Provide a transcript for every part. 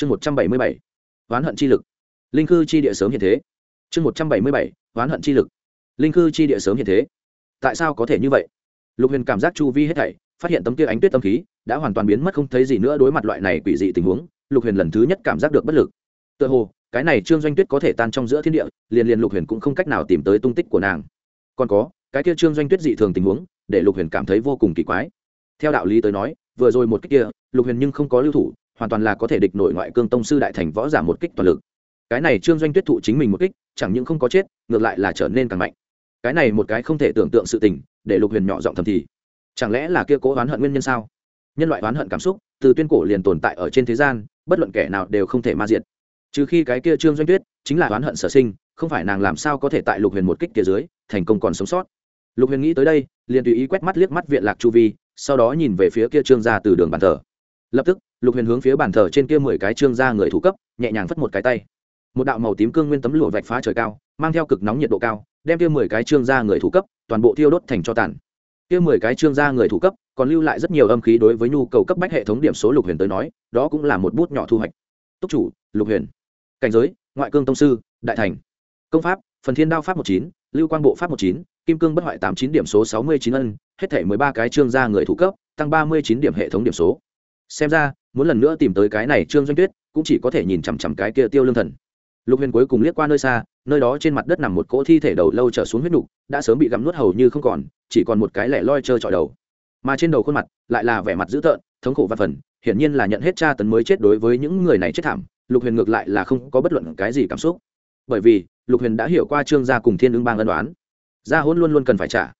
chương một trăm bảy mươi bảy, oán hận chi lực. Linh khư chi địa sớm hiện thế. Chương một trăm bảy mươi bảy, oán hận chi lực. Linh khư chi địa sớm hiện thế. Tại sao có thể như vậy? Lục huyền cảm giác chu vi hết thảy, phát hiện tấm kia ánh tuyết tâm khí, đã hoàn toàn biến mất không thấy gì nữa đối mặt loại này quỷ dị tình huống, lục huyền lần thứ nhất cảm giác được bất lực. Tựa hồ, cái này trương doanh tuyết có thể tan trong giữa thiên địa, liền liền lục huyền cũng không cách nào tìm tới tung tích của nàng. Còn có, cái kia trương doanh tuyết dị thường tình huống, để lục huyền cảm thấy vô cùng kỳ quái. Theo đạo lý tới nói, vừa rồi một kích kia, lục huyền nhưng không có lưu thủ hoàn toàn là có thể địch nổi ngoại cương tông sư đại thành võ giả một kích toàn lực. Cái này trương doanh tuyết thụ chính mình một kích, chẳng những không có chết, ngược lại là trở nên càng mạnh. Cái này một cái không thể tưởng tượng sự tình, để lục huyền nhỏ giọng thầm thì, chẳng lẽ là kia cố oán hận nguyên nhân sao? Nhân loại oán hận cảm xúc, từ tuyên cổ liền tồn tại ở trên thế gian, bất luận kẻ nào đều không thể ma diệt. Trừ khi cái kia trương doanh tuyết, chính là oán hận sở sinh, không phải nàng làm sao có thể tại lục huyền một kích kia dưới, thành công còn sống sót. Lục huyền nghĩ tới đây, liền tùy ý quét mắt liếc mắt viện lạc chu vi, sau đó nhìn về phía kia trương gia từ đường bàn thờ. Lập tức lục huyền hướng phía bàn thờ trên kia mười cái trương ra người thủ cấp, nhẹ nhàng phất một cái tay. Một đạo màu tím cương nguyên tấm lụa vạch phá trời cao, mang theo cực nóng nhiệt độ cao, đem kia mười cái trương ra người thủ cấp, toàn bộ thiêu đốt thành cho tàn. Kia mười cái trương ra người thủ cấp, còn lưu lại rất nhiều âm khí đối với nhu cầu cấp bách hệ thống điểm số lục huyền tới nói, đó cũng là một bút nhỏ thu hoạch. Túc chủ, lục huyền. Cảnh giới, ngoại cương tông sư, đại thành. Công pháp, phần thiên đao pháp một chín, lưu quang bộ pháp một chín, kim cương bất hoại tám chín điểm số sáu mươi chín ân, hết thể mười ba cái trương ra người thủ cấp, tăng ba mươi chín điểm hệ thống điểm số xem ra, muốn lần nữa tìm tới cái này trương doanh tuyết, cũng chỉ có thể nhìn chằm chằm cái kia tiêu lương thần. Lục huyền cuối cùng liếc qua nơi xa, nơi đó trên mặt đất nằm một cỗ thi thể đầu lâu trở xuống huyết nục, đã sớm bị gặm nuốt hầu như không còn, chỉ còn một cái lẻ loi trơ trọi đầu. Mà trên đầu khuôn mặt, lại là vẻ mặt dữ tợn, thống khổ và phần, hiển nhiên là nhận hết tra tấn mới chết đối với những người này chết thảm, lục huyền ngược lại là không có bất luận cái gì cảm xúc. Bởi vì, lục huyền đã hiểu qua trương gia cùng thiên ứng bang ân đoán gia hôn luôn luôn cần phải trả.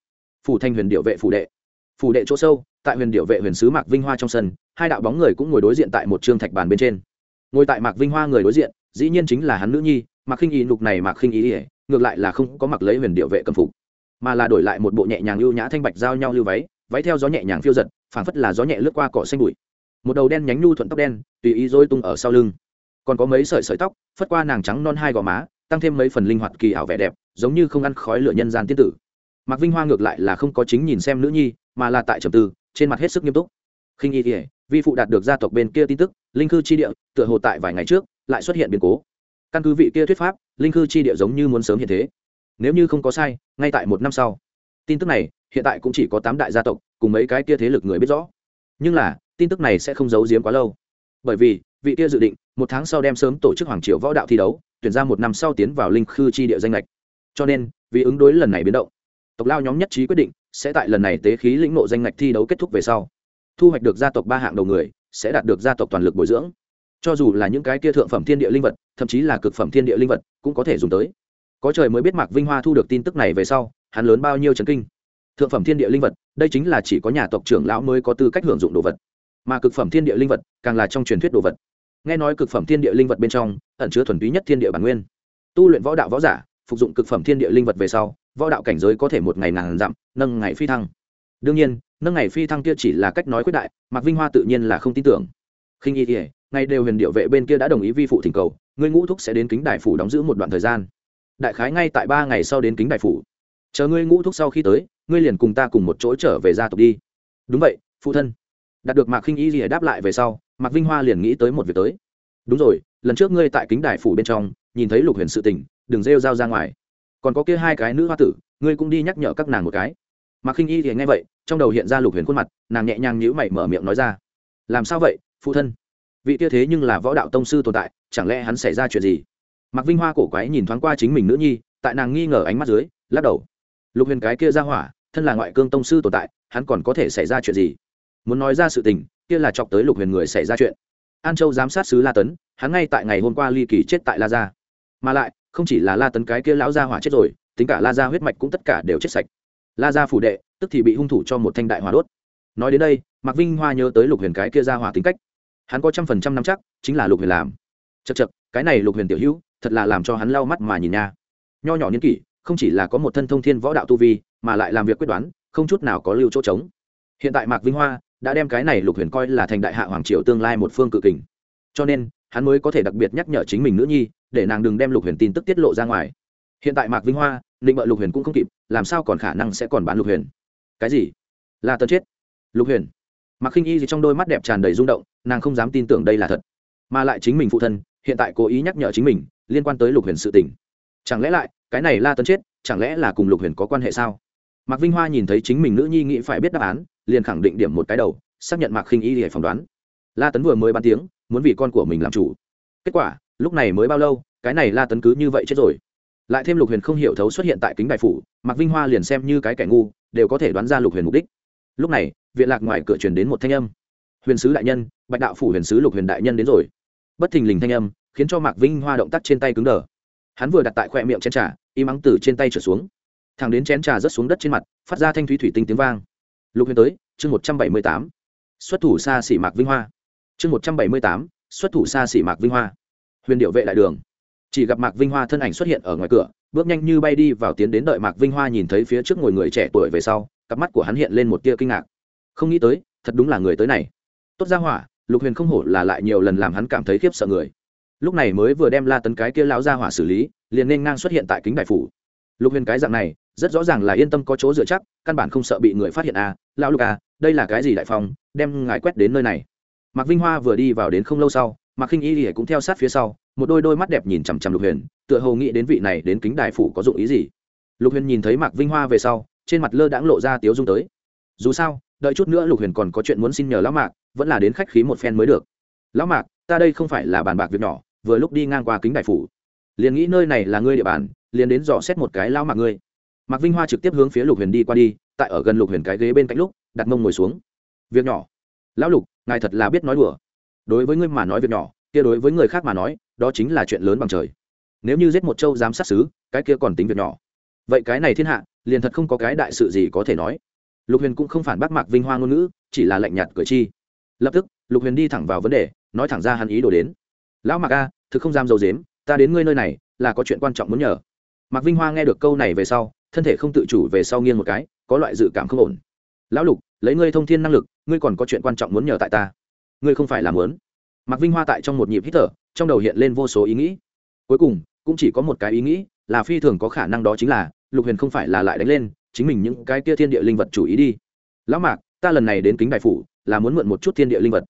Phủ thanh huyền điệu vệ phủ đệ. Phủ đệ chỗ sâu tại huyền điệu vệ huyền sứ mạc vinh hoa trong sân, hai đạo bóng người cũng ngồi đối diện tại một trương thạch bàn bên trên. Ngồi tại mạc vinh hoa người đối diện, dĩ nhiên chính là hắn nữ nhi, mạc khinh ý nục này mạc khinh ý ỉa, ngược lại là không có mặc lấy huyền điệu vệ cầm phục, mà là đổi lại một bộ nhẹ nhàng lưu nhã thanh bạch giao nhau lưu váy váy theo gió nhẹ nhàng phiêu giật, phảng phất là gió nhẹ lướt qua cỏ xanh bụi. Một đầu đen nhánh nhu thuận tóc đen, tùy ý dối tung ở sau lưng. Còn có mấy sợi sợi tóc, phất qua nàng trắng non hai gò má, tăng thêm mấy phần linh hoạt kỳ ảo vẻ đẹp, giống như không ăn khói lửa nhân gian tiên tử. Mạc vinh hoa ngược lại là không có chính nhìn xem nữ nhi, mà là tại trầm tư trên mặt hết sức nghiêm túc. Khinh y ỉa vi phụ đạt được gia tộc bên kia tin tức, linh Khư chi địa, tựa hồ tại vài ngày trước, lại xuất hiện biến cố. Căn cứ vị kia thuyết pháp, linh Khư chi địa giống như muốn sớm hiện thế. Nếu như không có sai, ngay tại một năm sau. Tin tức này, hiện tại cũng chỉ có tám đại gia tộc, cùng mấy cái kia thế lực người biết rõ. Nhưng là, tin tức này sẽ không giấu giếm quá lâu. Bởi vì, vị kia dự định, một tháng sau đem sớm tổ chức hoàng triều võ đạo thi đấu, tuyển ra một năm sau tiến vào linh khư chi địa danh lệch cho nên, vì ứng đối lần này biến động, tộc lao nhóm nhất trí quyết định sẽ tại lần này tế khí lĩnh nộ danh ngạch thi đấu kết thúc về sau, thu hoạch được gia tộc ba hạng đầu người, sẽ đạt được gia tộc toàn lực bồi dưỡng. Cho dù là những cái kia thượng phẩm thiên địa linh vật, thậm chí là cực phẩm thiên địa linh vật, cũng có thể dùng tới. Có trời mới biết mạc vinh hoa thu được tin tức này về sau, hắn lớn bao nhiêu chấn kinh. Thượng phẩm thiên địa linh vật, đây chính là chỉ có nhà tộc trưởng lão mới có tư cách hưởng dụng đồ vật. Mà cực phẩm thiên địa linh vật, càng là trong truyền thuyết đồ vật. Nghe nói cực phẩm thiên địa linh vật bên trong, ẩn chứa thuần túy nhất thiên địa bản nguyên. Tu luyện võ đạo võ giả phục dụng cực phẩm thiên địa linh vật về sau, võ đạo cảnh giới có thể một ngày ngàn dặm, nâng ngày phi thăng. Đương nhiên, nâng ngày phi thăng kia chỉ là cách nói quyết đại, mạc vinh hoa tự nhiên là không tin tưởng. Khinh y kỉa ngày đều huyền điệu vệ bên kia đã đồng ý vi phụ thỉnh cầu, ngươi ngũ thúc sẽ đến kính đại phủ đóng giữ một đoạn thời gian. Đại khái ngay tại ba ngày sau đến kính đại phủ. Chờ ngươi ngũ thúc sau khi tới, ngươi liền cùng ta cùng một chỗ trở về gia tộc đi. Đúng vậy, phụ thân. Đạt được mạc khinh y gì đáp lại về sau, mạc vinh hoa liền nghĩ tới một việc tới. Đúng rồi, lần trước ngươi tại kính đại phủ bên trong nhìn thấy lục huyền sự tình, đừng rêu rao ra ngoài. Còn có kia hai cái nữ hoa tử, ngươi cũng đi nhắc nhở các nàng một cái. Mà khinh y thì nghe vậy, trong đầu hiện ra lục huyền khuôn mặt, nàng nhẹ nhàng nhữ mày mở miệng nói ra. Làm sao vậy, phụ thân? Vị kia thế nhưng là võ đạo tông sư tồn tại, chẳng lẽ hắn xảy ra chuyện gì? Mạc vinh hoa cổ quái nhìn thoáng qua chính mình nữ nhi, tại nàng nghi ngờ ánh mắt dưới, lắc đầu. Lục huyền cái kia ra hỏa, thân là ngoại cương tông sư tồn tại, hắn còn có thể xảy ra chuyện gì? Muốn nói ra sự tình, kia là chọc tới lục huyền người xảy ra chuyện. An châu giám sát sứ la tấn, hắn ngay tại ngày hôm qua ly kỳ chết tại la gia mà lại, không chỉ là la tấn cái kia lão gia hỏa chết rồi, tính cả la gia huyết mạch cũng tất cả đều chết sạch. La gia phủ đệ, tức thì bị hung thủ cho một thanh đại hỏa đốt. Nói đến đây, mạc vinh hoa nhớ tới lục huyền cái kia gia hỏa tính cách. Hắn có trăm phần trăm năm chắc, chính là lục huyền làm. Chật chật cái này lục huyền tiểu hữu, thật là làm cho hắn lau mắt mà nhìn nha. Nho nhỏ niên kỷ, không chỉ là có một thân thông thiên võ đạo tu vi, mà lại làm việc quyết đoán, không chút nào có lưu chỗ trống. Hiện tại mạc vinh hoa đã đem cái này lục huyền coi là thành đại hạ hoàng triều tương lai một phương cự kình. Cho nên, hắn mới có thể đặc biệt nhắc nhở chính mình nữ nhi để nàng đừng đem lục huyền tin tức tiết lộ ra ngoài. Hiện tại mạc vinh hoa định bợ lục huyền cũng không kịp, làm sao còn khả năng sẽ còn bán lục huyền? Cái gì? Là tật chết. Lục huyền. Mạc khinh y gì trong đôi mắt đẹp tràn đầy rung động, nàng không dám tin tưởng đây là thật. Mà lại chính mình phụ thân, hiện tại cố ý nhắc nhở chính mình, liên quan tới lục huyền sự tình. Chẳng lẽ lại, cái này la tấn chết, chẳng lẽ là cùng lục huyền có quan hệ sao? Mạc vinh hoa nhìn thấy chính mình nữ nhi nghĩ phải biết đáp án, liền khẳng định điểm một cái đầu, xác nhận mạc khinh y để phỏng đoán. La tấn vừa mới ban tiếng, muốn vì con của mình làm chủ. Kết quả lúc này mới bao lâu, cái này la tấn cứ như vậy chết rồi. Lại thêm lục huyền không hiểu thấu xuất hiện tại kính đại phủ, mạc vinh hoa liền xem như cái kẻ ngu, đều có thể đoán ra lục huyền mục đích. Lúc này, viện lạc ngoài cửa truyền đến một thanh âm. Huyền sứ đại nhân, bạch đạo phủ huyền sứ lục huyền đại nhân đến rồi. Bất thình lình thanh âm, khiến cho mạc vinh hoa động tác trên tay cứng đờ. Hắn vừa đặt tại khoe miệng chén trà im ắng từ trên tay trở xuống. Thẳng đến chén trà rớt xuống đất trên mặt, phát ra thanh thúy thủy tinh tiếng vang. Lục huyền tới, chương một trăm bảy mươi tám. Xuất thủ xa xỉ mạc vinh hoa. Chương một trăm bảy mươi tám, xuất thủ xa xỉ mạc vinh hoa huyền điệu vệ đại đường. Chỉ gặp mạc vinh hoa thân ảnh xuất hiện ở ngoài cửa, bước nhanh như bay đi vào tiến đến đợi mạc vinh hoa nhìn thấy phía trước ngồi người trẻ tuổi về sau, cặp mắt của hắn hiện lên một tia kinh ngạc. Không nghĩ tới, thật đúng là người tới này. Tốt ra hỏa, lục huyền không hổ là lại nhiều lần làm hắn cảm thấy khiếp sợ người. Lúc này mới vừa đem la tấn cái kia lão ra hỏa xử lý, liền nên ngang xuất hiện tại kính đại phủ. Lục huyền cái dạng này, rất rõ ràng là yên tâm có chỗ dựa chắc, căn bản không sợ bị người phát hiện à lão lục à đây là cái gì đại phòng đem ngài quét đến nơi này. Mạc vinh hoa vừa đi vào đến không lâu sau mạc khinh y lìa cũng theo sát phía sau, một đôi đôi mắt đẹp nhìn chằm chằm lục huyền, tựa hồ nghĩ đến vị này đến kính đại phủ có dụng ý gì. Lục huyền nhìn thấy mạc vinh hoa về sau, trên mặt lơ đãng lộ ra tiếu dung tới. Dù sao, đợi chút nữa lục huyền còn có chuyện muốn xin nhờ lão mạc, vẫn là đến khách khí một phen mới được. Lão mạc, ta đây không phải là bàn bạc việc nhỏ, vừa lúc đi ngang qua kính đại phủ. Liền nghĩ nơi này là ngươi địa bàn, liền đến dò xét một cái lão mạc ngươi. Mạc vinh hoa trực tiếp hướng phía lục huyền đi qua đi, tại ở gần lục huyền cái ghế bên cạnh lúc, đặt mông ngồi xuống. Việc nhỏ. Lão lục, ngài thật là biết nói đùa đối với ngươi mà nói việc nhỏ, kia đối với người khác mà nói, đó chính là chuyện lớn bằng trời. Nếu như giết một châu giám sát xứ, cái kia còn tính việc nhỏ. Vậy cái này thiên hạ, liền thật không có cái đại sự gì có thể nói. Lục huyền cũng không phản bác mạc vinh hoa ngôn ngữ, chỉ là lạnh nhạt cử chi. Lập tức, lục huyền đi thẳng vào vấn đề, nói thẳng ra hắn ý đồ đến. Lão mạc a, thực không dám dầu dếm ta đến ngươi nơi này, là có chuyện quan trọng muốn nhờ. Mạc vinh hoa nghe được câu này về sau, thân thể không tự chủ về sau nghiêng một cái, có loại dự cảm không ổn. Lão lục, lấy ngươi thông thiên năng lực, ngươi còn có chuyện quan trọng muốn nhờ tại ta ngươi không phải là muốn mạc vinh hoa tại trong một nhịp hít thở, trong đầu hiện lên vô số ý nghĩ. Cuối cùng, cũng chỉ có một cái ý nghĩ, là phi thường có khả năng đó chính là, lục huyền không phải là lại đánh lên, chính mình những cái kia thiên địa linh vật chủ ý đi. Lão mạc, ta lần này đến kính đại phủ, là muốn mượn một chút thiên địa linh vật.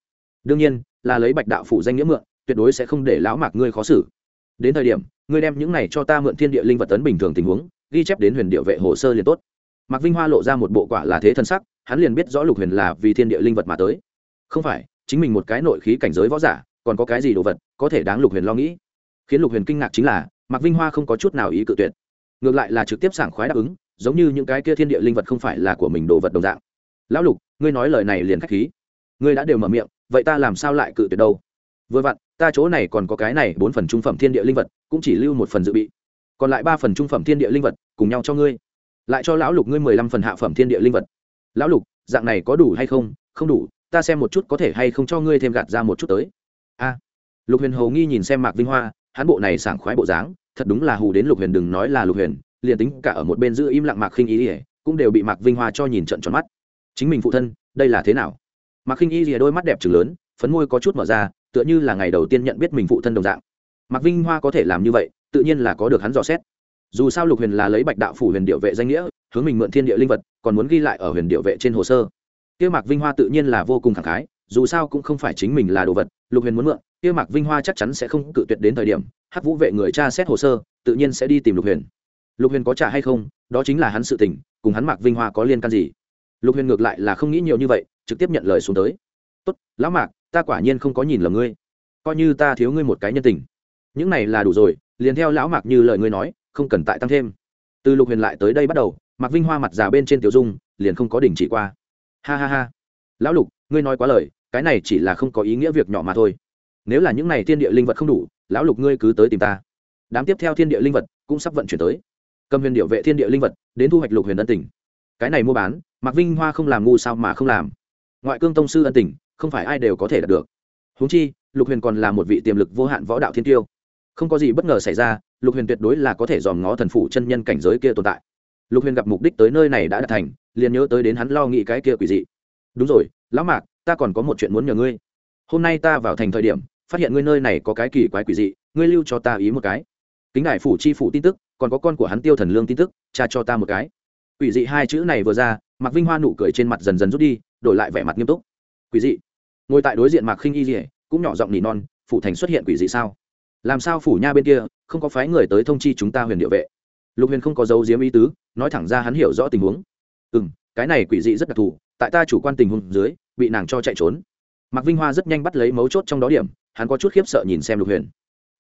Đương nhiên, là lấy bạch đạo phủ danh nghĩa mượn, tuyệt đối sẽ không để lão mạc ngươi khó xử. Đến thời điểm, ngươi đem những này cho ta mượn thiên địa linh vật tấn bình thường tình huống, ghi chép đến huyền địa vệ hồ sơ liền tốt. Mạc vinh hoa lộ ra một bộ quả là thế thân sắc, hắn liền biết rõ lục huyền là vì thiên địa linh vật mà tới. Không phải chính mình một cái nội khí cảnh giới võ giả, còn có cái gì đồ vật có thể đáng lục huyền lo nghĩ? Khiến lục huyền kinh ngạc chính là, mạc vinh hoa không có chút nào ý cự tuyệt. Ngược lại là trực tiếp sảng khoái đáp ứng, giống như những cái kia thiên địa linh vật không phải là của mình đồ vật đồng dạng. Lão lục, ngươi nói lời này liền k h á c h khí. Ngươi đã đều mở miệng, vậy ta làm sao lại cự tuyệt đâu? Vừa vặn, ta chỗ này còn có cái này bốn phần trung phẩm thiên địa linh vật, cũng chỉ lưu một phần dự bị. Còn lại ba phần trung phẩm thiên địa linh vật, cùng nhau cho ngươi. Lại cho lão lục ngươi mười lăm phần hạ phẩm thiên địa linh vật. Lão lục, dạng này có đủ hay không? Không đủ ta xem một chút có thể hay không cho ngươi thêm gạt ra một chút tới. A. Lục huyền hầu nghi nhìn xem mạc vinh hoa, hắn bộ này sảng khoái bộ dáng, thật đúng là hù đến lục huyền đừng nói là lục huyền, liền tính cả ở một bên giữ im lặng mạc khinh ý ỉa cũng đều bị mạc vinh hoa cho nhìn trận tròn mắt. Chính mình phụ thân, đây là thế nào? Mạc khinh y ỉa đôi mắt đẹp trừng lớn, phấn môi có chút mở ra, tựa như là ngày đầu tiên nhận biết mình phụ thân đồng dạng. Mạc vinh hoa có thể làm như vậy, tự nhiên là có được hắn dò xét. Dù sao lục huyền là lấy bạch đạo phủ huyền điệu vệ danh nghĩa, hướng mình mượn thiên địa linh vật, còn muốn ghi lại ở huyền điệu vệ trên hồ sơ kia mạc vinh hoa tự nhiên là vô cùng thẳng khái, dù sao cũng không phải chính mình là đồ vật, lục huyền muốn mượn, kia mạc vinh hoa chắc chắn sẽ không cự tuyệt đến thời điểm, hắc vũ vệ người cha xét hồ sơ, tự nhiên sẽ đi tìm lục huyền. Lục huyền có trả hay không, đó chính là hắn sự tình, cùng hắn mạc vinh hoa có liên can gì. Lục huyền ngược lại là không nghĩ nhiều như vậy, trực tiếp nhận lời xuống tới. Tốt, lão mạc, ta quả nhiên không có nhìn lầm ngươi. Coi như ta thiếu ngươi một cái nhân tình. Những này là đủ rồi, liền theo lão mạc như lời ngươi nói, không cần tại tăng thêm. Từ lục huyền lại tới đây bắt đầu, mạc vinh hoa mặt già bên trên tiểu dung, liền không có đình chỉ qua ha ha ha. Lão lục, ngươi nói quá lời, cái này chỉ là không có ý nghĩa việc nhỏ mà thôi. Nếu là những này thiên địa linh vật không đủ, lão lục ngươi cứ tới tìm ta. Đám tiếp theo thiên địa linh vật cũng sắp vận chuyển tới. Cầm huyền điệu vệ thiên địa linh vật, đến thu hoạch lục huyền ân tình. Cái này mua bán, mạc vinh hoa không làm ngu sao mà không làm. Ngoại cương tông sư ân tình, không phải ai đều có thể đạt được. Húng chi, lục huyền còn là một vị tiềm lực vô hạn võ đạo thiên tiêu. Không có gì bất ngờ xảy ra, lục huyền tuyệt đối là có thể dòm ngó thần phủ chân nhân cảnh giới kia tồn tại. Lục huyền gặp mục đích tới nơi này đã đạt thành liền nhớ tới đến hắn lo nghĩ cái kia quỷ dị. Đúng rồi, lão mạc, ta còn có một chuyện muốn nhờ ngươi. Hôm nay ta vào thành thời điểm, phát hiện ngươi nơi này có cái kỳ quái quỷ dị, ngươi lưu cho ta ý một cái. Kính đại phủ chi phủ tin tức, còn có con của hắn tiêu thần lương tin tức, cha cho ta một cái. Quỷ dị hai chữ này vừa ra, mạc vinh hoa nụ cười trên mặt dần dần rút đi, đổi lại vẻ mặt nghiêm túc. Quỷ dị? Ngồi tại đối diện mạc khinh y dỉa cũng nhỏ giọng nỉ non, phủ thành xuất hiện quỷ dị sao? Làm sao phủ nha bên kia, không có phái người tới thông chi chúng ta huyền địa vệ? Lục huyền không có dấu diếm ý tứ, nói thẳng ra hắn hiểu rõ tình huống ừ m cái này quỷ dị rất đặc thù, tại ta chủ quan tình huống dưới, bị nàng cho chạy trốn. Mạc vinh hoa rất nhanh bắt lấy mấu chốt trong đó điểm, hắn có chút khiếp sợ nhìn xem lục huyền.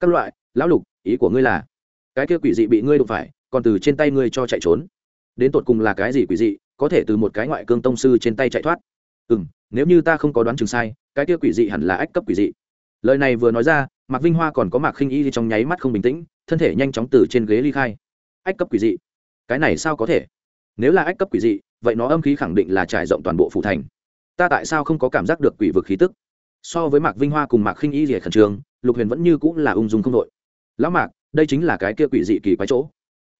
Các loại, lão lục, ý của ngươi là, cái kia quỷ dị bị ngươi đụng phải, còn từ trên tay ngươi cho chạy trốn. Đến tột cùng là cái gì quỷ dị, có thể từ một cái ngoại cương tông sư trên tay chạy thoát. Ừ m nếu như ta không có đoán chừng sai, cái kia quỷ dị hẳn là ách cấp quỷ dị. Lời này vừa nói ra, mạc vinh hoa còn có mạc khinh y trong nháy mắt không bình tĩnh, thân thể nhanh chóng từ trên ghế ly khai. Ách cấp quỷ dị? Cái này sao có thể? Nếu là ách cấp quỷ dị vậy nó âm khí khẳng định là trải rộng toàn bộ phủ thành. Ta tại sao không có cảm giác được quỷ vực khí tức? So với mạc vinh hoa cùng mạc khinh y rỉa khẩn trương lục huyền vẫn như cũng là ung dung không đội. Lão mạc, đây chính là cái kia quỷ dị kỳ quái chỗ.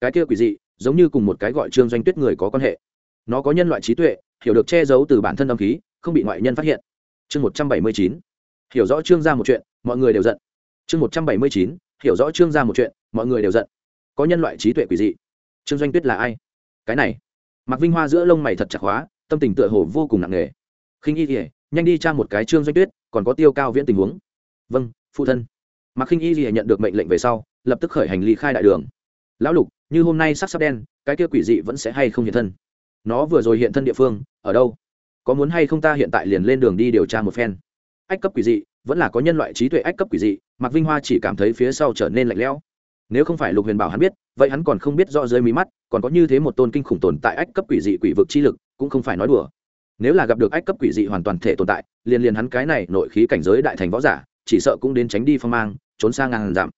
Cái kia quỷ dị, giống như cùng một cái gọi trương doanh tuyết người có quan hệ. Nó có nhân loại trí tuệ, hiểu được che giấu từ bản thân âm khí, không bị ngoại nhân phát hiện. Chương một trăm bảy mươi chín. Hiểu rõ trương ra một chuyện, mọi người đều giận. Chương một trăm bảy mươi chín. Hiểu rõ trương ra một chuyện, mọi người đều giận. Có nhân loại trí tuệ quỷ dị. Trương doanh tuyết là ai? Cái này. Mạc vinh hoa giữa lông mày thật chặt hóa, tâm tình tựa hồ vô cùng nặng nề. Khinh y kỉa nhanh đi tra một cái trương doanh tuyết, còn có tiêu cao viễn tình huống. Vâng phụ thân. Mạc khinh y kỉa nhận được mệnh lệnh về sau, lập tức khởi hành ly khai đại đường. Lão lục, như hôm nay sắc sắp đen, cái kia quỷ dị vẫn sẽ hay không hiện thân? Nó vừa rồi hiện thân địa phương, ở đâu? Có muốn hay không ta hiện tại liền lên đường đi điều tra một phen? Ách cấp quỷ dị, vẫn là có nhân loại trí tuệ ách cấp quỷ dị, mạc vinh hoa chỉ cảm thấy phía sau trở nên lạnh lẽo nếu không phải lục huyền bảo hắn biết, vậy hắn còn không biết rõ dưới mí mắt, còn có như thế một tôn kinh khủng tồn tại ách cấp quỷ dị quỷ vực chi lực, cũng không phải nói đùa. Nếu là gặp được ách cấp quỷ dị hoàn toàn thể tồn tại, liền liền hắn cái này nội khí cảnh giới đại thành võ giả, chỉ sợ cũng đến tránh đi phong mang, trốn sang ngàn giảm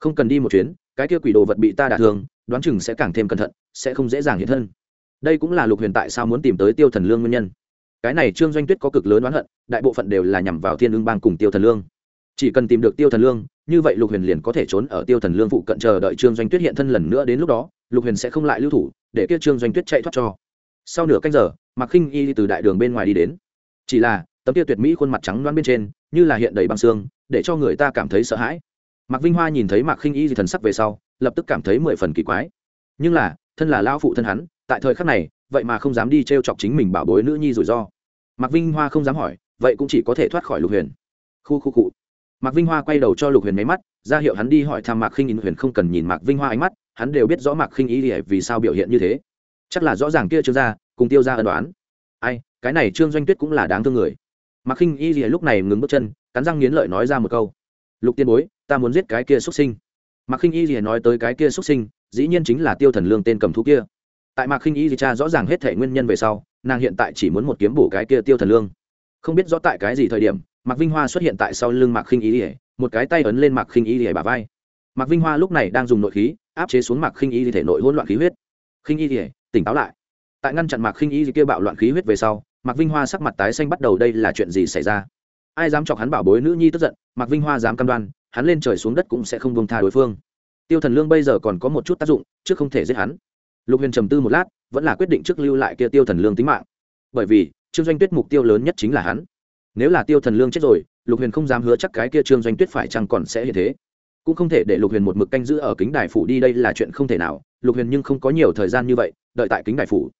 không cần đi một chuyến, cái kia quỷ đồ vật bị ta đả thương, đoán chừng sẽ càng thêm cẩn thận, sẽ không dễ dàng hiện thân. Đây cũng là lục huyền tại sao muốn tìm tới tiêu thần lương nguyên nhân. Cái này trương doanh tuyết có cực lớn oán hận, đại bộ phận đều là nhằm vào thiên ương bang cùng tiêu thần lương. Chỉ cần tìm được tiêu thần lương như vậy lục huyền liền có thể trốn ở tiêu thần lương phụ cận chờ đợi trương doanh tuyết hiện thân lần nữa đến lúc đó, lục huyền sẽ không lại lưu thủ, để kia trương doanh tuyết chạy thoát cho. Sau nửa canh giờ, mạc khinh y từ đại đường bên ngoài đi đến. Chỉ là, tấm tiêu tuyệt mỹ khuôn mặt trắng loan bên trên, như là hiện đầy băng xương, để cho người ta cảm thấy sợ hãi. Mạc vinh hoa nhìn thấy mạc khinh y thần sắc về sau, lập tức cảm thấy mười phần kỳ quái. Nhưng là, thân là lao phụ thân hắn, tại thời khắc này, vậy mà không dám đi t r e o chọc chính mình bảo bối nữ nhi rủi ro. Mạc vinh hoa không dám hỏi, vậy cũng chỉ có thể thoát khỏi lục huyền. Khu khu cụ mạc vinh hoa quay đầu cho lục huyền máy mắt, ra hiệu hắn đi hỏi thăm mạc khinh ý huyền không cần nhìn mạc vinh hoa ánh mắt, hắn đều biết rõ mạc khinh ý vì sao biểu hiện như thế. Chắc là rõ ràng kia trương gia cùng tiêu ra ân đoán ai, cái này trương doanh tuyết cũng là đáng thương người. Mạc khinh ý lúc này ngừng bước chân, cắn răng nghiến lợi nói ra một câu. Lục tiên bối, ta muốn giết cái kia xuất sinh. Mạc khinh y nói tới cái kia xuất sinh, dĩ nhiên chính là tiêu thần lương tên cầm thú kia. Tại mạc khinh y cha rõ ràng hết thể nguyên nhân về sau, nàng hiện tại chỉ muốn một kiếm bổ cái kia tiêu thần lương. Không biết rõ tại cái gì thời điểm mạc vinh hoa xuất hiện tại sau lưng mạc khinh y một cái tay ấn lên mạc khinh y bả vai. Mạc vinh hoa lúc này đang dùng nội khí, áp chế xuống mạc khinh y thể nội hỗn loạn khí huyết. Khinh y tỉnh táo lại. Tại ngăn chặn mạc khinh y kia bạo loạn khí huyết về sau, mạc vinh hoa sắc mặt tái xanh bắt đầu đây là chuyện gì xảy ra? Ai dám chọc hắn bảo bối nữ nhi tức giận, mạc vinh hoa dám cam đoan, hắn lên trời xuống đất cũng sẽ không buông tha đối phương. Tiêu thần lương bây giờ còn có một chút tác dụng chứ không thể giết hắn. Lục huyền trầm tư một lát, vẫn là quyết định trước lưu lại kia tiêu thần lương tính mạng. Bởi vì, trương doanh tuyết mục tiêu lớn nhất chính là hắn nếu là tiêu thần lương chết rồi, lục huyền không dám hứa chắc cái kia trương doanh tuyết phải chăng còn sẽ hiện thế. Cũng không thể để lục huyền một mực canh giữ ở kính đài phủ đi, đây là chuyện không thể nào, lục huyền nhưng không có nhiều thời gian như vậy, đợi tại kính đài phủ.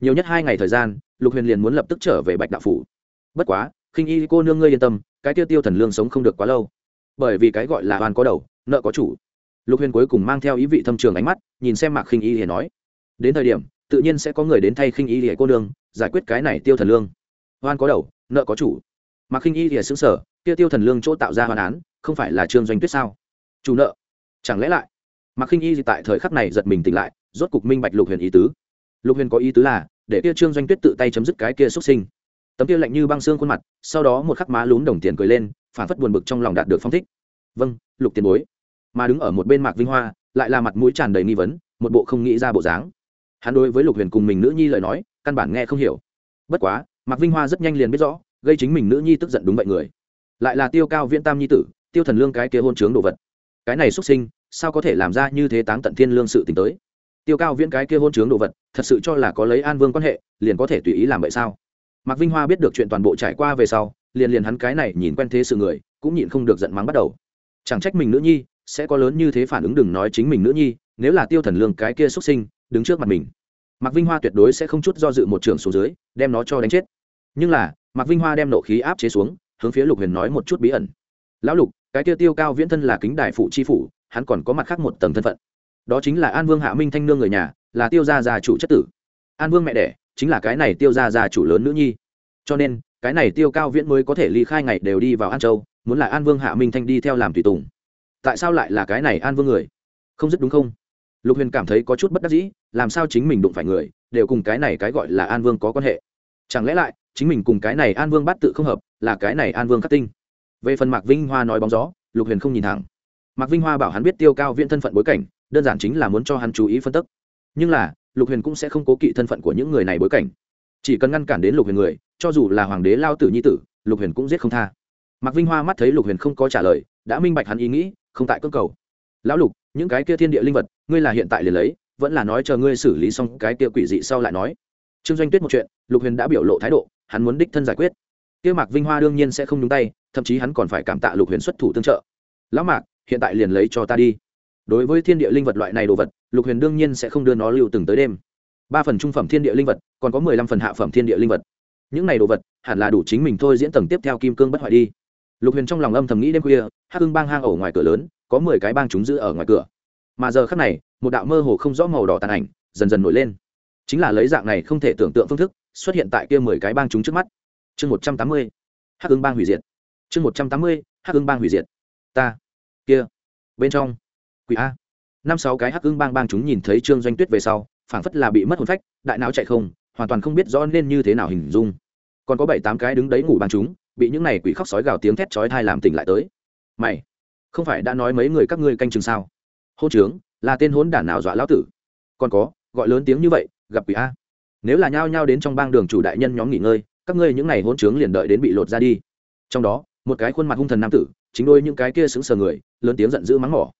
Nhiều nhất hai ngày thời gian, lục huyền liền muốn lập tức trở về bạch đạo phủ. Bất quá, khinh y cô nương ngươi yên tâm, cái tiêu tiêu thần lương sống không được quá lâu. Bởi vì cái gọi là oan có đầu, nợ có chủ. Lục huyền cuối cùng mang theo ý vị thâm trường ánh mắt, nhìn xem mạc khinh y hiền nói, đến thời điểm, tự nhiên sẽ có người đến thay khinh y hiền cô nương giải quyết cái này tiêu thần lương. Oan có đầu, nợ có chủ mạc khinh y thì xứng sở, kia tiêu thần lương chỗ tạo ra hoàn án, không phải là trương doanh tuyết sao? Chủ nợ. Chẳng lẽ lại? Mạc khinh y tại thời khắc này giật mình tỉnh lại, rốt cục minh bạch lục huyền ý tứ. Lục huyền có ý tứ là, để kia trương doanh tuyết tự tay chấm dứt cái kia xuất sinh. Tấm kia lạnh như băng xương khuôn mặt, sau đó một khắc má lún đồng tiền cười lên, phản phất buồn bực trong lòng đạt được phong thích. Vâng lục tiền bối. Mà đứng ở một bên mạc vinh hoa, lại là mặt mũi tràn đầy nghi vấn, một bộ không nghĩ ra bộ dáng. Hắn đối với lục huyền cùng mình nữ nhi lời nói, căn bản nghe không hiểu. Bất quá, mạc vinh hoa rất nhanh liền biết rõ gây chính mình nữ nhi tức giận đúng vậy người. Lại là tiêu cao viễn tam nhi tử, tiêu thần lương cái kia hôn chướng đồ vật. Cái này xuất sinh, sao có thể làm ra như thế táng tận thiên lương sự t tới? Tiêu cao viễn cái kia hôn chướng đồ vật, thật sự cho là có lấy an vương quan hệ, liền có thể tùy ý làm vậy sao? Mạc vinh hoa biết được chuyện toàn bộ trải qua về sau, liền liền hắn cái này nhìn quen thế sự người, cũng nhịn không được giận mắng bắt đầu. Chẳng trách mình nữ nhi, sẽ có lớn như thế phản ứng đừng nói chính mình nữ nhi, nếu là tiêu thần lương cái kia xuất sinh, đứng trước mặt mình. Mạc vinh hoa tuyệt đối sẽ không chút do dự một trường số dưới, đem nó cho đánh chết nhưng là, mạc vinh hoa đem nộ khí áp chế xuống, hướng phía lục huyền nói một chút bí ẩn. Lão lục, cái tiêu tiêu cao viễn thân là kính đại phụ chi phủ, hắn còn có mặt khác một tầng thân phận. Đó chính là an vương hạ minh thanh nương người nhà, là tiêu gia gia chủ chất tử. An vương mẹ đẻ, chính là cái này tiêu gia gia chủ lớn nữ nhi. Cho nên, cái này tiêu cao viễn mới có thể ly khai ngày đều đi vào an châu, muốn là an vương hạ minh thanh đi theo làm tùy tùng. Tại sao lại là cái này an vương người? Không dứt đúng không? Lục huyền cảm thấy có chút bất đắc dĩ, làm sao chính mình đụng phải người, đều cùng cái này cái gọi là an vương có quan hệ. Chẳng lẽ lại chính mình cùng cái này an vương bắt tự không hợp, là cái này an vương khắc tinh. Về phần mạc vinh hoa nói bóng gió, lục huyền không nhìn thẳng. Mạc vinh hoa bảo hắn biết tiêu cao viễn thân phận bối cảnh, đơn giản chính là muốn cho hắn chú ý phân tích. Nhưng là, lục huyền cũng sẽ không cố kỵ thân phận của những người này bối cảnh. Chỉ cần ngăn cản đến lục huyền người, cho dù là hoàng đế lao tử nhi tử, lục huyền cũng giết không tha. Mạc vinh hoa mắt thấy lục huyền không có trả lời, đã minh bạch hắn ý nghĩ, không tại cơ cầu. Lão lục, những cái kia thiên địa linh vật, ngươi là hiện tại liền lấy, vẫn là nói chờ ngươi xử lý xong cái kia quỷ dị sau lại nói. Trương doanh tuyết một chuyện, lục huyền đã biểu lộ thái độ hắn muốn đích thân giải quyết. Kia mạc vinh hoa đương nhiên sẽ không nhúng tay, thậm chí hắn còn phải cảm tạ lục huyền xuất thủ tương trợ. Lão mạc, hiện tại liền lấy cho ta đi. Đối với thiên địa linh vật loại này đồ vật, lục huyền đương nhiên sẽ không đưa nó lưu từng tới đêm. Ba phần trung phẩm thiên địa linh vật, còn có mười lăm phần hạ phẩm thiên địa linh vật. Những này đồ vật, hẳn là đủ chính mình thôi diễn tầng tiếp theo kim cương bất hoại đi. Lục huyền trong lòng âm thầm nghĩ đêm khuya, hắc hưng bang hang ổ ngoài cửa lớn, có mười cái bang chúng giữ ở ngoài cửa. Mà giờ khắc này, một đạo mơ hồ không rõ màu đỏ tàn ảnh, dần dần nổi lên. Chính là lấy dạng này không thể tưởng tượng phương thức xuất hiện tại kia mười cái bang chúng trước mắt. Chương một trăm tám mươi, hắc ứng bang hủy diệt. Chương một trăm tám mươi, hắc ứng bang hủy diệt. Ta, kia, bên trong, quỷ a. Năm sáu cái hắc ứng bang bang chúng nhìn thấy trương doanh tuyết về sau, phảng phất là bị mất hồn phách, đại não chạy không, hoàn toàn không biết rõ nên như thế nào hình dung. Còn có bảy tám cái đứng đấy ngủ bang chúng, bị những này quỷ khóc sói gào tiếng thét chói thai làm tỉnh lại tới. Mày, không phải đã nói mấy người các ngươi canh chừng sao? Hôn trướng, là tên hốn đản nào dọa lão tử? Còn có, gọi lớn tiếng như vậy, gặp quỷ a nếu là nhao nhao đến trong bang đường chủ đại nhân nhóm nghỉ ngơi, các ngươi những ngày hôn trướng liền đợi đến bị lột ra đi. Trong đó, một cái khuôn mặt hung thần nam tử, chính đôi những cái kia xứng sờ người, lớn tiếng giận dữ mắng mỏ.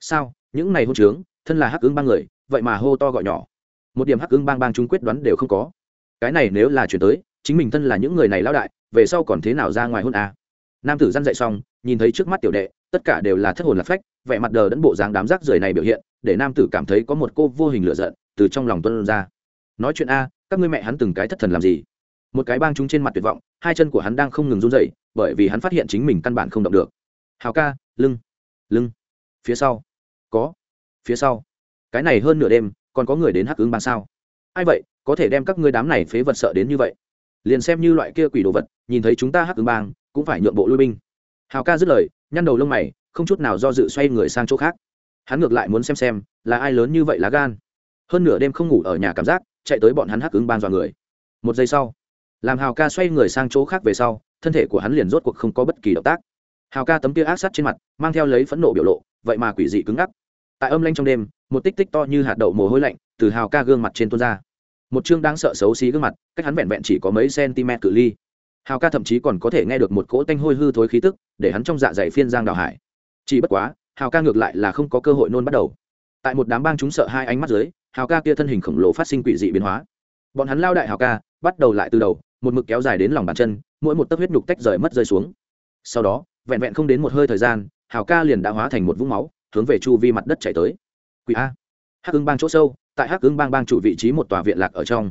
Sao? Những ngày hôn trướng, thân là hắc ứng bang người, vậy mà hô to gọi nhỏ. Một điểm hắc ứng bang bang chúng quyết đoán đều không có. Cái này nếu là chuyển tới, chính mình thân là những người này lao đại, về sau còn thế nào ra ngoài hôn à? Nam tử răn dậy xong, nhìn thấy trước mắt tiểu đệ, tất cả đều là thất hồn lạc phách, vẻ mặt đờ đẫn bộ dáng đám rác rưởi này biểu hiện, để nam tử cảm thấy có một cô vô hình lựa giận từ trong lòng tuân ra. Nói chuyện a các ngươi mẹ hắn từng cái thất thần làm gì? Một cái bang chúng trên mặt tuyệt vọng, hai chân của hắn đang không ngừng run dậy bởi vì hắn phát hiện chính mình căn bản không động được. Hào ca, lưng lưng, phía sau, có, phía sau. Cái này hơn nửa đêm, còn có người đến hắc ứng bang sao? Ai vậy, có thể đem các ngươi đám này phế vật sợ đến như vậy? Liền xem như loại kia quỷ đồ vật, nhìn thấy chúng ta hắc ứng bang, cũng phải nhượng bộ lui binh. Hào ca dứt lời, nhăn đầu lông mày, không chút nào do dự xoay người sang chỗ khác. Hắn ngược lại muốn xem xem, là ai lớn như vậy lá gan. Hơn nửa đêm không ngủ ở nhà cảm giác chạy tới bọn hắn hắc ứng bang dọa người. Một giây sau, làm hào ca xoay người sang chỗ khác về sau, thân thể của hắn liền rốt cuộc không có bất kỳ động tác. Hào ca tấm kia ác sát trên mặt, mang theo lấy phẫn nộ biểu lộ, vậy mà quỷ dị cứng ngắc. Tại âm lanh trong đêm, một tích tích to như hạt đậu mồ hôi lạnh từ hào ca gương mặt trên tuôn ra. Một chương đang sợ xấu xí gương mặt, cách hắn vẹn vẹn chỉ có mấy cm cự ly. Hào ca thậm chí còn có thể nghe được một cỗ tanh hôi hư thối khí tức, để hắn trong dạ dày phiên giang đào hải. Chỉ bất quá, hào ca ngược lại là không có cơ hội nôn bắt đầu. Tại một đám bang chúng sợ hai ánh mắt dưới hào ca kia thân hình khổng lồ phát sinh quỷ dị biến hóa. Bọn hắn lao đại hào ca, bắt đầu lại từ đầu, một mực kéo dài đến lòng bàn chân, mỗi một tấc huyết nhục tách rời mất rơi xuống. Sau đó, vẹn vẹn không đến một hơi thời gian, hào ca liền đã hóa thành một vũng máu, hướng về chu vi mặt đất chạy tới. Quỷ a. Hắc ưng bang chỗ sâu, tại hắc ưng bang bang chủ vị trí một tòa viện lạc ở trong.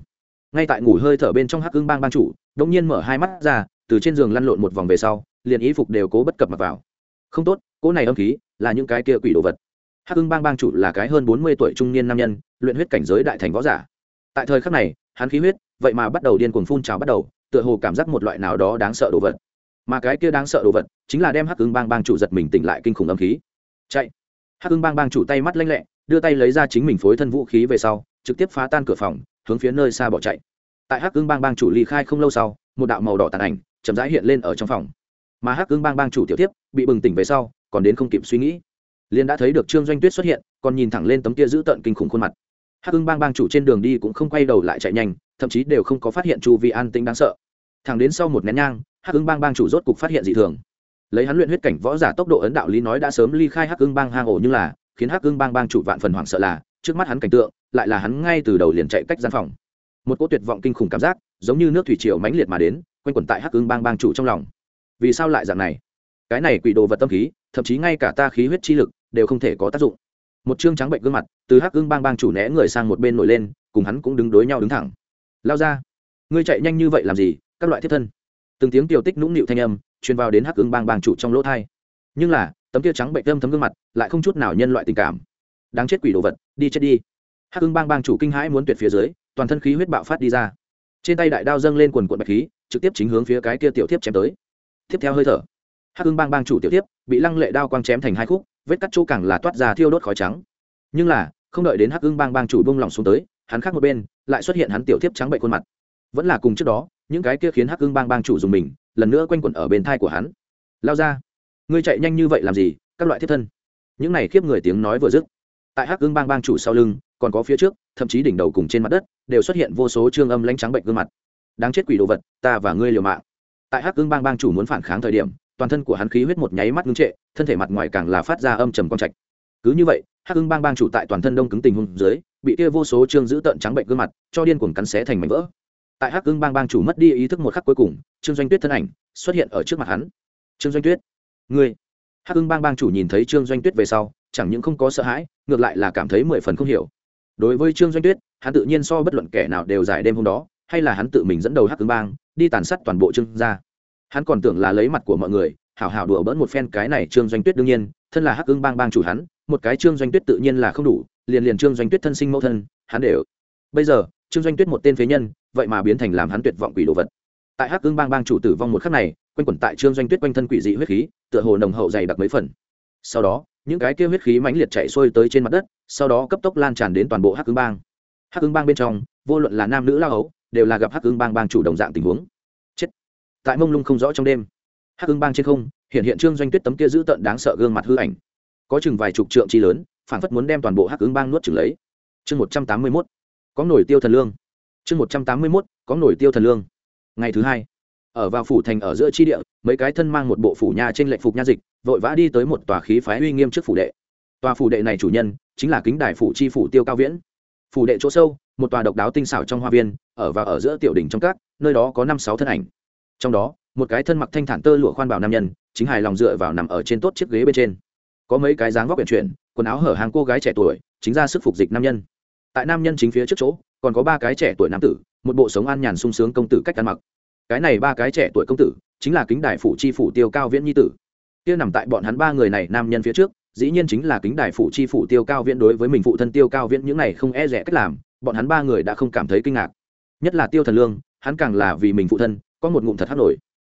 Ngay tại ngủ hơi thở bên trong hắc ưng bang bang chủ đông nhiên mở hai mắt ra, từ trên giường lăn lộn một vòng về sau, liền ý phục đều cố bất cập mặc vào. Không tốt, cỗ này âm khí là những cái kia quỷ đồ vật. Hắc ưng bang bang chủ là cái hơn bốn mươi tuổi trung niên nam nhân luyện huyết cảnh giới đại thành võ giả. Tại thời khắc này, hắn khí huyết, vậy mà bắt đầu điên cuồng phun trào bắt đầu, tựa hồ cảm giác một loại nào đó đáng sợ đồ vật. Mà cái kia đáng sợ đồ vật, chính là đem hắc ưng bang bang chủ giật mình tỉnh lại kinh khủng âm khí. Chạy! Hắc ưng bang bang chủ tay mắt lanh lẹ, đưa tay lấy ra chính mình phối thân vũ khí về sau, trực tiếp phá tan cửa phòng, hướng phía nơi xa bỏ chạy. Tại hắc ưng bang bang chủ ly khai không lâu sau, một đạo màu đỏ tàn ảnh, chậm rãi hiện lên ở trong phòng. Mà hắc ưng bang bang chủ tiểu tiếp, bị bừng tỉnh về sau, còn đến không kịp suy nghĩ. Liền đã thấy được trương doanh tuyết xuất hiện, còn nhìn thẳng lên tấm kia giữ tợn kinh khủng khuôn mặt hắc hưng bang bang chủ trên đường đi cũng không quay đầu lại chạy nhanh, thậm chí đều không có phát hiện chu vi an tĩnh đáng sợ. Thẳng đến sau một nén nhang, hắc hưng bang bang chủ rốt cục phát hiện dị thường. Lấy hắn luyện huyết cảnh võ giả tốc độ ấn đạo lý nói đã sớm ly khai hắc hưng bang hang ổ nhưng là, khiến hắc hưng bang bang chủ vạn phần hoảng sợ là, trước mắt hắn cảnh tượng, lại là hắn ngay từ đầu liền chạy cách gian phòng. Một cỗ tuyệt vọng kinh khủng cảm giác, giống như nước thủy triều mãnh liệt mà đến, quanh quẩn tại hắc hưng bang bang chủ trong lòng. Vì sao lại dạng này? Cái này quỷ đồ vật tâm khí, thậm chí ngay cả ta khí huyết chi lực, đều không thể có tác dụng một chương trắng bệnh gương mặt, từ hắc gương bang bang chủ né người sang một bên nổi lên, cùng hắn cũng đứng đối nhau đứng thẳng. Lao ra, ngươi chạy nhanh như vậy làm gì? Các loại thiết thân. Từng tiếng tiểu tích nũng nịu thanh âm truyền vào đến hắc gương bang bang chủ trong lỗ thai. Nhưng là, tấm kia trắng bệnh âm thấm gương mặt lại không chút nào nhân loại tình cảm. Đáng chết quỷ đồ vật, đi chết đi. Hắc hưng bang bang chủ kinh hãi muốn tuyệt phía dưới, toàn thân khí huyết bạo phát đi ra. Trên tay đại đao dâng lên quần quận bạch khí, trực tiếp chính hướng phía cái kia tiểu tiếp chém tới. Tiếp theo hơi thở, hắc hưng bang bang chủ tiểu tiếp bị lăng lệ đao quang chém thành hai khúc vết cắt chỗ càng là toát ra thiêu đốt khói trắng. Nhưng là, không đợi đến hắc Ưng bang bang chủ bông lỏng xuống tới, hắn khác một bên, lại xuất hiện hắn tiểu thiếp trắng bệnh khuôn mặt. Vẫn là cùng trước đó, những cái kia khiến hắc Ưng bang bang chủ dùng mình, lần nữa quanh quẩn ở bên thai của hắn. Lao ra, ngươi chạy nhanh như vậy làm gì, các loại thiết thân. Những này khiếp người tiếng nói vừa dứt. Tại hắc Ưng bang bang chủ sau lưng, còn có phía trước, thậm chí đỉnh đầu cùng trên mặt đất, đều xuất hiện vô số trương âm lãnh trắng bệnh gương mặt. Đáng chết quỷ đồ vật, ta và ngươi liều mạng. Tại hắc Ưng bang bang chủ muốn phản kháng thời điểm toàn thân của hắn khí huyết một nháy mắt ngưng trệ, thân thể mặt ngoài càng là phát ra âm trầm quang trạch. Cứ như vậy, hắc hưng bang bang chủ tại toàn thân đông cứng tình hôn dưới, bị kia vô số trương giữ tợn trắng bệnh gương mặt cho điên cuồng cắn xé thành mảnh vỡ. Tại hắc hưng bang bang chủ mất đi ý thức một khắc cuối cùng, trương doanh tuyết thân ảnh xuất hiện ở trước mặt hắn. Trương doanh tuyết, ngươi. Hắc hưng bang bang chủ nhìn thấy trương doanh tuyết về sau, chẳng những không có sợ hãi, ngược lại là cảm thấy mười phần không hiểu. Đối với trương doanh tuyết, hắn tự nhiên so bất luận kẻ nào đều giải đêm hôm đó, hay là hắn tự mình dẫn đầu hắc hưng bang, đi tàn sát toàn bộ trương gia hắn còn tưởng là lấy mặt của mọi người, hảo hảo đùa bỡn một phen cái này trương doanh tuyết đương nhiên, thân là hắc ưng bang bang chủ hắn, một cái trương doanh tuyết tự nhiên là không đủ, liền liền trương doanh tuyết thân sinh mẫu thân, hắn đều. Bây giờ, trương doanh tuyết một tên phế nhân, vậy mà biến thành làm hắn tuyệt vọng quỷ đồ vật. Tại hắc ưng bang bang chủ tử vong một khắc này, quanh quẩn tại trương doanh tuyết quanh thân quỷ dị huyết khí, tựa hồ nồng hậu dày đặc mấy phần. Sau đó, những cái kia huyết khí mãnh liệt chạy xuôi tới trên mặt đất, sau đó cấp tốc lan tràn đến toàn bộ hắc ưng bang. Hắc ưng bang bên trong, vô luận là nam nữ lao ấu đều là gặp hắc ưng bang bang chủ đồng dạng tình huống tại mông lung không rõ trong đêm. Hắc Ưng bang trên không, hiện hiện trương doanh tuyết tấm kia giữ tận đáng sợ gương mặt hư ảnh. Có chừng vài chục trượng chi lớn phản phất muốn đem toàn bộ hắc Ưng bang nuốt chừng lấy. Chương một trăm tám mươi mốt, có nổi tiêu thần lương. Chương một trăm tám mươi mốt, có nổi tiêu thần lương. Ngày thứ hai, ở vào phủ thành ở giữa tri địa, mấy cái thân mang một bộ phủ nha trên lệnh phục nha dịch, vội vã đi tới một tòa khí phái uy nghiêm trước phủ đệ. Tòa phủ đệ này chủ nhân chính là kính đài phủ chi phủ tiêu cao viễn. Phủ đệ chỗ sâu, một tòa độc đáo tinh xảo trong hoa viên, ở và ở giữa tiểu đỉnh trong các, nơi đó có năm sáu thân ảnh trong đó, một cái thân mặc thanh thản tơ lụa khoan bảo nam nhân, chính hài lòng dựa vào nằm ở trên tốt chiếc ghế bên trên. Có mấy cái dáng vóc biển chuyển, quần áo hở hàng cô gái trẻ tuổi, chính ra sức phục dịch nam nhân. Tại nam nhân chính phía trước chỗ, còn có ba cái trẻ tuổi nam tử, một bộ sống an nhàn sung sướng công tử cách ăn mặc. Cái này ba cái trẻ tuổi công tử, chính là kính đại phủ chi phủ tiêu cao viễn nhi tử. Kia nằm tại bọn hắn ba người này nam nhân phía trước, dĩ nhiên chính là kính đại phủ chi phủ tiêu cao viễn đối với mình phụ thân tiêu cao viễn những này không e rẻ cách làm, bọn hắn ba người đã không cảm thấy kinh ngạc. Nhất là tiêu thần lương, hắn càng là vì mình phụ thân có một ngụm thật hắc nổi.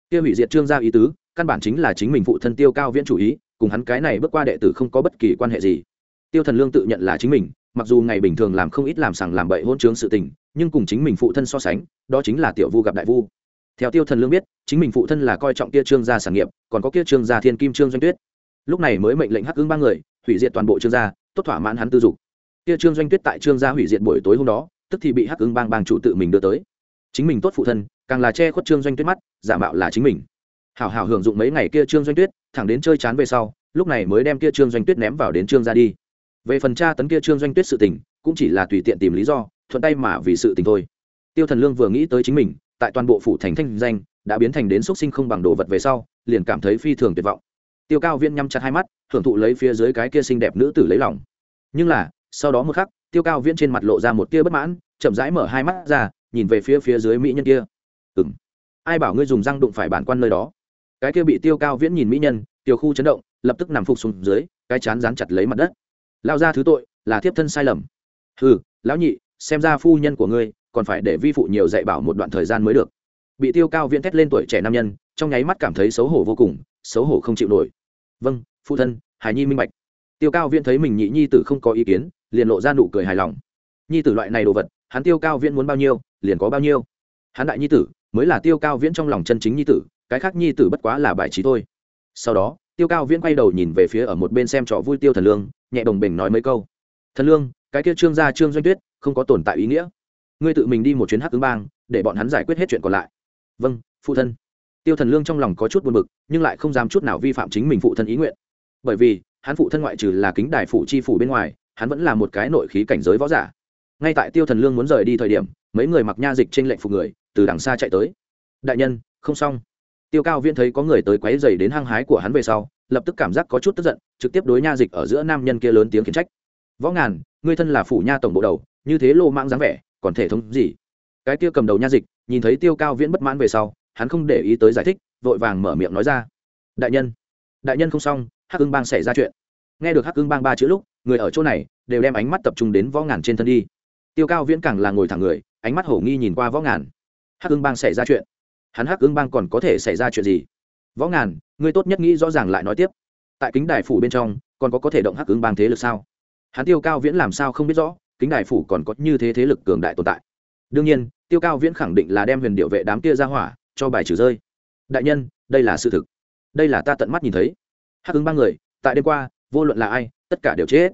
Tiêu hủy diệt trương gia ý tứ, căn bản chính là chính mình phụ thân tiêu cao viễn chủ ý, cùng hắn cái này bước qua đệ tử không có bất kỳ quan hệ gì. Tiêu thần lương tự nhận là chính mình, mặc dù ngày bình thường làm không ít làm sằng làm bậy hôn trướng sự tình, nhưng cùng chính mình phụ thân so sánh, đó chính là tiểu vu gặp đại vu. Theo tiêu thần lương biết, chính mình phụ thân là coi trọng kia trương gia sản nghiệp, còn có kia trương gia thiên kim trương doanh tuyết. Lúc này mới mệnh lệnh hắc ứng ba người, hủy diệt toàn bộ trương gia, tốt thỏa mãn hắn tư dục. Kia trương doanh tuyết tại trương gia hủy diệt buổi tối hôm đó, tức thì bị hắc ứng bang bang chủ tự mình đưa tới chính mình tốt phụ thân, càng là che khuất trương doanh tuyết mắt, giả mạo là chính mình. Hảo hảo hưởng dụng mấy ngày kia trương doanh tuyết, thẳng đến chơi chán về sau, lúc này mới đem kia trương doanh tuyết ném vào đến trương gia đi. Về phần tra tấn kia trương doanh tuyết sự tình, cũng chỉ là tùy tiện tìm lý do, thuận tay mà vì sự tình thôi. Tiêu thần lương vừa nghĩ tới chính mình, tại toàn bộ phủ thành thanh danh, đã biến thành đến xúc sinh không bằng đồ vật về sau, liền cảm thấy phi thường tuyệt vọng. Tiêu cao viên nhắm chặt hai mắt, hưởng thụ lấy phía dưới cái kia xinh đẹp nữ tử lấy lòng. Nhưng là, sau đó một khắc, tiêu cao viễn trên mặt lộ ra một tia bất mãn, chậm rãi mở hai mắt ra nhìn về phía phía dưới mỹ nhân kia. Ừng ai bảo ngươi dùng răng đụng phải bản quan nơi đó? Cái kia bị tiêu cao viễn nhìn mỹ nhân tiêu khu chấn động, lập tức nằm phục xuống dưới, cái chán dán chặt lấy mặt đất. Lao ra thứ tội là thiếp thân sai lầm. Ừ lão nhị, xem ra phu nhân của ngươi còn phải để vi phụ nhiều dạy bảo một đoạn thời gian mới được. Bị tiêu cao viễn thét lên tuổi trẻ nam nhân, trong nháy mắt cảm thấy xấu hổ vô cùng, xấu hổ không chịu nổi. Vâng phụ thân hài nhi minh bạch. Tiêu cao viễn thấy mình nhị nhi tử không có ý kiến, liền lộ ra nụ cười hài lòng. Nhi tử loại này đồ vật hắn tiêu cao viễn muốn bao nhiêu, liền có bao nhiêu. Hắn đại nhi tử mới là tiêu cao viễn trong lòng chân chính nhi tử, cái khác nhi tử bất quá là bài trí thôi. Sau đó, tiêu cao viễn quay đầu nhìn về phía ở một bên xem trò vui tiêu thần lương, nhẹ đồng bình nói mấy câu. Thần lương, cái kia trương gia trương doanh tuyết, không có tồn tại ý nghĩa. Ngươi tự mình đi một chuyến hắc ứng bang, để bọn hắn giải quyết hết chuyện còn lại. Vâng phụ thân. Tiêu thần lương trong lòng có chút buồn bực, nhưng lại không dám chút nào vi phạm chính mình phụ thân ý nguyện. Bởi vì, hắn phụ thân ngoại trừ là kính đài phụ chi phủ bên ngoài, hắn vẫn là một cái nội khí cảnh giới võ giả ngay tại tiêu thần lương muốn rời đi thời điểm, mấy người mặc nha dịch trên lệnh phục người, từ đằng xa chạy tới. Đại nhân, không xong. Tiêu cao viễn thấy có người tới quấy dày đến hăng hái của hắn về sau, lập tức cảm giác có chút tức giận, trực tiếp đối nha dịch ở giữa nam nhân kia lớn tiếng khiển trách. Võ ngàn, ngươi thân là phủ nha tổng bộ đầu, như thế lô mạng dáng vẻ, còn thể thống gì? Cái tiêu cầm đầu nha dịch, nhìn thấy tiêu cao viễn bất mãn về sau, hắn không để ý tới giải thích, vội vàng mở miệng nói ra. Đại nhân đại nhân không xong, hắc ưng bang xảy ra chuyện. Nghe được hắc ưng bang ba chữ lúc, người ở chỗ này đều đem ánh mắt tập trung đến võ ngàn trên thân đi tiêu cao viễn càng là ngồi thẳng người, ánh mắt hổ nghi nhìn qua võ ngàn. Hắc ưng bang xảy ra chuyện. Hắn hắc ưng bang còn có thể xảy ra chuyện gì? Võ ngàn, ngươi tốt nhất nghĩ rõ ràng lại nói tiếp. Tại kính đài phủ bên trong, còn có có thể động hắc ưng bang thế lực sao? Hắn tiêu cao viễn làm sao không biết rõ, kính đài phủ còn có như thế thế lực cường đại tồn tại. Đương nhiên, tiêu cao viễn khẳng định là đem huyền điệu vệ đám kia ra hỏa cho bài trừ rơi. Đại nhân, đây là sự thực. Đây là ta tận mắt nhìn thấy. Hắc ứng ba người, tại đêm qua, vô luận là ai, tất cả đều chết.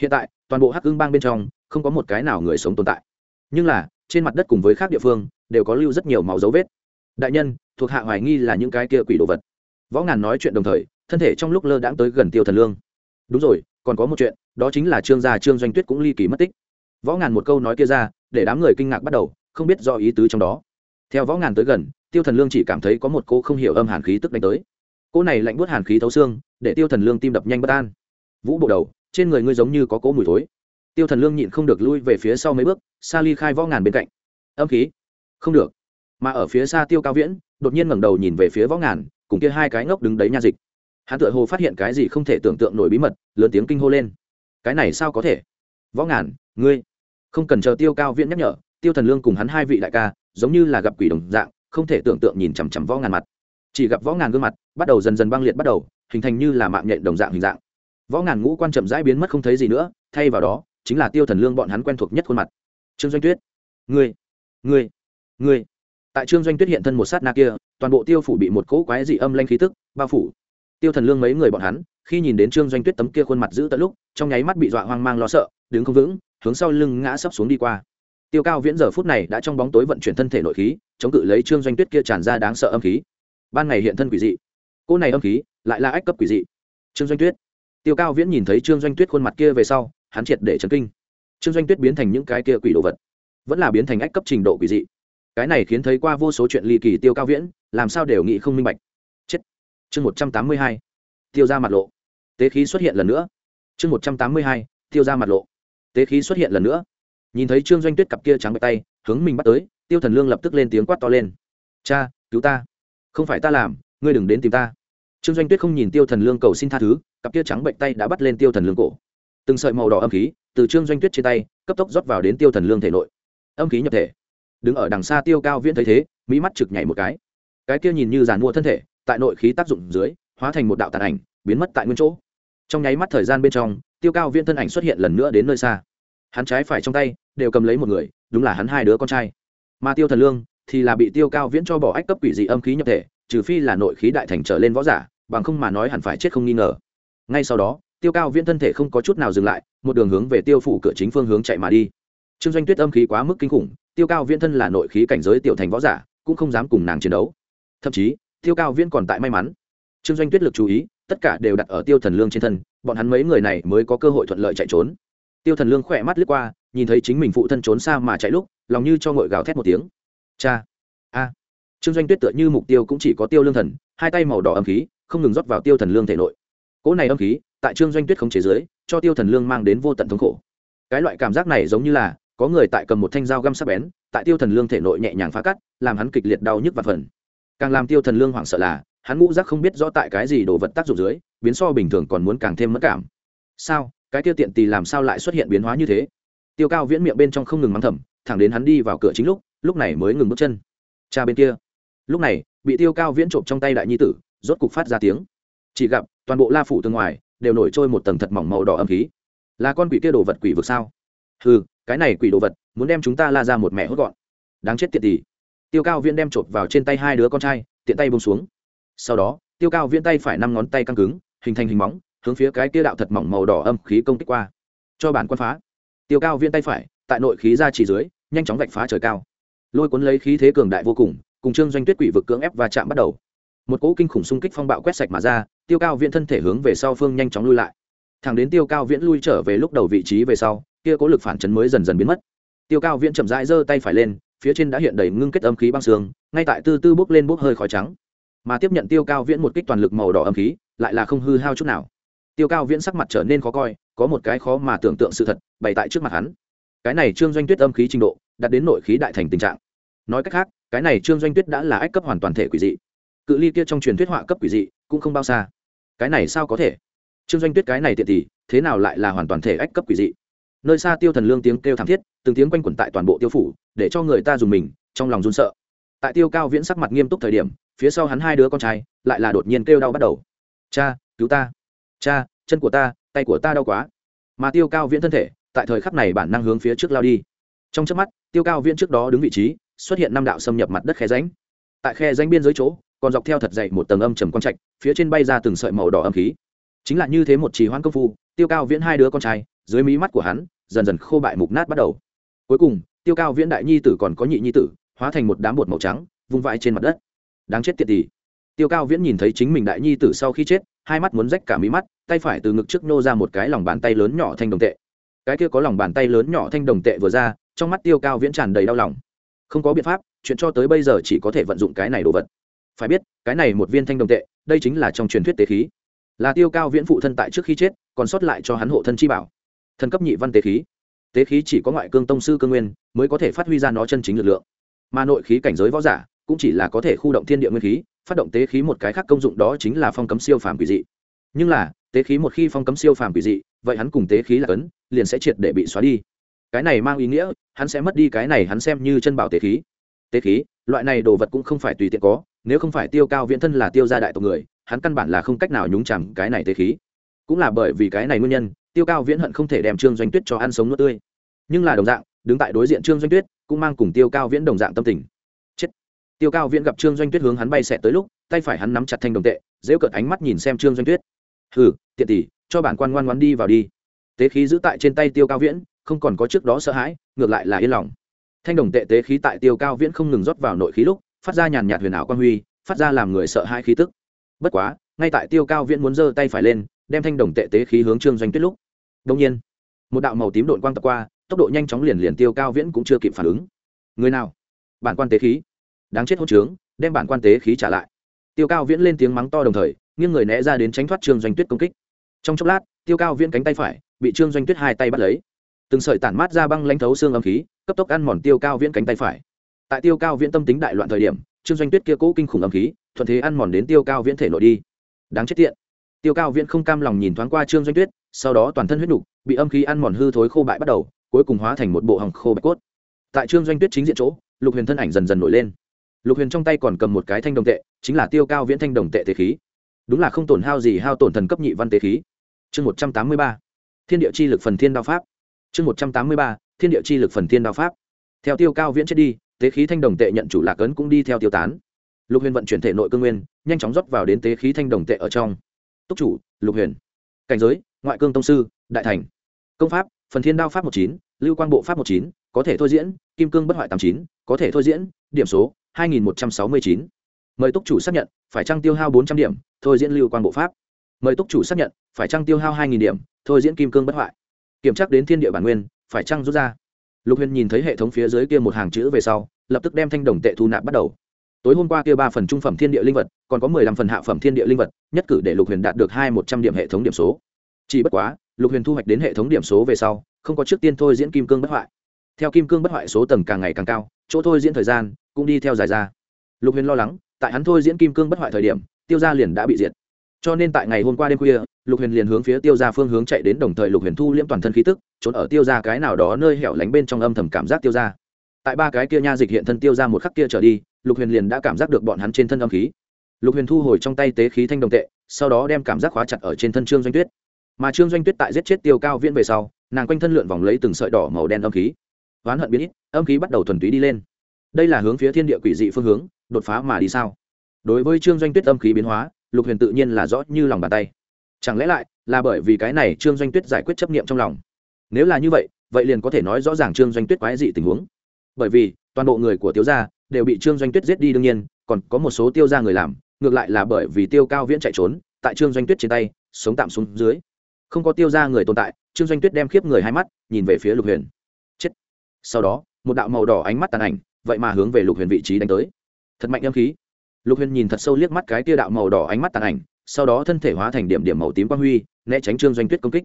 Hiện tại, toàn bộ hắc ứng bang bên trong không có một cái nào người sống tồn tại. Nhưng là, trên mặt đất cùng với khác địa phương, đều có lưu rất nhiều máu dấu vết. Đại nhân, thuộc hạ hoài nghi là những cái kia quỷ đồ vật. Võ ngàn nói chuyện đồng thời, thân thể trong lúc lơ đãng tới gần tiêu thần lương. Đúng rồi, còn có một chuyện, đó chính là trương gia trương doanh tuyết cũng ly kỳ mất tích. Võ ngàn một câu nói kia ra, để đám người kinh ngạc bắt đầu, không biết do ý tứ trong đó. Theo võ ngàn tới gần, tiêu thần lương chỉ cảm thấy có một cô không hiểu âm hàn khí tức đánh tới. Cô này lạnh buốt hàn khí thấu xương, để tiêu thần lương tim đập nhanh bất an. Vũ bộ đầu, trên người ngươi giống như có cỗ mùi thối tiêu thần lương nhịn không được lui về phía sau mấy bước xa ly khai võ ngàn bên cạnh. Âm khí? Không được. Mà ở phía xa tiêu cao viễn, đột nhiên ngẩng đầu nhìn về phía võ ngàn, cùng kia hai cái ngốc đứng đấy nha dịch. Hắn tựa hồ phát hiện cái gì không thể tưởng tượng nổi bí mật, lớn tiếng kinh hô lên. Cái này sao có thể? Võ ngàn, ngươi. Không cần chờ tiêu cao viễn nhắc nhở, tiêu thần lương cùng hắn hai vị đại ca, giống như là gặp quỷ đồng dạng, không thể tưởng tượng nhìn chằm chằm võ ngàn mặt. Chỉ gặp võ ngàn gương mặt bắt đầu dần dần băng liệt bắt đầu, hình thành như là mạng nhện đồng dạng hình dạng. Võ ngàn ngũ quan chậm rãi biến mất không thấy gì nữa, thay vào đó chính là tiêu thần lương bọn hắn quen thuộc nhất khuôn mặt. Trương doanh tuyết, ngươi ngươi ngươi. Tại trương doanh tuyết hiện thân một sát na kia, toàn bộ tiêu phủ bị một cỗ quái dị âm lanh khí tức bao phủ. Tiêu thần lương mấy người bọn hắn, khi nhìn đến trương doanh tuyết tấm kia khuôn mặt giữ tận lúc, trong nháy mắt bị dọa hoang mang lo sợ, đứng không vững, hướng sau lưng ngã sấp xuống đi qua. Tiêu cao viễn giờ phút này đã trong bóng tối vận chuyển thân thể nội khí, chống cự lấy trương doanh tuyết kia tràn ra đáng sợ âm khí. Ban ngày hiện thân quỷ dị. Cô này âm khí lại là ách cấp quỷ dị. Trương doanh tuyết. Tiêu cao viễn nhìn thấy trương doanh tuyết khuôn mặt kia về sau hắn triệt để chấn kinh. Trương doanh tuyết biến thành những cái kia quỷ đồ vật, vẫn là biến thành ách cấp trình độ quỷ dị. Cái này khiến thấy qua vô số chuyện ly kỳ tiêu cao viễn, làm sao đều nghĩ không minh bạch. Chết. Chương một trăm tám mươi hai, tiêu ra mặt lộ. Tế khí xuất hiện lần nữa. Chương một trăm tám mươi hai, tiêu ra mặt lộ. Tế khí xuất hiện lần nữa. Nhìn thấy trương doanh tuyết cặp kia trắng bạch tay, hướng mình bắt tới, tiêu thần lương lập tức lên tiếng quát to lên. Cha, cứu ta. Không phải ta làm, ngươi đừng đến tìm ta. Trương doanh tuyết không nhìn tiêu thần lương cầu xin tha thứ, cặp kia trắng bệnh tay đã bắt lên tiêu thần lương cổ từng sợi màu đỏ âm khí từ trương doanh tuyết trên tay cấp tốc rót vào đến tiêu thần lương thể nội âm khí nhập thể đứng ở đằng xa tiêu cao viễn thấy thế mỹ mắt trực nhảy một cái cái kia nhìn như giàn mua thân thể tại nội khí tác dụng dưới hóa thành một đạo tàn ảnh biến mất tại nguyên chỗ trong nháy mắt thời gian bên trong tiêu cao viễn thân ảnh xuất hiện lần nữa đến nơi xa hắn trái phải trong tay đều cầm lấy một người đúng là hắn hai đứa con trai mà tiêu thần lương thì là bị tiêu cao viễn cho bỏ ách cấp quỷ dị âm khí nhập thể trừ phi là nội khí đại thành trở lên võ giả bằng không mà nói hẳn phải chết không nghi ngờ ngay sau đó tiêu cao viễn thân thể không có chút nào dừng lại, một đường hướng về tiêu phủ cửa chính phương hướng chạy mà đi. Trương doanh tuyết âm khí quá mức kinh khủng, tiêu cao viễn thân là nội khí cảnh giới tiểu thành võ giả, cũng không dám cùng nàng chiến đấu. Thậm chí, tiêu cao viễn còn tại may mắn. Trương doanh tuyết lực chú ý, tất cả đều đặt ở tiêu thần lương trên thân, bọn hắn mấy người này mới có cơ hội thuận lợi chạy trốn. Tiêu thần lương khỏe mắt lướt qua, nhìn thấy chính mình phụ thân trốn xa mà chạy lúc, lòng như cho ngội gào thét một tiếng. Cha! A! Trương doanh tuyết tựa như mục tiêu cũng chỉ có tiêu lương thần, hai tay màu đỏ âm khí, không ngừng rót vào tiêu thần lương thể nội. Cỗ này âm khí tại trương doanh tuyết không chế giới cho tiêu thần lương mang đến vô tận thống khổ. Cái loại cảm giác này giống như là, có người tại cầm một thanh dao găm sắc bén, tại tiêu thần lương thể nội nhẹ nhàng phá cắt, làm hắn kịch liệt đau nhức và phần. Càng làm tiêu thần lương hoảng sợ là, hắn ngũ giác không biết rõ tại cái gì đồ vật tác dụng dưới, biến so bình thường còn muốn càng thêm mất cảm. Sao? Cái tiêu tiện tì làm sao lại xuất hiện biến hóa như thế? Tiêu cao viễn miệng bên trong không ngừng mắng thầm, thẳng đến hắn đi vào cửa chính lúc lúc này mới ngừng bước chân. Cha bên kia. Lúc này, bị tiêu cao viễn trộm trong tay đại nhi tử, rốt cục phát ra tiếng. Chỉ gặp, toàn bộ la phủ từ ngoài đều nổi trôi một tầng thật mỏng màu đỏ âm khí. Là con quỷ kia đồ vật quỷ vực sao? Ừ cái này quỷ đồ vật, muốn đem chúng ta la ra một mẹ hốt gọn. Đáng chết tiệt tỷ. Tiêu cao viễn đem chộp vào trên tay hai đứa con trai, tiện tay bông xuống. Sau đó, tiêu cao viễn tay phải năm ngón tay căng cứng, hình thành hình móng, hướng phía cái kia đạo thật mỏng màu đỏ âm khí công kích qua. Cho bản quân phá. Tiêu cao viễn tay phải, tại nội khí ra chỉ dưới, nhanh chóng vạch phá trời cao. Lôi cuốn lấy khí thế cường đại vô cùng cùng trương doanh tuyết quỷ vực cưỡng ép và chạm bắt đầu một cỗ kinh khủng xung kích phong bạo quét sạch mà ra, tiêu cao viễn thân thể hướng về sau phương nhanh chóng lui lại. Thẳng đến tiêu cao viễn lui trở về lúc đầu vị trí về sau, kia cố lực phản chấn mới dần dần biến mất. Tiêu cao viễn chậm rãi giơ tay phải lên, phía trên đã hiện đầy ngưng kết âm khí băng xương, ngay tại tư tư bốc lên bốc hơi khói trắng. Mà tiếp nhận tiêu cao viễn một kích toàn lực màu đỏ âm khí, lại là không hư hao chút nào. Tiêu cao viễn sắc mặt trở nên khó coi, có một cái khó mà tưởng tượng sự thật bày tại trước mặt hắn. Cái này trương doanh tuyết âm khí trình độ, đạt đến nội khí đại thành tình trạng. Nói cách khác, cái này trương doanh tuyết đã là ách cấp hoàn toàn thể quỷ dị cự ly kia trong truyền thuyết họa cấp quỷ dị cũng không bao xa. Cái này sao có thể? Trương doanh tuyết cái này tiện tỷ thế nào lại là hoàn toàn thể ách cấp quỷ dị? Nơi xa tiêu thần lương tiếng kêu thảm thiết, từng tiếng quanh quẩn tại toàn bộ tiêu phủ, để cho người ta dùng mình, trong lòng run sợ. Tại tiêu cao viễn sắc mặt nghiêm túc thời điểm, phía sau hắn hai đứa con trai lại là đột nhiên kêu đau bắt đầu. Cha, cứu ta! Cha, chân của ta, tay của ta đau quá. Mà tiêu cao viễn thân thể, tại thời khắc này bản năng hướng phía trước lao đi. Trong trước mắt, tiêu cao viễn trước đó đứng vị trí, xuất hiện năm đạo xâm nhập mặt đất khe ránh tại khe ránh biên giới chỗ còn dọc theo thật dậy một tầng âm trầm quang trạch, phía trên bay ra từng sợi màu đỏ âm khí. Chính là như thế một trì hoãn công phu, tiêu cao viễn hai đứa con trai, dưới mí mắt của hắn, dần dần khô bại mục nát bắt đầu. Cuối cùng, tiêu cao viễn đại nhi tử còn có nhị nhi tử, hóa thành một đám bột màu trắng, vung vãi trên mặt đất. Đáng chết tiệt tỷ. Tiêu cao viễn nhìn thấy chính mình đại nhi tử sau khi chết, hai mắt muốn rách cả mí mắt, tay phải từ ngực trước nô ra một cái lòng bàn tay lớn nhỏ thanh đồng tệ. Cái kia có lòng bàn tay lớn nhỏ thanh đồng tệ vừa ra, trong mắt tiêu cao viễn tràn đầy đau lòng. Không có biện pháp, chuyện cho tới bây giờ chỉ có thể vận dụng cái này đồ vật phải biết, cái này một viên thanh đồng tệ, đây chính là trong truyền thuyết tế khí. Là tiêu cao viễn phụ thân tại trước khi chết, còn sót lại cho hắn hộ thân chi bảo. Thân cấp nhị văn tế khí. Tế khí chỉ có ngoại cương tông sư cương nguyên, mới có thể phát huy ra nó chân chính lực lượng. Mà nội khí cảnh giới võ giả, cũng chỉ là có thể khu động thiên địa nguyên khí, phát động tế khí một cái khác công dụng đó chính là phong cấm siêu phàm quỷ dị. Nhưng là, tế khí một khi phong cấm siêu phàm quỷ dị, vậy hắn cùng tế khí là cấn, liền sẽ triệt để bị xóa đi. Cái này mang ý nghĩa, hắn sẽ mất đi cái này hắn xem như chân bảo tế khí. Tế khí, loại này đồ vật cũng không phải tùy tiện có nếu không phải tiêu cao viễn thân là tiêu gia đại tộc người, hắn căn bản là không cách nào nhúng chằm cái này tế khí. Cũng là bởi vì cái này nguyên nhân, tiêu cao viễn hận không thể đem trương doanh tuyết cho ăn sống nuốt tươi. Nhưng là đồng dạng, đứng tại đối diện trương doanh tuyết, cũng mang cùng tiêu cao viễn đồng dạng tâm tình. Chết! Tiêu cao viễn gặp trương doanh tuyết hướng hắn bay xẹt tới lúc, tay phải hắn nắm chặt thanh đồng tệ dễ cợt ánh mắt nhìn xem trương doanh tuyết. Hừ, tiện tỷ, cho bản quan ngoan ngoan đi vào đi. Tế khí giữ tại trên tay tiêu cao viễn, không còn có trước đó sợ hãi, ngược lại là yên lòng. Thanh đồng tệ tế khí tại tiêu cao viễn không ngừng rót vào nội khí lúc phát ra nhàn nhạt huyền ảo quan huy, phát ra làm người sợ hãi khí tức. Bất quá, ngay tại tiêu cao viễn muốn giơ tay phải lên, đem thanh đồng tệ tế khí hướng trương doanh tuyết lúc. Đông nhiên, một đạo màu tím đội quang tập qua, tốc độ nhanh chóng liền liền tiêu cao viễn cũng chưa kịp phản ứng. Người nào? Bản quan tế khí. Đáng chết hỗn trướng, đem bản quan tế khí trả lại. Tiêu cao viễn lên tiếng mắng to đồng thời, nghiêng người né ra đến tránh thoát trương doanh tuyết công kích. Trong chốc lát, tiêu cao viễn cánh tay phải bị trương doanh tuyết hai tay bắt lấy. Từng sợi tản mát ra băng lãnh thấu xương âm khí, cấp tốc ăn mòn tiêu cao viễn cánh tay phải tại tiêu cao viễn tâm tính đại loạn thời điểm, trương doanh tuyết kia cố kinh khủng âm khí, thuận thế ăn mòn đến tiêu cao viễn thể nội đi. Đáng chết tiện. Tiêu cao viễn không cam lòng nhìn thoáng qua trương doanh tuyết, sau đó toàn thân huyết đục bị âm khí ăn mòn hư thối khô bại bắt đầu, cuối cùng hóa thành một bộ hồng khô bạch cốt. Tại trương doanh tuyết chính diện chỗ, lục huyền thân ảnh dần dần nổi lên. Lục huyền trong tay còn cầm một cái thanh đồng tệ, chính là tiêu cao viễn thanh đồng tệ tế khí. Đúng là không tổn hao gì hao tổn thần cấp nhị văn tế khí. Chương một trăm tám mươi ba. Thiên địa chi lực phần thiên đao pháp. Chương một trăm tám mươi ba. Thiên địa chi lực phần thiên đao pháp. Theo tiêu cao viễn chết đi tế khí thanh đồng tệ nhận chủ lạc ấn cũng đi theo tiêu tán. Lục huyền vận chuyển thể nội cương nguyên, nhanh chóng rót vào đến tế khí thanh đồng tệ ở trong. Túc chủ, lục huyền. Cảnh giới, ngoại cương tông sư, đại thành. Công pháp, phần thiên đao pháp một chín, lưu quang bộ pháp một chín, có thể thôi diễn, kim cương bất hoại tám chín, có thể thôi diễn, điểm số, hai nghìn một trăm sáu mươi chín. Mời túc chủ xác nhận, phải trăng tiêu hao bốn trăm điểm, thôi diễn lưu quang bộ pháp? Mời túc chủ xác nhận, phải trăng tiêu hao hai nghìn điểm, thôi diễn kim cương bất hoại? Kiểm tra đến thiên địa bản nguyên, phải trăng rút ra? Lục huyền nhìn thấy hệ thống phía dưới kia một hàng chữ về sau, lập tức đem thanh đồng tệ thu nạp bắt đầu. Tối hôm qua kia ba phần trung phẩm thiên địa linh vật, còn có mười lăm phần hạ phẩm thiên địa linh vật, nhất cử để lục huyền đạt được hai một trăm điểm hệ thống điểm số. Chỉ bất quá, lục huyền thu hoạch đến hệ thống điểm số về sau, không có trước tiên thôi diễn kim cương bất hoại. Theo kim cương bất hoại số tầng càng ngày càng cao, chỗ thôi diễn thời gian cũng đi theo dài ra. Lục huyền lo lắng, tại hắn thôi diễn kim cương bất hoại thời điểm, tiêu gia liền đã bị diệt. Cho nên tại ngày hôm qua đêm khuya lục huyền liền hướng phía tiêu gia phương hướng chạy đến, đồng thời lục huyền thu liễm toàn thân khí tức, trốn ở tiêu gia cái nào đó nơi hẻo lánh bên trong âm thầm cảm giác tiêu gia. Tại ba cái kia nha dịch hiện thân tiêu ra một khắc kia trở đi, lục huyền liền đã cảm giác được bọn hắn trên thân âm khí. Lục huyền thu hồi trong tay tế khí thanh đồng tệ, sau đó đem cảm giác khóa chặt ở trên thân trương doanh tuyết. Mà trương doanh tuyết tại giết chết tiêu cao viễn về sau, nàng quanh thân lượn vòng lấy từng sợi đỏ màu đen âm khí. Oán hận biến ít, âm khí bắt đầu thuần túy đi lên. Đây là hướng phía thiên địa quỷ dị phương hướng, đột phá mà đi sao? Đối với trương doanh tuyết âm khí biến hóa, lục huyền tự nhiên là rõ như lòng bàn tay chẳng lẽ lại là bởi vì cái này trương doanh tuyết giải quyết chấp nghiệm trong lòng? Nếu là như vậy vậy liền có thể nói rõ ràng trương doanh tuyết quái dị tình huống. Bởi vì, toàn bộ người của tiêu gia đều bị trương doanh tuyết giết đi đương nhiên, còn có một số tiêu gia người làm, ngược lại là bởi vì tiêu cao viễn chạy trốn, tại trương doanh tuyết trên tay, sống tạm xuống dưới. Không có tiêu gia người tồn tại, trương doanh tuyết đem khiếp người hai mắt, nhìn về phía lục huyền. Chết. Sau đó, một đạo màu đỏ ánh mắt tàn ảnh, vậy mà hướng về lục huyền vị trí đánh tới. Thật mạnh âm khí. Lục huyền nhìn thật sâu liếc mắt cái tia đạo màu đỏ ánh mắt tàn ảnh sau đó thân thể hóa thành điểm điểm màu tím quang huy, né tránh trương doanh tuyết công kích.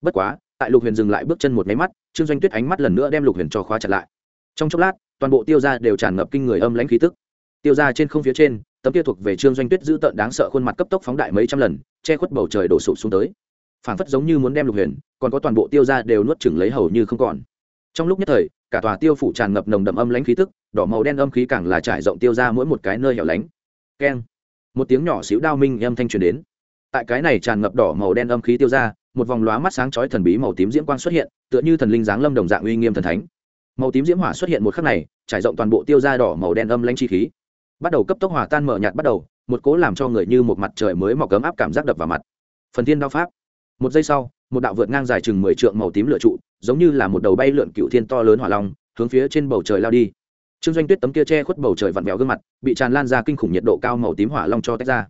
Bất quá, tại lục huyền dừng lại bước chân một máy mắt, trương doanh tuyết ánh mắt lần nữa đem lục huyền cho khóa chặt lại. Trong chốc lát, toàn bộ tiêu gia đều tràn ngập kinh người âm lãnh khí tức. Tiêu gia trên không phía trên, tấm kia thuộc về trương doanh tuyết giữ tợn đáng sợ khuôn mặt cấp tốc phóng đại mấy trăm lần, che khuất bầu trời đổ sụp xuống tới. Phảng phất giống như muốn đem lục huyền, còn có toàn bộ tiêu gia đều nuốt chửng lấy hầu như không còn. Trong lúc nhất thời, cả tòa tiêu phủ tràn ngập nồng đậm âm lãnh khí tức, đỏ màu đen âm khí càng là trải rộng tiêu ra mỗi một cái nơi hẻo lánh. Keng một tiếng nhỏ xíu đao minh âm thanh truyền đến. Tại cái này tràn ngập đỏ màu đen âm khí tiêu ra, một vòng lóa mắt sáng chói thần bí màu tím diễm quang xuất hiện, tựa như thần linh giáng lâm đồng dạng uy nghiêm thần thánh. Màu tím diễm hỏa xuất hiện một khắc này, trải rộng toàn bộ tiêu ra đỏ màu đen âm lãnh chi khí. Bắt đầu cấp tốc hòa tan mở nhạt bắt đầu, một cố làm cho người như một mặt trời mới mọc cấm áp cảm giác đập vào mặt. Phần thiên đao pháp. Một giây sau, một đạo vượt ngang dài chừng mười trượng màu tím lửa trụ, giống như là một đầu bay lượn cựu thiên to lớn hỏa long, hướng phía trên bầu trời lao đi trương doanh tuyết tấm kia che khuất bầu trời vặn vẹo gương mặt, bị tràn lan ra kinh khủng nhiệt độ cao màu tím hỏa long cho tách ra.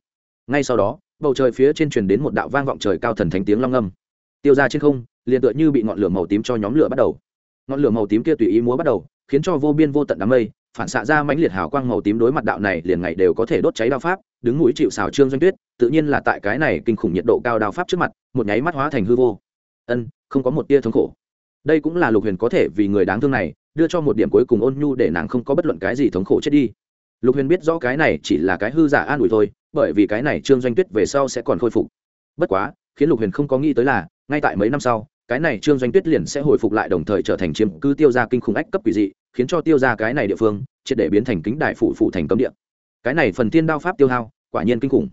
Ngay sau đó, bầu trời phía trên truyền đến một đạo vang vọng trời cao thần thánh tiếng long âm tiêu ra trên không, liền tựa như bị ngọn lửa màu tím cho nhóm lửa bắt đầu. Ngọn lửa màu tím kia tùy ý múa bắt đầu, khiến cho vô biên vô tận đám mây phản xạ ra mãnh liệt hào quang màu tím đối mặt đạo này liền ngày đều có thể đốt cháy đao pháp, đứng mũi chịu xào trương doanh tuyết, tự nhiên là tại cái này kinh khủng nhiệt độ cao đao pháp trước mặt, một nháy mắt hóa thành hư vô. Ân, không có một tia thống khổ. Đây cũng là lục huyền có thể vì người đáng thương này đưa cho một điểm cuối cùng ôn nhu để nàng không có bất luận cái gì thống khổ chết đi. Lục huyền biết rõ cái này chỉ là cái hư giả an ủi thôi, bởi vì cái này trương doanh tuyết về sau sẽ còn khôi phục. Bất quá, khiến lục huyền không có nghĩ tới là, ngay tại mấy năm sau, cái này trương doanh tuyết liền sẽ hồi phục lại đồng thời trở thành chiếm cứ tiêu ra kinh khủng ách cấp quỷ dị, khiến cho tiêu ra cái này địa phương, triệt để biến thành kính đại phủ phụ thành cấm địa. Cái này phần tiên đao pháp tiêu hao, quả nhiên kinh khủng.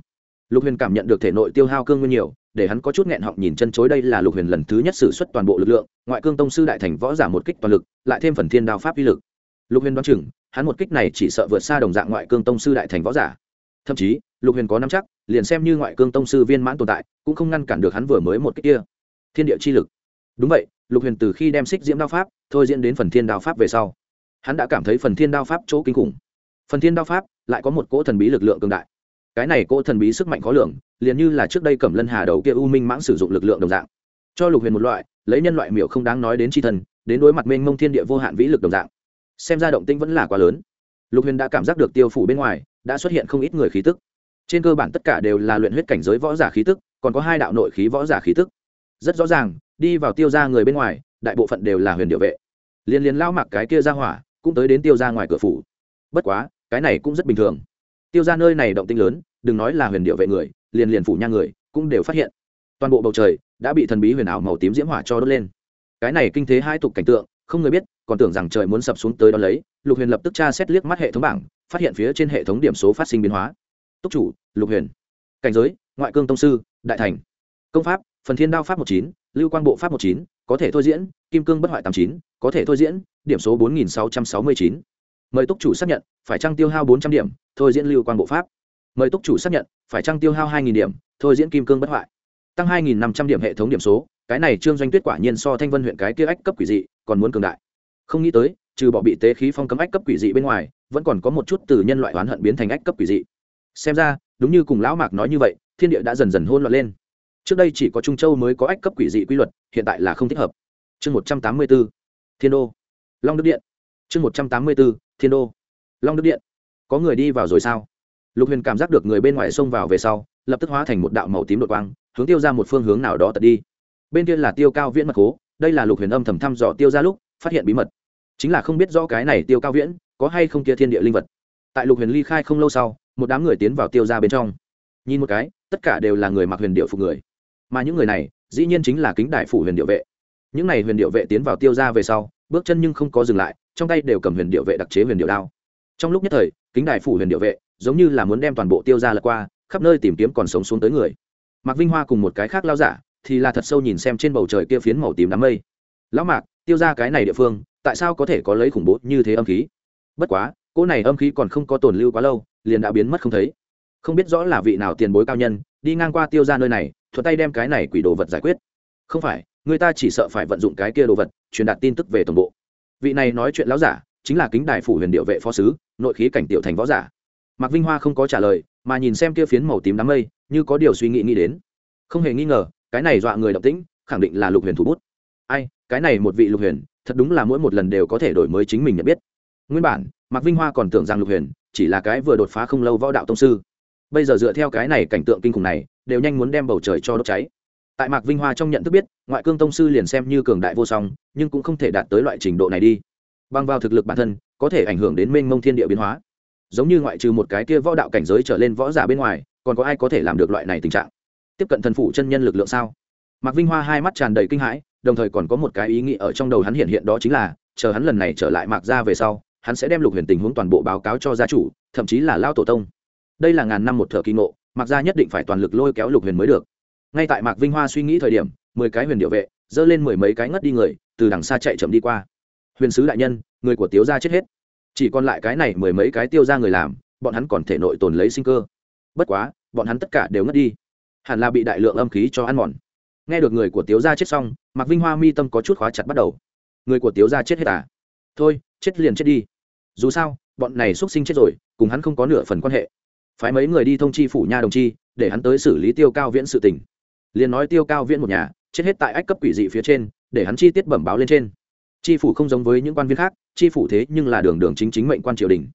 Lục huyền cảm nhận được thể nội tiêu hao cương nguyên nhiều để hắn có chút nghẹn họng nhìn chân chối đây là lục huyền lần thứ nhất xử suất toàn bộ lực lượng, ngoại cương tông sư đại thành võ giả một kích toàn lực, lại thêm phần thiên đao pháp uy lực. Lục huyền đoán chừng, hắn một kích này chỉ sợ vượt xa đồng dạng ngoại cương tông sư đại thành võ giả. Thậm chí, lục huyền có năm chắc, liền xem như ngoại cương tông sư viên mãn tồn tại, cũng không ngăn cản được hắn vừa mới một kích kia. Thiên địa chi lực. Đúng vậy, lục huyền từ khi đem xích diễm đao pháp, thôi diễn đến phần thiên đao pháp về sau, hắn đã cảm thấy phần thiên đao pháp chỗ kinh khủng. Phần thiên đao pháp lại có một cỗ thần bí lực lượng cường đại cái này cỗ thần bí sức mạnh khó lường, liền như là trước đây cẩm lân hà đầu kia u minh mãng sử dụng lực lượng đồng dạng. Cho lục huyền một loại, lấy nhân loại miểu không đáng nói đến c h i thần, đến đối mặt mênh mông thiên địa vô hạn vĩ lực đồng dạng. Xem ra động tĩnh vẫn là quá lớn. Lục huyền đã cảm giác được tiêu phủ bên ngoài, đã xuất hiện không ít người khí tức. Trên cơ bản tất cả đều là luyện huyết cảnh giới võ giả khí tức, còn có hai đạo nội khí võ giả khí tức. Rất rõ ràng, đi vào tiêu ra người bên ngoài, đại bộ phận đều là huyền điệu vệ. Liên liên lao mặc cái kia ra hỏa, cũng tới đến tiêu ra ngoài cửa phủ. Bất quá, cái này cũng rất bình thường tiêu ra nơi này động tinh lớn, đừng nói là huyền điệu vệ người, liền liền phủ nha người, cũng đều phát hiện. Toàn bộ bầu trời đã bị thần bí huyền ảo màu tím diễm hỏa cho đốt lên. Cái này kinh thế hai tục cảnh tượng, không người biết, còn tưởng rằng trời muốn sập xuống tới đó lấy, lục huyền lập tức tra xét liếc mắt hệ thống bảng, phát hiện phía trên hệ thống điểm số phát sinh biến hóa. Túc chủ, lục huyền. Cảnh giới, ngoại cương tông sư, đại thành. Công pháp, phần thiên đao pháp một chín, lưu quang bộ pháp một chín, có thể thôi diễn, kim cương bất hoại tám chín, có thể thôi diễn, điểm số bốn nghìn sáu trăm sáu mươi chín mời túc chủ xác nhận, phải trăng tiêu hao bốn trăm điểm, thôi diễn lưu quan bộ pháp. Mời túc chủ xác nhận, phải trăng tiêu hao hai nghìn điểm, thôi diễn kim cương bất hoại. Tăng hai nghìn năm trăm điểm hệ thống điểm số, cái này trương doanh tuyết quả nhiên so thanh vân huyện cái kia ách cấp quỷ dị, còn muốn cường đại. Không nghĩ tới, trừ bỏ bị tế khí phong cấm ách cấp quỷ dị bên ngoài, vẫn còn có một chút từ nhân loại oán hận biến thành ách cấp quỷ dị. Xem ra, đúng như cùng lão mạc nói như vậy, thiên địa đã dần dần hôn loạn lên. Trước đây chỉ có trung châu mới có ách cấp quỷ dị quy luật, hiện tại là không thích hợp. Chương một trăm tám mươi b ố thiên đô. Long đức điện chương một trăm tám mươi bốn, thiên đô. Long đức điện. Có người đi vào rồi sao? Lục huyền cảm giác được người bên ngoài xông vào về sau, lập tức hóa thành một đạo màu tím đột quang, hướng tiêu ra một phương hướng nào đó tật đi. Bên kia là tiêu cao viễn mật cố, đây là lục huyền âm thầm thăm dò tiêu ra lúc, phát hiện bí mật. Chính là không biết rõ cái này tiêu cao viễn, có hay không kia thiên địa linh vật. Tại lục huyền ly khai không lâu sau, một đám người tiến vào tiêu ra bên trong. Nhìn một cái, tất cả đều là người mặc huyền điệu phục người. Mà những người này, dĩ nhiên chính là kính đại phủ huyền điệu vệ. Những n à y huyền điệu vệ tiến vào tiêu ra về sau, bước chân nhưng không có dừng lại trong tay đều cầm huyền điệu vệ đặc chế huyền điệu đao. Trong lúc nhất thời, kính đại phủ huyền điệu vệ giống như là muốn đem toàn bộ tiêu ra lật qua, khắp nơi tìm kiếm còn sống xuống tới người. Mạc vinh hoa cùng một cái khác lao giả thì là thật sâu nhìn xem trên bầu trời kia phiến màu tím đám mây. Lão mạc, tiêu ra cái này địa phương, tại sao có thể có lấy khủng bố như thế âm khí? Bất quá, cỗ này âm khí còn không có tồn lưu quá lâu, liền đã biến mất không thấy. Không biết rõ là vị nào tiền bối cao nhân, đi ngang qua tiêu ra nơi này thuật tay đem cái này quỷ đồ vật giải quyết. Không phải, người ta chỉ sợ phải vận dụng cái kia đồ vật, truyền đạt tin tức về tổng bộ vị này nói chuyện lão giả chính là kính đài phủ huyền điệu vệ phó sứ, nội khí cảnh tiểu thành võ giả. Mạc vinh hoa không có trả lời, mà nhìn xem kia phiến màu tím đám mây, như có điều suy nghĩ nghĩ đến. Không hề nghi ngờ, cái này dọa người động tĩnh, khẳng định là lục huyền thủ bút. Ai, cái này một vị lục huyền, thật đúng là mỗi một lần đều có thể đổi mới chính mình nhận biết. Nguyên bản, mạc vinh hoa còn tưởng rằng lục huyền chỉ là cái vừa đột phá không lâu võ đạo tông sư. Bây giờ dựa theo cái này cảnh tượng kinh khủng này, đều nhanh muốn đem bầu trời cho đốt cháy tại mạc vinh hoa trong nhận thức biết, ngoại cương tông sư liền xem như cường đại vô song, nhưng cũng không thể đạt tới loại trình độ này đi. Bằng vào thực lực bản thân, có thể ảnh hưởng đến mênh mông thiên địa biến hóa. Giống như ngoại trừ một cái kia võ đạo cảnh giới trở lên võ giả bên ngoài, còn có ai có thể làm được loại này tình trạng? Tiếp cận thần phủ chân nhân lực lượng sao? Mạc vinh hoa hai mắt tràn đầy kinh hãi, đồng thời còn có một cái ý nghĩ ở trong đầu hắn hiện hiện đó chính là, chờ hắn lần này trở lại mạc ra về sau, hắn sẽ đem lục huyền tình huống toàn bộ báo cáo cho gia chủ, thậm chí là lao tổ tông. Đây là ngàn năm một thợ kỳ ngộ, mạc gia nhất định phải toàn lực lôi kéo lục huyền mới được ngay tại mạc vinh hoa suy nghĩ thời điểm, mười cái huyền điệu vệ dơ lên mười mấy cái ngất đi người, từ đằng xa chạy chậm đi qua. Huyền sứ đại nhân, người của tiếu gia chết hết. Chỉ còn lại cái này mười mấy cái tiêu ra người làm, bọn hắn còn thể nội tồn lấy sinh cơ. Bất quá, bọn hắn tất cả đều ngất đi. Hẳn là bị đại lượng âm khí cho ăn mòn. Nghe được người của tiếu gia chết xong, mạc vinh hoa mi tâm có chút khóa chặt bắt đầu. Người của tiếu gia chết hết à? Thôi, chết liền chết đi. Dù sao, bọn này x u ấ t sinh chết rồi, cùng hắn không có nửa phần quan hệ. Phái mấy người đi thông chi phủ nha đồng chi, để hắn tới xử lý tiêu cao viễn sự tình liền nói tiêu cao viễn một nhà, chết hết tại ách cấp quỷ dị phía trên, để hắn chi tiết bẩm báo lên trên. Chi phủ không giống với những quan viên khác, chi phủ thế nhưng là đường đường chính chính mệnh quan triều đình.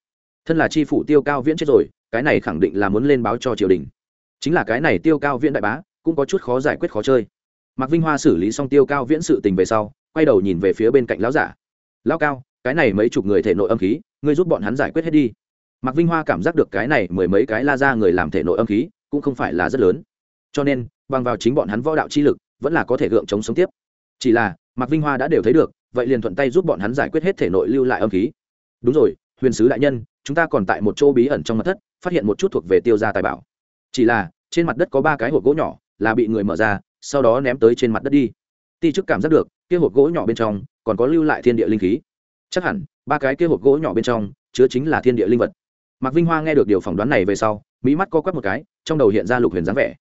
Thân là chi phủ tiêu cao viễn chết rồi, cái này khẳng định là muốn lên báo cho triều đình. Chính là cái này tiêu cao viễn đại bá, cũng có chút khó giải quyết khó chơi. Mạc vinh hoa xử lý xong tiêu cao viễn sự tình về sau, quay đầu nhìn về phía bên cạnh lão giả. Lão cao, cái này mấy chục người thể nội âm khí, ngươi giúp bọn hắn giải quyết hết đi. Mạc vinh hoa cảm giác được cái này mười mấy cái la ra người làm thể nội âm khí, cũng không phải là rất lớn. Cho nên bằng vào chính bọn hắn võ đạo chi lực, vẫn là có thể gượng chống sống tiếp. Chỉ là, mạc vinh hoa đã đều thấy được, vậy liền thuận tay giúp bọn hắn giải quyết hết thể nội lưu lại âm khí. Đúng rồi, huyền sứ đại nhân, chúng ta còn tại một chỗ bí ẩn trong mặt thất, phát hiện một chút thuộc về tiêu gia tài bảo. Chỉ là, trên mặt đất có ba cái hộp gỗ nhỏ, là bị người mở ra, sau đó ném tới trên mặt đất đi. Ti chức cảm giác được, kia hộp gỗ nhỏ bên trong, còn có lưu lại thiên địa linh khí. Chắc hẳn, ba cái kia hộp gỗ nhỏ bên trong, chứa chính là thiên địa linh vật. Mạc vinh hoa nghe được điều phỏng đoán này về sau mỹ mắt co quắp một cái, trong đầu hiện ra lục huyền dáng vẻ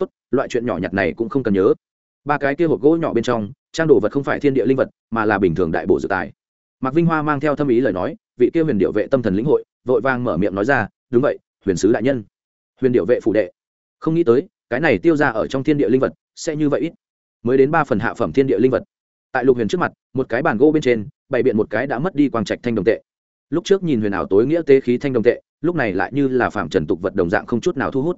tốt, loại chuyện nhỏ nhặt này cũng không cần nhớ. Ba cái kia hộp gỗ nhỏ bên trong, trang đồ vật không phải thiên địa linh vật, mà là bình thường đại bộ dự tài. Mạc vinh hoa mang theo thâm ý lời nói, vị kia huyền điệu vệ tâm thần lĩnh hội, vội vang mở miệng nói ra, đúng vậy, huyền sứ đại nhân. Huyền điệu vệ phủ đệ. Không nghĩ tới, cái này tiêu ra ở trong thiên địa linh vật, sẽ như vậy ít. Mới đến ba phần hạ phẩm thiên địa linh vật. Tại lục huyền trước mặt, một cái bàn gỗ bên trên, bày biện một cái đã mất đi quang trạch thanh đồng tệ. Lúc trước nhìn huyền ảo tối nghĩa tế khí thanh đồng tệ, lúc này lại như là phạm trần tục vật đồng dạng không chút nào thu hút.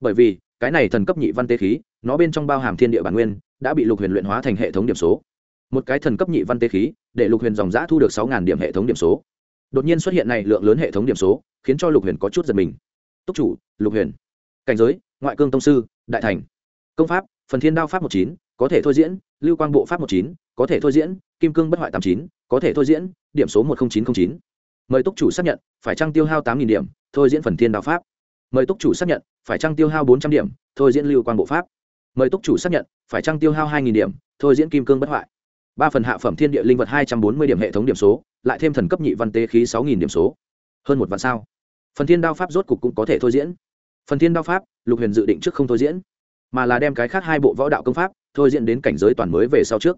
Bởi vì cái này thần cấp nhị văn tế khí, nó bên trong bao hàm thiên địa bản nguyên, đã bị lục huyền luyện hóa thành hệ thống điểm số. Một cái thần cấp nhị văn tế khí, để lục huyền dòng giã thu được sáu điểm hệ thống điểm số. Đột nhiên xuất hiện này lượng lớn hệ thống điểm số, khiến cho lục huyền có chút giật mình. Túc chủ, lục huyền. Cảnh giới, ngoại cương tông sư, đại thành. Công pháp, phần thiên đao pháp một chín, có thể thôi diễn, lưu quang bộ pháp một chín, có thể thôi diễn, kim cương bất hoại tám chín, có thể thôi diễn, điểm số một nghìn chín trăm linh chín. Mời túc chủ xác nhận, phải trăng tiêu hao tám điểm, thôi diễn phần thiên đao pháp? Mời túc chủ xác nhận, phải trăng tiêu hao bốn trăm điểm, thôi diễn lưu quan bộ pháp. Mời túc chủ xác nhận, phải trăng tiêu hao hai điểm, thôi diễn kim cương bất hoại. Ba phần hạ phẩm thiên địa linh vật hai trăm bốn mươi điểm hệ thống điểm số, lại thêm thần cấp nhị văn tế khí sáu điểm số. Hơn một vạn sao. Phần thiên đao pháp rốt cục cũng có thể thôi diễn. Phần thiên đao pháp, lục huyền dự định trước không thôi diễn, mà là đem cái khác hai bộ võ đạo công pháp thôi diễn đến cảnh giới toàn mới về sau trước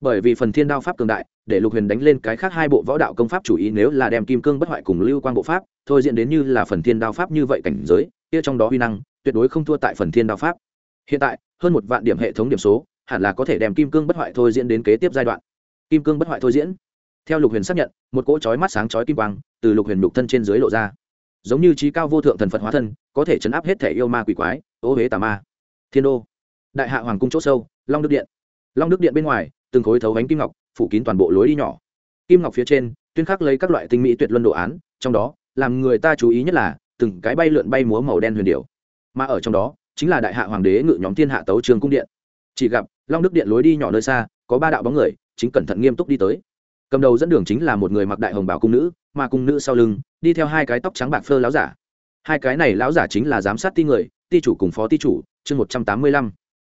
bởi vì phần thiên đao pháp cường đại, để lục huyền đánh lên cái khác hai bộ võ đạo công pháp chủ ý nếu là đem kim cương bất hoại cùng lưu quang bộ pháp, thôi diễn đến như là phần thiên đao pháp như vậy cảnh giới, kia trong đó huy năng, tuyệt đối không thua tại phần thiên đao pháp. Hiện tại, hơn một vạn điểm hệ thống điểm số, hẳn là có thể đem kim cương bất hoại thôi diễn đến kế tiếp giai đoạn. Kim cương bất hoại thôi diễn. Theo lục huyền xác nhận, một cỗ chói mắt sáng chói kim quang từ lục huyền lục thân trên dưới lộ ra. Giống như trí cao vô thượng thần phật hóa thân, có thể chấn áp hết thể yêu ma quỷ quái, ô huế tà ma. Thiên đô. Đại hạ hoàng cung c h ỗ sâu, long đức điện. Long đức điện bên ngoài từng khối thấu bánh kim ngọc, phủ kín toàn bộ lối đi nhỏ. Kim ngọc phía trên, tuyên khắc lấy các loại tinh mỹ tuyệt luân đồ án, trong đó, làm người ta chú ý nhất là, từng cái bay lượn bay múa màu đen huyền điệu mà ở trong đó, chính là đại hạ hoàng đế ngự nhóm thiên hạ tấu trường cung điện. Chỉ gặp, long đức điện lối đi nhỏ nơi xa, có ba đạo bóng người, chính cẩn thận nghiêm túc đi tới. Cầm đầu dẫn đường chính là một người mặc đại hồng bảo cung nữ, mà cung nữ sau lưng, đi theo hai cái tóc trắng bạc phơ láo giả. Hai cái này lão giả chính là giám sát ti người, ti chủ cùng phó ti chủ, chương một trăm tám mươi lăm.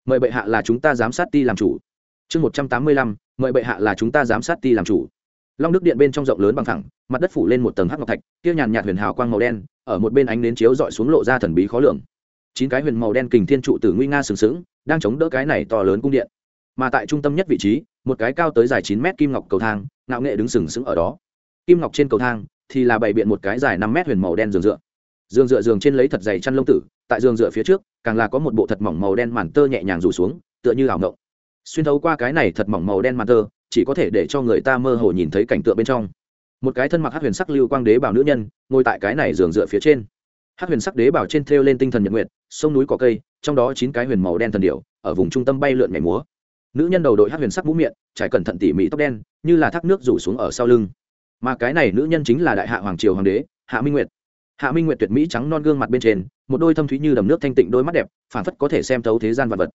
Mời bệ hạ là chúng ta giám sát ti làm chủ chương một trăm tám mươi lăm, mời bệ hạ là chúng ta giám sát ti làm chủ. Long đức điện bên trong rộng lớn bằng thẳng mặt đất phủ lên một tầng hắc ngọc thạch tiêu nhàn nhạt huyền hào quang màu đen, ở một bên ánh nến chiếu dọi xuống lộ ra thần bí khó lường. Chín cái huyền màu đen kình thiên trụ từ nguy nga sừng sững, đang chống đỡ cái này to lớn cung điện. Mà tại trung tâm nhất vị trí, một cái cao tới dài chín mét kim ngọc cầu thang, ngạo nghệ đứng sừng sững ở đó. Kim ngọc trên cầu thang thì là bày biện một cái dài năm mét huyền màu đen giường dựa. Giường dựa giường trên lấy thật dày chăn lông tử, tại giường dựa phía trước, càng là có một bộ thật mỏng màu đen màn tơ nhẹ nhàng rủ xuống, tựa như ảo ngộng xuyên thấu qua cái này thật mỏng màu đen màn tơ, chỉ có thể để cho người ta mơ hồ nhìn thấy cảnh tượng bên trong. Một cái thân mặc hát huyền sắc lưu quang đế bảo nữ nhân, ngồi tại cái này giường dựa phía trên. Hát huyền sắc đế bảo trên thêu lên tinh thần nhật nguyệt, sông núi có cây, trong đó chín cái huyền màu đen thần điệu ở vùng trung tâm bay lượn nhảy múa. Nữ nhân đầu đội hát huyền sắc mũ miệng, trải cẩn thận tỉ mỉ tóc đen, như là thác nước rủ xuống ở sau lưng. Mà cái này nữ nhân chính là đại hạ hoàng triều hoàng đế, hạ minh nguyệt. Hạ minh nguyệt tuyệt mỹ trắng non gương mặt bên trên, một đôi thâm thúy như đầm nước thanh tịnh đôi mắt đẹp phản phất có thể xem thấu thế gian vật vật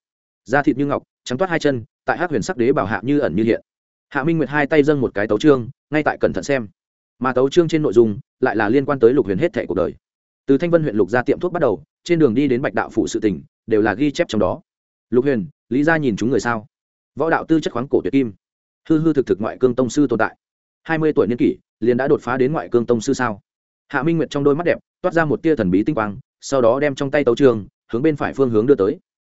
da thịt như ngọc, trắng toát hai chân, tại hát huyền sắc đế bảo hạ như ẩn như hiện. Hạ minh nguyệt hai tay dâng một cái tấu trương ngay tại cẩn thận xem. Mà tấu trương trên nội dung lại là liên quan tới lục huyền hết thẻ cuộc đời. Từ thanh vân huyện lục ra tiệm thuốc bắt đầu, trên đường đi đến bạch đạo phụ sự tỉnh đều là ghi chép trong đó. Lục huyền, lý ra nhìn chúng người sao? Võ đạo tư chất khoáng cổ tuyệt kim. Hư hư thực thực ngoại cương tông sư tồn tại. Hai mươi tuổi niên kỷ, liền đã đột phá đến ngoại cương tông sư sao? Hạ minh nguyệt trong đôi mắt đẹp, toát ra một tia thần bí tinh quang, sau đó đem trong tay tấu trương hướng bên phải phương hướng đưa tới.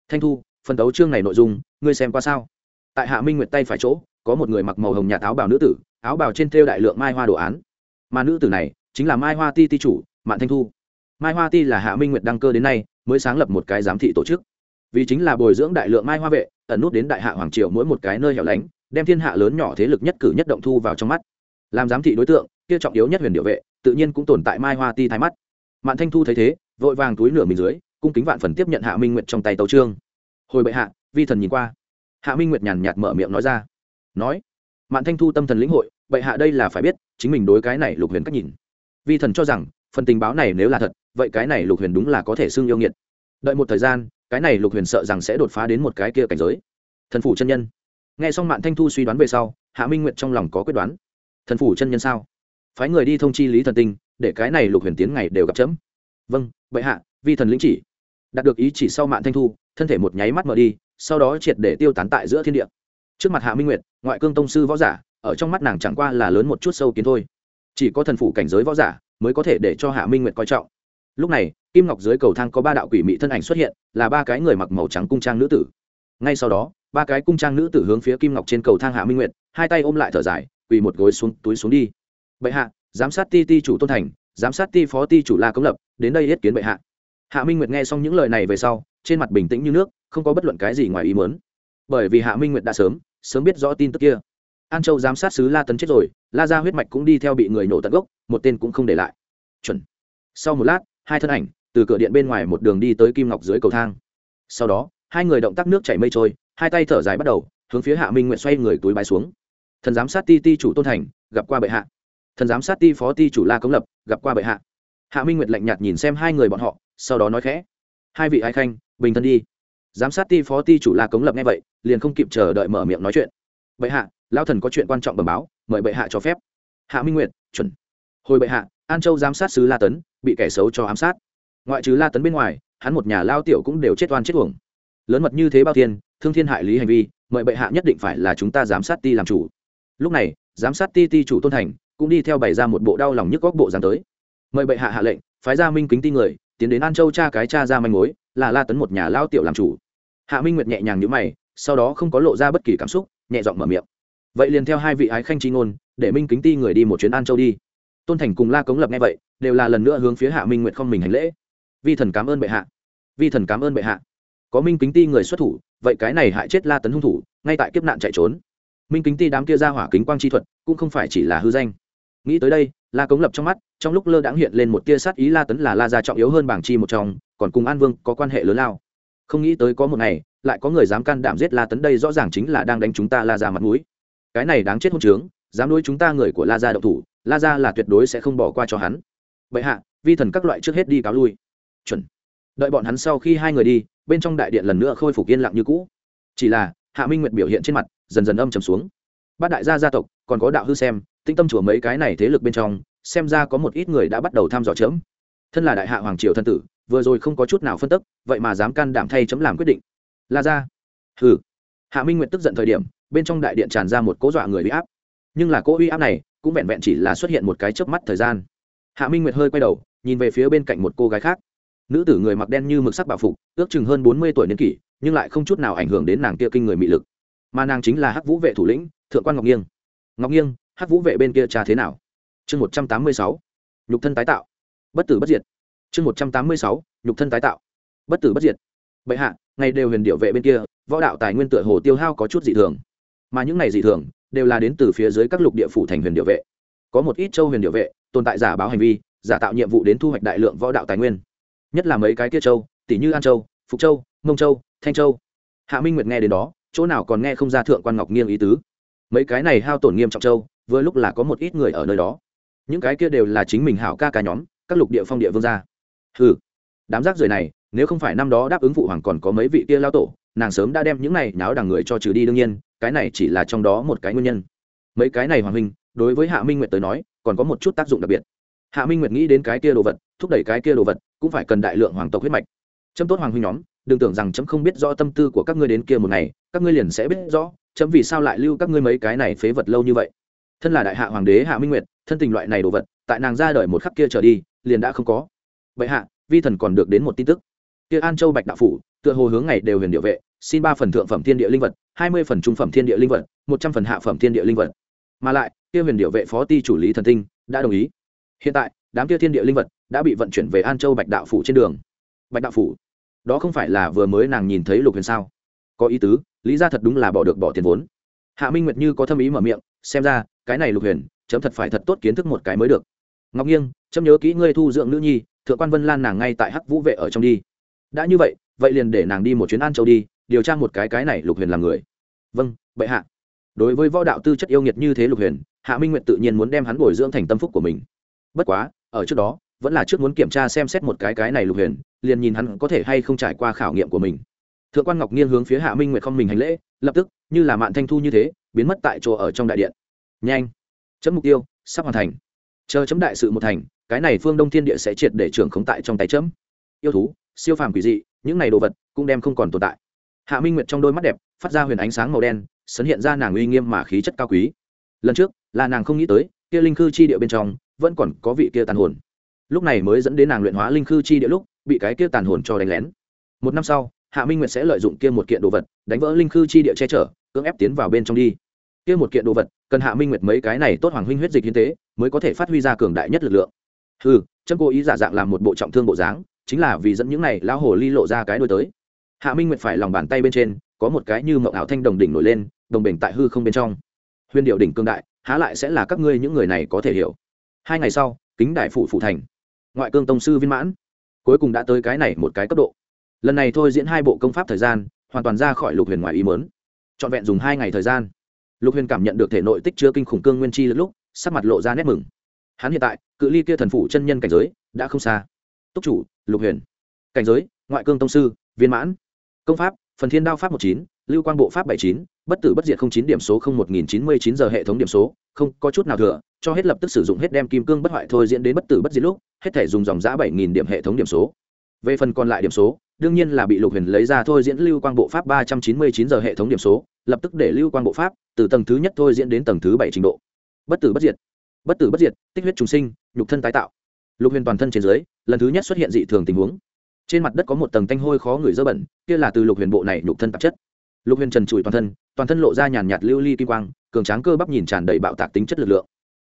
Thanh thu phần đấu trương này nội dung, ngươi xem qua sao? Tại hạ minh nguyệt tay phải chỗ, có một người mặc màu hồng nhà áo bào nữ tử, áo bào trên thêu đại lượng mai hoa đồ án. Mà nữ tử này, chính là mai hoa ti ti chủ, mạn thanh thu. Mai hoa ti là hạ minh nguyệt đăng cơ đến nay, mới sáng lập một cái giám thị tổ chức. Vì chính là bồi dưỡng đại lượng mai hoa vệ, ẩn nút đến đại hạ hoàng triều mỗi một cái nơi hẻo lánh, đem thiên hạ lớn nhỏ thế lực nhất cử nhất động thu vào trong mắt. Làm giám thị đối tượng, kia trọng yếu nhất huyền điệu vệ, tự nhiên cũng tồn tại mai hoa ti thái mắt. Mạn thanh thu thấy thế, vội vàng túi nửa mình dưới, cung kính vạn phần tiếp nhận hạ minh nguyệt trong tay tấu trương hồi bệ hạ, vi thần nhìn qua. Hạ minh nguyệt nhàn nhạt mở miệng nói ra. Nói, mạn thanh thu tâm thần lĩnh hội, bệ hạ đây là phải biết, chính mình đối cái này lục huyền cách nhìn. Vi thần cho rằng, phần tình báo này nếu là thật, vậy cái này lục huyền đúng là có thể xưng yêu nghiệt. Đợi một thời gian, cái này lục huyền sợ rằng sẽ đột phá đến một cái kia cảnh giới. Thần phủ chân nhân. Nghe xong mạn thanh thu suy đoán về sau, hạ minh nguyệt trong lòng có quyết đoán. Thần phủ chân nhân sao? Phái người đi thông chi lý thần tinh, để cái này lục huyền tiến ngày đều gặp chấm. Vâng bệ hạ, vi thần lĩnh chỉ đạt được ý chỉ sau mạn thanh thu, thân thể một nháy mắt mở đi, sau đó triệt để tiêu tán tại giữa thiên địa. Trước mặt hạ minh nguyệt, ngoại cương tông sư võ giả, ở trong mắt nàng chẳng qua là lớn một chút sâu kiến thôi. Chỉ có thần phủ cảnh giới võ giả mới có thể để cho hạ minh nguyệt coi trọng. Lúc này, kim ngọc dưới cầu thang có ba đạo quỷ mị thân ảnh xuất hiện, là ba cái người mặc màu trắng cung trang nữ tử. Ngay sau đó, ba cái cung trang nữ tử hướng phía kim ngọc trên cầu thang hạ minh nguyệt, hai tay ôm lại thở dài, quỳ một gối xuống, túi xuống đi. Bệ hạ, giám sát ti ti chủ tôn thành, giám sát ti phó ti chủ la cống lập, đến đây yết kiến bệ hạ hạ minh nguyệt nghe xong những lời này về sau, trên mặt bình tĩnh như nước, không có bất luận cái gì ngoài ý muốn. bởi vì hạ minh nguyệt đã sớm sớm biết rõ tin tức kia. An châu giám sát sứ la tấn chết rồi, la ra huyết mạch cũng đi theo bị người nổ tận gốc, một tên cũng không để lại. Chuẩn. Sau một lát, hai thân ảnh, từ cửa điện bên ngoài một đường đi tới kim ngọc dưới cầu thang. Sau đó, hai người động tác nước chảy mây trôi, hai tay thở dài bắt đầu, hướng phía hạ minh nguyện xoay người túi bái xuống. Thần giám sát ti ti chủ tôn thành, gặp qua bệ hạ. Thần giám sát ti phó ti chủ la Công lập, gặp qua bệ hạ. Hạ minh nguyệt lạnh nhạt nhìn xem hai người bọn họ sau đó nói khẽ, hai vị ái khanh, bình thân đi. Giám sát ti phó ti chủ la cống lập nghe vậy, liền không kịp chờ đợi mở miệng nói chuyện. Bệ hạ lao thần có chuyện quan trọng bẩm báo, mời bệ hạ cho phép. Hạ minh nguyệt, chuẩn. Hồi bệ hạ, an châu giám sát sứ la tấn, bị kẻ xấu cho ám sát. Ngoại trừ la tấn bên ngoài, hắn một nhà lao tiểu cũng đều chết oan chết uổng. Lớn mật như thế bao tiên thương thiên hại lý hành vi, mời bệ hạ nhất định phải là chúng ta giám sát ti làm chủ. Lúc này, giám sát ti ti chủ tôn thành cũng đi theo bày ra một bộ đau lòng nhức góc bộ dáng tới. Mời bệ hạ hạ lệnh, phái ra minh kính ti người tiến đến an châu cha cái cha ra manh mối, là la tấn một nhà lao tiểu làm chủ. Hạ minh nguyệt nhẹ nhàng nhữ mày, sau đó không có lộ ra bất kỳ cảm xúc, nhẹ giọng mở miệng. Vậy liền theo hai vị ái khanh chi ngôn, để minh kính ti người đi một chuyến an châu đi. Tôn thành cùng la cống lập nghe vậy, đều là lần nữa hướng phía hạ minh nguyệt không mình hành lễ. Vi thần cảm ơn bệ hạ. Vi thần cảm ơn bệ hạ. Có minh kính ti người xuất thủ, vậy cái này hại chết la tấn hung thủ, ngay tại kiếp nạn chạy trốn. Minh kính ti đám kia ra hỏa kính quang chi thuật, cũng không phải chỉ là hư danh. Nghĩ tới đây la cống lập trong mắt, trong lúc lơ đãng hiện lên một tia sát ý la tấn là la gia trọng yếu hơn bảng chi một trong, còn cùng an vương có quan hệ lớn lao. Không nghĩ tới có một ngày, lại có người dám can đảm giết la tấn đây rõ ràng chính là đang đánh chúng ta la ra mặt mũi. Cái này đáng chết hôn trướng, dám nuôi chúng ta người của la gia động thủ, la gia là tuyệt đối sẽ không bỏ qua cho hắn. Vậy hạ, vi thần các loại trước hết đi cáo lui. Chuẩn. Đợi bọn hắn sau khi hai người đi, bên trong đại điện lần nữa khôi phục yên lặng như cũ. Chỉ là, hạ minh nguyệt biểu hiện trên mặt, dần dần âm trầm xuống. Bát đại gia gia tộc, còn có đạo hư xem tinh tâm chùa mấy cái này thế lực bên trong, xem ra có một ít người đã bắt đầu thăm dò chấm thân là đại hạ hoàng triều thân tử, vừa rồi không có chút nào phân tức, vậy mà dám can đảm thay chấm làm quyết định. La ra hừ. Hạ minh nguyệt tức giận thời điểm, bên trong đại điện tràn ra một cố dọa người uy áp. Nhưng là cố uy áp này, cũng vẹn vẹn chỉ là xuất hiện một cái chớp mắt thời gian. Hạ minh nguyệt hơi quay đầu, nhìn về phía bên cạnh một cô gái khác. Nữ tử người mặc đen như mực sắc bảo phục, ước chừng hơn bốn mươi tuổi niên kỷ, nhưng lại không chút nào ảnh hưởng đến nàng kia kinh người mị lực. Mà nàng chính là hắc vũ vệ thủ lĩnh, thượng quan ngọc nghiêng. Ngọc nghiêng hắc vũ vệ bên kia cha thế nào? Chương một trăm tám mươi sáu, nhục thân tái tạo. Bất tử bất diệt. Chương một trăm tám mươi sáu, nhục thân tái tạo. Bất tử bất diệt. Bệ hạ, ngày đều huyền điệu vệ bên kia, võ đạo tài nguyên tựa hồ tiêu hao có chút dị thường. Mà những này dị thường, đều là đến từ phía dưới các lục địa phủ thành huyền điệu vệ. Có một ít châu huyền điệu vệ, tồn tại giả báo hành vi, giả tạo nhiệm vụ đến thu hoạch đại lượng võ đạo tài nguyên. Nhất là mấy cái kia châu, tỷ như an châu, phục châu, mông châu, thanh châu. Hạ minh nguyệt nghe đến đó, chỗ nào còn nghe không ra thượng quan ngọc nghiêng ý tứ. Mấy cái này hao tổn nghiêm trọng châu vừa lúc là có một ít người ở nơi đó. Những cái kia đều là chính mình hảo ca ca nhóm, các lục địa phong địa vương gia. Ừ đám rác rưởi này, nếu không phải năm đó đáp ứng phụ hoàng còn có mấy vị kia lao tổ, nàng sớm đã đem những này náo đằng người cho trừ đi đương nhiên, cái này chỉ là trong đó một cái nguyên nhân. Mấy cái này hoàng minh đối với hạ minh nguyệt tới nói, còn có một chút tác dụng đặc biệt. Hạ minh nguyệt nghĩ đến cái kia đồ vật, thúc đẩy cái kia đồ vật, cũng phải cần đại lượng hoàng tộc huyết mạch. Chấm tốt hoàng huynh nhóm, đừng tưởng rằng chấm không biết rõ tâm tư của các ngươi đến kia một ngày, các ngươi liền sẽ biết rõ, chấm vì sao lại lưu các ngươi mấy cái này phế vật lâu như vậy thân là đại hạ hoàng đế hạ minh nguyệt, thân tình loại này đồ vật, tại nàng ra đời một khắc kia trở đi, liền đã không có. Vậy hạ, vi thần còn được đến một tin tức. Kia an châu bạch đạo phủ, tựa hồ hướng ngày đều huyền địa vệ, xin ba phần thượng phẩm thiên địa linh vật, hai mươi phần trung phẩm thiên địa linh vật, một trăm phần hạ phẩm thiên địa linh vật. Mà lại, kia huyền điệu vệ phó ti chủ lý thần tinh đã đồng ý. Hiện tại, đám kia thiên địa linh vật đã bị vận chuyển về an châu bạch đạo phủ trên đường. Bạch đạo phủ, đó không phải là vừa mới nàng nhìn thấy lục huyền sao? Có ý tứ, lý ra thật đúng là bỏ được bỏ tiền vốn. Hạ minh nguyệt như có thâm ý mở miệng xem ra, cái này lục huyền, chấm thật phải thật tốt kiến thức một cái mới được. Ngọc nghiêng, chấm nhớ kỹ ngươi thu dưỡng nữ nhi, thượng quan vân lan nàng ngay tại hắc vũ vệ ở trong đi. Đã như vậy vậy liền để nàng đi một chuyến an châu đi, điều tra một cái cái này lục huyền làm người. Vâng bệ hạ. Đối với võ đạo tư chất yêu nghiệt như thế lục huyền, hạ minh nguyện tự nhiên muốn đem hắn bồi dưỡng thành tâm phúc của mình. Bất quá, ở trước đó, vẫn là trước muốn kiểm tra xem xét một cái cái này lục huyền, liền nhìn hắn có thể hay không trải qua khảo nghiệm của mình. Thượng quan ngọc nghiêng hướng phía hạ minh nguyệt không mình hành lễ, lập tức, như là mạn thanh thu như thế biến mất tại chỗ ở trong đại điện. Nhanh. Chấm mục tiêu, sắp hoàn thành. Chờ chấm đại sự một thành, cái này phương đông thiên địa sẽ triệt để trưởng khống tại trong tay chấm. Yêu thú, siêu phàm quỷ dị, những này đồ vật cũng đem không còn tồn tại. Hạ minh nguyệt trong đôi mắt đẹp, phát ra huyền ánh sáng màu đen, sấn hiện ra nàng uy nghiêm mà khí chất cao quý. Lần trước, là nàng không nghĩ tới, kia linh khư chi địa bên trong, vẫn còn có vị kia tàn hồn. Lúc này mới dẫn đến nàng luyện hóa linh khư chi địa lúc, bị cái kia tàn hồn cho đánh lén. Một năm sau, hạ minh nguyệt sẽ lợi dụng kia một kiện đồ vật, đánh vỡ linh khư chi địa che chở, cưỡng ép tiến vào bên trong đi kia một kiện đồ vật, cần hạ minh nguyệt mấy cái này tốt hoàng huynh huyết dịch hiến tế, mới có thể phát huy ra cường đại nhất lực lượng. Ừ trâm cố ý giả dạng làm một bộ trọng thương bộ dáng, chính là vì dẫn những này lão hồ ly lộ ra cái đôi tới. Hạ minh nguyệt phải lòng bàn tay bên trên, có một cái như mậu ảo thanh đồng đỉnh nổi lên, đồng bình tại hư không bên trong. Huyền điệu đỉnh cương đại, há lại sẽ là các ngươi những người này có thể hiểu. Hai ngày sau, kính đại phụ phụ thành. Ngoại cương tông sư viên mãn. Cuối cùng đã tới cái này một cái cấp độ. Lần này thôi diễn hai bộ công pháp thời gian, hoàn toàn ra khỏi lục huyền ngoài ý mớn trọn vẹn dùng hai ngày thời gian lục huyền cảm nhận được thể nội tích chứa kinh khủng cương nguyên chi lúc, sắc mặt lộ ra nét mừng. Hắn hiện tại, cự ly kia thần phủ chân nhân cảnh giới, đã không xa. Túc chủ, lục huyền. Cảnh giới, ngoại cương tông sư, viên mãn. Công pháp, phần thiên đao pháp một chín, lưu quang bộ pháp bảy chín, bất tử bất diệt không chín điểm số không một nghìn chín mươi chín giờ hệ thống điểm số, không có chút nào thừa, cho hết lập tức sử dụng hết đem kim cương bất hoại thôi diễn đến bất tử bất diệt lúc, hết thể dùng dòng giã bảy nghìn điểm hệ thống điểm số. Về phần còn lại điểm số đương nhiên là bị lục huyền lấy ra thôi diễn lưu quang bộ pháp ba trăm chín mươi chín giờ hệ thống điểm số, lập tức để lưu quang bộ pháp từ tầng thứ nhất thôi diễn đến tầng thứ bảy trình độ. Bất tử bất diệt, bất tử bất diệt, tích huyết trùng sinh, nhục thân tái tạo. Lục huyền toàn thân trên dưới, lần thứ nhất xuất hiện dị thường tình huống. Trên mặt đất có một tầng tanh hôi khó ngửi dơ bẩn, kia là từ lục huyền bộ này nhục thân tạp chất. Lục huyền trần trụi toàn thân toàn thân lộ ra nhàn nhạt lưu ly kim quang, cường tráng cơ bắp nhìn tràn đầy bạo tạc tính chất lực lượng.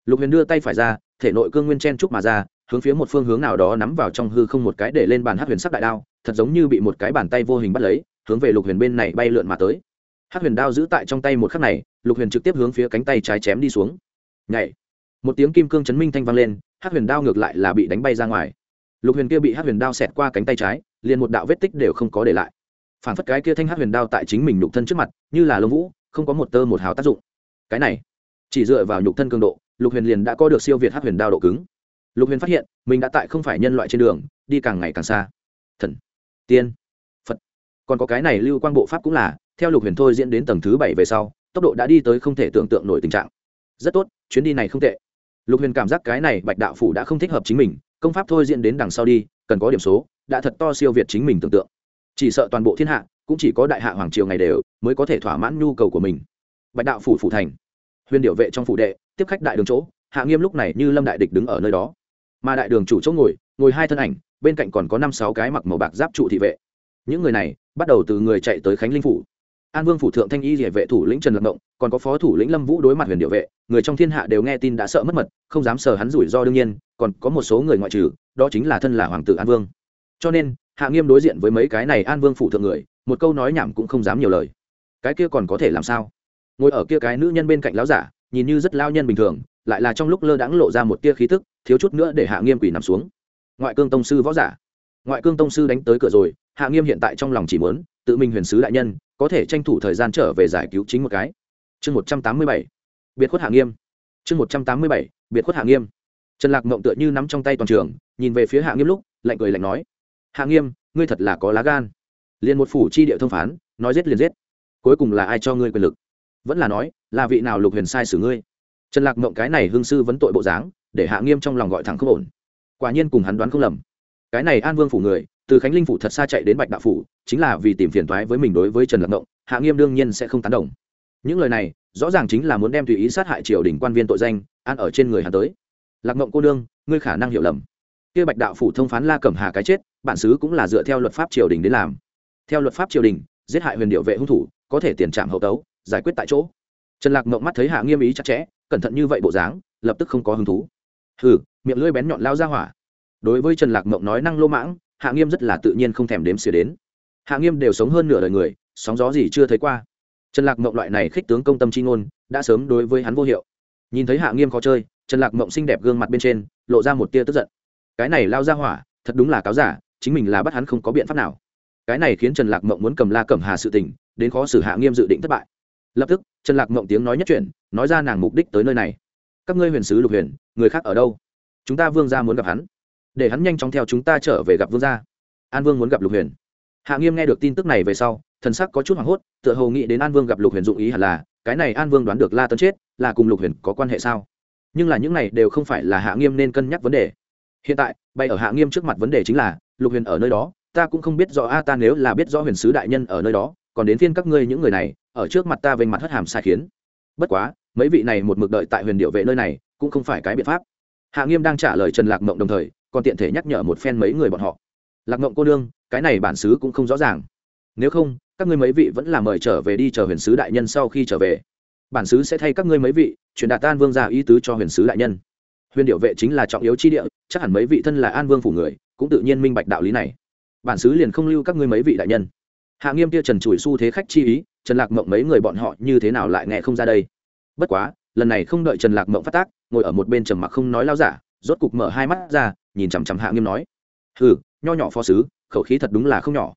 Lục huyền đưa tay phải ra, thể nội cương nguyên chen trúc mà ra hướng phía một phương hướng nào đó nắm vào trong hư không một cái để lên bàn hát huyền sắc đại đao, thật giống như bị một cái bàn tay vô hình bắt lấy, hướng về lục huyền bên này bay lượn mà tới. Hát huyền đao giữ tại trong tay một khắc này, lục huyền trực tiếp hướng phía cánh tay trái chém đi xuống. Nhảy! Một tiếng kim cương chấn minh thanh vang lên hát huyền đao ngược lại là bị đánh bay ra ngoài. Lục huyền kia bị hát huyền đao xẹt qua cánh tay trái, liền một đạo vết tích đều không có để lại. Phản phất cái kia thanh hát huyền đao tại chính mình nhục thân trước mặt, như là lông vũ, không có một tơ một hào tác dụng. Cái này, chỉ dựa vào nhục thân cường độ, lục huyền liền đã có được siêu việt hát huyền đao độ cứng lục huyền phát hiện, mình đã tại không phải nhân loại trên đường, đi càng ngày càng xa. Thần, tiên, phật. Còn có cái này lưu quang bộ pháp cũng là, theo lục huyền thôi diễn đến tầng thứ bảy về sau, tốc độ đã đi tới không thể tưởng tượng nổi tình trạng. Rất tốt, chuyến đi này không tệ. Lục huyền cảm giác cái này bạch đạo phủ đã không thích hợp chính mình, công pháp thôi diễn đến đằng sau đi, cần có điểm số, đã thật to siêu việt chính mình tưởng tượng. Chỉ sợ toàn bộ thiên hạ, cũng chỉ có đại hạ hoàng triều ngày đều, mới có thể thỏa mãn nhu cầu của mình. Bạch đạo phủ phủ thành. Huyền điệu vệ trong phủ đệ, tiếp khách đại đường chỗ, hạ nghiêm lúc này như lâm đại địch đứng ở nơi đó mà đại đường chủ chỗ ngồi ngồi hai thân ảnh, bên cạnh còn có năm sáu cái mặc màu bạc giáp trụ thị vệ. Những người này bắt đầu từ người chạy tới khánh linh phủ. An vương phủ thượng thanh y địa vệ thủ lĩnh trần lập động còn có phó thủ lĩnh lâm vũ đối mặt huyền điệu vệ, người trong thiên hạ đều nghe tin đã sợ mất mật, không dám sờ hắn rủi ro đương nhiên, còn có một số người ngoại trừ, đó chính là thân là hoàng tử an vương. Cho nên, hạ nghiêm đối diện với mấy cái này an vương phủ thượng người, một câu nói nhảm cũng không dám nhiều lời. Cái kia còn có thể làm sao? Ngồi ở kia cái nữ nhân bên cạnh lão giả, nhìn như rất lao nhân bình thường, lại là trong lúc lơ đãng lộ ra một tia khí tức thiếu chút nữa để hạ nghiêm quỷ nằm xuống. Ngoại cương tông sư võ giả. Ngoại cương tông sư đánh tới cửa rồi, hạ nghiêm hiện tại trong lòng chỉ muốn, tự mình huyền sứ đại nhân, có thể tranh thủ thời gian trở về giải cứu chính một cái. Chương một trăm tám mươi bảy. Biệt khuất hạ nghiêm. Chương một trăm tám mươi bảy. Biệt khuất hạ nghiêm. Trần lạc mộng tựa như nắm trong tay toàn trường, nhìn về phía hạ nghiêm lúc, lạnh cười lạnh nói, hạ nghiêm, ngươi thật là có lá gan. Liền một phủ chi địa thông phán, nói giết liền giết. Cuối cùng là ai cho ngươi quyền lực? Vẫn là nói, là vị nào lục huyền sai xử ngươi? Trần lạc mộng cái này hương sư vấn tội bộ dáng để hạ nghiêm trong lòng gọi thẳng không ổn. Quả nhiên cùng hắn đoán không lầm. Cái này an vương phủ người, từ khánh linh phủ thật xa chạy đến bạch đạo phủ, chính là vì tìm phiền toái với mình đối với trần lạc mộng hạ nghiêm đương nhiên sẽ không tán đồng. Những lời này, rõ ràng chính là muốn đem tùy ý sát hại triều đình quan viên tội danh, an ở trên người hắn tới. Lạc mộng cô đương ngươi khả năng hiểu lầm. Kia bạch đạo phủ thông phán la cẩm hà cái chết, bản xứ cũng là dựa theo luật pháp triều đình đến làm. Theo luật pháp triều đình, giết hại huyền điệu vệ hung thủ, có thể tiền trạm hậu tấu, giải quyết tại chỗ. Trần lạc mộng mắt thấy hạ nghiêm ý chặt chẽ, cẩn thận như vậy bộ dáng, lập tức không có hứng thú hừ, miệng lưỡi bén nhọn lao ra hỏa. Đối với trần lạc mộng nói năng lô mãng, hạ nghiêm rất là tự nhiên không thèm đếm xỉa đến. Hạ nghiêm đều sống hơn nửa đời người, sóng gió gì chưa thấy qua. Trần lạc mộng loại này khích tướng công tâm c h i ngôn, đã sớm đối với hắn vô hiệu. Nhìn thấy hạ nghiêm khó chơi, trần lạc mộng xinh đẹp gương mặt bên trên, lộ ra một tia tức giận. Cái này lao ra hỏa, thật đúng là cáo giả, chính mình là bắt hắn không có biện pháp nào. Cái này khiến trần lạc mộng muốn cầm la cẩm hà sự tình, đến khó xử hạ nghiêm dự định thất bại. Lập tức, trần lạc mộng tiếng nói nhất chuyển, nói ra nàng mục đích tới nơi này các ngươi huyền sứ lục huyền, người khác ở đâu? Chúng ta vương gia muốn gặp hắn. Để hắn nhanh chóng theo chúng ta trở về gặp vương gia. An vương muốn gặp lục huyền. Hạ nghiêm nghe được tin tức này về sau, thần sắc có chút hoảng hốt, tựa hồ nghĩ đến an vương gặp lục huyền dụng ý hẳn là, cái này an vương đoán được la tấn chết, là cùng lục huyền có quan hệ sao? Nhưng là những này đều không phải là hạ nghiêm nên cân nhắc vấn đề. Hiện tại, bay ở hạ nghiêm trước mặt vấn đề chính là, lục huyền ở nơi đó, ta cũng không biết rõ, a, ta nếu là biết rõ huyền sứ đại nhân ở nơi đó, còn đến phiên các ngươi những người này, ở trước mặt ta vênh mặt hất hàm sai khiến. Bất quá mấy vị này một mực đợi tại huyền điệu vệ nơi này, cũng không phải cái biện pháp. Hạ nghiêm đang trả lời trần lạc mộng đồng thời, còn tiện thể nhắc nhở một phen mấy người bọn họ. Lạc mộng cô đương cái này bản xứ cũng không rõ ràng. Nếu không, các ngươi mấy vị vẫn là mời trở về đi chờ huyền sứ đại nhân sau khi trở về. Bản xứ sẽ thay các ngươi mấy vị, truyền đạt an vương ra ý tứ cho huyền sứ đại nhân. Huyền điệu vệ chính là trọng yếu chi địa, chắc hẳn mấy vị thân là an vương phủ người, cũng tự nhiên minh bạch đạo lý này. Bản xứ liền không lưu các ngươi mấy vị đại nhân. Hạ nghiêm kia trần chùi xu thế khách chi ý, trần lạc mộng mấy người bọn họ như thế nào lại nghe không ra đây? Bất quá, lần này không đợi trần lạc mộng phát tác, ngồi ở một bên trầm mặc không nói lao giả, rốt cục mở hai mắt ra, nhìn chằm chằm hạ nghiêm nói, hừ, nho nhỏ phó sứ, khẩu khí thật đúng là không nhỏ.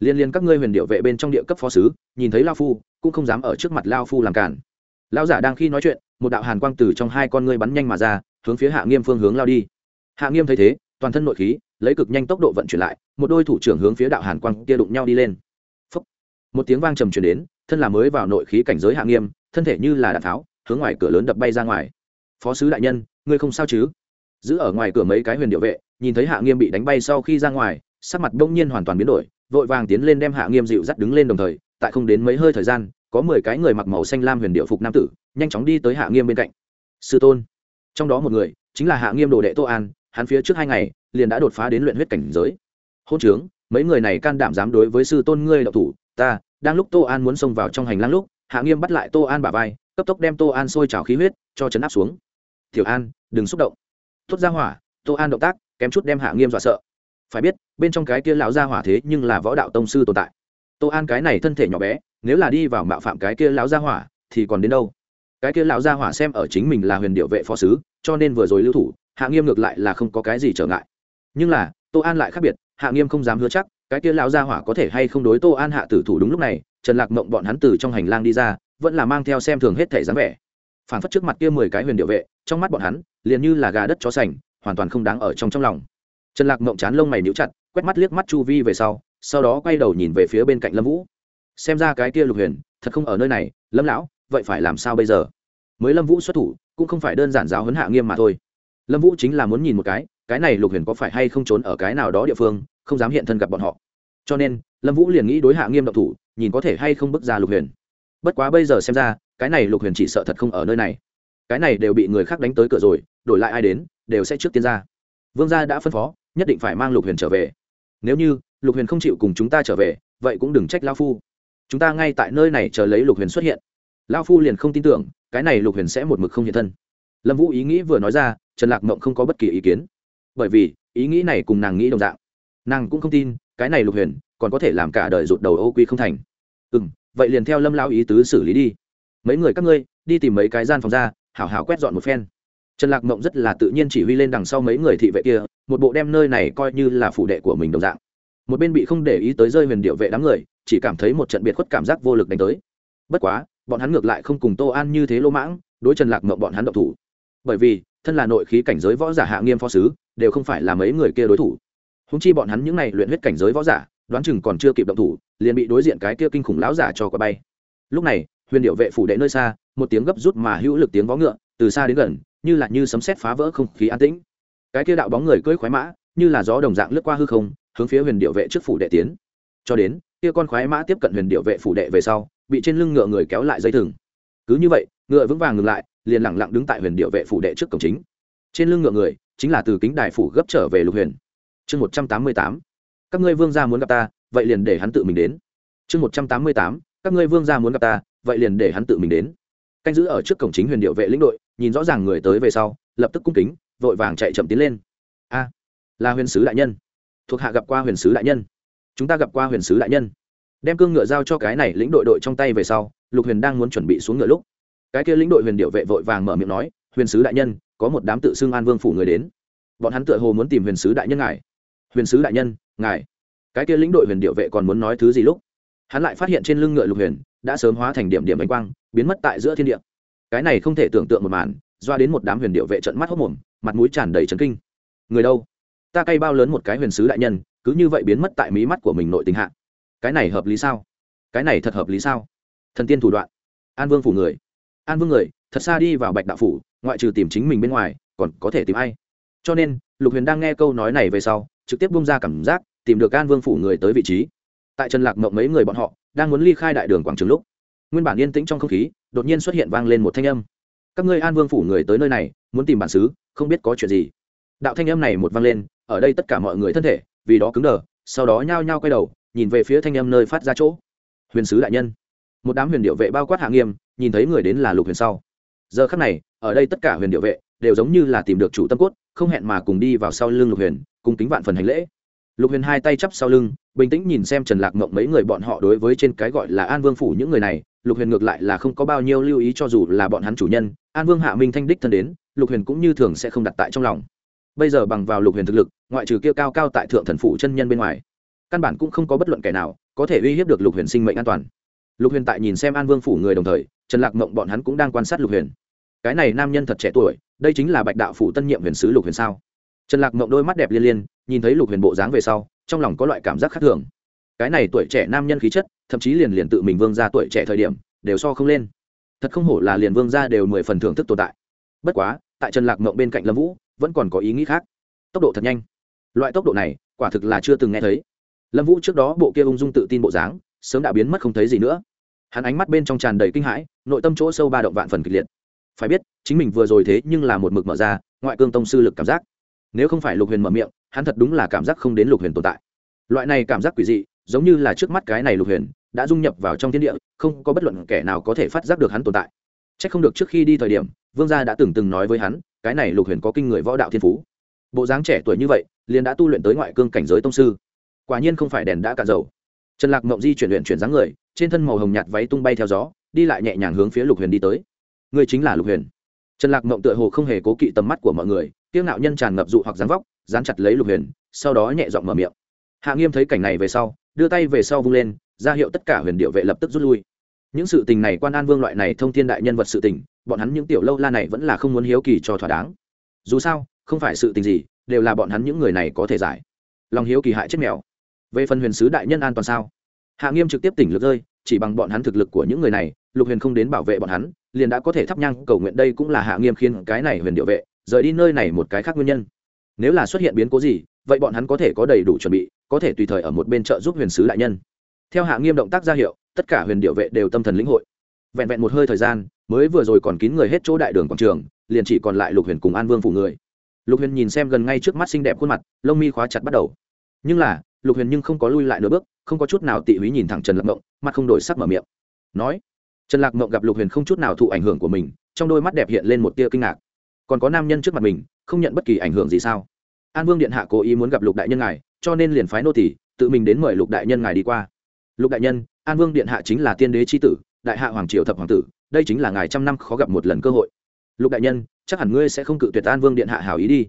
Liên liên các ngươi huyền điệu vệ bên trong địa cấp phó sứ, nhìn thấy lao phu, cũng không dám ở trước mặt lao phu làm cản. Lao giả đang khi nói chuyện, một đạo hàn quang từ trong hai con ngươi bắn nhanh mà ra, hướng phía hạ nghiêm phương hướng lao đi. Hạ nghiêm thấy thế, toàn thân nội khí, lấy cực nhanh tốc độ vận chuyển lại, một đôi thủ trưởng hướng phía đạo hàn quang kia đụng nhau đi lên. Phúc. một tiếng vang trầm truyền đến, thân là mới vào nội khí cảnh giới hạ nghiêm thân thể như là đạn tháo, hướng ngoài cửa lớn đập bay ra ngoài. Phó sứ đại nhân, ngươi không sao chứ? Giữ ở ngoài cửa mấy cái huyền điệu vệ, nhìn thấy hạ nghiêm bị đánh bay sau khi ra ngoài, sắc mặt đông nhiên hoàn toàn biến đổi, vội vàng tiến lên đem hạ nghiêm dịu dắt đứng lên đồng thời, tại không đến mấy hơi thời gian, có mười cái người mặc màu xanh lam huyền điệu phục nam tử, nhanh chóng đi tới hạ nghiêm bên cạnh. Sư tôn. Trong đó một người, chính là hạ nghiêm đồ đệ tô an, hắn phía trước hai ngày, liền đã đột phá đến luyện huyết cảnh giới. Hôn trướng, mấy người này can đảm dám đối với sư tôn ngươi đậu thủ, ta, đang lúc tô an muốn xông vào trong hành lang lúc hạ nghiêm bắt lại tô an bả vai, cấp tốc đem tô an sôi trào khí huyết, cho chấn áp xuống. Tiểu an, đừng xúc động. Tốt ra hỏa, tô an động tác, kém chút đem hạ nghiêm dọa sợ. Phải biết, bên trong cái kia lão gia hỏa thế nhưng là võ đạo tông sư tồn tại. Tô an cái này thân thể nhỏ bé, nếu là đi vào mạo phạm cái kia lão gia hỏa, thì còn đến đâu? Cái kia lão gia hỏa xem ở chính mình là huyền điệu vệ phó sứ, cho nên vừa rồi lưu thủ, hạ nghiêm ngược lại là không có cái gì trở ngại. Nhưng là, tô an lại khác biệt, hạ nghiêm không dám hứa chắc, cái kia lão gia hỏa có thể hay không đối tô an hạ tử thủ đúng lúc này trần lạc mộng bọn hắn từ trong hành lang đi ra, vẫn là mang theo xem thường hết thể dáng vẻ. Phản phất trước mặt kia mười cái huyền điệu vệ, trong mắt bọn hắn, liền như là gà đất chó sành, hoàn toàn không đáng ở trong trong lòng. Trần lạc mộng chán lông mày níu chặt, quét mắt liếc mắt chu vi về sau sau đó quay đầu nhìn về phía bên cạnh lâm vũ. Xem ra cái kia lục huyền, thật không ở nơi này, lâm lão, vậy phải làm sao bây giờ? Mới lâm vũ xuất thủ, cũng không phải đơn giản giáo huấn hạ nghiêm mà thôi. Lâm vũ chính là muốn nhìn một cái cái này lục huyền có phải hay không trốn ở cái nào đó địa phương, không dám hiện thân gặp bọn họ. Cho nên, lâm vũ liền nghĩ đối hạ nghiêm động thủ nhìn có thể hay không bước ra lục huyền. Bất quá bây giờ xem ra, cái này lục huyền chỉ sợ thật không ở nơi này. Cái này đều bị người khác đánh tới cửa rồi, đổi lại ai đến, đều sẽ trước tiên ra. Vương gia đã phân phó, nhất định phải mang lục huyền trở về. Nếu như, lục huyền không chịu cùng chúng ta trở về, vậy cũng đừng trách lao phu. Chúng ta ngay tại nơi này chờ lấy lục huyền xuất hiện. Lao phu liền không tin tưởng, cái này lục huyền sẽ một mực không hiện thân. Lâm vũ ý nghĩ vừa nói ra, trần lạc mộng không có bất kỳ ý kiến. Bởi vì, ý nghĩ này cùng nàng nghĩ đồng dạng. Nàng cũng không tin, cái này lục huyền còn có thể làm cả đời rụt đầu ô quy không thành. Ừ m vậy liền theo lâm lao ý tứ xử lý đi. Mấy người các ngươi, đi tìm mấy cái gian phòng ra, hảo hảo quét dọn một phen. Trần lạc mộng rất là tự nhiên chỉ huy lên đằng sau mấy người thị vệ kia, một bộ đem nơi này coi như là phủ đệ của mình đồng dạng. Một bên bị không để ý tới rơi huyền điệu vệ đám người, chỉ cảm thấy một trận biệt khuất cảm giác vô lực đánh tới. Bất quá, bọn hắn ngược lại không cùng tô an như thế lô mãng, đối trần lạc mộng bọn hắn độc thủ. Bởi vì, thân là nội khí cảnh giới võ giả hạ nghiêm phó sứ, đều không phải là mấy người kia đối thủ. Húng chi bọn hắn những n à y luyện huyết cảnh giới võ giả đoán chừng còn chưa kịp động thủ, liền bị đối diện cái kia kinh khủng lão giả cho quả bay. Lúc này, huyền điệu vệ phủ đệ nơi xa, một tiếng gấp rút mà hữu lực tiếng vó ngựa, từ xa đến gần, như là như sấm sét phá vỡ không khí an tĩnh. Cái kia đạo bóng người cưỡi khoái mã, như là gió đồng dạng lướt qua hư không, hướng phía huyền điệu vệ trước phủ đệ tiến. Cho đến, kia con khoái mã tiếp cận huyền điệu vệ phủ đệ về sau, bị trên lưng ngựa người kéo lại dây thừng. Cứ như vậy, ngựa vững vàng ngừng lại, liền lẳng lặng đứng tại huyền điệu vệ phủ đệ trước cổng chính. Trên lưng ngựa người, chính là từ kính đài phủ gấp trở về lục huyền. Chương một trăm tám mươi tám các ngươi vương gia muốn gặp ta, vậy liền để hắn tự mình đến. Chương một trăm tám mươi tám, các ngươi vương gia muốn gặp ta, vậy liền để hắn tự mình đến. Canh giữ ở trước cổng chính huyền điệu vệ lĩnh đội, nhìn rõ ràng người tới về sau, lập tức cung kính, vội vàng chạy chậm tiến lên. A, là huyền sứ đại nhân. Thuộc hạ gặp qua huyền sứ đại nhân. Chúng ta gặp qua huyền sứ đại nhân. Đem cương ngựa giao cho cái này lĩnh đội đội trong tay về sau, lục huyền đang muốn chuẩn bị xuống ngựa lúc, cái kia lĩnh đội huyền điệu vệ vội vàng mở miệng nói, huyền sứ đại nhân, có một đám tự xưng an vương phủ người đến. Bọn hắn tựa hồ muốn tìm huyền sứ đại nhân ngài. Huyền sứ đại nhân ngài, cái kia lĩnh đội huyền điệu vệ còn muốn nói thứ gì lúc? Hắn lại phát hiện trên lưng ngựa lục huyền đã sớm hóa thành điểm điểm bánh quang, biến mất tại giữa thiên địa. Cái này không thể tưởng tượng một màn, doa đến một đám huyền điệu vệ trận mắt hốc mồm, mặt mũi tràn đầy trấn kinh. Người đâu? Ta cay bao lớn một cái huyền sứ đại nhân, cứ như vậy biến mất tại mí mắt của mình nội tình hạ. Cái này hợp lý sao? Cái này thật hợp lý sao? Thần tiên thủ đoạn. An vương phủ người. An vương người, thật xa đi vào bạch đạo phủ, ngoại trừ tìm chính mình bên ngoài, còn có thể tìm ai? Cho nên, lục huyền đang nghe câu nói này về sau trực tiếp bung ra cảm giác, tìm được an vương phủ người tới vị trí. Tại trần lạc mộng mấy người bọn họ đang muốn ly khai đại đường quảng trường lúc, nguyên bản yên tĩnh trong không khí, đột nhiên xuất hiện vang lên một thanh âm. Các ngươi an vương phủ người tới nơi này, muốn tìm bản xứ, không biết có chuyện gì. Đạo thanh âm này một vang lên, ở đây tất cả mọi người thân thể, vì đó cứng đờ, sau đó nhao nhao quay đầu, nhìn về phía thanh âm nơi phát ra chỗ. Huyền sứ đại nhân. Một đám huyền điệu vệ bao quát hạ nghiêm, nhìn thấy người đến là lục huyền sau. Giờ khắc này, ở đây tất cả huyền điệu vệ đều giống như là tìm được chủ tâm cốt, không hẹn mà cùng đi vào sau lưng lục huyền cung kính vạn phần hành lễ. Lục huyền hai tay chắp sau lưng, bình tĩnh nhìn xem trần lạc mộng mấy người bọn họ đối với trên cái gọi là an vương phủ những người này, lục huyền ngược lại là không có bao nhiêu lưu ý cho dù là bọn hắn chủ nhân, an vương hạ minh thanh đích thân đến, lục huyền cũng như thường sẽ không đặt tại trong lòng. Bây giờ bằng vào lục huyền thực lực, ngoại trừ kia cao cao tại thượng thần phủ chân nhân bên ngoài, căn bản cũng không có bất luận kẻ nào có thể uy hiếp được lục huyền sinh mệnh an toàn. Lục huyền tại nhìn xem an vương phủ người đồng thời, trần lạc mộng bọn hắn cũng đang quan sát lục huyền. Cái này nam nhân thật trẻ tuổi, đây chính là bạch đạo phủ tân nhiệm huyền sứ lục huyền sao? Trần lạc mộng đôi mắt đẹp liên liên, nhìn thấy lục huyền bộ dáng về sau, trong lòng có loại cảm giác khác thường. Cái này tuổi trẻ nam nhân khí chất, thậm chí liền liền tự mình vương ra tuổi trẻ thời điểm, đều so không lên. Thật không hổ là liền vương ra đều mười phần thưởng thức tồn tại. Bất quá, tại trần lạc mộng bên cạnh lâm vũ, vẫn còn có ý nghĩ khác. Tốc độ thật nhanh. Loại tốc độ này, quả thực là chưa từng nghe thấy. Lâm vũ trước đó bộ kia ung dung tự tin bộ dáng, sớm đã biến mất không thấy gì nữa. Hắn ánh mắt bên trong tràn đầy kinh hãi, nội tâm chỗ sâu ba động vạn phần kịch liệt. Phải biết, chính mình vừa rồi thế nhưng là một mực mở ra, ngoại cương tông sư lực cảm giác nếu không phải lục huyền mở miệng, hắn thật đúng là cảm giác không đến lục huyền tồn tại. Loại này cảm giác quỷ dị, giống như là trước mắt cái này lục huyền, đã dung nhập vào trong thiên địa, không có bất luận kẻ nào có thể phát giác được hắn tồn tại. C h ắ c không được trước khi đi thời điểm, vương gia đã từng từng nói với hắn, cái này lục huyền có kinh người võ đạo thiên phú. Bộ dáng trẻ tuổi như vậy, liền đã tu luyện tới ngoại cương cảnh giới tông sư. Quả nhiên không phải đèn đã cạn dầu. Trần lạc mộng di chuyển luyện chuyển dáng người, trên thân màu hồng nhạt váy tung bay theo gió, đi lại nhẹ nhàng hướng phía lục huyền đi tới. Người chính là lục huyền. Trần lạc mộng tựa hồ không hề cố kỵ tầm mắt của mọi người tiêu ngạo nhân tràn ngập dụ hoặc dán vóc, dán chặt lấy lục huyền, sau đó nhẹ giọng mở miệng. Hạ nghiêm thấy cảnh này về sau, đưa tay về sau vung lên, ra hiệu tất cả huyền điệu vệ lập tức rút lui. Những sự tình này quan an vương loại này thông thiên đại nhân vật sự tình, bọn hắn những tiểu lâu la này vẫn là không muốn hiếu kỳ cho thỏa đáng. Dù sao, không phải sự tình gì, đều là bọn hắn những người này có thể giải. Lòng hiếu kỳ hại chết mèo. Về phần huyền sứ đại nhân an toàn sao? Hạ nghiêm trực tiếp tỉnh lực rơi, chỉ bằng bọn hắn thực lực của những người này, lục huyền không đến bảo vệ bọn hắn, liền đã có thể thắp nhang, cầu nguyện đây cũng là hạ nghiêm khiến cái này huyền điệu vệ rời đi nơi này một cái khác nguyên nhân. Nếu là xuất hiện biến cố gì, vậy bọn hắn có thể có đầy đủ chuẩn bị, có thể tùy thời ở một bên trợ giúp huyền sứ đại nhân. Theo hạ nghiêm động tác ra hiệu, tất cả huyền điệu vệ đều tâm thần lĩnh hội. Vẹn vẹn một hơi thời gian, mới vừa rồi còn kín người hết chỗ đại đường quảng trường, liền chỉ còn lại lục huyền cùng an vương phủ người. Lục huyền nhìn xem gần ngay trước mắt xinh đẹp khuôn mặt, lông mi khóa chặt bắt đầu. Nhưng là, lục huyền nhưng không có lui lại nửa bước, không có chút nào tị húy nhìn thẳng trần lạc mộng, mặt không đổi sắc mở miệng. Nói, trần lạc mộng gặp lục huyền không chút nào thụ ảnh hưởng của mình, trong đôi mắt đẹp hiện lên một tia kinh ngạc còn có nam nhân trước mặt mình, không nhận bất kỳ ảnh hưởng gì sao? An vương điện hạ cố ý muốn gặp lục đại nhân ngài, cho nên liền phái nô tỷ tự mình đến mời lục đại nhân ngài đi qua. Lục đại nhân, an vương điện hạ chính là tiên đế c tử, đại hạ hoàng triều thập hoàng tử, đây chính là ngài trăm năm khó gặp một lần cơ hội. Lục đại nhân, chắc hẳn ngươi sẽ không cự tuyệt an vương điện hạ hảo ý đi.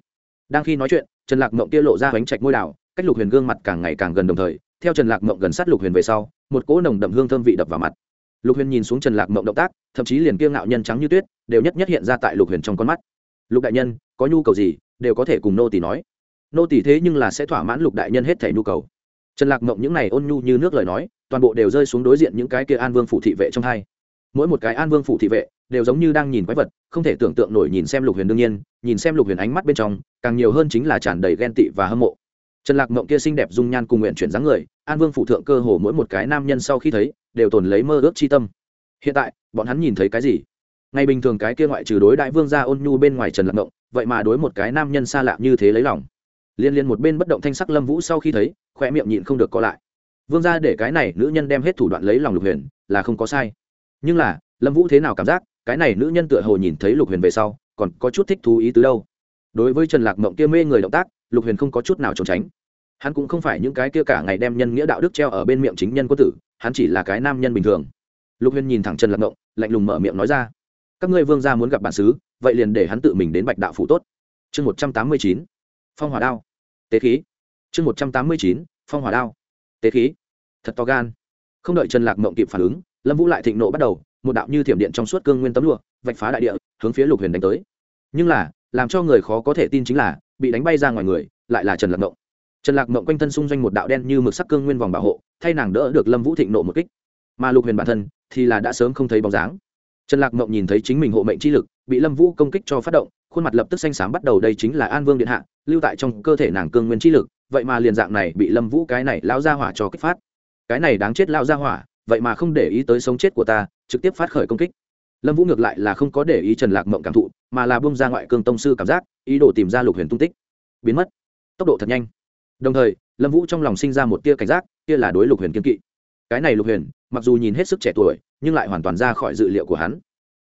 Đang khi nói chuyện, trần lạc mộng kia lộ ra bánh trạch ngôi đảo, cách lục huyền gương mặt càng ngày càng gần đồng thời, theo trần lạc mộng gần sát lục huyền về sau, một cỗ nồng đậm hương thơm vị đập vào mặt. Lục huyền nhìn xuống trần lạc mộng động tác, thậm chí liền kiêng ngạo nhân trắng như tuyết, đều nhất nhất hiện ra tại lục huyền trong con mắt lục đại nhân, có nhu cầu gì, đều có thể cùng nô tỷ nói. Nô tỷ thế nhưng là sẽ thỏa mãn lục đại nhân hết thể nhu cầu. Trần lạc mộng những này ôn nhu như nước lời nói, toàn bộ đều rơi xuống đối diện những cái kia an vương phủ thị vệ trong hai. Mỗi một cái an vương phủ thị vệ, đều giống như đang nhìn quái vật, không thể tưởng tượng nổi nhìn xem lục huyền đương nhiên, nhìn xem lục huyền ánh mắt bên trong, càng nhiều hơn chính là tràn đầy ghen tị và hâm mộ. Trần lạc mộng kia xinh đẹp dung nhan cùng nguyện chuyển dáng người, an vương phủ thượng cơ hồ mỗi một cái nam nhân sau khi thấy, đều tồn lấy mơ ước chi tâm. Hiện tại, bọn hắn nhìn thấy cái gì? Ngày bình thường cái kia ngoại trừ đối đại vương gia ôn nhu bên ngoài trần lạc động vậy mà đối một cái nam nhân xa lạ như thế lấy lòng. Liên liên một bên bất động thanh sắc lâm vũ sau khi thấy khoe miệng nhịn không được có lại. Vương gia để cái này nữ nhân đem hết thủ đoạn lấy lòng lục huyền, là không có sai. Nhưng là, lâm vũ thế nào cảm giác, cái này nữ nhân tựa hồ nhìn thấy lục huyền về sau, còn có chút thích thú ý tứ đâu. Đối với trần lạc mộng kia mê người động tác, lục huyền không có chút nào trốn tránh. Hắn cũng không phải những cái kia cả ngày đem nhân nghĩa đạo đức treo ở bên miệng chính nhân quân tử, hắn chỉ là cái nam nhân bình thường. Lục huyền nhìn thẳng trần lạc mộng lạnh lùng mở miệng nói ra các ngươi vương gia muốn gặp bản xứ, vậy liền để hắn tự mình đến bạch đạo phủ tốt. Chương một trăm tám mươi chín, phong hỏa đao. Tế khí. Chương một trăm tám mươi chín, phong hỏa đao. Tế khí. Thật to gan. Không đợi trần lạc mộng kịp phản ứng, lâm vũ lại thịnh nộ bắt đầu, một đạo như thiểm điện trong suốt cương nguyên tấm lụa, vạch phá đại địa, hướng phía lục huyền đánh tới. Nhưng là, làm cho người khó có thể tin chính là, bị đánh bay ra ngoài người, lại là trần lạc mộng. Trần lạc mộng quanh thân xung doanh một đạo đen như mực sắc cương nguyên vòng bảo hộ, thay nàng đỡ được lâm vũ thịnh nộ một kích. Mà lục huyền bản thân, thì là đã sớm không thấy bóng dáng trần lạc mộng nhìn thấy chính mình hộ mệnh chi lực, bị lâm vũ công kích cho phát động, khuôn mặt lập tức xanh xám bắt đầu đây chính là an vương điện hạ, lưu tại trong cơ thể nàng cương nguyên chi lực, vậy mà liền dạng này bị lâm vũ cái này lao ra hỏa cho kích phát. Cái này đáng chết lao ra hỏa, vậy mà không để ý tới sống chết của ta, trực tiếp phát khởi công kích. Lâm vũ ngược lại là không có để ý trần lạc mộng cảm thụ, mà là bông ra ngoại cương tông sư cảm giác, ý đồ tìm ra lục huyền tung tích. Biến mất. Tốc độ thật nhanh. Đồng thời, lâm vũ trong lòng sinh ra một tia cảnh giác, kia là đối lục huyền kiên kỵ. Cái này lục huyền mặc dù nhìn hết sức trẻ tuổi, nhưng lại hoàn toàn ra khỏi dự liệu của hắn.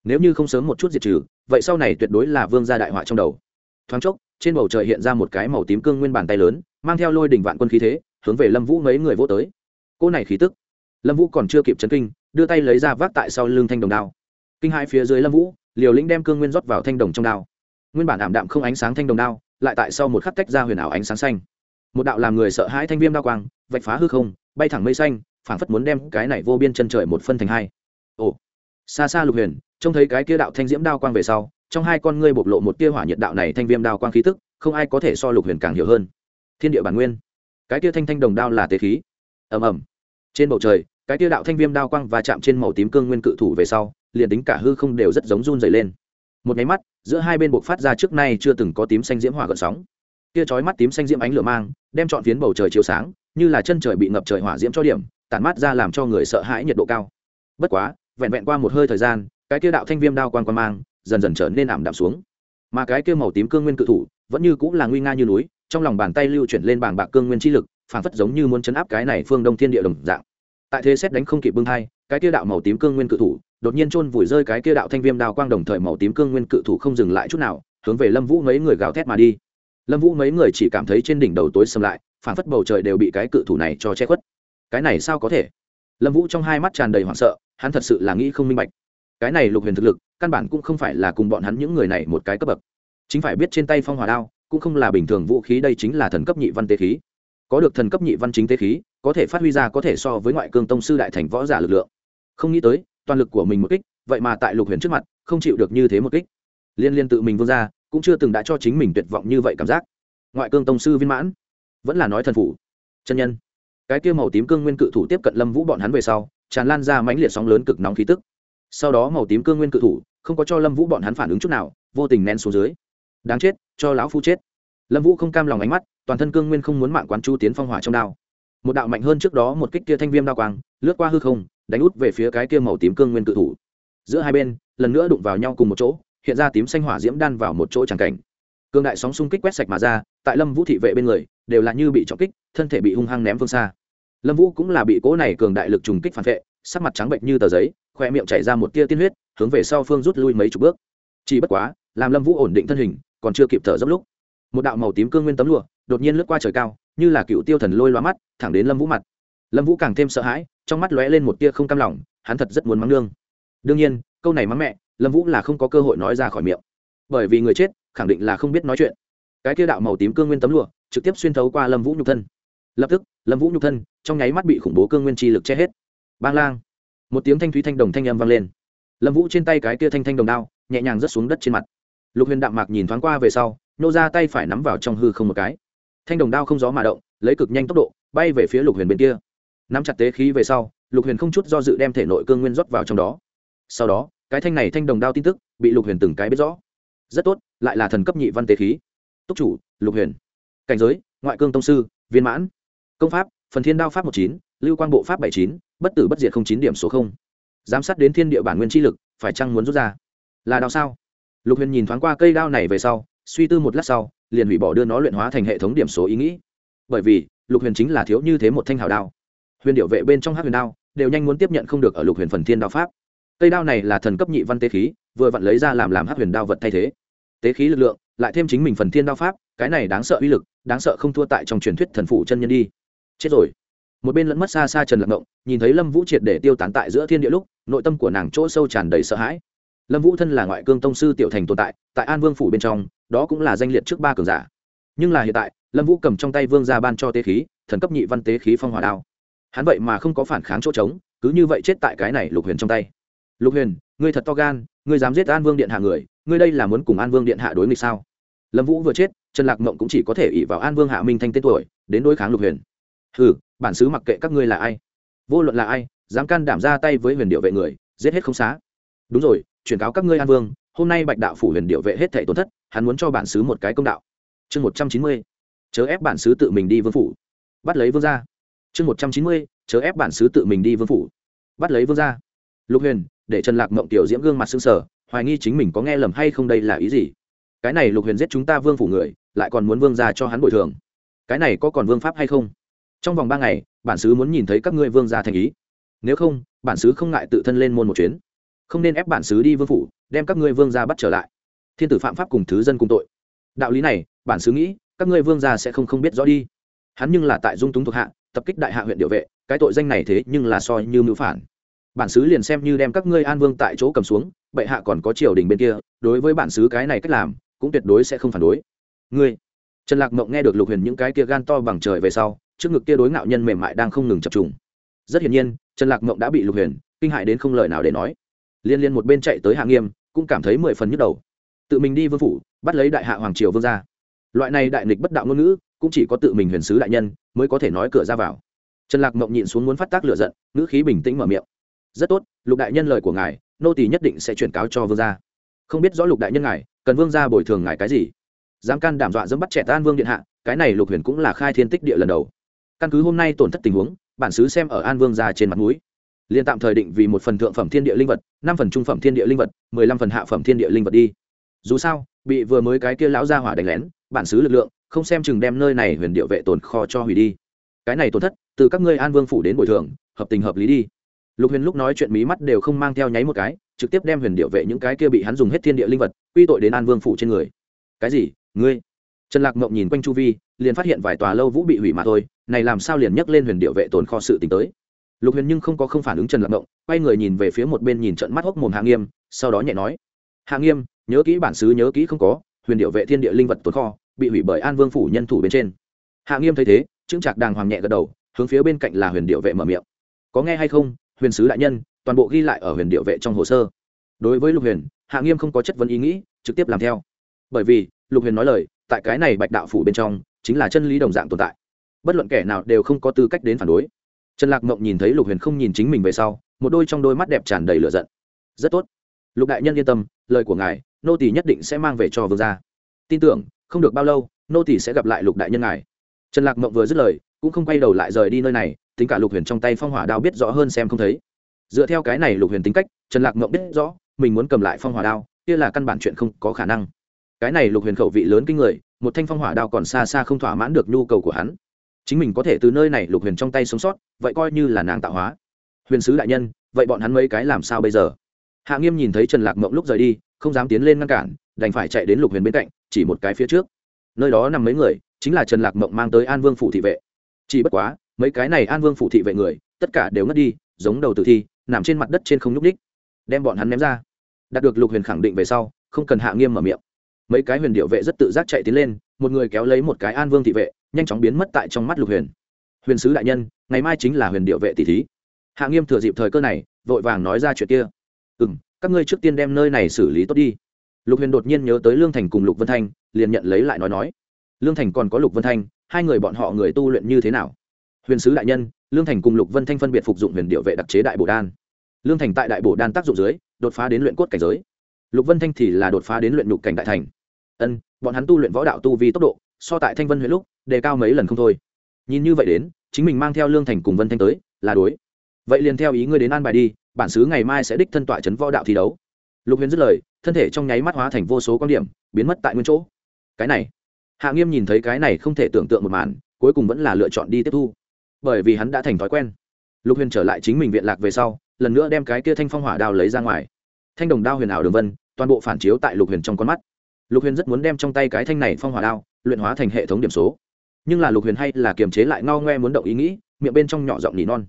Nếu như không sớm một chút diệt trừ, vậy sau này tuyệt đối là vương gia đại họa trong đầu. Thoáng chốc, trên bầu trời hiện ra một cái màu tím cương nguyên bàn tay lớn, mang theo lôi đỉnh vạn quân khí thế, hướng về lâm vũ mấy người vô tới. Cô này khí tức. Lâm vũ còn chưa kịp chấn kinh, đưa tay lấy ra vác tại sau lưng thanh đồng đao. Kinh hai phía dưới lâm vũ, liều lĩnh đem cương nguyên rót vào thanh đồng trong đao. Nguyên bản ảm đạm không ánh sáng thanh đồng đao, lại tại sau một khắc tách ra huyền ảo ánh sáng xanh. Một đạo làm người sợ hãi thanh viêm đao quang, vạch phá hư không, bay thẳng mây xanh phảng phất muốn đem cái này vô biên chân trời một phân thành hai. Ồ, xa xa lục huyền, trông thấy cái kia đạo thanh diễm đao quang về sau, trong hai con ngươi bộc lộ một tia hỏa nhiệt đạo này thanh viêm đao quang khí tức, không ai có thể so lục huyền càng hiểu hơn. Thiên địa bản nguyên. Cái tia thanh thanh đồng đao là tế khí. Ầm ầm. Trên bầu trời, cái tia đạo thanh viêm đao quang và chạm trên màu tím cương nguyên cự thủ về sau, liền tính cả hư không đều rất giống run dày lên. Một nháy mắt, giữa hai bên buộc phát ra trước nay chưa từng có tím xanh diễm hỏa gợn sóng. Tia chói mắt tím xanh diễm ánh lửa mang, đem trọn phiến bầu trời chiếu sáng, như là chân trời bị ngập trời hỏa diễm cho điểm tản mát ra làm cho người sợ hãi nhiệt độ cao. Bất quá, vẹn vẹn qua một hơi thời gian, cái kia đạo thanh viêm đao quang quang mang dần dần trở nên ảm đạm xuống. Mà cái kia màu tím cương nguyên cự thủ vẫn như cũng là nguy nga như núi, trong lòng bàn tay lưu chuyển lên bảng bạc cương nguyên chi lực, phảng phất giống như muốn chấn áp cái này phương đông thiên địa đồng dạng. Tại thế xét đánh không kịp bưng hai, cái kia đạo màu tím cương nguyên cự thủ đột nhiên chôn vùi rơi cái kia đạo thanh viêm đao quang đồng thời màu tím cương nguyên cự thủ không dừng lại chút nào, hướng về lâm vũ mấy người gào thét mà đi. Lâm vũ mấy người chỉ cảm thấy trên đỉnh đầu tối sầm lại, phảng phất bầu trời đều bị cái cự thủ này cho che khuất cái này sao có thể? Lâm vũ trong hai mắt tràn đầy hoảng sợ, hắn thật sự là nghĩ không minh bạch. Cái này lục huyền thực lực, căn bản cũng không phải là cùng bọn hắn những người này một cái cấp bậc. Chính phải biết trên tay phong hỏa đao, cũng không là bình thường vũ khí, đây chính là thần cấp nhị văn tế khí. Có được thần cấp nhị văn chính tế khí, có thể phát huy ra có thể so với ngoại cương tông sư đại thành võ giả lực lượng. Không nghĩ tới, toàn lực của mình một kích, vậy mà tại lục huyền trước mặt, không chịu được như thế một kích. Liên liên tự mình vươn ra, cũng chưa từng đã cho chính mình tuyệt vọng như vậy cảm giác. Ngoại cương tông sư viên mãn, vẫn là nói thần phủ. Chân nhân cái kia màu tím cương nguyên cự thủ tiếp cận lâm vũ bọn hắn về sau, tràn lan ra mãnh liệt sóng lớn cực nóng khí tức. Sau đó màu tím cương nguyên cự thủ không có cho lâm vũ bọn hắn phản ứng chút nào, vô tình nén xuống dưới. Đáng chết, cho lão phu chết. Lâm vũ không cam lòng ánh mắt, toàn thân cương nguyên không muốn mạng quán chu tiến phong hỏa trong đao. Một đạo mạnh hơn trước đó một kích kia thanh viêm đao quang, lướt qua hư không, đánh út về phía cái kia màu tím cương nguyên cự thủ. Giữa hai bên, lần nữa đụng vào nhau cùng một chỗ, hiện ra tím xanh hỏa diễm đan vào một chỗ tràng cảnh cường đại sóng xung kích quét sạch mà ra, tại lâm vũ thị vệ bên người, đều là như bị trọng kích, thân thể bị hung hăng ném phương xa. Lâm vũ cũng là bị cố này cường đại lực trùng kích phản vệ, sắc mặt trắng bệnh như tờ giấy, khoe miệng chảy ra một tia tiên huyết, hướng về sau phương rút lui mấy chục bước. Chỉ bất quá, làm lâm vũ ổn định thân hình, còn chưa kịp thở dốc lúc, một đạo màu tím cương nguyên tấm lụa đột nhiên lướt qua trời cao, như là cựu tiêu thần lôi loa mắt, thẳng đến lâm vũ mặt. Lâm vũ càng thêm sợ hãi, trong mắt lóe lên một tia không cam lòng, hắn thật rất muốn mắng nương. Đương nhiên, câu này mắng mẹ, lâm vũ là không có cơ hội nói ra khỏi miệng. Bởi vì người chết khẳng định là không biết nói chuyện. Cái kia đạo màu tím cương nguyên tấm lụa, trực tiếp xuyên thấu qua lâm vũ nhục thân. Lập tức, lâm vũ nhục thân, trong nháy mắt bị khủng bố cương nguyên chi lực che hết. Bang lang! Một tiếng thanh thúy thanh đồng thanh âm vang lên. Lâm vũ trên tay cái kia thanh thanh đồng đao, nhẹ nhàng rớt xuống đất trên mặt. Lục huyền đạm mạc nhìn thoáng qua về sau, nô ra tay phải nắm vào trong hư không một cái. Thanh đồng đao không gió mà động, lấy cực nhanh tốc độ, bay về phía lục huyền bên kia. Nắm chặt tế khí về sau, lục huyền không chút do dự đem thể nội cương nguyên rót vào trong đó. Sau đó, cái thanh này thanh đồng đao tin tức, bị lục huyền từng cái biết rõ. Rất tốt lại là thần cấp nhị văn tế khí. Túc chủ, lục huyền. Cảnh giới, ngoại cương tông sư, viên mãn. Công pháp, phần thiên đao pháp một chín, lưu quang bộ pháp bảy chín, bất tử bất diệt không chín điểm số không. Giám sát đến thiên địa bản nguyên chi lực, phải chăng muốn rút ra? Là đao sao? Lục huyền nhìn thoáng qua cây đao này về sau, suy tư một lát sau, liền hủy bỏ đưa nó luyện hóa thành hệ thống điểm số ý nghĩ. Bởi vì, lục huyền chính là thiếu như thế một thanh hào đao. Huyền điệu vệ bên trong hát huyền đao, đều nhanh muốn tiếp nhận không được ở lục huyền phần thiên đao pháp. Cây đao này là thần cấp nhị văn tế khí, vừa vặn lấy ra làm làm hát huyền đao vật thay thế tế khí lực lượng, lại thêm chính mình phần thiên đao pháp, cái này đáng sợ uy lực, đáng sợ không thua tại trong truyền thuyết thần phụ chân nhân đi. Chết rồi. Một bên lẫn mất xa xa trần lạc ngộng, nhìn thấy lâm vũ triệt để tiêu tán tại giữa thiên địa lúc, nội tâm của nàng chỗ sâu tràn đầy sợ hãi. Lâm vũ thân là ngoại cương tông sư tiểu thành tồn tại tại an vương phủ bên trong, đó cũng là danh liệt trước ba cường giả. Nhưng là hiện tại, lâm vũ cầm trong tay vương ra ban cho tế khí, thần cấp nhị văn tế khí phong hỏa đao. Hắn vậy mà không có phản kháng chỗ trống, cứ như vậy chết tại cái này lục huyền trong tay. Lục huyền, ngươi thật to gan, ngươi dám giết an vương điện hạ người ngươi đây là muốn cùng an vương điện hạ đối nghịch sao? Lâm vũ vừa chết, trần lạc mộng cũng chỉ có thể ỉ vào an vương hạ minh thanh tên tuổi, đến đối kháng lục huyền. Ừ bản xứ mặc kệ các ngươi là ai. Vô luận là ai, dám can đảm ra tay với huyền điệu vệ người, giết hết không xá. Đúng rồi chuyển cáo các ngươi an vương, hôm nay bạch đạo phủ huyền điệu vệ hết thảy tổn thất, hắn muốn cho bản xứ một cái công đạo. Chương một trăm chín mươi, chớ ép bản xứ tự mình đi vương phủ. Bắt lấy vương gia. Chương một trăm chín mươi, chớ ép bản xứ tự mình đi vương phủ. Bắt lấy vương gia. Lục huyền, để trần lạc mộng tiểu diễm gương mặt xương sở hoài nghi chính mình có nghe lầm hay không đây là ý gì? Cái này lục huyền giết chúng ta vương phủ người, lại còn muốn vương gia cho hắn bồi thường. Cái này có còn vương pháp hay không? Trong vòng ba ngày, bản xứ muốn nhìn thấy các ngươi vương gia thành ý. Nếu không, bản xứ không ngại tự thân lên môn một chuyến. Không nên ép bản xứ đi vương phủ, đem các ngươi vương gia bắt trở lại. Thiên tử phạm pháp cùng thứ dân cùng tội. Đạo lý này, bản xứ nghĩ, các ngươi vương gia sẽ không không biết rõ đi. Hắn nhưng là tại dung túng thuộc hạ, tập kích đại hạ huyện điệu vệ, cái tội danh này thế nhưng là soi như mưu phản bản xứ liền xem như đem các ngươi an vương tại chỗ cầm xuống, bệ hạ còn có triều đình bên kia, đối với bản xứ cái này cách làm, cũng tuyệt đối sẽ không phản đối. Ngươi. Trần lạc mộng nghe được lục huyền những cái kia gan to bằng trời về sau, trước ngực kia đối ngạo nhân mềm mại đang không ngừng chập trùng. Rất hiển nhiên, trần lạc mộng đã bị lục huyền kinh hại đến không lời nào để nói. Liên liên một bên chạy tới hạ nghiêm, cũng cảm thấy mười phần nhức đầu. Tự mình đi vương phủ, bắt lấy đại hạ hoàng triều vương gia. Loại này đại nghịch bất đạo ngôn ngữ, cũng chỉ có tự mình huyền sứ đại nhân mới có thể nói cửa ra vào. Trần lạc mộng nhịn xuống muốn phát tác lửa giận, ngữ khí bình tĩnh mở miệng rất tốt, lục đại nhân lời của ngài, nô tỳ nhất định sẽ chuyển cáo cho vương gia. Không biết rõ lục đại nhân ngài, cần vương gia bồi thường ngài cái gì? Dám can đảm dọa dẫm bắt trẻ tan vương điện hạ, cái này lục huyền cũng là khai thiên tích địa lần đầu. Căn cứ hôm nay tổn thất tình huống, bản xứ xem ở an vương gia trên mặt núi liền tạm thời định vì một phần thượng phẩm thiên địa linh vật, năm phần trung phẩm thiên địa linh vật, mười lăm phần hạ phẩm thiên địa linh vật đi. Dù sao, bị vừa mới cái kia lão gia hỏa đánh lén, bản xứ lực lượng, không xem chừng đem nơi này huyền điệu vệ tồn kho cho hủy đi. Cái này tổn thất, từ các ngươi an vương phủ đến bồi thường, hợp tình hợp lý đi lục huyền lúc nói chuyện mí mắt đều không mang theo nháy một cái, trực tiếp đem huyền điệu vệ những cái kia bị hắn dùng hết thiên địa linh vật, quy tội đến an vương phủ trên người. Cái gì? Ngươi? Trần lạc mộng nhìn quanh chu vi, liền phát hiện vài tòa lâu vũ bị hủy mà thôi, này làm sao liền nhắc lên huyền điệu vệ tồn kho sự tình tới? Lục huyền nhưng không có không phản ứng trần lạc mộng, quay người nhìn về phía một bên nhìn trận mắt hốc mồm hạ nghiêm, sau đó nhẹ nói, hạ nghiêm, nhớ kỹ bản xứ nhớ kỹ không có, huyền điệu vệ thiên địa linh vật tồn kho bị hủy bởi an vương phủ nhân thủ bên trên. Hạ nghiêm thấy thế chứng trạc đàng hoàng nhẹ gật đầu, hướng phía bên cạnh là huyền điệu vệ mở miệng. Có nghe hay không? Huyền sứ đại nhân, toàn bộ ghi lại ở huyền điệu vệ trong hồ sơ. Đối với lục huyền, hạ nghiêm không có chất vấn ý nghĩ, trực tiếp làm theo. Bởi vì, lục huyền nói lời, tại cái này bạch đạo phủ bên trong, chính là chân lý đồng dạng tồn tại. Bất luận kẻ nào đều không có tư cách đến phản đối. Trần lạc mộng nhìn thấy lục huyền không nhìn chính mình về sau, một đôi trong đôi mắt đẹp tràn đầy lửa giận. Rất tốt. Lục đại nhân yên tâm, lời của ngài, nô tỷ nhất định sẽ mang về cho vương gia. Tin tưởng, không được bao lâu, nô tỷ sẽ gặp lại lục đại nhân ngài. Trần lạc mộng vừa dứt lời, cũng không quay đầu lại rời đi nơi này tính cả lục huyền trong tay phong hỏa đao biết rõ hơn xem không thấy. Dựa theo cái này lục huyền tính cách, trần lạc mộng biết rõ, mình muốn cầm lại phong hỏa đao, kia là căn bản chuyện không có khả năng. Cái này lục huyền khẩu vị lớn kinh người, một thanh phong hỏa đao còn xa xa không thỏa mãn được nhu cầu của hắn. Chính mình có thể từ nơi này lục huyền trong tay sống sót, vậy coi như là nàng tạo hóa. Huyền sứ đại nhân, vậy bọn hắn mấy cái làm sao bây giờ? Hạ nghiêm nhìn thấy trần lạc mộng lúc rời đi, không dám tiến lên ngăn cản, đành phải chạy đến lục huyền bên cạnh, chỉ một cái phía trước. Nơi đó nằm mấy người, chính là trần lạc mộng mang tới an vương phủ thị vệ. Chỉ bất quá mấy cái này an vương phủ thị vệ người, tất cả đều ngất đi, giống đầu tử thi, nằm trên mặt đất trên không nhúc ních đem bọn hắn ném ra. Đạt được lục huyền khẳng định về sau, không cần hạ nghiêm mở miệng. Mấy cái huyền điệu vệ rất tự giác chạy tiến lên, một người kéo lấy một cái an vương thị vệ, nhanh chóng biến mất tại trong mắt lục huyền. Huyền sứ đại nhân, ngày mai chính là huyền điệu vệ tỷ thí. Hạ nghiêm thừa dịp thời cơ này, vội vàng nói ra chuyện kia. Ừ m các ngươi trước tiên đem nơi này xử lý tốt đi. Lục huyền đột nhiên nhớ tới lương thành cùng lục vân thanh, liền nhận lấy lại nói nói. Lương thành còn có lục vân thanh, hai người bọn họ người tu luyện như thế nào? Huyền sứ đại nhân, lương thành cùng lục vân thanh phân biệt phục dụng huyền điệu vệ đặc chế đại bồ đan. Lương thành tại đại bồ đan tác dụng dưới, đột phá đến luyện cốt cảnh giới. Lục vân thanh thì là đột phá đến luyện nhục cảnh đại thành. Ân, bọn hắn tu luyện võ đạo tu vì tốc độ, so tại thanh vân huyện lúc, đề cao mấy lần không thôi. Nhìn như vậy đến, chính mình mang theo lương thành cùng vân thanh tới, là đối. Vậy liền theo ý ngươi đến an bài đi, bản xứ ngày mai sẽ đích thân tọa chấn võ đạo thi đấu. Lục huyền dứt lời, thân thể trong nháy mắt hóa thành vô số quan điểm, biến mất tại nguyên chỗ. Cái này, hạ nghiêm nhìn thấy cái này không thể tưởng tượng một màn, cuối cùng vẫn là lựa chọn đi tiếp thu bởi vì hắn đã thành thói quen. Lục huyền trở lại chính mình viện lạc về sau, lần nữa đem cái kia thanh phong hỏa đao lấy ra ngoài. Thanh đồng đao huyền ảo đường vân, toàn bộ phản chiếu tại lục huyền trong con mắt. Lục huyền rất muốn đem trong tay cái thanh này phong hỏa đao, luyện hóa thành hệ thống điểm số. Nhưng là lục huyền hay là kiềm chế lại ngao ngoe muốn động ý nghĩ, miệng bên trong nhỏ giọng nỉ non.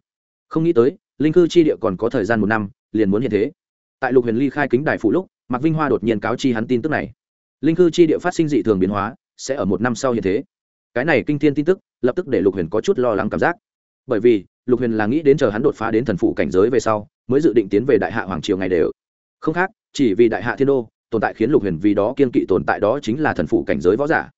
Không nghĩ tới, linh cư chi địa còn có thời gian một năm, liền muốn hiện thế. Tại lục huyền ly khai kính đài phụ lúc, mạc vinh hoa đột nhiên cáo chi hắn tin tức này. Linh cư chi địa phát sinh dị thường biến hóa, sẽ ở một năm sau hiện thế cái này kinh thiên tin tức, lập tức để lục huyền có chút lo lắng cảm giác. Bởi vì, lục huyền là nghĩ đến chờ hắn đột phá đến thần phụ cảnh giới về sau, mới dự định tiến về đại hạ hoàng triều ngày đều. Không khác, chỉ vì đại hạ thiên đô, tồn tại khiến lục huyền vì đó kiên kỵ tồn tại đó chính là thần phụ cảnh giới võ giả.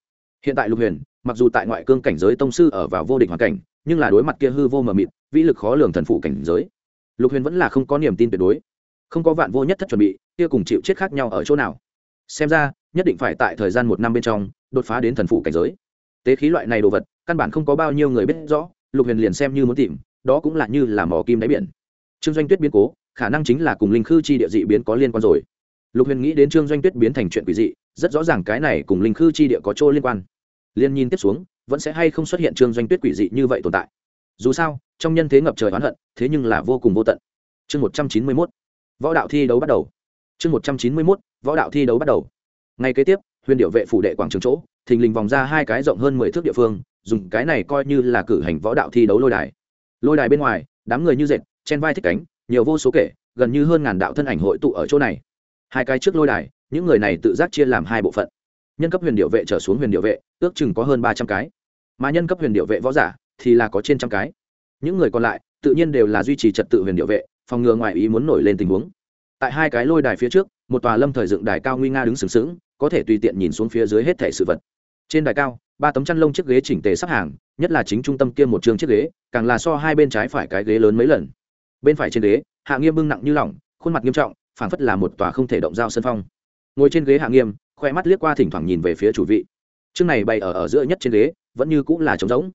Hiện tại lục huyền, mặc dù tại ngoại cương cảnh giới tông sư ở vào vô địch hoàn cảnh, nhưng là đối mặt kia hư vô mờ mịt, vĩ lực khó lường thần phụ cảnh giới. Lục huyền vẫn là không có niềm tin tuyệt đối. Không có vạn vô nhất thất chuẩn bị, kia cùng chịu chết khác nhau ở chỗ nào. Xem ra, nhất định phải tại thời gian một năm bên trong, đột phá đến thần phụ cảnh giới tế khí loại này đồ vật, căn bản không có bao nhiêu người biết rõ, lục huyền liền xem như muốn tìm, đó cũng là như là mỏ kim đáy biển. Trương doanh tuyết biến cố, khả năng chính là cùng linh khư chi địa dị biến có liên quan rồi. Lục huyền nghĩ đến trương doanh tuyết biến thành chuyện quỷ dị, rất rõ ràng cái này cùng linh khư chi địa có chỗ liên quan. Liên nhìn tiếp xuống, vẫn sẽ hay không xuất hiện trương doanh tuyết quỷ dị như vậy tồn tại. Dù sao, trong nhân thế ngập trời oán hận, thế nhưng là vô cùng vô tận. Chương một trăm chín mươi mốt, võ đạo thi đấu bắt đầu. Chương một trăm chín mươi mốt, võ đạo thi đấu bắt đầu. Ngay kế tiếp, huyền điệu vệ phủ đệ quảng trường chỗ thình lình vòng ra hai cái rộng hơn mười thước địa phương, dùng cái này coi như là cử hành võ đạo thi đấu lôi đài. Lôi đài bên ngoài, đám người như dệt, chen vai thích cánh, nhiều vô số kể, gần như hơn ngàn đạo thân ảnh hội tụ ở chỗ này. Hai cái trước lôi đài, những người này tự giác chia làm hai bộ phận. Nhân cấp huyền điệu vệ trở xuống huyền điệu vệ, ước chừng có hơn ba trăm cái. Mà nhân cấp huyền điệu vệ võ giả thì là có trên trăm cái. Những người còn lại, tự nhiên đều là duy trì trật tự huyền điệu vệ, phòng ngừa ngoại ý muốn nổi lên tình huống. Tại hai cái lôi đài phía trước, một tòa lâm thời dựng đài cao nguy nga đứng sừng sững có thể tùy tiện nhìn xuống phía dưới hết thẻ sự vật. Trên đài cao, ba tấm chăn lông chiếc ghế chỉnh tề sắp hàng, nhất là chính trung tâm kia một trường chiếc ghế, càng là so hai bên trái phải cái ghế lớn mấy lần. Bên phải trên ghế, hạ nghiêm bưng nặng như lỏng, khuôn mặt nghiêm trọng, phảng phất là một tòa không thể động dao sân phong. Ngồi trên ghế hạ nghiêm khoe mắt liếc qua thỉnh thoảng nhìn về phía chủ vị. Chương này bày ở ở giữa nhất trên ghế, vẫn như cũng là trống rỗng.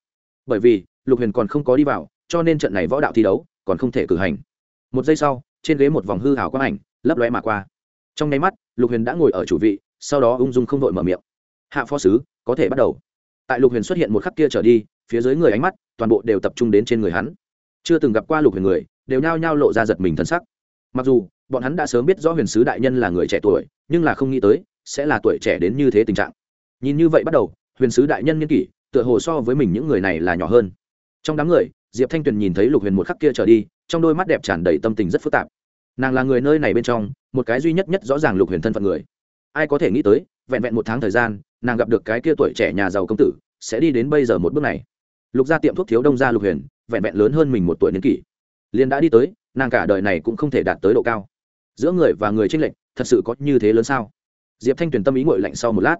Bởi vì, lục huyền còn không có đi vào, cho nên trận này võ đạo thi đấu còn không thể cử hành. Một giây sau, trên ghế một vòng hư hảo quang ảnh lấp lóe mà qua. Trong nháy mắt, lục huyền đã ngồi ở chủ vị sau đó ung dung không đội mở miệng. Hạ phó sứ, có thể bắt đầu. Tại lục huyền xuất hiện một khắc kia trở đi, phía dưới người ánh mắt, toàn bộ đều tập trung đến trên người hắn. Chưa từng gặp qua lục huyền người, đều nhao nhao lộ ra giật mình thân sắc. Mặc dù, bọn hắn đã sớm biết rõ huyền sứ đại nhân là người trẻ tuổi, nhưng là không nghĩ tới, sẽ là tuổi trẻ đến như thế tình trạng. Nhìn như vậy bắt đầu, huyền sứ đại nhân niên kỷ, tựa hồ so với mình những người này là nhỏ hơn. Trong đám người, diệp thanh tuyền nhìn thấy lục huyền một khắc kia trở đi, trong đôi mắt đẹp tràn đầy tâm tình rất phức tạp. Nàng là người nơi này bên trong, một cái duy nhất nhất rõ ràng lục huyền thân phận người ai có thể nghĩ tới, vẹn vẹn một tháng thời gian, nàng gặp được cái kia tuổi trẻ nhà giàu công tử, sẽ đi đến bây giờ một bước này. Lục gia tiệm thuốc thiếu đông gia lục huyền, vẹn vẹn lớn hơn mình một tuổi niên kỷ. Liền đã đi tới, nàng cả đời này cũng không thể đạt tới độ cao. Giữa người và người tranh lệch, thật sự có như thế lớn sao? Diệp thanh tuyền tâm ý ngội lạnh sau một lát.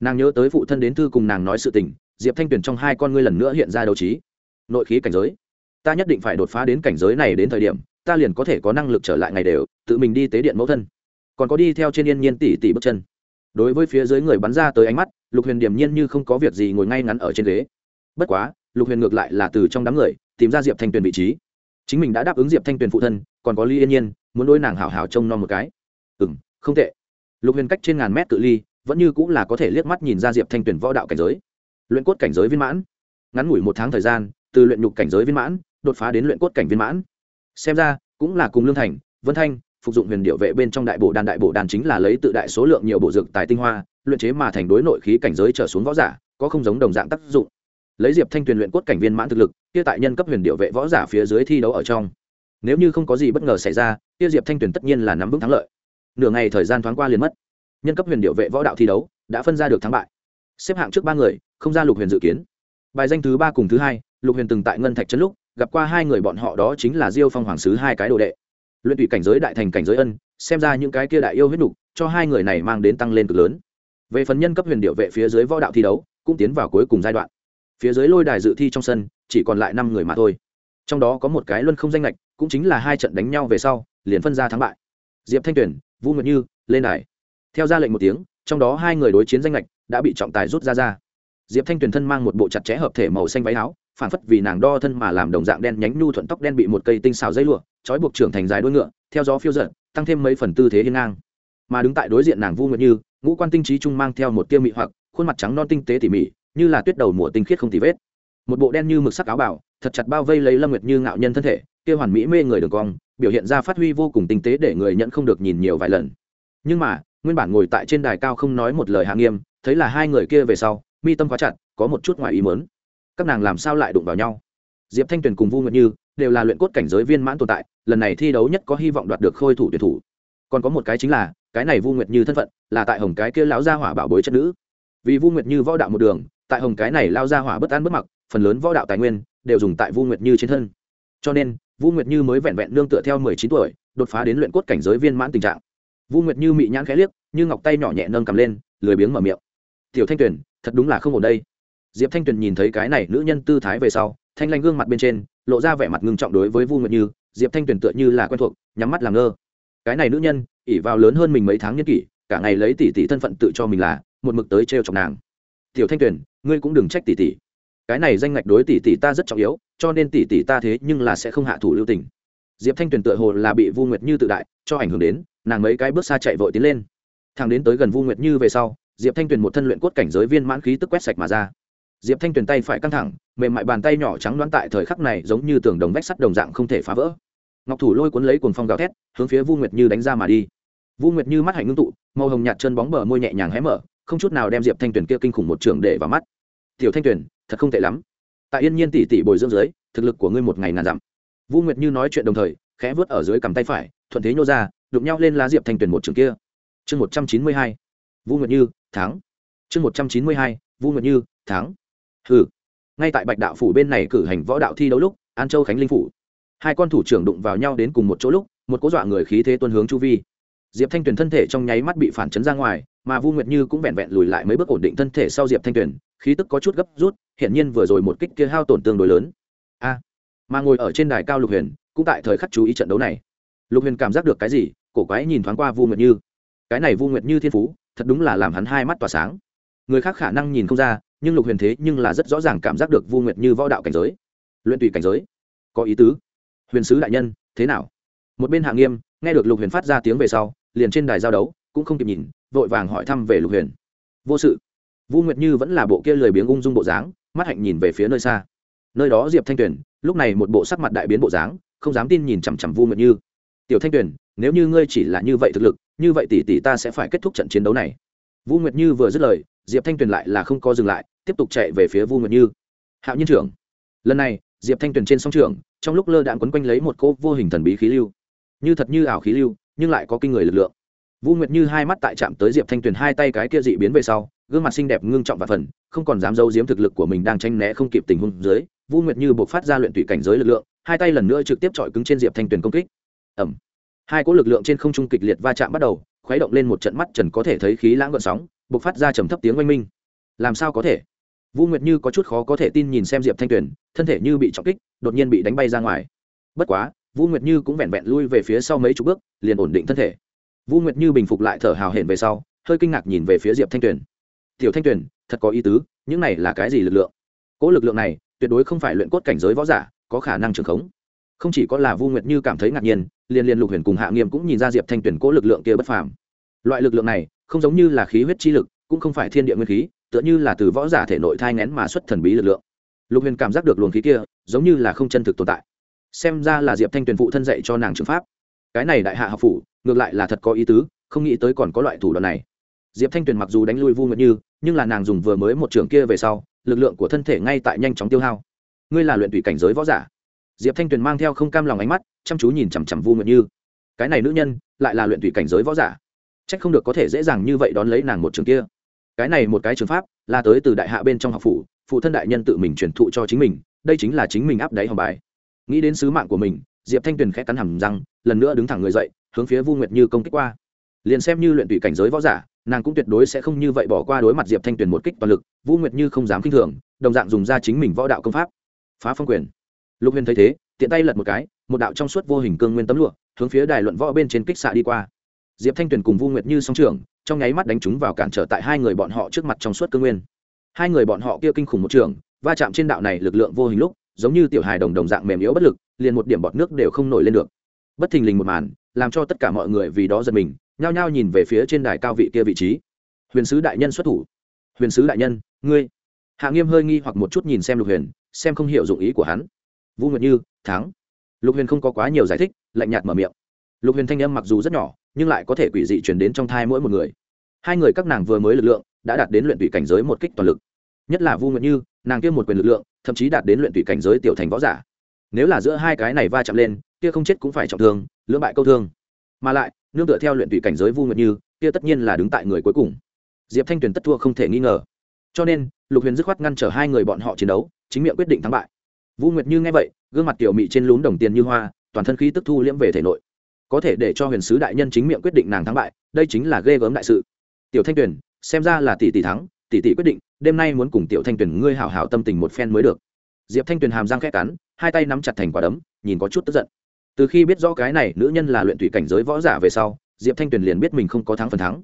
Nàng nhớ tới phụ thân đến thư cùng nàng nói sự tình, diệp thanh tuyền trong hai con ngươi lần nữa hiện ra đấu trí. Nội khí cảnh giới. Ta nhất định phải đột phá đến cảnh giới này đến thời điểm, ta liền có thể có năng lực trở lại ngày đều, tự mình đi tế điện mẫu thân còn có đi theo trên yên nhiên tỷ tỷ bước chân. Đối với phía dưới người bắn ra tới ánh mắt, lục huyền điềm nhiên như không có việc gì ngồi ngay ngắn ở trên ghế. Bất quá, lục huyền ngược lại là từ trong đám người, tìm ra diệp thanh tuyền vị trí. Chính mình đã đáp ứng diệp thanh tuyền phụ thân, còn có ly yên nhiên, muốn đôi nàng hảo hảo trông nom một cái. Ừ m không tệ. Lục huyền cách trên ngàn mét cự ly, vẫn như cũng là có thể liếc mắt nhìn ra diệp thanh tuyền võ đạo cảnh giới. Luyện cốt cảnh giới viên mãn. Ngắn ngủi một tháng thời gian, từ luyện nhục cảnh giới viên mãn, đột phá đến luyện cốt cảnh viên mãn. Xem ra, cũng là cùng lương thành, vân thanh phục dụng huyền điệu vệ bên trong đại bộ đan, đại bộ đan chính là lấy tự đại số lượng nhiều bộ dược tài tinh hoa, luyện chế mà thành đối nội khí cảnh giới trở xuống võ giả, có không giống đồng dạng tác dụng. Lấy diệp thanh tuyền luyện cốt cảnh viên mãn thực lực, kia tại nhân cấp huyền điệu vệ võ giả phía dưới thi đấu ở trong. Nếu như không có gì bất ngờ xảy ra, kia diệp thanh tuyền tất nhiên là nắm vững thắng lợi. Nửa ngày thời gian thoáng qua liền mất. Nhân cấp huyền điệu vệ võ đạo thi đấu đã phân ra được thắng bại. Xếp hạng trước ba người, không ra lục huyền dự kiến. Bài danh thứ ba cùng thứ hai, lục huyền từng tại ngân thạch trấn lúc, gặp qua hai người bọn họ đó chính là diêu phong hoàng sứ hai cái đồ đệ luyện tùy cảnh giới đại thành cảnh giới ân, xem ra những cái kia đại yêu huyết đủ cho hai người này mang đến tăng lên cực lớn. Về phần nhân cấp huyền điệu vệ phía dưới võ đạo thi đấu, cũng tiến vào cuối cùng giai đoạn. Phía dưới lôi đài dự thi trong sân, chỉ còn lại năm người mà thôi. Trong đó có một cái luân không danh lệch cũng chính là hai trận đánh nhau về sau, liền phân ra thắng bại. Diệp thanh tuyền vu nguyệt như, lên đài. Theo ra lệnh một tiếng, trong đó hai người đối chiến danh lệch đã bị trọng tài rút ra ra. Diệp thanh tuyền thân mang một bộ chặt chẽ hợp thể màu xanh váy áo phản phất vì nàng đo thân mà làm đồng dạng đen nhánh nhu thuận tóc đen bị một cây tinh xào dây lụa, trói buộc trưởng thành dài đuôi ngựa, theo gió phiêu giận tăng thêm mấy phần tư thế hiên ngang. Mà đứng tại đối diện nàng vu nguyệt như, ngũ quan tinh trí trung mang theo một tiêu mị hoặc, khuôn mặt trắng non tinh tế tỉ mỉ, như là tuyết đầu mùa tinh khiết không tì vết. Một bộ đen như mực sắc áo bảo thật chặt bao vây lấy lâm nguyệt như ngạo nhân thân thể, kia hoàn mỹ mê người đường cong, biểu hiện ra phát huy vô cùng tinh tế để người nhận không được nhìn nhiều vài lần. Nhưng mà, nguyên bản ngồi tại trên đài cao không nói một lời hạ nghiêm, thấy là hai người kia về sau, mi tâm quá chặt, có một chút ngoài ý mớn các nàng làm sao lại đụng vào nhau? Diệp thanh tuyền cùng vu nguyệt như đều là luyện cốt cảnh giới viên mãn tồn tại, lần này thi đấu nhất có hy vọng đoạt được khôi thủ tuyển thủ. Còn có một cái chính là, cái này vu nguyệt như thân phận là tại hồng cái kia lão gia hỏa bảo bối chất nữ. Vì vu nguyệt như võ đạo một đường, tại hồng cái này lao gia hỏa bất an bất mặc, phần lớn võ đạo tài nguyên đều dùng tại vu nguyệt như trên thân. Cho nên, vu nguyệt như mới vẹn vẹn nương tựa theo mười chín tuổi, đột phá đến luyện cốt cảnh giới viên mãn tình trạng. Vu nguyệt như mị nhãn khẽ liếc, như ngọc tay nhỏ nhẹ nâng cầm lên, lười biếng mở miệng. Tiểu thanh tuyền, thật đúng là không ổn đây diệp thanh tuyền nhìn thấy cái này nữ nhân tư thái về sau, thanh lanh gương mặt bên trên, lộ ra vẻ mặt ngưng trọng đối với vu nguyệt như, diệp thanh tuyền tựa như là quen thuộc, nhắm mắt làm ngơ. Cái này nữ nhân ỉ vào lớn hơn mình mấy tháng nhân kỷ, cả ngày lấy tỷ tỷ thân phận tự cho mình là, một mực tới trêu chọc nàng. Tiểu thanh tuyền, ngươi cũng đừng trách tỷ tỷ. Cái này danh ngạch đối tỷ tỷ ta rất trọng yếu, cho nên tỷ tỷ ta thế nhưng là sẽ không hạ thủ lưu tình. Diệp thanh tuyền tựa hồ là bị vu nguyệt như tự đại, cho ảnh hưởng đến, nàng mấy cái bước xa chạy vội tiến lên. Thằng đến tới gần vu nguyệt như về sau, diệp thanh tuyền một thân luyện cốt cảnh giới viên mãn khí tức quét sạch mà ra diệp thanh tuyền tay phải căng thẳng, mềm mại bàn tay nhỏ trắng đoán tại thời khắc này giống như tường đồng vách sắt đồng dạng không thể phá vỡ. Ngọc thủ lôi cuốn lấy cuồng phong gào thét, hướng phía vu nguyệt như đánh ra mà đi. Vu nguyệt như mắt hạnh ngưng tụ, màu hồng nhạt chân bóng bờ môi nhẹ nhàng hé mở, không chút nào đem diệp thanh tuyền kia kinh khủng một trường để vào mắt. Tiểu thanh tuyền thật không tệ lắm. Tại yên nhiên tỷ tỷ bồi dưỡng dưới, thực lực của ngươi một ngày ngàn dặm. Vu nguyệt như nói chuyện đồng thời, khẽ vớt ở dưới cầm tay phải, thuận thế nhô ra, đụng nhau lên lá diệp thanh tuyền một trường kia. Chương một trăm chín mươi hai, vu nguyệt như tháng. chương một trăm chín mươi hai, vu nguyệt như tháng hừ. Ngay tại bạch đạo phủ bên này cử hành võ đạo thi đấu lúc, an châu khánh linh phủ. Hai con thủ trưởng đụng vào nhau đến cùng một chỗ lúc, một cố dọa người khí thế tuân hướng chu vi. Diệp thanh tuyền thân thể trong nháy mắt bị phản chấn ra ngoài, mà vu nguyệt như cũng vẹn vẹn lùi lại mấy bước ổn định thân thể sau diệp thanh tuyền, khí tức có chút gấp rút, hiển nhiên vừa rồi một kích kia hao tổn tương đối lớn. A. Mà ngồi ở trên đài cao lục huyền, cũng tại thời khắc chú ý trận đấu này. Lục huyền cảm giác được cái gì, cổ quái nhìn thoáng qua vu nguyệt như. Cái này vu nguyệt như thiên phú, thật đúng là làm hắn hai mắt tỏa sáng. Người khác khả năng nhìn không ra nhưng lục huyền thế nhưng là rất rõ ràng cảm giác được vu nguyệt như võ đạo cảnh giới luyện tùy cảnh giới có ý tứ huyền sứ đại nhân thế nào một bên hạ nghiêm nghe được lục huyền phát ra tiếng về sau liền trên đài giao đấu cũng không kịp nhìn vội vàng hỏi thăm về lục huyền vô sự vu nguyệt như vẫn là bộ kia lười biếng ung dung bộ dáng mắt hạnh nhìn về phía nơi xa nơi đó diệp thanh tuyền lúc này một bộ sắc mặt đại biến bộ dáng không dám tin nhìn chằm chằm vu nguyệt như tiểu thanh tuyền nếu như ngươi chỉ là như vậy thực lực như vậy tỷ tỷ ta sẽ phải kết thúc trận chiến đấu này vu nguyệt như vừa dứt lời diệp thanh tuyền lại là không có dừng lại, tiếp tục chạy về phía vu nguyệt như. Hạo nhiên trưởng, lần này, diệp thanh tuyền trên sóng trường trong lúc lơ đạn quấn quanh lấy một cỗ vô hình thần bí khí lưu. Như thật như ảo khí lưu, nhưng lại có kinh người lực lượng. Vu nguyệt như hai mắt tại chạm tới diệp thanh tuyền hai tay cái kia dị biến về sau, gương mặt xinh đẹp ngưng trọng và phần, không còn dám giấu giếm thực lực của mình đang tranh né không kịp tình huống dưới, vu nguyệt như buộc phát ra luyện tụy cảnh giới lực lượng, hai tay lần nữa trực tiếp chọi cứng trên diệp thanh tuyền công kích. Ẩm hai cỗ lực lượng trên không trung kịch liệt va chạm bắt đầu, khuấy động lên một trận mắt trần có thể thấy khí lãng gợn sóng bộc phát ra trầm thấp tiếng oanh minh. Làm sao có thể? Vu nguyệt như có chút khó có thể tin nhìn xem diệp thanh tuyền, thân thể như bị trọng kích, đột nhiên bị đánh bay ra ngoài. Bất quá vu nguyệt như cũng vẹn vẹn lui về phía sau mấy chục bước, liền ổn định thân thể. Vu nguyệt như bình phục lại thở hào hển về sau, hơi kinh ngạc nhìn về phía diệp thanh tuyền. Tiểu thanh tuyền, thật có ý tứ, những này là cái gì lực lượng? Cỗ lực lượng này, tuyệt đối không phải luyện cốt cảnh giới võ giả, có khả năng trường khống. Không chỉ có là vu nguyệt như cảm thấy ngạc nhiên, liền liền lục huyền cùng hạ nghiêm cũng nhìn ra diệp thanh tuyền cỗ lực lượng kia bất phàm. Loại lực lượng này không giống như là khí huyết chi lực, cũng không phải thiên địa nguyên khí, tựa như là từ võ giả thể nội thai ngén mà xuất thần bí lực lượng. Lục huyền cảm giác được luồng khí kia, giống như là không chân thực tồn tại. Xem ra là diệp thanh tuyền phụ thân dạy cho nàng trường pháp. Cái này đại hạ học phủ, ngược lại là thật có ý tứ, không nghĩ tới còn có loại thủ đoạn này. Diệp thanh tuyền mặc dù đánh lui vu nguyệt như, nhưng là nàng dùng vừa mới một trường kia về sau, lực lượng của thân thể ngay tại nhanh chóng tiêu hao. Ngươi là luyện tùy cảnh giới võ giả. Diệp thanh tuyền mang theo không cam lòng ánh mắt, chăm chú nhìn chằm chằm vu nguyệt như. Cái này nữ nhân, lại là luyện tùy cảnh giới võ giả c h ắ c không được có thể dễ dàng như vậy đón lấy nàng một trường kia. Cái này một cái trường pháp, là tới từ đại hạ bên trong học phủ, phụ thân đại nhân tự mình truyền thụ cho chính mình, đây chính là chính mình áp đáy hòng bài. Nghĩ đến sứ mạng của mình, diệp thanh tuyền khẽ cắn hầm răng, lần nữa đứng thẳng người dậy, hướng phía vu nguyệt như công kích qua. Liền xem như luyện tụy cảnh giới võ giả, nàng cũng tuyệt đối sẽ không như vậy bỏ qua đối mặt diệp thanh tuyền một kích toàn lực, vu nguyệt như không dám k i n h thường, đồng dạng dùng ra chính mình võ đạo công pháp. Phá phong quyền. Lục huyền thấy thế, tiện tay lật một cái, một đạo trong suốt vô hình cương nguyên tấm lụa, hướng phía đài luận võ bên trên kích xạ đi qua diệp thanh tuyền cùng vu nguyệt như song trường trong nháy mắt đánh chúng vào cản trở tại hai người bọn họ trước mặt trong suốt cương nguyên. Hai người bọn họ kia kinh khủng một trường, va chạm trên đạo này lực lượng vô hình lúc, giống như tiểu hài đồng đồng dạng mềm yếu bất lực, liền một điểm bọt nước đều không nổi lên được. Bất thình lình một màn, làm cho tất cả mọi người vì đó giật mình, nhao nhao nhìn về phía trên đài cao vị kia vị trí. Huyền sứ đại nhân xuất thủ. Huyền sứ đại nhân, ngươi. Hạ nghiêm hơi nghi hoặc một chút nhìn xem lục huyền, xem không hiểu dụng ý của hắn. Vũ nguyệt như, thắng. Lục huyền không có quá nhiều giải thích, lạnh nhạt mở miệng. Lục huyền thanh âm mặc dù rất nhỏ nhưng lại có thể quỷ dị chuyển đến trong thai mỗi một người. Hai người các nàng vừa mới lực lượng đã đạt đến luyện tụy cảnh giới một kích toàn lực. Nhất là vu nguyệt như, nàng kia một quyền lực lượng, thậm chí đạt đến luyện tụy cảnh giới tiểu thành võ giả. Nếu là giữa hai cái này va chạm lên, kia không chết cũng phải trọng thương, lưỡng bại câu thương. Mà lại, nương tựa theo luyện tụy cảnh giới vu nguyệt như, kia tất nhiên là đứng tại người cuối cùng. Diệp thanh tuyền tất thua không thể nghi ngờ. Cho nên, lục huyền dứt khoát ngăn trở hai người bọn họ chiến đấu, chính miệng quyết định thắng bại. Vu nguyệt như nghe vậy, gương mặt tiểu mị trên lún đồng tiền như hoa, toàn thân khí tức thu liễm về thể nội có thể để cho huyền sứ đại nhân chính miệng quyết định nàng thắng bại, đây chính là ghê gớm đại sự. Tiểu thanh tuyền, xem ra là tỷ tỷ thắng, tỷ tỷ quyết định, đêm nay muốn cùng tiểu thanh tuyền ngươi hảo hảo tâm tình một phen mới được. Diệp thanh tuyền hàm răng khẽ cắn, hai tay nắm chặt thành quả đấm, nhìn có chút tức giận. Từ khi biết rõ cái này nữ nhân là luyện thủy cảnh giới võ giả về sau, diệp thanh tuyền liền biết mình không có thắng phần thắng.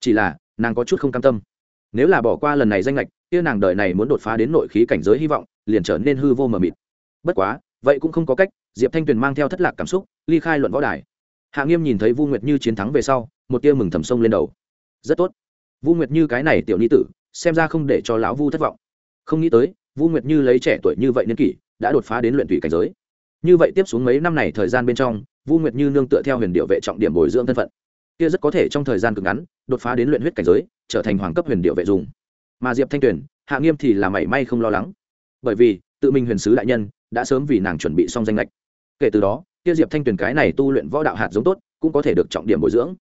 Chỉ là, nàng có chút không cam tâm. Nếu là bỏ qua lần này danh lệch, kia nàng đời này muốn đột phá đến nội khí cảnh giới hy vọng, liền trở nên hư vô mờ mịt. Bất quá, vậy cũng không có cách, diệp thanh tuyền mang theo thất lạc cảm xúc, ly khai luận võ đài hạ nghiêm nhìn thấy vu nguyệt như chiến thắng về sau, một tia mừng thầm sông lên đầu. Rất tốt. Vu nguyệt như cái này tiểu ni tử, xem ra không để cho lão vu thất vọng. Không nghĩ tới, vu nguyệt như lấy trẻ tuổi như vậy niên kỷ, đã đột phá đến luyện thủy cảnh giới. Như vậy tiếp xuống mấy năm này thời gian bên trong, vu nguyệt như nương tựa theo huyền điệu vệ trọng điểm bồi dưỡng thân phận. Kia rất có thể trong thời gian cực ngắn, đột phá đến luyện huyết cảnh giới, trở thành hoàng cấp huyền điệu vệ dùng. Mà diệp thanh tuyền, hạ nghiêm thì là mảy may không lo lắng. Bởi vì, tự mình huyền sứ đại nhân, đã sớm vì nàng chuẩn bị xong danh lệch kể từ đó kia diệp thanh tuyền cái này tu luyện võ đạo hạt giống tốt, cũng có thể được trọng điểm bồi dưỡng.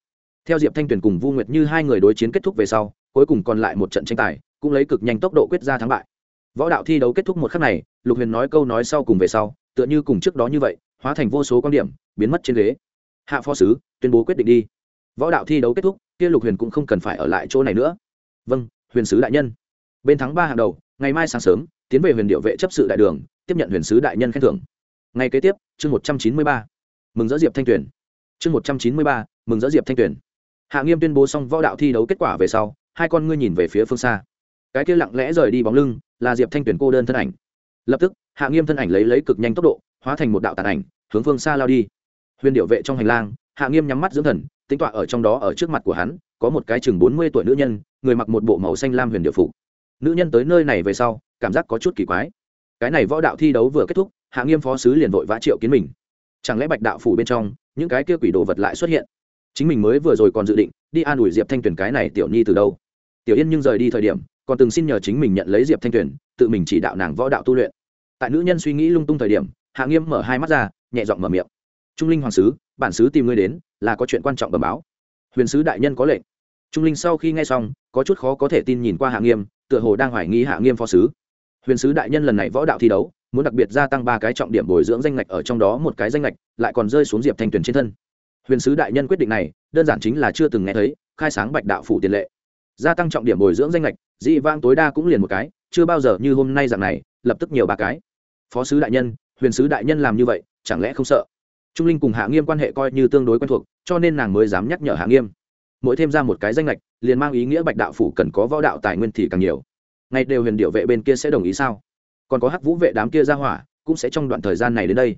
Theo diệp thanh tuyền cùng vu nguyệt như hai người đối chiến kết thúc về sau, cuối cùng còn lại một trận tranh tài, cũng lấy cực nhanh tốc độ quyết ra thắng bại. Võ đạo thi đấu kết thúc một khắc này, lục huyền nói câu nói sau cùng về sau, tựa như cùng trước đó như vậy, hóa thành vô số quan điểm, biến mất trên ghế. Hạ phó sứ, tuyên bố quyết định đi. Võ đạo thi đấu kết thúc, kia lục huyền cũng không cần phải ở lại chỗ này nữa. Vâng huyền sứ đại nhân. Bên thắng ba hàng đầu, ngày mai sáng sớm, tiến về huyền điệu vệ chấp sự đại đường, tiếp nhận huyền sứ đại nhân khen thưởng ngày kế tiếp, chương một trăm chín mươi ba. Mừng dỡ diệp thanh tuyển chương một trăm chín mươi ba, mừng dỡ diệp thanh tuyển hạ nghiêm tuyên bố xong võ đạo thi đấu kết quả về sau, hai con ngươi nhìn về phía phương xa. Cái kia lặng lẽ rời đi bóng lưng, là diệp thanh tuyển cô đơn thân ảnh. Lập tức, hạ nghiêm thân ảnh lấy lấy cực nhanh tốc độ, hóa thành một đạo tàn ảnh, hướng phương xa lao đi. Huyền điệu vệ trong hành lang, hạ nghiêm nhắm mắt dưỡng thần, tính tọa ở trong đó ở trước mặt của hắn, có một cái chừng bốn mươi tuổi nữ nhân, người mặc một bộ màu xanh lam huyền điệu phục. Nữ nhân tới nơi này về sau, cảm giác có chút kỳ quái. Cái này võ đạo thi đấu vừa kết thúc hạ nghiêm phó sứ liền vội vã triệu kiến mình. Chẳng lẽ bạch đạo phủ bên trong, những cái kia quỷ đồ vật lại xuất hiện? Chính mình mới vừa rồi còn dự định, đi an ủi diệp thanh tuyền cái này tiểu nhi từ đâu? Tiểu yên nhưng rời đi thời điểm, còn từng xin nhờ chính mình nhận lấy diệp thanh tuyền, tự mình chỉ đạo nàng võ đạo tu luyện. Tại nữ nhân suy nghĩ lung tung thời điểm, hạ nghiêm mở hai mắt ra, nhẹ giọng mở miệng. Trung linh hoàng sứ, bản sứ tìm ngươi đến, là có chuyện quan trọng bẩm báo. Huyền sứ đại nhân có lệnh. Trung linh sau khi nghe xong, có chút khó có thể tin nhìn qua hạ nghiêm, tựa hồ đang hoài nghi hạ nghiêm phó sứ. Huyền sứ đại nhân lần này võ đạo thi đấu muốn đặc biệt gia tăng ba cái trọng điểm bồi dưỡng danh ngạch ở trong đó, một cái danh ngạch lại còn rơi xuống diệp thanh tuyền trên thân. Huyền sứ đại nhân quyết định này, đơn giản chính là chưa từng nghe thấy, khai sáng bạch đạo phủ tiền lệ. Gia tăng trọng điểm bồi dưỡng danh lệch dị vang tối đa cũng liền một cái, chưa bao giờ như hôm nay dạng này, lập tức nhiều ba cái. Phó sứ đại nhân, huyền sứ đại nhân làm như vậy, chẳng lẽ không sợ? Trung linh cùng hạ nghiêm quan hệ coi như tương đối quen thuộc, cho nên nàng mới dám nhắc nhở hạ nghiêm. Mỗi thêm ra một cái danh lệch liền mang ý nghĩa bạch đạo phủ cần có võ đạo tài nguyên thì càng nhiều. Ngay đều huyền điệu vệ bên kia sẽ đồng ý sao? Còn có hắc vũ vệ đám kia ra hỏa, cũng sẽ trong đoạn thời gian này đến đây.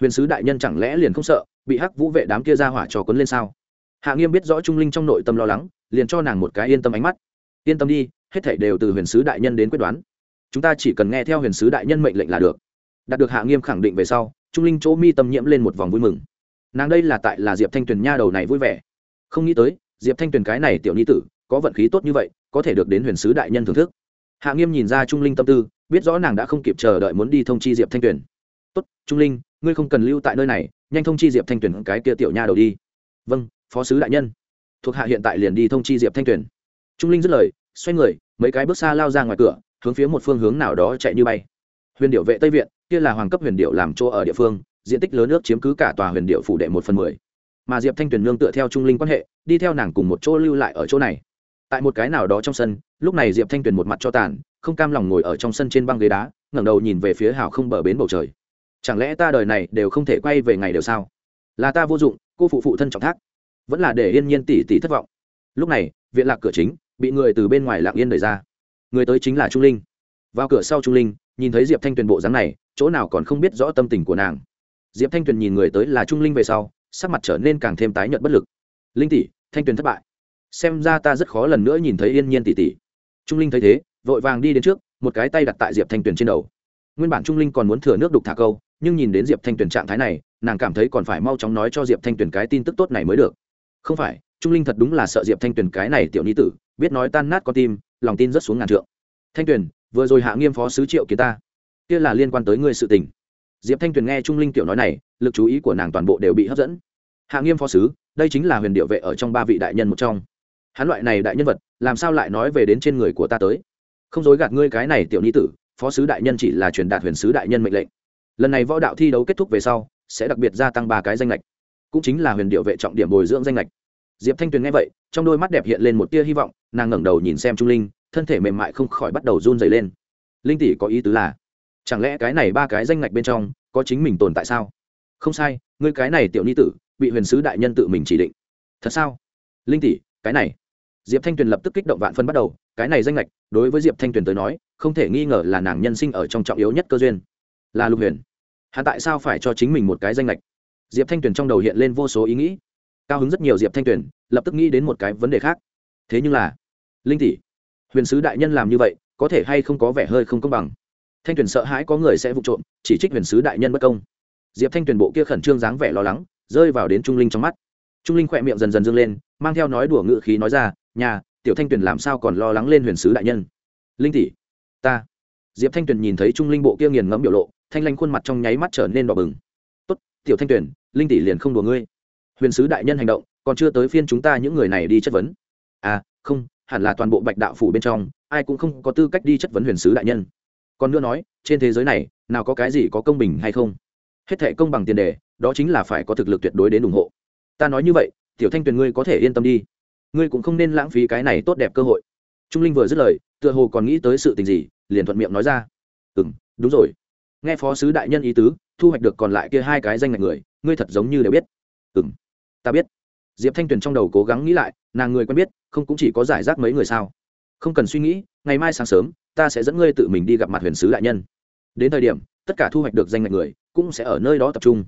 Huyền sứ đại nhân chẳng lẽ liền không sợ, bị hắc vũ vệ đám kia ra hỏa trò quấn lên sao? Hạ nghiêm biết rõ trung linh trong nội tâm lo lắng, liền cho nàng một cái yên tâm ánh mắt. Yên tâm đi, hết thảy đều từ huyền sứ đại nhân đến quyết đoán. Chúng ta chỉ cần nghe theo huyền sứ đại nhân mệnh lệnh là được. Đạt được hạ nghiêm khẳng định về sau, trung linh chỗ mi tâm nhiễm lên một vòng vui mừng. Nàng đây là tại là diệp thanh tuyền nha đầu này vui vẻ. Không nghĩ tới, diệp thanh tuyền cái này tiểu ni tử, có vận khí tốt như vậy, có thể được đến huyền sứ đại nhân thưởng thức hạ nghiêm nhìn ra trung linh tâm tư, biết rõ nàng đã không kịp chờ đợi muốn đi thông chi diệp thanh tuyền. Tốt, trung linh, ngươi không cần lưu tại nơi này, nhanh thông chi diệp thanh tuyền cái kia tiểu nha đầu đi. Vâng phó sứ đại nhân. Thuộc hạ hiện tại liền đi thông chi diệp thanh tuyền. Trung linh dứt lời, xoay người, mấy cái bước xa lao ra ngoài cửa, hướng phía một phương hướng nào đó chạy như bay. Huyền điệu vệ tây viện, kia là hoàng cấp huyền điệu làm chỗ ở địa phương, diện tích lớn nước chiếm cứ cả tòa huyền điệu phủ đệ một phần mười. Mà diệp thanh tuyền nương tựa theo trung linh quan hệ, đi theo nàng cùng một chỗ lưu lại ở chỗ này tại một cái nào đó trong sân, lúc này diệp thanh tuyền một mặt cho tàn, không cam lòng ngồi ở trong sân trên băng ghế đá, ngẩng đầu nhìn về phía hào không bờ bến bầu trời. Chẳng lẽ ta đời này đều không thể quay về ngày đều sao? Là ta vô dụng, cô phụ phụ thân trọng thác. Vẫn là để yên nhiên tỷ tỷ thất vọng. Lúc này, viện lạc cửa chính, bị người từ bên ngoài lạc yên đẩy ra. Người tới chính là trung linh. Vào cửa sau trung linh, nhìn thấy diệp thanh tuyền bộ dáng này, chỗ nào còn không biết rõ tâm tình của nàng. Diệp thanh tuyền nhìn người tới là trung linh về sau, sắc mặt trở nên càng thêm tái nhợt bất lực. Linh tỷ, thanh tuyền thất bại xem ra ta rất khó lần nữa nhìn thấy yên nhiên tỷ tỷ. Trung linh thấy thế, vội vàng đi đến trước, một cái tay đặt tại diệp thanh tuyền trên đầu. Nguyên bản trung linh còn muốn thừa nước đục thả câu, nhưng nhìn đến diệp thanh tuyền trạng thái này, nàng cảm thấy còn phải mau chóng nói cho diệp thanh tuyền cái tin tức tốt này mới được. Không phải, trung linh thật đúng là sợ diệp thanh tuyền cái này tiểu ni tử, biết nói tan nát con tim, lòng tin rất xuống ngàn trượng. Thanh tuyền, vừa rồi hạ nghiêm phó sứ triệu kiến ta, kia là liên quan tới ngươi sự tình. Diệp thanh tuyền nghe trung linh tiểu nói này, lực chú ý của nàng toàn bộ đều bị hấp dẫn. Hạ nghiêm phó sứ, đây chính là huyền điệu vệ ở trong ba vị đại nhân một trong hắn loại này đại nhân vật, làm sao lại nói về đến trên người của ta tới? Không dối gạt ngươi cái này tiểu ni tử, phó sứ đại nhân chỉ là truyền đạt huyền sứ đại nhân mệnh lệnh. Lần này võ đạo thi đấu kết thúc về sau, sẽ đặc biệt gia tăng ba cái danh lệch cũng chính là huyền điệu vệ trọng điểm bồi dưỡng danh lệch diệp thanh tuyền nghe vậy, trong đôi mắt đẹp hiện lên một tia hy vọng, nàng ngẩng đầu nhìn xem trung linh, thân thể mềm mại không khỏi bắt đầu run dày lên. Linh tỷ có ý tứ là, chẳng lẽ cái này ba cái danh lệch bên trong, có chính mình tồn tại sao? Không sai, ngươi cái này tiểu ni tử, bị huyền sứ đại nhân tự mình chỉ định. Thật sao? Linh tỷ, cái này diệp thanh tuyền lập tức kích động vạn phân bắt đầu, cái này danh lệch đối với diệp thanh tuyền tới nói, không thể nghi ngờ là nàng nhân sinh ở trong trọng yếu nhất cơ duyên. Là lục huyền. Hắn tại sao phải cho chính mình một cái danh lệch diệp thanh tuyền trong đầu hiện lên vô số ý nghĩ. Cao hứng rất nhiều diệp thanh tuyền, lập tức nghĩ đến một cái vấn đề khác. Thế nhưng là, linh tỷ, huyền sứ đại nhân làm như vậy, có thể hay không có vẻ hơi không công bằng? Thanh tuyền sợ hãi có người sẽ vụ trộm, chỉ trích huyền sứ đại nhân bất công. Diệp thanh tuyền bộ kia khẩn trương dáng vẻ lo lắng, rơi vào đến trung linh trong mắt. Trung linh khỏe miệng dần dần dâng lên mang theo nói đùa ngự khí nói ra, nhà, tiểu thanh tuyền làm sao còn lo lắng lên huyền sứ đại nhân? Linh tỷ, ta. Diệp thanh tuyền nhìn thấy trung linh bộ kia nghiền ngẫm biểu lộ, thanh lanh khuôn mặt trong nháy mắt trở nên đỏ bừng. Tốt, tiểu thanh tuyền, linh tỷ liền không đùa ngươi. Huyền sứ đại nhân hành động, còn chưa tới phiên chúng ta những người này đi chất vấn. À không, hẳn là toàn bộ bạch đạo phủ bên trong, ai cũng không có tư cách đi chất vấn huyền sứ đại nhân. Còn nữa nói, trên thế giới này, nào có cái gì có công bình hay không? Hết thệ công bằng tiền đề, đó chính là phải có thực lực tuyệt đối đến ủng hộ. Ta nói như vậy tiểu thanh tuyền ngươi có thể yên tâm đi. Ngươi cũng không nên lãng phí cái này tốt đẹp cơ hội. Trung linh vừa dứt lời, tựa hồ còn nghĩ tới sự tình gì, liền thuận miệng nói ra. Ừ m đúng rồi. Nghe phó sứ đại nhân ý tứ, thu hoạch được còn lại kia hai cái danh ngạch người, ngươi thật giống như đều biết. Ừ m ta biết. Diệp thanh tuyền trong đầu cố gắng nghĩ lại, nàng người quen biết, không cũng chỉ có giải rác mấy người sao? Không cần suy nghĩ, ngày mai sáng sớm, ta sẽ dẫn ngươi tự mình đi gặp mặt huyền sứ đại nhân. Đến thời điểm, tất cả thu hoạch được danh ngạch người, cũng sẽ ở nơi đó tập trung.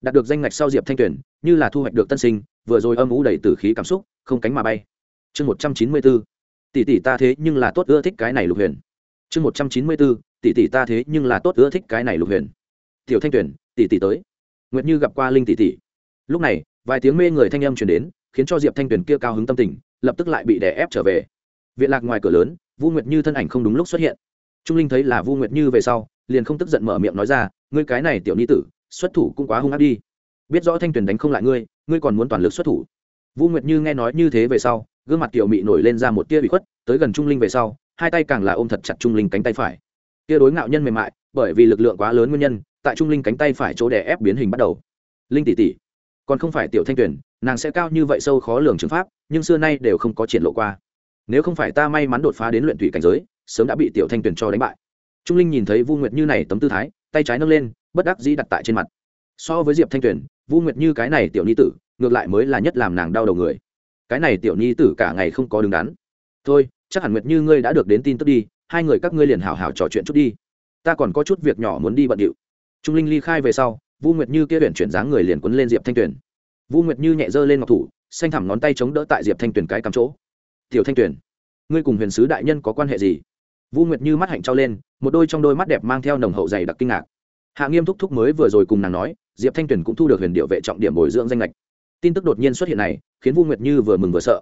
Đạt được danh ngạch sau diệp thanh Tuyền, như là thu hoạch được tân sinh vừa rồi âm ủ đầy tử khí cảm xúc, không cánh mà bay. Chương một trăm chín mươi bốn tỷ tỷ ta thế nhưng là tốt ưa thích cái này lục huyền. Chương một trăm chín mươi bốn tỷ tỷ ta thế nhưng là tốt ưa thích cái này lục huyền. Tiểu thanh tuyển tỷ tỷ tới. Nguyệt như gặp qua linh tỷ tỷ. Lúc này, vài tiếng mê người thanh âm truyền đến, khiến cho diệp thanh tuyển kia cao hứng tâm tình, lập tức lại bị đè ép trở về. Viện lạc ngoài cửa lớn, vu nguyệt như thân ảnh không đúng lúc xuất hiện. Trung linh thấy là vu nguyệt như về sau, liền không tức giận mở miệng nói ra, ngươi cái này tiểu ni tử, xuất thủ cũng quá hung ác đi. Biết rõ thanh tuyển đánh không lại ngươi ngươi còn muốn toàn lực xuất thủ. Vu nguyệt như nghe nói như thế về sau, gương mặt tiểu mị nổi lên ra một tia bị khuất, tới gần trung linh về sau, hai tay càng là ôm thật chặt trung linh cánh tay phải. Tia đối ngạo nhân mềm mại, bởi vì lực lượng quá lớn nguyên nhân, tại trung linh cánh tay phải chỗ đè ép biến hình bắt đầu. Linh tỷ tỷ, còn không phải tiểu thanh tuyền nàng sẽ cao như vậy sâu khó lường chứng pháp, nhưng xưa nay đều không có triển lộ qua. Nếu không phải ta may mắn đột phá đến luyện thủy cảnh giới, sớm đã bị tiểu thanh tuyền cho đánh bại. Trung linh nhìn thấy vu nguyệt như này tấm tư thái, tay trái nâng lên, bất đắc dĩ đặt tại trên mặt. So với diệp thanh tuyền vu nguyệt như cái này tiểu ni tử, ngược lại mới là nhất làm nàng đau đầu người. Cái này tiểu ni tử cả ngày không có đứng đắn. Thôi, chắc hẳn nguyệt như ngươi đã được đến tin tức đi, hai người các ngươi liền hào hào trò chuyện chút đi. Ta còn có chút việc nhỏ muốn đi bận điệu. Trung linh ly khai về sau, vu nguyệt như kia tuyển chuyển dáng người liền quấn lên diệp thanh tuyền. Vu nguyệt như nhẹ dơ lên ngọc thủ, xanh thẳm ngón tay chống đỡ tại diệp thanh tuyền cái cắm chỗ. Tiểu thanh tuyền, ngươi cùng huyền sứ đại nhân có quan hệ gì? Vu nguyệt như mắt hạnh trao lên, một đôi trong đôi mắt đẹp mang theo nồng hậu dày đặc kinh ngạc. Hạ nghiêm thúc thúc mới vừa rồi cùng nàng nói diệp thanh tuyền cũng thu được huyền điệu vệ trọng điểm bồi dưỡng danh lệch tin tức đột nhiên xuất hiện này, khiến vu nguyệt như vừa mừng vừa sợ.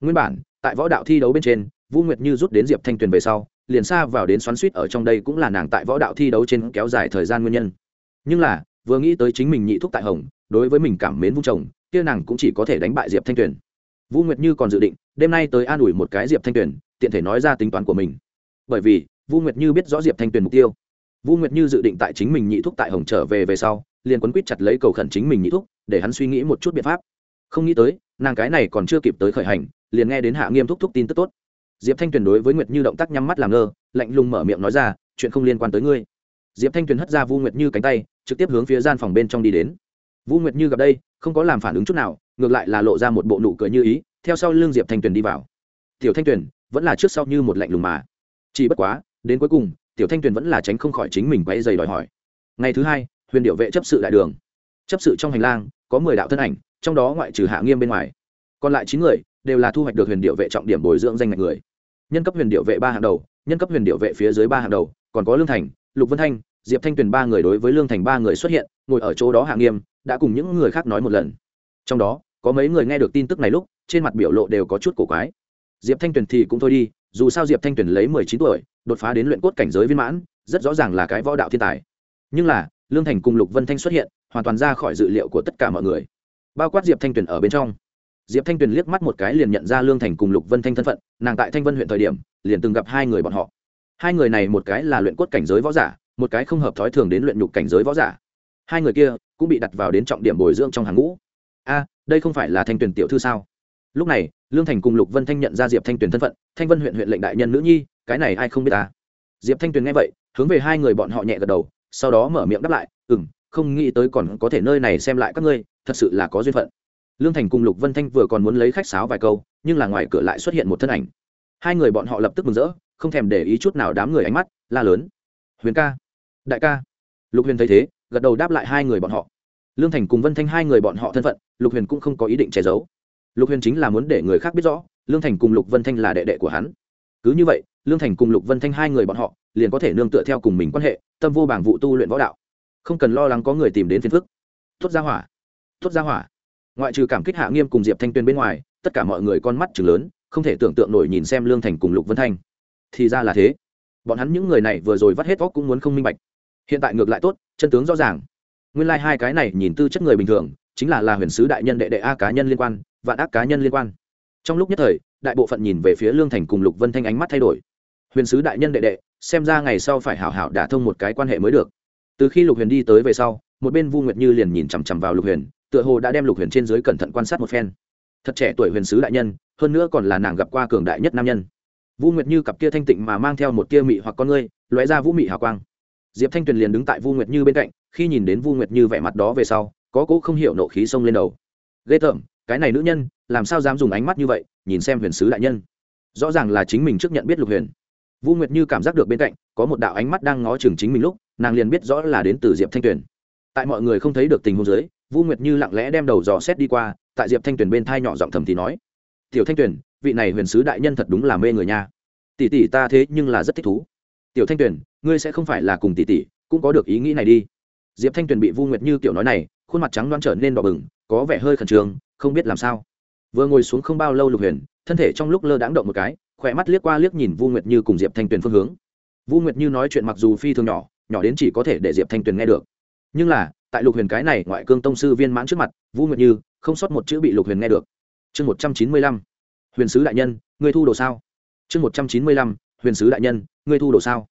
Nguyên bản, tại võ đạo thi đấu bên trên, vu nguyệt như rút đến diệp thanh tuyền về sau, liền xa vào đến xoắn suýt ở trong đây cũng là nàng tại võ đạo thi đấu trên kéo dài thời gian nguyên nhân. Nhưng là, vừa nghĩ tới chính mình nhị thúc tại hồng, đối với mình cảm mến vung chồng, kia nàng cũng chỉ có thể đánh bại diệp thanh tuyền. Vu nguyệt như còn dự định, đêm nay tới an ủi một cái diệp thanh tuyền, tiện thể nói ra tính toán của mình. Bởi vì, vu nguyệt như biết rõ diệp thanh tuyền mục tiêu. Vu nguyệt như dự định tại chính mình nhị thúc tại hồng trở về về sau liền quấn quýt chặt lấy cầu khẩn chính mình nhị thúc, để hắn suy nghĩ một chút biện pháp. Không nghĩ tới, nàng cái này còn chưa kịp tới khởi hành, liền nghe đến hạ nghiêm thúc thúc tin tức tốt. Diệp thanh tuyền đối với nguyệt như động tác nhắm mắt làm ngơ, lạnh lùng mở miệng nói ra, chuyện không liên quan tới ngươi. Diệp thanh tuyền hất ra vu nguyệt như cánh tay, trực tiếp hướng phía gian phòng bên trong đi đến. Vu nguyệt như gặp đây, không có làm phản ứng chút nào, ngược lại là lộ ra một bộ nụ cười như ý, theo sau l ư n g diệp thanh tuyền đi vào. Tiểu thanh tuyền, vẫn là trước sau như một lạnh lùng mà. Chỉ bất quá, đến cuối cùng, tiểu thanh tuyền vẫn là tránh không khỏi chính mình quay dày đòi hỏi. Ngày thứ hai huyền điệu vệ chấp sự đại đường. Chấp sự trong hành lang, có mười đạo thân ảnh, trong đó ngoại trừ hạ nghiêm bên ngoài, còn lại chín người đều là thu hoạch được huyền điệu vệ trọng điểm bồi dưỡng danh ngạch người. Nhân cấp huyền điệu vệ ba hàng đầu, nhân cấp huyền điệu vệ phía dưới ba hàng đầu, còn có lương thành, lục vân thanh, diệp thanh tuyền ba người đối với lương thành ba người xuất hiện, ngồi ở chỗ đó hạ nghiêm, đã cùng những người khác nói một lần. Trong đó, có mấy người nghe được tin tức này lúc, trên mặt biểu lộ đều có chút cổ quái. Diệp thanh tuyền thì cũng thôi đi, dù sao diệp thanh tuyền lấy mười chín tuổi, đột phá đến luyện cốt cảnh giới viên mãn, rất rõ ràng là cái võ đạo thiên tài. Nhưng là lương thành cùng lục vân thanh xuất hiện, hoàn toàn ra khỏi dự liệu của tất cả mọi người. Bao quát diệp thanh tuyền ở bên trong. Diệp thanh tuyền liếc mắt một cái liền nhận ra lương thành cùng lục vân thanh thân phận, nàng tại thanh vân huyện thời điểm, liền từng gặp hai người bọn họ. Hai người này một cái là luyện cốt cảnh giới võ giả, một cái không hợp thói thường đến luyện nhục cảnh giới võ giả. Hai người kia cũng bị đặt vào đến trọng điểm bồi dưỡng trong hàng ngũ. A, đây không phải là thanh Tuyền tiểu thư sao? Lúc này, lương thành cùng lục vân thanh nhận ra diệp thanh tuyền thân phận, thanh vân huyện huyện lệnh đại nhân nữ nhi, cái này ai không biết ta? Diệp thanh tuyền nghe vậy, hướng về hai người bọn họ nhẹ gật đầu sau đó mở miệng đáp lại ừ m không nghĩ tới còn có thể nơi này xem lại các ngươi, thật sự là có duyên phận. Lương thành cùng lục vân thanh vừa còn muốn lấy khách sáo vài câu, nhưng là ngoài cửa lại xuất hiện một thân ảnh. Hai người bọn họ lập tức mừng rỡ, không thèm để ý chút nào đám người ánh mắt, la lớn. Huyền ca, đại ca. Lục huyền thấy thế, gật đầu đáp lại hai người bọn họ. Lương thành cùng vân thanh hai người bọn họ thân phận, lục huyền cũng không có ý định che giấu. Lục huyền chính là muốn để người khác biết rõ, lương thành cùng lục vân thanh là đệ đệ của hắn. Cứ như vậy, lương thành cùng lục vân thanh hai người bọn họ liền có thể nương tựa theo cùng mình quan hệ tâm vô bảng vụ tu luyện võ đạo. Không cần lo lắng có người tìm đến phiền phức. Tuốt ra hỏa. Tuốt ra hỏa. Ngoại trừ cảm kích hạ nghiêm cùng diệp thanh tuyên bên ngoài, tất cả mọi người con mắt chừng lớn, không thể tưởng tượng nổi nhìn xem lương thành cùng lục vân thanh. Thì ra là thế. Bọn hắn những người này vừa rồi vắt hết óc cũng muốn không minh bạch. Hiện tại ngược lại tốt, chân tướng rõ ràng. Nguyên lai、like、hai cái này nhìn tư chất người bình thường, chính là là huyền sứ đại nhân đệ đệ a cá nhân liên quan, vạn ác cá nhân liên quan. Trong lúc nhất thời, đại bộ phận nhìn về phía lương thành cùng lục vân thanh ánh mắt thay đổi. Huyền sứ đại nhân đệ đệ xem ra ngày sau phải hảo hảo đả thông một cái quan hệ mới được. Từ khi lục huyền đi tới về sau, một bên vu nguyệt như liền nhìn chằm chằm vào lục huyền, tựa hồ đã đem lục huyền trên dưới cẩn thận quan sát một phen. Thật trẻ tuổi huyền sứ đại nhân, hơn nữa còn là nàng gặp qua cường đại nhất nam nhân. Vu nguyệt như cặp kia thanh tịnh mà mang theo một tia mị hoặc con ngươi, lóe ra vũ mị hào quang. Diệp thanh tuyền liền đứng tại vu nguyệt như bên cạnh, khi nhìn đến vu nguyệt như vẻ mặt đó về sau, có cỗ không hiểu nộ khí xông lên đầu. Ghê tởm, cái này nữ nhân, làm sao dám dùng ánh mắt như vậy, nhìn xem huyền sứ đại nhân? Rõ ràng là chính mình trước nhận biết lục huyền vu nguyệt như cảm giác được bên cạnh, có một đạo ánh mắt đang ngó chừng chính mình lúc, nàng liền biết rõ là đến từ diệp thanh tuyền. Tại mọi người không thấy được tình huống dưới vu nguyệt như lặng lẽ đem đầu dò xét đi qua, tại diệp thanh tuyền bên thai nhỏ giọng thầm thì nói, tiểu thanh tuyền, vị này huyền sứ đại nhân thật đúng là mê người nha. Tỷ tỷ ta thế nhưng là rất thích thú. Tiểu thanh tuyền, ngươi sẽ không phải là cùng tỷ tỷ, cũng có được ý nghĩ này đi. Diệp thanh tuyền bị vu nguyệt như kiểu nói này, khuôn mặt trắng đoan trở nên đỏ bừng, có vẻ hơi khẩn trương, không biết làm sao. Vừa ngồi xuống không bao lâu lục huyền, thân thể trong lúc lơ đãng động một cái khỏe mắt liếc qua liếc nhìn vu nguyệt như cùng diệp thanh tuyền phương hướng. Vu nguyệt như nói chuyện mặc dù phi thường nhỏ nhỏ đến chỉ có thể để diệp thanh tuyền nghe được. Nhưng là, tại lục huyền cái này ngoại cương tông sư viên mãn trước mặt, vu nguyệt như không sót một chữ bị lục huyền nghe được. Chương một trăm chín mươi lăm. Huyền sứ đại nhân, ngươi thu đồ sao? Chương một trăm chín mươi lăm. Huyền sứ đại nhân, ngươi thu đồ sao?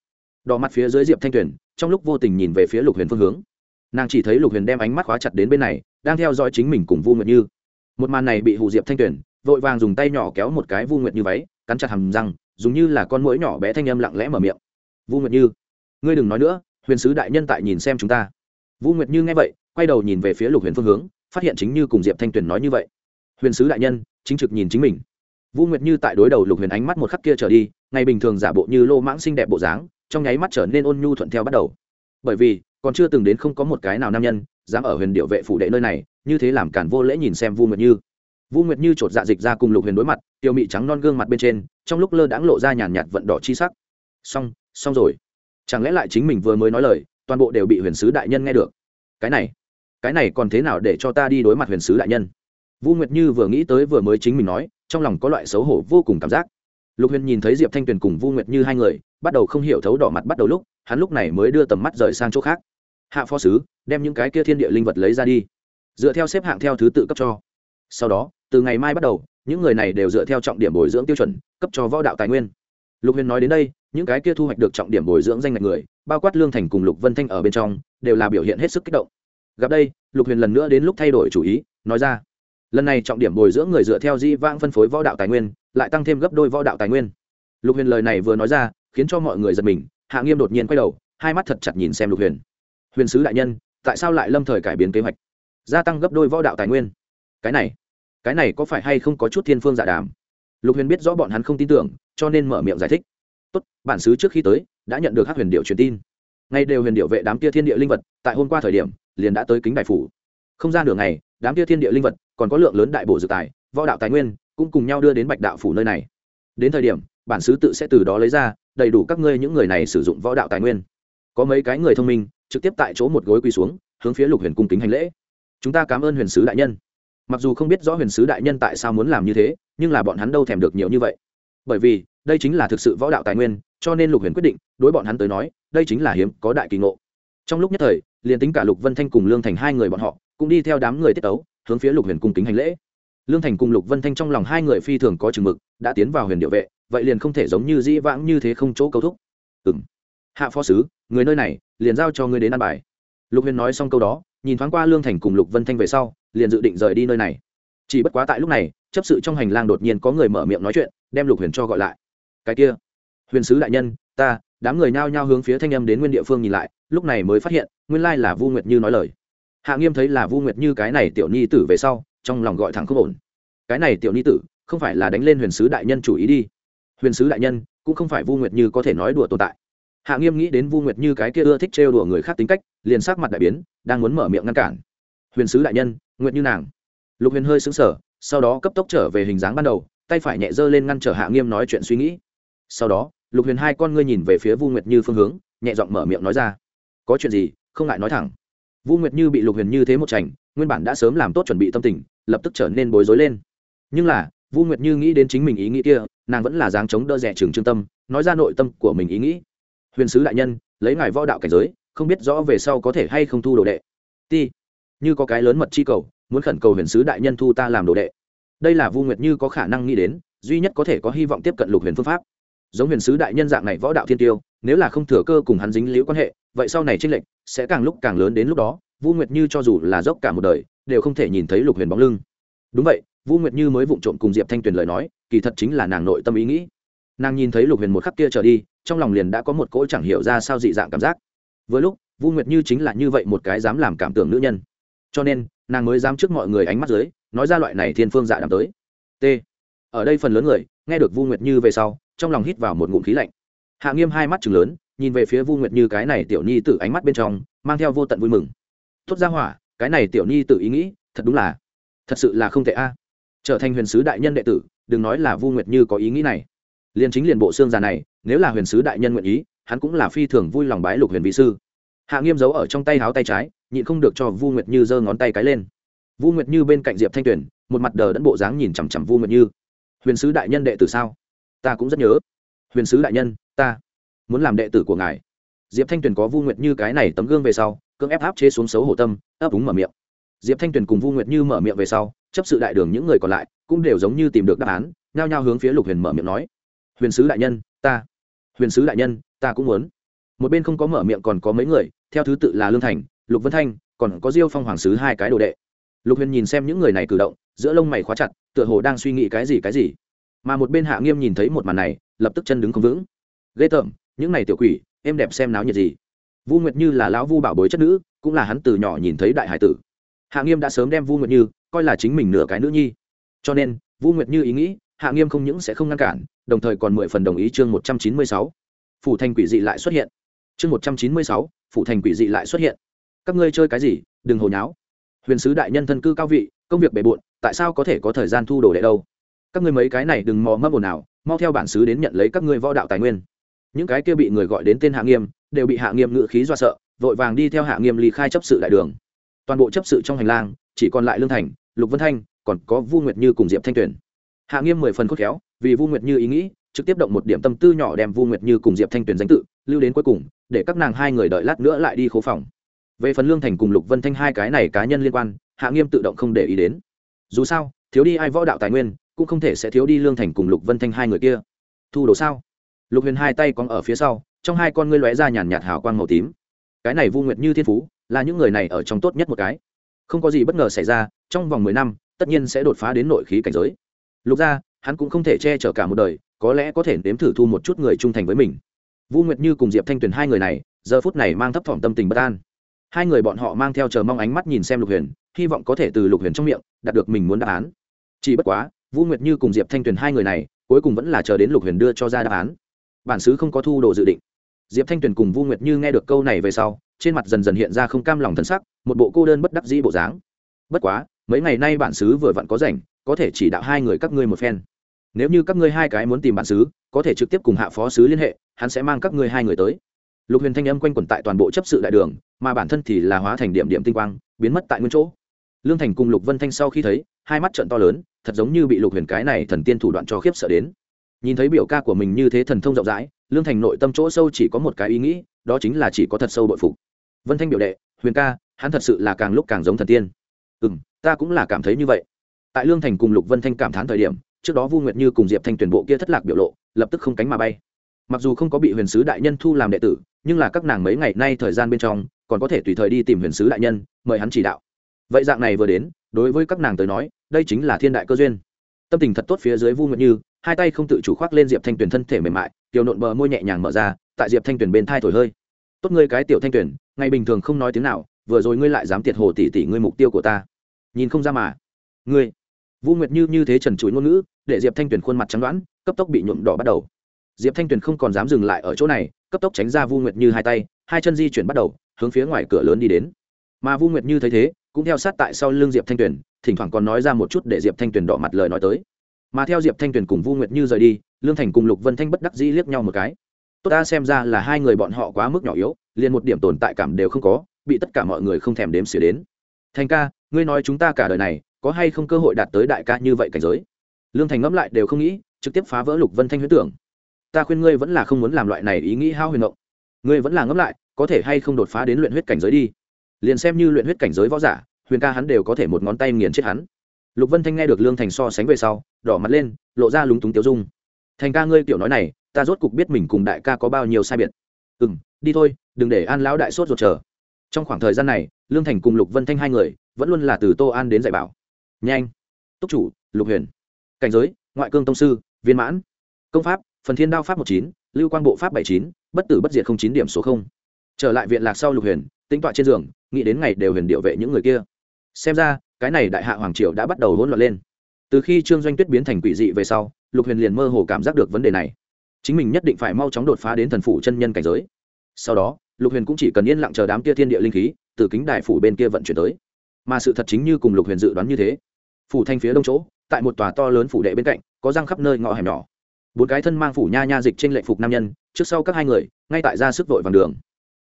Đỏ mặt phía dưới diệp thanh tuyền, trong lúc vô tình nhìn về phía lục huyền phương hướng. Nàng chỉ thấy lục huyền đem ánh mắt khóa chặt đến bên này, đang theo dõi chính mình cùng vu nguyệt như. Một màn này bị hù diệp thanh tuyền, vội vàng dùng tay nhỏ kéo một cái vu nguyệt như váy cắn chặt hầm răng, dùng như là con mũi nhỏ bé thanh âm lặng lẽ mở miệng. Vu nguyệt như, ngươi đừng nói nữa, huyền sứ đại nhân tại nhìn xem chúng ta. Vu nguyệt như nghe vậy, quay đầu nhìn về phía lục huyền phương hướng, phát hiện chính như cùng diệp thanh tuyền nói như vậy. Huyền sứ đại nhân, chính trực nhìn chính mình. Vu nguyệt như tại đối đầu lục huyền ánh mắt một khắc kia trở đi, ngày bình thường giả bộ như lô mãng xinh đẹp bộ dáng, trong nháy mắt trở nên ôn nhu thuận theo bắt đầu. Bởi vì, còn chưa từng đến không có một cái nào nam nhân dám ở huyền điệu vệ phủ đệ nơi này, như thế làm cản vô lễ nhìn xem vu nguyệt như vu nguyệt như chột dạ dịch ra cùng lục huyền đối mặt, tiêu mị trắng non gương mặt bên trên, trong lúc lơ đãng lộ ra nhàn nhạt vận đỏ chi sắc. Xong xong rồi. Chẳng lẽ lại chính mình vừa mới nói lời, toàn bộ đều bị huyền sứ đại nhân nghe được? Cái này cái này còn thế nào để cho ta đi đối mặt huyền sứ đại nhân? Vu nguyệt như vừa nghĩ tới vừa mới chính mình nói, trong lòng có loại xấu hổ vô cùng cảm giác. Lục huyền nhìn thấy diệp thanh tuyền cùng vu nguyệt như hai người, bắt đầu không hiểu thấu đỏ mặt bắt đầu lúc, hắn lúc này mới đưa tầm mắt rời sang chỗ khác. Hạ phó sứ, đem những cái kia thiên địa linh vật lấy ra đi. Dựa theo xếp hạng theo thứ tự cấp cho. Sau đó từ ngày mai bắt đầu, những người này đều dựa theo trọng điểm bồi dưỡng tiêu chuẩn, cấp cho võ đạo tài nguyên. Lục huyền nói đến đây, những cái kia thu hoạch được trọng điểm bồi dưỡng danh ngạch người, bao quát lương thành cùng lục vân thanh ở bên trong, đều là biểu hiện hết sức kích động. Gặp đây, lục huyền lần nữa đến lúc thay đổi chủ ý, nói ra, lần này trọng điểm bồi dưỡng người dựa theo di vang phân phối võ đạo tài nguyên, lại tăng thêm gấp đôi võ đạo tài nguyên. Lục huyền lời này vừa nói ra, khiến cho mọi người giật mình, hạ nghiêm đột nhiên quay đầu, hai mắt thật chặt nhìn xem lục huyền. Huyền sứ đại nhân, tại sao lại lâm thời cải biến kế hoạch? Gia tăng gấp đôi võ đạo tài nguyên. Cái này cái này có phải hay không có chút thiên phương dạ đàm? Lục huyền biết rõ bọn hắn không tin tưởng, cho nên mở miệng giải thích. Tốt, bản xứ trước khi tới, đã nhận được hát huyền điệu truyền tin. Ngay đều huyền điệu vệ đám kia thiên địa linh vật, tại hôm qua thời điểm, liền đã tới kính đại phủ. Không gian đường này đám kia thiên địa linh vật, còn có lượng lớn đại bổ dự tài, võ đạo tài nguyên, cũng cùng nhau đưa đến bạch đạo phủ nơi này. Đến thời điểm, bản xứ tự sẽ từ đó lấy ra, đầy đủ các ngươi những người này sử dụng võ đạo tài nguyên. Có mấy cái người thông minh, trực tiếp tại chỗ một gối quỳ xuống, hướng phía lục huyền cung kính hành lễ. Chúng ta cảm ơn huyền sứ đại nhân mặc dù không biết rõ huyền sứ đại nhân tại sao muốn làm như thế, nhưng là bọn hắn đâu thèm được nhiều như vậy. Bởi vì, đây chính là thực sự võ đạo tài nguyên, cho nên lục huyền quyết định, đối bọn hắn tới nói, đây chính là hiếm, có đại kỳ ngộ. Trong lúc nhất thời, liền tính cả lục vân thanh cùng lương thành hai người bọn họ, cũng đi theo đám người tiết tấu, hướng phía lục huyền cung kính hành lễ. Lương thành cùng lục vân thanh trong lòng hai người phi thường có chừng mực, đã tiến vào huyền điệu vệ, vậy liền không thể giống như dĩ vãng như thế không chỗ cấu thúc. Ừ m hạ phó sứ, người nơi này, liền giao cho ngươi đến ăn bài. Lục huyền nói xong câu đó nhìn thoáng qua lương thành cùng lục vân thanh về sau, liền dự định rời đi nơi này. Chỉ bất quá tại lúc này, chấp sự trong hành lang đột nhiên có người mở miệng nói chuyện, đem lục huyền cho gọi lại. Cái kia, huyền sứ đại nhân, ta, đám người nhao nhao hướng phía thanh âm đến nguyên địa phương nhìn lại, lúc này mới phát hiện, nguyên lai là vu nguyệt như nói lời. Hạ nghiêm thấy là vu nguyệt như cái này tiểu nhi tử về sau, trong lòng gọi thẳng không ổn. Cái này tiểu nhi tử, không phải là đánh lên huyền sứ đại nhân chủ ý đi. Huyền sứ đại nhân, cũng không phải vu nguyệt như có thể nói đùa tồn tại hạ nghiêm nghĩ đến vu nguyệt như cái kia ưa thích trêu đùa người khác tính cách, liền sắc mặt đại biến, đang muốn mở miệng ngăn cản. Huyền sứ đại nhân, nguyệt như nàng. Lục huyền hơi xứng sở sau đó cấp tốc trở về hình dáng ban đầu, tay phải nhẹ dơ lên ngăn trở hạ nghiêm nói chuyện suy nghĩ. Sau đó, lục huyền hai con ngươi nhìn về phía vu nguyệt như phương hướng, nhẹ giọng mở miệng nói ra. Có chuyện gì, không ngại nói thẳng. Vu nguyệt như bị lục huyền như thế một chành nguyên bản đã sớm làm tốt chuẩn bị tâm tình, lập tức trở nên bối rối lên. Nhưng là, vu nguyệt như nghĩ đến chính mình ý nghĩ kia, nàng vẫn là dáng chống đỡ rẻ trường trương tâm, nói ra nội tâm của mình ý nghĩ huyền sứ đại nhân, lấy ngài võ đạo cảnh giới, không biết rõ về sau có thể hay không thu đồ đệ. Ti, như có cái lớn mật chi cầu, muốn khẩn cầu huyền sứ đại nhân thu ta làm đồ đệ. Đây là vu nguyệt như có khả năng nghĩ đến, duy nhất có thể có hy vọng tiếp cận lục huyền phương pháp. Giống huyền sứ đại nhân dạng này võ đạo thiên tiêu, nếu là không thừa cơ cùng hắn dính liễu quan hệ, vậy sau này tranh lệch sẽ càng lúc càng lớn đến lúc đó, vu nguyệt như cho dù là dốc cả một đời, đều không thể nhìn thấy lục huyền bóng lưng. Đúng vậy, vu nguyệt như mới vụng trộm cùng diệp thanh tuyền lời nói, kỳ thật chính là nàng nội tâm ý nghĩ. Nàng nhìn thấy lục huyền một khắc kia trở đi trong lòng liền đã có một cỗ chẳng hiểu ra sao dị dạng cảm giác. Với lúc, vu nguyệt như chính là như vậy một cái dám làm cảm tưởng nữ nhân. Cho nên, nàng mới dám trước mọi người ánh mắt dưới, nói ra loại này thiên phương dạ đàm tới. T. Ở đây phần lớn người, nghe được vu nguyệt như về sau, trong lòng hít vào một ngụm khí lạnh. Hạ nghiêm hai mắt chừng lớn, nhìn về phía vu nguyệt như cái này tiểu nhi tử ánh mắt bên trong, mang theo vô tận vui mừng. Tốt ra hỏa, cái này tiểu nhi tử ý nghĩ, thật đúng là, thật sự là không thể a. Trở thành huyền sứ đại nhân đệ tử, đừng nói là vu nguyệt như có ý nghĩ này liền chính liền bộ xương già này, nếu là huyền sứ đại nhân nguyện ý, hắn cũng là phi thường vui lòng bái lục huyền vị sư. Hạ nghiêm giấu ở trong tay háo tay trái, nhịn không được cho vu nguyệt như giơ ngón tay cái lên. Vu nguyệt như bên cạnh diệp thanh tuyền một mặt đờ đẫn bộ dáng nhìn chằm chằm vu nguyệt như. Huyền sứ đại nhân đệ tử sao? Ta cũng rất nhớ. Huyền sứ đại nhân, ta muốn làm đệ tử của ngài. Diệp thanh tuyền có vu nguyệt như cái này tấm gương về sau, cưỡng ép áp chế xuống xấu hổ tâm, ấp úng mở miệng. Diệp thanh tuyền cùng vu nguyệt như mở miệng về sau, chấp sự đại đường những người còn lại cũng đều giống như tìm được đáp án, nhao nhao hướng phía lục huyền mở miệng nói huyền sứ đại nhân, ta. Huyền sứ đại nhân, ta cũng muốn. Một bên không có mở miệng còn có mấy người, theo thứ tự là lương thành, lục vân thanh, còn có diêu phong hoàng sứ hai cái đồ đệ. Lục huyền nhìn xem những người này cử động, giữa lông mày khóa chặt, tựa hồ đang suy nghĩ cái gì cái gì. Mà một bên hạ nghiêm nhìn thấy một màn này, lập tức chân đứng không vững. Ghê tởm, những này tiểu quỷ em đẹp xem náo nhiệt gì. Vu nguyệt như là lão vu bảo bối chất nữ, cũng là hắn từ nhỏ nhìn thấy đại hải tử. Hạ nghiêm đã sớm đem vu nguyệt như coi là chính mình nửa cái nữ nhi. Cho nên, vu nguyệt như ý nghĩ hạ nghiêm không những sẽ không ngăn cản, đồng thời còn mười phần đồng ý chương một trăm chín mươi sáu. Phủ thành quỷ dị lại xuất hiện. Chương một trăm chín mươi sáu, phủ thành quỷ dị lại xuất hiện. Các ngươi chơi cái gì? Đừng hồi nháo. Huyền sứ đại nhân thân cư cao vị, công việc bề bộn, tại sao có thể có thời gian thu đồ đệ đâu? Các ngươi mấy cái này đừng mò mẫm ồn nào mau theo bản sứ đến nhận lấy các ngươi võ đạo tài nguyên. Những cái kia bị người gọi đến tên hạ nghiêm, đều bị hạ nghiêm ngự khí do sợ, vội vàng đi theo hạ nghiêm ly khai chấp sự đại đường. Toàn bộ chấp sự trong hành lang, chỉ còn lại lương thành, lục vân thanh, còn có vu nguyệt như cùng diệp thanh tuyền hạ nghiêm mười phần khốt khéo, vì vu nguyệt như ý nghĩ, trực tiếp động một điểm tâm tư nhỏ đem vu nguyệt như cùng diệp thanh tuyền danh tự, lưu đến cuối cùng, để các nàng hai người đợi lát nữa lại đi khố phòng. Về phần lương thành cùng lục vân thanh hai cái này cá nhân liên quan, hạ nghiêm tự động không để ý đến. Dù sao, thiếu đi ai võ đạo tài nguyên, cũng không thể sẽ thiếu đi lương thành cùng lục vân thanh hai người kia. Thu đồ sao? Lục huyền hai tay còn ở phía sau, trong hai con ngươi lóe ra nhàn nhạt hào quang màu tím. Cái này vu nguyệt như thiên phú, là những người này ở trong tốt nhất một cái. Không có gì bất ngờ xảy ra, trong vòng mười năm, tất nhiên sẽ đột phá đến nội khí cảnh giới lục gia hắn cũng không thể che chở cả một đời, có lẽ có thể nếm thử thu một chút người trung thành với mình. Vu nguyệt như cùng diệp thanh tuyền hai người này, giờ phút này mang thấp thỏm tâm tình bất an. Hai người bọn họ mang theo chờ mong ánh mắt nhìn xem lục huyền, hy vọng có thể từ lục huyền trong miệng, đạt được mình muốn đáp án. Chỉ bất quá, vu nguyệt như cùng diệp thanh tuyền hai người này, cuối cùng vẫn là chờ đến lục huyền đưa cho ra đáp án. Bản xứ không có thu đồ dự định. Diệp thanh tuyền cùng vu nguyệt như nghe được câu này về sau, trên mặt dần dần hiện ra không cam lòng thân sắc, một bộ cô đơn bất đắc dĩ bộ dáng. Bất quá, mấy ngày nay bản xứ vừa vặn có rảnh có thể chỉ đạo hai người các ngươi một phen. Nếu như các ngươi hai cái muốn tìm bản xứ, có thể trực tiếp cùng hạ phó sứ liên hệ, hắn sẽ mang các ngươi hai người tới. Lục huyền thanh âm quanh quẩn tại toàn bộ chấp sự đại đường, mà bản thân thì là hóa thành điểm điểm tinh quang, biến mất tại nguyên chỗ. Lương thành cùng lục vân thanh sau khi thấy, hai mắt trận to lớn, thật giống như bị lục huyền cái này thần tiên thủ đoạn cho khiếp sợ đến. Nhìn thấy biểu ca của mình như thế thần thông rộng rãi, lương thành nội tâm chỗ sâu chỉ có một cái ý nghĩ, đó chính là chỉ có thật sâu bội phục. Vân thanh biểu đệ, huyền ca, hắn thật sự là càng lúc càng giống thần tiên. Ừ m ta cũng là cảm thấy như vậy tại lương thành cùng lục vân thanh cảm thán thời điểm, trước đó vu nguyệt như cùng diệp thanh tuyển bộ kia thất lạc biểu lộ, lập tức không cánh mà bay. Mặc dù không có bị huyền sứ đại nhân thu làm đệ tử, nhưng là các nàng mấy ngày nay thời gian bên trong, còn có thể tùy thời đi tìm huyền sứ đại nhân, mời hắn chỉ đạo. Vậy dạng này vừa đến, đối với các nàng tới nói, đây chính là thiên đại cơ duyên. Tâm tình thật tốt phía dưới vu nguyệt như, hai tay không tự chủ khoác lên diệp thanh tuyền thân thể mềm mại, tiểu nộn bờ môi nhẹ nhàng mở ra, tại diệp thanh tuyền bên thai thổi hơi. Tốt ngươi cái tiểu thanh tuyền ngày bình thường không nói tiếng nào, vừa rồi ngươi lại dám tiệt hồ tỷ tỷ ngươi mục tiêu của ta. Nhìn không ra mà. Ngươi vu nguyệt như như thế trần trụi ngôn ngữ, để diệp thanh tuyền khuôn mặt trắng đoán, cấp tốc bị nhuộm đỏ bắt đầu. Diệp thanh tuyền không còn dám dừng lại ở chỗ này, cấp tốc tránh ra vu nguyệt như hai tay, hai chân di chuyển bắt đầu, hướng phía ngoài cửa lớn đi đến. Mà vu nguyệt như thấy thế, cũng theo sát tại sau lưng diệp thanh tuyền, thỉnh thoảng còn nói ra một chút để diệp thanh tuyền đỏ mặt lời nói tới. Mà theo diệp thanh tuyền cùng vu nguyệt như rời đi, lương thành cùng lục vân thanh bất đắc dĩ liếc nhau một cái. Tốt ta xem ra là hai người bọn họ quá mức nhỏ yếu, liền một điểm tồn tại cảm đều không có, bị tất cả mọi người không thèm đếm xỉa đến. Thành ca, ngươi nói chúng ta cả đời này có hay không cơ hội đạt tới đại ca như vậy cảnh giới? Lương thành ngẫm lại đều không nghĩ, trực tiếp phá vỡ lục vân thanh huyết tưởng. Ta khuyên ngươi vẫn là không muốn làm loại này ý nghĩ hao huyền động ngươi vẫn là ngẫm lại, có thể hay không đột phá đến luyện huyết cảnh giới đi. Liền xem như luyện huyết cảnh giới võ giả, huyền ca hắn đều có thể một ngón tay nghiền chết hắn. Lục vân thanh nghe được lương thành so sánh về sau, đỏ mặt lên, lộ ra lúng túng tiêu dung. Thành ca ngươi kiểu nói này, ta rốt cục biết mình cùng đại ca có bao nhiêu sai biệt. Ừ m đi thôi, đừng để an lão đại sốt ruột chờ. Trong khoảng thời gian này, lương thành cùng lục vân thanh hai người, vẫn luôn là từ tô an đến dạy bảo nhanh. Túc chủ, lục huyền. Cảnh giới, ngoại cương tông sư, viên mãn. Công pháp, phần thiên đao pháp một chín, lưu quang bộ pháp bảy chín, bất tử bất diệt không chín điểm số không. Trở lại viện lạc sau lục huyền tính tọa trên giường, nghĩ đến ngày đều huyền điệu vệ những người kia. Xem ra, cái này đại hạ hoàng triều đã bắt đầu hỗn loạn lên. Từ khi trương doanh tuyết biến thành quỷ dị về sau, lục huyền liền mơ hồ cảm giác được vấn đề này. Chính mình nhất định phải mau chóng đột phá đến thần phủ chân nhân cảnh giới. Sau đó, lục huyền cũng chỉ cần yên lặng chờ đám kia thiên địa linh khí từ kính đại phủ bên kia vận chuyển tới mà sự thật chính như cùng lục huyền dự đoán như thế. Phủ thanh phía đông chỗ, tại một tòa to lớn phủ đệ bên cạnh, có răng khắp nơi ngõ hẻm nhỏ. Bốn cái thân mang phủ nha nha dịch trên lệ phục nam nhân, trước sau các hai người, ngay tại ra sức vội vàng đường.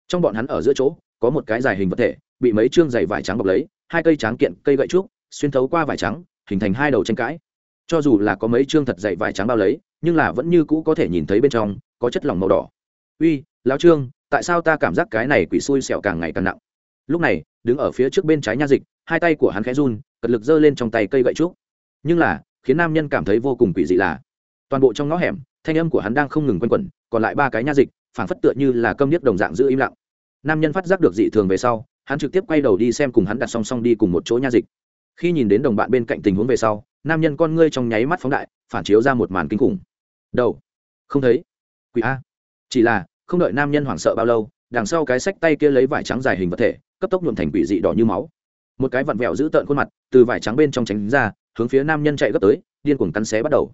Trong bọn hắn ở giữa chỗ, có một cái dài hình vật thể, bị mấy chương dày vải trắng bọc lấy, hai cây tráng kiện, cây gậy trúc, xuyên thấu qua vải trắng, hình thành hai đầu tranh cãi. Cho dù là có mấy chương thật dày vải trắng bao lấy, nhưng là vẫn như cũ có thể nhìn thấy bên trong, có chất lỏng màu đỏ. Uy, lão trương, tại sao ta cảm giác cái này quỷ xui xẹo càng ngày càng nặng? Lúc này, đứng ở phía trước bên trái nha dịch hai tay của hắn khẽ run, cật lực giơ lên trong tay cây gậy trúc. Nhưng là, khiến nam nhân cảm thấy vô cùng quỷ dị là, toàn bộ trong ngõ hẻm, thanh âm của hắn đang không ngừng quanh quẩn, còn lại ba cái nha dịch, phảng phất tựa như là câm điếc đồng dạng giữ im lặng. Nam nhân phát giác được dị thường về sau, hắn trực tiếp quay đầu đi xem cùng hắn đặt song song đi cùng một chỗ nha dịch. Khi nhìn đến đồng bạn bên cạnh tình huống về sau, nam nhân con ngươi trong nháy mắt phóng đại, phản chiếu ra một màn kinh khủng. Đầu. Không thấy. Quỷ a. Chỉ là, không đợi nam nhân hoảng sợ bao lâu, đằng sau cái sách tay kia lấy vải trắng dài hình vật thể, cấp tốc nhuộm thành quỷ dị đỏ như máu một cái vặn vẹo giữ tợn khuôn mặt, từ vải trắng bên trong tránh ra, hướng phía nam nhân chạy gấp tới, điên cuồng cắn xé bắt đầu.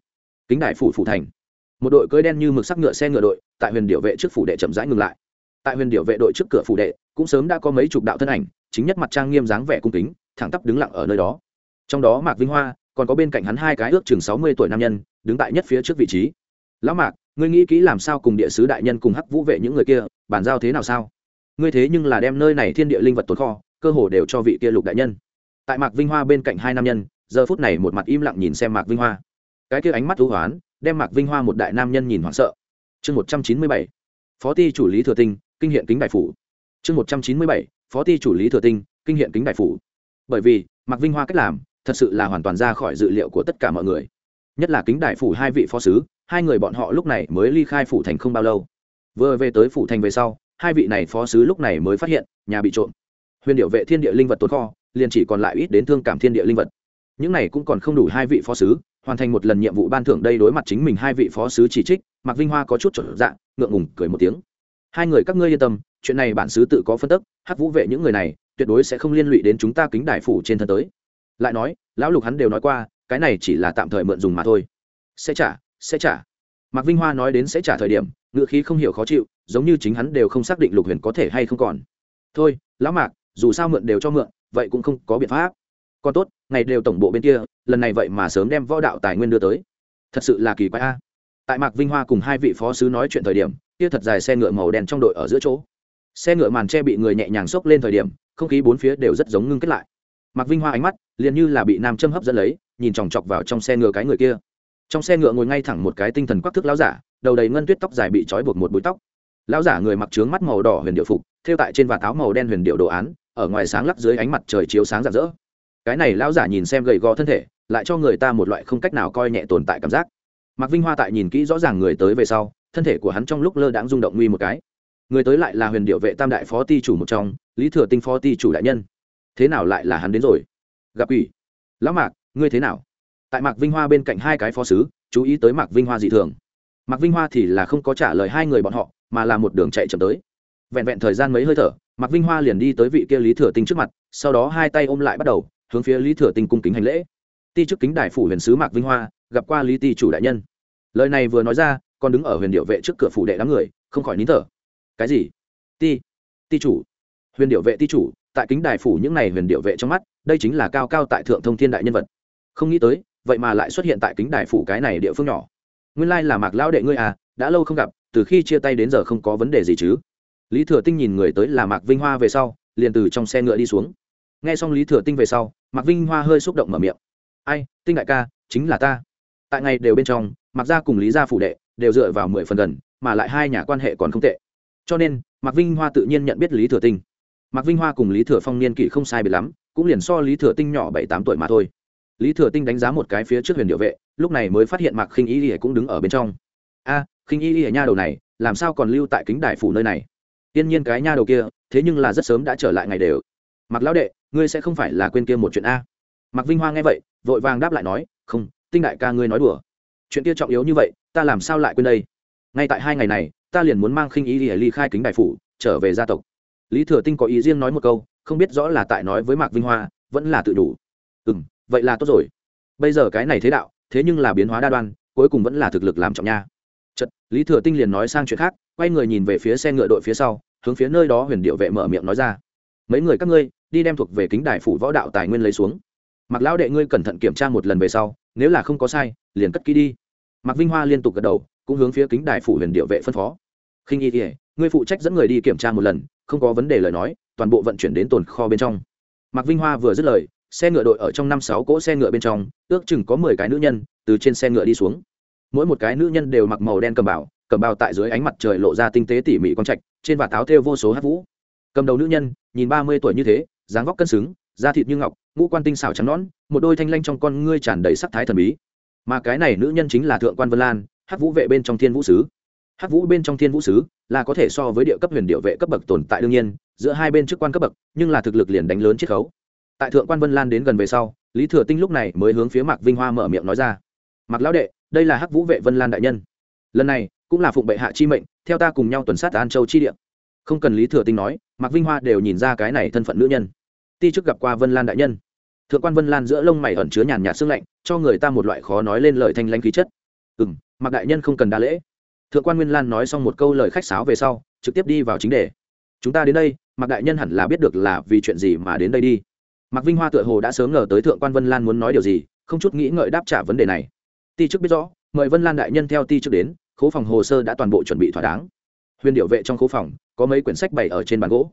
Kính đại phủ phủ thành. Một đội cưỡi đen như mực sắc ngựa xe ngựa đội, tại huyền điệu vệ trước phủ đệ chậm rãi ngừng lại. Tại huyền điệu vệ đội trước cửa phủ đệ, cũng sớm đã có mấy chục đạo thân ảnh, chính nhất mặt trang nghiêm dáng vẻ cung kính, thẳng tắp đứng lặng ở nơi đó. Trong đó mạc vinh hoa, còn có bên cạnh hắn hai cái ước chừng sáu mươi tuổi nam nhân, đứng tại nhất phía trước vị trí. Lão mạc, ngươi nghĩ kỹ làm sao cùng địa sứ đại nhân cùng hắc vũ vệ những người kia, bàn giao thế nào sao? Ngươi thế nhưng là đem nơi này thiên địa linh vật tồn kho cơ hồ đều cho vị kia lục đại nhân. Tại mạc vinh hoa bên cạnh hai nam nhân, giờ phút này một mặt im lặng nhìn xem mạc vinh hoa. Cái kia ánh mắt thú hoán, đem mạc vinh hoa một đại nam nhân nhìn hoảng sợ. Chương một trăm chín mươi bảy, phó ty chủ lý thừa tinh, kinh hiện kính đại phủ. Chương một trăm chín mươi bảy, phó ty chủ lý thừa tinh, kinh hiện kính đại phủ. Bởi vì, mạc vinh hoa cách làm, thật sự là hoàn toàn ra khỏi dự liệu của tất cả mọi người. Nhất là kính đại phủ hai vị phó sứ, hai người bọn họ lúc này mới ly khai phủ thành không bao lâu. Vừa về tới phủ thành về sau, hai vị này phó sứ lúc này mới phát hiện, nhà bị trộm huyền điệu vệ thiên địa linh vật tồn kho, liền chỉ còn lại ít đến thương cảm thiên địa linh vật. Những này cũng còn không đủ hai vị phó sứ, hoàn thành một lần nhiệm vụ ban thưởng đây đối mặt chính mình hai vị phó sứ chỉ trích, mạc vinh hoa có chút trở dạng ngượng ngùng cười một tiếng. Hai người các ngươi yên tâm, chuyện này bản sứ tự có phân tức hát vũ vệ những người này, tuyệt đối sẽ không liên lụy đến chúng ta kính đại phủ trên thân tới. Lại nói, lão lục hắn đều nói qua, cái này chỉ là tạm thời mượn dùng mà thôi. Sẽ trả sẽ trả. Mạc vinh hoa nói đến sẽ trả thời điểm, ngựa khí không hiểu khó chịu, giống như chính hắn đều không xác định lục huyền có thể hay không còn. Thôi, lão mạc dù sao mượn đều cho mượn, vậy cũng không có biện pháp. Còn tốt, ngày đều tổng bộ bên kia, lần này vậy mà sớm đem võ đạo tài nguyên đưa tới. Thật sự là kỳ quái a. Tại mạc vinh hoa cùng hai vị phó sứ nói chuyện thời điểm, kia thật dài xe ngựa màu đen trong đội ở giữa chỗ. Xe ngựa màn tre bị người nhẹ nhàng xốc lên thời điểm, không khí bốn phía đều rất giống ngưng kết lại. Mạc vinh hoa ánh mắt, liền như là bị nam châm hấp dẫn lấy, nhìn chòng chọc vào trong xe ngựa cái người kia. Trong xe ngựa ngồi ngay thẳng một cái tinh thần quắc thức lão giả, đầu đầy ngân tuyết tóc dài bị trói buộc một búi tóc. Lão giả người mặc trướng mắt màu đỏ huyền điệu phục thêu tại trên vạt áo màu đen huyền điệu đồ án, ở ngoài sáng lắc dưới ánh mặt trời chiếu sáng rạng rỡ. Cái này lão giả nhìn xem gầy gò thân thể, lại cho người ta một loại không cách nào coi nhẹ tồn tại cảm giác. Mạc vinh hoa tại nhìn kỹ rõ ràng người tới về sau, thân thể của hắn trong lúc lơ đãng rung động nguy một cái. Người tới lại là huyền điệu vệ tam đại phó ti chủ một trong, lý thừa tinh phó ti chủ đại nhân. Thế nào lại là hắn đến rồi? Gặp ủy lão mạc, ngươi thế nào? Tại mạc vinh hoa bên cạnh hai cái phó sứ, chú ý tới mạc vinh hoa dị thường. Mạc vinh hoa thì là không có trả lời hai người bọn họ, mà là một đường chạy chậm tới vẹn vẹn thời gian mấy hơi thở, mạc vinh hoa liền đi tới vị kia lý thừa tinh trước mặt, sau đó hai tay ôm lại bắt đầu, hướng phía lý thừa tinh cung kính hành lễ. Ti chức kính đại phủ huyền sứ mạc vinh hoa, gặp qua lý ti chủ đại nhân. Lời này vừa nói ra, còn đứng ở huyền điệu vệ trước cửa phủ đệ đám người, không khỏi nín thở. Cái gì? Ti ti chủ. Huyền điệu vệ ti chủ, tại kính đài phủ những này huyền điệu vệ trong mắt, đây chính là cao cao tại thượng thông thiên đại nhân vật. Không nghĩ tới, vậy mà lại xuất hiện tại kính đài phủ cái này địa phương nhỏ. Nguyên lai là mạc lão đệ ngươi à đã lâu không gặp, từ khi chia tay đến giờ không có vấn đề gì chứ? Lý thừa tinh nhìn người tới là mạc vinh hoa về sau, liền từ trong xe ngựa đi xuống. Nghe xong lý thừa tinh về sau, mạc vinh hoa hơi xúc động mở miệng. Ai, tinh đại ca, chính là ta. Tại ngày đều bên trong, mạc gia cùng lý gia phủ đệ đều dựa vào mười phần gần, mà lại hai nhà quan hệ còn không tệ. Cho nên, mạc vinh hoa tự nhiên nhận biết lý thừa tinh. Mạc vinh hoa cùng lý thừa phong niên kỷ không sai biệt lắm, cũng liền so lý thừa tinh nhỏ bảy tám tuổi mà thôi. Lý thừa tinh đánh giá một cái phía trước huyền điệu vệ, lúc này mới phát hiện mạc khinh y Lìa cũng đứng ở bên trong. A, khinh y Lìa nha đầu này, làm sao còn lưu tại kính đại phủ nơi này? Tiên nhiên cái nha đầu kia thế nhưng là rất sớm đã trở lại ngày đều. Mặc lão đệ ngươi sẽ không phải là quên kia một chuyện a? Mặc vinh hoa nghe vậy vội vàng đáp lại nói không tinh đại ca ngươi nói đùa. Chuyện kia trọng yếu như vậy ta làm sao lại quên đây? Ngay tại hai ngày này ta liền muốn mang khinh ý ỉa ly khai kính đại phủ trở về gia tộc. Lý thừa tinh có ý riêng nói một câu không biết rõ là tại nói với mạc vinh hoa vẫn là tự đủ. "Ừm, vậy là tốt rồi. Bây giờ cái này thế đạo thế nhưng là biến hóa đa đoan cuối cùng vẫn là thực lực làm trọng nha. Chợt, lý thừa tinh liền nói sang chuyện khác quay người nhìn về phía xe ngựa đội phía sau, hướng phía nơi đó huyền điệu vệ mở miệng nói ra. Mấy người các ngươi, đi đem thuộc về kính đài phủ võ đạo tài nguyên lấy xuống. Mặc lão đệ ngươi cẩn thận kiểm tra một lần về sau, nếu là không có sai, liền cất kỹ đi. Mặc vinh hoa liên tục gật đầu, cũng hướng phía kính đài phủ huyền điệu vệ phân phó. Khinh y kỉa ngươi phụ trách dẫn người đi kiểm tra một lần, không có vấn đề lời nói, toàn bộ vận chuyển đến tồn kho bên trong. Mặc vinh hoa vừa dứt lời, xe ngựa đội ở trong năm sáu cỗ xe ngựa bên trong, ước chừng có mười cái nữ nhân từ trên xe ngựa đi xuống. Mỗi một cái nữ nhân đều mặc màu đen cầm bảo cầm bao tại dưới ánh mặt trời lộ ra tinh tế tỉ mỉ con trạch, trên vạt áo thêu vô số hát vũ. Cầm đầu nữ nhân, nhìn ba mươi tuổi như thế, dáng vóc cân xứng, da thịt như ngọc, ngũ quan tinh xảo trắng nõn, một đôi thanh lanh trong con ngươi tràn đầy sắc thái thần bí. Mà cái này nữ nhân chính là thượng quan vân lan, hát vũ vệ bên trong thiên vũ sứ. Hát vũ bên trong thiên vũ sứ là có thể so với địa cấp huyền điệu vệ cấp bậc tồn tại đương nhiên, giữa hai bên chức quan cấp bậc, nhưng là thực lực liền đánh lớn chiết khấu. Tại thượng quan vân lan đến gần về sau, lý thừa tinh lúc này mới hướng phía mạc vinh hoa mở miệng nói ra. Mặc lão đệ, đây là hắc vũ vệ vân lan đại nhân lần này, cũng là phụng bệ hạ chi mệnh, theo ta cùng nhau tuần sát an châu chi địa. Không cần lý thừa tinh nói, mạc vinh hoa đều nhìn ra cái này thân phận nữ nhân. Ti chức gặp qua vân lan đại nhân. Thượng quan vân lan giữa lông mày ẩn chứa nhàn nhạt sương lạnh, cho người ta một loại khó nói lên lời thanh lãnh khí chất. Ừ m mạc đại nhân không cần đa lễ. Thượng quan nguyên lan nói xong một câu lời khách sáo về sau, trực tiếp đi vào chính đề. Chúng ta đến đây, mạc đại nhân hẳn là biết được là vì chuyện gì mà đến đây đi. Mạc vinh hoa tựa hồ đã sớm ngờ tới thượng quan vân lan muốn nói điều gì, không chút nghĩ ngợi đáp trả vấn đề này. Ti chức biết rõ, mời vân lan đại nhân theo ti chức đến khố phòng hồ sơ đã toàn bộ chuẩn bị thỏa đáng. Huyền điệu vệ trong khố phòng, có mấy quyển sách bày ở trên bàn gỗ.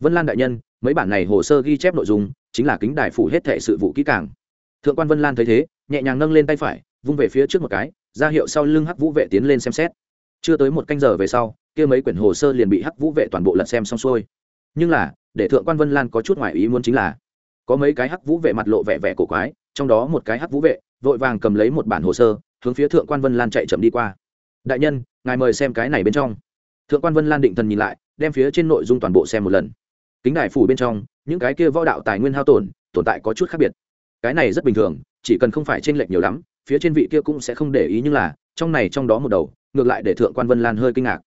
Vân lan đại nhân, mấy bản này hồ sơ ghi chép nội dung, chính là kính đài phủ hết thệ sự vụ kỹ càng. Thượng quan vân lan thấy thế, nhẹ nhàng nâng lên tay phải, vung về phía trước một cái, ra hiệu sau lưng hắc vũ vệ tiến lên xem xét. Chưa tới một canh giờ về sau, kia mấy quyển hồ sơ liền bị hắc vũ vệ toàn bộ lật xem xong xuôi. Nhưng là, để thượng quan vân lan có chút ngoại ý muốn chính là, có mấy cái hắc vũ vệ mặt lộ vẻ vẻ cổ quái, trong đó một cái hắc vũ vệ, vội vàng cầm lấy một bản hồ sơ, hướng phía thượng quan vân lan chạy chậm đi qua đại nhân, ngài mời xem cái này bên trong. Thượng quan vân lan định thần nhìn lại, đem phía trên nội dung toàn bộ xem một lần. Kính đài phủ bên trong, những cái kia võ đạo tài nguyên hao tổn, tồn tại có chút khác biệt. Cái này rất bình thường, chỉ cần không phải t r ê n lệch nhiều lắm, phía trên vị kia cũng sẽ không để ý nhưng là, trong này trong đó một đầu, ngược lại để thượng quan vân lan hơi kinh ngạc.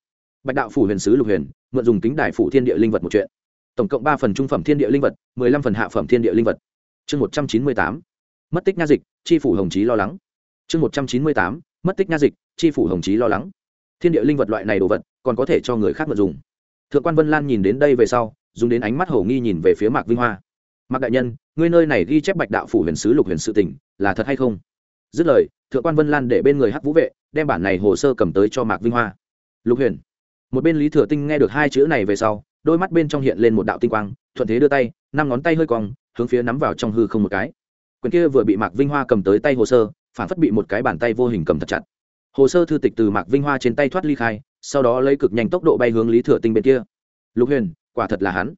Bạch đạo phủ huyền sứ lục huyền, mượn dùng kính đài phủ thiên địa linh vật một chuyện. Tổng cộng ba phần trung phẩm thiên địa linh vật, mười lăm phần hạ phẩm thiên địa linh vật. Chương một trăm chín mươi tám, mất tích nha dịch, chi phủ hồng chí lo lắng. Chương một trăm chín mươi tám, mất tích nha dịch chi phủ hồng chí lo lắng. Thiên địa linh vật loại này đồ vật, còn có thể cho người khác mượn dùng. Thượng quan vân lan nhìn đến đây về sau, dùng đến ánh mắt hầu nghi nhìn về phía mạc vinh hoa. Mạc đại nhân, ngươi nơi này ghi chép bạch đạo phủ huyền sứ lục huyền sự tỉnh, là thật hay không? Dứt lời, thượng quan vân lan để bên người hắc vũ vệ, đem bản này hồ sơ cầm tới cho mạc vinh hoa. Lục huyền. Một bên lý thừa tinh nghe được hai chữ này về sau, đôi mắt bên trong hiện lên một đạo tinh quang, thuận thế đưa tay, năm ngón tay hơi cong, hướng phía nắm vào trong hư không một cái. Quyền kia vừa bị mạc vinh hoa cầm tới tay hồ sơ, phản phất bị một cái bàn tay vô hình cầm thật chặt hồ sơ thư tịch từ mạc vinh hoa trên tay thoát ly khai, sau đó lấy cực nhanh tốc độ bay hướng lý thừa tinh bên kia. Lục huyền, quả thật là hắn.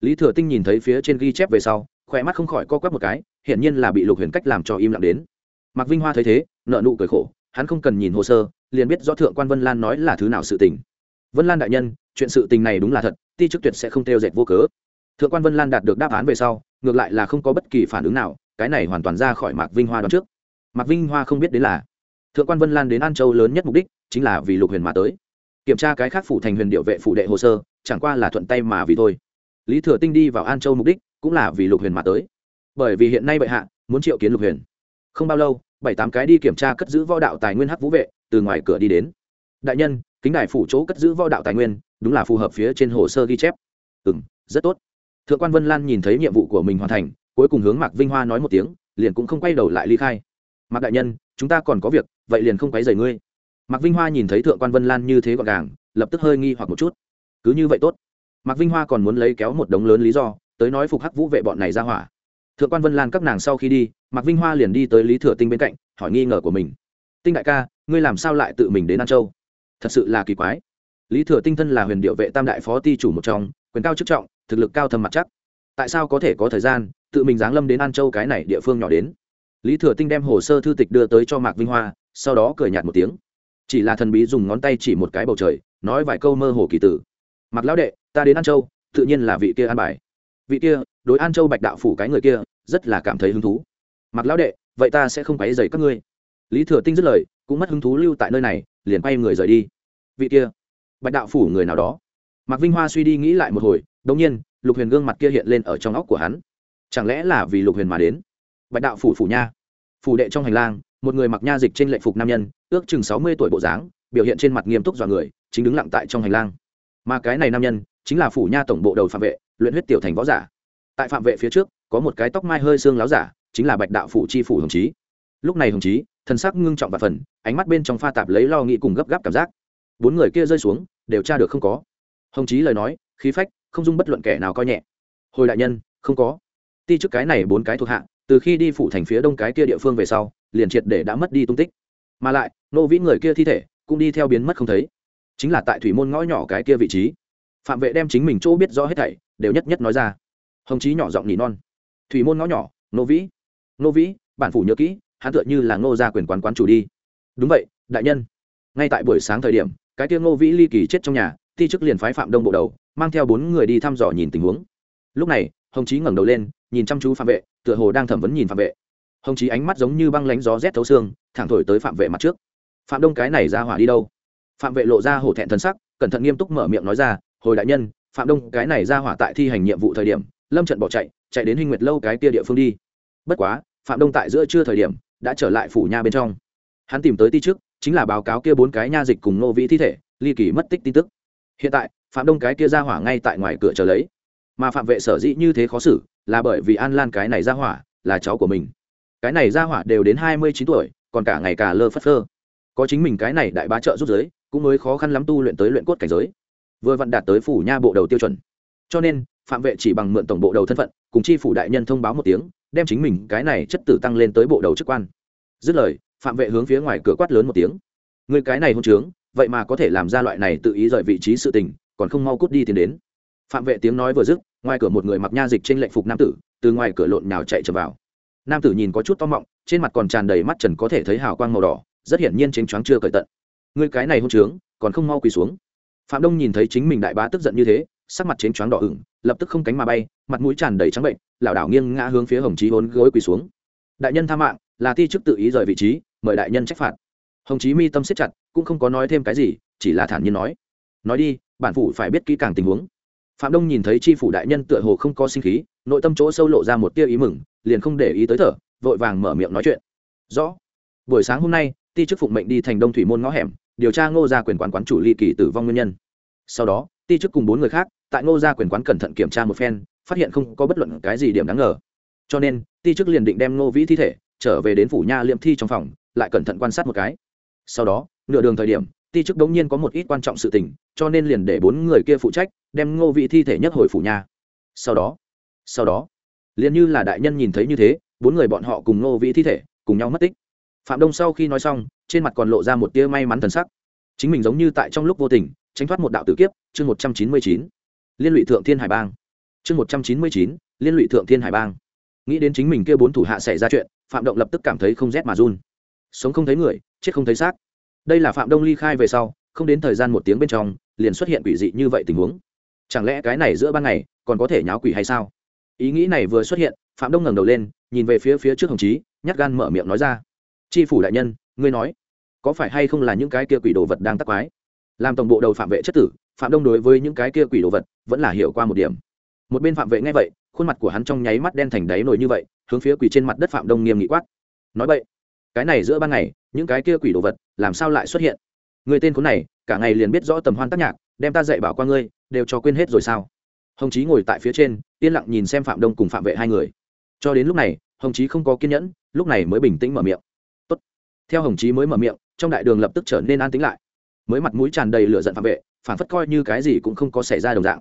Lý thừa tinh nhìn thấy phía trên ghi chép về sau, khỏe mắt không khỏi co quắp một cái, hiển nhiên là bị lục huyền cách làm cho im lặng đến. Mạc vinh hoa thấy thế nợ nụ cười khổ, hắn không cần nhìn hồ sơ, liền biết rõ thượng quan vân lan nói là thứ nào sự tình. Vân lan đại nhân, chuyện sự tình này đúng là thật, ti chức tuyệt sẽ không theo dệt vô cớ. Thượng quan vân lan đạt được đáp án về sau, ngược lại là không có bất kỳ phản ứng nào, cái này hoàn toàn ra khỏi mạc vinh hoa đón trước. Mạc vinh hoa không biết đến là thượng quan vân lan đến an châu lớn nhất mục đích chính là vì lục huyền mà tới. Kiểm tra cái khác phủ thành huyền điệu vệ phủ đệ hồ sơ, chẳng qua là thuận tay mà vì thôi. Lý thừa tinh đi vào an châu mục đích cũng là vì lục huyền mà tới. Bởi vì hiện nay bệ hạ muốn triệu kiến lục huyền. Không bao lâu, bảy tám cái đi kiểm tra cất giữ võ đạo tài nguyên hắc vũ vệ từ ngoài cửa đi đến. Đại nhân, kính đài phủ chỗ cất giữ võ đạo tài nguyên, đúng là phù hợp phía trên hồ sơ ghi chép. Ừ m rất tốt. Thượng quan vân lan nhìn thấy nhiệm vụ của mình hoàn thành, cuối cùng hướng mạc vinh hoa nói một tiếng, liền cũng không quay đầu lại ly khai. Mạc đại nhân, chúng ta còn có việc vậy liền không quấy rầy ngươi. Mạc vinh hoa nhìn thấy thượng quan vân lan như thế gọn gàng, lập tức hơi nghi hoặc một chút. Cứ như vậy tốt. Mạc vinh hoa còn muốn lấy kéo một đống lớn lý do, tới nói phục hắc vũ vệ bọn này ra hỏa. Thượng quan vân lan các nàng sau khi đi, mạc vinh hoa liền đi tới lý thừa tinh bên cạnh, hỏi nghi ngờ của mình. Tinh đại ca, ngươi làm sao lại tự mình đến an châu? Thật sự là kỳ quái. Lý thừa tinh thân là huyền điệu vệ tam đại phó ti chủ một trong, quyền cao chức trọng, thực lực cao thâm mặt chắc. Tại sao có thể có thời gian, tự mình giáng lâm đến an châu cái này địa phương nhỏ đến? Lý thừa tinh đem hồ sơ thư tịch đưa tới cho mạc vinh hoa sau đó cười nhạt một tiếng. Chỉ là thần bí dùng ngón tay chỉ một cái bầu trời, nói vài câu mơ hồ kỳ tử. Mặc lão đệ, ta đến an châu, tự nhiên là vị kia an bài. Vị kia, đối an châu bạch đạo phủ cái người kia, rất là cảm thấy hứng thú. Mặc lão đệ, vậy ta sẽ không quấy dày các ngươi. Lý thừa tinh dứt lời, cũng mất hứng thú lưu tại nơi này, liền quay người rời đi. Vị kia, bạch đạo phủ người nào đó? Mạc vinh hoa suy đi nghĩ lại một hồi đông nhiên, lục huyền gương mặt kia hiện lên ở trong óc của hắn. Chẳng lẽ là vì lục huyền mà đến? Bạch đạo phủ phủ nha. Phủ đệ trong hành lang một người mặc nha dịch trên lệ phục nam nhân, ước chừng sáu mươi tuổi bộ dáng, biểu hiện trên mặt nghiêm túc dọa người, chính đứng lặng tại trong hành lang. Mà cái này nam nhân, chính là phủ nha tổng bộ đầu phạm vệ, luyện huyết tiểu thành võ giả. Tại phạm vệ phía trước, có một cái tóc mai hơi xương láo giả, chính là bạch đạo phủ chi phủ hồng chí. Lúc này hồng chí thân sắc ngưng trọng và phần, ánh mắt bên trong pha tạp lấy lo nghĩ cùng gấp gáp cảm giác. Bốn người kia rơi xuống, đều tra được không có. Hồng chí lời nói, khí phách, không dung bất luận kẻ nào coi nhẹ. Hồi đại nhân, không có. Ti trước cái này bốn cái thuộc hạ, từ khi đi phủ thành phía đông cái kia địa phương về sau liền triệt để đã mất đi tung tích. Mà lại nô vĩ người kia thi thể cũng đi theo biến mất không thấy. Chính là tại thủy môn ngõ nhỏ cái kia vị trí. Phạm vệ đem chính mình chỗ biết rõ hết thảy đều nhất nhất nói ra. Hồng chí nhỏ giọng nhỉ non. Thủy môn ngõ nhỏ nô vĩ. Nô vĩ, bản phủ nhớ kỹ, hắn tựa như là ngô gia quyền quán quán chủ đi. Đúng vậy, đại nhân. Ngay tại buổi sáng thời điểm, cái kia ngô vĩ ly kỳ chết trong nhà, thi chức liền phái phạm đông bộ đầu, mang theo bốn người đi thăm dò nhìn tình huống. Lúc này, hồng chí ngẩng đầu lên, nhìn chăm chú phạm vệ, tựa hồ đang thẩm vấn nhìn phạm vệ hồng chí ánh mắt giống như băng lánh gió rét thấu xương, thẳng thổi tới phạm vệ mặt trước. Phạm đông cái này ra hỏa đi đâu? Phạm vệ lộ ra hổ thẹn thân sắc, cẩn thận nghiêm túc mở miệng nói ra, hồi đại nhân, phạm đông cái này ra hỏa tại thi hành nhiệm vụ thời điểm, lâm trận bỏ chạy chạy đến hinh nguyệt lâu cái kia địa phương đi. Bất quá, phạm đông tại giữa trưa thời điểm, đã trở lại phủ nha bên trong. Hắn tìm tới ti trước chính là báo cáo kia bốn cái nha dịch cùng nô vĩ thi thể, ly kỳ mất tích tin tức. Hiện tại, phạm đông cái kia ra hỏa ngay tại ngoài cửa chờ lấy. Mà phạm vệ sở dĩ như thế khó xử, là bởi vì an lan cái này ra hỏa là cháu của mình cái này ra hỏa đều đến hai mươi chín tuổi, còn cả ngày cả lơ phất phơ. Có chính mình cái này đại bá trợ rút giới, cũng mới khó khăn lắm tu luyện tới luyện cốt cảnh giới. Vừa vặn đạt tới phủ nha bộ đầu tiêu chuẩn. Cho nên, phạm vệ chỉ bằng mượn tổng bộ đầu thân phận, cùng chi phủ đại nhân thông báo một tiếng, đem chính mình cái này chất tử tăng lên tới bộ đầu chức quan. Dứt lời, phạm vệ hướng phía ngoài cửa quát lớn một tiếng. Người cái này hôn trướng, vậy mà có thể làm ra loại này tự ý rời vị trí sự tình, còn không mau cút đi tiến đến. Phạm vệ tiếng nói vừa dứt, ngoài cửa một người mặc nha dịch trên lệnh phục nam tử, từ ngoài cửa lộn nào chạy trở vào nam tử nhìn có chút to mọng, trên mặt còn tràn đầy mắt trần có thể thấy hào quang màu đỏ, rất hiển nhiên chênh choáng chưa cởi tận. Người cái này hôn trướng, còn không mau quỳ xuống. Phạm đông nhìn thấy chính mình đại bá tức giận như thế, sắc mặt chênh choáng đỏ ửng, lập tức không cánh mà bay, mặt mũi tràn đầy trắng bệnh, lảo đảo nghiêng ngã hướng phía hồng chí hốn gối quỳ xuống. Đại nhân tha mạng, là ti chức tự ý rời vị trí, mời đại nhân trách phạt. Hồng chí mi tâm siết chặt, cũng không có nói thêm cái gì, chỉ là thản nhiên nói. Nói đi, bản phủ phải biết kỹ càng tình huống phạm đông nhìn thấy tri phủ đại nhân tựa hồ không có sinh khí, nội tâm chỗ sâu lộ ra một tia ý mừng, liền không để ý tới thở, vội vàng mở miệng nói chuyện. Rõ. Buổi sáng hôm nay, ti chức phụng mệnh đi thành đông thủy môn ngõ hẻm, điều tra ngô gia quyền quán quán chủ ly kỳ tử vong nguyên nhân. Sau đó, ti chức cùng bốn người khác, tại ngô gia quyền quán cẩn thận kiểm tra một phen, phát hiện không có bất luận cái gì điểm đáng ngờ. Cho nên, ti chức liền định đem ngô vĩ thi thể trở về đến phủ nha liệm thi trong phòng, lại cẩn thận quan sát một cái. Sau đó, nửa đường thời điểm ti chức đống nhiên có một ít quan trọng sự tình, cho nên liền để bốn người kia phụ trách, đem ngô vị thi thể nhất hồi phủ nhà. sau đó sau đó, liền như là đại nhân nhìn thấy như thế, bốn người bọn họ cùng ngô vị thi thể, cùng nhau mất tích. Phạm đông sau khi nói xong, trên mặt còn lộ ra một tia may mắn thần sắc. Chính mình giống như tại trong lúc vô tình, tránh thoát một đạo tử kiếp, chương một trăm chín mươi chín. Liên lụy thượng thiên hải bang. Chương một trăm chín mươi chín, liên lụy thượng thiên hải bang. Nghĩ đến chính mình kia bốn thủ hạ xảy ra chuyện, phạm động lập tức cảm thấy không rét mà run. Sống không thấy người, chết không thấy xác đây là phạm đông ly khai về sau, không đến thời gian một tiếng bên trong, liền xuất hiện quỷ dị như vậy tình huống. Chẳng lẽ cái này giữa ban ngày còn có thể nháo quỷ hay sao? Ý nghĩ này vừa xuất hiện, phạm đông ngẩng đầu lên, nhìn về phía phía trước hồng chí, nhát gan mở miệng nói ra. Tri phủ đại nhân, ngươi nói, có phải hay không là những cái kia quỷ đồ vật đang tắc quái? Làm tổng bộ đầu phạm vệ chất tử, phạm đông đối với những cái kia quỷ đồ vật vẫn là hiểu qua một điểm. Một bên phạm vệ nghe vậy, khuôn mặt của hắn trong nháy mắt đen thành đáy nổi như vậy, hướng phía quỷ trên mặt đất phạm đông nghiêm nghị quát. Nói vậy, cái này giữa ban ngày những cái kia quỷ đồ vật, làm sao lại xuất hiện? Người tên khốn này, cả ngày liền biết rõ tầm hoan tác nhạc, đem ta dạy bảo qua ngươi, đều cho quên hết rồi sao? Hồng chí ngồi tại phía trên, yên lặng nhìn xem phạm đông cùng phạm vệ hai người. Cho đến lúc này, hồng chí không có kiên nhẫn, lúc này mới bình tĩnh mở miệng. Tốt. theo hồng chí mới mở miệng, trong đại đường lập tức trở nên an tĩnh lại. Mới mặt mũi tràn đầy lửa giận phạm vệ, phản phất coi như cái gì cũng không có xảy ra đồng dạng.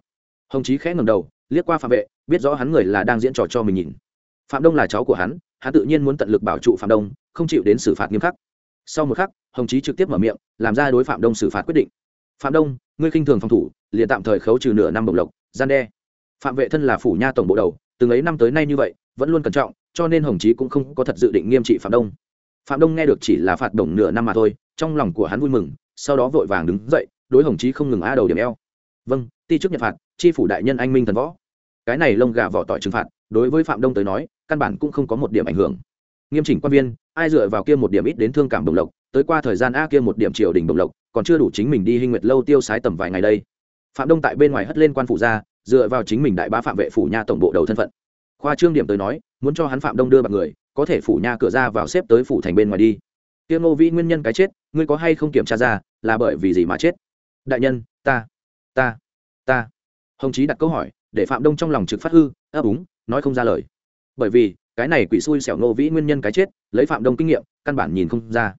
Hồng chí khẽ ngầm đầu, liếc qua phạm vệ, biết rõ hắn người là đang diễn trò cho mình nhìn. Phạm đông là cháu của hắn hắn tự nhiên muốn tận lực bảo trụ phạm đông, không chịu đến xử phạt nghiêm khắc sau một khắc, hồng chí trực tiếp mở miệng, làm ra đối phạm đông xử phạt quyết định. Phạm đông, ngươi khinh thường phòng thủ, liền tạm thời khấu trừ nửa năm bồng lộc, gian đe. Phạm vệ thân là phủ nha tổng bộ đầu, từng ấy năm tới nay như vậy, vẫn luôn cẩn trọng, cho nên hồng chí cũng không có thật dự định nghiêm trị phạm đông. Phạm đông nghe được chỉ là phạt đồng nửa năm mà thôi, trong lòng của hắn vui mừng, sau đó vội vàng đứng dậy, đối hồng chí không ngừng a đầu điểm eo. Vâng ti chức nhận phạt, chi phủ đại nhân anh minh thần võ. Cái này lông gà vỏ tỏi trừng phạt, đối với phạm đông tới nói, căn bản cũng không có một điểm ảnh hưởng nghiêm chỉnh quan viên, ai dựa vào kia một điểm ít đến thương cảm đồng lộc, tới qua thời gian a kia một điểm triều đình đồng lộc, còn chưa đủ chính mình đi hinh nguyệt lâu tiêu sái tầm vài ngày đây. Phạm đông tại bên ngoài hất lên quan phủ ra, dựa vào chính mình đại bá phạm vệ phủ nha tổng bộ đầu thân phận. Khoa trương điểm tới nói, muốn cho hắn phạm đông đưa bạc người, có thể phủ nha cửa ra vào xếp tới phủ thành bên ngoài đi. Tiêu ngô vĩ nguyên nhân cái chết, ngươi có hay không kiểm tra ra, là bởi vì gì mà chết? Đại nhân, ta ta ta. Hồng chí đặt câu hỏi, để phạm đông trong lòng trực phát hư, ấp úng, nói không ra lời. Bởi vì cái này quỷ xui xẻo ngô vĩ nguyên nhân cái chết, lấy phạm đông kinh nghiệm, căn bản nhìn không ra.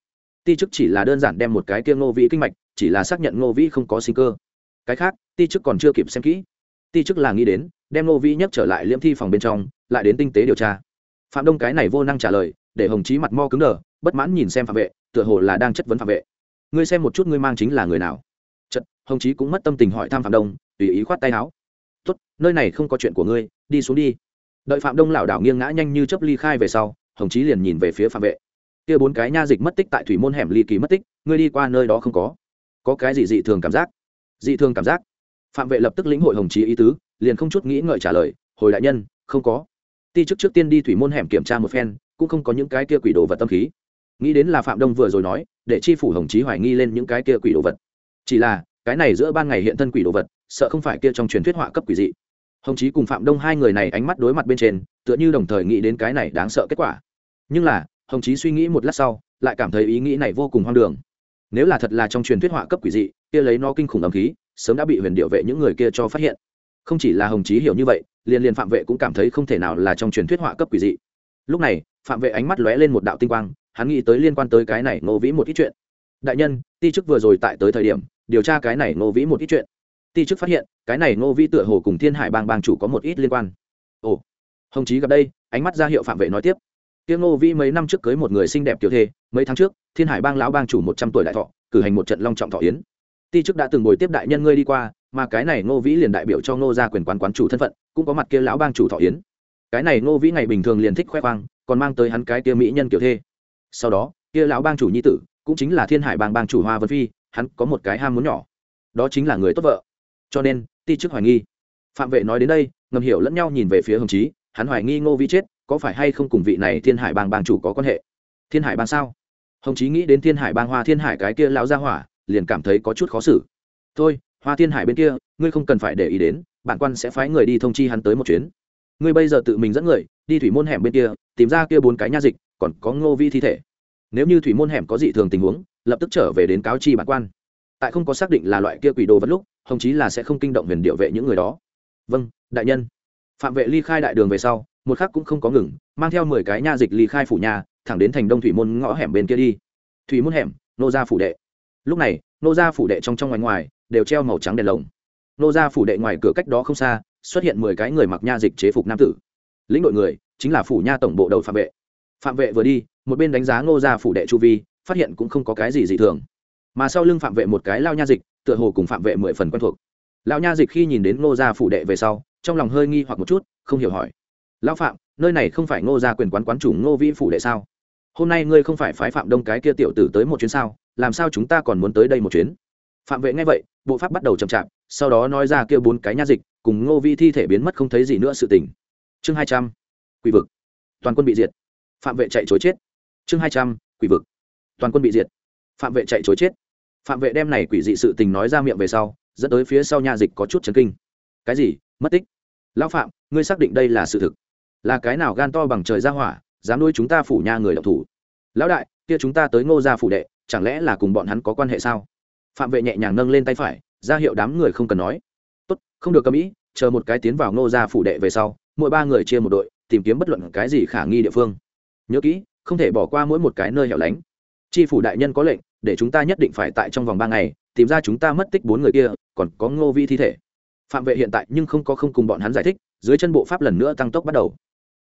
Ti chức chỉ là đơn giản đem một cái kia ngô vĩ kinh mạch, chỉ là xác nhận ngô vĩ không có sinh cơ. Cái khác, ti chức còn chưa kịp xem kỹ. Ti chức là nghĩ đến, đem ngô vĩ nhấc trở lại liễm thi phòng bên trong, lại đến tinh tế điều tra. Phạm đông cái này vô năng trả lời, để hồng chí mặt mo cứng đờ, bất mãn nhìn xem phạm vệ, tựa hồ là đang chất vấn phạm vệ. Ngươi xem một chút ngươi mang chính là người nào. Chật hồng chí cũng mất tâm tình hỏi thăm phạm đông, tùy ý khoát tay áo. Tốt, nơi này không có chuyện của ngươi, đi xuống đi đợi phạm đông lảo đảo nghiêng ngã nhanh như chấp ly khai về sau, hồng chí liền nhìn về phía phạm vệ. Kia bốn cái nha dịch mất tích tại thủy môn hẻm ly kỳ mất tích, ngươi đi qua nơi đó không có. Có cái gì dị thường cảm giác? Dị thường cảm giác. Phạm vệ lập tức lĩnh hội hồng chí ý tứ, liền không chút nghĩ ngợi trả lời, hồi đại nhân, không có. Ti chức trước tiên đi thủy môn hẻm kiểm tra một phen, cũng không có những cái kia quỷ đồ vật tâm khí. Nghĩ đến là phạm đông vừa rồi nói, để chi phủ hồng chí hoài nghi lên những cái kia quỷ đồ vật. Chỉ là, cái này giữa ban ngày hiện thân quỷ đồ vật, sợ không phải kia trong truyền thuyết họa cấp quỷ dị hồng chí cùng phạm đông hai người này ánh mắt đối mặt bên trên, tựa như đồng thời nghĩ đến cái này đáng sợ kết quả. Nhưng là, hồng chí suy nghĩ một lát sau, lại cảm thấy ý nghĩ này vô cùng hoang đường. Nếu là thật là trong truyền thuyết họa cấp quỷ dị, kia lấy nó kinh khủng âm khí, sớm đã bị huyền điệu vệ những người kia cho phát hiện. Không chỉ là hồng chí hiểu như vậy, liền liền phạm vệ cũng cảm thấy không thể nào là trong truyền thuyết họa cấp quỷ dị. Lúc này, phạm vệ ánh mắt lóe lên một đạo tinh quang, hắn nghĩ tới liên quan tới cái này ngô vĩ một ít chuyện. Đại nhân, ti chức vừa rồi tại tới thời điểm, điều tra cái này ngô vĩ một ít chuyện ti chức phát hiện, cái này ngô vĩ tựa hồ cùng thiên hải bang bang chủ có một ít liên quan. Ồ, hồng chí gặp đây, ánh mắt ra hiệu phạm vệ nói tiếp. Tiếng ngô vĩ mấy năm trước cưới một người xinh đẹp tiểu thê, mấy tháng trước, thiên hải bang lão bang chủ một trăm tuổi đại thọ, cử hành một trận long trọng thọ yến. Ti chức đã từng ngồi tiếp đại nhân ngươi đi qua, mà cái này ngô vĩ liền đại biểu cho ngô gia quyền quán quán chủ thân phận, cũng có mặt kia lão bang chủ thọ yến. Cái này ngô vĩ ngày bình thường liền thích khoe khoang, còn mang tới hắn cái kia mỹ nhân kiểu thê. Sau đó, kia lão bang chủ nhi tử, cũng chính là thiên hải bang bang chủ hoa vân phi, hắn có một cái ham muốn nhỏ. Đó chính là người tốt vợ cho nên, ti chức hoài nghi. Phạm vệ nói đến đây, ngầm hiểu lẫn nhau nhìn về phía hồng chí, hắn hoài nghi ngô vi chết, có phải hay không cùng vị này thiên hải bang bang chủ có quan hệ? Thiên hải bang sao? Hồng chí nghĩ đến thiên hải bang hoa thiên hải cái kia lão gia hỏa, liền cảm thấy có chút khó xử. Thôi, hoa thiên hải bên kia, ngươi không cần phải để ý đến, bản quan sẽ phái người đi thông chi hắn tới một chuyến. Ngươi bây giờ tự mình dẫn người, đi thủy môn hẻm bên kia, tìm ra kia bốn cái nha dịch, còn có ngô vi thi thể. Nếu như thủy môn hẻm có dị thường tình huống, lập tức trở về đến cáo chi bản quan. Tại không có xác định là loại kia quỷ đồ vật lúc hồng chí là sẽ không kinh động huyền điệu vệ những người đó. Vâng đại nhân. Phạm vệ ly khai đại đường về sau, một khắc cũng không có ngừng, mang theo mười cái nha dịch ly khai phủ nhà, thẳng đến thành đông thủy môn ngõ hẻm bên kia đi. Thủy môn hẻm, nô gia phủ đệ. Lúc này, nô gia phủ đệ trong trong ngoài ngoài, đều treo màu trắng đèn lồng. Nô gia phủ đệ ngoài cửa cách đó không xa, xuất hiện mười cái người mặc nha dịch chế phục nam tử. Lĩnh đội người, chính là phủ nha tổng bộ đầu phạm vệ. Phạm vệ vừa đi, một bên đánh giá nô gia phủ đệ chu vi, phát hiện cũng không có cái gì dị thường mà sau lưng phạm vệ một cái lao nha dịch, tựa hồ cùng phạm vệ mười phần quen thuộc. Lão nha dịch khi nhìn đến ngô gia phủ đệ về sau, trong lòng hơi nghi hoặc một chút, không hiểu hỏi. Lão phạm, nơi này không phải ngô gia quyền quán quán chủ ngô vĩ phủ đệ sao? Hôm nay ngươi không phải phái phạm đông cái kia tiểu tử tới một chuyến sao? Làm sao chúng ta còn muốn tới đây một chuyến? Phạm vệ nghe vậy, bộ pháp bắt đầu chậm chạp, sau đó nói ra kia bốn cái nha dịch, cùng ngô vi thi thể biến mất không thấy gì nữa sự tình. Chương hai trăm, quỷ vực. Toàn quân bị diệt. Phạm vệ chạy chối chết. Chương hai trăm, quỷ vực. Toàn quân bị diệt phạm vệ chạy chối chết. Phạm vệ đem này quỷ dị sự tình nói ra miệng về sau, dẫn tới phía sau nha dịch có chút chấn kinh. Cái gì? Mất tích? Lão phạm, ngươi xác định đây là sự thực? Là cái nào gan to bằng trời ra hỏa, dám nuôi chúng ta phủ nha người đọc thủ? Lão đại, kia chúng ta tới ngô gia phủ đệ, chẳng lẽ là cùng bọn hắn có quan hệ sao? Phạm vệ nhẹ nhàng nâng lên tay phải, ra hiệu đám người không cần nói. Tốt, không được cầm ý, chờ một cái tiến vào ngô gia phủ đệ về sau, mỗi ba người chia một đội, tìm kiếm bất luận cái gì khả nghi địa phương. Nhớ kỹ, không thể bỏ qua mỗi một cái nơi hẻo lánh. Tri phủ đại nhân có lệnh để chúng ta nhất định phải tại trong vòng ba ngày tìm ra chúng ta mất tích bốn người kia, còn có ngô vi thi thể. Phạm vệ hiện tại nhưng không có không cùng bọn hắn giải thích, dưới chân bộ pháp lần nữa tăng tốc bắt đầu.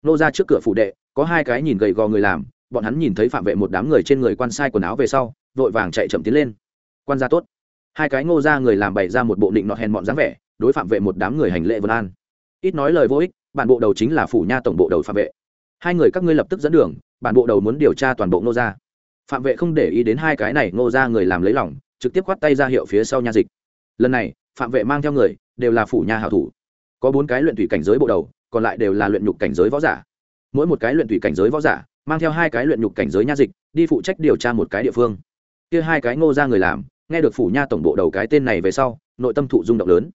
Nô ra trước cửa phủ đệ, có hai cái nhìn gầy gò người làm, bọn hắn nhìn thấy phạm vệ một đám người trên người quan sai quần áo về sau, vội vàng chạy chậm tiến lên. Quan gia tốt. Hai cái ngô ra người làm bày ra một bộ định nọt hèn bọn dáng vẻ, đối phạm vệ một đám người hành lệ vân an. Ít nói lời vô ích, bản bộ đầu chính là phủ nha tổng bộ đầu phạm vệ. Hai người các ngươi lập tức dẫn đường, bản bộ đầu muốn điều tra toàn bộ ngô gia phạm vệ không để ý đến hai cái này, ngô ra người làm lấy lòng, trực tiếp khoắt tay ra hiệu phía sau nha dịch. Lần này, phạm vệ mang theo người, đều là phủ nha hảo thủ. Có bốn cái luyện thủy cảnh giới bộ đầu, còn lại đều là luyện nhục cảnh giới võ giả. Mỗi một cái luyện thủy cảnh giới võ giả, mang theo hai cái luyện nhục cảnh giới nha dịch, đi phụ trách điều tra một cái địa phương. Kia hai cái ngô ra người làm, nghe được phủ nha tổng bộ đầu cái tên này về sau, nội tâm thụ rung động lớn.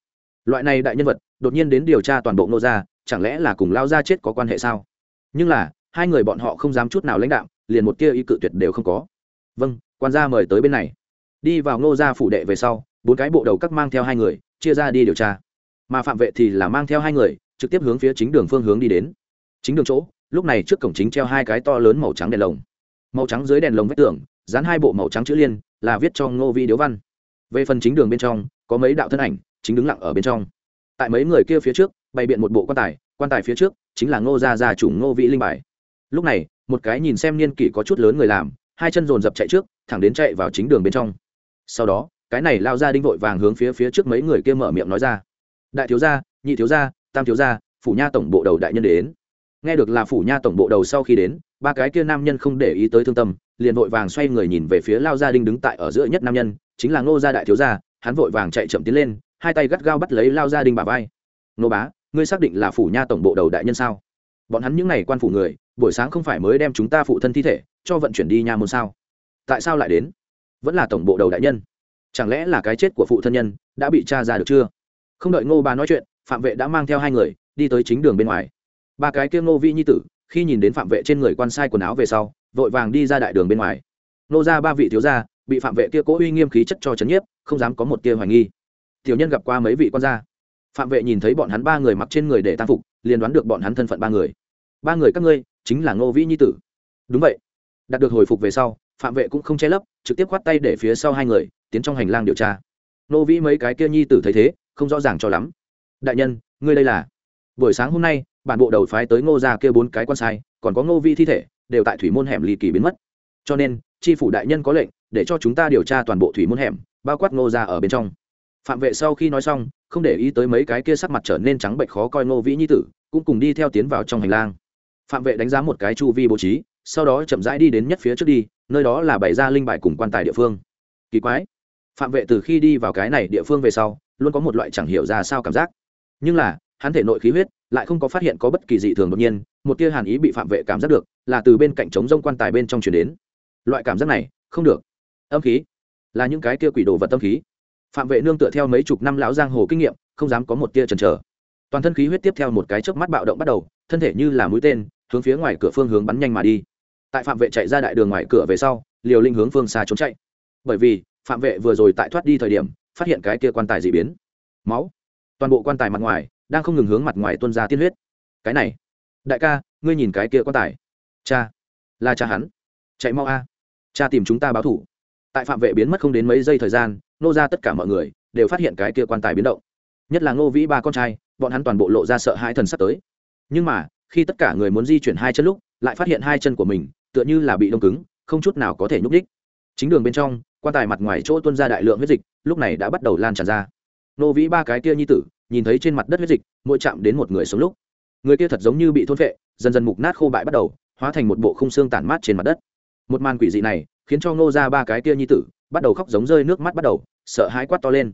Loại này đại nhân vật, đột nhiên đến điều tra toàn bộ ngô gia, chẳng lẽ là cùng lao ra chết có quan hệ sao? Nhưng là, hai người bọn họ không dám chút nào lãnh đạo liền một tia ý cự tuyệt đều không có. Vâng quan gia mời tới bên này. Đi vào ngô gia phủ đệ về sau, bốn cái bộ đầu các mang theo hai người, chia ra đi điều tra. Mà phạm vệ thì là mang theo hai người, trực tiếp hướng phía chính đường phương hướng đi đến. Chính đường chỗ, lúc này trước cổng chính treo hai cái to lớn màu trắng đèn lồng. Màu trắng dưới đèn lồng vách tường, dán hai bộ màu trắng chữ liên, là viết cho ngô vi điếu văn. Về phần chính đường bên trong, có mấy đạo thân ảnh, chính đứng lặng ở bên trong. Tại mấy người kia phía trước, bày biện một bộ quan tài quan tài phía trước chính là ngô gia gia chủ ngô vĩ linh bài. Lúc này một cái nhìn xem niên kỷ có chút lớn người làm, hai chân dồn dập chạy trước, thẳng đến chạy vào chính đường bên trong. Sau đó, cái này lao ra đinh vội vàng hướng phía phía trước mấy người kia mở miệng nói ra. Đại thiếu gia, nhị thiếu gia, tam thiếu gia, phủ nha tổng bộ đầu đại nhân đến. Nghe được là phủ nha tổng bộ đầu sau khi đến, ba cái kia nam nhân không để ý tới thương tâm, liền vội vàng xoay người nhìn về phía lao gia đinh đứng tại ở giữa nhất nam nhân, chính là ngô gia đại thiếu gia, hắn vội vàng chạy chậm tiến lên, hai tay gắt gao bắt lấy lao gia đinh bà vai. Ngô bá, ngươi xác định là phủ nha tổng bộ đầu đại nhân sao? Bọn hắn những n à y quan phủ người buổi sáng không phải mới đem chúng ta phụ thân thi thể cho vận chuyển đi nha môn sao? Tại sao lại đến? Vẫn là tổng bộ đầu đại nhân. Chẳng lẽ là cái chết của phụ thân nhân đã bị t r a ra được chưa? Không đợi ngô bà nói chuyện, phạm vệ đã mang theo hai người đi tới chính đường bên ngoài. Ba cái kia ngô vi nhi tử, khi nhìn đến phạm vệ trên người quan sai quần áo về sau, vội vàng đi ra đại đường bên ngoài. Nô ra ba vị thiếu gia bị phạm vệ kia cố uy nghiêm khí chất cho trấn nhiếp, không dám có một tia hoài nghi. Tiểu nhân gặp qua mấy vị quan gia. Phạm vệ nhìn thấy bọn hắn ba người mặc trên người để tam phục, liền đoán được bọn hắn thân phận ba người. Ba người các ngươi chính là ngô vĩ nhi tử. Đúng vậy. Đạt được hồi phục về sau, phạm vệ cũng không che lấp, trực tiếp khoát tay để phía sau hai người tiến trong hành lang điều tra. Ngô vĩ mấy cái kia nhi tử thấy thế, không rõ ràng cho lắm. Đại nhân, ngươi đây là? Buổi sáng hôm nay, bản bộ đầu phái tới ngô ra kia bốn cái quan sai, còn có ngô vi thi thể, đều tại thủy môn hẻm lì kỳ biến mất. Cho nên tri phủ đại nhân có lệnh, để cho chúng ta điều tra toàn bộ thủy môn hẻm, bao quát ngô ra ở bên trong. Phạm vệ sau khi nói xong, không để ý tới mấy cái kia sắc mặt trở nên trắng bệnh khó coi ngô vĩ nhi tử, cũng cùng đi theo tiến vào trong hành lang phạm vệ đánh giá một cái chu vi bố trí, sau đó chậm rãi đi đến nhất phía trước đi, nơi đó là bày ra linh bài cùng quan tài địa phương. Kỳ quái. Phạm vệ từ khi đi vào cái này địa phương về sau, luôn có một loại chẳng hiểu ra sao cảm giác. Nhưng là, hắn thể nội khí huyết lại không có phát hiện có bất kỳ dị thường đột nhiên, một tia hàn ý bị phạm vệ cảm giác được, là từ bên cạnh trống rông quan tài bên trong chuyển đến. Loại cảm giác này, không được. Âm khí. Là những cái tia quỷ đồ vật tâm khí. Phạm vệ nương tựa theo mấy chục năm lão giang hồ kinh nghiệm, không dám có một tia chần trở toàn thân khí huyết tiếp theo một cái chớp mắt bạo động bắt đầu, thân thể như là mũi tên hướng phía ngoài cửa phương hướng bắn nhanh mà đi. Tại phạm vệ chạy ra đại đường ngoài cửa về sau, liều linh hướng phương xa trốn chạy. Bởi vì, phạm vệ vừa rồi tại thoát đi thời điểm, phát hiện cái kia quan tài dị biến. Máu. Toàn bộ quan tài mặt ngoài, đang không ngừng hướng mặt ngoài tuân ra tiên huyết. Cái này. Đại ca, ngươi nhìn cái kia quan tài. Cha. Là cha hắn. Chạy mau a. Cha tìm chúng ta báo thủ. Tại phạm vệ biến mất không đến mấy giây thời gian, nô ra tất cả mọi người đều phát hiện cái kia quan tài biến động. Nhất là ngô vĩ ba con trai, bọn hắn toàn bộ lộ ra sợ hai thần sắp tới. Nhưng mà khi tất cả người muốn di chuyển hai chân lúc, lại phát hiện hai chân của mình tựa như là bị đông cứng, không chút nào có thể nhúc đích chính đường bên trong, quan tài mặt ngoài chỗ tuân ra đại lượng huyết dịch, lúc này đã bắt đầu lan tràn ra. Nô vĩ ba cái kia nhi tử, nhìn thấy trên mặt đất huyết dịch, mỗi chạm đến một người sống lúc. Người kia thật giống như bị thôn vệ dần dần mục nát khô bại bắt đầu, hóa thành một bộ khung xương tản mát trên mặt đất. Một màn quỷ dị này, khiến cho ngô ra ba cái kia nhi tử, bắt đầu khóc giống rơi nước mắt bắt đầu, sợ hãi quát to lên.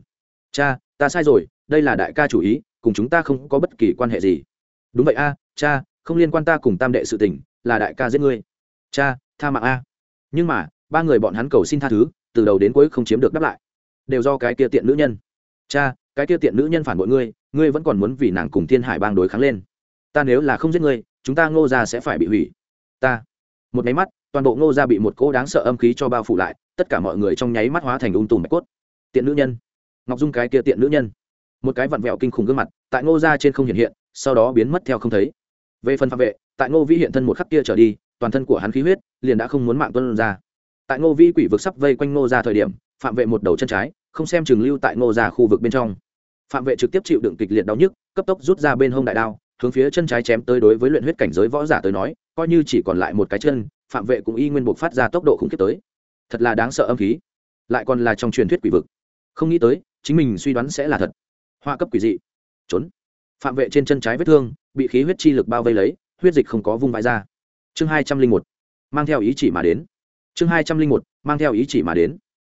Cha, ta sai rồi, đây là đại ca chủ ý, cùng chúng ta không có bất kỳ quan hệ gì. Đúng vậy a, cha không liên quan ta cùng tam đệ sự tình, là đại ca giết ngươi. Cha, tha mạng a. Nhưng mà, ba người bọn hắn cầu xin tha thứ, từ đầu đến cuối không chiếm được đáp lại. Đều do cái kia tiện nữ nhân. Cha, cái kia tiện nữ nhân phản bội ngươi ngươi vẫn còn muốn vì nàng cùng thiên hải bang đối kháng lên. Ta nếu là không giết ngươi, chúng ta ngô ra sẽ phải bị hủy. Ta. Một máy mắt, toàn bộ ngô ra bị một cỗ đáng sợ âm khí cho bao phủ lại, tất cả mọi người trong nháy mắt hóa thành ung tùm bạch cốt. Tiện nữ nhân. Ngọc dung cái kia tiện nữ nhân. Một cái vặn vẹo kinh khủng gương mặt, tại ngô ra trên không hiện hiện, sau đó biến mất theo không thấy về phần phạm vệ, tại ngô vĩ hiện thân một khắc kia trở đi, toàn thân của hắn khí huyết liền đã không muốn mạng tuân ra. Tại ngô vĩ quỷ vực sắp vây quanh ngô ra thời điểm, phạm vệ một đầu chân trái, không xem chừng lưu tại ngô ra khu vực bên trong. Phạm vệ trực tiếp chịu đựng kịch liệt đau nhức, cấp tốc rút ra bên hông đại đao, hướng phía chân trái chém tới đối với luyện huyết cảnh giới võ giả tới nói, coi như chỉ còn lại một cái chân, phạm vệ cũng y nguyên buộc phát ra tốc độ khủng khiếp tới. Thật là đáng sợ âm khí. Lại còn là trong truyền thuyết quỷ vực. Không nghĩ tới, chính mình suy đoán sẽ là thật. Hoa cấp quỷ dị. Trốn phạm vệ trên chân trái vết thương, bị khí huyết chi lực bao vây lấy, huyết dịch không có vung vãi ra. Chương hai trăm linh một, mang theo ý chỉ mà đến. Chương hai trăm linh một, mang theo ý chỉ mà đến.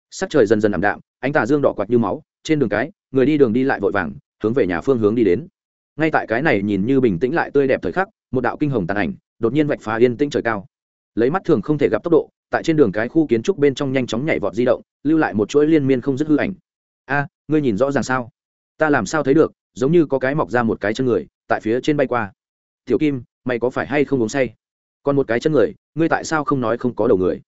Sắc trời dần dần ảm đạm, ánh tà dương đỏ quạt như máu, trên đường cái, người đi đường đi lại vội vàng, hướng về nhà phương hướng đi đến. Ngay tại cái này nhìn như bình tĩnh lại tươi đẹp thời khắc, một đạo kinh hồng tàn ảnh đột nhiên vạch phá yên tĩnh trời cao. Lấy mắt thường không thể gặp tốc độ, tại trên đường cái khu kiến trúc bên trong nhanh chóng nhảy vọt di động, lưu lại một chuỗi liên miên không dứt hư ảnh. A, ngươi nhìn rõ ràng sao? Ta làm sao thấy được? Giống như có cái mọc ra một cái chân người, tại phía trên bay qua. Tiểu kim, mày có phải hay không uống say? Còn một cái chân người, ngươi tại sao không nói không có đầu người?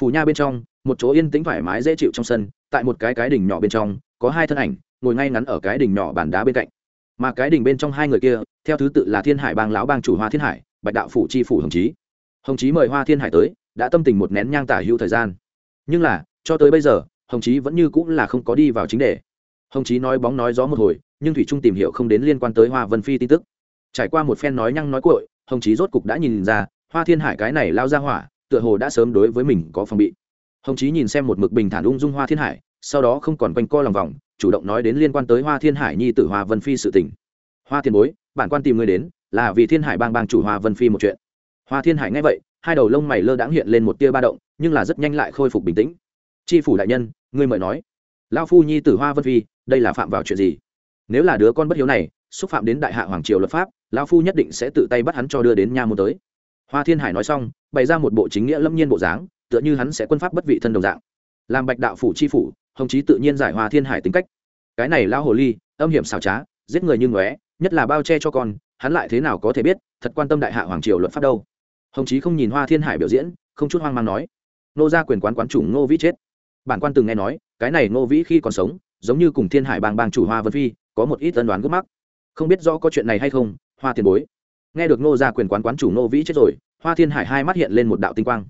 Phủ nha bên trong, một chỗ yên tĩnh thoải mái dễ chịu trong sân, tại một cái cái đỉnh nhỏ bên trong, có hai thân ảnh, ngồi ngay ngắn ở cái đỉnh nhỏ bàn đá bên cạnh. Mà cái đỉnh bên trong hai người kia, theo thứ tự là thiên hải bang lão bang chủ hoa thiên hải, bạch đạo phủ chi phủ hồng chí. Hồng chí mời hoa thiên hải tới, đã tâm tình một nén nhang tả hữu thời gian. Nhưng là, cho tới bây giờ, hồng chí vẫn như cũng là không có đi vào chính đề hồng chí nói bóng nói gió một hồi, nhưng thủy trung tìm hiểu không đến liên quan tới hoa vân phi tin tức. Trải qua một phen nói nhăng nói cội hồng chí rốt cục đã nhìn ra, hoa thiên hải cái này lao ra hỏa, tựa hồ đã sớm đối với mình có phòng bị. Hồng chí nhìn xem một mực bình thản ung dung hoa thiên hải, sau đó không còn quanh co lòng vòng, chủ động nói đến liên quan tới hoa thiên hải nhi tử hoa vân phi sự tình. Hoa Thiên bối, bản quan tìm người đến, là vì thiên hải bang bang chủ hoa vân phi một chuyện. Hoa thiên hải nghe vậy, hai đầu lông mày lơ đãng hiện lên một tia ba động, nhưng là rất nhanh lại khôi phục bình tĩnh. Tri phủ đại nhân, ngươi mời nói. Lao phu nhi tử hoa vân phi đây là phạm vào chuyện gì? Nếu là đứa con bất hiếu này, xúc phạm đến đại hạ hoàng triều luật pháp lao phu nhất định sẽ tự tay bắt hắn cho đưa đến nha môn tới. Hoa thiên hải nói xong, bày ra một bộ chính nghĩa lâm nhiên bộ dáng, tựa như hắn sẽ quân pháp bất vị thân đồng dạng. Làm bạch đạo phủ chi phủ, hồng chí tự nhiên giải hoa thiên hải tính cách. Cái này lao hồ ly, âm hiểm xảo trá, giết người như ngóe, nhất là bao che cho con, hắn lại thế nào có thể biết, thật quan tâm đại hạ hoàng triều luật pháp đâu. Hồng chí không nhìn hoa thiên hải biểu diễn, không chút hoang mang nói, nô ra quyền quán quán chủ ngô vĩ chết. Bản quan từng nghe nói, cái này ngô vĩ khi còn sống giống như cùng thiên hải bang bang chủ hoa vân phi, có một ít tân đoán gốc mắc. Không biết rõ có chuyện này hay không, hoa tiền bối. Nghe được ngô ra quyền quán quán chủ ngô vĩ chết rồi, hoa thiên hải hai mắt hiện lên một đạo tinh quang.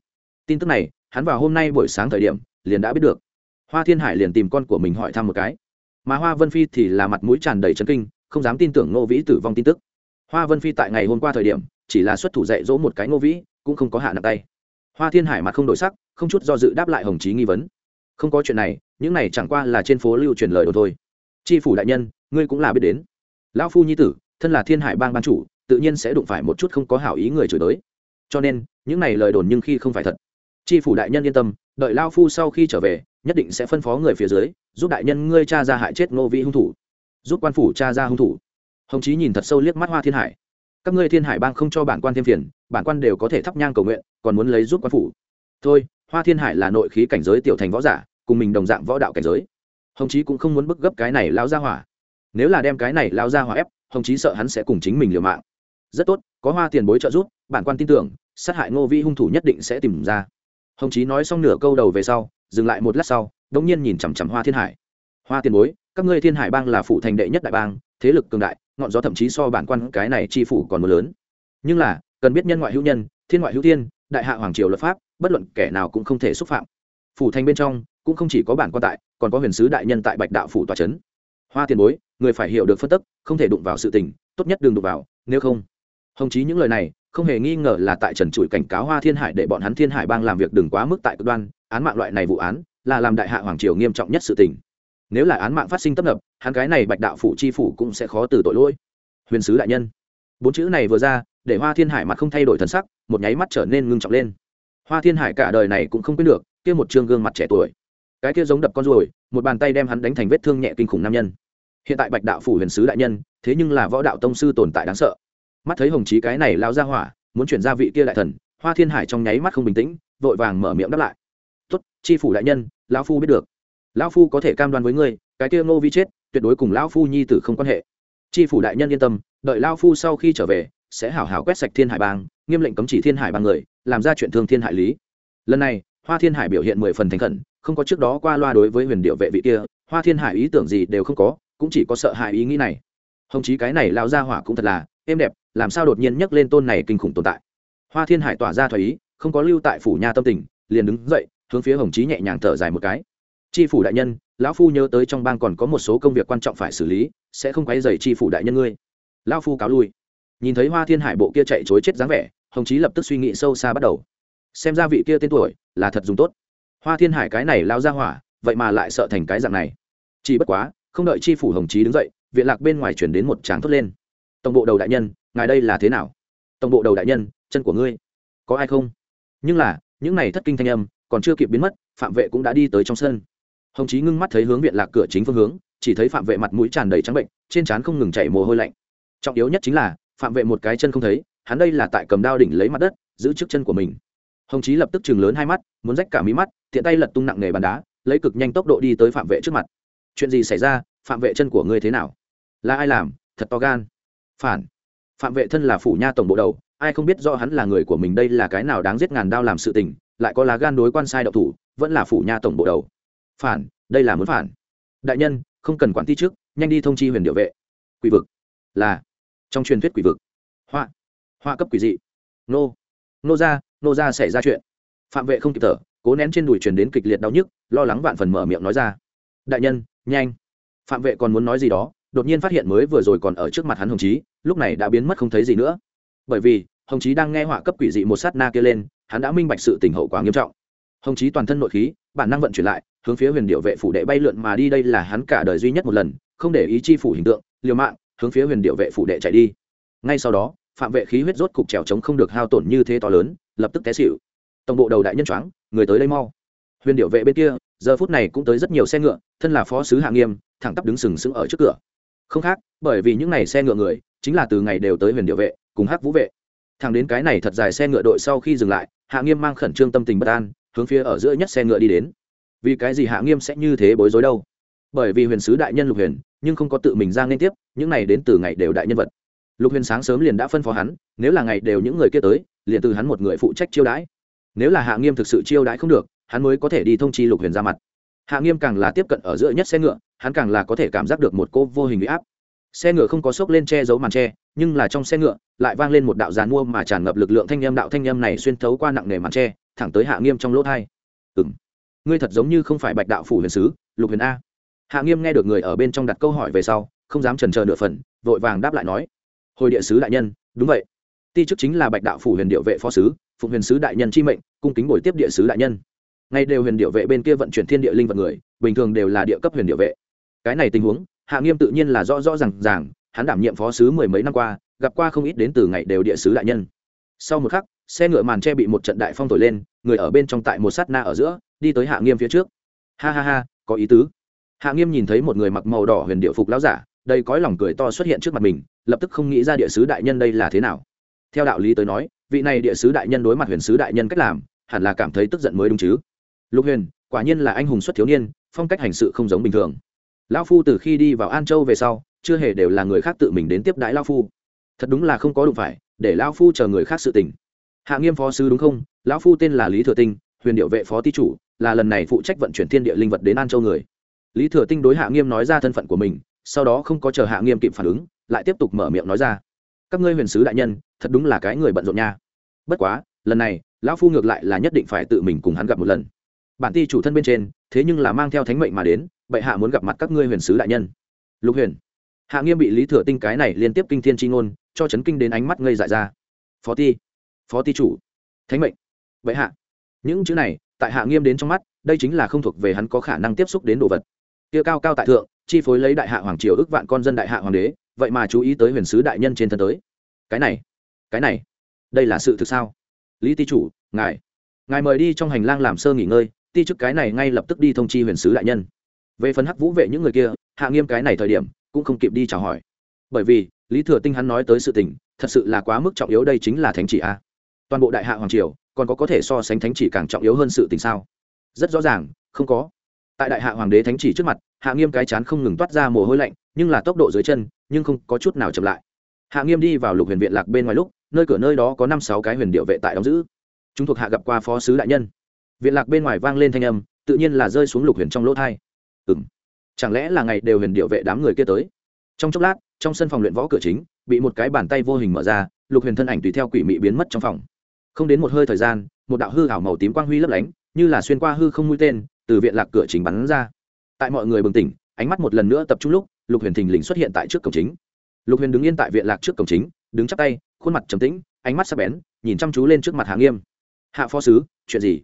Tin tức này, hắn vào hôm nay buổi sáng thời điểm, liền đã biết được. Hoa thiên hải liền tìm con của mình hỏi thăm một cái. Mà hoa vân phi thì là mặt mũi tràn đầy chấn kinh, không dám tin tưởng ngô vĩ tử vong tin tức. Hoa vân phi tại ngày hôm qua thời điểm, chỉ là xuất thủ dạy dỗ một cái ngô vĩ, cũng không có hạ nặng tay. Hoa thiên hải mặt không đổi sắc, không chút do dự đáp lại hồng Chí nghi vấn. Không có chuyện này những này chẳng qua là trên phố lưu truyền lời đồn thôi. Tri phủ đại nhân, ngươi cũng là biết đến. Lão phu nhi tử, thân là thiên hải bang ban chủ, tự nhiên sẽ đụng phải một chút không có hảo ý người chửi tới cho nên, những này lời đồn nhưng khi không phải thật. Tri phủ đại nhân yên tâm, đợi lao phu sau khi trở về, nhất định sẽ phân phó người phía dưới, giúp đại nhân ngươi cha ra hại chết ngô vĩ hung thủ. Giúp quan phủ cha ra hung thủ. Hồng chí nhìn thật sâu liếc mắt hoa thiên hải. Các ngươi thiên hải bang không cho bản quan thêm phiền, bản quan đều có thể thắp nhang cầu nguyện, còn muốn lấy giúp quan phủ. Thôi, hoa thiên hải là nội khí cảnh giới tiểu thành võ giả cùng mình đồng dạng võ đạo cảnh giới. Hồng chí cũng không muốn bức gấp cái này lao ra hỏa. Nếu là đem cái này lao ra hỏa ép, hồng chí sợ hắn sẽ cùng chính mình liều mạng. Rất tốt, có hoa tiền bối trợ giúp, bản quan tin tưởng, sát hại ngô vi hung thủ nhất định sẽ tìm ra. Hồng chí nói xong nửa câu đầu về sau, dừng lại một lát sau đ ỗ n g nhiên nhìn chằm chằm hoa thiên hải. Hoa tiền bối, các ngươi thiên hải bang là phủ thành đệ nhất đại bang, thế lực cường đại, ngọn gió thậm chí so bản quan cái này chi phủ còn mưa lớn. Nhưng là, cần biết nhân ngoại hữu nhân, thiên ngoại hữu thiên, đại hạ hoàng triều luật pháp, bất luận kẻ nào cũng không thể xúc phạm phủ thành bên trong, cũng không chỉ có bản quan tại, còn có huyền sứ đại nhân tại bạch đạo phủ tòa c h ấ n hoa tiền bối, người phải hiểu được phân tức, không thể đụng vào sự tình, tốt nhất đừng đụng vào, nếu không. Hồng chí những lời này, không hề nghi ngờ là tại trần trụi cảnh cáo hoa thiên hải để bọn hắn thiên hải bang làm việc đừng quá mức tại cực đoan, án mạng loại này vụ án, là làm đại hạ hoàng triều nghiêm trọng nhất sự tình. Nếu là án mạng phát sinh tấp nập, hắn cái này bạch đạo phủ chi phủ cũng sẽ khó từ tội lỗi. Huyền sứ đại nhân. Bốn chữ này vừa ra, để hoa thiên hải mặt không thay đổi thần sắc, một nháy mắt trở nên ngưng trọng lên. Hoa thiên hải cả đời này cũng không quên được kia một trương gương mặt trẻ tuổi. Cái kia giống đập con ruồi, một bàn tay đem hắn đánh thành vết thương nhẹ kinh khủng nam nhân. Hiện tại bạch đạo phủ huyền sứ đại nhân, thế nhưng là võ đạo tông sư tồn tại đáng sợ. Mắt thấy hồng chí cái này lao ra hỏa, muốn chuyển ra vị kia đại thần, hoa thiên hải trong nháy mắt không bình tĩnh, vội vàng mở miệng đáp lại. Tốt, chi phủ đại nhân, lão phu biết được. Lão phu có thể cam đoan với ngươi, cái kia ngô vi chết, tuyệt đối cùng lão phu nhi tử không quan hệ. Chi phủ đại nhân yên tâm, đợi lão phu sau khi trở về, sẽ hảo hảo quét sạch thiên hải bang, nghiêm lệnh cấm chỉ thiên hải bang người, làm ra chuyện thương thiên hải lý. Lần này hoa thiên hải biểu hiện mười phần thành khẩn, không có trước đó qua loa đối với huyền điệu vệ vị kia, hoa thiên hải ý tưởng gì đều không có, cũng chỉ có sợ hãi ý nghĩ này. Hồng chí cái này lao ra hỏa cũng thật là, êm đẹp, làm sao đột nhiên nhắc lên tôn này kinh khủng tồn tại. Hoa thiên hải tỏa ra thoái ý, không có lưu tại phủ nha tâm tình, liền đứng dậy, hướng phía hồng chí nhẹ nhàng thở dài một cái. Tri phủ đại nhân, lão phu nhớ tới trong bang còn có một số công việc quan trọng phải xử lý, sẽ không quấy dày tri phủ đại nhân ngươi. Lão phu cáo lui. Nhìn thấy hoa thiên hải bộ kia chạy chối chết dáng vẻ, hồng chí lập tức suy nghĩ sâu xa bắt đầu xem ra vị kia tên tuổi là thật dùng tốt. Hoa thiên hải cái này lao ra hỏa, vậy mà lại sợ thành cái dạng này. Chỉ bất quá, không đợi chi phủ hồng chí đứng dậy, viện lạc bên ngoài chuyển đến một tràng thốt lên. Tổng bộ đầu đại nhân, ngài đây là thế nào? Tổng bộ đầu đại nhân, chân của ngươi. Có ai không? Nhưng là, những này thất kinh thanh âm còn chưa kịp biến mất, phạm vệ cũng đã đi tới trong sân. Hồng chí ngưng mắt thấy hướng viện lạc cửa chính phương hướng, chỉ thấy phạm vệ mặt mũi tràn đầy trắng bệnh, trên trán không ngừng chảy mồ hôi lạnh. Trọng yếu nhất chính là, phạm vệ một cái chân không thấy, hắn đây là tại cầm đao đỉnh lấy mặt đất, giữ trước chân của mình hồng chí lập tức chừng lớn hai mắt, muốn rách cả mí mắt, tiện tay lật tung nặng nghề bàn đá, lấy cực nhanh tốc độ đi tới phạm vệ trước mặt. Chuyện gì xảy ra? Phạm vệ chân của ngươi thế nào? Là ai làm? Thật to gan. Phản. Phạm vệ thân là phủ nha tổng bộ đầu, ai không biết rõ hắn là người của mình đây là cái nào đáng giết ngàn đao làm sự tình, lại có lá gan đối quan sai đậu thủ, vẫn là phủ nha tổng bộ đầu. Phản, đây là muốn phản. Đại nhân, không cần quản ti trước, nhanh đi thông chi huyền điệu vệ. Quỷ vực. Là. Trong truyền thuyết quỷ vực. Họa. Họa cấp quỷ dị. Nô. Nô ra nô ra xảy ra chuyện. Phạm vệ không kịp thở, cố nén trên đùi truyền đến kịch liệt đau nhức, lo lắng vạn phần mở miệng nói ra. Đại nhân, nhanh. Phạm vệ còn muốn nói gì đó, đột nhiên phát hiện mới vừa rồi còn ở trước mặt hắn hồng chí, lúc này đã biến mất không thấy gì nữa. Bởi vì, hồng chí đang nghe họa cấp quỷ dị một sát na kia lên, hắn đã minh bạch sự tình hậu quả nghiêm trọng. Hồng chí toàn thân nội khí, bản năng vận chuyển lại, hướng phía huyền điệu vệ phủ đệ bay lượn mà đi, đây là hắn cả đời duy nhất một lần, không để ý chi phủ hình tượng, liều mạng, hướng phía huyền điệu vệ phủ đệ chạy đi. Ngay sau đó phạm vệ khí huyết rốt cục trèo trống không được hao tổn như thế to lớn, lập tức té xịu tổng bộ đầu đại nhân choáng, người tới đây mau. Huyền điệu vệ bên kia, giờ phút này cũng tới rất nhiều xe ngựa, thân là phó sứ hạ nghiêm, thẳng tắp đứng sừng sững ở trước cửa. Không khác, bởi vì những n à y xe ngựa người, chính là từ ngày đều tới huyền điệu vệ, cùng hắc vũ vệ. Thẳng đến cái này thật dài xe ngựa đội sau khi dừng lại, hạ nghiêm mang khẩn trương tâm tình bất an, hướng phía ở giữa nhất xe ngựa đi đến. Vì cái gì hạ nghiêm sẽ như thế bối rối đâu? Bởi vì huyền sứ đại nhân lục huyền, nhưng không có tự mình ra liên tiếp, những này đến từ ngày đều đại nhân vật lục huyền sáng sớm liền đã phân phó hắn, nếu là ngày đều những người kia tới, liền từ hắn một người phụ trách chiêu đãi. Nếu là hạ nghiêm thực sự chiêu đãi không được, hắn mới có thể đi thông chi lục huyền ra mặt. Hạ nghiêm càng là tiếp cận ở giữa nhất xe ngựa, hắn càng là có thể cảm giác được một cô vô hình bị áp. Xe ngựa không có xốc lên che giấu màn tre nhưng là trong xe ngựa, lại vang lên một đạo giàn mua mà tràn ngập lực lượng thanh â m đạo thanh â m này xuyên thấu qua nặng nề màn tre thẳng tới hạ nghiêm trong lỗ thai. Ừ ngươi thật giống như không phải bạch đạo phủ huyền sứ, lục huyền a. Hạ nghiêm nghe được người ở bên trong đặt câu hỏi về sau, không dám trần chờ nửa phần, vội vàng đáp lại nói hồi địa sứ đại nhân, đúng vậy. Ti chức chính là bạch đạo phủ huyền điệu vệ phó sứ, phụng huyền sứ đại nhân chi mệnh, cung kính buổi tiếp địa sứ đại nhân. Ngay đều huyền điệu vệ bên kia vận chuyển thiên địa linh vật người, bình thường đều là địa cấp huyền điệu vệ. Cái này tình huống, hạ nghiêm tự nhiên là rõ rõ rằng ràng, hắn đảm nhiệm phó sứ mười mấy năm qua, gặp qua không ít đến từ ngày đều địa sứ đại nhân. Sau một khắc, xe ngựa màn tre bị một trận đại phong thổi lên, người ở bên trong tại một sát na ở giữa, đi tới hạ nghiêm phía trước. Ha ha ha, có ý tứ. Hạ nghiêm nhìn thấy một người mặc màu đỏ huyền điệu phục lão giả đây cõi lòng cười to xuất hiện trước mặt mình, lập tức không nghĩ ra địa sứ đại nhân đây là thế nào. Theo đạo lý tới nói, vị này địa sứ đại nhân đối mặt huyền sứ đại nhân cách làm, hẳn là cảm thấy tức giận mới đúng chứ. Lục huyền, quả nhiên là anh hùng xuất thiếu niên, phong cách hành sự không giống bình thường. Lão phu từ khi đi vào an châu về sau, chưa hề đều là người khác tự mình đến tiếp đãi lão phu. Thật đúng là không có đụng phải, để lão phu chờ người khác sự tình. Hạ nghiêm phó sứ đúng không? Lão phu tên là lý thừa tinh, huyền điệu vệ phó ty chủ, là lần này phụ trách vận chuyển thiên địa linh vật đến an châu người. Lý thừa tinh đối hạ nghiêm nói ra thân phận của mình sau đó không có chờ hạ nghiêm kịp phản ứng, lại tiếp tục mở miệng nói ra. Các ngươi huyền sứ đại nhân, thật đúng là cái người bận rộn nha. Bất quá, lần này, lão phu ngược lại là nhất định phải tự mình cùng hắn gặp một lần. Bản ti chủ thân bên trên, thế nhưng là mang theo thánh mệnh mà đến, bệ hạ muốn gặp mặt các ngươi huyền sứ đại nhân. Lục huyền. Hạ nghiêm bị lý thừa tinh cái này liên tiếp kinh thiên tri ngôn, cho chấn kinh đến ánh mắt ngây dại ra. Phó ti. Phó ti chủ. Thánh mệnh. Bệ hạ. Những chữ này, tại hạ nghiêm đến trong mắt, đây chính là không thuộc về hắn có khả năng tiếp xúc đến đồ vật. Kia cao cao tại thượng chi phối lấy đại hạ hoàng triều ước vạn con dân đại hạ hoàng đế, vậy mà chú ý tới huyền sứ đại nhân trên thân tới. Cái này cái này, đây là sự thực sao? Lý ti chủ, ngài ngài mời đi trong hành lang làm sơ nghỉ ngơi, ti chức cái này ngay lập tức đi thông chi huyền sứ đại nhân. Về phần hắc vũ vệ những người kia, hạ nghiêm cái này thời điểm, cũng không kịp đi chào hỏi. Bởi vì, lý thừa tinh hắn nói tới sự tình, thật sự là quá mức trọng yếu đây chính là thánh chỉ a. Toàn bộ đại hạ hoàng triều, còn có có thể so sánh thánh chỉ càng trọng yếu hơn sự tình sao? Rất rõ ràng, không có tại đại hạ hoàng đế thánh chỉ trước mặt, hạ nghiêm cái chán không ngừng toát ra mồ hôi lạnh, nhưng là tốc độ dưới chân, nhưng không có chút nào chậm lại. Hạ nghiêm đi vào lục huyền viện lạc bên ngoài lúc, nơi cửa nơi đó có năm sáu cái huyền điệu vệ tại đóng giữ. Chúng thuộc hạ gặp qua phó sứ đại nhân. Viện lạc bên ngoài vang lên thanh âm, tự nhiên là rơi xuống lục huyền trong lỗ thai. Ừ m chẳng lẽ là ngày đều huyền điệu vệ đám người kia tới? Trong chốc lát, trong sân phòng luyện võ cửa chính, bị một cái bàn tay vô hình mở ra, lục huyền thân ảnh tùy theo quỷ mị biến mất trong phòng. Không đến một hơi thời gian, một đạo hư hảo màu tím quang huy lấp lánh, như là xuyên qua hư không mũi tên từ viện lạc cửa chính bắn ra. Tại mọi người bừng tỉnh, ánh mắt một lần nữa tập trung lúc, lục huyền thình lình xuất hiện tại trước cổng chính. Lục huyền đứng yên tại viện lạc trước cổng chính, đứng chắp tay, khuôn mặt trầm tĩnh, ánh mắt sắc bén, nhìn chăm chú lên trước mặt hạ nghiêm. Hạ phó sứ, chuyện gì?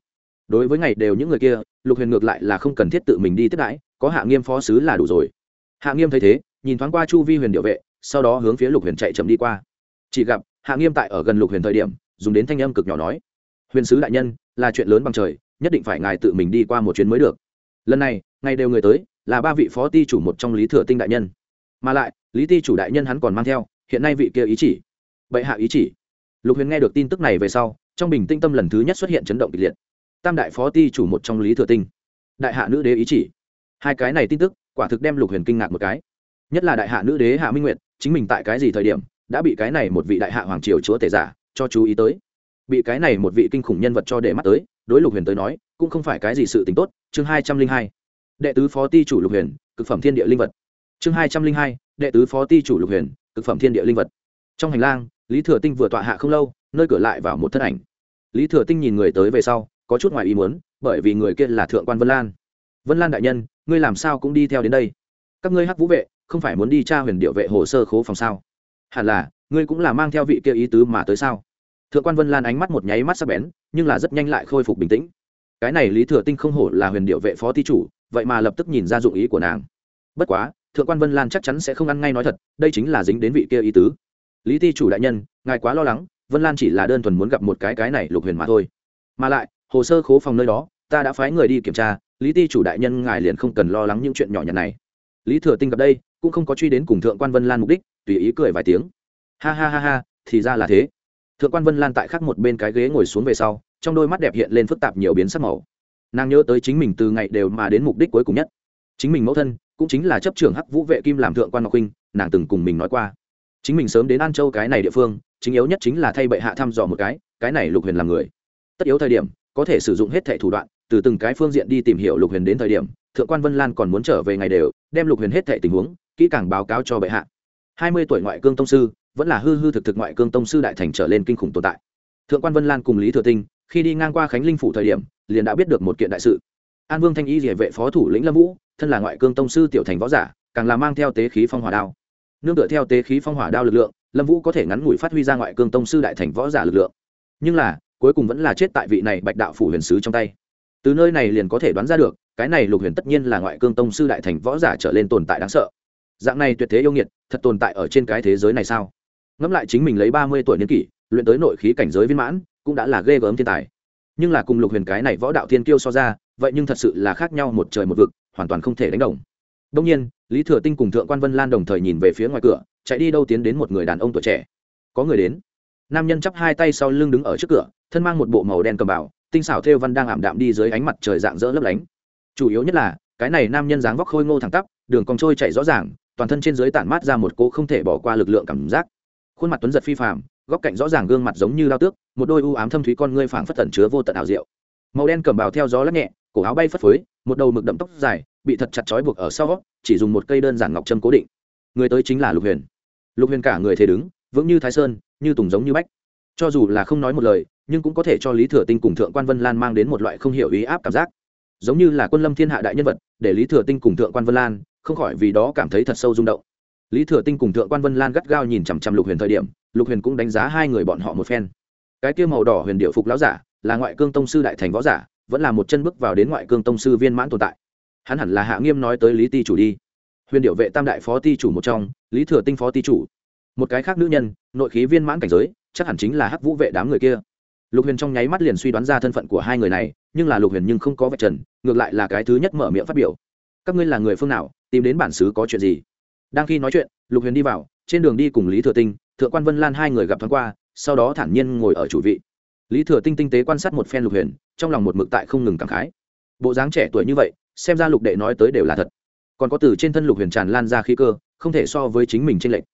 Đối với ngày đều những người kia, lục huyền ngược lại là không cần thiết tự mình đi tiếp đãi, có hạ nghiêm phó sứ là đủ rồi. Hạ nghiêm thấy thế, nhìn thoáng qua chu vi huyền điệu vệ, sau đó hướng phía lục huyền chạy chậm đi qua. Chỉ gặp hạ nghiêm tại ở gần lục huyền thời điểm, dùng đến thanh âm cực nhỏ nói, huyền sứ đại nhân, là chuyện lớn bằng trời nhất định phải ngài tự mình đi qua một chuyến mới được. Lần này, ngày đều người tới, là ba vị phó ti chủ một trong lý thừa tinh đại nhân. Mà lại, lý ti chủ đại nhân hắn còn mang theo, hiện nay vị kia ý chỉ. Bệ hạ ý chỉ. Lục huyền nghe được tin tức này về sau, trong bình tinh tâm lần thứ nhất xuất hiện chấn động kịch liệt. Tam đại phó ti chủ một trong lý thừa tinh. Đại hạ nữ đế ý chỉ. Hai cái này tin tức, quả thực đem lục huyền kinh ngạc một cái. Nhất là đại hạ nữ đế hạ minh nguyệt, chính mình tại cái gì thời điểm, đã bị cái này một vị đại hạ hoàng triều chúa tể giả cho chú ý tới. Bị cái này một vị kinh khủng nhân vật cho để mắt tới đối lục huyền tới nói, cũng không phải cái gì sự tính tốt, chương hai trăm linh hai. Đệ tứ phó ti chủ lục huyền, cực phẩm thiên địa linh vật. Chương hai trăm linh hai, đệ tứ phó ti chủ lục huyền, cực phẩm thiên địa linh vật. Trong hành lang, lý thừa tinh vừa tọa hạ không lâu, nơi cửa lại vào một thân ảnh. Lý thừa tinh nhìn người tới về sau, có chút ngoài ý muốn, bởi vì người kia là thượng quan vân lan. Vân lan đại nhân, ngươi làm sao cũng đi theo đến đây? Các ngươi hắc vũ vệ, không phải muốn đi tra huyền điệu vệ hồ sơ khố phòng sao? Hẳn là, ngươi cũng là mang theo vị kia ý tứ mà tới sao? Thượng quan vân lan ánh mắt một nháy mắt sắc bén, nhưng là rất nhanh lại khôi phục bình tĩnh. Cái này lý thừa tinh không hổ là huyền điệu vệ phó thi chủ, vậy mà lập tức nhìn ra dụng ý của nàng. Bất quá, thượng quan vân lan chắc chắn sẽ không ăn ngay nói thật, đây chính là dính đến vị kia ý tứ. Lý ti chủ đại nhân, ngài quá lo lắng, vân lan chỉ là đơn thuần muốn gặp một cái cái này lục huyền mà thôi. Mà lại, hồ sơ khố phòng nơi đó, ta đã phái người đi kiểm tra, lý ti chủ đại nhân ngài liền không cần lo lắng những chuyện nhỏ nhặt này. Lý thừa tinh gặp đây, cũng không có truy đến cùng thượng quan vân lan mục đích, tùy ý cười vài tiếng. Ha ha ha ha, thì ra là thế thượng quan vân lan tại khắc một bên cái ghế ngồi xuống về sau, trong đôi mắt đẹp hiện lên phức tạp nhiều biến sắc màu. Nàng nhớ tới chính mình từ ngày đều mà đến mục đích cuối cùng nhất. Chính mình mẫu thân, cũng chính là chấp trưởng hắc vũ vệ kim làm thượng quan ngọc huynh, nàng từng cùng mình nói qua. Chính mình sớm đến an châu cái này địa phương, chính yếu nhất chính là thay bệ hạ thăm dò một cái cái này lục huyền làm người. Tất yếu thời điểm, có thể sử dụng hết thẻ thủ đoạn, từ từng cái phương diện đi tìm hiểu lục huyền đến thời điểm, thượng quan vân lan còn muốn trở về ngày đều, đem lục huyền hết thẻ tình huống, kỹ càng báo cáo cho bệ hạ. Hai mươi tuổi ngoại cương tông sư vẫn là hư hư thực thực ngoại cương tông sư đại thành trở lên kinh khủng tồn tại. Thượng quan vân lan cùng lý thừa tinh, khi đi ngang qua khánh linh phủ thời điểm, liền đã biết được một kiện đại sự. An vương thanh y địa vệ phó thủ lĩnh lâm vũ, thân là ngoại cương tông sư tiểu thành võ giả, càng là mang theo tế khí phong hỏa đao. Nương tựa theo tế khí phong hỏa đao lực lượng, lâm vũ có thể ngắn ngủi phát huy ra ngoại cương tông sư đại thành võ giả lực lượng. Nhưng là, cuối cùng vẫn là chết tại vị này bạch đạo phủ huyền sứ trong tay. Từ nơi này liền có thể đoán ra được, cái này lục huyền tất nhiên là ngoại cương tông sư đại thành võ giả trở lên tồn tại đáng sợ. Dạng này tuyệt thế yêu nghiệt, thật tồn tại ở trên cái thế giới này sao? Ngẫm lại chính mình lấy ba mươi tuổi niên kỷ, luyện tới nội khí cảnh giới viên mãn, cũng đã là ghê gớm thiên tài. Nhưng là cùng lục huyền cái này võ đạo thiên kiêu so ra, vậy nhưng thật sự là khác nhau một trời một vực, hoàn toàn không thể đánh đồng. Đông nhiên, lý thừa tinh cùng thượng quan vân lan đồng thời nhìn về phía ngoài cửa, chạy đi đâu tiến đến một người đàn ông tuổi trẻ. Có người đến. Nam nhân chắp hai tay sau lưng đứng ở trước cửa, thân mang một bộ màu đen cầm bảo tinh xảo thêu văn đang ảm đạm đi dưới ánh mặt trời dạng dỡ lấp lánh. Chủ yếu nhất là, cái này nam nhân dáng vóc khôi ngô thẳng tắp, đường cong trôi chạy rõ ràng, toàn thân trên dưới tản mát ra một cỗ không thể bỏ qua lực lượng cảm giác khuôn mặt tuấn giật phi phàm, góc cạnh rõ ràng gương mặt giống như lao tước một đôi u ám thâm thúy con ngươi phảng phất tẩn chứa vô tận ảo diệu. Màu đen cầm bào theo gió lắc nhẹ cổ áo bay phất phới một đầu mực đậm tóc dài bị thật chặt trói buộc ở sau chỉ dùng một cây đơn giản ngọc trâm cố định. Người tới chính là lục huyền. Lục huyền cả người thế đứng vững như thái sơn như tùng giống như bách. Cho dù là không nói một lời nhưng cũng có thể cho lý thừa tinh cùng thượng quan vân lan mang đến một loại không hiểu ý áp cảm giác. Giống như là quân lâm thiên hạ đại nhân vật để lý thừa tinh cùng thượng quan vân lan không khỏi vì đó cảm thấy thật sâu rung động lý thừa tinh cùng thượng quan vân lan gắt gao nhìn chằm chằm lục huyền thời điểm, lục huyền cũng đánh giá hai người bọn họ một phen. Cái kia màu đỏ huyền điệu phục lão giả, là ngoại cương tông sư đại thành võ giả, vẫn là một chân bước vào đến ngoại cương tông sư viên mãn tồn tại. Hắn hẳn là hạ nghiêm nói tới lý ti chủ đi. Huyền điệu vệ tam đại phó ti chủ một trong, lý thừa tinh phó ti chủ. Một cái khác nữ nhân, nội khí viên mãn cảnh giới, chắc hẳn chính là hắc vũ vệ đám người kia. Lục huyền trong nháy mắt liền suy đoán ra thân phận của hai người này, nhưng là lục huyền nhưng không có vạch trần, ngược lại là cái thứ nhất mở miệng phát biểu. Các ngươi là người phương nào, tìm đến bản xứ có chuyện gì? Đang khi nói chuyện lục huyền đi vào trên đường đi cùng lý thừa tinh thượng quan vân lan hai người gặp thoáng qua sau đó thản nhiên ngồi ở chủ vị. Lý thừa tinh tinh tế quan sát một phen lục huyền trong lòng một mực tại không ngừng cảm khái. Bộ dáng trẻ tuổi như vậy xem ra lục đệ nói tới đều là thật. Còn có từ trên thân lục huyền tràn lan ra khí cơ không thể so với chính mình tranh lệch.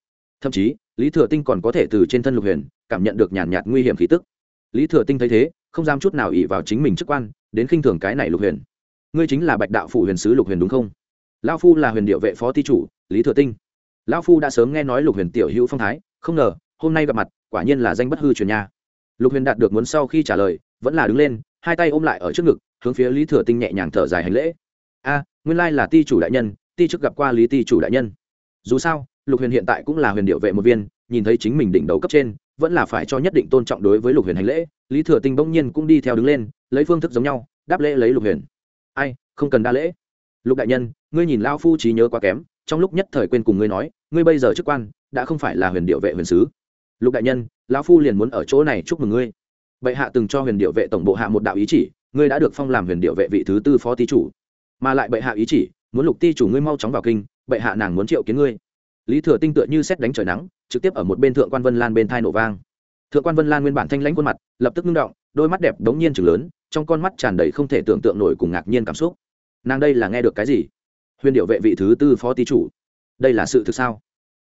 Thậm chí lý thừa tinh còn có thể từ trên thân lục huyền cảm nhận được nhàn nhạt, nhạt nguy hiểm khí tức. Lý thừa tinh thấy thế không dám chút nào ỉ vào chính mình chức quan đến khinh thường cái này lục huyền. Ngươi chính là bạch đạo phủ huyền sứ lục huyền đúng không? Lao phu là huyền điệu vệ phó ti chủ lý thừa tinh lão phu đã sớm nghe nói lục huyền tiểu hữu phong thái không ngờ hôm nay gặp mặt quả nhiên là danh bất hư truyền nhà. lục huyền đạt được muốn sau khi trả lời vẫn là đứng lên hai tay ôm lại ở trước ngực hướng phía lý thừa tinh nhẹ nhàng thở dài hành lễ a nguyên lai là ti chủ đại nhân ti chức gặp qua lý ti chủ đại nhân dù sao lục huyền hiện tại cũng là huyền điệu vệ một viên nhìn thấy chính mình đỉnh đấu cấp trên vẫn là phải cho nhất định tôn trọng đối với lục huyền hành lễ lý thừa tinh bỗng nhiên cũng đi theo đứng lên lấy phương thức giống nhau đáp lễ lấy lục huyền ai không cần đa lễ lục đại nhân ngươi nhìn lao phu trí nhớ quá kém trong lúc nhất thời quên cùng ngươi nói, ngươi bây giờ chức quan, đã không phải là huyền điệu vệ huyền sứ. Lục đại nhân, lão phu liền muốn ở chỗ này chúc mừng ngươi. Bệ hạ từng cho huyền điệu vệ tổng bộ hạ một đạo ý chỉ, ngươi đã được phong làm huyền điệu vệ vị thứ tư phó ty chủ. Mà lại bệ hạ ý chỉ, muốn lục ty chủ ngươi mau chóng vào kinh, bệ hạ nàng muốn triệu kiến ngươi. Lý thừa tinh tựa như xét đánh trời nắng, trực tiếp ở một bên thượng quan vân lan bên thai nổ vang. Thượng quan vân lan nguyên bản thanh lãnh khuôn mặt, lập tức ngưng động, đôi mắt đẹp đống nhiên chừng lớn, trong con mắt tràn đầy không thể tưởng tượng nổi cùng ngạc nhiên cảm xúc. Nàng đây là nghe được cái gì? Huyền điệu vệ vị thứ tư phó ty chủ. Đây là sự thực sao?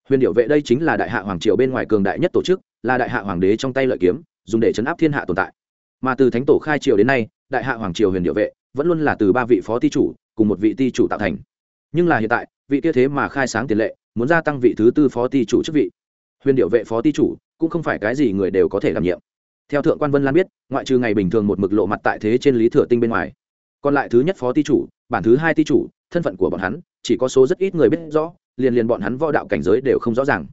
Huyền điệu vệ đây chính là đại hạ hoàng triều bên ngoài cường đại nhất tổ chức, là đại hạ hoàng đế trong tay lợi kiếm, dùng để chấn áp thiên hạ tồn tại. Mà từ thánh tổ khai triều đến nay, đại hạ hoàng triều huyền điệu vệ vẫn luôn là từ ba vị phó ty chủ cùng một vị ty chủ tạo thành. Nhưng là hiện tại, vị kia thế mà khai sáng tiền lệ, muốn gia tăng vị thứ tư phó ty chủ chức vị. Huyền điệu vệ phó ty chủ cũng không phải cái gì người đều có thể đảm nhiệm. Theo thượng quan vân lan biết, ngoại trừ ngày bình thường một mực lộ mặt tại thế trên lý thừa tinh bên ngoài, còn lại thứ nhất phó ty chủ, bản thứ hai ty chủ thân phận của bọn hắn, chỉ có số rất ít người biết rõ, liền liền bọn hắn võ đạo cảnh giới đều không rõ ràng.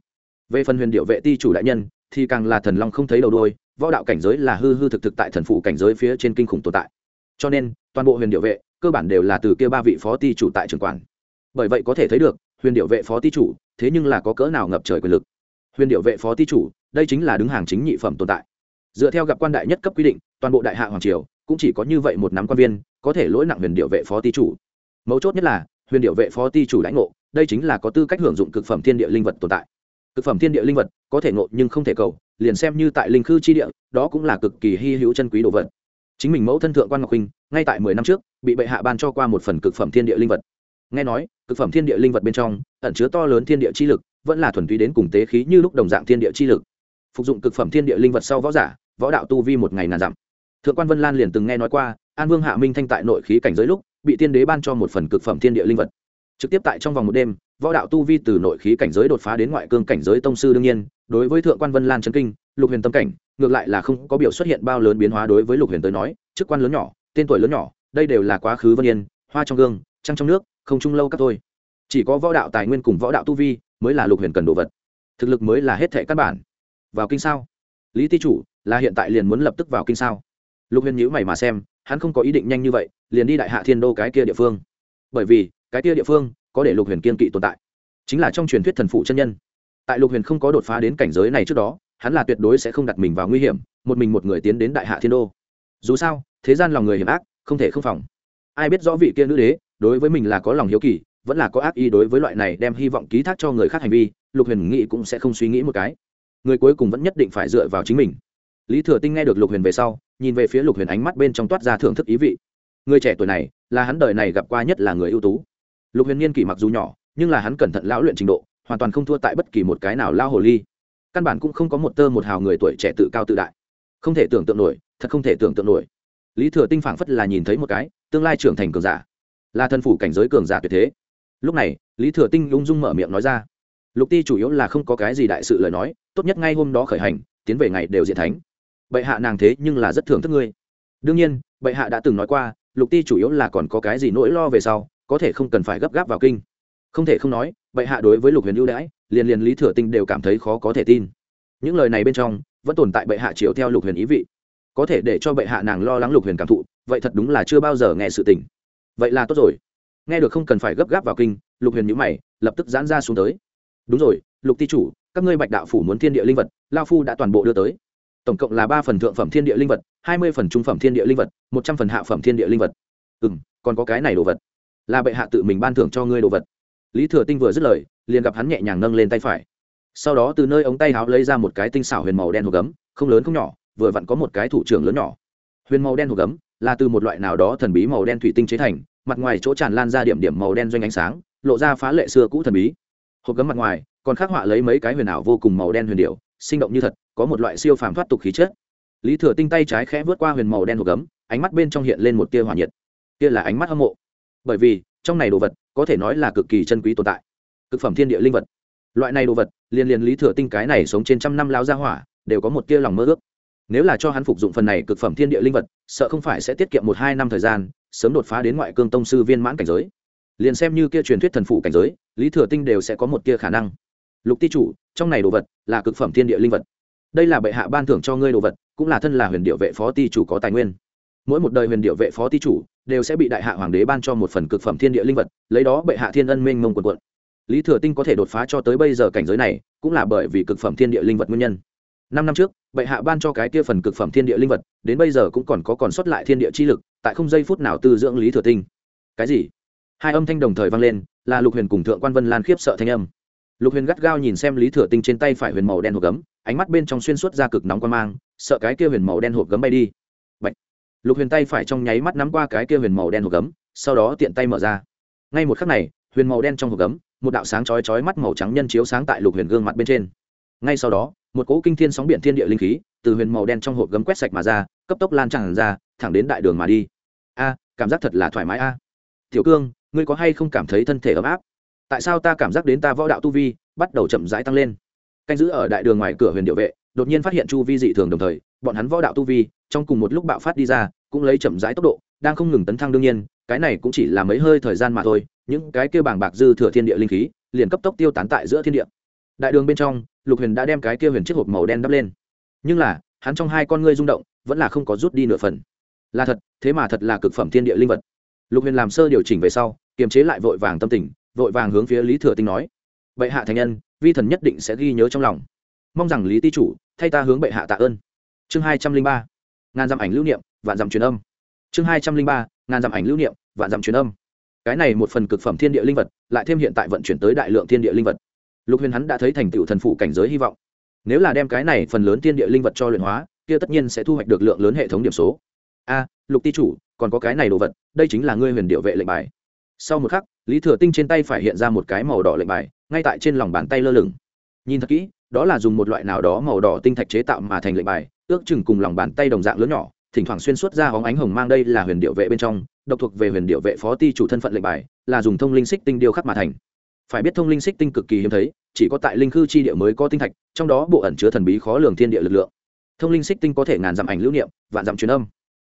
Về phần huyền điệu vệ ti chủ đại nhân, thì càng là thần long không thấy đầu đôi võ đạo cảnh giới là hư hư thực thực tại thần phụ cảnh giới phía trên kinh khủng tồn tại. Cho nên, toàn bộ huyền điệu vệ, cơ bản đều là từ kia ba vị phó ti chủ tại trường quản. Bởi vậy có thể thấy được, huyền điệu vệ phó ti chủ, thế nhưng là có cỡ nào ngập trời quyền lực. Huyền điệu vệ phó ti chủ, đây chính là đứng hàng chính nhị phẩm tồn tại. Dựa theo gặp quan đại nhất cấp quy định, toàn bộ đại hạ hoàng triều, cũng chỉ có như vậy một nắm quan viên, có thể lỗi nặng huyền điệu vệ phó ti chủ mấu chốt nhất là, huyền điệu vệ phó ty chủ lãnh ngộ, đây chính là có tư cách hưởng dụng cực phẩm thiên địa linh vật tồn tại. Cực phẩm thiên địa linh vật, có thể ngộ nhưng không thể cầu, liền xem như tại linh khư chi địa, đó cũng là cực kỳ hy hữu chân quý đồ vật. Chính mình mẫu thân thượng quan ngọc huynh, ngay tại mười năm trước, bị bệ hạ ban cho qua một phần cực phẩm thiên địa linh vật. Nghe nói, cực phẩm thiên địa linh vật bên trong, ẩn chứa to lớn thiên địa chi lực, vẫn là thuần túy đến cùng tế khí như lúc đồng dạng thiên địa chi lực. Phục dụng cực phẩm thiên địa linh vật sau võ giả, võ đạo tu vi một ngày nàn dặm. Thượng quan vân lan liền từng nghe nói qua, an vương hạ minh thanh tại nội khí cảnh giới lúc bị tiên đế ban cho một phần cực phẩm thiên địa linh vật. Trực tiếp tại trong vòng một đêm, võ đạo tu vi từ nội khí cảnh giới đột phá đến ngoại cương cảnh giới tông sư đương nhiên, đối với thượng quan vân lan trấn kinh, lục huyền tâm cảnh, ngược lại là không có biểu xuất hiện bao lớn biến hóa đối với lục huyền tới nói, chức quan lớn nhỏ, tên tuổi lớn nhỏ, đây đều là quá khứ vân yên, hoa trong gương, trăng trong nước, không chung lâu các thôi. Chỉ có võ đạo tài nguyên cùng võ đạo tu vi mới là lục huyền cần đồ vật. Thực lực mới là hết thệ căn bản. Vào kinh sao? Lý ti chủ, là hiện tại liền muốn lập tức vào kinh sao? Lục huyền nhữ mày mà xem hắn không có ý định nhanh như vậy, liền đi đại hạ thiên đô cái kia địa phương. Bởi vì, cái kia địa phương có để lục huyền kiên kỵ tồn tại. Chính là trong truyền thuyết thần phụ chân nhân. Tại lục huyền không có đột phá đến cảnh giới này trước đó, hắn là tuyệt đối sẽ không đặt mình vào nguy hiểm, một mình một người tiến đến đại hạ thiên đô. Dù sao, thế gian lòng người hiểm ác, không thể không phòng. Ai biết rõ vị kia nữ đế, đối với mình là có lòng hiếu kỳ, vẫn là có ác ý đối với loại này đem hy vọng ký thác cho người khác hành vi, lục huyền nghĩ cũng sẽ không suy nghĩ một cái. Người cuối cùng vẫn nhất định phải dựa vào chính mình lý thừa tinh nghe được lục huyền về sau, nhìn về phía lục huyền ánh mắt bên trong toát ra thưởng thức ý vị. Người trẻ tuổi này, là hắn đời này gặp qua nhất là người ưu tú. Lục huyền niên kỷ mặc dù nhỏ, nhưng là hắn cẩn thận lão luyện trình độ, hoàn toàn không thua tại bất kỳ một cái nào lao hồ ly. Căn bản cũng không có một tơ một hào người tuổi trẻ tự cao tự đại. Không thể tưởng tượng nổi, thật không thể tưởng tượng nổi. Lý thừa tinh phảng phất là nhìn thấy một cái, tương lai trưởng thành cường giả. Là thân phủ cảnh giới cường giả tuyệt thế. Lúc này, lý thừa tinh ung dung mở miệng nói ra. Lục ti chủ yếu là không có cái gì đại sự lời nói, tốt nhất ngay hôm đó khởi hành, tiến về ngày đều diện thánh bệ hạ nàng thế nhưng là rất thưởng thức ngươi. Đương nhiên, bệ hạ đã từng nói qua, lục ti chủ yếu là còn có cái gì nỗi lo về sau, có thể không cần phải gấp gáp vào kinh. Không thể không nói, bệ hạ đối với lục huyền ưu đãi, liền liền lý thừa tinh đều cảm thấy khó có thể tin. Những lời này bên trong, vẫn tồn tại bệ hạ chiều theo lục huyền ý vị. Có thể để cho bệ hạ nàng lo lắng lục huyền cảm thụ, vậy thật đúng là chưa bao giờ nghe sự tình. Vậy là tốt rồi. Nghe được không cần phải gấp gáp vào kinh, lục huyền nhữ mày, lập tức giãn ra xuống tới. Đúng rồi, lục ti chủ, các ngươi bạch đạo phủ muốn thiên địa linh vật, lao phu đã toàn bộ đưa tới tổng cộng là ba phần thượng phẩm thiên địa linh vật, hai mươi phần trung phẩm thiên địa linh vật, một trăm phần hạ phẩm thiên địa linh vật. Ừ m còn có cái này đồ vật. Là bệ hạ tự mình ban thưởng cho ngươi đồ vật. Lý thừa tinh vừa dứt lời, liền gặp hắn nhẹ nhàng nâng lên tay phải. Sau đó từ nơi ống tay áo lấy ra một cái tinh xảo huyền màu đen hộp gấm, không lớn không nhỏ, vừa vặn có một cái thủ trưởng lớn nhỏ. Huyền màu đen hộp gấm là từ một loại nào đó thần bí màu đen thủy tinh chế thành, mặt ngoài chỗ tràn lan ra điểm điểm màu đen doanh ánh sáng, lộ ra phá lệ xưa cũ thần bí. Hộp gấm mặt ngoài còn khắc họa lấy mấy cái huyền ảo vô cùng màu đen huyền điệu sinh động như thật, có một loại siêu phàm thoát tục khí chất. Lý thừa tinh tay trái khẽ vớt qua huyền màu đen hộp gấm, ánh mắt bên trong hiện lên một tia hỏa nhiệt. Kia là ánh mắt hâm mộ. Bởi vì, trong này đồ vật, có thể nói là cực kỳ chân quý tồn tại. Cực phẩm thiên địa linh vật. Loại này đồ vật liên liên lý thừa tinh cái này sống trên trăm năm lao ra hỏa, đều có một tia lòng mơ ước. Nếu là cho hắn phục dụng phần này cực phẩm thiên địa linh vật, sợ không phải sẽ tiết kiệm một hai năm thời gian, sớm đột phá đến ngoại cương tông sư viên mãn cảnh giới. Liền xem như kia truyền thuyết thần phụ cảnh giới, lý thừa tinh đều sẽ có một tia khả năng lục ti chủ, trong này đồ vật là cực phẩm thiên địa linh vật. Đây là bệ hạ ban thưởng cho ngươi đồ vật, cũng là thân là huyền điệu vệ phó ti chủ có tài nguyên. Mỗi một đời huyền điệu vệ phó ti chủ đều sẽ bị đại hạ hoàng đế ban cho một phần cực phẩm thiên địa linh vật, lấy đó bệ hạ thiên ân minh mông quần quận. Lý thừa tinh có thể đột phá cho tới bây giờ cảnh giới này, cũng là bởi vì cực phẩm thiên địa linh vật nguyên nhân. Năm năm trước, bệ hạ ban cho cái kia phần cực phẩm thiên địa linh vật, đến bây giờ cũng còn có còn sót lại thiên địa chi lực, tại không giây phút nào tư dưỡng lý thừa tinh. Cái gì? Hai âm thanh đồng thời vang lên, là lục huyền cùng thượng quan vân lan khiếp sợ thanh âm lục huyền gắt gao nhìn xem lý thừa tinh trên tay phải huyền màu đen hộp gấm, ánh mắt bên trong xuyên suốt ra cực nóng quan mang, sợ cái kia huyền màu đen hộp gấm bay đi. Bạch. lục huyền tay phải trong nháy mắt nắm qua cái kia huyền màu đen hộp gấm, sau đó tiện tay mở ra. Ngay một khắc này, huyền màu đen trong hộp gấm, một đạo sáng chói chói mắt màu trắng nhân chiếu sáng tại lục huyền gương mặt bên trên. Ngay sau đó, một cỗ kinh thiên sóng biển thiên địa linh khí từ huyền màu đen trong hộp gấm quét sạch mà ra, cấp tốc lan tràn ra, thẳng đến đại đường mà đi. A, cảm giác thật là thoải mái a. Tiểu cương, ngươi có hay không cảm thấy thân thể ấm áp? Tại sao ta cảm giác đến ta võ đạo tu vi bắt đầu chậm rãi tăng lên? Canh giữ ở đại đường ngoài cửa huyền điệu vệ, đột nhiên phát hiện chu vi dị thường đồng thời, bọn hắn võ đạo tu vi, trong cùng một lúc bạo phát đi ra, cũng lấy chậm rãi tốc độ, đang không ngừng tấn thăng đương nhiên, cái này cũng chỉ là mấy hơi thời gian mà thôi, những cái kia bảng bạc dư thừa thiên địa linh khí, liền cấp tốc tiêu tán tại giữa thiên địa. Đại đường bên trong, lục huyền đã đem cái kia huyền chiếc hộp màu đen đắp lên. Nhưng là, hắn trong hai con ngươi rung động, vẫn là không có rút đi nửa phần. Là thật, thế mà thật là cực phẩm thiên địa linh vật. Lục huyền làm sơ điều chỉnh về sau, kiềm chế lại vội vàng tâm tình vội vàng hướng phía lý thừa tinh nói, bệ hạ thành nhân, vi thần nhất định sẽ ghi nhớ trong lòng. Mong rằng lý ti chủ thay ta hướng bệ hạ tạ ơn. Chương hai trăm linh ba, ngàn dặm ảnh lưu niệm, vạn dặm truyền âm. Chương hai trăm linh ba, ngàn dặm ảnh lưu niệm, vạn dặm truyền âm. Cái này một phần cực phẩm thiên địa linh vật, lại thêm hiện tại vận chuyển tới đại lượng thiên địa linh vật. Lục huyền hắn đã thấy thành tựu thần phụ cảnh giới hy vọng. Nếu là đem cái này phần lớn thiên địa linh vật cho luyện hóa, kia tất nhiên sẽ thu hoạch được lượng lớn hệ thống điểm số. A, lục ti chủ, còn có cái này đồ vật, đây chính là ngươi huyền điệu vệ lệnh bài sau một khắc, lý thừa tinh trên tay phải hiện ra một cái màu đỏ lệnh bài, ngay tại trên lòng bàn tay lơ lửng. Nhìn thật kỹ, đó là dùng một loại nào đó màu đỏ tinh thạch chế tạo mà thành lệnh bài, ước chừng cùng lòng bàn tay đồng dạng lớn nhỏ, thỉnh thoảng xuyên suốt ra hóng ánh hồng mang đây là huyền điệu vệ bên trong, độc thuộc về huyền điệu vệ phó ti chủ thân phận lệnh bài, là dùng thông linh xích tinh điêu khắc mà thành. Phải biết thông linh xích tinh cực kỳ hiếm thấy, chỉ có tại linh khư chi địa mới có tinh thạch, trong đó bộ ẩn chứa thần bí khó lường thiên địa lực lượng. Thông linh xích tinh có thể ngàn dặm ảnh lưu niệm, vạn dặm truyền âm.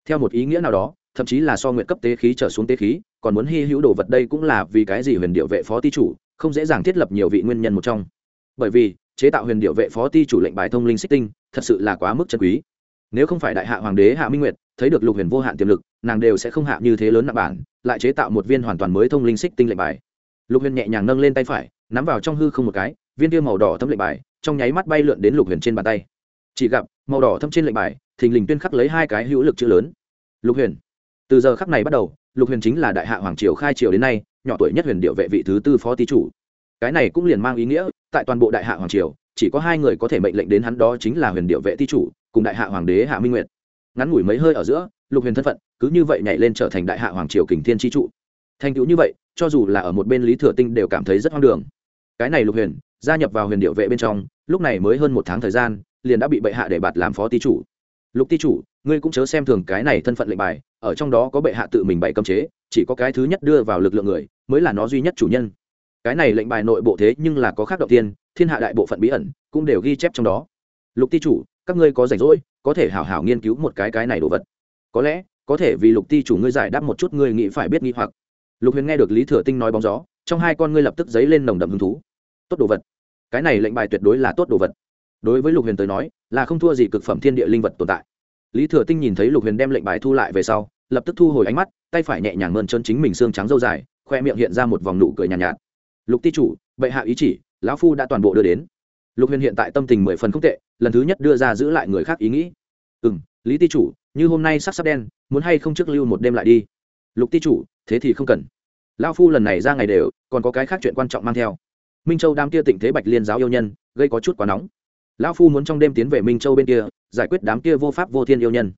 Theo một ý nghĩa nào đó thậm chí là so nguyện cấp tế khí trở xuống tế khí, còn muốn hy hữu đồ vật đây cũng là vì cái gì huyền điệu vệ phó ti chủ, không dễ dàng thiết lập nhiều vị nguyên nhân một trong. Bởi vì, chế tạo huyền điệu vệ phó ti chủ lệnh bài thông linh xích tinh, thật sự là quá mức chân quý. Nếu không phải đại hạ hoàng đế hạ minh nguyệt, thấy được lục huyền vô hạn tiềm lực, nàng đều sẽ không hạ như thế lớn nặng bản, lại chế tạo một viên hoàn toàn mới thông linh xích tinh lệnh bài. Lục huyền nhẹ nhàng nâng lên tay phải, nắm vào trong hư không một cái, viên tiêu màu đỏ thâm lệnh bài, trong nháy mắt bay lượn đến lục huyền trên bàn tay. Chỉ gặp, màu đỏ thâm trên lệnh bài, thình lình tuyên khắc lấy hai cái hữu lực chữ lớn. Lục huyền từ giờ khắc này bắt đầu, lục huyền chính là đại hạ hoàng triều khai triều đến nay, nhỏ tuổi nhất huyền điệu vệ vị thứ tư phó tý chủ. Cái này cũng liền mang ý nghĩa, tại toàn bộ đại hạ hoàng triều, chỉ có hai người có thể mệnh lệnh đến hắn đó chính là huyền điệu vệ tý chủ, cùng đại hạ hoàng đế hạ minh nguyệt. Ngắn ngủi mấy hơi ở giữa, lục huyền thân phận cứ như vậy nhảy lên trở thành đại hạ hoàng triều kình thiên tri trụ. Thành tựu như vậy, cho dù là ở một bên lý thừa tinh đều cảm thấy rất hoang đường. Cái này lục huyền, gia nhập vào huyền điệu vệ bên trong, lúc này mới hơn một tháng thời gian, liền đã bị bệ hạ để bạt làm phó tý chủ. Lục tý chủ, ngươi cũng chớ xem thường cái này thân phận lệnh bài ở trong đó có bệ hạ tự mình bày cấm chế, chỉ có cái thứ nhất đưa vào lực lượng người, mới là nó duy nhất chủ nhân. Cái này lệnh bài nội bộ thế nhưng là có khác đầu tiên, thiên hạ đại bộ phận bí ẩn cũng đều ghi chép trong đó. Lục ti chủ, các ngươi có rảnh rỗi, có thể hảo hảo nghiên cứu một cái cái này đồ vật. Có lẽ, có thể vì lục ti chủ ngươi giải đáp một chút ngươi nghĩ phải biết nghi hoặc. Lục huyền nghe được lý thừa tinh nói bóng gió, trong hai con ngươi lập tức dấy lên nồng đậm hứng thú. Tốt đồ vật. Cái này lệnh bài tuyệt đối là tốt đồ vật. Đối với lục huyền tới nói, là không thua gì cực phẩm thiên địa linh vật tồn tại lý thừa tinh nhìn thấy lục huyền đem lệnh bài thu lại về sau lập tức thu hồi ánh mắt tay phải nhẹ nhàng mơn trơn chính mình xương trắng dâu dài khoe miệng hiện ra một vòng nụ cười nhàn nhạt, nhạt. Lục ti chủ bệ hạ ý chỉ lão phu đã toàn bộ đưa đến. Lục huyền hiện tại tâm tình mười phần không tệ lần thứ nhất đưa ra giữ lại người khác ý nghĩ. Ừ m lý ti chủ như hôm nay sắc sắp đen muốn hay không trước lưu một đêm lại đi? Lục ti chủ thế thì không cần. Lão phu lần này ra ngày đều còn có cái khác chuyện quan trọng mang theo. Minh châu đám kia tịnh thế bạch liên giáo yêu nhân gây có chút quá nóng lão phu muốn trong đêm tiến về minh châu bên kia, giải quyết đám kia vô pháp vô thiên yêu nhân.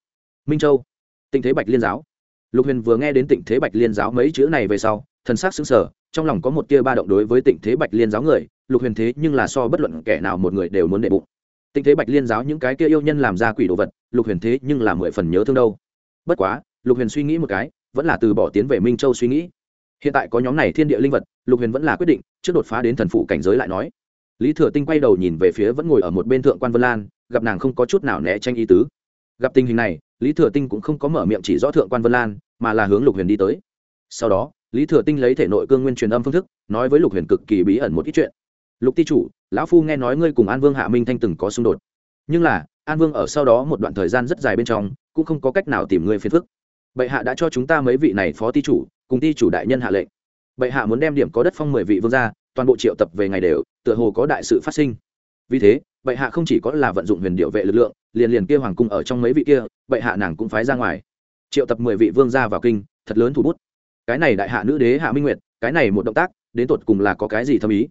Minh châu, tịnh thế bạch liên giáo. Lục huyền vừa nghe đến tịnh thế bạch liên giáo mấy chữ này về sau, thần s á c xứng sở trong lòng có một tia ba động đối với tịnh thế bạch liên giáo người, lục huyền thế nhưng là so bất luận kẻ nào một người đều muốn đệ bụng. Tịnh thế bạch liên giáo những cái kia yêu nhân làm ra quỷ đồ vật, lục huyền thế nhưng là mười phần nhớ thương đâu. Bất quá, lục huyền suy nghĩ một cái, vẫn là từ bỏ tiến về minh châu suy nghĩ. Hiện tại có nhóm này thiên địa linh vật, lục huyền vẫn là quyết định, trước đột phá đến thần phụ cảnh giới lại nói lý thừa tinh quay đầu nhìn về phía vẫn ngồi ở một bên thượng quan vân lan, gặp nàng không có chút nào né tranh ý tứ. Gặp tình hình này, lý thừa tinh cũng không có mở miệng chỉ rõ thượng quan vân lan, mà là hướng lục huyền đi tới. Sau đó, lý thừa tinh lấy thể nội cương nguyên truyền âm phương thức, nói với lục huyền cực kỳ bí ẩn một ít chuyện. Lục ti chủ, lão phu nghe nói ngươi cùng an vương hạ minh thanh từng có xung đột. Nhưng là, an vương ở sau đó một đoạn thời gian rất dài bên trong, cũng không có cách nào tìm ngươi phiền phức. Bệ hạ đã cho chúng ta mấy vị này phó ti chủ, cùng ti chủ đại nhân hạ lệnh. Bệ hạ muốn đem điểm có đất phong mười vị vương gia toàn bộ triệu tập về ngày đều, tựa hồ có đại sự phát sinh. Vì thế, bệ hạ không chỉ có là vận dụng huyền điệu vệ lực lượng, liền liền kia hoàng cung ở trong mấy vị kia, bệ hạ nàng cũng phái ra ngoài. Triệu tập mười vị vương gia vào kinh, thật lớn thủ bút. Cái này đại hạ nữ đế hạ minh nguyệt, cái này một động tác, đến tột cùng là có cái gì thâm ý?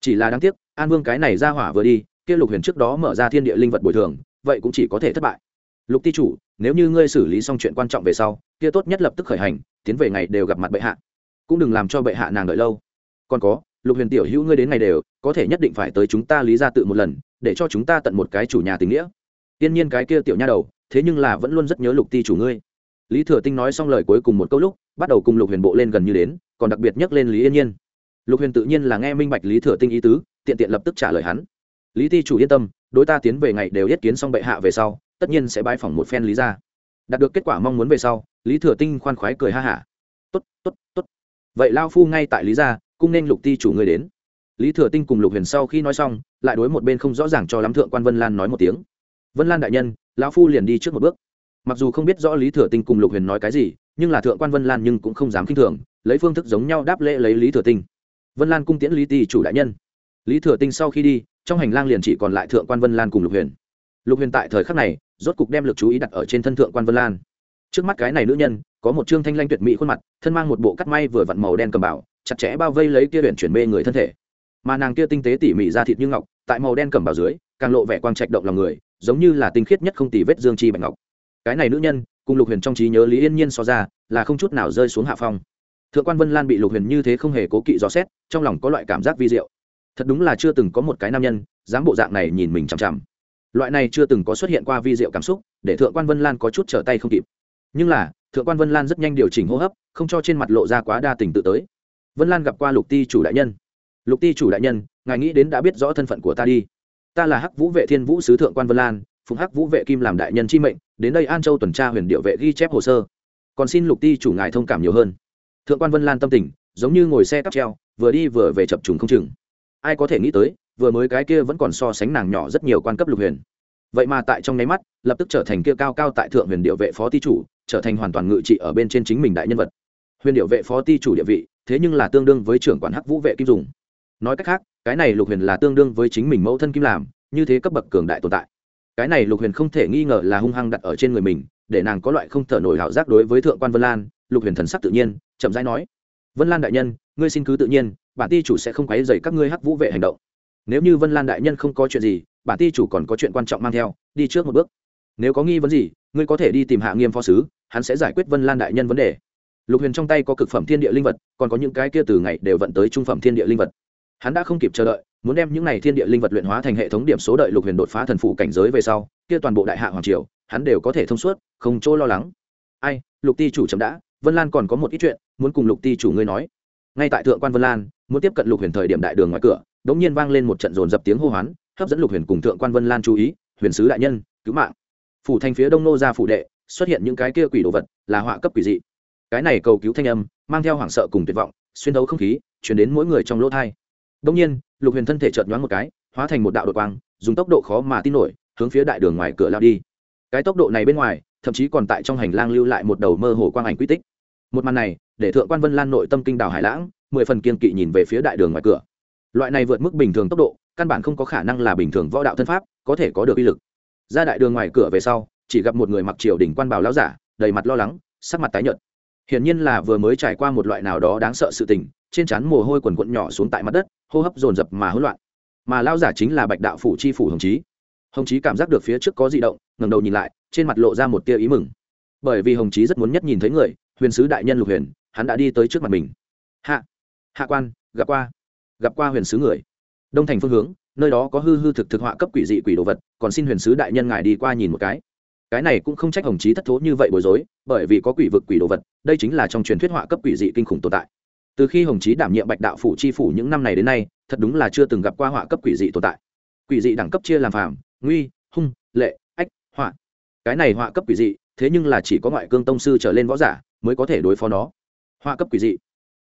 Chỉ là đáng tiếc, an vương cái này ra hỏa vừa đi, kia lục huyền trước đó mở ra thiên địa linh vật bồi thường, vậy cũng chỉ có thể thất bại. Lục ti chủ, nếu như ngươi xử lý xong chuyện quan trọng về sau, kia tốt nhất lập tức khởi hành, tiến về ngày đều gặp mặt bệ hạ. Cũng đừng làm cho bệ hạ nàng đợi lâu. Còn có lục huyền tiểu hữu ngươi đến ngày đều, có thể nhất định phải tới chúng ta lý ra tự một lần, để cho chúng ta tận một cái chủ nhà tình nghĩa. Tiên nhiên cái kia tiểu nha đầu, thế nhưng là vẫn luôn rất nhớ lục ti chủ ngươi. Lý thừa tinh nói xong lời cuối cùng một câu lúc, bắt đầu cùng lục huyền bộ lên gần như đến, còn đặc biệt nhắc lên lý yên nhiên. Lục huyền tự nhiên là nghe minh bạch lý thừa tinh ý tứ, tiện tiện lập tức trả lời hắn. Lý ti chủ yên tâm, đối ta tiến về ngày đều yết kiến xong bệ hạ về sau, tất nhiên sẽ bãi phỏng một phen lý ra đạt được kết quả mong muốn về sau, lý thừa tinh khoan khoái cười ha hả. T ố t t ố t t ố t vậy lao phu ngay tại lý gia cũng nên lục ti chủ người đến. Lý thừa tinh cùng lục huyền sau khi nói xong, lại đối một bên không rõ ràng cho lắm thượng quan vân lan nói một tiếng. Vân lan đại nhân, lão phu liền đi trước một bước. Mặc dù không biết rõ lý thừa tinh cùng lục huyền nói cái gì, nhưng là thượng quan vân lan nhưng cũng không dám k i n h thường, lấy phương thức giống nhau đáp lễ lấy lý thừa tinh. Vân lan cung tiễn lý ti chủ đại nhân. Lý thừa tinh sau khi đi, trong hành lang liền chỉ còn lại thượng quan vân lan cùng lục huyền. Lục huyền tại thời khắc này, rốt cục đem l ự c chú ý đặt ở trên thân thượng quan vân lan. Trước mắt cái này nữ nhân, có một trương thanh lanh tuyệt mỹ khuôn mặt, thân mang một bộ cắt may vừa vặn màu đen cầm bảo chặt chẽ bao vây lấy kia huyện chuyển mê người thân thể. Mà nàng kia tinh tế tỉ mỉ ra thịt như ngọc, tại màu đen cầm bào dưới, càng lộ vẻ quang trạch động lòng người, giống như là tinh khiết nhất không tì vết dương chi bạch ngọc. Cái này nữ nhân, cùng lục huyền trong trí nhớ lý yên nhiên so ra, là không chút nào rơi xuống hạ phong. Thượng quan vân lan bị lục huyền như thế không hề cố kỵ dò xét, trong lòng có loại cảm giác vi diệu. Thật đúng là chưa từng có một cái nam nhân, dám bộ dạng này nhìn mình chằm chằm. Loại này chưa từng có xuất hiện qua vi diệu cảm xúc, để thượng quan vân lan có chút trở tay không kịp. Nhưng là, thượng quan vân lan rất nhanh điều chỉnh hô hấp, không cho trên mặt lộ ra quá đa tình tự tới vân lan gặp qua lục ti chủ đại nhân. Lục ti chủ đại nhân, ngài nghĩ đến đã biết rõ thân phận của ta đi. Ta là hắc vũ vệ thiên vũ sứ thượng quan vân lan, phụng hắc vũ vệ kim làm đại nhân chi mệnh, đến đây an châu tuần tra huyền điệu vệ ghi chép hồ sơ. Còn xin lục ti chủ ngài thông cảm nhiều hơn. Thượng quan vân lan tâm tình, giống như ngồi xe cắp treo, vừa đi vừa về chập trùng không chừng. Ai có thể nghĩ tới, vừa mới cái kia vẫn còn so sánh nàng nhỏ rất nhiều quan cấp lục huyền. Vậy mà tại trong nháy mắt, lập tức trở thành kia cao cao tại thượng huyền điệu vệ phó ti chủ, trở thành hoàn toàn ngự trị ở bên trên chính mình đại nhân vật huyền điệu vệ phó ti chủ địa vị, thế nhưng là tương đương với trưởng quản hắc vũ vệ kim dùng. Nói cách khác, cái này lục huyền là tương đương với chính mình mẫu thân kim làm, như thế cấp bậc cường đại tồn tại. Cái này lục huyền không thể nghi ngờ là hung hăng đặt ở trên người mình, để nàng có loại không thở nổi hảo giác đối với thượng quan vân lan, lục huyền thần sắc tự nhiên, chậm rãi nói, vân lan đại nhân, ngươi xin cứ tự nhiên, bản ti chủ sẽ không quấy dày các ngươi hắc vũ vệ hành động. Nếu như vân lan đại nhân không có chuyện gì, bản ti chủ còn có chuyện quan trọng mang theo, đi trước một bước. Nếu có nghi vấn gì, ngươi có thể đi tìm hạ nghiêm phó sứ, hắn sẽ giải quyết vân lan đại nhân vấn đề lục huyền trong tay có cực phẩm thiên địa linh vật, còn có những cái kia từ ngày đều vận tới trung phẩm thiên địa linh vật. Hắn đã không kịp chờ đợi, muốn đem những này thiên địa linh vật luyện hóa thành hệ thống điểm số đợi lục huyền đột phá thần phụ cảnh giới về sau, kia toàn bộ đại hạ hoàng triều, hắn đều có thể thông suốt, không chỗ lo lắng. Ai, lục ti chủ chậm đã, vân lan còn có một ít chuyện, muốn cùng lục ti chủ ngươi nói. Ngay tại thượng quan vân lan, muốn tiếp cận lục huyền thời điểm đại đường ngoài cửa đ ỗ n g nhiên vang lên một trận dồn dập tiếng hô hoán, hấp dẫn lục huyền cùng thượng quan vân lan chú ý, huyền sứ đại nhân, cứu mạng. Phủ thành phía đông nô ra phủ đệ, xuất hiện những cái kia quỷ đồ vật, là họa cấp quỷ dị cái này cầu cứu thanh âm mang theo hoảng sợ cùng tuyệt vọng, xuyên đấu không khí chuyển đến mỗi người trong lỗ thai. Đông nhiên, lục huyền thân thể chợt nhoáng một cái, hóa thành một đạo đột quang, dùng tốc độ khó mà tin nổi, hướng phía đại đường ngoài cửa lao đi. Cái tốc độ này bên ngoài, thậm chí còn tại trong hành lang lưu lại một đầu mơ hồ quang ảnh quy tích. Một màn này, để thượng quan vân lan nội tâm kinh đảo hải lãng, mười phần kiên kỵ nhìn về phía đại đường ngoài cửa. Loại này vượt mức bình thường tốc độ, căn bản không có khả năng là bình thường võ đạo thân pháp, có thể có được uy lực. Ra đại đường ngoài cửa về sau, chỉ gặp một người mặc triều đỉnh quan bảo lão giả, đầy mặt lo lắng, sắc mặt tái nhợt hiển nhiên là vừa mới trải qua một loại nào đó đáng sợ sự tình, trên trán mồ hôi quần quận nhỏ xuống tại mặt đất, hô hấp dồn dập mà hỗn loạn. Mà lao giả chính là bạch đạo phủ chi phủ hồng chí. Hồng chí cảm giác được phía trước có di động, ngẩng đầu nhìn lại, trên mặt lộ ra một tia ý mừng. Bởi vì hồng chí rất muốn nhất nhìn thấy người, huyền sứ đại nhân lục huyền, hắn đã đi tới trước mặt mình. Hạ hạ quan, gặp qua gặp qua huyền sứ người. Đông thành phương hướng, nơi đó có hư hư thực thực họa cấp quỷ dị quỷ đồ vật, còn xin huyền sứ đại nhân ngài đi qua nhìn một cái cái này cũng không trách hồng chí thất thố như vậy bối rối, bởi vì có quỷ vực quỷ đồ vật, đây chính là trong truyền thuyết họa cấp quỷ dị kinh khủng tồn tại. Từ khi hồng chí đảm nhiệm bạch đạo phủ chi phủ những năm này đến nay, thật đúng là chưa từng gặp qua họa cấp quỷ dị tồn tại. Quỷ dị đẳng cấp chia làm phàm, nguy, hung, lệ, ách, họa. Cái này họa cấp quỷ dị, thế nhưng là chỉ có ngoại cương tông sư trở lên võ giả mới có thể đối phó nó. Họa cấp quỷ dị.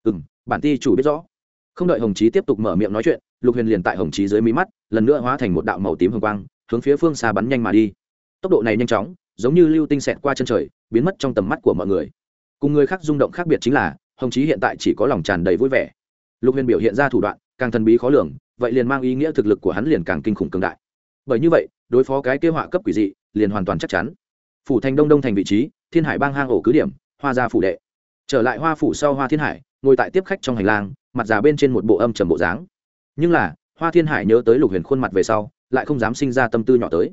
Ừ m bản ti chủ biết rõ. Không đợi hồng chí tiếp tục mở miệng nói chuyện, lục huyền liền tại hồng chí dưới mí mắt, lần nữa hóa thành một đạo màu tím hồng quang, hướng phía phương xa bắn nhanh mà đi. Tốc độ này nhanh chóng giống như lưu tinh xẹt qua chân trời, biến mất trong tầm mắt của mọi người. Cùng người khác rung động khác biệt chính là, hồng chí hiện tại chỉ có lòng tràn đầy vui vẻ. Lục huyền biểu hiện ra thủ đoạn, càng thần bí khó lường, vậy liền mang ý nghĩa thực lực của hắn liền càng kinh khủng cường đại. Bởi như vậy, đối phó cái kế họa cấp quỷ dị, liền hoàn toàn chắc chắn. Phủ thành đông đông thành vị trí, thiên hải bang hang ổ cứ điểm, hoa gia phủ đệ. Trở lại hoa phủ sau hoa thiên hải, ngồi tại tiếp khách trong hành lang, mặt già bên trên một bộ âm trầm bộ dáng. Nhưng là, hoa thiên hải nhớ tới lục huyền khuôn mặt về sau, lại không dám sinh ra tâm tư nhỏ tới.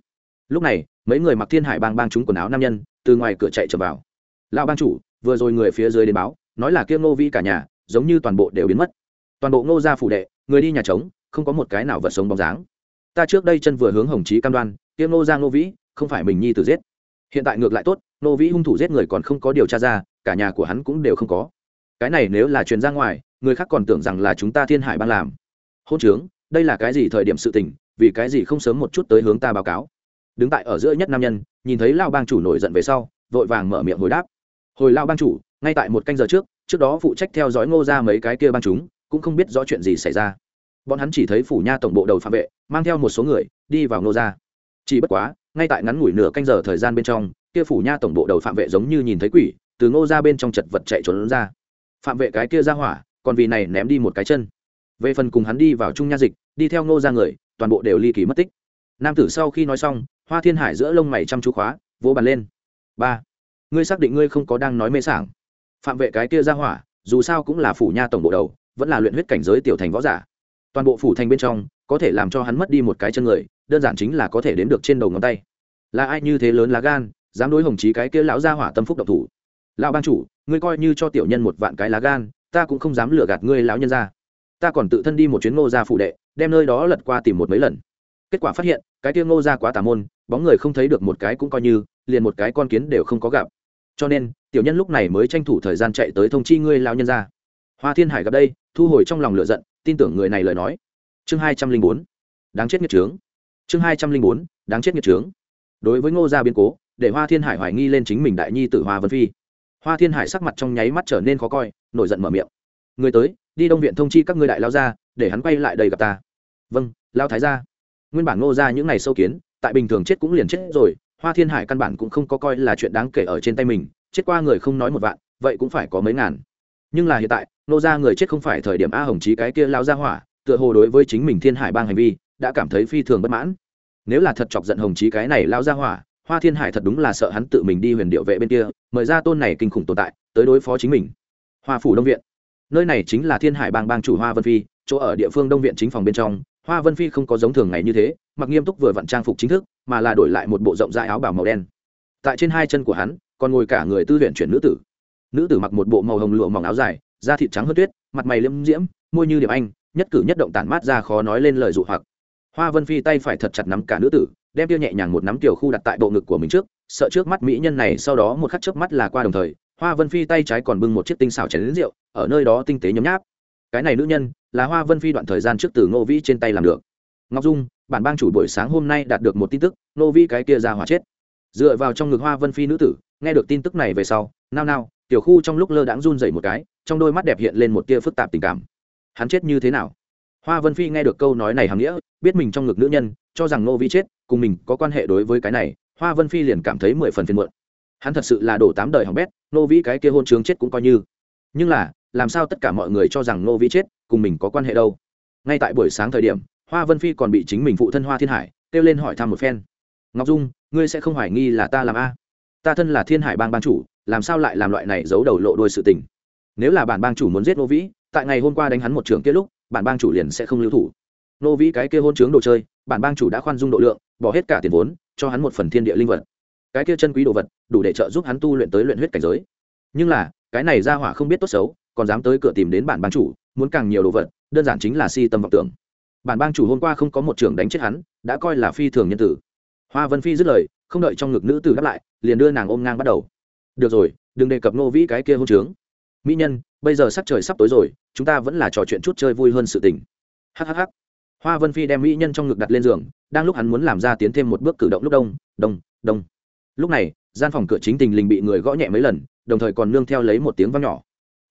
Lúc này mấy người mặc thiên hải bang bang chúng quần áo nam nhân, từ ngoài cửa chạy trở vào. Lão bang chủ, vừa rồi người phía dưới đến báo, nói là kia ngô vi cả nhà, giống như toàn bộ đều biến mất. Toàn bộ ngô gia phủ đệ, người đi nhà trống, không có một cái nào vật sống bóng dáng. Ta trước đây chân vừa hướng hồng chí cam đoan, kia ngô gia ngô vĩ, không phải mình nhi tử giết. Hiện tại ngược lại tốt, ngô vĩ hung thủ giết người còn không có điều tra ra, cả nhà của hắn cũng đều không có. Cái này nếu là truyền ra ngoài, người khác còn tưởng rằng là chúng ta thiên hải bang làm. Hôn trướng, đây là cái gì thời điểm sự tình, vì cái gì không sớm một chút tới hướng ta báo cáo? Đứng tại ở giữa nhất nam nhân, nhìn thấy lao bang chủ nổi giận về sau, vội vàng mở miệng hồi đáp. Hồi lao bang chủ, ngay tại một canh giờ trước trước đó phụ trách theo dõi ngô ra mấy cái kia bang chúng, cũng không biết rõ chuyện gì xảy ra. Bọn hắn chỉ thấy phủ nha tổng bộ đầu phạm vệ, mang theo một số người, đi vào ngô ra chỉ bất quá, ngay tại ngắn ngủi nửa canh giờ thời gian bên trong, kia phủ nha tổng bộ đầu phạm vệ giống như nhìn thấy quỷ, từ ngô ra bên trong chật vật chạy trốn ra. Phạm vệ cái kia ra hỏa, còn vì này ném đi một cái chân. Về phần cùng hắn đi vào trung nha dịch, đi theo ngô ra người, toàn bộ đều ly kỳ mất tích. Nam tử sau khi nói xong hoa thiên hải giữa lông mày chăm chú khóa, vỗ bàn lên. Ba, ngươi xác định ngươi không có đang nói mê sảng. Phạm vệ cái kia ra hỏa, dù sao cũng là phủ nha tổng bộ đầu, vẫn là luyện huyết cảnh giới tiểu thành võ giả. Toàn bộ phủ thành bên trong, có thể làm cho hắn mất đi một cái chân người, đơn giản chính là có thể đến được trên đầu ngón tay. Là ai như thế lớn lá gan, dám đối hồng chí cái kia lão gia hỏa tâm phúc độc thủ. Lão ban chủ, ngươi coi như cho tiểu nhân một vạn cái lá gan, ta cũng không dám lừa gạt ngươi lão nhân ra ta còn tự thân đi một chuyến ngô gia phụ đệ, đem nơi đó lật qua tìm một mấy lần. Kết quả phát hiện cái kia ngô gia quá tà môn, bóng người không thấy được một cái cũng coi như, liền một cái con kiến đều không có gặp. Cho nên, tiểu nhân lúc này mới tranh thủ thời gian chạy tới thông chi ngươi lão nhân ra hoa thiên hải gặp đây, thu hồi trong lòng lựa giận, tin tưởng người này lời nói. Chương hai trăm linh bốn, đáng chết nghiệt trướng. Chương hai trăm linh bốn, đáng chết nghiệt trướng. Đối với ngô gia biến cố, để hoa thiên hải hoài nghi lên chính mình đại nhi tử hoa vân phi. Hoa thiên hải sắc mặt trong nháy mắt trở nên khó coi, nổi giận mở miệng. Người tới, đi đông viện thông chi các ngươi đại lao ra để hắn quay lại đây gặp ta. Vâng lao thái ra nguyên bản ngô ra những ngày sâu kiến, tại bình thường chết cũng liền chết rồi, hoa thiên hải căn bản cũng không có coi là chuyện đáng kể ở trên tay mình, chết qua người không nói một vạn, vậy cũng phải có mấy ngàn. Nhưng là hiện tại nô ra người chết không phải thời điểm a hồng chí cái kia lao ra hỏa, tựa hồ đối với chính mình thiên hải bang hành vi, đã cảm thấy phi thường bất mãn. Nếu là thật chọc giận hồng chí cái này lao ra hỏa, hoa thiên hải thật đúng là sợ hắn tự mình đi huyền điệu vệ bên kia, mời ra tôn này kinh khủng tồn tại, tới đối phó chính mình. Hoa phủ đông viện. Nơi này chính là thiên hải bang bang chủ hoa vân phi, chỗ ở địa phương đông viện chính phòng bên trong hoa vân phi không có giống thường ngày như thế, mặc nghiêm túc vừa vặn trang phục chính thức, mà là đổi lại một bộ rộng rãi áo bào màu đen. Tại trên hai chân của hắn, còn ngồi cả người tư luyện chuyển nữ tử. Nữ tử mặc một bộ màu hồng lụa mỏng áo dài, da thịt trắng hơn tuyết, mặt mày liễm diễm, môi như điểm anh, nhất cử nhất động tản mát ra khó nói lên lời dụ hoặc. Hoa vân phi tay phải thật chặt nắm cả nữ tử, đem tiêu nhẹ nhàng một nắm tiểu khu đặt tại bộ ngực của mình trước, sợ trước mắt mỹ nhân này sau đó một khắc trước mắt là qua đồng thời, hoa vân phi tay trái còn bưng một chiếc tinh xào chén lính rượu, ở nơi đó tinh tế nhấm nháp. Cái này nữ nhân là hoa vân phi đoạn thời gian trước từ ngô vĩ trên tay làm được. Ngọc dung, bản bang chủ buổi sáng hôm nay đạt được một tin tức, ngô vĩ cái kia ra hỏa chết. Dựa vào trong ngực hoa vân phi nữ tử, nghe được tin tức này về sau, nao nao, tiểu khu trong lúc lơ đãng run dậy một cái, trong đôi mắt đẹp hiện lên một tia phức tạp tình cảm. Hắn chết như thế nào? Hoa vân phi nghe được câu nói này hàm nghĩa, biết mình trong ngực nữ nhân, cho rằng nô vĩ chết, cùng mình có quan hệ đối với cái này, hoa vân phi liền cảm thấy mười phần phiền muộn. Hắn thật sự là đổ tám đời hỏng bét nô vĩ cái kia hôn trướng chết cũng coi như. Nhưng là, làm sao tất cả mọi người cho rằng nô vĩ chết cùng mình có quan hệ đâu. Ngay tại buổi sáng thời điểm, hoa vân phi còn bị chính mình phụ thân hoa thiên hải kêu lên hỏi thăm một phen. Ngọc dung, ngươi sẽ không hoài nghi là ta làm a? Ta thân là thiên hải bang ban chủ, làm sao lại làm loại này giấu đầu lộ đôi sự tình? Nếu là bản bang chủ muốn giết nô vĩ, tại ngày hôm qua đánh hắn một trường kia lúc, bản bang chủ liền sẽ không lưu thủ. Nô vĩ cái kia hôn trướng đồ chơi, bản bang chủ đã khoan dung độ lượng, bỏ hết cả tiền vốn, cho hắn một phần thiên địa linh vật. Cái kia chân quý đồ vật, đủ để trợ giúp hắn tu luyện tới luyện huyết cảnh giới. Nhưng là, cái này ra hỏa không biết tốt xấu còn dám tới cửa tìm đến bản bang chủ, muốn càng nhiều đồ vật, đơn giản chính là si tâm vọng tưởng. Bản bang chủ hôm qua không có một trưởng đánh chết hắn, đã coi là phi thường nhân tử. Hoa vân phi dứt lời, không đợi trong ngực nữ tử đáp lại, liền đưa nàng ôm ngang bắt đầu. Được rồi, đừng đề cập nô vĩ cái kia hôn trướng. Mỹ nhân, bây giờ sắc trời sắp tối rồi, chúng ta vẫn là trò chuyện chút chơi vui hơn sự tình. Hhh hoa vân phi đem mỹ nhân trong ngực đặt lên giường, đang lúc hắn muốn làm ra tiến thêm một bước cử động lúc đông đông đông. Lúc này, gian phòng cửa chính tình lình bị người gõ nhẹ mấy lần, đồng thời còn nương theo lấy một tiếng văng nhỏ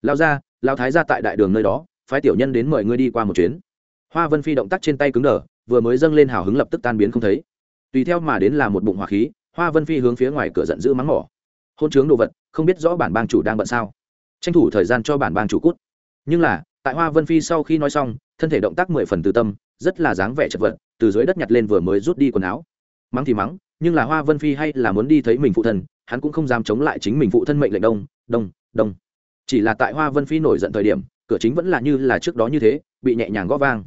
lao ra lao thái ra tại đại đường nơi đó, phái tiểu nhân đến mời ngươi đi qua một chuyến. Hoa vân phi động tác trên tay cứng đờ, vừa mới dâng lên hào hứng lập tức tan biến không thấy. Tùy theo mà đến là một bụng hỏa khí, hoa vân phi hướng phía ngoài cửa giận dữ mắng mỏ. Hôn chướng đồ vật, không biết rõ bản bang chủ đang bận sao. Tranh thủ thời gian cho bản bang chủ cút. Nhưng là, tại hoa vân phi sau khi nói xong, thân thể động tác mười phần từ tâm, rất là dáng vẻ chật vật, từ dưới đất nhặt lên vừa mới rút đi quần áo. Mắng thì mắng, nhưng là hoa vân phi hay là muốn đi thấy mình phụ thân, hắn cũng không dám chống lại chính mình phụ thân mệnh lệnh đông đông đông chỉ là tại hoa vân phi nổi giận thời điểm, cửa chính vẫn là như là trước đó như thế, bị nhẹ nhàng gõ vang.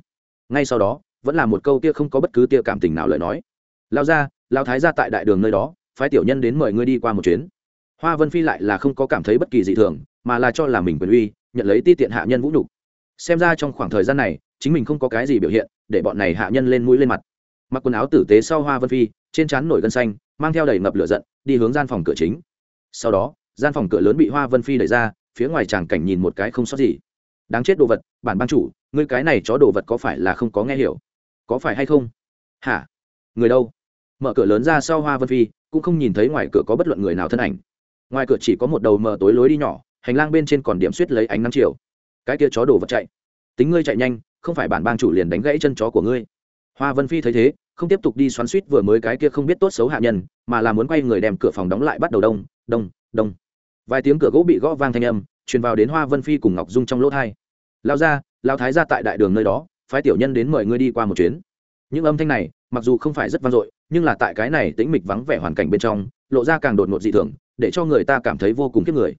Ngay sau đó, vẫn là một câu tia không có bất cứ tia cảm tình nào lời nói. Lao ra lao thái ra tại đại đường nơi đó, phái tiểu nhân đến mời ngươi đi qua một chuyến. Hoa vân phi lại là không có cảm thấy bất kỳ gì thường, mà là cho là mình quyền uy, nhận lấy ti tiện hạ nhân vũ nhục. Xem ra trong khoảng thời gian này, chính mình không có cái gì biểu hiện, để bọn này hạ nhân lên mũi lên mặt. Mặc quần áo tử tế sau hoa vân phi, trên trán nổi gân xanh, mang theo đầy ngập lửa giận, đi hướng gian phòng cửa chính. Sau đó, gian phòng cửa lớn bị hoa vân phi đẩy ra phía ngoài chàng cảnh nhìn một cái không sót gì. Đáng chết đồ vật, bản ban chủ, ngươi cái này chó đồ vật có phải là không có nghe hiểu? Có phải hay không? Hả? Người đâu? Mở cửa lớn ra sau hoa vân phi, cũng không nhìn thấy ngoài cửa có bất luận người nào thân ảnh. Ngoài cửa chỉ có một đầu mờ tối lối đi nhỏ, hành lang bên trên còn điểm suýt lấy ánh nắng chiều. Cái kia chó đồ vật chạy. Tính ngươi chạy nhanh, không phải bản bang chủ liền đánh gãy chân chó của ngươi. Hoa vân phi thấy thế, không tiếp tục đi xoắn suýt vừa mới cái kia không biết tốt xấu hạ nhân, mà là muốn quay người đem cửa phòng đóng lại bắt đầu đông đông đông vài tiếng cửa gỗ bị gõ vang thanh âm, truyền vào đến hoa vân phi cùng ngọc dung trong lỗ thai. Lao ra lao thái ra tại đại đường nơi đó, phái tiểu nhân đến mời ngươi đi qua một chuyến. Những âm thanh này, mặc dù không phải rất vang dội, nhưng là tại cái này tĩnh mịch vắng vẻ hoàn cảnh bên trong, lộ ra càng đột ngột dị thường, để cho người ta cảm thấy vô cùng kiếp người.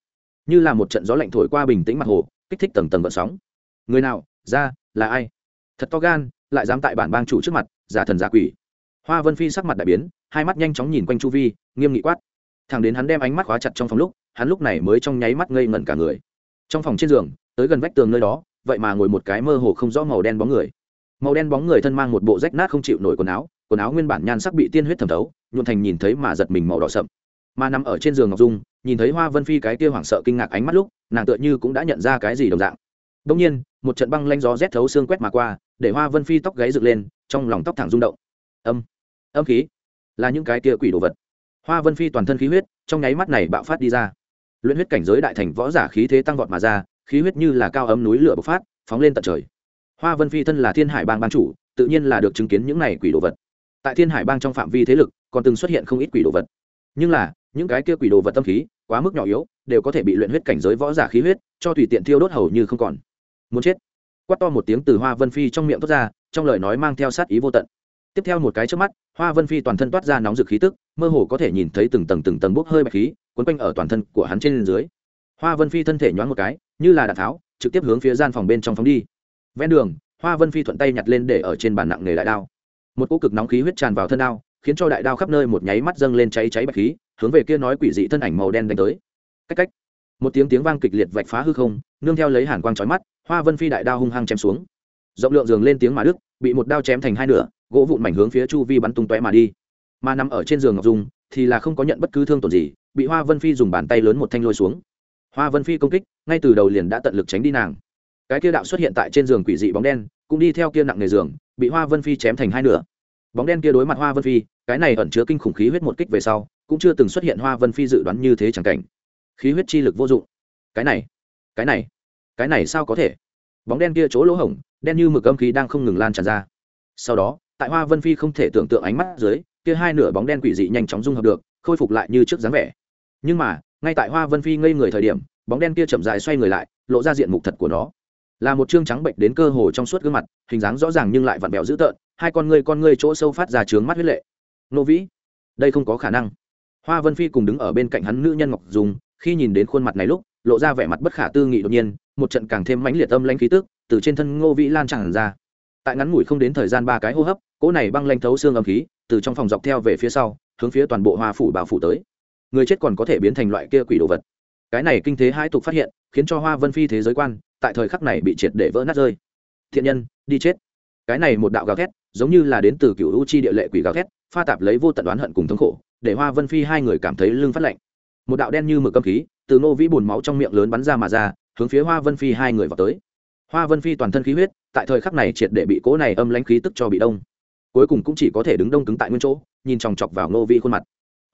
Như là một trận gió lạnh thổi qua bình tĩnh mặt hồ, kích thích tầng tầng vận sóng. Người nào ra là ai? Thật to gan, lại dám tại bản bang chủ trước mặt, giả thần giả quỷ. Hoa vân phi sắc mặt đại biến, hai mắt nhanh chóng nhìn quanh chu vi, nghiêm nghị quát. Thằng đến hắn đem ánh mắt khóa chặt trong phòng lúc hắn lúc này mới trong nháy mắt ngây ngẩn cả người. Trong phòng trên giường, tới gần vách tường nơi đó, vậy mà ngồi một cái mơ hồ không rõ màu đen bóng người. Màu đen bóng người thân mang một bộ rách nát không chịu nổi quần áo quần áo nguyên bản nhan sắc bị tiên huyết thẩm thấu nhuộn thành nhìn thấy mà giật mình màu đỏ sậm. Mà nằm ở trên giường ngọc dung, nhìn thấy hoa vân phi cái kia hoảng sợ kinh ngạc ánh mắt lúc, nàng tựa như cũng đã nhận ra cái gì đồng dạng. Đông nhiên, một trận băng lanh gió rét thấu xương quét mà qua, để hoa vân phi tóc gáy dựng lên, trong lòng tóc thẳng rung động. Âm âm khí, là những cái kia quỷ đồ vật. Hoa vân phi toàn thân khí huyết, trong nháy mắt này bạo phát đi ra luyện huyết cảnh giới đại thành võ giả khí thế tăng vọt mà ra, khí huyết như là cao ấm núi lửa bộc phát, phóng lên tận trời. Hoa vân phi thân là thiên hải bang ban chủ, tự nhiên là được chứng kiến những này quỷ đồ vật. Tại thiên hải bang trong phạm vi thế lực, còn từng xuất hiện không ít quỷ đồ vật. Nhưng là, những cái kia quỷ đồ vật tâm khí, quá mức nhỏ yếu, đều có thể bị luyện huyết cảnh giới võ giả khí huyết, cho tùy tiện thiêu đốt hầu như không còn. Muốn chết. Quát to một tiếng từ hoa vân phi trong miệng thoát ra, trong lời nói mang theo sát ý vô tận. Tiếp theo một cái trước mắt, hoa vân phi toàn thân toát ra nóng rực khí tức, mơ hồ có thể nhìn thấy từng tầng từng tầng bốc hơi bạch khí quấn quanh ở toàn thân của hắn trên dưới. Hoa vân phi thân thể nhoáng một cái, như là đạn tháo, trực tiếp hướng phía gian phòng bên trong phóng đi. Ven đường, hoa vân phi thuận tay nhặt lên để ở trên bàn nặng nghề đại đao. Một cỗ cực nóng khí huyết tràn vào thân đao, khiến cho đại đao khắp nơi một nháy mắt dâng lên cháy cháy bạch khí, hướng về kia nói quỷ dị thân ảnh màu đen đánh tới. Cách cách. Một tiếng tiếng vang kịch liệt vạch phá hư không, nương theo lấy hàn quang chói mắt, hoa vân phi đại đao hung hăng chém xuống. Rộng lượng giường lên tiếng mà đức, bị một đao chém thành hai nửa, gỗ vụn mảnh hướng phía chu vi bắn tung tóe mà đi. Mà nằm ở trên giường ngọc dung, thì là không có nhận bất cứ thương tổn gì bị hoa vân phi dùng bàn tay lớn một thanh lôi xuống. Hoa vân phi công kích, ngay từ đầu liền đã tận lực tránh đi nàng. Cái kia đạo xuất hiện tại trên giường quỷ dị bóng đen, cũng đi theo kia nặng nghề giường, bị hoa vân phi chém thành hai nửa. Bóng đen kia đối mặt hoa vân phi, cái này ẩn chứa kinh khủng khí huyết một kích về sau, cũng chưa từng xuất hiện hoa vân phi dự đoán như thế chẳng cảnh. Khí huyết chi lực vô dụng. Cái này cái này cái này sao có thể? Bóng đen kia chỗ lỗ hổng, đen như mực âm khí đang không ngừng lan tràn ra. Sau đó, tại hoa vân phi không thể tưởng tượng ánh mắt dưới, kia hai nửa bóng đen quỷ dị nhanh chóng dung hợp được, khôi phục lại như trước dáng vẻ nhưng mà, ngay tại hoa vân phi ngây người thời điểm, bóng đen kia chậm dài xoay người lại, lộ ra diện mục thật của nó. Là một chương trắng bệnh đến cơ hồ trong suốt gương mặt, hình dáng rõ ràng nhưng lại vặn vẹo dữ tợn, hai con ngươi con ngươi chỗ sâu phát ra trướng mắt huyết lệ. Nô vĩ, đây không có khả năng. Hoa vân phi cùng đứng ở bên cạnh hắn nữ nhân ngọc dùng khi nhìn đến khuôn mặt này lúc, lộ ra vẻ mặt bất khả tư nghị đột nhiên, một trận càng thêm mãnh liệt âm lãnh khí tức từ trên thân ngô vĩ lan tràn ra. Tại ngắn ngủi không đến thời gian ba cái hô hấp, cỗ này băng lanh thấu xương âm khí từ trong phòng dọc theo về phía sau, hướng phía toàn bộ hoa phủ bảo phủ tới người chết còn có thể biến thành loại kia quỷ đồ vật. Cái này kinh thế hai tục phát hiện, khiến cho hoa vân phi thế giới quan, tại thời khắc này bị triệt để vỡ nát rơi. Thiện nhân, đi chết. Cái này một đạo gào thét, giống như là đến từ cựu u chi địa lệ quỷ gào thét, pha tạp lấy vô tận đoán hận cùng thống khổ, để hoa vân phi hai người cảm thấy lưng phát lạnh. Một đạo đen như mực âm khí, từ nô vĩ bùn máu trong miệng lớn bắn ra mà ra, hướng phía hoa vân phi hai người vào tới. Hoa vân phi toàn thân khí huyết, tại thời khắc này triệt để bị cố này âm lãnh khí tức cho bị đông. Cuối cùng cũng chỉ có thể đứng đông cứng tại nguyên chỗ, nhìn chòng chọc vào nô vĩ khuôn mặt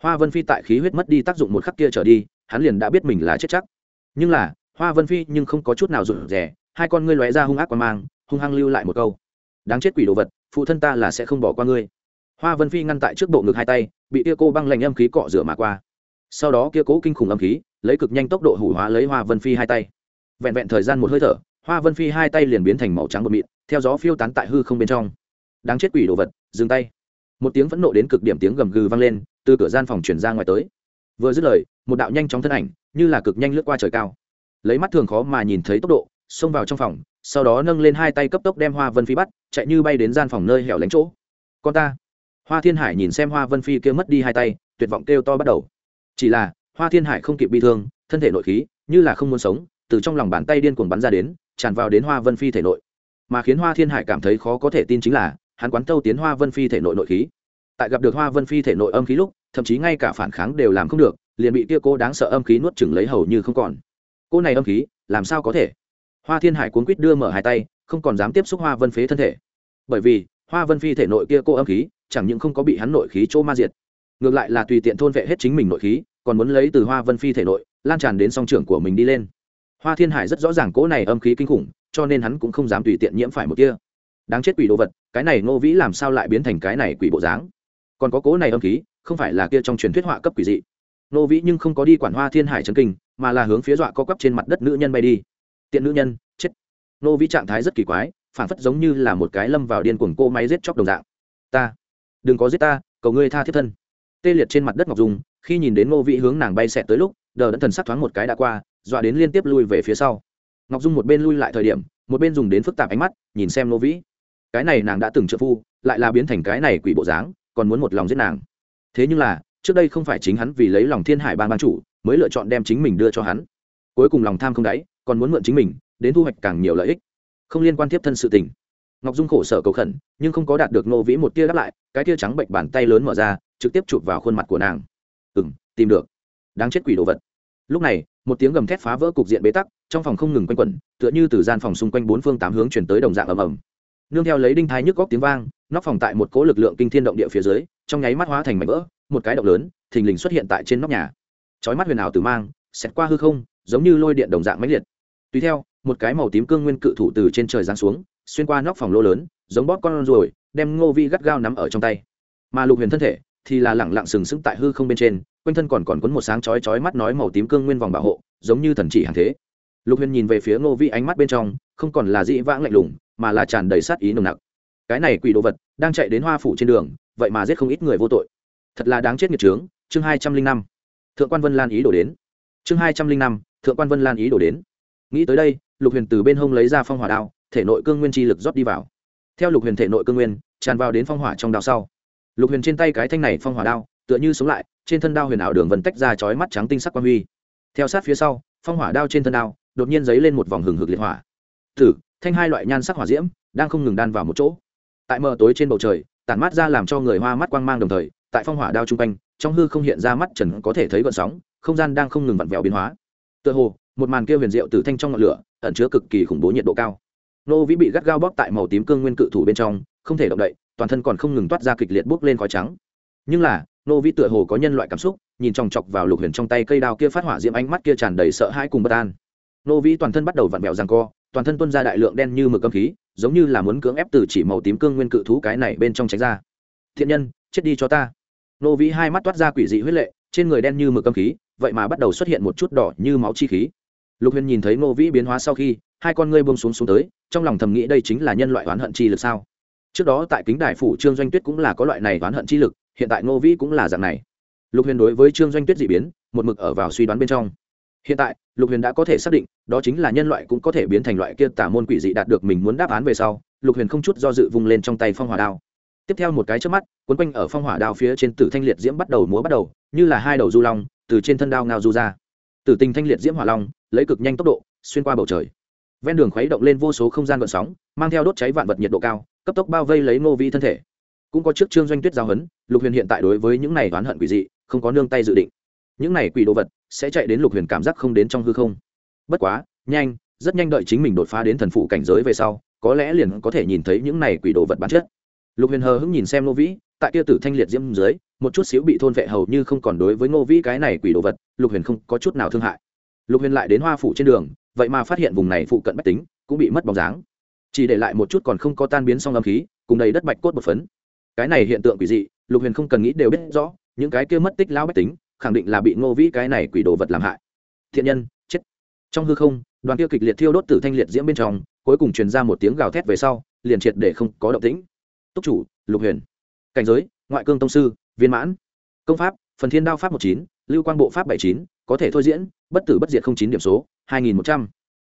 hoa vân phi tại khí huyết mất đi tác dụng một khắc kia trở đi, hắn liền đã biết mình là chết chắc. Nhưng là, hoa vân phi nhưng không có chút nào rụt rè, hai con ngươi lóe ra hung ác qua mang, hung hăng lưu lại một câu. Đáng chết quỷ đồ vật, phụ thân ta là sẽ không bỏ qua ngươi. Hoa vân phi ngăn tại trước bộ ngực hai tay, bị tia cô băng lạnh âm khí cọ rửa mà qua. Sau đó kia cố kinh khủng âm khí, lấy cực nhanh tốc độ hủ hóa lấy hoa vân phi hai tay. Vẹn vẹn thời gian một hơi thở, hoa vân phi hai tay liền biến thành màu trắng bột mịn, theo gió phiêu tán tại hư không bên trong. Đáng chết quỷ đồ vật, dừng tay. Một tiếng phẫn nộ đến cực điểm tiếng gầm gừ vang lên từ cửa gian phòng chuyển ra ngoài tới. Vừa dứt lời, một đạo nhanh chóng thân ảnh, như là cực nhanh lướt qua trời cao. Lấy mắt thường khó mà nhìn thấy tốc độ, xông vào trong phòng, sau đó nâng lên hai tay cấp tốc đem hoa vân phi bắt, chạy như bay đến gian phòng nơi hẻo lánh chỗ. Con ta. Hoa thiên hải nhìn xem hoa vân phi kia mất đi hai tay, tuyệt vọng kêu to bắt đầu. Chỉ là, hoa thiên hải không kịp bị thương, thân thể nội khí, như là không muốn sống, từ trong lòng bàn tay điên cuồng bắn ra đến, tràn vào đến hoa vân phi thể nội. Mà khiến hoa thiên hải cảm thấy khó có thể tin chính là, hắn quán thâu tiến hoa vân phi thể nội nội khí. Tại gặp được hoa vân phi thể nội âm khí lúc thậm chí ngay cả phản kháng đều làm không được, liền bị kia cô đáng sợ âm khí nuốt chừng lấy hầu như không còn. Cô này âm khí, làm sao có thể? Hoa thiên hải cuốn quýt đưa mở hai tay, không còn dám tiếp xúc hoa vân phế thân thể. Bởi vì, hoa vân phi thể nội kia cô âm khí, chẳng những không có bị hắn nội khí chỗ ma diệt, ngược lại là tùy tiện thôn vệ hết chính mình nội khí, còn muốn lấy từ hoa vân phi thể nội, lan tràn đến song trưởng của mình đi lên. Hoa thiên hải rất rõ ràng cỗ này âm khí kinh khủng, cho nên hắn cũng không dám tùy tiện nhiễm phải một kia. Đáng chết quỷ đồ vật, cái này ngô vĩ làm sao lại biến thành cái này quỷ bộ dáng? Còn có cỗ này âm khí không phải là kia trong truyền thuyết họa cấp quỷ dị. Nô vĩ nhưng không có đi quản hoa thiên hải trấn kinh, mà là hướng phía dọa co quắp trên mặt đất nữ nhân bay đi. Tiện nữ nhân, chết. Nô vĩ trạng thái rất kỳ quái phản phất giống như là một cái lâm vào điên cuồng cô máy giết chóc đồng dạng. Ta, đừng có giết ta, cầu ngươi tha thiết thân. Tê liệt trên mặt đất ngọc dung khi nhìn đến nô vĩ hướng nàng bay xẹt tới lúc, đờ đẫn thần sắc thoáng một cái đã qua, dọa đến liên tiếp lui về phía sau. Ngọc dung một bên lui lại thời điểm, một bên dùng đến phức tạp ánh mắt, nhìn xem nô vĩ. Cái này nàng đã từng trợ phu, lại là biến thành cái này quỷ bộ dáng, còn muốn một lòng giết nàng thế nhưng là, trước đây không phải chính hắn vì lấy lòng thiên hải ban ban chủ mới lựa chọn đem chính mình đưa cho hắn. Cuối cùng lòng tham không đáy, còn muốn mượn chính mình, đến thu hoạch càng nhiều lợi ích. Không liên quan tiếp thân sự tình. Ngọc dung khổ sở cầu khẩn, nhưng không có đạt được nô vĩ một tia đáp lại, cái tia trắng bệnh bàn tay lớn mở ra, trực tiếp chụp vào khuôn mặt của nàng. Ừ m tìm được. Đáng chết quỷ đồ vật. Lúc này, một tiếng gầm thét phá vỡ cục diện bế tắc, trong phòng không ngừng quanh quẩn, tựa như từ gian phòng xung quanh bốn phương tám hướng chuyển tới đồng dạng ầm ầm. Nương theo lấy đinh thái nhức góc tiếng vang nóc phòng tại một cỗ lực lượng kinh thiên động địa phía dưới, trong nháy mắt hóa thành mảnh vỡ, một cái động lớn, thình lình xuất hiện tại trên nóc nhà. Chói mắt huyền ảo từ mang, xẹt qua hư không, giống như lôi điện đồng dạng mãnh liệt. Tùy theo, một cái màu tím cương nguyên cự thủ từ trên trời giáng xuống, xuyên qua nóc phòng lô lớn, giống bóp con ruồi, đem ngô vi gắt gao nắm ở trong tay. Mà lục huyền thân thể thì là lẳng lặng sừng sững tại hư không bên trên, quanh thân còn còn quấn một sáng chói chói mắt nói màu tím cương nguyên vòng bảo hộ, giống như thần chỉ hàng thế. Lục huyền nhìn về phía ngô vi ánh mắt bên trong, không còn là dĩ vãng lạnh lùng, mà là tràn đầy sát ý nồng nặc cái này quỷ đồ vật đang chạy đến hoa phủ trên đường, vậy mà giết không ít người vô tội. Thật là đáng chết nghiệt trướng, chương hai trăm linh năm. Thượng quan vân lan ý đổ đến. Chương hai trăm linh năm, thượng quan vân lan ý đổ đến. Nghĩ tới đây, lục huyền từ bên hông lấy ra phong hỏa đao, thể nội cương nguyên chi lực rót đi vào. Theo lục huyền thể nội cương nguyên, tràn vào đến phong hỏa trong đao sau. Lục huyền trên tay cái thanh này phong hỏa đao, tựa như sống lại, trên thân đao huyền ảo đường vần tách ra chói mắt trắng tinh sắc quang huy. Theo sát phía sau, phong hỏa đao trên thân đao, đột nhiên dấy lên một vòng hừng hực liệt hỏa. Thử, thanh hai loại nhan sắc hỏa diễm, đang không ngừng đan vào một chỗ tại mờ tối trên bầu trời, tản mát ra làm cho người hoa mắt quang mang đồng thời, tại phong hỏa đao trung quanh, trong hư không hiện ra mắt trần có thể thấy gợn sóng, không gian đang không ngừng vặn vẹo biến hóa. Tựa hồ, một màn kia huyền diệu từ thanh trong ngọn lửa, ẩn chứa cực kỳ khủng bố nhiệt độ cao. Nô vĩ bị gắt gao bóp tại màu tím cương nguyên cự thủ bên trong, không thể động đậy, toàn thân còn không ngừng toát ra kịch liệt bốc lên khói trắng. Nhưng là, nô vĩ tựa hồ có nhân loại cảm xúc, nhìn chòng chọc vào lục huyền trong tay cây đao kia phát hỏa diễm ánh mắt kia tràn đầy sợ hãi cùng bất an. Nô vĩ toàn thân bắt đầu vặn vẹo ràng co, toàn thân tuân ra đại lượng đen như mực âm khí giống như là muốn cưỡng ép từ chỉ màu tím cương nguyên cự thú cái này bên trong tránh ra. Thiện nhân, chết đi cho ta. Nô vĩ hai mắt toát ra quỷ dị huyết lệ, trên người đen như mực âm khí, vậy mà bắt đầu xuất hiện một chút đỏ như máu chi khí. Lục huyền nhìn thấy nô vĩ biến hóa sau khi, hai con ngươi buông xuống xuống tới, trong lòng thầm nghĩ đây chính là nhân loại oán hận chi lực sao? Trước đó tại kính đài phủ trương doanh tuyết cũng là có loại này oán hận chi lực, hiện tại nô vĩ cũng là dạng này. Lục huyền đối với trương doanh tuyết d ị biến, một mực ở vào suy đoán bên trong hiện tại, lục huyền đã có thể xác định, đó chính là nhân loại cũng có thể biến thành loại kia tả môn quỷ dị đạt được mình muốn đáp án về sau, lục huyền không chút do dự vung lên trong tay phong hỏa đao. Tiếp theo một cái trước mắt quấn quanh ở phong hỏa đao phía trên tử thanh liệt diễm bắt đầu múa bắt đầu, như là hai đầu du long, từ trên thân đao ngao du ra. Tử tình thanh liệt diễm hỏa long, lấy cực nhanh tốc độ, xuyên qua bầu trời. Ven đường khuấy động lên vô số không gian vận sóng, mang theo đốt cháy vạn vật nhiệt độ cao, cấp tốc bao vây lấy ngô vi thân thể. Cũng có trước trương doanh tuyết giao hấn lục huyền hiện tại đối với những này oán hận quỷ dị, không có nương tay dự định. Những này quỷ đồ vật sẽ chạy đến lục huyền cảm giác không đến trong hư không. Bất quá, nhanh, rất nhanh đợi chính mình đột phá đến thần phụ cảnh giới về sau, có lẽ liền có thể nhìn thấy những này quỷ đồ vật bản chất. Lục huyền hờ hững nhìn xem ngô vĩ, tại kia tử thanh liệt diễm dưới, một chút xíu bị thôn vệ hầu như không còn đối với ngô vĩ cái này quỷ đồ vật, lục huyền không có chút nào thương hại. Lục huyền lại đến hoa phủ trên đường, vậy mà phát hiện vùng này phụ cận bách tính cũng bị mất bóng dáng. Chỉ để lại một chút còn không có tan biến song âm khí, cùng đầy đất bạch cốt một phấn. Cái này hiện tượng quỷ dị, lục huyền không cần nghĩ đều biết rõ, những cái kia mất tích lao bách tính khẳng định là bị ngô vĩ cái này quỷ đồ vật làm hại. Thiện nhân, chết. Trong hư không, đoàn kia kịch liệt thiêu đốt tử thanh liệt diễm bên trong, cuối cùng truyền ra một tiếng gào thét về sau, liền triệt để không có động tĩnh. Túc chủ, lục huyền. Cảnh giới, ngoại cương tông sư, viên mãn. Công pháp, phần thiên đao pháp một chín, lưu quang bộ pháp bảy chín, có thể thôi diễn, bất tử bất diệt không chín điểm số, hai nghìn một trăm.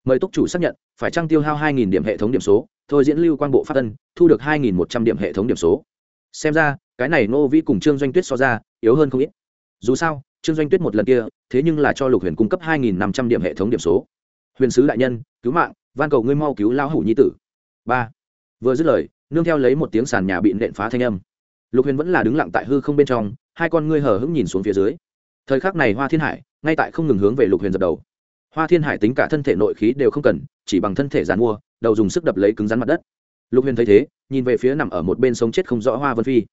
Mời túc chủ xác nhận, phải trăng tiêu hao hai nghìn điểm hệ thống điểm số, thôi diễn lưu quang bộ pháp tân, thu được hai nghìn một trăm điểm hệ thống điểm số. Xem ra, cái này Ngô vĩ cùng trương doanh tuyết so ra, yếu hơn không ít dù sao, trương doanh tuyết một lần kia, thế nhưng là cho lục huyền cung cấp hai nghìn năm trăm điểm hệ thống điểm số. Huyền sứ đại nhân, cứu mạng, van cầu ngươi mau cứu lão hủ nhi tử. Ba. Vừa dứt lời, nương theo lấy một tiếng sàn nhà bị nện phá thanh âm. Lục huyền vẫn là đứng lặng tại hư không bên trong, hai con ngươi hở hững nhìn xuống phía dưới. Thời khắc này hoa thiên hải, ngay tại không ngừng hướng về lục huyền dập đầu. Hoa thiên hải tính cả thân thể nội khí đều không cần, chỉ bằng thân thể giàn mua, đầu dùng sức đập lấy cứng rắn mặt đất. Lục huyền thấy thế, nhìn về phía nằm ở một bên sống chết không rõ hoa vân phi.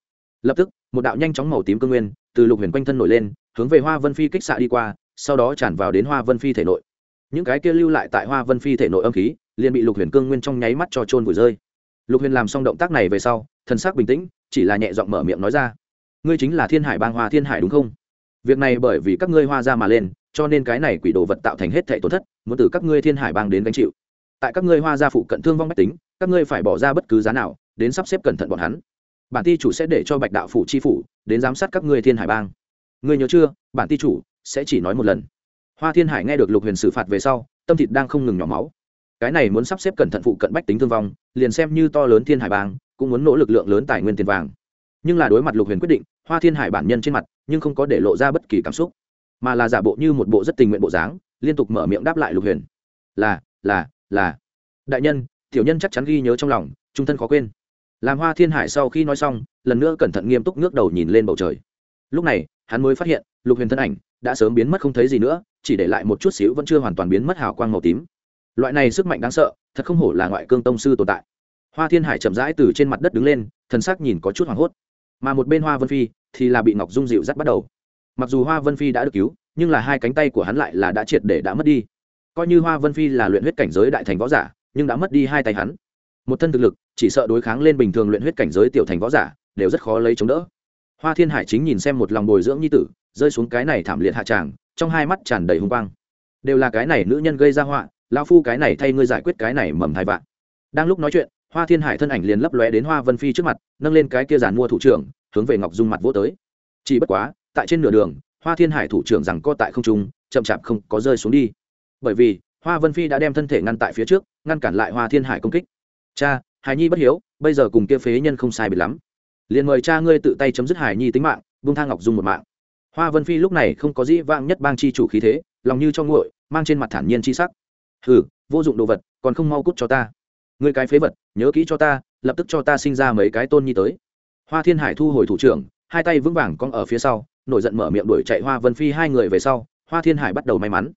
Lập tức, một đạo nhanh chóng màu tím cơ nguyên từ lục huyền quanh thân nổi lên, hướng về hoa vân phi kích xạ đi qua, sau đó tràn vào đến hoa vân phi thể nội. Những cái kia lưu lại tại hoa vân phi thể nội âm khí, liền bị lục huyền cương nguyên trong nháy mắt cho trôn vùi rơi. Lục huyền làm xong động tác này về sau thân xác bình tĩnh, chỉ là nhẹ giọng mở miệng nói ra. Ngươi chính là thiên hải bang hoa thiên hải đúng không? Việc này bởi vì các ngươi hoa ra mà lên, cho nên cái này quỷ đồ vật tạo thành hết thệ tổn thất, muốn từ các ngươi thiên hải bang đến gánh chịu. Tại các ngươi hoa gia phụ cận thương vong mách tính, các ngươi phải bỏ ra bất cứ giá nào, đến sắp xếp cẩn thận bọn hắn bản ti chủ sẽ để cho bạch đạo phủ chi phủ đến giám sát các ngươi thiên hải bang. Ngươi nhớ chưa, bản ti chủ sẽ chỉ nói một lần. Hoa thiên hải nghe được lục huyền xử phạt về sau, tâm thịt đang không ngừng nhỏ máu. Cái này muốn sắp xếp cẩn thận phụ cận bách tính thương vong, liền xem như to lớn thiên hải bang, cũng muốn nỗ lực lượng lớn tài nguyên tiền vàng. Nhưng là đối mặt lục huyền quyết định, hoa thiên hải bản nhân trên mặt, nhưng không có để lộ ra bất kỳ cảm xúc, mà là giả bộ như một bộ rất tình nguyện bộ dáng, liên tục mở miệng đáp lại lục huyền. Là là là. Đại nhân, tiểu nhân chắc chắn ghi nhớ trong lòng, trung thân khó quên làm hoa thiên hải sau khi nói xong, lần nữa cẩn thận nghiêm túc ngước đầu nhìn lên bầu trời. Lúc này, hắn mới phát hiện, lục huyền thân ảnh đã sớm biến mất không thấy gì nữa, chỉ để lại một chút xíu vẫn chưa hoàn toàn biến mất hào quang màu tím. Loại này sức mạnh đáng sợ, thật không hổ là ngoại cương tông sư tồn tại. Hoa thiên hải chậm rãi từ trên mặt đất đứng lên thân xác nhìn có chút hoảng hốt. Mà một bên hoa vân phi thì là bị ngọc dung dịu dắt bắt đầu. Mặc dù hoa vân phi đã được cứu, nhưng là hai cánh tay của hắn lại là đã triệt để đã mất đi. Coi như hoa vân phi là luyện huyết cảnh giới đại thành võ giả, nhưng đã mất đi hai tay hắn một thân thực lực, chỉ sợ đối kháng lên bình thường luyện huyết cảnh giới tiểu thành võ giả, đều rất khó lấy chống đỡ. Hoa thiên hải chính nhìn xem một lòng bồi dưỡng nhi tử, rơi xuống cái này thảm liệt hạ tràng, trong hai mắt tràn đầy hung quang. Đều là cái này nữ nhân gây ra họa lao phu cái này thay ngươi giải quyết cái này mầm thai vạn. Đang lúc nói chuyện, hoa thiên hải thân ảnh liền lấp lóe đến hoa vân phi trước mặt, nâng lên cái kia giàn mua thủ trưởng, hướng về ngọc dung mặt vỗ tới. Chỉ bất quá, tại trên nửa đường, hoa thiên hải thủ trưởng rằng co tại không trung, chậm chạp không có rơi xuống đi. Bởi vì, hoa vân phi đã đem thân thể ngăn tại phía trước, ngăn cản lại hoa thiên hải công kích cha, hải nhi bất hiếu, bây giờ cùng kia phế nhân không sai bị lắm. Liền mời cha ngươi tự tay chấm dứt hải nhi tính mạng bung thang ngọc dung một mạng. Hoa vân phi lúc này không có dĩ vang nhất bang chi chủ khí thế, lòng như cho nguội, mang trên mặt thản nhiên chi sắc. Hừ, vô dụng đồ vật, còn không mau cút cho ta. Người cái phế vật, nhớ kỹ cho ta, lập tức cho ta sinh ra mấy cái tôn nhi tới. Hoa thiên hải thu hồi thủ trưởng, hai tay vững vàng cong ở phía sau, nổi giận mở miệng đuổi chạy hoa vân phi hai người về sau, hoa thiên hải bắt đầu may mắn.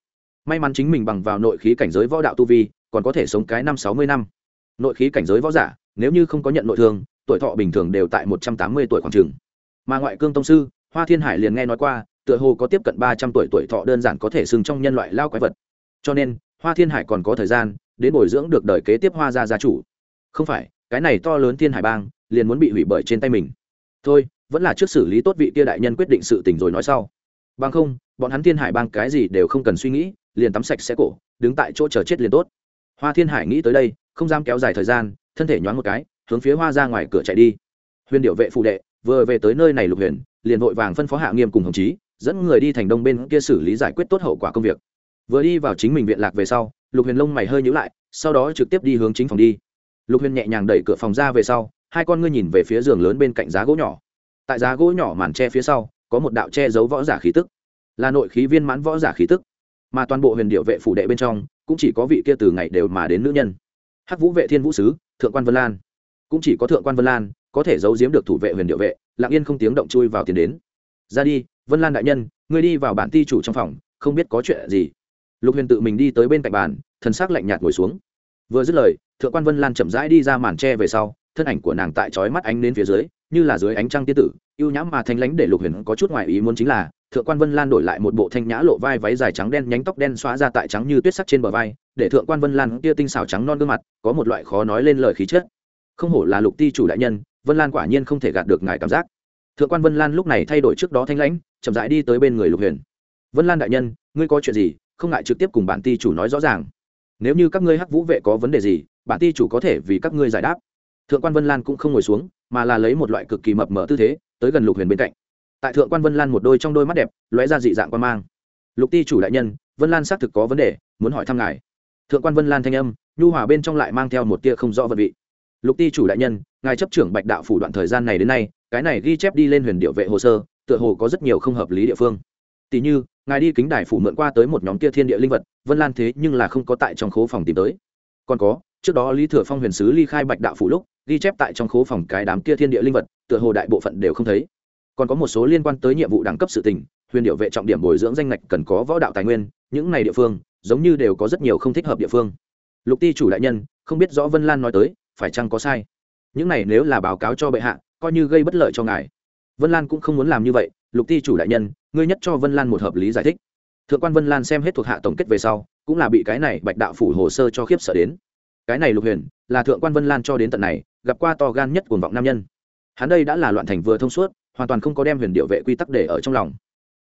May mắn chính mình bằng vào nội khí cảnh giới võ đạo tu vi, còn có thể sống cái năm sáu mươi năm nội khí cảnh giới võ giả, nếu như không có nhận nội thương, tuổi thọ bình thường đều tại một trăm tám mươi tuổi khoảng trường mà ngoại cương tông sư, hoa thiên hải liền nghe nói qua, tựa hồ có tiếp cận ba trăm tuổi tuổi thọ đơn giản có thể xưng trong nhân loại lao quái vật. Cho nên, hoa thiên hải còn có thời gian, đến bồi dưỡng được đời kế tiếp hoa gia gia chủ. Không phải, cái này to lớn thiên hải bang, liền muốn bị hủy bởi trên tay mình. Thôi, vẫn là trước xử lý tốt vị kia đại nhân quyết định sự tình rồi nói sau. Bằng không, bọn hắn thiên hải bang cái gì đều không cần suy nghĩ, liền tắm sạch sẽ cổ, đứng tại chỗ chờ chết liền tốt. Hoa thiên hải nghĩ tới đây không dám kéo dài thời gian, thân thể nhoáng một cái, hướng phía hoa ra ngoài cửa chạy đi. Huyền điệu vệ phụ đệ, vừa về tới nơi này lục huyền, liền vội vàng phân phó hạ nghiêm cùng hồng chí, dẫn người đi thành đông bên kia xử lý giải quyết tốt hậu quả công việc. Vừa đi vào chính mình viện lạc về sau, lục huyền lông mày hơi nhữ lại, sau đó trực tiếp đi hướng chính phòng đi. Lục huyền nhẹ nhàng đẩy cửa phòng ra về sau, hai con ngươi nhìn về phía giường lớn bên cạnh giá gỗ nhỏ. Tại giá gỗ nhỏ màn tre phía sau, có một đạo che giấu võ giả khí tức. Là nội khí viên mãn võ giả khí tức. Mà toàn bộ huyền điệu vệ phủ đệ bên trong, cũng chỉ có vị kia từ ngày đều mà đến nữ nhân hắc vũ vệ thiên vũ sứ, thượng quan vân lan. Cũng chỉ có thượng quan vân lan có thể giấu giếm được thủ vệ huyền điệu vệ, lặng yên không tiếng động chui vào tiền đến. Ra đi, vân lan đại nhân, ngươi đi vào bản ti chủ trong phòng, không biết có chuyện gì. Lục huyền tự mình đi tới bên cạnh bàn thân xác lạnh nhạt ngồi xuống. Vừa dứt lời, thượng quan vân lan chậm rãi đi ra màn tre về sau, thân ảnh của nàng tại trói mắt ánh đến phía dưới, như là dưới ánh trăng tiết tử, ưu nhãm mà thanh lãnh để lục huyền có chút ngoại ý muốn chính là, thượng quan vân lan đổi lại một bộ thanh nhã lộ vai váy dài trắng đen, nhánh tóc đen xóa ra tại trắng như tuyết sắc trên bờ vai để thượng quan vân lan kia tinh xảo trắng non gương mặt, có một loại khó nói lên lời khí chất. Không hổ là lục ti chủ đại nhân, vân lan quả nhiên không thể gạt được ngài cảm giác. Thượng quan vân lan lúc này thay đổi trước đó thanh lãnh, chậm rãi đi tới bên người lục huyền. Vân lan đại nhân, ngươi có chuyện gì? Không ngại trực tiếp cùng bản ti chủ nói rõ ràng. Nếu như các ngươi hắc vũ vệ có vấn đề gì, bản ti chủ có thể vì các ngươi giải đáp. Thượng quan vân lan cũng không ngồi xuống, mà là lấy một loại cực kỳ mập mở tư thế, tới gần lục huyền bên cạnh. Tại thượng quan vân lan một đôi trong đôi mắt đẹp, lóe ra dị dạng quan mang. Lục ti chủ đại nhân, vân lan xác thực có vấn đề, muốn hỏi thăm ngài thượng quan vân lan thanh âm, nhu hòa bên trong lại mang theo một tia không rõ vật vị. Lục ti chủ đại nhân, ngài chấp trưởng bạch đạo phủ đoạn thời gian này đến nay, cái này ghi chép đi lên huyền điệu vệ hồ sơ, tựa hồ có rất nhiều không hợp lý địa phương. Tỷ như, ngài đi kính đài phủ mượn qua tới một nhóm kia thiên địa linh vật, vân lan thế nhưng là không có tại trong khố phòng tìm tới. Còn có, trước đó lý thừa phong huyền sứ ly khai bạch đạo phủ lúc, ghi chép tại trong khố phòng cái đám kia thiên địa linh vật, tựa hồ đại bộ phận đều không thấy. Còn có một số liên quan tới nhiệm vụ đẳng cấp sự tình, huyền điệu vệ trọng điểm bồi dưỡng danh ngạch cần có võ đạo tài nguyên, những này địa phương giống như đều có rất nhiều không thích hợp địa phương. Lục ti chủ đại nhân, không biết rõ vân lan nói tới, phải chăng có sai? Những này nếu là báo cáo cho bệ hạ, coi như gây bất lợi cho ngài. Vân lan cũng không muốn làm như vậy, lục ti chủ đại nhân, ngươi nhất cho vân lan một hợp lý giải thích. Thượng quan vân lan xem hết thuộc hạ tổng kết về sau, cũng là bị cái này bạch đạo phủ hồ sơ cho khiếp sợ đến. Cái này lục huyền, là thượng quan vân lan cho đến tận này, gặp qua to gan nhất cuồng vọng nam nhân. Hắn đây đã là loạn thành vừa thông suốt, hoàn toàn không có đem huyền điệu vệ quy tắc để ở trong lòng.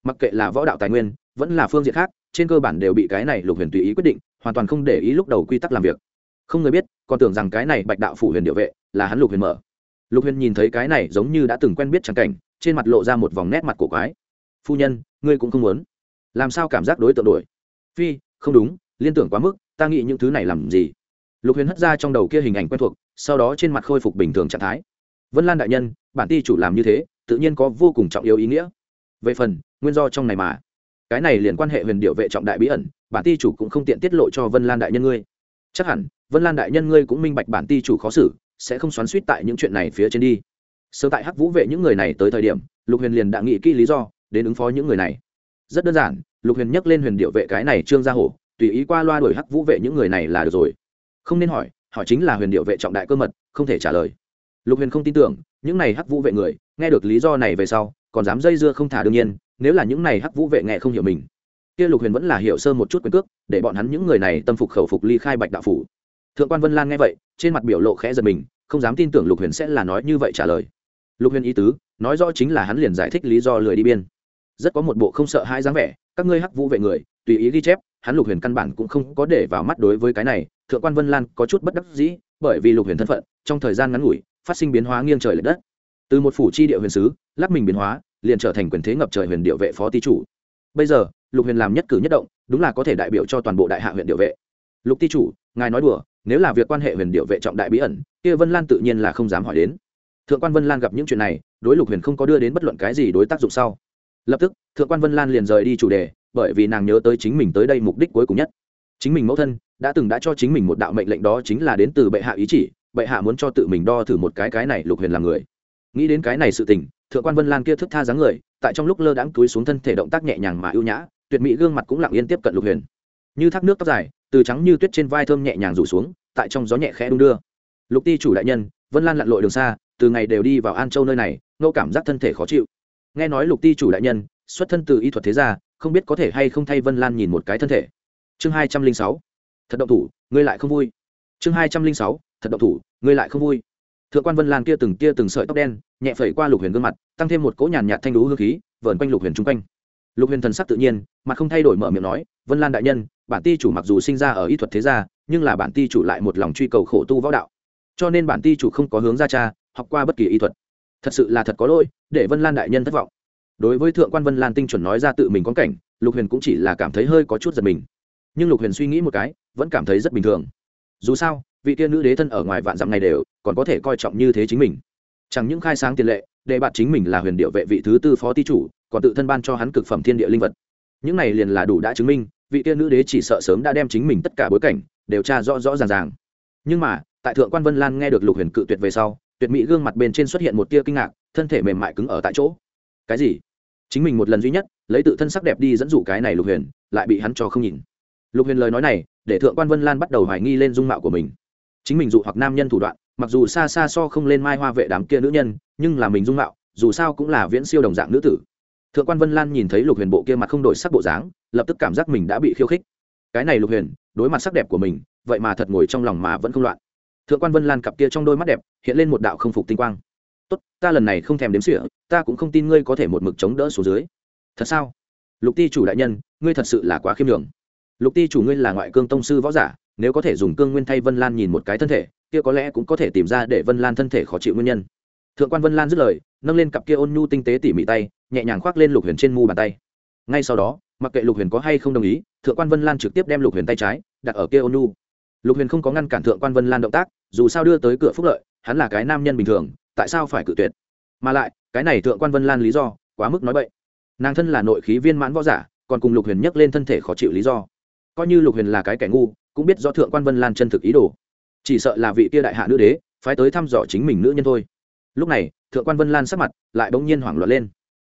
Mặc kệ là võ đạo tài nguyên vẫn là phương diện khác, trên cơ bản đều bị cái này lục huyền tùy ý quyết định, hoàn toàn không để ý lúc đầu quy tắc làm việc. Không người biết, còn tưởng rằng cái này bạch đạo phủ huyền điệu vệ là hắn lục huyền mở. Lục huyền nhìn thấy cái này giống như đã từng quen biết trắng cảnh, trên mặt lộ ra một vòng nét mặt cổ quái. Phu nhân, ngươi cũng không muốn. Làm sao cảm giác đối tượng đổi phi, không đúng, liên tưởng quá mức, ta nghĩ những thứ này làm gì? Lục huyền hất ra trong đầu kia hình ảnh quen thuộc, sau đó trên mặt khôi phục bình thường trạng thái. Vân lan đại nhân, bản ti chủ làm như thế, tự nhiên có vô cùng trọng yếu ý nghĩa. Về phần, nguyên do trong này mà cái này liền quan hệ huyền điệu vệ trọng đại bí ẩn, bản ti chủ cũng không tiện tiết lộ cho vân lan đại nhân ngươi. Chắc hẳn, vân lan đại nhân ngươi cũng minh bạch bản ti chủ khó xử, sẽ không xoắn suýt tại những chuyện này phía trên đi. Sơ tại hắc vũ vệ những người này tới thời điểm, lục huyền liền đã nghĩ kỹ lý do, đến ứng phó những người này. Rất đơn giản, lục huyền nhắc lên huyền điệu vệ cái này trương gia hổ, tùy ý qua loa đuổi hắc vũ vệ những người này là được rồi. Không nên hỏi hỏi chính là huyền điệu vệ trọng đại cơ mật, không thể trả lời. Lục huyền không tin tưởng, những này hắc vũ vệ người, nghe được lý do này về sau, còn dám dây dưa không thả đương nhiên nếu là những này hắc vũ vệ nghe không hiểu mình. Kia lục huyền vẫn là hiểu sơ một chút quyền cước, để bọn hắn những người này tâm phục khẩu phục ly khai bạch đạo phủ. Thượng quan vân lan nghe vậy, trên mặt biểu lộ khẽ giật mình, không dám tin tưởng lục huyền sẽ là nói như vậy trả lời. Lục huyền ý tứ, nói rõ chính là hắn liền giải thích lý do lười đi biên. Rất có một bộ không sợ hai dáng vẻ, các ngươi hắc vũ vệ người, tùy ý ghi chép, hắn lục huyền căn bản cũng không có để vào mắt đối với cái này, thượng quan vân lan có chút bất đắc dĩ, bởi vì lục huyền thân phận, trong thời gian ngắn ngủi, phát sinh biến hóa nghiêng trời l ệ đất. Từ một phủ chi địa huyền sứ lắp mình biến hóa liền trở thành quyền thế ngập trời huyền điệu vệ phó ty chủ. Bây giờ, lục huyền làm nhất cử nhất động, đúng là có thể đại biểu cho toàn bộ đại hạ huyện điệu vệ. Lục ti chủ, ngài nói đùa, nếu là việc quan hệ huyền điệu vệ trọng đại bí ẩn, kia vân lan tự nhiên là không dám hỏi đến. Thượng quan vân lan gặp những chuyện này, đối lục huyền không có đưa đến bất luận cái gì đối tác dụng sau. Lập tức, thượng quan vân lan liền rời đi chủ đề, bởi vì nàng nhớ tới chính mình tới đây mục đích cuối cùng nhất. Chính mình mẫu thân, đã từng đã cho chính mình một đạo mệnh lệnh đó chính là đến từ bệ hạ ý chỉ, bệ hạ muốn cho tự mình đo thử một cái cái này lục huyền là người. Nghĩ đến cái này sự tình thượng quan vân lan kia thức tha dáng người, tại trong lúc lơ đãng túi xuống thân thể động tác nhẹ nhàng mà ưu nhã, tuyệt mỹ gương mặt cũng lặng yên tiếp cận lục huyền. Như thác nước tóc dài, từ trắng như tuyết trên vai thơm nhẹ nhàng rủ xuống, tại trong gió nhẹ khẽ đung đưa. Lục ti chủ đại nhân, vân lan lặn lội đường xa, từ ngày đều đi vào an châu nơi này ngô cảm giác thân thể khó chịu. Nghe nói lục ti chủ đại nhân, xuất thân từ y thuật thế gia, không biết có thể hay không thay vân lan nhìn một cái thân thể. Chương hai trăm linh sáu. Thật động thủ, ngươi lại không vui. Chương hai trăm linh sáu. Thật động thủ, ngươi lại không vui thượng quan vân lan kia từng tia từng sợi tóc đen, nhẹ phẩy qua lục huyền gương mặt, tăng thêm một cỗ nhàn nhạt thanh đú hương khí, vờn quanh lục huyền chung quanh. Lục huyền thần sắc tự nhiên, mặt không thay đổi mở miệng nói, vân lan đại nhân, bản ti chủ mặc dù sinh ra ở y thuật thế gia, nhưng là bản ti chủ lại một lòng truy cầu khổ tu võ đạo. Cho nên bản ti chủ không có hướng ra cha, học qua bất kỳ y thuật. Thật sự là thật có lỗi, để vân lan đại nhân thất vọng. Đối với thượng quan vân lan tinh chuẩn nói ra tự mình có cảnh, lục huyền cũng chỉ là cảm thấy hơi có chút giật mình. Nhưng lục huyền suy nghĩ một cái, vẫn cảm thấy rất bình thường. Dù sao vị tiên nữ đế thân ở ngoài vạn dặm này đều, còn có thể coi trọng như thế chính mình. Chẳng những khai sáng tiền lệ để bạn chính mình là huyền điệu vệ vị thứ tư phó ti chủ, còn tự thân ban cho hắn cực phẩm thiên địa linh vật. Những này liền là đủ đã chứng minh, vị tiên nữ đế chỉ sợ sớm đã đem chính mình tất cả bối cảnh điều tra rõ rõ ràng ràng. Nhưng mà, tại thượng quan vân lan nghe được lục huyền cự tuyệt về sau, tuyệt mỹ gương mặt bên trên xuất hiện một tia kinh ngạc, thân thể mềm mại cứng ở tại chỗ. Cái gì? Chính mình một lần duy nhất, lấy tự thân sắc đẹp đi dẫn dụ cái này lục huyền, lại bị hắn cho không nhìn. Lục huyền lời nói này, để thượng quan vân lan bắt đầu hoài nghi lên dung mạo của mình chính mình dụ hoặc nam nhân thủ đoạn, mặc dù xa xa so không lên mai hoa vệ đám kia nữ nhân, nhưng là mình dung mạo, dù sao cũng là viễn siêu đồng dạng nữ tử. Thượng quan vân lan nhìn thấy lục huyền bộ kia mặt không đổi sắc bộ dáng, lập tức cảm giác mình đã bị khiêu khích. Cái này lục huyền, đối mặt sắc đẹp của mình, vậy mà thật ngồi trong lòng mà vẫn không loạn. Thượng quan vân lan cặp kia trong đôi mắt đẹp, hiện lên một đạo không phục tinh quang. Tốt, ta lần này không thèm đếm sỉa ta cũng không tin ngươi có thể một mực chống đỡ số dưới. Thật sao? Lục ti chủ đại nhân, ngươi thật sự là quá khiêm đường lục ti chủ ngươi là ngoại cương tông sư võ giả nếu có thể dùng cương nguyên thay vân lan nhìn một cái thân thể, kia có lẽ cũng có thể tìm ra để vân lan thân thể khó chịu nguyên nhân. Thượng quan vân lan dứt lời, nâng lên cặp kia ôn nhu tinh tế tỉ mỉ tay, nhẹ nhàng khoác lên lục huyền trên mu bàn tay. Ngay sau đó, mặc kệ lục huyền có hay không đồng ý, thượng quan vân lan trực tiếp đem lục huyền tay trái đặt ở kia ôn nhu. Lục huyền không có ngăn cản thượng quan vân lan động tác, dù sao đưa tới cửa phúc lợi, hắn là cái nam nhân bình thường, tại sao phải cự tuyệt? Mà lại, cái này thượng quan vân lan lý do, quá mức nói bậy. Nàng thân là nội khí viên mãn võ giả, còn cùng lục huyền nhắc lên thân thể khó chịu lý do. Coi như lục huyền là cái kẻ ngu cũng biết do thượng quan vân lan chân thực ý đồ chỉ sợ là vị kia đại hạ nữ đế phái tới thăm dò chính mình nữ nhân thôi lúc này thượng quan vân lan sắc mặt lại bỗng nhiên hoảng loạn lên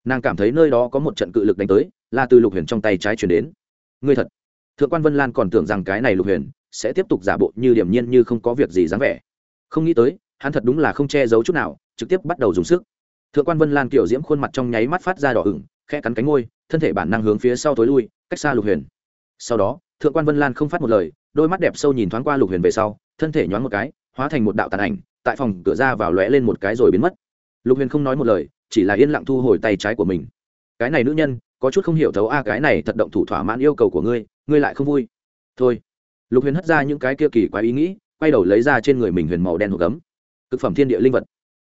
nàng cảm thấy nơi đó có một trận cự lực đánh tới là từ lục huyền trong tay trái chuyển đến ngươi thật thượng quan vân lan còn tưởng rằng cái này lục huyền sẽ tiếp tục giả bộ như điểm nhiên như không có việc gì dáng vẻ không nghĩ tới hắn thật đúng là không che giấu chút nào trực tiếp bắt đầu dùng sức thượng quan vân lan kiểu diễm khuôn mặt trong nháy mắt phát ra đỏ ửng khe cắn cánh ngôi thân thể bản năng hướng phía sau tối lui cách xa lục huyền sau đó thượng quan vân lan không phát một lời đôi mắt đẹp sâu nhìn thoáng qua lục huyền về sau, thân thể nhoáng một cái, hóa thành một đạo tàn ảnh, tại phòng cửa ra vào lóe lên một cái rồi biến mất. Lục huyền không nói một lời, chỉ là yên lặng thu hồi tay trái của mình. Cái này nữ nhân, có chút không hiểu thấu a, cái này thật động thủ thỏa mãn yêu cầu của ngươi ngươi lại không vui. Thôi. Lục huyền hất ra những cái kia kỳ quái ý nghĩ, quay đầu lấy ra trên người mình huyền màu đen hộp gấm. Thực phẩm thiên địa linh vật.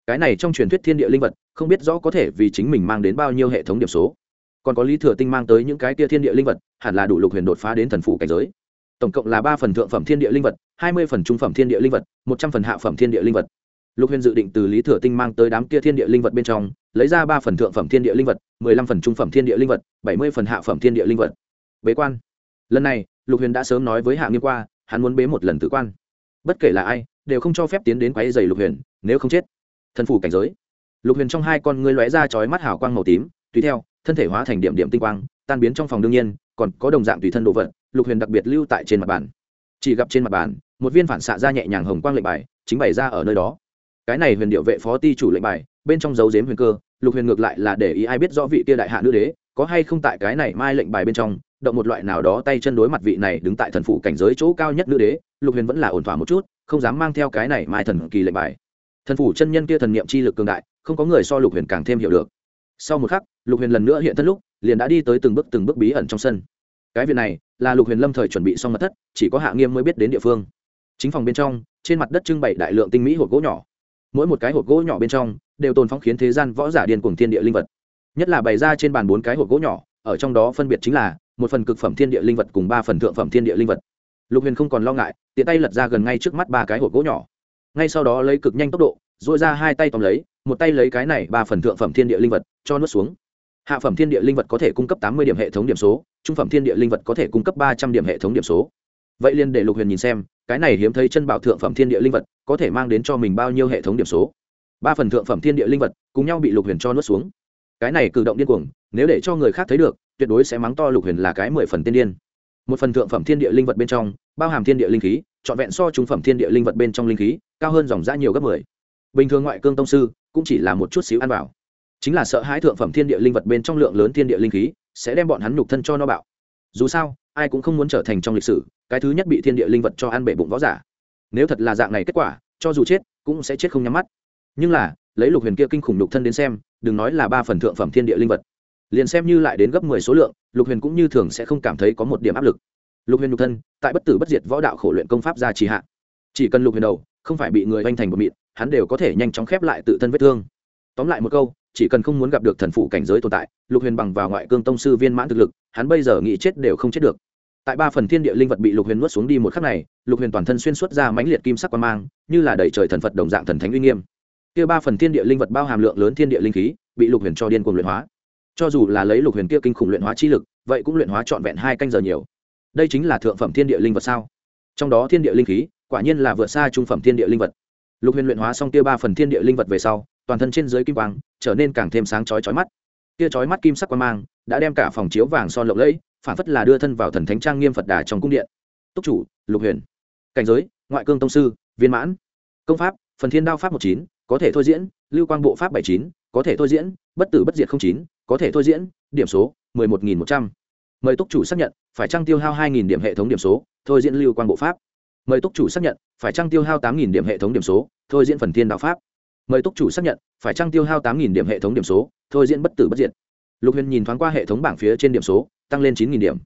Cái này trong truyền thuyết thiên địa linh vật, không biết rõ có thể vì chính mình mang đến bao nhiêu hệ thống điểm số. Còn có lý thừa tinh mang tới những cái kia thiên địa linh vật, hẳn là đủ lục huyền đột phá đến thần phủ cảnh giới tổng cộng là ba phần thượng phẩm thiên địa linh vật, hai mươi phần trung phẩm thiên địa linh vật, một trăm phần hạ phẩm thiên địa linh vật. Lục huyền dự định từ lý thừa tinh mang tới đám kia thiên địa linh vật bên trong, lấy ra ba phần thượng phẩm thiên địa linh vật, mười lăm phần trung phẩm thiên địa linh vật, bảy mươi phần hạ phẩm thiên địa linh vật. Bế quan. Lần này, lục huyền đã sớm nói với hạ nghiêm qua, hắn muốn bế một lần tử quan. Bất kể là ai, đều không cho phép tiến đến quáy dày lục huyền, nếu không chết. Thần phủ cảnh giới. Lục huyền trong hai con ngươi lóe ra chói mắt hào quang màu tím, tùy theo, thân thể hóa thành điểm điểm tinh quang, tan biến trong phòng đương nhiên, còn có đồng dạng tùy thân đồ vật lục huyền đặc biệt lưu tại trên mặt bàn. Chỉ gặp trên mặt bàn, một viên phản xạ ra nhẹ nhàng hồng quang lệnh bài, chính bày ra ở nơi đó. Cái này huyền điệu vệ phó ti chủ lệnh bài, bên trong dấu dếm huyền cơ, lục huyền ngược lại là để ý ai biết rõ vị kia đại hạ nữ đế, có hay không tại cái này mai lệnh bài bên trong, động một loại nào đó tay chân đối mặt vị này đứng tại thần phủ cảnh giới chỗ cao nhất nữ đế, lục huyền vẫn là ổn thỏa một chút, không dám mang theo cái này mai thần kỳ lệnh bài. Thần phủ chân nhân kia thần niệm chi lực cường đại, không có người so lục huyền càng thêm hiểu được. Sau một khắc, lục huyền lần nữa hiện thân lúc, liền đã đi tới từng bước từng bước bí ẩn trong sân cái việc này là lục huyền lâm thời chuẩn bị xong mật thất, chỉ có hạ nghiêm mới biết đến địa phương. Chính phòng bên trong, trên mặt đất trưng bày đại lượng tinh mỹ hộp gỗ nhỏ. Mỗi một cái hộp gỗ nhỏ bên trong đều tồn phóng khiến thế gian võ giả điên cùng thiên địa linh vật. Nhất là bày ra trên bàn bốn cái hộp gỗ nhỏ, ở trong đó phân biệt chính là một phần cực phẩm thiên địa linh vật cùng ba phần thượng phẩm thiên địa linh vật. Lục huyền không còn lo ngại, tiện tay lật ra gần ngay trước mắt ba cái hộp gỗ nhỏ. Ngay sau đó lấy cực nhanh tốc độ dội ra hai tay tóm lấy, một tay lấy cái này ba phần thượng phẩm thiên địa linh vật, cho nuốt xuống hạ phẩm thiên địa linh vật có thể cung cấp tám mươi điểm hệ thống điểm số, trung phẩm thiên địa linh vật có thể cung cấp ba trăm điểm hệ thống điểm số. Vậy liền để lục huyền nhìn xem, cái này hiếm thấy chân bảo thượng phẩm thiên địa linh vật có thể mang đến cho mình bao nhiêu hệ thống điểm số. Ba phần thượng phẩm thiên địa linh vật cùng nhau bị lục huyền cho nuốt xuống. Cái này cử động điên cuồng, nếu để cho người khác thấy được, tuyệt đối sẽ mắng to lục huyền là cái mười phần tiên điên. Một phần thượng phẩm thiên địa linh vật bên trong, bao hàm thiên địa linh khí, trọn vẹn so trung phẩm thiên địa linh vật bên trong linh khí, cao hơn dòng giã nhiều gấp mười. Bình thường ngoại cương tông sư cũng chỉ là một chút xíu ăn vào chính là sợ hãi thượng phẩm thiên địa linh vật bên trong lượng lớn thiên địa linh khí, sẽ đem bọn hắn nhục thân cho nó bạo. Dù sao, ai cũng không muốn trở thành trong lịch sử, cái thứ nhất bị thiên địa linh vật cho ăn bể bụng võ giả. Nếu thật là dạng này kết quả, cho dù chết, cũng sẽ chết không nhắm mắt. Nhưng là, lấy lục huyền kia kinh khủng nhục thân đến xem, đừng nói là ba phần thượng phẩm thiên địa linh vật. Liền xem như lại đến gấp mười số lượng, lục huyền cũng như thường sẽ không cảm thấy có một điểm áp lực. Lục huyền nhục thân, tại bất tử bất diệt võ đạo khổ luyện công pháp ra trì hạ. Chỉ cần lục huyền đầu, không phải bị người oanh thành một mịn, hắn đều có thể nhanh chóng khép lại tự thân vết thương. Tóm lại một câu chỉ cần không muốn gặp được thần phụ cảnh giới tồn tại, lục huyền bằng vào ngoại cương tông sư viên mãn thực lực, hắn bây giờ nghĩ chết đều không chết được. Tại ba phần thiên địa linh vật bị lục huyền nuốt xuống đi một khắc này, lục huyền toàn thân xuyên suốt ra mãnh liệt kim sắc quan mang, như là đẩy trời thần phật đồng dạng thần thánh uy nghiêm. Kia ba phần thiên địa linh vật bao hàm lượng lớn thiên địa linh khí, bị lục huyền cho điên cuồng luyện hóa. Cho dù là lấy lục huyền kia kinh khủng luyện hóa chi lực, vậy cũng luyện hóa trọn vẹn hai canh giờ nhiều. Đây chính là thượng phẩm thiên địa linh vật sao? Trong đó thiên địa linh khí, quả nhiên là vượt xa trung phẩm thiên địa linh vật. Lục huyền luyện hóa xong kia ba phần thiên địa linh vật về sau toàn thân trên dưới kim quang, trở nên càng thêm sáng chói chói mắt. Kia chói mắt kim sắc quang mang đã đem cả phòng chiếu vàng son lộng lẫy, phản phất là đưa thân vào thần thánh trang nghiêm phật đà trong cung điện. Túc chủ, lục huyền. Cảnh giới, ngoại cương tông sư, viên mãn. Công pháp, phần thiên đao pháp một chín, có thể thôi diễn, lưu quang bộ pháp bảy chín, có thể thôi diễn, bất tử bất diệt không chín, có thể thôi diễn, điểm số, mười một nghìn một trăm. Mời túc chủ xác nhận, phải trăng tiêu hao hai nghìn điểm hệ thống điểm số, thôi diễn lưu quang bộ pháp. Mời túc chủ xác nhận, phải trăng tiêu hao tám nghìn điểm hệ thống điểm số, thôi diễn phần thiên đạo pháp mời túc chủ xác nhận, phải trăng tiêu hao tám nghìn điểm hệ thống điểm số, thôi diễn bất tử bất diệt. Lục huyền nhìn thoáng qua hệ thống bảng phía trên điểm số, tăng lên chín nghìn điểm.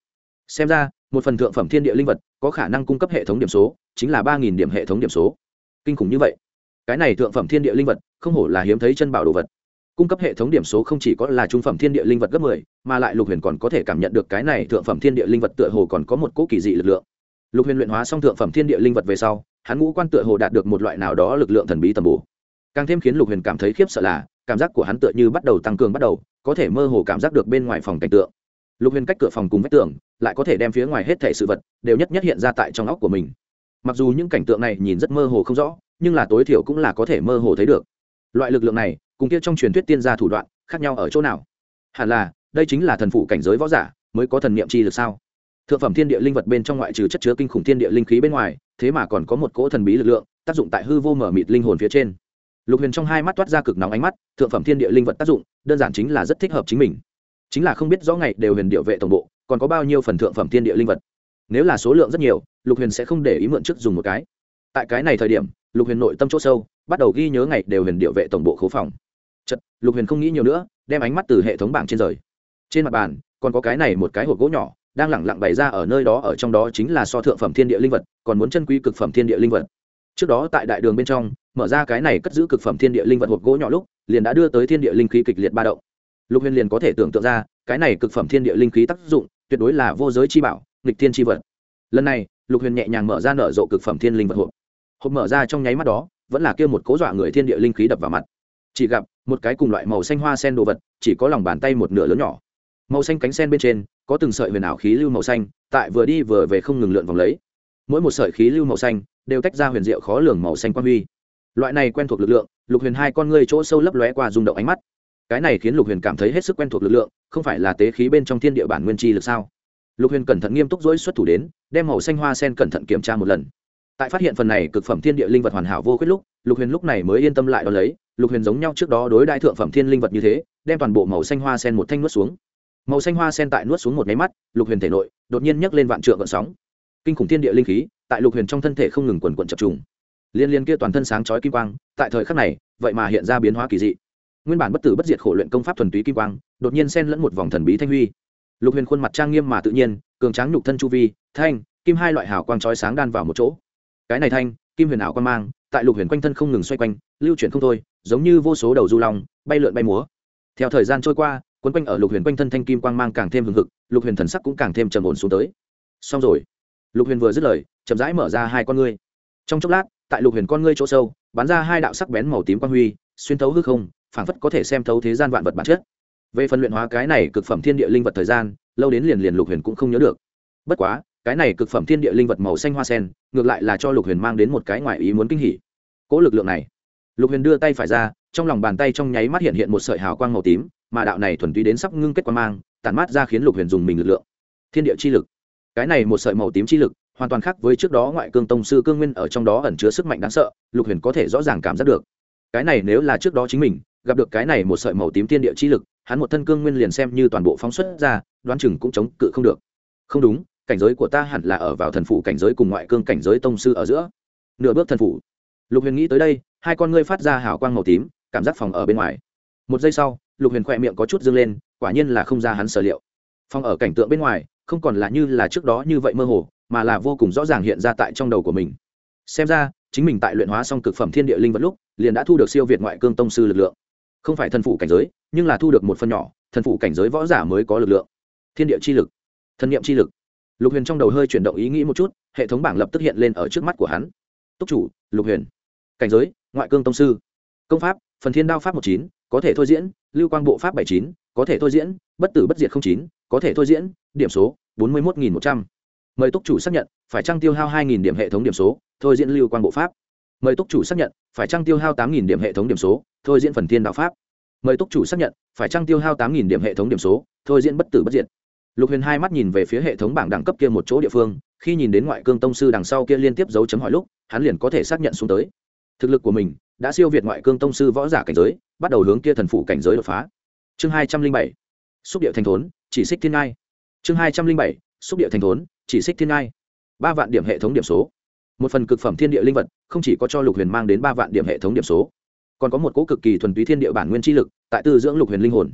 Xem ra, một phần thượng phẩm thiên địa linh vật có khả năng cung cấp hệ thống điểm số, chính là ba nghìn điểm hệ thống điểm số. Kinh khủng như vậy. Cái này thượng phẩm thiên địa linh vật, không hổ là hiếm thấy chân bảo đồ vật. Cung cấp hệ thống điểm số không chỉ có là trung phẩm thiên địa linh vật gấp mười, mà lại lục huyền còn có thể cảm nhận được cái này thượng phẩm thiên địa linh vật tựa hồ còn có một cỗ kỳ dị lực lượng. Lục huyền luyện hóa xong thượng phẩm thiên địa linh vật về sau, hắn ngũ quan tựa hồ đạt được một loại nào đó lực lượng thần bí tầm bổ càng thêm khiến lục huyền cảm thấy khiếp sợ là, cảm giác của hắn tựa như bắt đầu tăng cường bắt đầu, có thể mơ hồ cảm giác được bên ngoài phòng cảnh tượng. Lục huyền cách cửa phòng cùng vách tường, lại có thể đem phía ngoài hết thể sự vật, đều nhất nhất hiện ra tại trong óc của mình. Mặc dù những cảnh tượng này nhìn rất mơ hồ không rõ, nhưng là tối thiểu cũng là có thể mơ hồ thấy được. Loại lực lượng này, cùng kia trong truyền thuyết tiên gia thủ đoạn, khác nhau ở chỗ nào? Hẳn là, đây chính là thần phủ cảnh giới võ giả, mới có thần niệm chi lực sao? Thượng phẩm thiên địa linh vật bên trong ngoại trừ chất chứa kinh khủng thiên địa linh khí bên ngoài, thế mà còn có một cỗ thần bí lực lượng, tác dụng tại hư vô mở mịt linh hồn phía trên lục huyền trong hai mắt toát ra cực nóng ánh mắt, thượng phẩm thiên địa linh vật tác dụng, đơn giản chính là rất thích hợp chính mình. Chính là không biết rõ ngày đều huyền điệu vệ tổng bộ, còn có bao nhiêu phần thượng phẩm thiên địa linh vật. Nếu là số lượng rất nhiều, lục huyền sẽ không để ý mượn trước dùng một cái. Tại cái này thời điểm, lục huyền nội tâm c h ỗ sâu, bắt đầu ghi nhớ ngày đều huyền điệu vệ tổng bộ khố phòng. Chật lục huyền không nghĩ nhiều nữa, đem ánh mắt từ hệ thống bảng trên rời. Trên mặt bàn, còn có cái này một cái hộp gỗ nhỏ, đang lẳng lặng bày ra ở nơi đó, ở trong đó chính là so thượng phẩm thiên địa linh vật, còn muốn chân quý cực phẩm thiên địa linh vật trước đó tại đại đường bên trong, mở ra cái này cất giữ cực phẩm thiên địa linh vật hộp gỗ nhỏ lúc, liền đã đưa tới thiên địa linh khí kịch liệt ba động. Lục huyền liền có thể tưởng tượng ra, cái này cực phẩm thiên địa linh khí tác dụng, tuyệt đối là vô giới chi bảo, nghịch thiên chi vật. Lần này, lục huyền nhẹ nhàng mở ra nở rộ cực phẩm thiên linh vật hộp. Hộp mở ra trong nháy mắt đó, vẫn là kia một cố dọa người thiên địa linh khí đập vào mặt. Chỉ gặp, một cái cùng loại màu xanh hoa sen đồ vật, chỉ có lòng bàn tay một nửa lớn nhỏ. Màu xanh cánh sen bên trên, có từng sợi huyền ảo khí lưu màu xanh, tại vừa đi vừa về không ngừng lượn vòng lấy mỗi một sợi khí lưu màu xanh đều tách ra huyền diệu khó lường màu xanh quan huy. Loại này quen thuộc lực lượng, lục huyền hai con ngươi chỗ sâu lấp lóe qua rung động ánh mắt. Cái này khiến lục huyền cảm thấy hết sức quen thuộc lực lượng, không phải là tế khí bên trong thiên địa bản nguyên chi lực sao? Lục huyền cẩn thận nghiêm túc dối xuất thủ đến, đem màu xanh hoa sen cẩn thận kiểm tra một lần. Tại phát hiện phần này cực phẩm thiên địa linh vật hoàn hảo vô khuyết lúc, lục huyền lúc này mới yên tâm lại đ ó lấy, lục huyền giống nhau trước đó đối đại thượng phẩm thiên linh vật như thế, đem toàn bộ màu xanh hoa sen một thanh nuốt xuống. Màu xanh hoa sen tại nuốt xuống một nháy mắt, lục huyền thể nội đột nhiên nhấc lên vạn trượng gợn sóng kinh khủng thiên địa linh khí, tại lục huyền trong thân thể không ngừng quần quận chập trùng. Liên liên kia toàn thân sáng chói kim quang, tại thời khắc này, vậy mà hiện ra biến hóa kỳ dị. Nguyên bản bất tử bất diệt khổ luyện công pháp thuần túy kim quang, đột nhiên xen lẫn một vòng thần bí thanh huy. Lục huyền khuôn mặt trang nghiêm mà tự nhiên, cường tráng nhục thân chu vi, thanh, kim hai loại hào quang chói sáng đan vào một chỗ. Cái này thanh, kim huyền ảo quang mang, tại lục huyền quanh thân không ngừng xoay quanh, lưu chuyển không thôi, giống như vô số đầu du long, bay lượn bay múa. Theo thời gian trôi qua, quấn quanh ở lục huyền quanh thân thanh kim quang mang càng thêm hừng hực, lục huyền thần sắc cũng càng thêm trầm ổn xuống tới. Xong rồi lục huyền vừa dứt lời, chậm rãi mở ra hai con ngươi. Trong chốc lát, tại lục huyền con ngươi chỗ sâu, bắn ra hai đạo sắc bén màu tím quang huy, xuyên thấu hư không, phảng phất có thể xem thấu thế gian vạn vật bản chất. Về phần luyện hóa cái này cực phẩm thiên địa linh vật thời gian, lâu đến liền liền lục huyền cũng không nhớ được. Bất quá, cái này cực phẩm thiên địa linh vật màu xanh hoa sen, ngược lại là cho lục huyền mang đến một cái ngoài ý muốn kinh hỉ. Cỗ lực lượng này. Lục huyền đưa tay phải ra, trong lòng bàn tay trong nháy mắt hiện hiện một sợi hào quang màu tím, mà đạo này thuần túy đến sắp ngưng kết quan mang, tản mát ra khiến lục huyền dùng mình lực lượng. Thiên địa chi lực cái này một sợi màu tím chi lực, hoàn toàn khác với trước đó ngoại cương tông sư cương nguyên ở trong đó ẩn chứa sức mạnh đáng sợ, lục huyền có thể rõ ràng cảm giác được. Cái này nếu là trước đó chính mình, gặp được cái này một sợi màu tím thiên địa chi lực, hắn một thân cương nguyên liền xem như toàn bộ phóng xuất ra, đoán chừng cũng chống cự không được. Không đúng, cảnh giới của ta hẳn là ở vào thần phủ cảnh giới cùng ngoại cương cảnh giới tông sư ở giữa. Nửa bước thần phủ. Lục huyền nghĩ tới đây, hai con ngươi phát ra hào quang màu tím, cảm giác phòng ở bên ngoài. Một giây sau, lục huyền khỏe miệng có chút dâng lên, quả nhiên là không ra hắn sở liệu. Phòng ở cảnh tượng bên ngoài không còn là như là trước đó như vậy mơ hồ, mà là vô cùng rõ ràng hiện ra tại trong đầu của mình. Xem ra, chính mình tại luyện hóa xong cực phẩm thiên địa linh vật lúc, liền đã thu được siêu việt ngoại cương tông sư lực lượng. Không phải thần phụ cảnh giới, nhưng là thu được một phần nhỏ, thần phụ cảnh giới võ giả mới có lực lượng. Thiên địa chi lực thân nhiệm chi lực. Lục huyền trong đầu hơi chuyển động ý nghĩ một chút, hệ thống bảng lập tức hiện lên ở trước mắt của hắn. Túc chủ, lục huyền. Cảnh giới, ngoại cương tông sư. Công pháp, phần thiên đao pháp một chín, có thể thôi diễn, lưu quang bộ pháp bảy chín, có thể thôi diễn, bất tử bất diệt không chín có thể thôi diễn, điểm số, bốn mươi một nghìn một trăm. Mời túc chủ xác nhận, phải trăng tiêu hao hai nghìn điểm hệ thống điểm số, thôi diễn lưu quang bộ pháp. Mời túc chủ xác nhận, phải trăng tiêu hao tám nghìn điểm hệ thống điểm số, thôi diễn phần thiên đạo pháp. Mời túc chủ xác nhận, phải trăng tiêu hao tám nghìn điểm hệ thống điểm số, thôi diễn bất tử bất diệt. Lục huyền hai mắt nhìn về phía hệ thống bảng đẳng cấp kia một chỗ địa phương, khi nhìn đến ngoại cương tông sư đằng sau kia liên tiếp dấu chấm hỏi lúc, hắn liền có thể xác nhận xuống tới. Thực lực của mình, đã siêu việt ngoại cương tông sư võ giả cảnh giới, bắt đầu hướng kia thần phủ cảnh giới đột phá. Chương hai trăm linh bảy. Xúc điệu thành thốn chỉ xích thiên ngai. Chương hai trăm linh bảy, xúc địa thành thốn, chỉ xích thiên ngai. Ba vạn điểm hệ thống điểm số. Một phần cực phẩm thiên địa linh vật, không chỉ có cho lục huyền mang đến ba vạn điểm hệ thống điểm số, còn có một cỗ cực kỳ thuần túy thiên địa bản nguyên chi lực, tại tư dưỡng lục huyền linh hồn.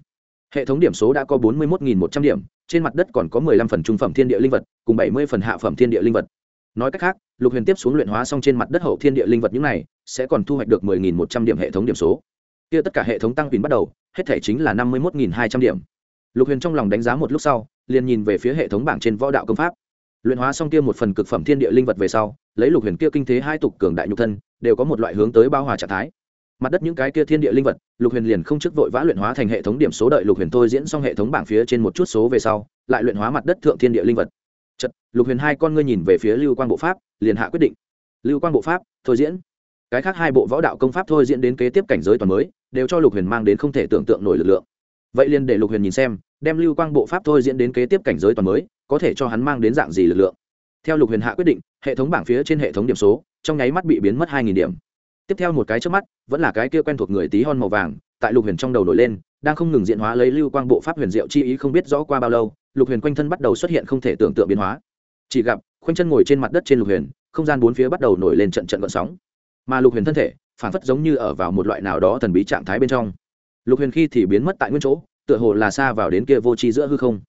Hệ thống điểm số đã có bốn mươi một một trăm điểm, trên mặt đất còn có mười lăm phần trung phẩm thiên địa linh vật, cùng bảy mươi phần hạ phẩm thiên địa linh vật. Nói cách khác, lục huyền tiếp xuống luyện hóa xong trên mặt đất hậu thiên địa linh vật những này, sẽ còn thu hoạch được mười nghìn một trăm điểm hệ thống điểm số. Kia tất cả hệ thống tăng quyền bắt đầu, hết thể chính là năm mươi một hai trăm điểm lục huyền trong lòng đánh giá một lúc sau liền nhìn về phía hệ thống bảng trên võ đạo công pháp. Luyện hóa xong kia một phần cực phẩm thiên địa linh vật về sau lấy lục huyền kia kinh thế hai tục cường đại nhục thân đều có một loại hướng tới bao hòa trạng thái. Mặt đất những cái kia thiên địa linh vật lục huyền liền không chức vội vã luyện hóa thành hệ thống điểm số đợi lục huyền thôi diễn xong hệ thống bảng phía trên một chút số về sau lại luyện hóa mặt đất thượng thiên địa linh vật. Chật, lục huyền hai con ngươi nhìn về phía lưu quang bộ pháp liền hạ quyết định. Lưu quang bộ pháp thôi diễn. Cái khác hai bộ võ đạo công pháp thôi diễn đến kế tiếp cảnh giới toàn mới đều cho lục huyền mang đến không thể tưởng tượng nổi lực lượng. Vậy liền để lục huyền nhìn xem đem lưu quang bộ pháp thôi diễn đến kế tiếp cảnh giới toàn mới, có thể cho hắn mang đến dạng gì lực lượng. Theo lục huyền hạ quyết định, hệ thống bảng phía trên hệ thống điểm số, trong nháy mắt bị biến mất hai nghìn điểm. Tiếp theo một cái trước mắt, vẫn là cái kia quen thuộc người tí hon màu vàng, tại lục huyền trong đầu nổi lên, đang không ngừng diện hóa lấy lưu quang bộ pháp huyền diệu chi ý không biết rõ qua bao lâu, lục huyền quanh thân bắt đầu xuất hiện không thể tưởng tượng biến hóa. Chỉ gặp, khoanh chân ngồi trên mặt đất trên lục huyền, không gian bốn phía bắt đầu nổi lên trận trận vận sóng. Mà lục huyền thân thể, phản phất giống như ở vào một loại nào đó thần bí trạng thái bên trong. Lục huyền khi thì biến mất tại nguyên chỗ tựa hồ là xa vào đến kia vô tri giữa hư không.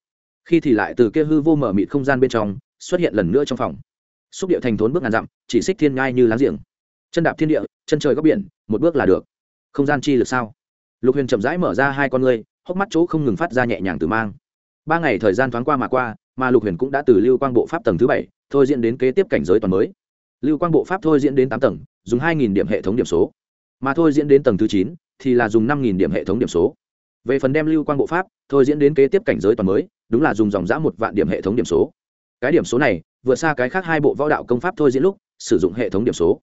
Khi thì lại từ kia hư vô mở mịt không gian bên trong, xuất hiện lần nữa trong phòng. Xúc địa thành thốn bước ngàn dặm, chỉ xích thiên ngai như láng giềng. Chân đạp thiên địa, chân trời góc biển, một bước là được. Không gian chi lực sao? Lục huyền chậm rãi mở ra hai con ngươi, hốc mắt chỗ không ngừng phát ra nhẹ nhàng từ mang. Ba ngày thời gian thoáng qua mà qua, mà lục huyền cũng đã từ lưu quang bộ pháp tầng thứ bảy, thôi diễn đến kế tiếp cảnh giới toàn mới. Lưu quang bộ pháp thôi diễn đến tám tầng, dùng hai điểm hệ thống điểm số. Mà thôi diễn đến tầng thứ chín, thì là dùng năm điểm hệ thống điểm số về phần đem lưu quang bộ pháp, thôi diễn đến kế tiếp cảnh giới toàn mới, đúng là dùng dòng giã một vạn điểm hệ thống điểm số. Cái điểm số này, vượt xa cái khác hai bộ võ đạo công pháp thôi diễn lúc, sử dụng hệ thống điểm số.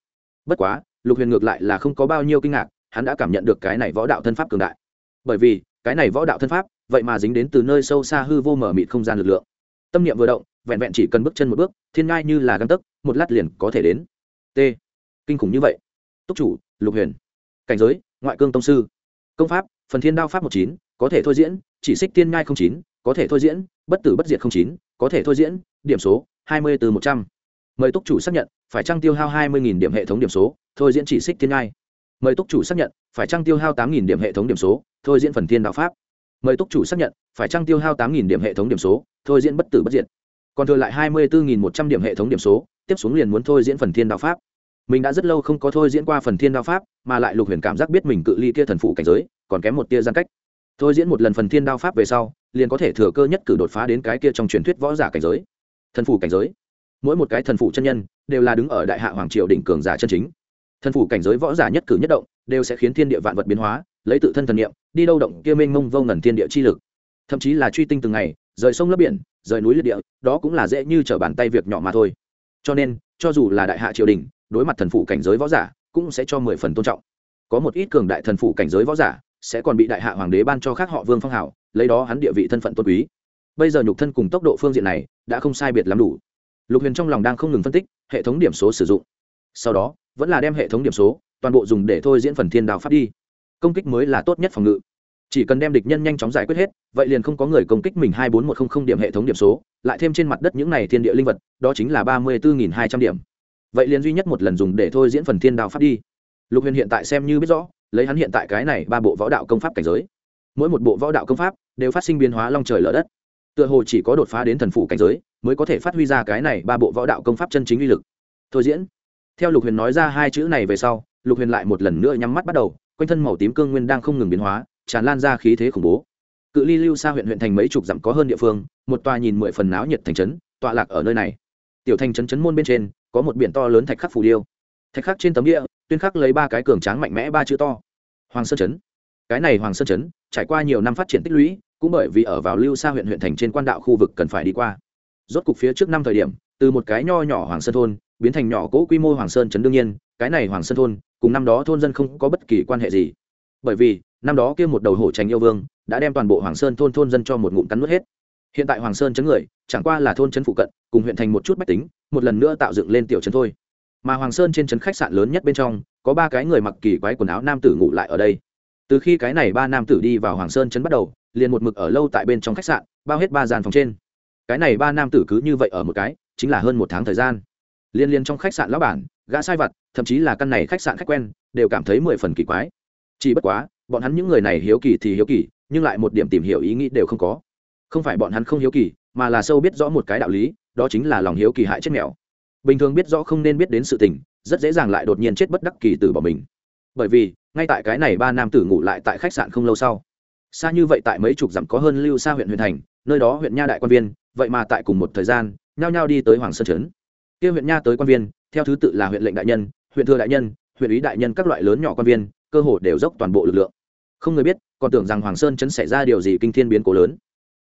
Bất quá, lục huyền ngược lại là không có bao nhiêu kinh ngạc, hắn đã cảm nhận được cái này võ đạo thân pháp cường đại. Bởi vì, cái này võ đạo thân pháp, vậy mà dính đến từ nơi sâu xa hư vô mở mịt không gian lực lượng. Tâm niệm vừa động, vẹn vẹn chỉ cần bước chân một bước, thiên ngai như là găng tấc, một lát liền có thể đến. T. Kinh khủng như vậy. Túc chủ, lục huyền. Cảnh giới, ngoại cương tông sư công pháp, phần thiên đao pháp một chín, có thể thôi diễn, chỉ xích thiên ngai không chín, có thể thôi diễn, bất tử bất diệt không chín, có thể thôi diễn, điểm số, hai mươi từ một trăm. Mời túc chủ xác nhận, phải trăng tiêu hao hai mươi điểm hệ thống điểm số, thôi diễn chỉ xích thiên ngai mời túc chủ xác nhận, phải trăng tiêu hao tám điểm hệ thống điểm số, thôi diễn phần thiên đạo pháp. Mời túc chủ xác nhận, phải trăng tiêu hao tám điểm hệ thống điểm số, thôi diễn bất tử bất diệt. Còn thừa lại hai mươi bốn một trăm điểm hệ thống điểm số, tiếp xuống liền muốn thôi diễn phần thiên đạo pháp mình đã rất lâu không có thôi diễn qua phần thiên đạo pháp, mà lại lục huyền cảm giác biết mình cự ly kia thần phụ cảnh giới, còn kém một tia gian cách. Thôi diễn một lần phần thiên đao pháp về sau, liền có thể thừa cơ nhất cử đột phá đến cái kia trong truyền thuyết võ giả cảnh giới. Thần phủ cảnh giới. Mỗi một cái thần phủ chân nhân, đều là đứng ở đại hạ hoàng triều đỉnh cường giả chân chính. Thần phủ cảnh giới võ giả nhất cử nhất động, đều sẽ khiến thiên địa vạn vật biến hóa, lấy tự thân thần niệm, đi đâu động kia mênh mông vô ngần thiên địa chi lực. Thậm chí là truy tinh từng ngày, rời sông lấp biển, rời núi liệt địa, đó cũng là dễ như trở bàn tay việc nhỏ mà thôi. Cho nên, cho dù là đại hạ triều đình đối mặt thần phủ cảnh giới võ giả, cũng sẽ cho mười phần tôn trọng. Có một ít cường đại thần phủ cảnh giới võ giả, sẽ còn bị đại hạ hoàng đế ban cho khác họ vương phong hào lấy đó hắn địa vị thân phận tôn quý. Bây giờ nhục thân cùng tốc độ phương diện này, đã không sai biệt lắm đủ. Lục huyền trong lòng đang không ngừng phân tích, hệ thống điểm số sử dụng. Sau đó, vẫn là đem hệ thống điểm số, toàn bộ dùng để thôi diễn phần thiên đào pháp đi. Công kích mới là tốt nhất phòng ngự. Chỉ cần đem địch nhân nhanh chóng giải quyết hết, vậy liền không có người công kích mình hai bốn một không không điểm hệ thống điểm số, lại thêm trên mặt đất những này thiên địa linh vật, đó chính là ba mươi bốn hai trăm điểm vậy liền duy nhất một lần dùng để thôi diễn phần thiên đao pháp đi. Lục huyền hiện tại xem như biết rõ, lấy hắn hiện tại cái này ba bộ võ đạo công pháp cảnh giới. Mỗi một bộ võ đạo công pháp đều phát sinh biến hóa long trời lở đất. Tựa hồ chỉ có đột phá đến thần phủ cảnh giới mới có thể phát huy ra cái này ba bộ võ đạo công pháp chân chính uy lực. Thôi diễn. Theo lục huyền nói ra hai chữ này về sau, lục huyền lại một lần nữa nhắm mắt bắt đầu, quanh thân màu tím cương nguyên đang không ngừng biến hóa, tràn lan ra khí thế khủng bố. Cự ly lưu xa huyện huyện thành mấy chục dặm có hơn địa phương, một tòa nhìn mười phần náo nhiệt thành trấn, tọa lạc ở nơi này. Tiểu thành trấn trấn môn bên trên có một biển to lớn thạch khắc phù điêu. Thạch khắc trên tấm địa, tuyên khắc lấy ba cái cường tráng mạnh mẽ ba chữ to. Hoàng sơn trấn cái này hoàng sơn trấn trải qua nhiều năm phát triển tích lũy, cũng bởi vì ở vào lưu xa huyện huyện thành trên quan đạo khu vực cần phải đi qua. Rốt cục phía trước năm thời điểm, từ một cái nho nhỏ hoàng sơn thôn, biến thành nhỏ cỗ quy mô hoàng sơn trấn đương nhiên, cái này hoàng sơn thôn, cùng năm đó thôn dân không có bất kỳ quan hệ gì. Bởi vì, năm đó kia một đầu hổ trành yêu vương, đã đem toàn bộ hoàng sơn thôn thôn dân cho một ngụm cắn nuốt hết. Hiện tại hoàng sơn chấn người chẳng qua là thôn trấn phụ cận, cùng huyện thành một chút bách tính, một lần nữa tạo dựng lên tiểu trấn thôi. Mà hoàng sơn trên trấn khách sạn lớn nhất bên trong, có ba cái người mặc kỳ quái quần áo nam tử ngủ lại ở đây. Từ khi cái này ba nam tử đi vào hoàng sơn trấn bắt đầu, liền một mực ở lâu tại bên trong khách sạn, bao hết ba dàn phòng trên. Cái này ba nam tử cứ như vậy ở một cái, chính là hơn một tháng thời gian. Liên liên trong khách sạn lão bản, gã sai vặt, thậm chí là căn này khách sạn khách quen, đều cảm thấy mười phần kỳ quái. Chỉ bất quá, bọn hắn những người này hiếu kỳ thì hiếu kỳ, nhưng lại một điểm tìm hiểu ý nghĩ đều không có. Không phải bọn hắn không hiếu kỳ mà là sâu biết rõ một cái đạo lý, đó chính là lòng hiếu kỳ hại chết mèo. Bình thường biết rõ không nên biết đến sự tình, rất dễ dàng lại đột nhiên chết bất đắc kỳ từ bỏ mình. Bởi vì, ngay tại cái này ba nam tử ngủ lại tại khách sạn không lâu sau. Xa như vậy tại mấy chục dặm có hơn lưu xa huyện huyện thành, nơi đó huyện nha đại quan viên, vậy mà tại cùng một thời gian, nhao nhao đi tới hoàng sơn trấn. Kia huyện nha tới quan viên, theo thứ tự là huyện lệnh đại nhân, huyện thừa đại nhân, huyện ý đại nhân các loại lớn nhỏ quan viên, cơ hồ đều dốc toàn bộ lực lượng. Không người biết, còn tưởng rằng hoàng sơn Trấn xảy ra điều gì kinh thiên biến cố lớn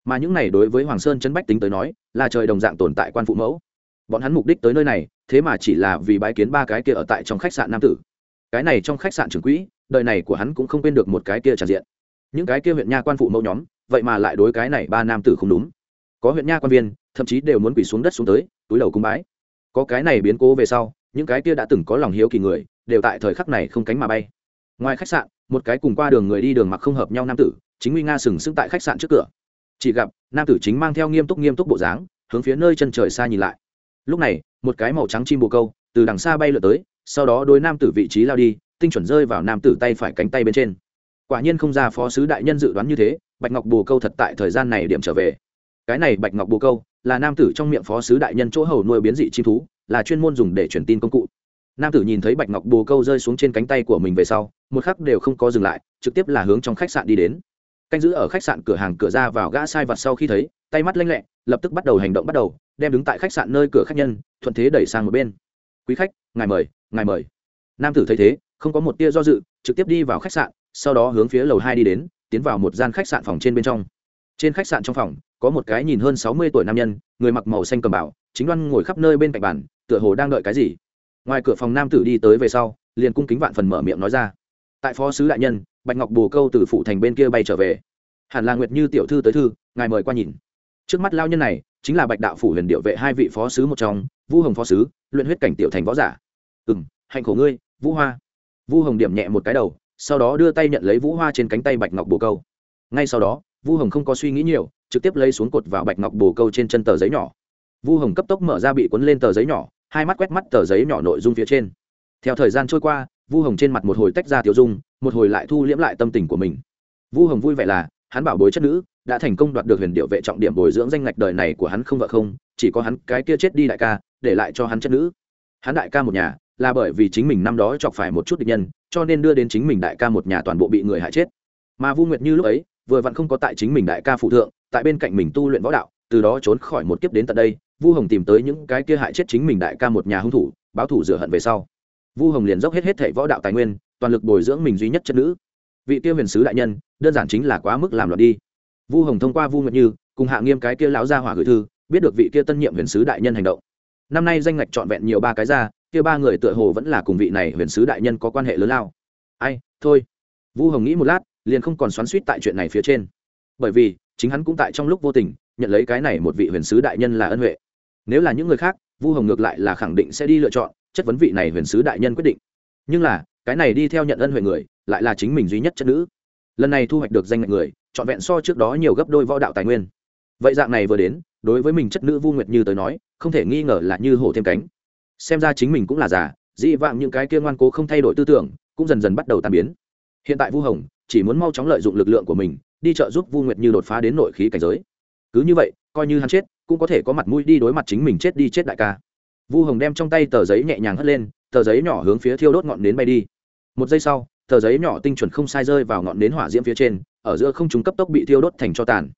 mà những này đối với hoàng sơn chấn bách tính tới nói, là trời đồng dạng tồn tại quan phụ mẫu. Bọn hắn mục đích tới nơi này, thế mà chỉ là vì bái kiến ba cái kia ở tại trong khách sạn nam tử. Cái này trong khách sạn trưởng quỹ, đời này của hắn cũng không quên được một cái kia tràn diện. Những cái kia huyện nha quan phụ mẫu nhóm, vậy mà lại đối cái này ba nam tử không đúng. Có huyện nha quan viên, thậm chí đều muốn quỳ xuống đất xuống tới, túi đầu cung bái. Có cái này biến cố về sau, những cái kia đã từng có lòng hiếu kỳ người, đều tại thời khắc này không cánh mà bay. Ngoài khách sạn, một cái cùng qua đường người đi đường mặc không hợp nhau nam tử, chính nguy nga sừng sững tại khách sạn trước cửa chỉ gặp nam tử chính mang theo nghiêm túc nghiêm túc bộ dáng, hướng phía nơi chân trời xa nhìn lại. Lúc này, một cái màu trắng chim bồ câu từ đằng xa bay lượn tới, sau đó đôi nam tử vị trí lao đi, tinh chuẩn rơi vào nam tử tay phải cánh tay bên trên. Quả nhiên không ra phó sứ đại nhân dự đoán như thế, bạch ngọc bồ câu thật tại thời gian này điểm trở về. Cái này bạch ngọc bồ câu là nam tử trong miệng phó sứ đại nhân chỗ hầu nuôi biến dị chim thú, là chuyên môn dùng để truyền tin công cụ. Nam tử nhìn thấy bạch ngọc bồ câu rơi xuống trên cánh tay của mình về sau, một khắc đều không có dừng lại, trực tiếp là hướng trong khách sạn đi đến canh giữ ở khách sạn cửa hàng cửa ra vào gã sai vặt sau khi thấy, tay mắt lanh lẹ, lập tức bắt đầu hành động bắt đầu, đem đứng tại khách sạn nơi cửa khách nhân, thuận thế đẩy sang một bên. Quý khách, ngài mời ngài mời. Nam tử thấy thế, không có một tia do dự, trực tiếp đi vào khách sạn, sau đó hướng phía lầu hai đi đến, tiến vào một gian khách sạn phòng trên bên trong. Trên khách sạn trong phòng, có một cái nhìn hơn sáu mươi tuổi nam nhân, người mặc màu xanh cầm bảo chính đoan ngồi khắp nơi bên cạnh bàn, tựa hồ đang đợi cái gì. Ngoài cửa phòng nam tử đi tới về sau, liền cung kính vạn phần mở miệng nói ra. Tại phó sứ đại nhân bạch ngọc bồ câu từ phụ thành bên kia bay trở về. Hẳn là nguyệt như tiểu thư tới thư, ngài mời qua nhìn. Trước mắt lao nhân này, chính là bạch đạo phủ huyền điệu vệ hai vị phó sứ một trong, vu hồng phó sứ, luyện huyết cảnh tiểu thành võ giả. Ừ m hạnh khổ ngươi, vũ hoa. Vu hồng điểm nhẹ một cái đầu, sau đó đưa tay nhận lấy vũ hoa trên cánh tay bạch ngọc bồ câu. Ngay sau đó, vu hồng không có suy nghĩ nhiều, trực tiếp lấy xuống cột vào bạch ngọc bồ câu trên chân tờ giấy nhỏ. Vu hồng cấp tốc mở ra bị cuốn lên tờ giấy nhỏ, hai mắt quét mắt tờ giấy nhỏ nội dung phía trên. Theo thời gian trôi qua vu hồng trên mặt một hồi tách ra tiểu dung, một hồi lại thu liễm lại tâm tình của mình. Vu hồng vui vẻ là, hắn bảo bối chất nữ, đã thành công đoạt được huyền điệu vệ trọng điểm bồi dưỡng danh ngạch đời này của hắn không vợ không, chỉ có hắn cái kia chết đi đại ca, để lại cho hắn chất nữ. Hắn đại ca một nhà, là bởi vì chính mình năm đó chọc phải một chút địch nhân, cho nên đưa đến chính mình đại ca một nhà toàn bộ bị người hại chết. Mà vu nguyệt như lúc ấy, vừa vặn không có tại chính mình đại ca phụ thượng, tại bên cạnh mình tu luyện võ đạo, từ đó trốn khỏi một kiếp đến tận đây. Vu hồng tìm tới những cái kia hại chết chính mình đại ca một nhà hung thủ, báo thủ rửa hận về sau vu hồng liền dốc hết hết thảy võ đạo tài nguyên, toàn lực bồi dưỡng mình duy nhất chất nữ. Vị Tiêu huyền sứ đại nhân, đơn giản chính là quá mức làm loạn đi. Vu hồng thông qua vu nguyệt như, cùng hạ nghiêm cái kia lão gia hỏa gửi thư, biết được vị kia tân nhiệm huyền sứ đại nhân hành động. Năm nay danh ngạch trọn vẹn nhiều ba cái ra, kia ba người tựa hồ vẫn là cùng vị này huyền sứ đại nhân có quan hệ lớn lao. Ai, thôi. Vu hồng nghĩ một lát, liền không còn xoắn suýt tại chuyện này phía trên. Bởi vì, chính hắn cũng tại trong lúc vô tình, nhận lấy cái này một vị huyền sứ đại nhân là ân huệ. Nếu là những người khác, vu hồng ngược lại là khẳng định sẽ đi lựa chọn chất vấn vị này huyền sứ đại nhân quyết định. Nhưng là, cái này đi theo nhận ân huệ người, lại là chính mình duy nhất chất nữ. Lần này thu hoạch được danh ngạch người, trọn vẹn so trước đó nhiều gấp đôi võ đạo tài nguyên. Vậy dạng này vừa đến, đối với mình chất nữ vu nguyệt như tới nói, không thể nghi ngờ là như hổ thêm cánh. Xem ra chính mình cũng là già, dị vạng những cái kia ngoan cố không thay đổi tư tưởng, cũng dần dần bắt đầu tan biến. Hiện tại vu hồng, chỉ muốn mau chóng lợi dụng lực lượng của mình, đi trợ giúp vu nguyệt như đột phá đến nội khí cảnh giới. Cứ như vậy, coi như hắn chết, cũng có thể có mặt mũi đi đối mặt chính mình chết đi chết đại ca vu hồng đem trong tay tờ giấy nhẹ nhàng hất lên, tờ giấy nhỏ hướng phía thiêu đốt ngọn nến bay đi. Một giây sau, tờ giấy nhỏ tinh chuẩn không sai rơi vào ngọn nến hỏa diễm phía trên, ở giữa không trung cấp tốc bị thiêu đốt thành cho tàn.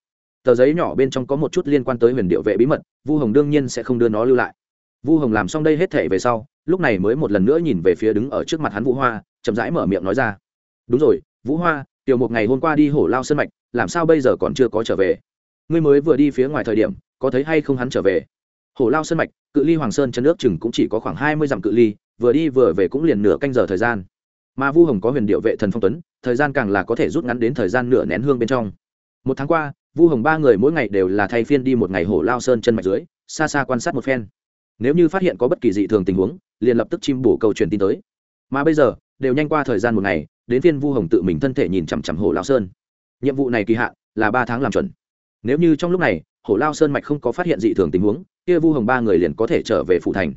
Tờ giấy nhỏ bên trong có một chút liên quan tới huyền điệu vệ bí mật, vu hồng đương nhiên sẽ không đưa nó lưu lại. Vu hồng làm xong đây hết thể về sau, lúc này mới một lần nữa nhìn về phía đứng ở trước mặt hắn vũ hoa, chậm rãi mở miệng nói ra. Đúng rồi, vũ hoa, tiểu một ngày hôm qua đi hổ lao sân mạch, làm sao bây giờ còn chưa có trở về? Ngươi mới vừa đi phía ngoài thời điểm, có thấy hay không hắn trở về? Hổ lao sơn mạch, cự ly hoàng sơn chân nước chừng cũng chỉ có khoảng hai mươi dặm cự ly, vừa đi vừa về cũng liền nửa canh giờ thời gian. Mà vu hồng có huyền điệu vệ thần phong tuấn, thời gian càng là có thể rút ngắn đến thời gian nửa nén hương bên trong. Một tháng qua, vu hồng ba người mỗi ngày đều là thay phiên đi một ngày hổ lao sơn chân mạch dưới, xa xa quan sát một phen. Nếu như phát hiện có bất kỳ dị thường tình huống, liền lập tức chim bổ câu truyền tin tới. Mà bây giờ, đều nhanh qua thời gian một ngày, đến phiên vu hồng tự mình thân thể nhìn chằm chằm hổ lao sơn. Nhiệm vụ này kỳ hạn là ba tháng làm chuẩn. Nếu như trong lúc này, hổ lao sơn mạch không có phát hiện dị thường tình huống kia vu hồng ba người liền có thể trở về phủ thành.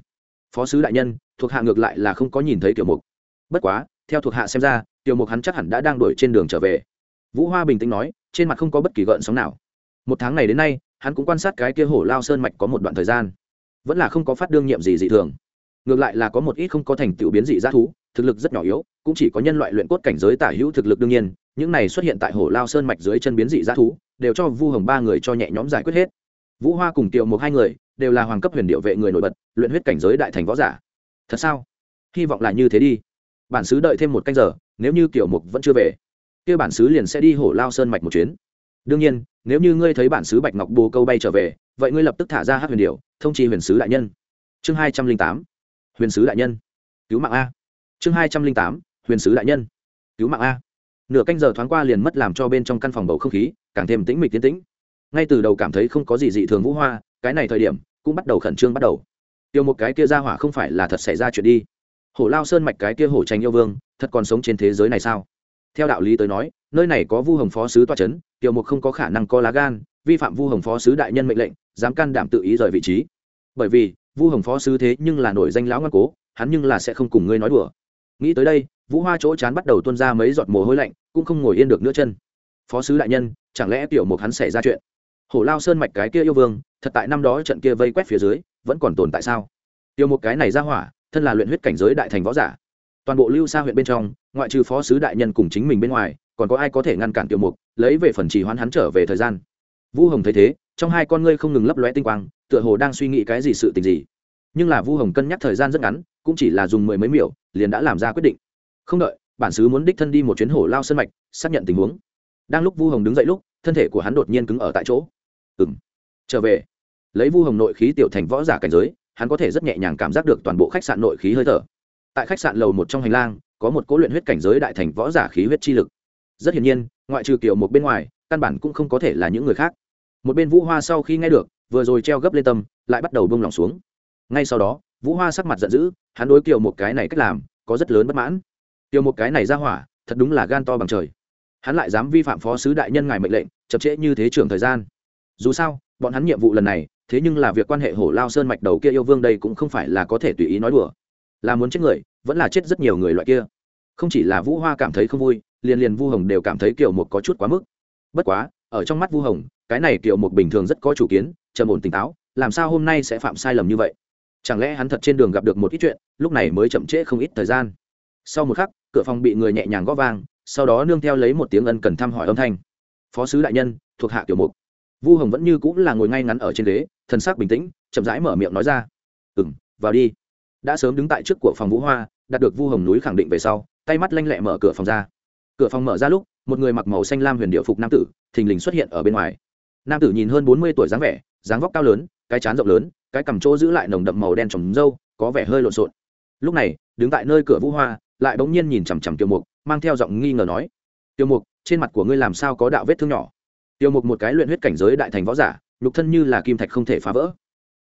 Phó sứ đại nhân, thuộc hạ ngược lại là không có nhìn thấy tiểu mục. Bất quá, theo thuộc hạ xem ra, tiểu mục hắn chắc hẳn đã đang đuổi trên đường trở về. Vũ hoa bình tĩnh nói, trên mặt không có bất kỳ gợn sóng nào. Một tháng này đến nay, hắn cũng quan sát cái kia hổ lao sơn mạch có một đoạn thời gian. Vẫn là không có phát đương nhiệm gì dị thường. Ngược lại là có một ít không có thành tựu biến dị giá thú, thực lực rất nhỏ yếu, cũng chỉ có nhân loại luyện cốt cảnh giới tả hữu thực lực đương nhiên, những này xuất hiện tại hổ lao sơn mạch dưới chân biến dị giá thú, đều cho vu hồng ba người cho nhẹ nhõm giải quyết hết. Vũ hoa cùng tiểu một hai người đều là hoàng cấp huyền điệu vệ người nổi bật, luyện huyết cảnh giới đại thành võ giả. Thật sao? Hy vọng là như thế đi. Bản xứ đợi thêm một canh giờ, nếu như kiểu mục vẫn chưa về, kia bản xứ liền sẽ đi hổ lao sơn mạch một chuyến. Đương nhiên, nếu như ngươi thấy bản xứ bạch ngọc bồ câu bay trở về, vậy ngươi lập tức thả ra hát huyền điệu, thông chi huyền sứ đại nhân. Chương hai trăm linh tám, huyền sứ đại nhân. Cứu mạng a. Chương hai trăm linh tám, huyền sứ đại nhân. Cứu mạng a. Nửa canh giờ thoáng qua liền mất làm cho bên trong căn phòng bầu không khí, càng thêm tĩnh mịch tiến tĩnh ngay từ đầu cảm thấy không có gì dị thường vũ hoa, cái này thời điểm cũng bắt đầu khẩn trương bắt đầu. Tiêu một cái kia ra hỏa không phải là thật xảy ra chuyện đi. Hổ lao sơn mạch cái kia hổ tranh yêu vương, thật còn sống trên thế giới này sao? Theo đạo lý tới nói, nơi này có vu hồng phó sứ toa c h ấ n tiêu mục không có khả năng có lá gan, vi phạm vu hồng phó sứ đại nhân mệnh lệnh, dám can đảm tự ý rời vị trí. Bởi vì, vu hồng phó sứ thế nhưng là nổi danh lão ngoan cố, hắn nhưng là sẽ không cùng ngươi nói đùa. Nghĩ tới đây, vũ hoa chỗ chán bắt đầu tuân ra mấy giọt mồ hôi lạnh, cũng không ngồi yên được nữa chân. Phó sứ đại nhân, chẳng lẽ tiểu mục hắn xảy ra chuyện? Hổ lao sơn mạch cái kia yêu vương, thật tại năm đó trận kia vây quét phía dưới, vẫn còn tồn tại sao? Tiêu mục cái này ra hỏa, thân là luyện huyết cảnh giới đại thành võ giả. Toàn bộ lưu xa huyện bên trong, ngoại trừ phó sứ đại nhân cùng chính mình bên ngoài, còn có ai có thể ngăn cản tiểu mục, lấy về phần chỉ hoán hắn trở về thời gian. Vu hồng thấy thế, trong hai con ngươi không ngừng lấp lóe tinh quang, tựa hồ đang suy nghĩ cái gì sự tình gì. Nhưng là vu hồng cân nhắc thời gian rất ngắn, cũng chỉ là dùng mười mấy miểu, liền đã làm ra quyết định. Không đợi, bản sứ muốn đích thân đi một chuyến hổ lao sân mạch, xác nhận tình huống. Đang lúc vu hồng đứng dậy lúc, thân thể của hắn đột nhiên cứng ở tại chỗ ừng trở về. Lấy vu hồng nội khí tiểu thành võ giả cảnh giới, hắn có thể rất nhẹ nhàng cảm giác được toàn bộ khách sạn nội khí hơi thở. Tại khách sạn lầu một trong hành lang, có một cố luyện huyết cảnh giới đại thành võ giả khí huyết chi lực. Rất hiển nhiên, ngoại trừ kiểu một bên ngoài, căn bản cũng không có thể là những người khác. Một bên vũ hoa sau khi nghe được, vừa rồi treo gấp lên tâm, lại bắt đầu bông lỏng xuống. Ngay sau đó, vũ hoa sắc mặt giận dữ, hắn đối kiểu một cái này cách làm, có rất lớn bất mãn. Kiểu một cái này ra hỏa, thật đúng là gan to bằng trời. Hắn lại dám vi phạm phó sứ đại nhân ngài mệnh lệnh, chậm trễ như thế trưởng thời gian dù sao, bọn hắn nhiệm vụ lần này, thế nhưng là việc quan hệ hổ lao sơn mạch đầu kia yêu vương đây cũng không phải là có thể tùy ý nói đùa. Là muốn chết người, vẫn là chết rất nhiều người loại kia. Không chỉ là vũ hoa cảm thấy không vui, liền liền vu hồng đều cảm thấy kiểu một có chút quá mức. Bất quá, ở trong mắt vu hồng, cái này kiểu một bình thường rất có chủ kiến, trầm ổn tỉnh táo, làm sao hôm nay sẽ phạm sai lầm như vậy? Chẳng lẽ hắn thật trên đường gặp được một ít chuyện, lúc này mới chậm trễ không ít thời gian? Sau một khắc, cửa phòng bị người nhẹ nhàng gõ vang, sau đó nương theo lấy một tiếng ân cần thăm hỏi âm thanh. Phó sứ đại nhân, thuộc hạ tiểu mục vu hồng vẫn như cũng là ngồi ngay ngắn ở trên ghế, thần sắc bình tĩnh, chậm rãi mở miệng nói ra. Ừ m vào đi. Đã sớm đứng tại trước của phòng vũ hoa, đạt được vu hồng núi khẳng định về sau, tay mắt lanh lẹ mở cửa phòng ra. Cửa phòng mở ra lúc, một người mặc màu xanh lam huyền điệu phục nam tử, thình lình xuất hiện ở bên ngoài. Nam tử nhìn hơn bốn mươi tuổi dáng vẻ, dáng vóc cao lớn, cái chán rộng lớn, cái cằm chỗ giữ lại nồng đậm màu đen trồng râu, có vẻ hơi lộn xộn. Lúc này, đứng tại nơi cửa vũ hoa, lại bỗng nhiên nhìn chằm chằm tiêu mục, mang theo giọng nghi ngờ nói tiêu mục, trên mặt của ngươi làm sao có đạo vết thương nhỏ? Tiêu mục một cái luyện huyết cảnh giới đại thành võ giả, nhục thân như là kim thạch không thể phá vỡ.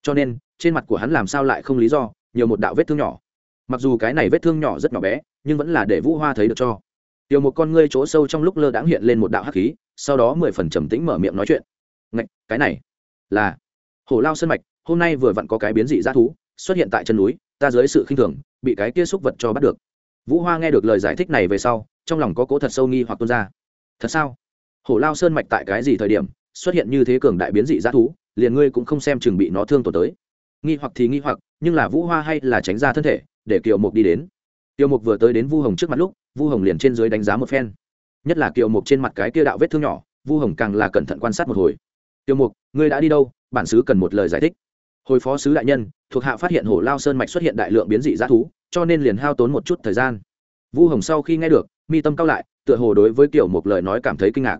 Cho nên, trên mặt của hắn làm sao lại không lý do, nhiều một đạo vết thương nhỏ. Mặc dù cái này vết thương nhỏ rất nhỏ bé, nhưng vẫn là để vũ hoa thấy được cho. Tiêu một con ngươi chỗ sâu trong lúc lơ đãng hiện lên một đạo hắc khí, sau đó mười phần trầm tĩnh mở miệng nói chuyện. Ngạch, cái này là hổ lao sân mạch, hôm nay vừa vặn có cái biến dị g thú, xuất hiện tại chân núi, ta dưới sự khinh thường, bị cái kia xúc vật cho bắt được. Vũ hoa nghe được lời giải thích này về sau, trong lòng có cố thật sâu nghi hoặc tuôn ra. Thật sao? Hổ lao sơn mạch tại cái gì thời điểm xuất hiện như thế cường đại biến dị g thú, liền ngươi cũng không xem chừng bị nó thương tổn tới. Nghi hoặc thì nghi hoặc, nhưng là vũ hoa hay là tránh ra thân thể, để kiều mục đi đến. Kiều mục vừa tới đến vu hồng trước mặt lúc, vu hồng liền trên dưới đánh giá một phen. Nhất là kiều mục trên mặt cái kia đạo vết thương nhỏ, vu hồng càng là cẩn thận quan sát một hồi. Kiều mục ngươi đã đi đâu? Bản sứ cần một lời giải thích. Hồi phó sứ đại nhân, thuộc hạ phát hiện hổ lao sơn mạch xuất hiện đại lượng biến dị g thú, cho nên liền hao tốn một chút thời gian. Vu hồng sau khi nghe được, mi tâm cao lại, tựa hồ đối với kiểu một lời nói cảm thấy kinh ngạc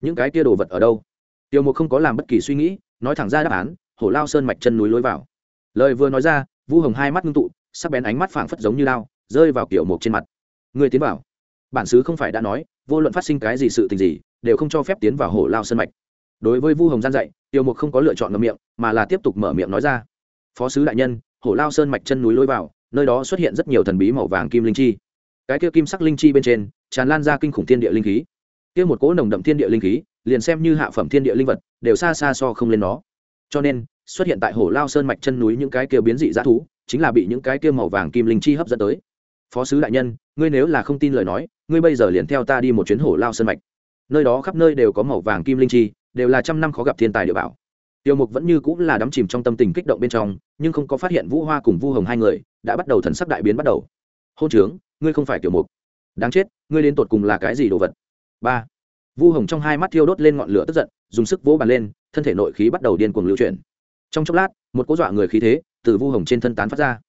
những cái kia đồ vật ở đâu? Tiểu mục không có làm bất kỳ suy nghĩ, nói thẳng ra đáp án, hổ lao sơn mạch chân núi lối vào. Lời vừa nói ra, vu hồng hai mắt ngưng tụ, sắc bén ánh mắt phảng phất giống như lao rơi vào kiểu mục trên mặt. Người tiến vào. Bản xứ không phải đã nói, vô luận phát sinh cái gì sự tình gì, đều không cho phép tiến vào hổ lao sơn mạch. Đối với vu hồng gian dạy tiểu mục không có lựa chọn ngậm miệng, mà là tiếp tục mở miệng nói ra. Phó sứ đại nhân, hổ lao sơn mạch chân núi lối vào, nơi đó xuất hiện rất nhiều thần bí màu vàng kim linh chi. Cái kia kim sắc linh chi bên trên, tràn lan ra kinh khủng thiên địa linh khí kia một cỗ nồng đậm thiên địa linh khí, liền xem như hạ phẩm thiên địa linh vật, đều xa xa so không lên nó. Cho nên, xuất hiện tại hồ lao sơn mạch chân núi những cái kia biến dị dã thú, chính là bị những cái kia màu vàng kim linh chi hấp dẫn tới. Phó sứ đại nhân, ngươi nếu là không tin lời nói, ngươi bây giờ liền theo ta đi một chuyến hồ lao sơn mạch. Nơi đó khắp nơi đều có màu vàng kim linh chi, đều là trăm năm khó gặp thiên tài địa bảo. Tiêu mục vẫn như cũng là đắm chìm trong tâm tình kích động bên trong, nhưng không có phát hiện vũ hoa cùng vu hồng hai người, đã bắt đầu thần sắc đại biến bắt đầu. Hôn trướng, ngươi không phải tiểu mục. Đáng chết, ngươi đến tột cùng là cái gì đồ vật? Ba. Vu hồng trong hai mắt thiêu đốt lên ngọn lửa tức giận, dùng sức vỗ bàn lên, thân thể nội khí bắt đầu điên cuồng lưu chuyển. Trong chốc lát, một cỗ dọa người khí thế từ vu hồng trên thân tán phát ra.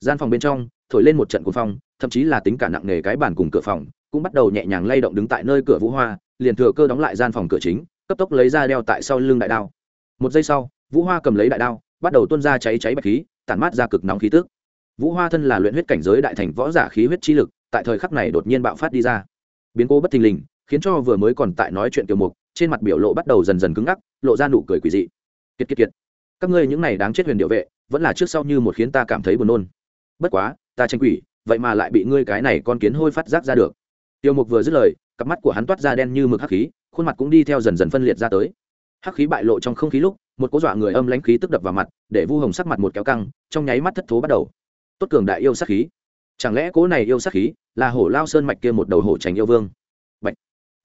Gian phòng bên trong, thổi lên một trận cuồng phong, thậm chí là tính cả nặng nề cái bàn cùng cửa phòng, cũng bắt đầu nhẹ nhàng lay động đứng tại nơi cửa vũ hoa, liền thừa cơ đóng lại gian phòng cửa chính, cấp tốc lấy ra đeo tại sau lưng đại đao. Một giây sau, vũ hoa cầm lấy đại đao, bắt đầu tuôn ra cháy cháy bạch khí, tản mát ra cực nóng khí tức. Vũ hoa thân là luyện huyết cảnh giới đại thành võ giả khí huyết chi lực, tại thời khắc này đột nhiên bạo phát đi ra. Biến cố bất thình lình khiến cho vừa mới còn tại nói chuyện tiểu mục, trên mặt biểu lộ bắt đầu dần dần cứng ngắc, lộ ra nụ cười quỷ dị. Kiệt kiệt kiệt. Các ngươi những này đáng chết huyền điệu vệ, vẫn là trước sau như một khiến ta cảm thấy buồn nôn. Bất quá, ta tranh quỷ, vậy mà lại bị ngươi cái này con kiến hôi phát giác ra được. Tiêu mục vừa dứt lời, cặp mắt của hắn toát ra đen như mực hắc khí, khuôn mặt cũng đi theo dần dần phân liệt ra tới. Hắc khí bại lộ trong không khí lúc, một cố dọa người âm lãnh khí tức đập vào mặt, để vu hồng sắc mặt một kéo căng, trong nháy mắt thất thố bắt đầu. Tốt cường đại yêu sắc khí. Chẳng lẽ cố này yêu sắc khí là hổ lao sơn mạch kia một đầu hổ tránh yêu vương?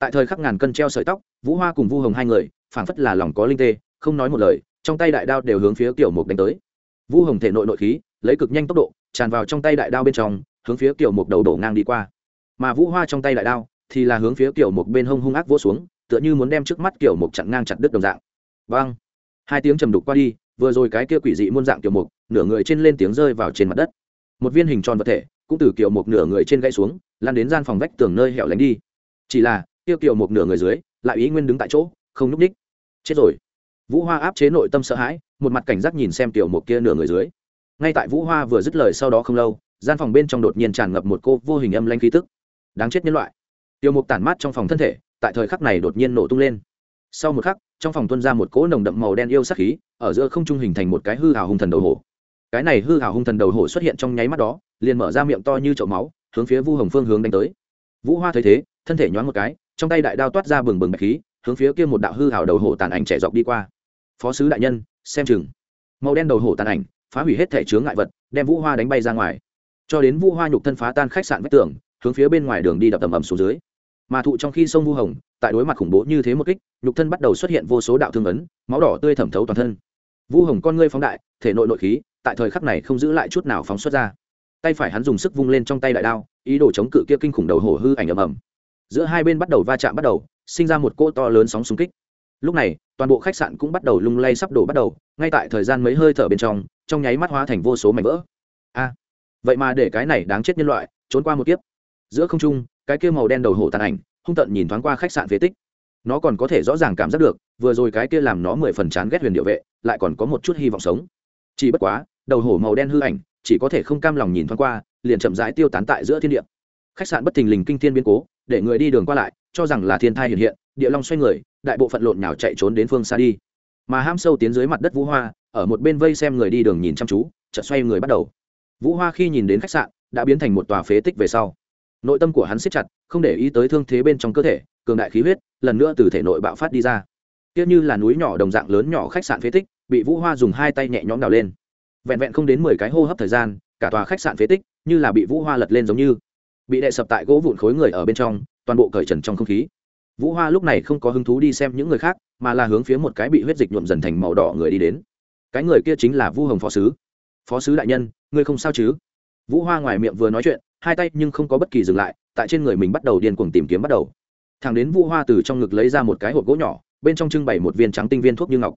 Tại thời khắc ngàn cân treo sợi tóc, vũ hoa cùng vu hồng hai người, phảng phất là lòng có linh tê, không nói một lời, trong tay đại đao đều hướng phía kiểu mục đánh tới. Vu hồng thể nội nội khí, lấy cực nhanh tốc độ, tràn vào trong tay đại đao bên trong, hướng phía kiểu mục đầu đổ ngang đi qua. Mà vũ hoa trong tay đại đao, thì là hướng phía kiểu mục bên hông hung ác vỗ xuống, tựa như muốn đem trước mắt kiểu mục chặn ngang chặt đứt đồng dạng. Vang! Hai tiếng trầm đục qua đi, vừa rồi cái kia quỷ dị muôn dạng kiểu mục, nửa người trên lên tiếng rơi vào trên mặt đất. Một viên hình tròn vật thể, cũng từ kiểu mục nửa người trên gãy xuống lan đến gian phòng vách tường nơi hẻo lánh đi. Chỉ là tiêu kiều một nửa người dưới, lại ý nguyên đứng tại chỗ, không núp ních chết rồi. Vũ hoa áp chế nội tâm sợ hãi, một mặt cảnh giác nhìn xem tiểu một kia nửa người dưới. Ngay tại vũ hoa vừa dứt lời sau đó không lâu, gian phòng bên trong đột nhiên tràn ngập một cô vô hình âm lanh khí tức. Đáng chết nhân loại. Tiểu mục tản mát trong phòng thân thể, tại thời khắc này đột nhiên nổ tung lên. Sau một khắc, trong phòng tuân ra một cỗ nồng đậm màu đen yêu sắc khí, ở giữa không trung hình thành một cái hư hào hung thần đầu hổ. Cái này hư hào hung thần đầu hổ xuất hiện trong nháy mắt đó, liền mở ra miệng to như chậu máu, hướng phía vu hồng phương hướng đánh tới. Vũ hoa thấy thế, thân thể nhoáng một cái trong tay đại đao toát ra bừng bừng bạch khí, hướng phía kia một đạo hư hào đầu hổ tàn ảnh trẻ dọc đi qua. Phó sứ đại nhân, xem chừng. Màu đen đầu hổ tàn ảnh, phá hủy hết thể chướng ngại vật, đem vũ hoa đánh bay ra ngoài. Cho đến vũ hoa nhục thân phá tan khách sạn vách tường, hướng phía bên ngoài đường đi đập tầm ầm xuống dưới. Mà thụ trong khi sông vu hồng, tại đối mặt khủng bố như thế một kích, nhục thân bắt đầu xuất hiện vô số đạo thương ấn, máu đỏ tươi thẩm thấu toàn thân. Vu hồng con ngươi phóng đại, thể nội nội khí, tại thời khắc này không giữ lại chút nào phóng xuất ra. Tay phải hắn dùng sức vung lên trong tay đại đao, ý đồ chống cự kia kinh khủng đầu hổ hư ảnh ầm ầm giữa hai bên bắt đầu va chạm bắt đầu, sinh ra một cỗ to lớn sóng xung kích. Lúc này, toàn bộ khách sạn cũng bắt đầu lung lay sắp đổ bắt đầu, ngay tại thời gian mấy hơi thở bên trong trong nháy mắt hóa thành vô số mảnh vỡ. A! Vậy mà để cái này đáng chết nhân loại, trốn qua một kiếp. Giữa không trung, cái kia màu đen đầu hổ tàn ảnh, hung tận nhìn thoáng qua khách sạn phế tích. Nó còn có thể rõ ràng cảm giác được, vừa rồi cái kia làm nó mười phần chán ghét huyền điệu vệ, lại còn có một chút hy vọng sống. Chỉ bất quá, đầu hổ màu đen hư ảnh, chỉ có thể không cam lòng nhìn thoáng qua, liền chậm rãi tiêu tán tại giữa thiên địa. Khách sạn bất thình lình kinh thiên biến cố để người đi đường qua lại, cho rằng là thiên thai hiện hiện, địa long xoay người, đại bộ phận lộn nhào chạy trốn đến phương xa đi. Mà ham sâu tiến dưới mặt đất vũ hoa, ở một bên vây xem người đi đường nhìn chăm chú, chợt xoay người bắt đầu. Vũ hoa khi nhìn đến khách sạn, đã biến thành một tòa phế tích về sau. Nội tâm của hắn siết chặt, không để ý tới thương thế bên trong cơ thể, cường đại khí huyết, lần nữa từ thể nội bạo phát đi ra. Tiếc như là núi nhỏ đồng dạng lớn nhỏ khách sạn phế tích, bị vũ hoa dùng hai tay nhẹ nhõm đào lên. Vẹn vẹn không đến mười cái hô hấp thời gian, cả tòa khách sạn phế tích như là bị vũ hoa lật lên giống như bị đệ sập tại gỗ vụn khối người ở bên trong, toàn bộ cởi trần trong không khí. Vũ hoa lúc này không có hứng thú đi xem những người khác, mà là hướng phía một cái bị huyết dịch nhuộm dần thành màu đỏ người đi đến. Cái người kia chính là vu hồng phó sứ. Phó sứ đại nhân, ngươi không sao chứ? Vũ hoa ngoài miệng vừa nói chuyện, hai tay nhưng không có bất kỳ dừng lại, tại trên người mình bắt đầu điên cuồng tìm kiếm bắt đầu. Thằng đến vũ hoa từ trong ngực lấy ra một cái hộp gỗ nhỏ, bên trong trưng bày một viên trắng tinh viên thuốc như ngọc.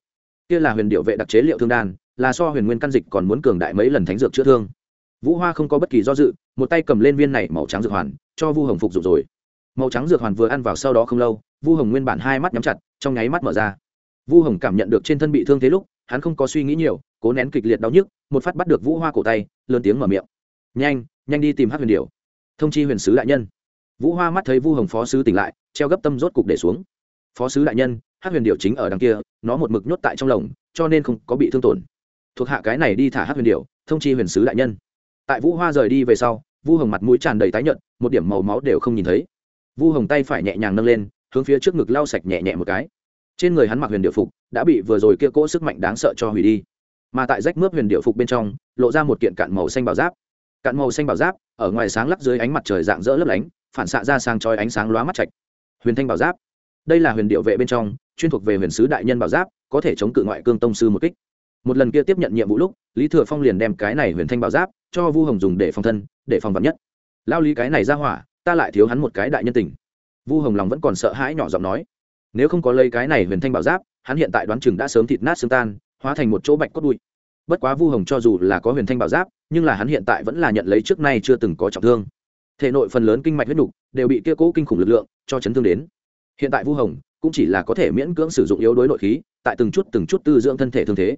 Kia là huyền điệu vệ đặc chế liệu thương đan, là so huyền nguyên căn dịch còn muốn cường đại mấy lần thánh dược chữa thương vũ hoa không có bất kỳ do dự, một tay cầm lên viên này màu trắng dược hoàn, cho vu hồng phục dụng rồi. Màu trắng dược hoàn vừa ăn vào sau đó không lâu, vu hồng nguyên bản hai mắt nhắm chặt, trong nháy mắt mở ra. Vu hồng cảm nhận được trên thân bị thương thế lúc, hắn không có suy nghĩ nhiều, cố nén kịch liệt đau nhức, một phát bắt được vũ hoa cổ tay, lớn tiếng mở miệng. Nhanh nhanh đi tìm hát huyền điều thông chi huyền sứ đại nhân. Vũ hoa mắt thấy vu hồng phó sứ tỉnh lại, treo gấp tâm rốt cục để xuống. Phó sứ đại nhân hát huyền điều chính ở đằng kia, nó một mực nhốt tại trong lồng, cho nên không có bị thương tổn. Thuộc hạ cái này đi thả hát huyền điều thông chi huyền sứ đại nhân tại vũ hoa rời đi về sau, vu hồng mặt mũi tràn đầy tái nhợt, một điểm màu máu đều không nhìn thấy. Vu hồng tay phải nhẹ nhàng nâng lên, hướng phía trước ngực lau sạch nhẹ nhẹ một cái. Trên người hắn mặc huyền điệu phục, đã bị vừa rồi kia cỗ sức mạnh đáng sợ cho hủy đi. Mà tại rách mướp huyền điệu phục bên trong, lộ ra một kiện cạn màu xanh bảo giáp. Cạn màu xanh bảo giáp, ở ngoài sáng lắp dưới ánh mặt trời dạng dỡ lấp lánh, phản xạ ra sang trói ánh sáng lóa mắt chạch huyền thanh bảo giáp. Đây là huyền điệu vệ bên trong, chuyên thuộc về huyền sứ đại nhân bảo giáp, có thể chống cự ngoại cương tông sư một kích. Một lần kia tiếp nhận nhiệm vụ lúc, lý thừa phong liền đem cái này huyền thanh bảo giáp cho vu hồng dùng để phòng thân, để phòng vật nhất. Lao lý cái này ra hỏa, ta lại thiếu hắn một cái đại nhân tình. Vu hồng lòng vẫn còn sợ hãi nhỏ giọng nói, nếu không có lấy cái này huyền thanh bảo giáp, hắn hiện tại đoán chừng đã sớm thịt nát xương tan, hóa thành một chỗ bạch cốt bụi. Bất quá vu hồng cho dù là có huyền thanh bảo giáp, nhưng là hắn hiện tại vẫn là nhận lấy trước nay chưa từng có trọng thương. Thể nội phần lớn kinh mạch huyết đục đều bị kia cố kinh khủng lực lượng cho chấn thương đến. Hiện tại vu hồng cũng chỉ là có thể miễn cưỡng sử dụng yếu đối nội khí, tại từng chút từng chút tư dưỡng thân thể thương thế.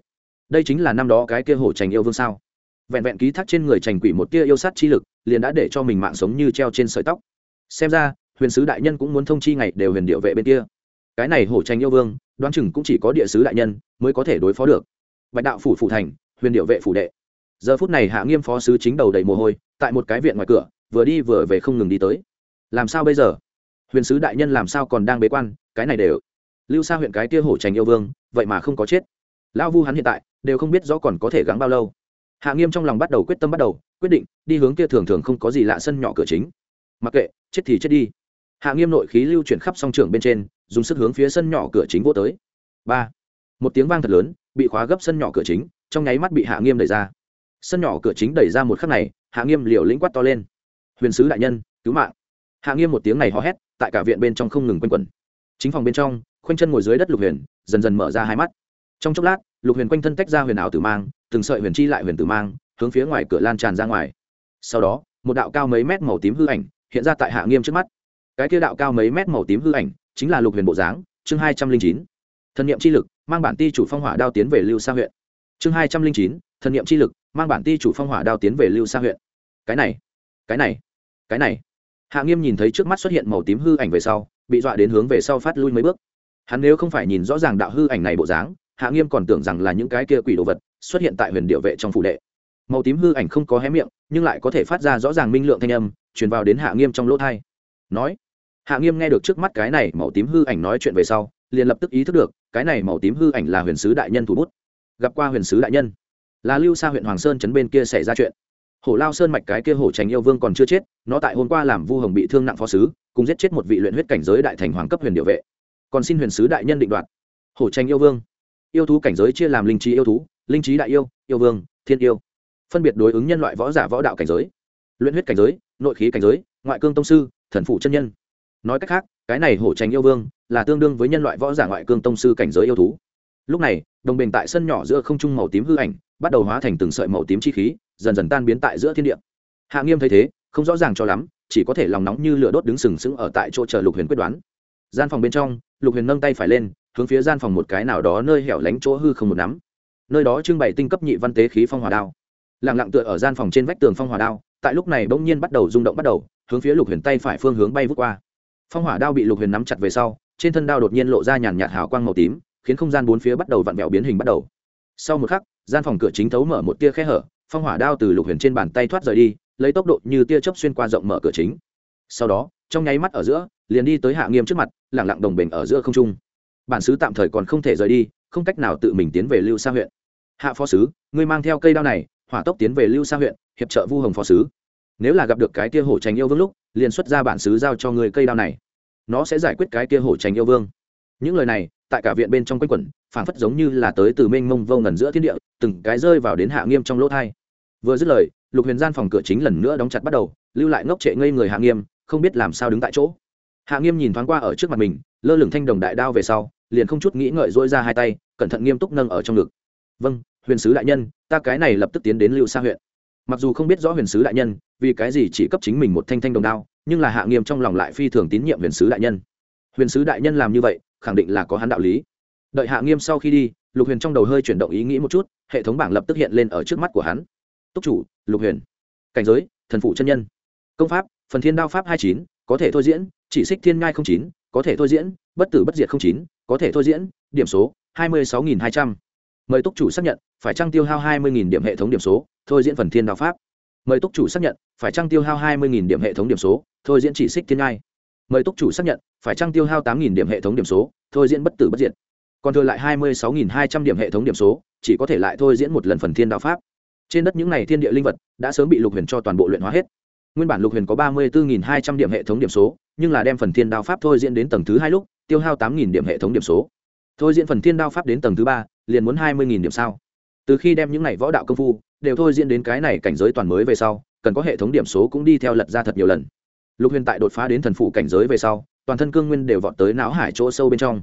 Đây chính là năm đó cái kia hổ trành yêu vương sao? Vẹn vẹn ký thác trên người trành quỷ một tia yêu sát chi lực, liền đã để cho mình mạng sống như treo trên sợi tóc. Xem ra, huyền sứ đại nhân cũng muốn thông chi ngày đều huyền điệu vệ bên kia. Cái này hổ tranh yêu vương, đoán chừng cũng chỉ có địa sứ đại nhân mới có thể đối phó được. Bạch đạo phủ phủ thành, huyền điệu vệ phủ đệ. Giờ phút này hạ nghiêm phó sứ chính đầu đầy mồ hôi, tại một cái viện ngoài cửa, vừa đi vừa về không ngừng đi tới. Làm sao bây giờ? Huyền sứ đại nhân làm sao còn đang bế quan, cái này đều. Lưu xa huyện cái tia hổ trành yêu vương, vậy mà không có chết. Lão vu hắn hiện tại, đều không biết rõ còn có thể gắng bao lâu hạ nghiêm trong lòng bắt đầu quyết tâm bắt đầu, quyết định, đi hướng kia thường thường không có gì lạ sân nhỏ cửa chính. Mặc kệ, chết thì chết đi. Hạ nghiêm nội khí lưu chuyển khắp song trường bên trên, dùng sức hướng phía sân nhỏ cửa chính vô tới. Ba. Một tiếng vang thật lớn, bị khóa gấp sân nhỏ cửa chính, trong nháy mắt bị hạ nghiêm đẩy ra. Sân nhỏ cửa chính đẩy ra một khắc này, hạ nghiêm liều lĩnh quát to lên. Huyền sứ đại nhân, cứu mạng. Hạ nghiêm một tiếng này hò hét, tại cả viện bên trong không ngừng quanh quẩn. Chính phòng bên trong, khoanh chân ngồi dưới đất lục huyền, dần dần mở ra hai mắt. Trong chốc lát lục huyền quanh thân tách ra huyền ảo tử mang, từng sợi huyền chi lại huyền tử mang, hướng phía ngoài cửa lan tràn ra ngoài. Sau đó, một đạo cao mấy mét màu tím hư ảnh hiện ra tại hạ nghiêm trước mắt. Cái kia đạo cao mấy mét màu tím hư ảnh chính là lục huyền bộ dáng, chương hai trăm linh chín. Thần n i ệ m chi lực, mang bản ti chủ phong hỏa đao tiến về lưu sa huyện. Chương hai trăm linh chín, thần n i ệ m chi lực, mang bản ti chủ phong hỏa đao tiến về lưu sa huyện. Cái này cái này cái này. Hạ nghiêm nhìn thấy trước mắt xuất hiện màu tím hư ảnh về sau, bị dọa đến hướng về sau phát lui mấy bước. Hắn nếu không phải nhìn rõ ràng đạo hư ảnh này bộ dáng hạ nghiêm còn tưởng rằng là những cái kia quỷ đồ vật xuất hiện tại huyền điệu vệ trong phủ đệ. Màu tím hư ảnh không có hé miệng, nhưng lại có thể phát ra rõ ràng minh lượng thanh âm, truyền vào đến hạ nghiêm trong lỗ thai nói, hạ nghiêm nghe được trước mắt cái này màu tím hư ảnh nói chuyện về sau, liền lập tức ý thức được, cái này màu tím hư ảnh là huyền sứ đại nhân thủ bút. Gặp qua huyền sứ đại nhân, là lưu xa huyện hoàng sơn chấn bên kia xảy ra chuyện. Hổ lao sơn mạch cái kia hổ trành yêu vương còn chưa chết, nó tại hôm qua làm vu hồng bị thương nặng phó sứ, cùng giết chết một vị luyện huyết cảnh giới đại thành hoàng cấp huyền điệu vệ. Còn xin huyền sứ đại nhân định đoạt. Hổ tranh yêu vương yêu thú cảnh giới chia làm linh trí yêu thú, linh trí đại yêu yêu vương, thiên yêu. Phân biệt đối ứng nhân loại võ giả võ đạo cảnh giới. Luyện huyết cảnh giới, nội khí cảnh giới, ngoại cương tông sư, thần phụ chân nhân. Nói cách khác, cái này hổ tranh yêu vương là tương đương với nhân loại võ giả ngoại cương tông sư cảnh giới yêu thú. Lúc này, đồng bình tại sân nhỏ giữa không trung màu tím hư ảnh, bắt đầu hóa thành từng sợi màu tím chi khí, dần dần tan biến tại giữa thiên địa. Hạ nghiêm thấy thế, không rõ ràng cho lắm, chỉ có thể lòng nóng như lửa đốt đứng sừng sững ở tại chỗ chờ lục huyền quyết đoán. Gian phòng bên trong, lục huyền nâng tay phải lên hướng phía gian phòng một cái nào đó nơi hẻo lánh chỗ hư không một nắm. Nơi đó trưng bày tinh cấp nhị văn tế khí phong hòa đao. Lặng lặng tựa ở gian phòng trên vách tường phong hòa đao, tại lúc này bỗng nhiên bắt đầu rung động bắt đầu, hướng phía lục huyền tay phải phương hướng bay vút qua. Phong hỏa đao bị lục huyền nắm chặt về sau, trên thân đao đột nhiên lộ ra nhàn nhạt hào quang màu tím, khiến không gian bốn phía bắt đầu vặn vẹo biến hình bắt đầu. Sau một khắc, gian phòng cửa chính thấu mở một tia khe hở, phong hỏa đao từ lục huyền trên bàn tay thoát rời đi, lấy tốc độ như tia chớp xuyên qua rộng mở cửa chính. Sau đó, trong nháy mắt ở giữa, liền đi tới hạ nghiêm trước mặt lẳng lặng đồng bình ở giữa không trung bản xứ tạm thời còn không thể rời đi, không cách nào tự mình tiến về lưu sa huyện. Hạ phó sứ ngươi mang theo cây đao này, hỏa tốc tiến về lưu sa huyện, hiệp trợ vu hồng phó sứ nếu là gặp được cái kia hổ tránh yêu vương lúc, liền xuất ra bản xứ giao cho người cây đao này. Nó sẽ giải quyết cái kia hổ tránh yêu vương. Những lời này, tại cả viện bên trong quanh quẩn, phảng phất giống như là tới từ mênh mông vô ngần giữa thiên địa, từng cái rơi vào đến hạ nghiêm trong lỗ thai. Vừa dứt lời, lục huyền gian phòng cửa chính lần nữa đóng chặt bắt đầu, lưu lại ngốc trệ ngây người hạ nghiêm, không biết làm sao đứng tại chỗ. Hạ nghiêm nhìn thoáng qua ở trước mặt mình, lơ lửng thanh đồng đại đao về sau liền không chút nghĩ ngợi dỗi ra hai tay, cẩn thận nghiêm túc nâng ở trong ngực. Vâng huyền sứ đại nhân, ta cái này lập tức tiến đến lưu sa huyện. Mặc dù không biết rõ huyền sứ đại nhân, vì cái gì chỉ cấp chính mình một thanh thanh đồng đao, nhưng là hạ nghiêm trong lòng lại phi thường tín nhiệm huyền sứ đại nhân. Huyền sứ đại nhân làm như vậy, khẳng định là có hắn đạo lý. Đợi hạ nghiêm sau khi đi, lục huyền trong đầu hơi chuyển động ý nghĩ một chút, hệ thống bảng lập tức hiện lên ở trước mắt của hắn. Túc chủ, lục huyền. Cảnh giới, thần phụ chân nhân. Công pháp, phần thiên đao pháp hai chín có thể thôi diễn, chỉ xích thiên ngai không chín, có thể thôi diễn, bất tử bất diệt không chín, có thể thôi diễn, điểm số, hai mươi sáu nghìn hai trăm. Mời túc chủ xác nhận, phải trăng tiêu hao hai mươi nghìn điểm hệ thống điểm số, thôi diễn phần thiên đạo pháp? Mời túc chủ xác nhận, phải trăng tiêu hao hai mươi nghìn điểm hệ thống điểm số, thôi diễn chỉ xích thiên ngai mời túc chủ xác nhận, phải trăng tiêu hao tám nghìn điểm hệ thống điểm số, thôi diễn bất tử bất diệt? Còn thừa lại hai mươi sáu nghìn hai trăm điểm hệ thống điểm số, chỉ có thể lại thôi diễn một lần phần thiên đạo pháp. Trên đất những n à y thiên địa linh vật đã sớm bị lục huyền cho toàn bộ luyện hóa hết nguyên bản lục huyền có ba mươi bốn hai trăm điểm hệ thống điểm số, nhưng là đem phần thiên đao pháp thôi diễn đến tầng thứ hai lúc, tiêu hao tám điểm hệ thống điểm số. Thôi diễn phần thiên đao pháp đến tầng thứ ba, liền muốn hai mươi điểm sao? Từ khi đem những n à y võ đạo công phu đều thôi diễn đến cái này cảnh giới toàn mới về sau, cần có hệ thống điểm số cũng đi theo lật ra thật nhiều lần. Lục huyền tại đột phá đến thần phụ cảnh giới về sau, toàn thân cương nguyên đều vọt tới não hải chỗ sâu bên trong.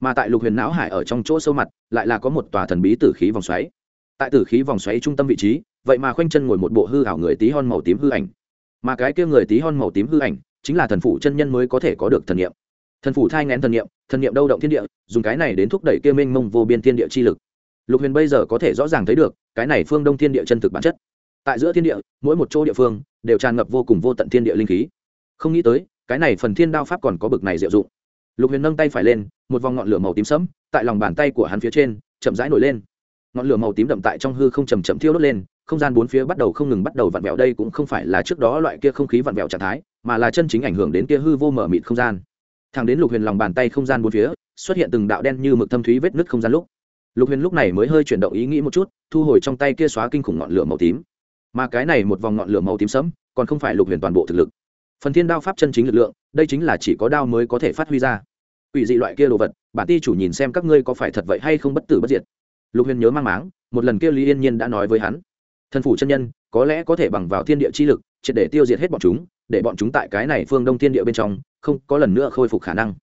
Mà tại lục huyền não hải ở trong chỗ sâu mặt, lại là có một tòa thần bí tử khí vòng xoáy. Tại tử khí vòng xoáy trung tâm vị trí, vậy mà khoanh chân ngồi một bộ hư hảo người tí hon màu tím hư ảnh mà cái kia người tí hon màu tím hư ảnh chính là thần phụ chân nhân mới có thể có được thần niệm. Thần phủ thai ngén thần niệm thần niệm đâu động thiên địa, dùng cái này đến thúc đẩy kia mênh mông vô biên thiên địa chi lực. Lục huyền bây giờ có thể rõ ràng thấy được, cái này phương đông thiên địa chân thực bản chất. Tại giữa thiên địa, mỗi một chỗ địa phương đều tràn ngập vô cùng vô tận thiên địa linh khí. Không nghĩ tới, cái này phần thiên đao pháp còn có bực này diệu dụng. Lục huyền nâng tay phải lên, một vòng ngọn lửa màu tím sẫm tại lòng bàn tay của hắn phía trên chậm rãi nổi lên. Ngọn lửa màu tím đậm tại trong hư không chầm chậm thiêu đốt lên không gian bốn phía bắt đầu không ngừng bắt đầu vặn vẹo. Đây cũng không phải là trước đó loại kia không khí vặn vẹo trạng thái, mà là chân chính ảnh hưởng đến kia hư vô mở mịt không gian. Thẳng đến lục huyền lòng bàn tay không gian bốn phía, xuất hiện từng đạo đen như mực thâm thúy vết nứt không gian lúc. Lục huyền lúc này mới hơi chuyển động ý nghĩ một chút, thu hồi trong tay kia xóa kinh khủng ngọn lửa màu tím. Mà cái này một vòng ngọn lửa màu tím sẫm, còn không phải lục huyền toàn bộ thực lực. Phần thiên đao pháp chân chính lực lượng, đây chính là chỉ có đao mới có thể phát huy ra. Ủy dị loại kia đồ vật, bản ti chủ nhìn xem các ngươi có phải thật vậy hay không bất tử bất diệt. Lục huyền nhớ mang máng, một lần kia lý yên nhiên đã nói với hắn thần phủ chân nhân, có lẽ có thể bằng vào thiên địa chi lực, triệt để tiêu diệt hết bọn chúng, để bọn chúng tại cái này phương đông thiên địa bên trong, không có lần nữa khôi phục khả năng.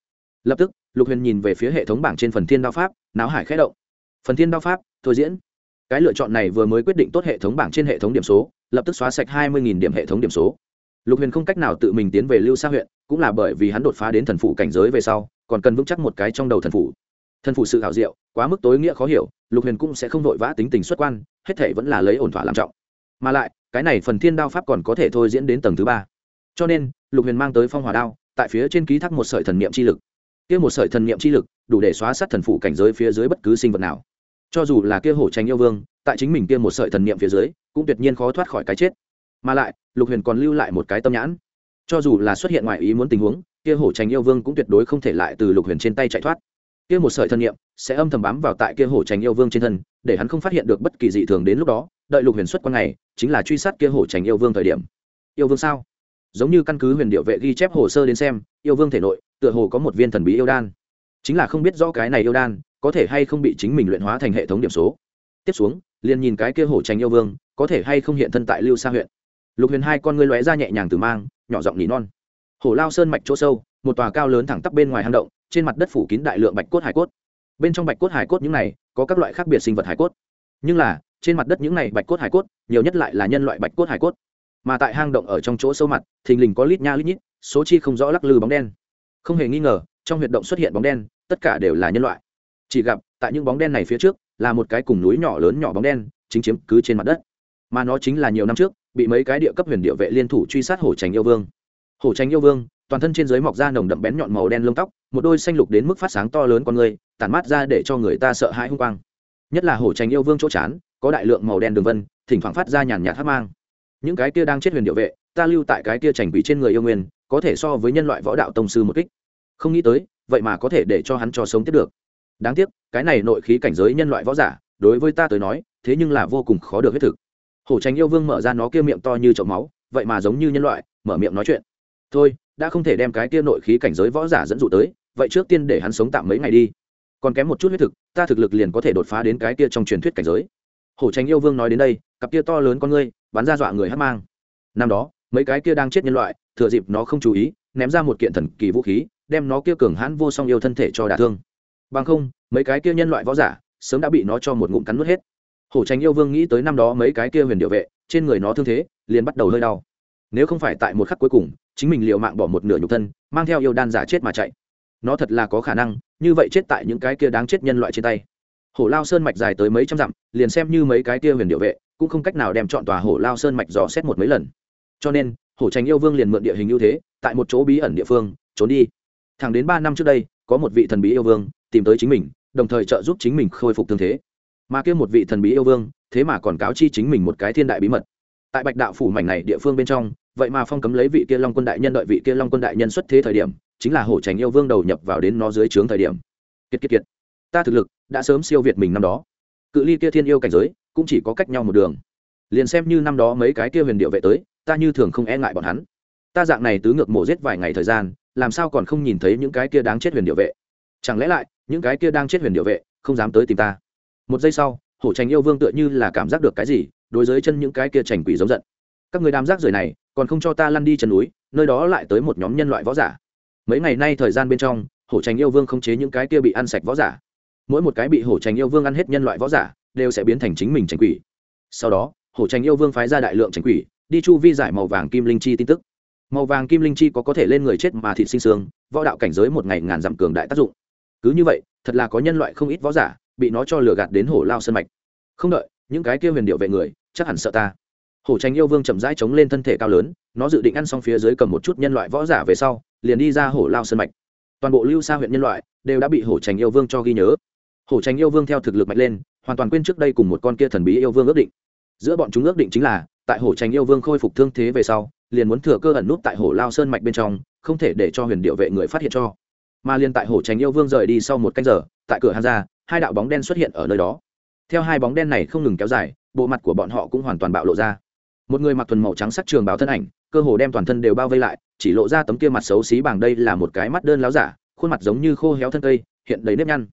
Lập tức, lục huyền nhìn về phía hệ thống bảng trên phần thiên đao pháp, náo hải khẽ động. Phần thiên đao pháp, thôi diễn. Cái lựa chọn này vừa mới quyết định tốt hệ thống bảng trên hệ thống điểm số, lập tức xóa sạch hai mươi điểm hệ thống điểm số. Lục huyền không cách nào tự mình tiến về lưu xa huyện, cũng là bởi vì hắn đột phá đến thần phụ cảnh giới về sau, còn cần vững chắc một cái trong đầu thần phụ thần phụ sự hảo diệu, quá mức tối nghĩa khó hiểu, lục huyền cũng sẽ không vội vã tính tình xuất quan, hết thể vẫn là lấy ổn thỏa làm trọng. Mà lại, cái này phần thiên đao pháp còn có thể thôi diễn đến tầng thứ ba. Cho nên, lục huyền mang tới phong hỏa đao, tại phía trên ký thác một sợi thần niệm chi lực. Kia một sợi thần niệm chi lực, đủ để xóa sát thần phụ cảnh giới phía dưới bất cứ sinh vật nào. Cho dù là kia hổ tranh yêu vương, tại chính mình kia một sợi thần niệm phía dưới, cũng tuyệt nhiên khó thoát khỏi cái chết. Mà lại, lục huyền còn lưu lại một cái tâm nhãn. Cho dù là xuất hiện ngoài ý muốn tình huống, kia hổ tranh yêu vương cũng tuyệt đối không thể lại từ lục huyền trên tay chạy thoát kia một sợi thân nhiệm sẽ âm thầm bám vào tại kia hổ trành yêu vương trên thân, để hắn không phát hiện được bất kỳ dị thường đến lúc đó. Đợi lục huyền xuất quan này, chính là truy sát kia hổ trành yêu vương thời điểm. Yêu vương sao? Giống như căn cứ huyền điệu vệ ghi chép hồ sơ đến xem, yêu vương thể nội, tựa hồ có một viên thần bí yêu đan. Chính là không biết rõ cái này yêu đan có thể hay không bị chính mình luyện hóa thành hệ thống điểm số. Tiếp xuống, liền nhìn cái kia hổ trành yêu vương có thể hay không hiện thân tại lưu sa huyện. Lục huyền hai con ngươi lóe ra nhẹ nhàng từ mang, nhỏ giọng nỉ non. Hổ lao sơn mạch chỗ sâu, một tòa cao lớn thẳng tắp bên ngoài hang động trên mặt đất phủ kín đại lượng bạch cốt hải cốt. Bên trong bạch cốt hải cốt những này, có các loại khác biệt sinh vật hải cốt. Nhưng là, trên mặt đất những này bạch cốt hải cốt, nhiều nhất lại là nhân loại bạch cốt hải cốt. Mà tại hang động ở trong chỗ sâu mặt, thình lình có lít nha lít nhít, số chi không rõ lắc lư bóng đen. Không hề nghi ngờ, trong huyệt động xuất hiện bóng đen, tất cả đều là nhân loại. Chỉ gặp, tại những bóng đen này phía trước, là một cái cùng núi nhỏ lớn nhỏ bóng đen, chính chiếm cứ trên mặt đất. Mà nó chính là nhiều năm trước, bị mấy cái địa cấp huyền địa vệ liên thủ truy sát hổ tránh yêu vương. Hổ tránh yêu vương, toàn thân trên dưới mọc ra nồng đậm bén nhọn màu đen lông tóc một đôi xanh lục đến mức phát sáng to lớn con người, tản mát ra để cho người ta sợ hãi hung quang. Nhất là hổ trành yêu vương chỗ chán, có đại lượng màu đen đường vân, thỉnh thoảng phát ra nhàn nhạt hát mang. Những cái kia đang chết huyền điệu vệ, ta lưu tại cái kia trành quỷ trên người yêu nguyên, có thể so với nhân loại võ đạo tông sư một kích. Không nghĩ tới, vậy mà có thể để cho hắn cho sống tiếp được. Đáng tiếc, cái này nội khí cảnh giới nhân loại võ giả, đối với ta tới nói, thế nhưng là vô cùng khó được huyết thực. Hổ tránh yêu vương mở ra nó kia miệng to như chậu máu, vậy mà giống như nhân loại, mở miệng nói chuyện. Thôi, đã không thể đem cái kia nội khí cảnh giới võ giả dẫn dụ tới vậy trước tiên để hắn sống tạm mấy ngày đi. Còn kém một chút huyết thực, ta thực lực liền có thể đột phá đến cái kia trong truyền thuyết cảnh giới. Hổ tránh yêu vương nói đến đây, cặp kia to lớn con ngươi, bắn ra dọa người hát mang. Năm đó, mấy cái kia đang chết nhân loại, thừa dịp nó không chú ý, ném ra một kiện thần kỳ vũ khí, đem nó kia cường hãn vô song yêu thân thể cho đả thương. Bằng không, mấy cái kia nhân loại võ giả, sớm đã bị nó cho một ngụm cắn nuốt hết. Hổ tránh yêu vương nghĩ tới năm đó mấy cái kia huyền điệu vệ, trên người nó thương thế, liền bắt đầu hơi đau. Nếu không phải tại một khắc cuối cùng, chính mình liệu mạng bỏ một nửa nhục thân, mang theo yêu đan giả chết mà chạy nó thật là có khả năng, như vậy chết tại những cái kia đáng chết nhân loại trên tay. Hổ lao sơn mạch dài tới mấy trăm dặm, liền xem như mấy cái kia huyền điệu vệ, cũng không cách nào đem chọn tòa hổ lao sơn mạch dò xét một mấy lần. Cho nên, hổ tránh yêu vương liền mượn địa hình ưu thế, tại một chỗ bí ẩn địa phương, trốn đi. Thẳng đến ba năm trước đây, có một vị thần bí yêu vương tìm tới chính mình, đồng thời trợ giúp chính mình khôi phục thương thế. Mà kia một vị thần bí yêu vương, thế mà còn cáo chi chính mình một cái thiên đại bí mật. Tại bạch đạo phủ mảnh này địa phương bên trong, vậy mà phong cấm lấy vị kia long quân đại nhân đợi vị kia long quân đại nhân xuất thế thời điểm chính là hổ tránh yêu vương đầu nhập vào đến nó dưới trướng thời điểm. Kiệt kiệt kiệt. Ta thực lực đã sớm siêu việt mình năm đó. Cự ly kia thiên yêu cảnh giới cũng chỉ có cách nhau một đường. Liền xem như năm đó mấy cái kia huyền điệu vệ tới, ta như thường không e ngại bọn hắn. Ta dạng này tứ ngược mổ giết vài ngày thời gian, làm sao còn không nhìn thấy những cái kia đáng chết huyền điệu vệ? Chẳng lẽ lại, những cái kia đang chết huyền điệu vệ không dám tới tìm ta? Một giây sau, hổ trành yêu vương tựa như là cảm giác được cái gì, đối với chân những cái kia trành quỷ giống giận. Các người đám rác rưởi này, còn không cho ta lăn đi chân núi, nơi đó lại tới một nhóm nhân loại võ giả mấy ngày nay thời gian bên trong, hổ trành yêu vương không chế những cái kia bị ăn sạch võ giả. Mỗi một cái bị hổ trành yêu vương ăn hết nhân loại võ giả, đều sẽ biến thành chính mình trành quỷ. Sau đó, hổ trành yêu vương phái ra đại lượng trành quỷ, đi chu vi giải màu vàng kim linh chi tin tức. Màu vàng kim linh chi có có thể lên người chết mà thịt sinh sương, võ đạo cảnh giới một ngày ngàn dặm cường đại tác dụng. Cứ như vậy, thật là có nhân loại không ít võ giả bị nó cho lừa gạt đến hổ lao sân mạch. Không đợi, những cái kia huyền điệu vệ người, chắc hẳn sợ ta. Hổ tranh yêu vương chậm rãi chống lên thân thể cao lớn, nó dự định ăn xong phía dưới cầm một chút nhân loại võ giả về sau liền đi ra hổ lao Sơn mạch. Toàn bộ lưu xa huyện nhân loại đều đã bị hổ Trành yêu vương cho ghi nhớ. Hổ Trành yêu vương theo thực lực mạnh lên, hoàn toàn quên trước đây cùng một con kia thần bí yêu vương ước định. Giữa bọn chúng ước định chính là, tại hổ Trành yêu vương khôi phục thương thế về sau, liền muốn thừa cơ ẩn nút tại hổ lao sơn mạch bên trong, không thể để cho huyền điệu vệ người phát hiện cho. Mà liền tại hổ tránh yêu vương rời đi sau một canh giờ, tại cửa hàng ra, hai đạo bóng đen xuất hiện ở nơi đó. Theo hai bóng đen này không ngừng kéo dài, bộ mặt của bọn họ cũng hoàn toàn bạo lộ ra. Một người mặc thuần màu trắng sắc trường báo thân ảnh, cơ hồ đem toàn thân đều bao vây lại chỉ lộ ra tấm kia mặt xấu xí bằng đây là một cái mắt đơn láo giả, khuôn mặt giống như khô héo thân cây, hiện đầy nếp nhăn.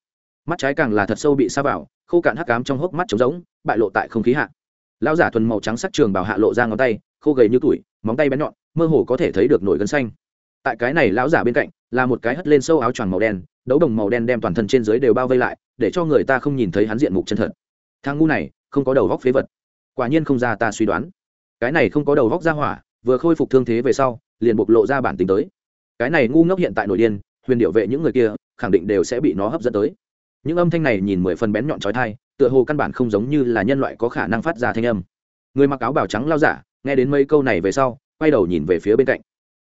Mắt trái càng là thật sâu bị sa vào, khô cạn hắc cám trong hốc mắt trống rỗng, bại lộ tại không khí hạ. Lão giả thuần màu trắng sắc trường bảo hạ lộ ra ngón tay, khô gầy như tuổi, móng tay bén nhọn, mơ hồ có thể thấy được nổi gân xanh. Tại cái này lão giả bên cạnh, là một cái hất lên sâu áo choàng màu đen, đấu đồng màu đen đem toàn thân trên dưới đều bao vây lại, để cho người ta không nhìn thấy hắn diện mục chân thật. Thang ngu này, không có đầu góc phế vật. Quả nhiên không ra ta suy đoán. Cái này không có đầu góc ra hỏa, vừa khôi phục thương thế về sau liền bộc lộ ra bản tính tới. Cái này ngu ngốc hiện tại nội điên, huyền điệu vệ những người kia, khẳng định đều sẽ bị nó hấp dẫn tới. Những âm thanh này nhìn mười phần bén nhọn trói thai tựa hồ căn bản không giống như là nhân loại có khả năng phát ra thanh âm. Người mặc áo bào trắng lao giả, nghe đến mấy câu này về sau, quay đầu nhìn về phía bên cạnh.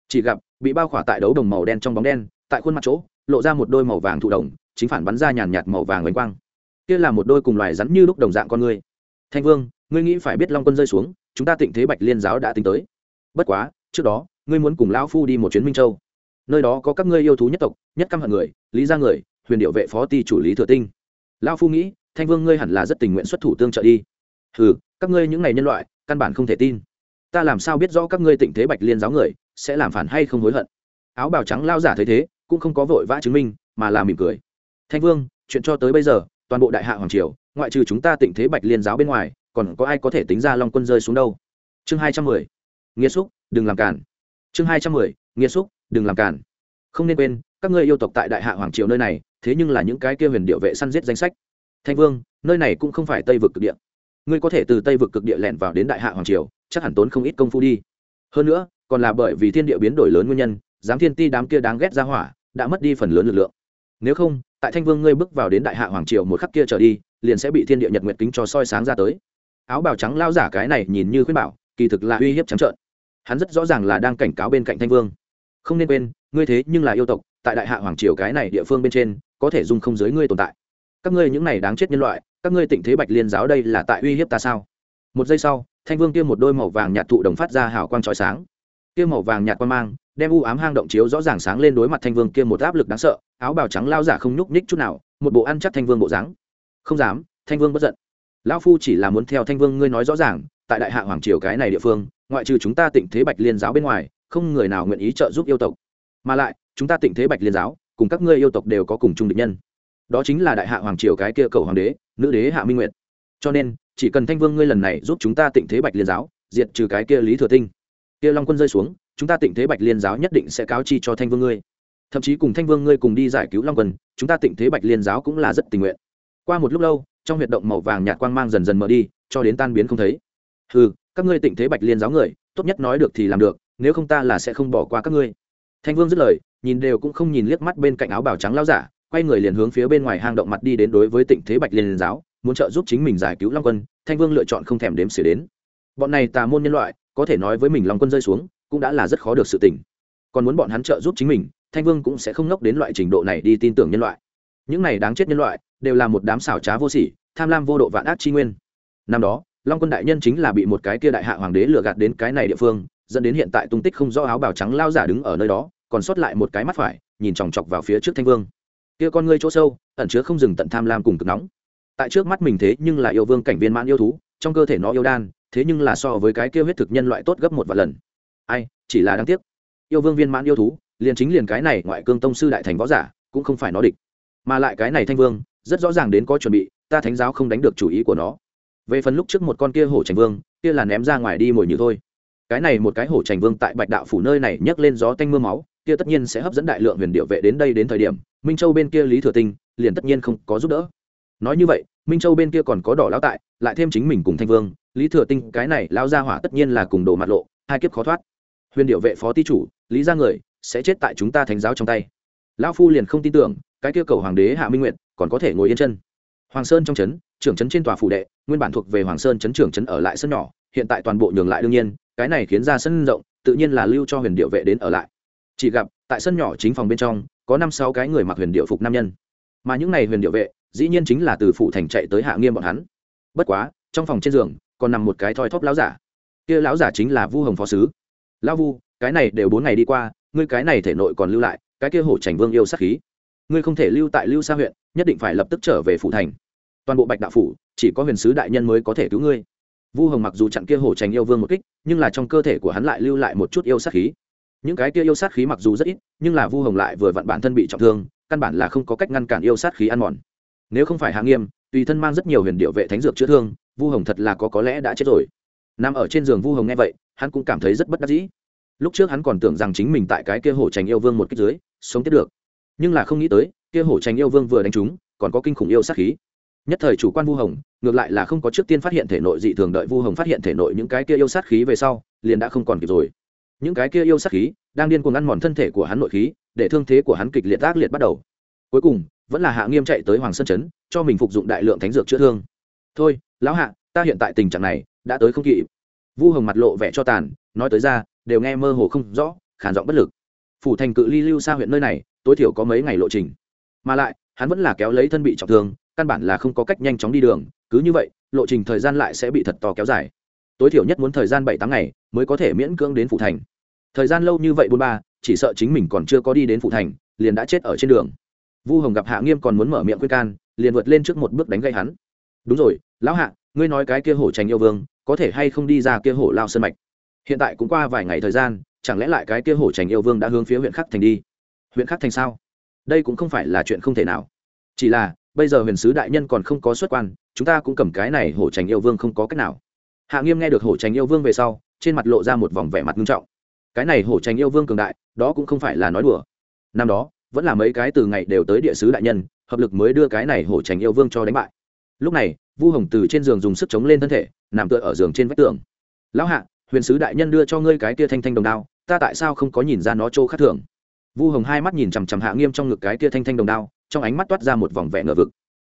Chỉ gặp, bị bao khỏa tại đấu đồng màu đen trong bóng đen, tại khuôn mặt chỗ, lộ ra một đôi màu vàng thụ đồng, chính phản bắn ra nhàn nhạt màu vàng bánh quang. Kia là một đôi cùng loài rắn như lúc đồng dạng con người. Thanh vương, ngươi nghĩ phải biết long quân rơi xuống, chúng ta tịnh thế bạch liên giáo đã tính tới. Bất quá, trước đó ngươi muốn cùng lão phu đi một chuyến minh châu. Nơi đó có các ngươi yêu thú nhất tộc, nhất căm hận người, lý gia người, huyền điệu vệ phó ty chủ lý thừa tinh. Lão phu nghĩ, thanh vương ngươi hẳn là rất tình nguyện xuất thủ tương trợ đi. Ừ các ngươi những ngày nhân loại, căn bản không thể tin. Ta làm sao biết rõ các ngươi tịnh thế bạch liên giáo người, sẽ làm phản hay không hối hận? Áo bào trắng lao giả thấy thế, cũng không có vội vã chứng minh, mà là mỉm cười. Thanh vương, chuyện cho tới bây giờ, toàn bộ đại hạ hoàng triều, ngoại trừ chúng ta tịnh thế bạch liên giáo bên ngoài, còn có ai có thể tính ra long quân rơi xuống đâu? Chương hai trăm mười. Nghĩa xúc, đừng làm cản chương hai trăm mười, nghĩa xúc, đừng làm cản không nên quên, các ngươi yêu tộc tại đại hạ hoàng triều nơi này, thế nhưng là những cái kia huyền điệu vệ săn giết danh sách. Thanh vương, nơi này cũng không phải tây vực cực địa. Ngươi có thể từ tây vực cực địa lẻn vào đến đại hạ hoàng triều, chắc hẳn tốn không ít công phu đi. Hơn nữa, còn là bởi vì thiên địa biến đổi lớn nguyên nhân, giám thiên ti đám kia đáng ghét ra hỏa, đã mất đi phần lớn lực lượng. Nếu không, tại thanh vương ngươi bước vào đến đại hạ hoàng triều một khắc kia trở đi, liền sẽ bị thiên địa nhật nguyệt kính cho soi sáng ra tới. Áo bào trắng lao giả cái này nhìn như khuyên bảo, kỳ thực là uy hiếp trắng trợn hắn rất rõ ràng là đang cảnh cáo bên cạnh thanh vương. Không nên quên, ngươi thế nhưng là yêu tộc, tại đại hạ hoàng triều cái này địa phương bên trên, có thể dung không giới ngươi tồn tại. Các ngươi những này đáng chết nhân loại, các ngươi tịnh thế bạch liên giáo đây là tại uy hiếp ta sao? Một giây sau, thanh vương kia một đôi màu vàng nhạt thụ đồng phát ra hào quang trói sáng. Kia màu vàng nhạt quan mang, đem u ám hang động chiếu rõ ràng sáng lên đối mặt thanh vương kia một áp lực đáng sợ, áo bào trắng lao giả không nhúc nhích chút nào, một bộ ăn chắc thanh vương bộ dáng. Không dám, thanh vương bất giận. Lão phu chỉ là muốn theo thanh vương ngươi nói rõ ràng tại đại hạ hoàng triều cái này địa phương, ngoại trừ chúng ta tịnh thế bạch liên giáo bên ngoài, không người nào nguyện ý trợ giúp yêu tộc. Mà lại, chúng ta tịnh thế bạch liên giáo, cùng các ngươi yêu tộc đều có cùng chung địch nhân. Đó chính là đại hạ hoàng triều cái kia cầu hoàng đế, nữ đế hạ minh nguyệt. Cho nên, chỉ cần thanh vương ngươi lần này giúp chúng ta tịnh thế bạch liên giáo, diệt trừ cái kia lý thừa tinh, kia long quân rơi xuống, chúng ta tịnh thế bạch liên giáo nhất định sẽ cáo chi cho thanh vương ngươi. Thậm chí cùng thanh vương ngươi cùng đi giải cứu long quân, chúng ta tịnh thế bạch liên giáo cũng là rất tình nguyện. Qua một lúc lâu, trong huyệt động màu vàng nhạt quang mang dần dần mở đi, cho đến tan biến không thấy ừ các ngươi tịnh thế bạch liên giáo người, tốt nhất nói được thì làm được, nếu không ta là sẽ không bỏ qua các ngươi. Thanh vương dứt lời, nhìn đều cũng không nhìn liếc mắt bên cạnh áo bào trắng lao giả, quay người liền hướng phía bên ngoài hang động mặt đi đến đối với tịnh thế bạch liên giáo, muốn trợ giúp chính mình giải cứu long quân, thanh vương lựa chọn không thèm đếm xỉa đến. Bọn này tà môn nhân loại, có thể nói với mình long quân rơi xuống, cũng đã là rất khó được sự tỉnh. Còn muốn bọn hắn trợ giúp chính mình, thanh vương cũng sẽ không ngốc đến loại trình độ này đi tin tưởng nhân loại. Những này đáng chết nhân loại, đều là một đám xảo trá vô sỉ, tham lam vô độ vạn ác chi nguyên. Năm đó long quân đại nhân chính là bị một cái kia đại hạ hoàng đế lừa gạt đến cái này địa phương, dẫn đến hiện tại tung tích không rõ áo bào trắng lao giả đứng ở nơi đó, còn sót lại một cái mắt phải, nhìn chòng chọc vào phía trước thanh vương. Kia con ngươi chỗ sâu, ẩn chứa không dừng tận tham lam cùng cực nóng. Tại trước mắt mình thế nhưng là yêu vương cảnh viên mãn yêu thú, trong cơ thể nó yêu đan, thế nhưng là so với cái kia huyết thực nhân loại tốt gấp một vài lần. Ai, chỉ là đáng tiếc. Yêu vương viên mãn yêu thú, liền chính liền cái này ngoại cương tông sư đại thành võ giả, cũng không phải nó địch. Mà lại cái này thanh vương, rất rõ ràng đến có chuẩn bị, ta thánh giáo không đánh được chủ ý của nó về phần lúc trước một con kia hổ trành vương, kia là ném ra ngoài đi mồi như thôi. Cái này một cái hổ trành vương tại bạch đạo phủ nơi này nhấc lên gió tanh m ư a máu, kia tất nhiên sẽ hấp dẫn đại lượng huyền điệu vệ đến đây đến thời điểm, minh châu bên kia lý thừa tinh liền tất nhiên không có giúp đỡ. Nói như vậy, minh châu bên kia còn có đỏ lão tại, lại thêm chính mình cùng thanh vương, lý thừa tinh, cái này lao ra hỏa tất nhiên là cùng đồ mặt lộ, hai kiếp khó thoát. Huyền điệu vệ phó ty chủ, lý ra người, sẽ chết tại chúng ta thánh giáo trong tay. Lão phu liền không tin tưởng, cái kia cầu hoàng đế hạ minh nguyện còn có thể ngồi yên chân hoàng sơn trong trấn, trưởng trấn trên tòa phủ đệ, nguyên bản thuộc về hoàng sơn trấn trưởng trấn ở lại sân nhỏ, hiện tại toàn bộ nhường lại đương nhiên, cái này khiến ra sân rộng, tự nhiên là lưu cho huyền điệu vệ đến ở lại. Chỉ gặp, tại sân nhỏ chính phòng bên trong, có năm sáu cái người mặc huyền điệu phục nam nhân. Mà những n à y huyền điệu vệ, dĩ nhiên chính là từ phủ thành chạy tới hạ nghiêm bọn hắn. Bất quá, trong phòng trên giường, còn nằm một cái thoi thóp láo giả. Kia láo giả chính là vu hồng phó sứ. Lão vu, cái này đều bốn ngày đi qua, ngươi cái này thể nội còn lưu lại, cái kia hổ trành vương yêu sát khí. Ngươi không thể lưu tại lưu sa huyện, nhất định phải lập tức trở về phủ thành toàn bộ bạch đạo phủ, chỉ có huyền sứ đại nhân mới có thể cứu ngươi. Vu hồng mặc dù chặn kia hổ tránh yêu vương một kích, nhưng là trong cơ thể của hắn lại lưu lại một chút yêu sát khí. Những cái kia yêu sát khí mặc dù rất ít, nhưng là vu hồng lại vừa vặn bản thân bị trọng thương, căn bản là không có cách ngăn cản yêu sát khí ăn mòn. Nếu không phải hạ nghiêm, tùy thân mang rất nhiều huyền điệu vệ thánh dược chữa thương, vu hồng thật là có có lẽ đã chết rồi. Nằm ở trên giường vu hồng nghe vậy, hắn cũng cảm thấy rất bất đắc dĩ. Lúc trước hắn còn tưởng rằng chính mình tại cái kia hổ tránh yêu vương một kích dưới, sống tiếp được. Nhưng là không nghĩ tới, kia hổ tránh yêu vương vừa đánh trúng, còn có kinh khủng yêu sát khí nhất thời chủ quan vu hồng, ngược lại là không có trước tiên phát hiện thể nội dị thường, đợi vu hồng phát hiện thể nội những cái kia yêu sát khí về sau, liền đã không còn kịp rồi. Những cái kia yêu sát khí đang điên cuồng ăn mòn thân thể của hắn nội khí, để thương thế của hắn kịch liệt ác liệt bắt đầu. Cuối cùng, vẫn là hạ nghiêm chạy tới hoàng sơn chấn cho mình phục dụng đại lượng thánh dược chữa thương. Thôi, lão hạ, ta hiện tại tình trạng này đã tới không kịp. Vu hồng mặt lộ vẻ cho tàn, nói tới ra, đều nghe mơ hồ không rõ khản giọng bất lực. Phủ thành cự ly lưu xa huyện nơi này, tối thiểu có mấy ngày lộ trình. Mà lại, hắn vẫn là kéo lấy thân bị trọng thương căn bản là không có cách nhanh chóng đi đường, cứ như vậy, lộ trình thời gian lại sẽ bị thật to kéo dài. Tối thiểu nhất muốn thời gian bảy tám ngày mới có thể miễn cưỡng đến phủ thành. Thời gian lâu như vậy bôn ba, chỉ sợ chính mình còn chưa có đi đến phủ thành, liền đã chết ở trên đường. Vu hồng gặp hạ nghiêm còn muốn mở miệng khuyên can, liền vượt lên trước một bước đánh gây hắn. Đúng rồi, lão hạ, ngươi nói cái kia hổ trành yêu vương, có thể hay không đi ra kia hổ lao sơn mạch? Hiện tại cũng qua vài ngày thời gian, chẳng lẽ lại cái kia hổ trành yêu vương đã hướng phía huyện khắc thành đi? Huyện khắc thành sao? Đây cũng không phải là chuyện không thể nào. Chỉ là bây giờ huyền sứ đại nhân còn không có xuất quan, chúng ta cũng cầm cái này hổ trành yêu vương không có cách nào. Hạ nghiêm nghe được hổ trành yêu vương về sau, trên mặt lộ ra một vòng vẻ mặt nghiêm trọng. Cái này hổ trành yêu vương cường đại, đó cũng không phải là nói đùa. Năm đó, vẫn là mấy cái từ ngày đều tới địa sứ đại nhân, hợp lực mới đưa cái này hổ trành yêu vương cho đánh bại. Lúc này, vu hồng từ trên giường dùng sức chống lên thân thể, nằm tựa ở giường trên vách tường. Lão hạ, huyền sứ đại nhân đưa cho ngươi cái kia thanh thanh đồng đao, ta tại sao không có nhìn ra nó trô khác thường? Vu hồng hai mắt nhìn chằm chằm hạ nghiêm trong ngực cái kia thanh thanh đồng đao trong ánh mắt toát ra một vòng vẻ ngờ vực.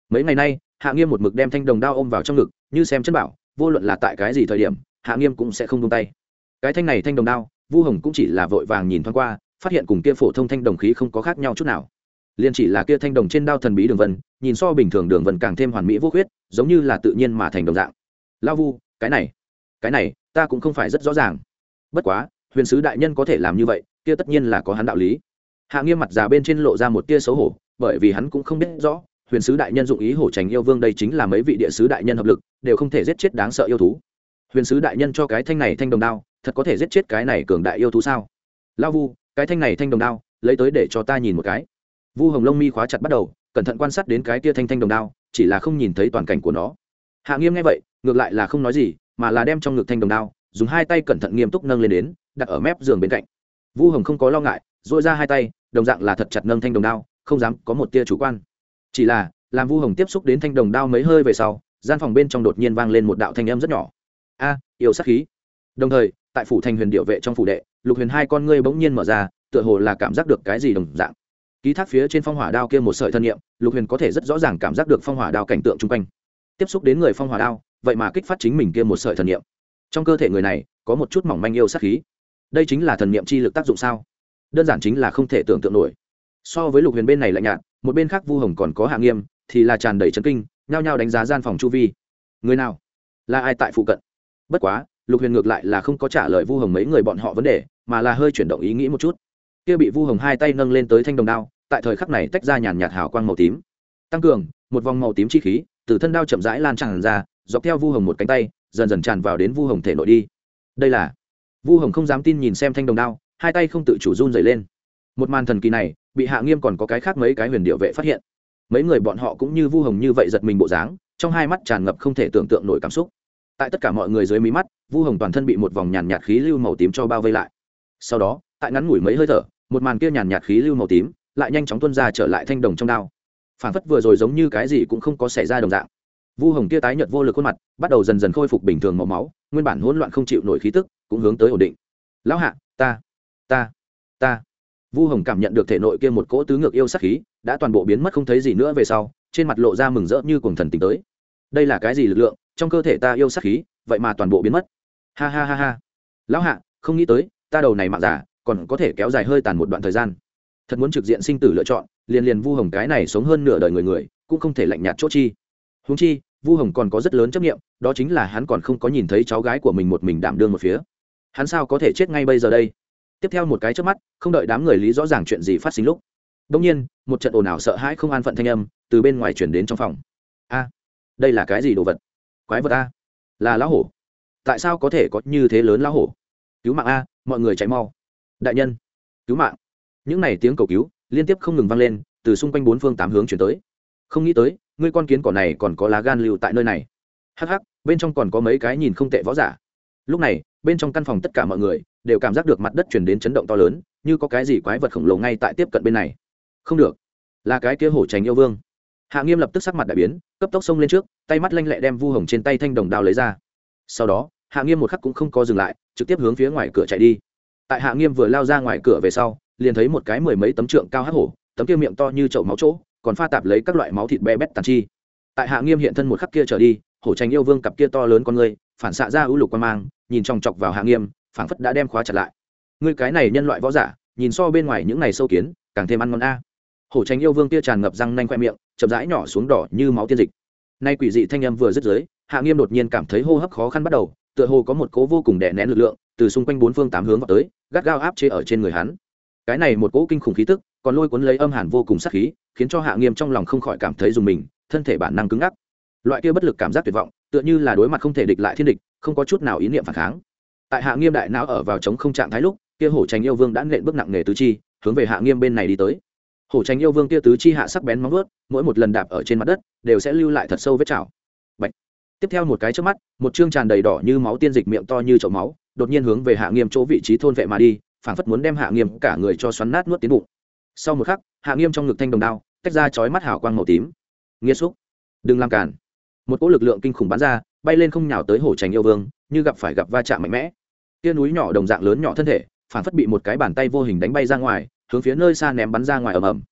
Mấy ngày nay, hạ nghiêm một mực đem thanh đồng đao ôm vào trong ngực, như xem chân bảo, vô luận là tại cái gì thời điểm, hạ nghiêm cũng sẽ không tung tay. Cái thanh này thanh đồng đao, vu hồng cũng chỉ là vội vàng nhìn thoáng qua, phát hiện cùng kia phổ thông thanh đồng khí không có khác nhau chút nào. Liền chỉ là kia thanh đồng trên đao thần bí đường vân, nhìn so bình thường đường vân càng thêm hoàn mỹ vô khuyết, giống như là tự nhiên mà thành đồng dạng. Lao vu, cái này cái này, ta cũng không phải rất rõ ràng. Bất quá, huyền sứ đại nhân có thể làm như vậy, kia tất nhiên là có hắn đạo lý. Hạ nghiêm mặt già bên trên lộ ra một tia xấu hổ bởi vì hắn cũng không biết rõ, huyền sứ đại nhân dụng ý hổ tránh yêu vương đây chính là mấy vị địa sứ đại nhân hợp lực, đều không thể giết chết đáng sợ yêu thú. Huyền sứ đại nhân cho cái thanh này thanh đồng đao, thật có thể giết chết cái này cường đại yêu thú sao? Lao vu, cái thanh này thanh đồng đao, lấy tới để cho ta nhìn một cái. Vu hồng lông mi khóa chặt bắt đầu, cẩn thận quan sát đến cái tia thanh thanh đồng đao, chỉ là không nhìn thấy toàn cảnh của nó. Hạ nghiêm nghe vậy, ngược lại là không nói gì, mà là đem trong ngực thanh đồng đao, dùng hai tay cẩn thận nghiêm túc nâng lên đến, đặt ở mép giường bên cạnh. Vu hồng không có lo ngại dội ra hai tay, đồng dạng là thật chặt nâng thanh đồng đao không dám có một tia chủ quan. Chỉ là, làm vu hồng tiếp xúc đến thanh đồng đao mấy hơi về sau, gian phòng bên trong đột nhiên vang lên một đạo thanh âm rất nhỏ. A, yêu sát khí. Đồng thời, tại phủ thành huyền điệu vệ trong phủ đệ, lục huyền hai con ngươi bỗng nhiên mở ra, tựa hồ là cảm giác được cái gì đồng dạng. Ký thác phía trên phong hỏa đao kia một sợi thân nhiệm lục huyền có thể rất rõ ràng cảm giác được phong hỏa đao cảnh tượng chung quanh. Tiếp xúc đến người phong hỏa đao, vậy mà kích phát chính mình kia một sợi thần niệm. trong cơ thể người này, có một chút mỏng manh yêu sát khí. Đây chính là thần niệm chi lực tác dụng sao? Đơn giản chính là không thể tưởng tượng nổi so với lục huyền bên này lạnh nhạt, một bên khác vu hồng còn có hạ nghiêm, thì là tràn đầy trấn kinh, nhao nhao đánh giá gian phòng chu vi. Người nào? Là ai tại phụ cận? Bất quá, lục huyền ngược lại là không có trả lời vu hồng mấy người bọn họ vấn đề, mà là hơi chuyển động ý nghĩ một chút. Kia bị vu hồng hai tay nâng lên tới thanh đồng đao, tại thời khắc này tách ra nhàn nhạt hào quang màu tím. Tăng cường, một vòng màu tím chi khí, từ thân đao chậm rãi lan tràn ra, dọc theo vu hồng một cánh tay, dần dần tràn vào đến vu hồng thể nội đi. Đây là, vu hồng không dám tin nhìn xem thanh đồng đao, hai tay không tự chủ run dày lên một màn thần kỳ này, bị hạ nghiêm còn có cái khác mấy cái huyền điệu vệ phát hiện. Mấy người bọn họ cũng như vu hồng như vậy giật mình bộ dáng, trong hai mắt tràn ngập không thể tưởng tượng nổi cảm xúc. Tại tất cả mọi người dưới mí mắt, vu hồng toàn thân bị một vòng nhàn nhạt khí lưu màu tím cho bao vây lại. Sau đó, tại ngắn ngủi mấy hơi thở, một màn kia nhàn nhạt khí lưu màu tím lại nhanh chóng tuân ra trở lại thanh đồng trong đao. Phản phất vừa rồi giống như cái gì cũng không có xảy ra đồng dạng. Vu hồng kia tái nhợt vô lực khuôn mặt, bắt đầu dần dần khôi phục bình thường màu máu, nguyên bản hỗn loạn không chịu nổi khí tức, cũng hướng tới ổn định. Lão hạ, ta ta ta vu hồng cảm nhận được thể nội kia một cỗ tứ ngược yêu sắc khí, đã toàn bộ biến mất không thấy gì nữa về sau, trên mặt lộ ra mừng rỡ như cùng thần tính tới. Đây là cái gì lực lượng? Trong cơ thể ta yêu sắc khí, vậy mà toàn bộ biến mất. Ha ha ha ha. Lão hạ, không nghĩ tới, ta đầu này mạng giả còn có thể kéo dài hơi tàn một đoạn thời gian. Thật muốn trực diện sinh tử lựa chọn, liền liền vu hồng cái này sống hơn nửa đời người người, cũng không thể lạnh nhạt chốt chi. Húng chi, vu hồng còn có rất lớn chấp nghiệm đó chính là hắn còn không có nhìn thấy cháu gái của mình một mình đảm đương một phía. Hắn sao có thể chết ngay bây giờ đây? Tiếp theo một cái trước mắt, không đợi đám người lý rõ ràng chuyện gì phát sinh lúc đông nhiên, một trận ồn ào sợ hãi không an phận thanh âm từ bên ngoài chuyển đến trong phòng. A, đây là cái gì đồ vật? Quái vật a, là lão hổ. Tại sao có thể có như thế lớn lão hổ? Cứu mạng a, mọi người chạy mau. Đại nhân, cứu mạng. Những n à y tiếng cầu cứu liên tiếp không ngừng vang lên, từ xung quanh bốn phương tám hướng chuyển tới. Không nghĩ tới, ngươi con kiến cỏ này còn có lá gan lưu tại nơi này. Hắc hắc, bên trong còn có mấy cái nhìn không tệ võ giả lúc này, bên trong căn phòng tất cả mọi người đều cảm giác được mặt đất chuyển đến chấn động to lớn, như có cái gì quái vật khổng lồ ngay tại tiếp cận bên này. Không được, là cái kia hổ tránh yêu vương. Hạ nghiêm lập tức sắc mặt đại biến, cấp tốc xông lên trước, tay mắt lanh lẹ đem vu hồng trên tay thanh đồng đao lấy ra. Sau đó, hạ nghiêm một khắc cũng không có dừng lại, trực tiếp hướng phía ngoài cửa chạy đi. Tại hạ nghiêm vừa lao ra ngoài cửa về sau, liền thấy một cái mười mấy tấm trượng cao hắc hổ, tấm kia miệng to như chậu máu chỗ, còn pha tạp lấy các loại máu thịt bé bét tàn chi. Tại hạ nghiêm hiện thân một khắc kia trở đi, hổ tránh yêu vương cặp kia to lớn con người phản xạ ra ưu lục quan mang, nhìn trong chọc vào hạ nghiêm, phảng phất đã đem khóa chặt lại. Người cái này nhân loại võ giả, nhìn so bên ngoài những ngày sâu kiến, càng thêm ăn ngon a. Hổ tránh yêu vương kia tràn ngập răng nanh khoe miệng, chậm rãi nhỏ xuống đỏ như máu tiên dịch. Nay quỷ dị thanh âm vừa dứt dưới, hạ nghiêm đột nhiên cảm thấy hô hấp khó khăn bắt đầu, tựa hồ có một cố vô cùng đè nén lực lượng, từ xung quanh bốn phương tám hướng vào tới, gắt gao áp chế ở trên người hắn. Cái này một cỗ kinh khủng khí tức, còn lôi cuốn lấy âm hàn vô cùng sắc khí, khiến cho hạ nghiêm trong lòng không khỏi cảm thấy dùng mình, thân thể bản năng cứng ngắc. Loại kia bất lực cảm giác tuyệt vọng tựa như là đối mặt không thể địch lại thiên địch, không có chút nào ý niệm phản kháng. Tại hạ nghiêm đại não ở vào chống không trạng thái lúc, kia hổ tránh yêu vương đã nện bước nặng nề tứ chi, hướng về hạ nghiêm bên này đi tới. Hổ tránh yêu vương kia tứ chi hạ sắc bén móng vớt mỗi một lần đạp ở trên mặt đất, đều sẽ lưu lại thật sâu vết chảo. Bạch. tiếp theo một cái trước mắt, một chương tràn đầy đỏ như máu tiên dịch miệng to như chậu máu, đột nhiên hướng về hạ nghiêm chỗ vị trí thôn vệ mà đi, phảng phất muốn đem hạ nghiêm cả người cho xoắn nát nuốt tiến bụng. Sau một khắc, hạ nghiêm trong ngực thanh đồng đao, tách ra chói mắt hào quang màu tím. Nghĩa xúc đừng làm cản một cỗ lực lượng kinh khủng bắn ra, bay lên không nhào tới hổ trành yêu vương, như gặp phải gặp va chạm mạnh mẽ. Tia núi nhỏ đồng dạng lớn nhỏ thân thể, phản phất bị một cái bàn tay vô hình đánh bay ra ngoài, hướng phía nơi xa ném bắn ra ngoài ầm ầm.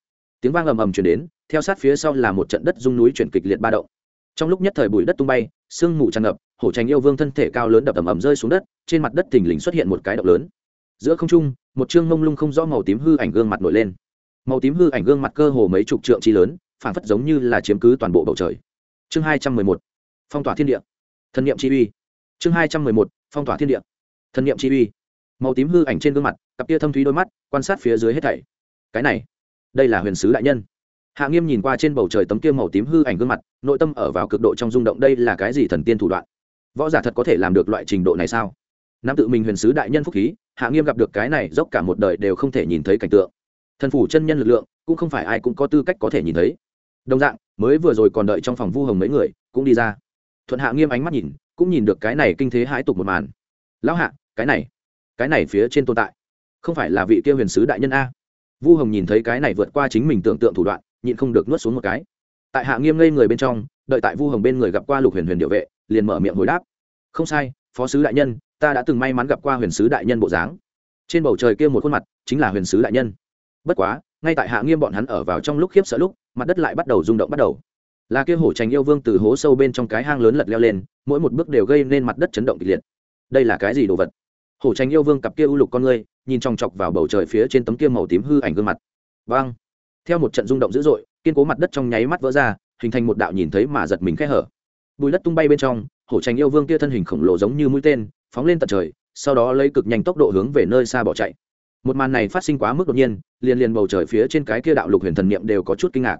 Tiếng vang ầm ầm chuyển đến, theo sát phía sau là một trận đất rung núi chuyển kịch liệt ba động. Trong lúc nhất thời bụi đất tung bay, sương mù tràn ngập, hổ trành yêu vương thân thể cao lớn đập ầm ầm rơi xuống đất, trên mặt đất thình lình xuất hiện một cái động lớn. Giữa không trung, một chương mông lung không rõ màu tím hư ảnh gương mặt nổi lên. Màu tím hư ảnh gương mặt cơ hồ mấy chục trượng chi lớn, phản phất giống như là chiếm cứ toàn bộ bầu trời chương hai trăm mười một, phong tỏa thiên địa. Thân nhiệm chi uy. Chương hai trăm mười một, phong tỏa thiên địa. Thân nhiệm chi uy. Màu tím hư ảnh trên gương mặt, cặp tia thâm thúy đôi mắt, quan sát phía dưới hết thảy. Cái này, đây là huyền sứ đại nhân. Hạ nghiêm nhìn qua trên bầu trời tấm kia màu tím hư ảnh gương mặt, nội tâm ở vào cực độ trong rung động, đây là cái gì thần tiên thủ đoạn? Võ giả thật có thể làm được loại trình độ này sao? Nam tự mình huyền sứ đại nhân phúc khí, hạ nghiêm gặp được cái này, dốc cả một đời đều không thể nhìn thấy cảnh tượng. Thần phủ chân nhân lực lượng, cũng không phải ai cũng có tư cách có thể nhìn thấy. Đồng dạng mới vừa rồi còn đợi trong phòng vu hồng mấy người, cũng đi ra. Thuận hạ nghiêm ánh mắt nhìn, cũng nhìn được cái này kinh thế hãi tục một màn. Lão hạ, cái này cái này phía trên tồn tại, không phải là vị kia huyền sứ đại nhân a. Vu hồng nhìn thấy cái này vượt qua chính mình tưởng tượng thủ đoạn, nhịn không được nuốt xuống một cái. Tại hạ nghiêm ngây người bên trong, đợi tại vu hồng bên người gặp qua lục huyền huyền điệu vệ, liền mở miệng hồi đáp. Không sai, phó sứ đại nhân, ta đã từng may mắn gặp qua huyền sứ đại nhân bộ dáng. Trên bầu trời kia một khuôn mặt, chính là huyền sứ đại nhân. Bất quá, ngay tại hạ nghiêm bọn hắn ở vào trong lúc khiếp sợ lúc mặt đất lại bắt đầu rung động bắt đầu. Là kia hổ trành yêu vương từ hố sâu bên trong cái hang lớn lật leo lên, mỗi một bước đều gây nên mặt đất chấn động kịch liệt. Đây là cái gì đồ vật? Hổ trành yêu vương cặp kia u lục con ngươi, nhìn chòng chọc vào bầu trời phía trên tấm kia màu tím hư ảnh gương mặt. Vang! Theo một trận rung động dữ dội, kiên cố mặt đất trong nháy mắt vỡ ra, hình thành một đạo nhìn thấy mà giật mình khẽ hở. Bùi đất tung bay bên trong, hổ trành yêu vương kia thân hình khổng lồ giống như mũi tên, phóng lên tận trời, sau đó lấy cực nhanh tốc độ hướng về nơi xa bỏ chạy một màn này phát sinh quá mức đột nhiên, liền liền bầu trời phía trên cái kia đạo lục huyền thần niệm đều có chút kinh ngạc.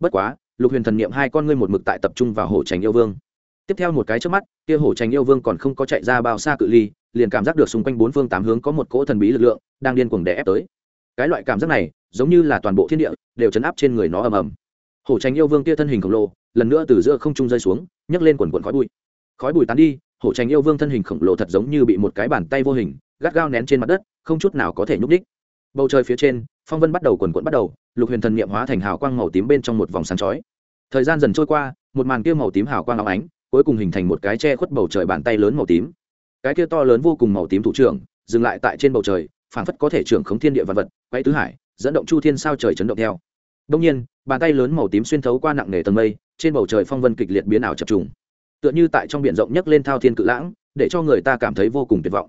Bất quá, lục huyền thần niệm hai con ngươi một mực tại tập trung vào hổ trành yêu vương. Tiếp theo một cái trước mắt, kia hổ trành yêu vương còn không có chạy ra bao xa cự ly, liền cảm giác được xung quanh bốn phương tám hướng có một cỗ thần bí lực lượng đang điên cuồng đè ép tới. Cái loại cảm giác này, giống như là toàn bộ thiên địa đều chấn áp trên người nó ầm ầm. Hổ tránh yêu vương kia thân hình khổng lồ, lần nữa từ giữa không trung rơi xuống, nhấc lên quần quần khói bụi. Khói bụi tán đi, hổ tránh yêu vương thân hình khổng lồ thật giống như bị một cái bàn tay vô hình gắt gao nén trên mặt đất, không chút nào có thể nhúc đích bầu trời phía trên, phong vân bắt đầu quần quẫn bắt đầu, lục huyền thần niệm hóa thành hào quang màu tím bên trong một vòng sáng chói. Thời gian dần trôi qua, một màn kia màu tím hào quang áo ánh, cuối cùng hình thành một cái che khuất bầu trời bàn tay lớn màu tím. Cái kia to lớn vô cùng màu tím thủ trưởng, dừng lại tại trên bầu trời, phảng phất có thể trưởng khống thiên địa vật vật quay tứ hải, dẫn động chu thiên sao trời chấn động theo. Đông nhiên, bàn tay lớn màu tím xuyên thấu qua nặng nề tầng mây, trên bầu trời phong vân kịch liệt biến ảo chập trùng. Tựa như tại trong biển rộng nhấc lên thao thiên cự lãng, để cho người ta cảm thấy vô cùng tuyệt vọng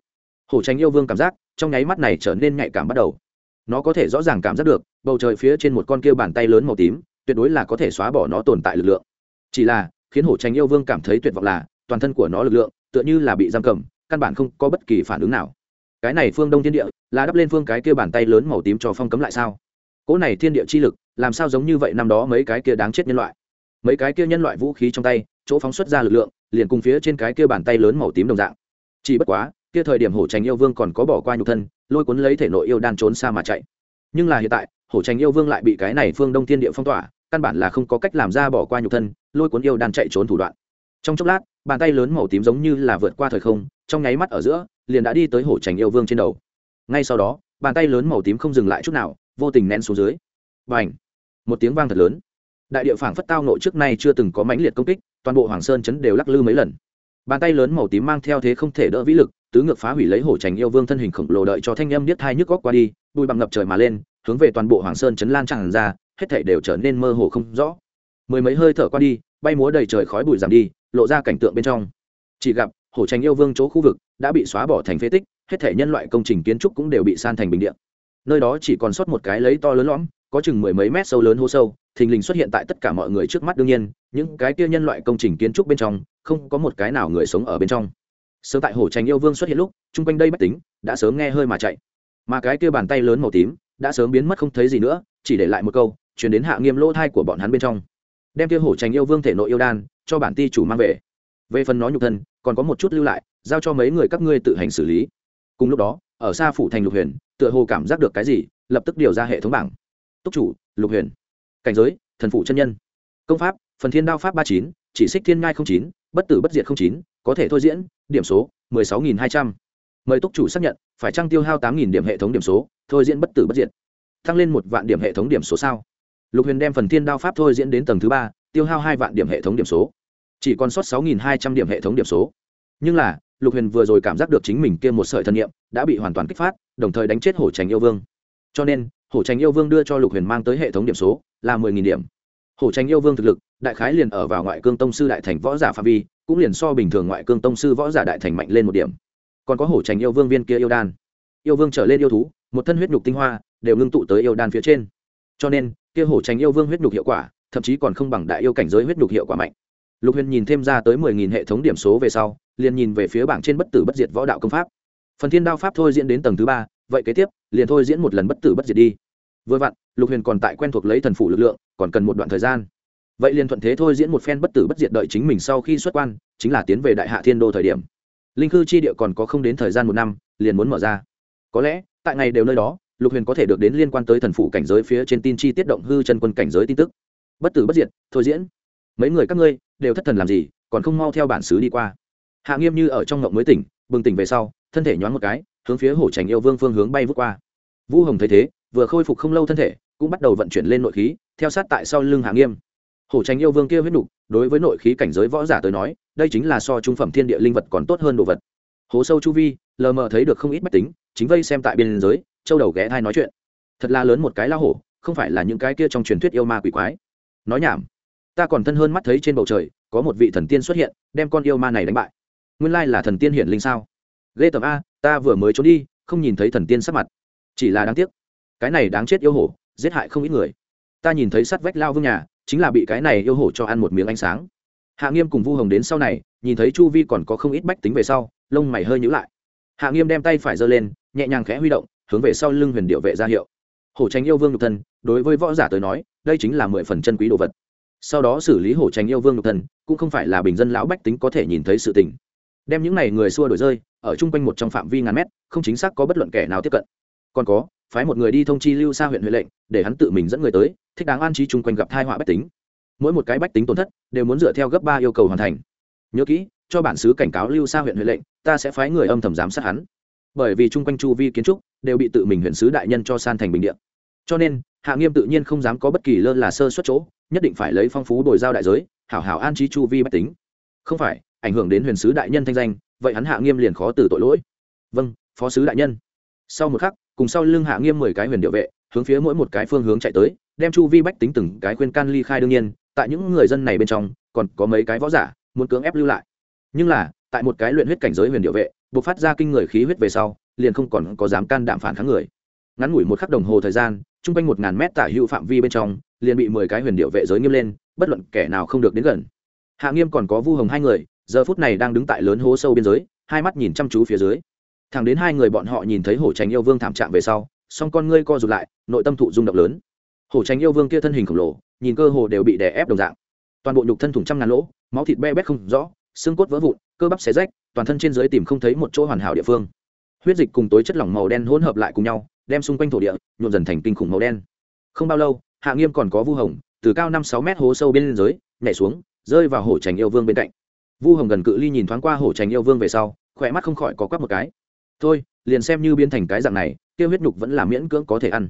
hổ tránh yêu vương cảm giác, trong nháy mắt này trở nên nhạy cảm bắt đầu. Nó có thể rõ ràng cảm giác được, bầu trời phía trên một con kia bàn tay lớn màu tím, tuyệt đối là có thể xóa bỏ nó tồn tại lực lượng. Chỉ là, khiến hổ tránh yêu vương cảm thấy tuyệt vọng là, toàn thân của nó lực lượng, tựa như là bị giam cầm, căn bản không có bất kỳ phản ứng nào. Cái này phương đông thiên địa, là đắp lên phương cái kia bàn tay lớn màu tím cho phong cấm lại sao? Cỗ này thiên địa chi lực, làm sao giống như vậy năm đó mấy cái kia đáng chết nhân loại? Mấy cái kia nhân loại vũ khí trong tay, chỗ phóng xuất ra lực lượng, liền cùng phía trên cái kia bàn tay lớn màu tím đồng dạng. Chỉ bất quá kia thời điểm hổ tránh yêu vương còn có bỏ qua nhục thân, lôi cuốn lấy thể nội yêu đan trốn xa mà chạy. Nhưng là hiện tại, hổ tránh yêu vương lại bị cái này phương đông thiên địa phong tỏa, căn bản là không có cách làm ra bỏ qua nhục thân, lôi cuốn yêu đan chạy trốn thủ đoạn. Trong chốc lát, bàn tay lớn màu tím giống như là vượt qua thời không, trong nháy mắt ở giữa, liền đã đi tới hổ tránh yêu vương trên đầu. Ngay sau đó, bàn tay lớn màu tím không dừng lại chút nào, vô tình nén xuống dưới. Và h một tiếng vang thật lớn. Đại địa phảng phất tao nội trước nay chưa từng có mãnh liệt công kích, toàn bộ hoàng sơn chấn đều lắc lư mấy lần. Bàn tay lớn màu tím mang theo thế không thể đỡ vĩ lực tứ ngược phá hủy lấy hổ trành yêu vương thân hình khổng lồ đợi cho thanh âm điếc thai nhức góc qua đi, bụi bằng ngập trời mà lên, hướng về toàn bộ hoàng sơn chấn lan tràn ra, hết thảy đều trở nên mơ hồ không rõ. Mười mấy hơi thở qua đi, bay múa đầy trời khói bụi giảm đi, lộ ra cảnh tượng bên trong. Chỉ gặp, hổ trành yêu vương chỗ khu vực đã bị xóa bỏ thành phế tích, hết thảy nhân loại công trình kiến trúc cũng đều bị san thành bình điện nơi đó chỉ còn sót một cái lấy to lớn lõm, có chừng mười mấy mét sâu lớn hô sâu, thình lình xuất hiện tại tất cả mọi người trước mắt đương nhiên, những cái kia nhân loại công trình kiến trúc bên trong, không có một cái nào người sống ở bên trong sớm tại hồ trành yêu vương xuất hiện lúc, chung quanh đây bách tính đã sớm nghe hơi mà chạy. Mà cái kia bàn tay lớn màu tím đã sớm biến mất không thấy gì nữa, chỉ để lại một câu, chuyển đến hạ nghiêm lỗ thai của bọn hắn bên trong. Đem kia hổ trành yêu vương thể nội yêu đan cho bản ti chủ mang về. Về phần nó nhục thân, còn có một chút lưu lại, giao cho mấy người các ngươi tự hành xử lý. Cùng lúc đó, ở xa phủ thành lục huyền, tựa hồ cảm giác được cái gì, lập tức điều ra hệ thống bảng. Túc chủ, lục huyền. Cảnh giới, thần phụ chân nhân. Công pháp, phần thiên đao pháp ba chín, chỉ xích thiên ngai không chín bất tử bất diệt không chín, có thể thôi diễn, điểm số, mười sáu nghìn hai trăm. Mời túc chủ xác nhận, phải trăng tiêu hao tám nghìn điểm hệ thống điểm số, thôi diễn bất tử bất diệt. Tăng lên một vạn điểm hệ thống điểm số sao? Lục huyền đem phần thiên đao pháp thôi diễn đến tầng thứ ba, tiêu hao hai vạn điểm hệ thống điểm số. Chỉ còn sót sáu nghìn hai trăm điểm hệ thống điểm số. Nhưng là, lục huyền vừa rồi cảm giác được chính mình kia một sợi thân nhiệm đã bị hoàn toàn kích phát, đồng thời đánh chết hổ trành yêu vương. Cho nên, hổ trành yêu vương đưa cho lục huyền mang tới hệ thống điểm số là mười nghìn điểm hổ Tranh yêu vương thực lực, đại khái liền ở vào ngoại cương tông sư đại thành võ giả phạm vi, cũng liền so bình thường ngoại cương tông sư võ giả đại thành mạnh lên một điểm. Còn có hổ Tranh yêu vương viên kia yêu đan. Yêu vương trở lên yêu thú, một thân huyết nhục tinh hoa, đều ngưng tụ tới yêu đan phía trên. Cho nên, kia hổ Tranh yêu vương huyết nhục hiệu quả, thậm chí còn không bằng đại yêu cảnh giới huyết nhục hiệu quả mạnh. Lục huyền nhìn thêm ra tới mười nghìn hệ thống điểm số về sau, liền nhìn về phía bảng trên bất tử bất diệt võ đạo công pháp. Phần thiên đao pháp thôi diễn đến tầng thứ ba, vậy kế tiếp, liền thôi diễn một lần bất tử bất diệt đi vừa vặn, lục huyền còn tại quen thuộc lấy thần phủ lực lượng, còn cần một đoạn thời gian. Vậy liền thuận thế thôi diễn một phen bất tử bất diệt đợi chính mình sau khi xuất quan, chính là tiến về đại hạ thiên đô thời điểm. Linh khư chi địa còn có không đến thời gian một năm, liền muốn mở ra. Có lẽ, tại ngày đều nơi đó, lục huyền có thể được đến liên quan tới thần phủ cảnh giới phía trên tin chi tiết động hư chân quân cảnh giới tin tức. Bất tử bất diệt, thôi diễn. Mấy người các ngươi, đều thất thần làm gì, còn không mau theo bản xứ đi qua. Hạ nghiêm như ở trong ngộng mới tỉnh, bừng tỉnh về sau, thân thể nhoáng một cái, hướng phía hổ trành yêu vương phương hướng bay vút qua. Vũ hồng thấy thế vừa khôi phục không lâu thân thể, cũng bắt đầu vận chuyển lên nội khí, theo sát tại sau lưng hạ nghiêm. Hổ tránh yêu vương kia huyết nục, đối với nội khí cảnh giới võ giả tới nói, đây chính là so trung phẩm thiên địa linh vật còn tốt hơn đồ vật. Hố sâu chu vi, lờ mờ thấy được không ít bách tính, chính vây xem tại biên giới, châu đầu ghé thai nói chuyện. Thật là lớn một cái lao hổ, không phải là những cái kia trong truyền thuyết yêu ma quỷ quái. Nói nhảm. Ta còn thân hơn mắt thấy trên bầu trời, có một vị thần tiên xuất hiện, đem con yêu ma này đánh bại. Nguyên lai là thần tiên hiển linh sao? Ghê tầm a, ta vừa mới trốn đi, không nhìn thấy thần tiên sắc mặt. Chỉ là đáng tiếc cái này đáng chết yêu hổ, giết hại không ít người. Ta nhìn thấy sắt vách lao vương nhà, chính là bị cái này yêu hổ cho ăn một miếng ánh sáng. Hạ nghiêm cùng vu hồng đến sau này, nhìn thấy chu vi còn có không ít bách tính về sau, lông mày hơi nhữ lại. Hạ nghiêm đem tay phải giơ lên, nhẹ nhàng khẽ huy động, hướng về sau lưng huyền điệu vệ ra hiệu. Hổ tránh yêu vương nhục thân, đối với võ giả tới nói, đây chính là mười phần chân quý đồ vật. Sau đó xử lý hổ tránh yêu vương nhục thân, cũng không phải là bình dân lão bách tính có thể nhìn thấy sự tình. Đem những này người xua đổi rơi, ở chung quanh một trong phạm vi ngàn mét, không chính xác có bất luận kẻ nào tiếp cận còn có, phái một người đi thông chi lưu xa huyện huệ lệnh, để hắn tự mình dẫn người tới, thích đáng an trí chung quanh gặp thai họa bách tính. Mỗi một cái bách tính tổn thất, đều muốn dựa theo gấp ba yêu cầu hoàn thành. Nhớ kỹ, cho bản xứ cảnh cáo lưu xa huyện huệ lệnh, ta sẽ phái người âm thầm giám sát hắn. Bởi vì chung quanh chu vi kiến trúc đều bị tự mình huyện sứ đại nhân cho san thành bình điện cho nên, hạ nghiêm tự nhiên không dám có bất kỳ lơ là sơ xuất chỗ, nhất định phải lấy phong phú đổi giao đại giới, hảo hảo an trí chu vi bách tính. Không phải, ảnh hưởng đến huyền sứ đại nhân thanh danh, vậy hắn hạ nghiêm liền khó từ tội lỗi. Vâng phó sứ đại nhân. Sau một khắc cùng sau lưng hạ nghiêm mười cái huyền điệu vệ, hướng phía mỗi một cái phương hướng chạy tới, đem chu vi bách tính từng cái khuyên can ly khai đương nhiên, tại những người dân này bên trong, còn có mấy cái võ giả muốn cưỡng ép lưu lại. Nhưng là, tại một cái luyện huyết cảnh giới huyền điệu vệ buộc phát ra kinh người khí huyết về sau, liền không còn có dám can đạm phản kháng người. Ngắn ngủi một khắc đồng hồ thời gian chung quanh một ngàn mét tả hữu phạm vi bên trong, liền bị mười cái huyền điệu vệ giới nghiêm lên, bất luận kẻ nào không được đến gần. Hạ nghiêm còn có vu hồng hai người, giờ phút này đang đứng tại lớn hố sâu biên giới, hai mắt nhìn chăm chú phía dưới thẳng đến hai người bọn họ nhìn thấy hổ tránh yêu vương thảm trạng về sau, song con ngươi co rụt lại, nội tâm thụ rung động lớn. Hổ tránh yêu vương kia thân hình khổng lồ, nhìn cơ hồ đều bị đè ép đồng dạng. Toàn bộ nhục thân thủng trăm ngàn lỗ, máu thịt be bét không rõ, xương cốt vỡ vụn, cơ bắp xé rách, toàn thân trên dưới tìm không thấy một chỗ hoàn hảo địa phương. Huyết dịch cùng tối chất lỏng màu đen hỗn hợp lại cùng nhau, đem xung quanh thổ địa nhuộn dần thành kinh khủng màu đen. Không bao lâu, hạ nghiêm còn có vu hồng, từ cao năm sáu mét hố sâu bên dưới, nhảy xuống, rơi vào hổ trành yêu vương bên cạnh. Vu hồng gần cự ly nhìn thoáng qua hổ trành yêu vương về sau, khỏe mắt không khỏi có quắp một cái thôi, liền xem như biến thành cái dạng này, kia huyết nhục vẫn là miễn cưỡng có thể ăn.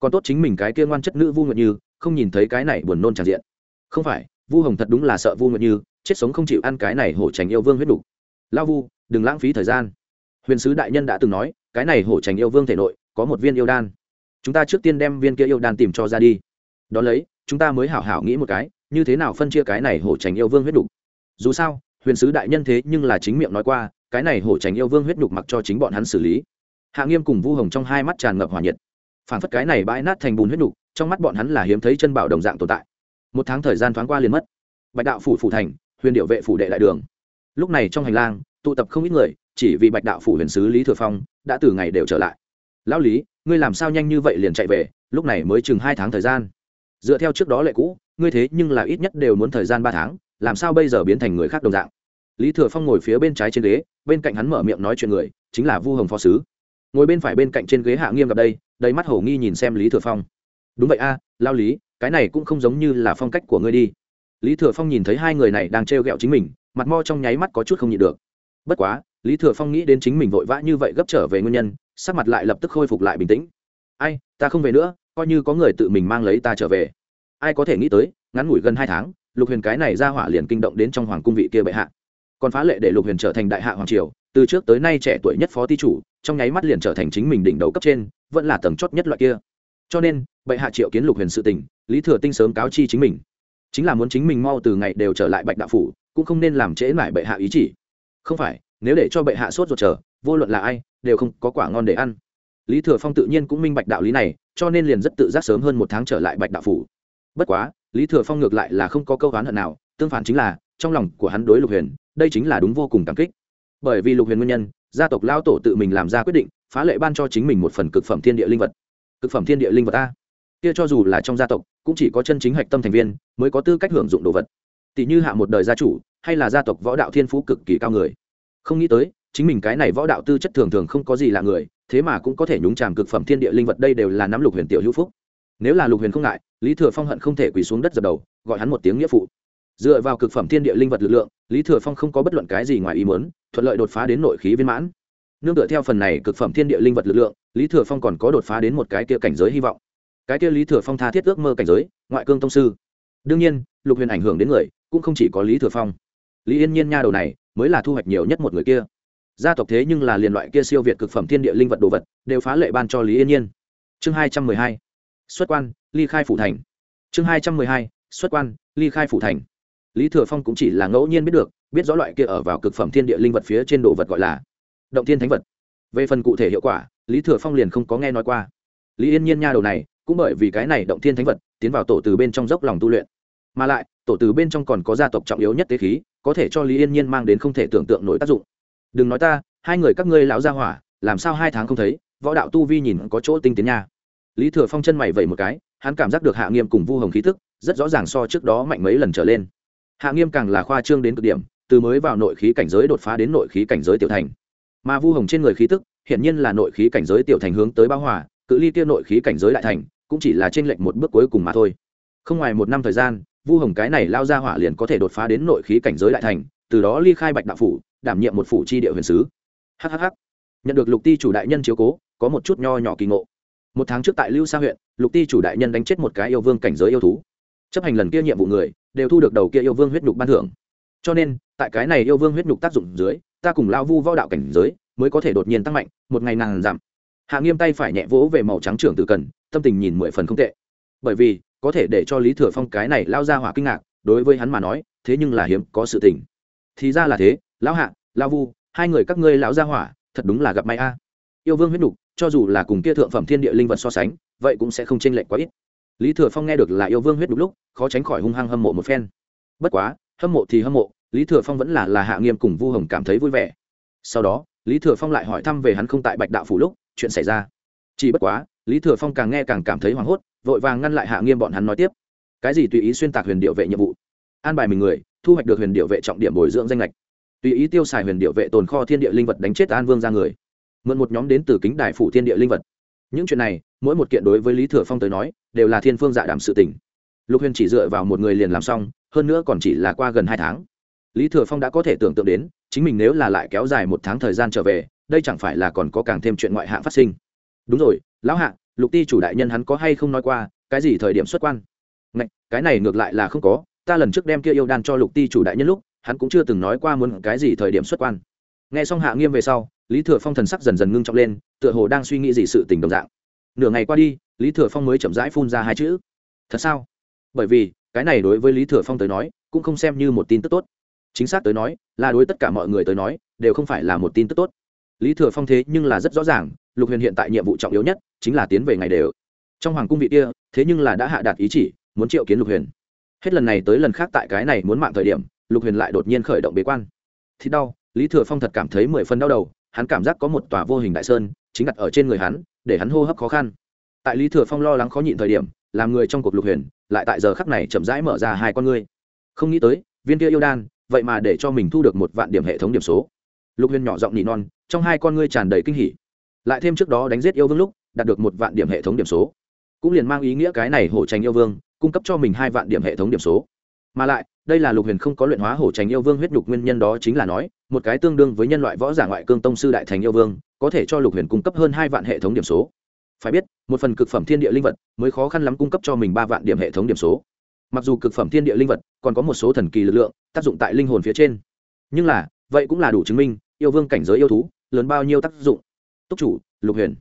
Còn tốt chính mình cái kia ngoan chất nữ vu nguyệt như, không nhìn thấy cái này buồn nôn tràn diện. Không phải, vu hồng thật đúng là sợ vu nguyệt như, chết sống không chịu ăn cái này hổ tránh yêu vương huyết nhục. Lao vu, đừng lãng phí thời gian. Huyền sứ đại nhân đã từng nói, cái này hổ tránh yêu vương thể nội, có một viên yêu đan. Chúng ta trước tiên đem viên kia yêu đan tìm cho ra đi. Đ ó lấy, chúng ta mới hảo hảo nghĩ một cái, như thế nào phân chia cái này hổ tránh yêu vương huyết đục. dù sao, huyền sứ đại nhân thế nhưng là chính miệng nói qua cái này hổ tránh yêu vương huyết nhục mặc cho chính bọn hắn xử lý. Hạ nghiêm cùng vu hồng trong hai mắt tràn ngập hỏa nhiệt. Phản phất cái này bãi nát thành bùn huyết nhục, trong mắt bọn hắn là hiếm thấy chân bảo đồng dạng tồn tại. Một tháng thời gian thoáng qua liền mất. Bạch đạo phủ phủ thành, huyền điệu vệ phủ đệ đại đường. Lúc này trong hành lang, tụ tập không ít người, chỉ vì bạch đạo phủ huyền sứ lý thừa phong đã từ ngày đều trở lại. Lão lý, ngươi làm sao nhanh như vậy liền chạy về? Lúc này mới chừng hai tháng thời gian. Dựa theo trước đó lệ cũ, ngươi thế nhưng là ít nhất đều muốn thời gian ba tháng, làm sao bây giờ biến thành người khác đồng dạng? Lý thừa phong ngồi phía bên trái trên ghế, bên cạnh hắn mở miệng nói chuyện người, chính là vu hồng phó sứ. Ngồi bên phải bên cạnh trên ghế hạ nghiêm gặp đây, đầy mắt hổ nghi nhìn xem lý thừa phong. Đúng vậy a, lao lý, cái này cũng không giống như là phong cách của ngươi đi. Lý thừa phong nhìn thấy hai người này đang t r e o g ẹ o chính mình, mặt mo trong nháy mắt có chút không nhịn được. Bất quá, lý thừa phong nghĩ đến chính mình vội vã như vậy gấp trở về nguyên nhân, sắc mặt lại lập tức khôi phục lại bình tĩnh. Ai, ta không về nữa, coi như có người tự mình mang lấy ta trở về. Ai có thể nghĩ tới, ngắn ngủi gần hai tháng, lục huyền cái này ra hỏa liền kinh động đến trong hoàng cung vị kia bệ hạ còn phá lệ để lục huyền trở thành đại hạ hoàng triều, từ trước tới nay trẻ tuổi nhất phó ti chủ, trong nháy mắt liền trở thành chính mình đỉnh đầu cấp trên, vẫn là tầng chót nhất loại kia. Cho nên, bệ hạ triệu kiến lục huyền sự tình, lý thừa tinh sớm cáo chi chính mình. Chính là muốn chính mình mau từ ngày đều trở lại bạch đạo phủ, cũng không nên làm trễ mải bệ hạ ý chỉ. Không phải, nếu để cho bệ hạ sốt ruột chờ, vô luận là ai, đều không có quả ngon để ăn. Lý thừa phong tự nhiên cũng minh bạch đạo lý này, cho nên liền rất tự giác sớm hơn một tháng trở lại bạch đạo phủ. Bất quá, lý thừa phong ngược lại là không có câu hoán hận nào, tương phản chính là, trong lòng của hắn đối lục huyền đây chính là đúng vô cùng cảm kích. Bởi vì lục huyền nguyên nhân, gia tộc lao tổ tự mình làm ra quyết định, phá lệ ban cho chính mình một phần cực phẩm thiên địa linh vật. Cực phẩm thiên địa linh vật a. Kia cho dù là trong gia tộc, cũng chỉ có chân chính hạch tâm thành viên mới có tư cách hưởng dụng đồ vật. Tỷ như hạ một đời gia chủ, hay là gia tộc võ đạo thiên phú cực kỳ cao người. Không nghĩ tới, chính mình cái này võ đạo tư chất thường thường không có gì là người, thế mà cũng có thể nhúng tràm cực phẩm thiên địa linh vật đây đều là nắm lục huyền tiểu hữu phúc. Nếu là lục huyền không ngại, lý thừa phong hận không thể quỳ xuống đất dập đầu, gọi hắn một tiếng nghĩa phụ dựa vào cực phẩm thiên địa linh vật lực lượng, lý thừa phong không có bất luận cái gì ngoài ý muốn, thuận lợi đột phá đến nội khí viên mãn. Nương tựa theo phần này cực phẩm thiên địa linh vật lực lượng, lý thừa phong còn có đột phá đến một cái kia cảnh giới hy vọng. Cái kia lý thừa phong tha thiết ước mơ cảnh giới, ngoại cương tông sư. Đương nhiên, lục huyền ảnh hưởng đến người, cũng không chỉ có lý thừa phong. Lý yên nhiên nha đầu này, mới là thu hoạch nhiều nhất một người kia. Gia tộc thế nhưng là liền loại kia siêu việt cực phẩm thiên địa linh vật đồ vật, đều phá lệ ban cho lý yên nhiên. Chương hai trăm mười hai. Xuất quan, ly khai phủ thành. Chương hai trăm mười hai. Xuất quan, ly khai phủ thành lý thừa phong cũng chỉ là ngẫu nhiên biết được, biết rõ loại kia ở vào cực phẩm thiên địa linh vật phía trên đồ vật gọi là động thiên thánh vật. Về phần cụ thể hiệu quả, lý thừa phong liền không có nghe nói qua. Lý yên nhiên nha đầu này, cũng bởi vì cái này động thiên thánh vật, tiến vào tổ từ bên trong dốc lòng tu luyện. Mà lại, tổ từ bên trong còn có gia tộc trọng yếu nhất tế khí, có thể cho lý yên nhiên mang đến không thể tưởng tượng nổi tác dụng. Đừng nói ta, hai người các ngươi lão gia hỏa, làm sao hai tháng không thấy, võ đạo tu vi nhìn có chỗ tinh tiến nha. Lý thừa phong chân mày vẩy một cái, hắn cảm giác được hạ nghiêm cùng vu hồng khí thức rất rõ ràng so trước đó mạnh mấy lần trở lên hạ nghiêm càng là khoa trương đến cực điểm, từ mới vào nội khí cảnh giới đột phá đến nội khí cảnh giới tiểu thành. Mà vu hồng trên người khí tức, hiển nhiên là nội khí cảnh giới tiểu thành hướng tới bao hòa, cự ly kia nội khí cảnh giới đại thành, cũng chỉ là trên lệnh một bước cuối cùng mà thôi. Không ngoài một năm thời gian, vu hồng cái này lao ra hỏa liền có thể đột phá đến nội khí cảnh giới đại thành, từ đó ly khai bạch đạo phủ, đảm nhiệm một phủ chi địa huyền sứ. Hhh nhận được lục ti chủ đại nhân chiếu cố, có một chút nho nhỏ kỳ ngộ. Một tháng trước tại lưu sa huyện, lục ti chủ đại nhân đánh chết một cái yêu vương cảnh giới yêu thú. Chấp hành lần kia nhiệm vụ người đều thu được đầu kia yêu vương huyết nhục ban thưởng. Cho nên, tại cái này yêu vương huyết nhục tác dụng dưới, ta cùng lao vu võ đạo cảnh giới mới có thể đột nhiên tăng mạnh, một ngày nàng giảm. Hạ nghiêm tay phải nhẹ vỗ về màu trắng trưởng tử cần, tâm tình nhìn mười phần không tệ. Bởi vì, có thể để cho lý thừa phong cái này lao ra hỏa kinh ngạc, đối với hắn mà nói, thế nhưng là hiếm có sự tình. Thì ra là thế, lão hạ lao vu, hai người các ngươi lão gia hỏa, thật đúng là gặp may a. Yêu vương huyết nhục, cho dù là cùng kia thượng phẩm thiên địa linh vật so sánh, vậy cũng sẽ không chênh lệch quá ít lý thừa phong nghe được là yêu vương huyết đục lúc, khó tránh khỏi hung hăng hâm mộ một phen. Bất quá, hâm mộ thì hâm mộ, lý thừa phong vẫn là là hạ nghiêm cùng vu hồng cảm thấy vui vẻ. Sau đó, lý thừa phong lại hỏi thăm về hắn không tại bạch đạo phủ lúc, chuyện xảy ra. Chỉ bất quá, lý thừa phong càng nghe càng cảm thấy hoảng hốt, vội vàng ngăn lại hạ nghiêm bọn hắn nói tiếp. Cái gì tùy ý xuyên tạc huyền điệu vệ nhiệm vụ? An bài mình người, thu hoạch được huyền điệu vệ trọng điểm bồi dưỡng danh lệch tùy ý tiêu xài huyền điệu vệ tồn kho thiên địa linh vật đánh chết an vương ra người. Mượn một nhóm đến từ kính đài phủ thiên địa linh vật. Những chuyện này, mỗi một kiện đối với lý thừa phong tới nói đều là thiên phương dạ đảm sự tình. lục huyền chỉ dựa vào một người liền làm xong hơn nữa còn chỉ là qua gần hai tháng. Lý thừa phong đã có thể tưởng tượng đến chính mình nếu là lại kéo dài một tháng thời gian trở về đây chẳng phải là còn có càng thêm chuyện ngoại hạng phát sinh. Đúng rồi lão hạ lục ti chủ đại nhân hắn có hay không nói qua cái gì thời điểm xuất quan? Ngạch, cái này ngược lại là không có ta lần trước đem kia yêu đan cho lục ti chủ đại nhân lúc hắn cũng chưa từng nói qua muốn cái gì thời điểm xuất quan. Nghe xong hạ nghiêm về sau lý thừa phong thần sắc dần dần ngưng trọng lên tựa hồ đang suy nghĩ gì sự tình đồng dạng nửa ngày qua đi, lý thừa phong mới chậm rãi phun ra hai chữ. Thật sao? Bởi vì, cái này đối với lý thừa phong tới nói, cũng không xem như một tin tức tốt. Chính xác tới nói, là đối tất cả mọi người tới nói, đều không phải là một tin tức tốt. Lý thừa phong thế nhưng là rất rõ ràng, lục huyền hiện tại nhiệm vụ trọng yếu nhất, chính là tiến về ngày đều. Trong hoàng cung vị kia, thế nhưng là đã hạ đạt ý chỉ, muốn triệu kiến lục huyền. Hết lần này tới lần khác tại cái này muốn mạng thời điểm, lục huyền lại đột nhiên khởi động bế quan. Thì đau, lý thừa phong thật cảm thấy mười phân đau đầu, hắn cảm giác có một tòa vô hình đại sơn, chính đặt ở trên người hắn để hắn hô hấp khó khăn. Tại lý thừa phong lo lắng khó nhịn thời điểm, làm người trong cuộc lục huyền, lại tại giờ khắc này chậm rãi mở ra hai con ngươi. Không nghĩ tới, viên kia yêu đan, vậy mà để cho mình thu được một vạn điểm hệ thống điểm số. Lục huyền nhỏ giọng nỉ non, trong hai con ngươi tràn đầy kinh hỉ. Lại thêm trước đó đánh giết yêu vương lúc, đạt được một vạn điểm hệ thống điểm số. Cũng liền mang ý nghĩa cái này hổ trành yêu vương, cung cấp cho mình hai vạn điểm hệ thống điểm số mà lại, đây là lục huyền không có luyện hóa hổ tránh yêu vương huyết nhục nguyên nhân đó chính là nói, một cái tương đương với nhân loại võ giả ngoại cương tông sư đại thành yêu vương, có thể cho lục huyền cung cấp hơn hai vạn hệ thống điểm số. Phải biết, một phần cực phẩm thiên địa linh vật mới khó khăn lắm cung cấp cho mình ba vạn điểm hệ thống điểm số. Mặc dù cực phẩm thiên địa linh vật còn có một số thần kỳ lực lượng tác dụng tại linh hồn phía trên. Nhưng là, vậy cũng là đủ chứng minh, yêu vương cảnh giới yêu thú, lớn bao nhiêu tác dụng. Túc chủ, lục huyền.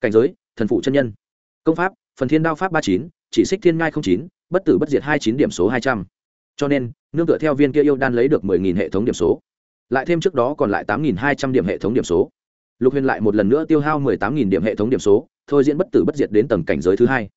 Cảnh giới, thần phụ chân nhân. Công pháp, phần thiên đao pháp ba chín, chỉ xích thiên ngai không chín, bất tử bất diệt hai chín điểm số hai trăm cho nên, nương tựa theo viên kia yêu đan lấy được mười nghìn hệ thống điểm số. Lại thêm trước đó còn lại tám nghìn hai trăm điểm hệ thống điểm số. Lục huyền lại một lần nữa tiêu hao mười tám nghìn điểm hệ thống điểm số, thôi diễn bất tử bất diệt đến tầng cảnh giới thứ hai.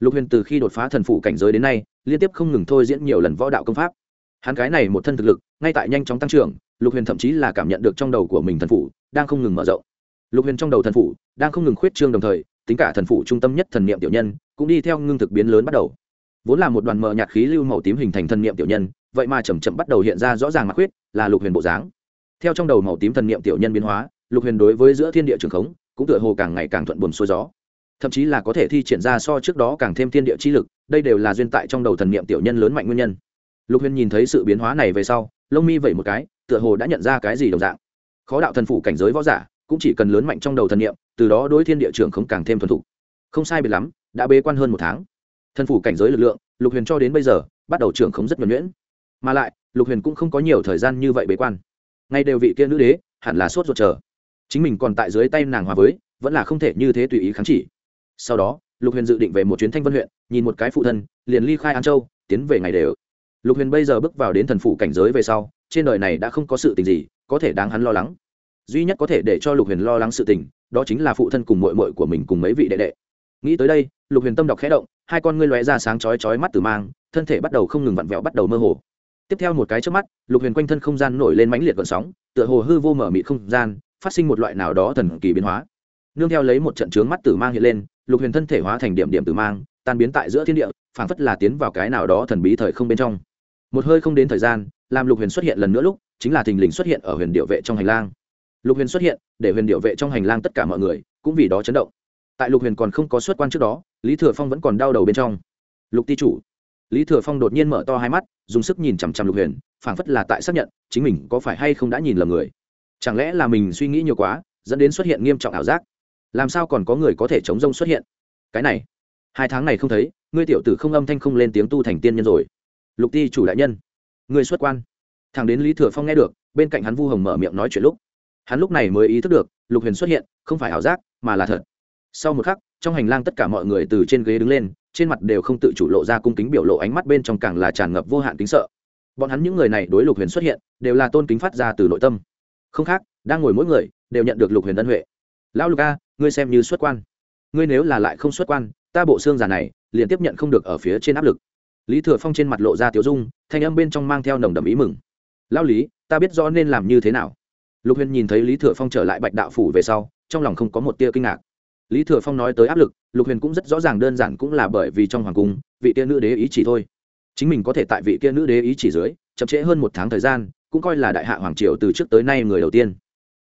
Lục huyền từ khi đột phá thần phụ cảnh giới đến nay, liên tiếp không ngừng thôi diễn nhiều lần võ đạo công pháp. Hắn cái này một thân thực lực, ngay tại nhanh chóng tăng trưởng, lục huyền thậm chí là cảm nhận được trong đầu của mình thần phụ đang không ngừng mở rộng. Lục huyền trong đầu thần phụ đang không ngừng khuyết trương đồng thời, tính cả thần phụ trung tâm nhất thần niệm tiểu nhân cũng đi theo ngưng thực biến lớn bắt đầu vốn là một đoàn mờ nhạt khí lưu màu tím hình thành thần niệm tiểu nhân, vậy mà chầm chậm bắt đầu hiện ra rõ ràng mặc huyết là lục huyền bộ dáng. Theo trong đầu màu tím thần niệm tiểu nhân biến hóa, lục huyền đối với giữa thiên địa trường khống, cũng tựa hồ càng ngày càng thuận buồm xuôi gió. Thậm chí là có thể thi triển ra so trước đó càng thêm thiên địa chi lực, đây đều là duyên tại trong đầu thần niệm tiểu nhân lớn mạnh nguyên nhân. Lục huyền nhìn thấy sự biến hóa này về sau, lông mi vẩy một cái, tựa hồ đã nhận ra cái gì đồng dạng. Khó đạo thần phủ cảnh giới võ giả, cũng chỉ cần lớn mạnh trong đầu thần niệm, từ đó đối thiên địa trường không càng thêm thuần thục. Không sai biệt lắm, đã bế quan hơn một tháng thần phủ cảnh giới lực lượng, lục huyền cho đến bây giờ, bắt đầu trưởng không rất nhuẩn nhuyễn. Mà lại, lục huyền cũng không có nhiều thời gian như vậy bế quan. Ngay đều vị kia nữ đế, hẳn là sốt ruột chờ. Chính mình còn tại dưới tay nàng hòa với, vẫn là không thể như thế tùy ý kháng chỉ. Sau đó, lục huyền dự định về một chuyến thanh vân huyện, nhìn một cái phụ thân, liền ly khai an châu, tiến về ngày đều. Lục huyền bây giờ bước vào đến thần phủ cảnh giới về sau, trên đời này đã không có sự tình gì có thể đáng hắn lo lắng. Duy nhất có thể để cho lục huyền lo lắng sự tình, đó chính là phụ thân cùng mội mội của mình cùng mấy vị đệ đệ. Nghĩ tới đây lục huyền tâm đọc khẽ động, hai con ngươi lóe ra sáng chói chói mắt từ mang, thân thể bắt đầu không ngừng vặn vẹo, bắt đầu mơ hồ. Tiếp theo một cái trước mắt, lục huyền quanh thân không gian nổi lên mãnh liệt gợn sóng, tựa hồ hư vô mở mịt không gian, phát sinh một loại nào đó thần kỳ biến hóa. Nương theo lấy một trận trướng mắt tử mang hiện lên, lục huyền thân thể hóa thành điểm điểm tử mang, tan biến tại giữa thiên địa, phảng phất là tiến vào cái nào đó thần bí thời không bên trong. Một hơi không đến thời gian, làm lục huyền xuất hiện lần nữa lúc, chính là thình lình xuất hiện ở huyền điệu vệ trong hành lang. Lục huyền xuất hiện, để huyền điệu vệ trong hành lang tất cả mọi người cũng vì đó chấn động. Tại lục huyền còn không có xuất quan trước đó lý thừa phong vẫn còn đau đầu bên trong. Lục ti chủ. Lý thừa phong đột nhiên mở to hai mắt, dùng sức nhìn chằm chằm lục huyền, phảng phất là tại xác nhận chính mình có phải hay không đã nhìn lầm người. Chẳng lẽ là mình suy nghĩ nhiều quá, dẫn đến xuất hiện nghiêm trọng ảo giác? Làm sao còn có người có thể chống rông xuất hiện? Cái này, hai tháng này không thấy, ngươi tiểu tử không âm thanh không lên tiếng tu thành tiên nhân rồi. Lục ti chủ đại nhân, ngươi xuất quan. Thằng đến lý thừa phong nghe được, bên cạnh hắn vu hồng mở miệng nói chuyện lúc. Hắn lúc này mới ý thức được, lục huyền xuất hiện không phải ảo giác, mà là thật. Sau một khắc trong hành lang tất cả mọi người từ trên ghế đứng lên, trên mặt đều không tự chủ lộ ra cung kính biểu lộ ánh mắt bên trong càng là tràn ngập vô hạn kính sợ. Bọn hắn những người này đối lục huyền xuất hiện, đều là tôn kính phát ra từ nội tâm. Không khác, đang ngồi mỗi người, đều nhận được lục huyền ân huệ. Lão lục a, ngươi xem như xuất quan. Ngươi nếu là lại không xuất quan, ta bộ xương già này, liền tiếp nhận không được ở phía trên áp lực. Lý thừa phong trên mặt lộ ra tiếu dung, thanh âm bên trong mang theo nồng đầm ý mừng. Lão lý, ta biết rõ nên làm như thế nào. Lục huyền nhìn thấy lý thừa phong trở lại bạch đạo phủ về sau, trong lòng không có một tia kinh ngạc lý thừa phong nói tới áp lực, lục huyền cũng rất rõ ràng đơn giản cũng là bởi vì trong hoàng cung, vị kia nữ đế ý chỉ thôi. Chính mình có thể tại vị kia nữ đế ý chỉ dưới, chậm trễ hơn một tháng thời gian, cũng coi là đại hạ hoàng triều từ trước tới nay người đầu tiên.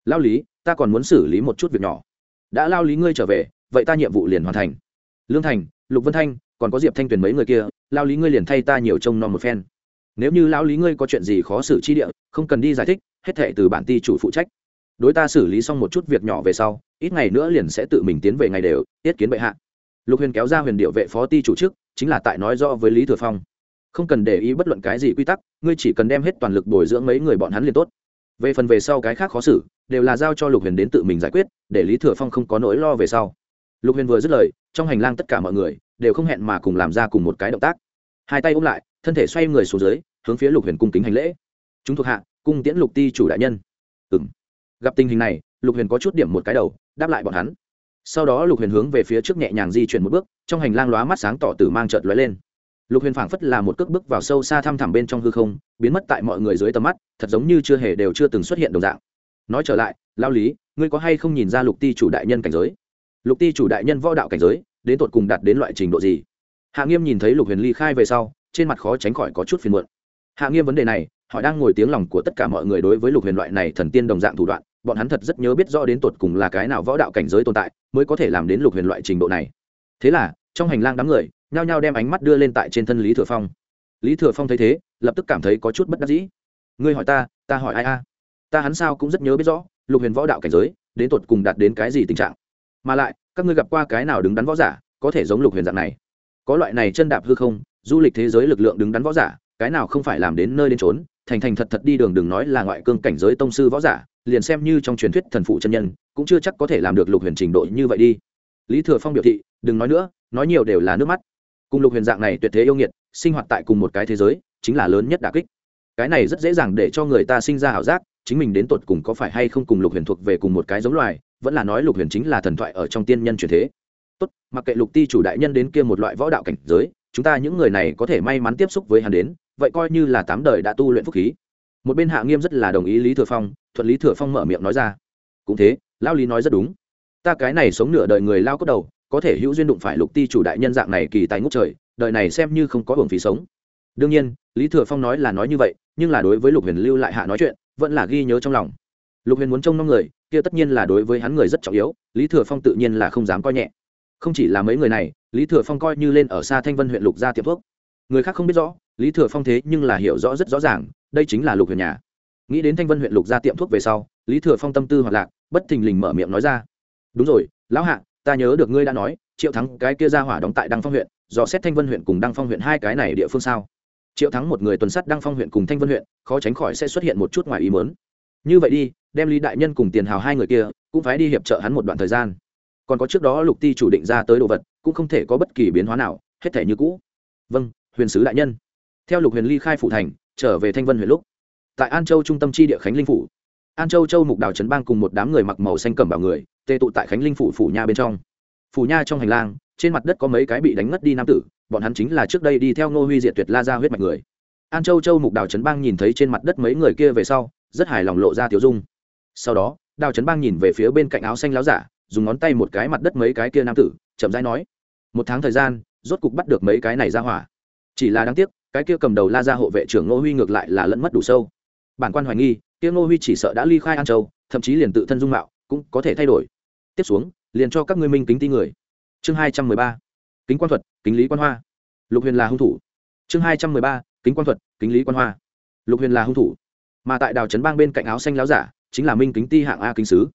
Lao lý, ta còn muốn xử lý một chút việc nhỏ. Đã lao lý ngươi trở về, vậy ta nhiệm vụ liền hoàn thành. Lương thành, lục vân thanh, còn có diệp thanh tuyền mấy người kia, lao lý ngươi liền thay ta nhiều trông nom một phen. Nếu như lao lý ngươi có chuyện gì khó xử chi địa, không cần đi giải thích, hết thệ từ bản ti chủ phụ trách. Đối ta xử lý xong một chút việc nhỏ về sau ít ngày nữa liền sẽ tự mình tiến về ngày đều, tiết kiến bệ hạ. Lục huyền kéo ra huyền điệu vệ phó ti chủ chức chính là tại nói rõ với lý thừa phong. Không cần để ý bất luận cái gì quy tắc, ngươi chỉ cần đem hết toàn lực bồi dưỡng mấy người bọn hắn liền tốt. Về phần về sau cái khác khó xử, đều là giao cho lục huyền đến tự mình giải quyết, để lý thừa phong không có nỗi lo về sau. Lục huyền vừa dứt lời, trong hành lang tất cả mọi người, đều không hẹn mà cùng làm ra cùng một cái động tác. Hai tay ôm lại, thân thể xoay người xuống dưới, hướng phía lục huyền cung kính hành lễ. Chúng thuộc hạ, cung tiễn lục ti chủ đại nhân. Ừ gặp tình hình này lục huyền có chút điểm một cái đầu, đáp lại bọn hắn. Sau đó lục huyền hướng về phía trước nhẹ nhàng di chuyển một bước, trong hành lang lóa mắt sáng tỏ từ mang trợt lóe lên. Lục huyền phảng phất là một cước bước vào sâu xa thăm thẳm bên trong hư không, biến mất tại mọi người dưới tầm mắt, thật giống như chưa hề đều chưa từng xuất hiện đồng dạng. Nói trở lại, lao lý, ngươi có hay không nhìn ra lục ti chủ đại nhân cảnh giới? Lục ti chủ đại nhân võ đạo cảnh giới, đến tột cùng đạt đến loại trình độ gì? Hạ nghiêm nhìn thấy lục huyền ly khai về sau, trên mặt khó tránh khỏi có chút phiền muộn. Hạ nghiêm vấn đề này họ đang ngồi tiếng lòng của tất cả mọi người đối với lục huyền loại này thần tiên đồng dạng thủ đoạn bọn hắn thật rất nhớ biết rõ đến tột cùng là cái nào võ đạo cảnh giới tồn tại, mới có thể làm đến lục huyền loại trình độ này. Thế là, trong hành lang đám người, nhao nhao đem ánh mắt đưa lên tại trên thân lý thừa phong. Lý thừa phong thấy thế, lập tức cảm thấy có chút bất đắc dĩ. Ngươi hỏi ta ta hỏi ai a? Ta hắn sao cũng rất nhớ biết rõ, lục huyền võ đạo cảnh giới, đến tột cùng đạt đến cái gì tình trạng? Mà lại, các ngươi gặp qua cái nào đứng đắn võ giả, có thể giống lục huyền dạng này? Có loại này chân đạp hư không, du lịch thế giới lực lượng đứng đắn võ giả, cái nào không phải làm đến nơi đến trốn thành thành thật thật đi đường đừng nói là ngoại cương cảnh giới tông sư võ giả, liền xem như trong truyền thuyết thần phụ chân nhân, cũng chưa chắc có thể làm được lục huyền trình độ như vậy đi. Lý thừa phong biểu thị, đừng nói nữa, nói nhiều đều là nước mắt. Cùng lục huyền dạng này tuyệt thế yêu nghiệt, sinh hoạt tại cùng một cái thế giới, chính là lớn nhất đà kích. Cái này rất dễ dàng để cho người ta sinh ra ảo giác, chính mình đến tột cùng có phải hay không cùng lục huyền thuộc về cùng một cái giống loài, vẫn là nói lục huyền chính là thần thoại ở trong tiên nhân truyền thế. Tốt, mặc kệ lục ti chủ đại nhân đến kia một loại võ đạo cảnh giới, chúng ta những người này có thể may mắn tiếp xúc với hắn đến vậy coi như là tám đời đã tu luyện phúc khí. Một bên hạ nghiêm rất là đồng ý lý thừa phong, thuận lý thừa phong mở miệng nói ra. Cũng thế lao lý nói rất đúng. Ta cái này sống nửa đời người lao cốt đầu, có thể hữu duyên đụng phải lục ti chủ đại nhân dạng này kỳ tài ngốc trời, đời này xem như không có hưởng phí sống. Đương nhiên, lý thừa phong nói là nói như vậy, nhưng là đối với lục huyền lưu lại hạ nói chuyện, vẫn là ghi nhớ trong lòng. Lục huyền muốn trông nom người, kia tất nhiên là đối với hắn người rất trọng yếu, lý thừa phong tự nhiên là không dám coi nhẹ. Không chỉ là mấy người này, lý thừa phong coi như lên ở xa thanh vân huyện lục gia tiệm thuốc. Người khác không biết rõ lý thừa phong thế nhưng là hiểu rõ rất rõ ràng, đây chính là lục huyền nhà. Nghĩ đến thanh vân huyện lục ra tiệm thuốc về sau, lý thừa phong tâm tư hoạt lạc, bất thình lình mở miệng nói ra. Đúng rồi, lão hạ, ta nhớ được ngươi đã nói, triệu thắng cái kia ra hỏa đóng tại đăng phong huyện do xét thanh vân huyện cùng đăng phong huyện hai cái này địa phương sao? Triệu thắng một người tuần sát đăng phong huyện cùng thanh vân huyện, khó tránh khỏi sẽ xuất hiện một chút ngoài ý mớn như vậy đi, đem lý đại nhân cùng tiền hào hai người kia, cũng phải đi hiệp trợ hắn một đoạn thời gian. Còn có trước đó lục ti chủ định ra tới đồ vật, cũng không thể có bất kỳ biến hóa nào, hết thể như cũ. Vâng huyền sứ đại nhân theo lục huyền ly khai phủ thành, trở về thanh vân huyện lúc, tại an châu trung tâm chi địa khánh linh phủ. An châu châu mục đào trấn bang cùng một đám người mặc màu xanh cẩm bảo người tê tụ tại khánh linh phủ phủ nha bên trong. Phủ nha trong hành lang, trên mặt đất có mấy cái bị đánh ngất đi nam tử, bọn hắn chính là trước đây đi theo ngô huy diệt tuyệt la ra huyết mạch người. An châu châu mục đào trấn bang nhìn thấy trên mặt đất mấy người kia về sau, rất hài lòng lộ ra tiểu dung. Sau đó, đào trấn bang nhìn về phía bên cạnh áo xanh láo giả, dùng ngón tay một cái mặt đất mấy cái kia nam tử, chậm rãi nói, một tháng thời gian, rốt cục bắt được mấy cái này ra hỏa. Chỉ là đáng tiếc cái kia cầm đầu la ra hộ vệ trưởng ngô huy ngược lại là lẫn mất đủ sâu. Bản quan hoài nghi, kia ngô huy chỉ sợ đã ly khai an châu, thậm chí liền tự thân dung mạo cũng có thể thay đổi. Tiếp xuống, liền cho các ngươi minh kính ti người. Chương hai trăm mười ba, kính quan thuật, kính lý quan hoa. Lục huyền là hung thủ. Chương hai trăm mười ba, kính quan thuật, kính lý quan hoa. Lục huyền là hung thủ. Mà tại đào trấn bang bên cạnh áo xanh láo giả, chính là minh kính ti hạng a kính sứ.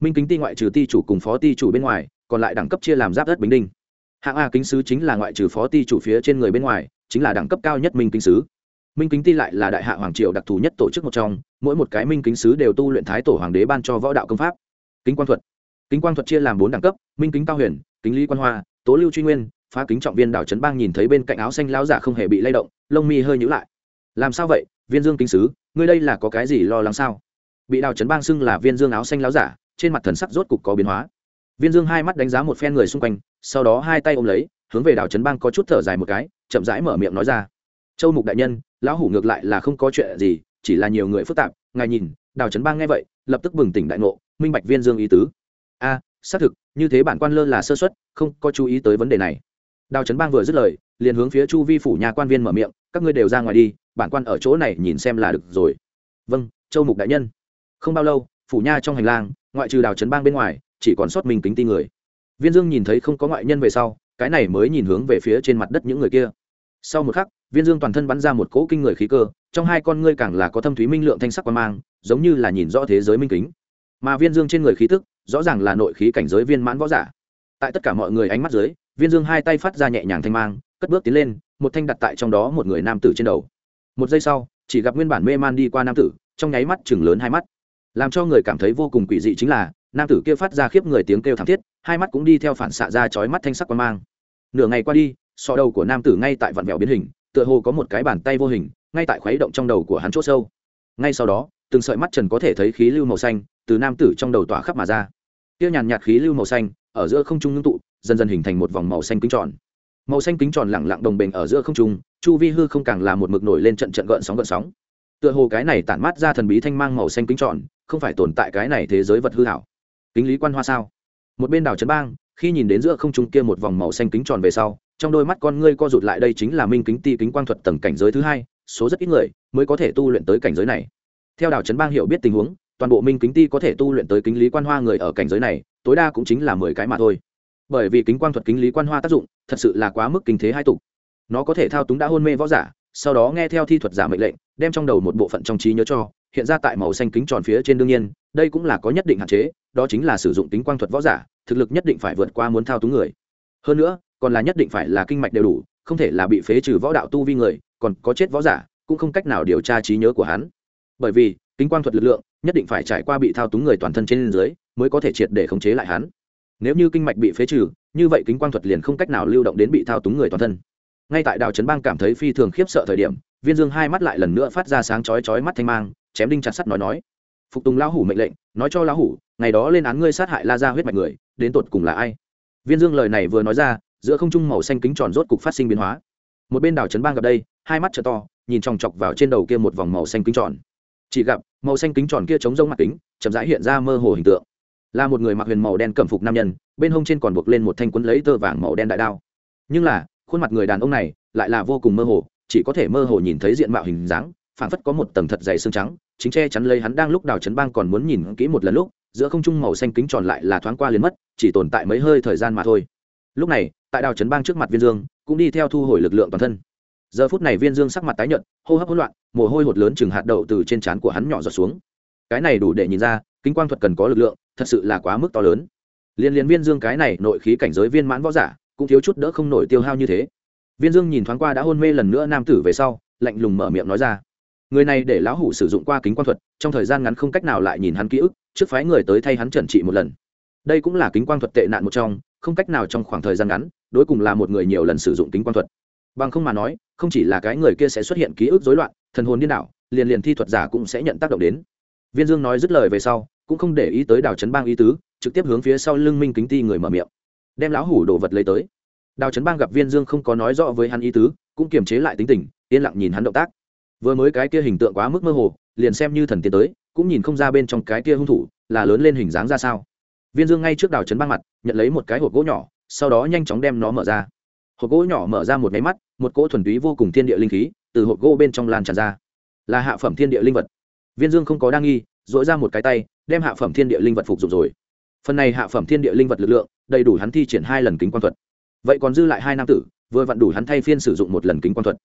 Minh kính ti ngoại trừ ti chủ cùng phó ti chủ bên ngoài, còn lại đẳng cấp chia làm giáp đất bình đinh. Hạng a kính sứ chính là ngoại trừ phó ti chủ phía trên người bên ngoài chính là đẳng cấp cao nhất minh kính sứ. Minh kính ti lại là đại hạ hoàng triều đặc thù nhất tổ chức một trong, mỗi một cái minh kính sứ đều tu luyện thái tổ hoàng đế ban cho võ đạo công pháp. Kính quan thuật. Kính quan thuật chia làm bốn đẳng cấp, minh kính cao huyền, kính lý quan hoa, tố lưu truy nguyên, phá kính trọng viên đảo trấn bang nhìn thấy bên cạnh áo xanh lao giả không hề bị lay động, lông mi hơi nhữ lại. Làm sao vậy, viên dương kính sứ, ngươi đây là có cái gì lo lắng sao? Bị đào trấn bang xưng là viên dương áo xanh lao giả, trên mặt thần sắc rốt cục có biến hóa. Viên dương hai mắt đánh giá một phen người xung quanh, sau đó hai tay ôm lấy hướng về đào trấn bang có chút thở dài một cái, chậm rãi mở miệng nói ra. Châu mục đại nhân, lão hủ ngược lại là không có chuyện gì, chỉ là nhiều người phức tạp, ngài nhìn đào trấn bang nghe vậy, lập tức bừng tỉnh đại ngộ, minh bạch viên dương ý tứ. A, xác thực, như thế bản quan lơ là sơ xuất không có chú ý tới vấn đề này. Đào trấn bang vừa dứt lời, liền hướng phía chu vi phủ nhà quan viên mở miệng, các ngươi đều ra ngoài đi, bản quan ở chỗ này nhìn xem là được rồi. Vâng châu mục đại nhân. Không bao lâu, phủ nha trong hành lang, ngoại trừ đào trấn bang bên ngoài, chỉ còn sót mình kính ti người. Viên dương nhìn thấy không có ngoại nhân về sau cái này mới nhìn hướng về phía trên mặt đất những người kia. Sau một khắc, viên dương toàn thân bắn ra một cỗ kinh người khí cơ, trong hai con ngươi càng là có thâm thúy minh lượng thanh sắc quan mang, giống như là nhìn rõ thế giới minh kính. Mà viên dương trên người khí tức, rõ ràng là nội khí cảnh giới viên mãn võ giả. Tại tất cả mọi người ánh mắt dưới, viên dương hai tay phát ra nhẹ nhàng thanh mang, cất bước tiến lên, một thanh đặt tại trong đó một người nam tử trên đầu. Một giây sau, chỉ gặp nguyên bản mê man đi qua nam tử, trong nháy mắt chừng lớn hai mắt. Làm cho người cảm thấy vô cùng quỷ dị chính là, nam tử kia phát ra khiếp người tiếng kêu thảm thiết hai mắt cũng đi theo phản xạ ra chói mắt thanh sắc quan mang. Nửa ngày qua đi, sọ đầu của nam tử ngay tại vặn vẹo biến hình, tựa hồ có một cái bàn tay vô hình, ngay tại khuấy động trong đầu của hắn chỗ sâu. Ngay sau đó, từng sợi mắt trần có thể thấy khí lưu màu xanh từ nam tử trong đầu tỏa khắp mà ra. Tiêu nhàn nhạt khí lưu màu xanh ở giữa không trung ngưng tụ, dần dần hình thành một vòng màu xanh kính tròn. Màu xanh kính tròn lẳng lặng đồng bình ở giữa không trung, chu vi hư không càng là một mực nổi lên trận trận gợn sóng gợn sóng. Tựa hồ cái này tản mát ra thần bí thanh mang màu xanh kính tròn, không phải tồn tại cái này thế giới vật hư hảo. Kính lý quan hoa sao? Một bên đảo trấn bang, khi nhìn đến giữa không trung kia một vòng màu xanh kính tròn về sau, trong đôi mắt con ngươi co rụt lại đây chính là minh kính ti kính quang thuật tầng cảnh giới thứ hai, số rất ít người mới có thể tu luyện tới cảnh giới này. Theo đảo trấn bang hiểu biết tình huống, toàn bộ minh kính ti có thể tu luyện tới kính lý quan hoa người ở cảnh giới này, tối đa cũng chính là mười cái mà thôi. Bởi vì kính quang thuật kính lý quan hoa tác dụng, thật sự là quá mức kinh thế hai tục. Nó có thể thao túng đã hôn mê võ giả, sau đó nghe theo thi thuật giả mệnh lệnh, đem trong đầu một bộ phận trong trí nhớ cho hiện ra tại màu xanh kính tròn phía trên đương nhiên, đây cũng là có nhất định hạn chế, đó chính là sử dụng tính quang thuật võ giả, thực lực nhất định phải vượt qua muốn thao túng người. Hơn nữa, còn là nhất định phải là kinh mạch đều đủ, không thể là bị phế trừ võ đạo tu vi người, còn có chết võ giả, cũng không cách nào điều tra trí nhớ của hắn. Bởi vì, kính quang thuật lực lượng nhất định phải trải qua bị thao túng người toàn thân trên dưới mới có thể triệt để khống chế lại hắn. Nếu như kinh mạch bị phế trừ, như vậy kính quang thuật liền không cách nào lưu động đến bị thao túng người toàn thân. Ngay tại đào trấn bang cảm thấy phi thường khiếp sợ thời điểm, viên dương hai mắt lại lần nữa phát ra sáng chói chói mắt thanh mang chém đinh chặt sắt nói nói. Phục tùng lão hủ mệnh lệnh, nói cho lão hủ, ngày đó lên án ngươi sát hại la ra huyết mạch người, đến tột cùng là ai? Viên dương lời này vừa nói ra, giữa không trung màu xanh kính tròn rốt cục phát sinh biến hóa. Một bên đảo trấn bang gặp đây, hai mắt t to, nhìn chòng chọc vào trên đầu kia một vòng màu xanh kính tròn. Chỉ gặp, màu xanh kính tròn kia chống rông mặt kính, chậm rãi hiện ra mơ hồ hình tượng. Là một người mặc huyền màu đen cẩm phục nam nhân, bên hông trên còn buộc lên một thanh quấn lấy tơ vàng màu đen đại đao. Nhưng là, khuôn mặt người đàn ông này lại là vô cùng mơ hồ, chỉ có thể mơ hồ nhìn thấy diện mạo hình dáng phảng phất có một tầng thật dày xương trắng, chính che chắn lấy hắn đang lúc đào chấn bang còn muốn nhìn kỹ một lần lúc, giữa không trung màu xanh kính tròn lại là thoáng qua liền mất, chỉ tồn tại mấy hơi thời gian mà thôi. Lúc này, tại đào chấn bang trước mặt viên dương, cũng đi theo thu hồi lực lượng toàn thân. Giờ phút này viên dương sắc mặt tái nhợt, hô hấp hỗn loạn, mồ hôi hột lớn chừng hạt đậu từ trên trán của hắn nhỏ giọt xuống. Cái này đủ để nhìn ra, kính quang thuật cần có lực lượng, thật sự là quá mức to lớn. Liên liên viên dương cái này nội khí cảnh giới viên mãn võ giả, cũng thiếu chút đỡ không nổi tiêu hao như thế. Viên dương nhìn thoáng qua đã hôn mê lần nữa nam tử về sau, lạnh lùng mở miệng nói ra người này để lão hủ sử dụng qua kính quang thuật, trong thời gian ngắn không cách nào lại nhìn hắn ký ức, trước phái người tới thay hắn trần trị một lần. Đây cũng là kính quang thuật tệ nạn một trong, không cách nào trong khoảng thời gian ngắn, đối cùng là một người nhiều lần sử dụng kính quang thuật. Bằng không mà nói, không chỉ là cái người kia sẽ xuất hiện ký ức rối loạn, thần hồn điên đảo, liền liền thi thuật giả cũng sẽ nhận tác động đến. Viên dương nói dứt lời về sau, cũng không để ý tới đào trấn bang ý tứ, trực tiếp hướng phía sau lưng minh kính ti người mở miệng. Đem lão hủ đồ vật lấy tới. Đào trấn bang gặp viên dương không có nói rõ với hắn ý tứ, cũng kiềm chế lại tính tình, yên lặng nhìn hắn động tác vừa mới cái kia hình tượng quá mức mơ hồ, liền xem như thần tiến tới, cũng nhìn không ra bên trong cái kia hung thủ là lớn lên hình dáng ra sao. Viên dương ngay trước đào trấn băng mặt, nhận lấy một cái hộp gỗ nhỏ, sau đó nhanh chóng đem nó mở ra. Hộp gỗ nhỏ mở ra một máy mắt, một cỗ thuần túy vô cùng thiên địa linh khí từ hộp gỗ bên trong lan tràn ra. Là hạ phẩm thiên địa linh vật. Viên dương không có đa nghi dội ra một cái tay, đem hạ phẩm thiên địa linh vật phục dụng rồi. Phần này hạ phẩm thiên địa linh vật lực lượng, đầy đủ hắn thi triển hai lần kính quan thuật. Vậy còn dư lại hai nam tử, vừa vặn đủ hắn thay phiên sử dụng một lần kính quan thuật.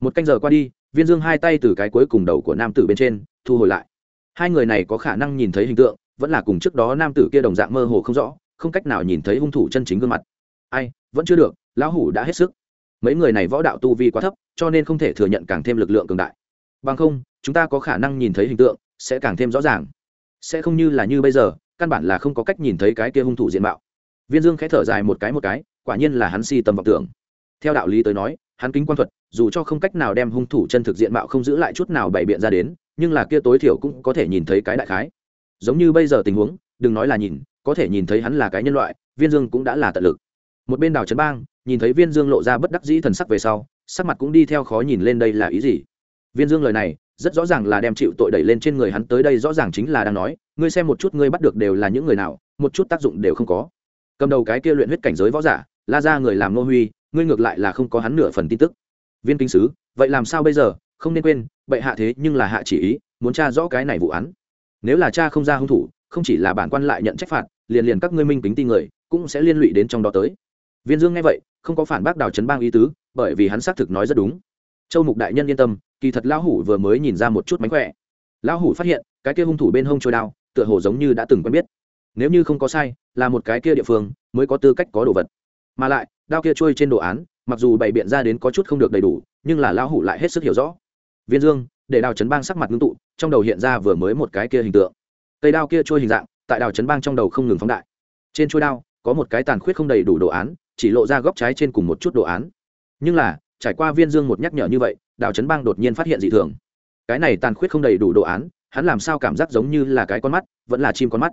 Một canh giờ qua đi viên dương hai tay từ cái cuối cùng đầu của nam tử bên trên, thu hồi lại. Hai người này có khả năng nhìn thấy hình tượng, vẫn là cùng trước đó nam tử kia đồng dạng mơ hồ không rõ, không cách nào nhìn thấy hung thủ chân chính gương mặt. Ai, vẫn chưa được, lão hủ đã hết sức. Mấy người này võ đạo tu vi quá thấp, cho nên không thể thừa nhận càng thêm lực lượng cường đại. Bằng không, chúng ta có khả năng nhìn thấy hình tượng, sẽ càng thêm rõ ràng. Sẽ không như là như bây giờ, căn bản là không có cách nhìn thấy cái kia hung thủ diện mạo. Viên dương khẽ thở dài một cái một cái, quả nhiên là hắn si tầm vọng tưởng. Theo đạo lý tới nói hắn kính quan thuật, dù cho không cách nào đem hung thủ chân thực diện mạo không giữ lại chút nào bày biện ra đến, nhưng là kia tối thiểu cũng có thể nhìn thấy cái đại khái. Giống như bây giờ tình huống, đừng nói là nhìn, có thể nhìn thấy hắn là cái nhân loại, viên dương cũng đã là tận lực. Một bên đào trấn bang, nhìn thấy viên dương lộ ra bất đắc dĩ thần sắc về sau, sắc mặt cũng đi theo khó nhìn lên đây là ý gì. Viên dương lời này, rất rõ ràng là đem chịu tội đẩy lên trên người hắn tới đây rõ ràng chính là đang nói, ngươi xem một chút ngươi bắt được đều là những người nào, một chút tác dụng đều không có. Cầm đầu cái kia luyện huyết cảnh giới võ giả, la ra người làm nô huy ngươi ngược lại là không có hắn nửa phần tin tức. Viên kinh sứ, vậy làm sao bây giờ? Không nên quên, bệ hạ thế nhưng là hạ chỉ ý, muốn tra rõ cái này vụ án. Nếu là cha không ra hung thủ, không chỉ là bản quan lại nhận trách phạt, liền liền các ngươi minh tính tin người, cũng sẽ liên lụy đến trong đó tới. Viên dương nghe vậy, không có phản bác đào trấn bang ý tứ, bởi vì hắn xác thực nói rất đúng. Châu mục đại nhân yên tâm, kỳ thật lão hủ vừa mới nhìn ra một chút mánh khỏe. Lão hủ phát hiện, cái kia hung thủ bên hông trôi đao, tựa hồ giống như đã từng quen biết. Nếu như không có sai, là một cái kia địa phương, mới có tư cách có đồ vật. Mà lại đao kia trôi trên đồ án, mặc dù bày biện ra đến có chút không được đầy đủ, nhưng là lão hủ lại hết sức hiểu rõ. Viên dương, để đào trấn bang sắc mặt ngưng tụ, trong đầu hiện ra vừa mới một cái kia hình tượng. Cây đao kia trôi hình dạng, tại đào trấn bang trong đầu không ngừng phóng đại. Trên trôi đao, có một cái tàn khuyết không đầy đủ đồ án, chỉ lộ ra góc trái trên cùng một chút đồ án. Nhưng là, trải qua viên dương một nhắc nhở như vậy, đào trấn bang đột nhiên phát hiện dị thường. Cái này tàn khuyết không đầy đủ đồ án, hắn làm sao cảm giác giống như là cái con mắt, vẫn là chim con mắt.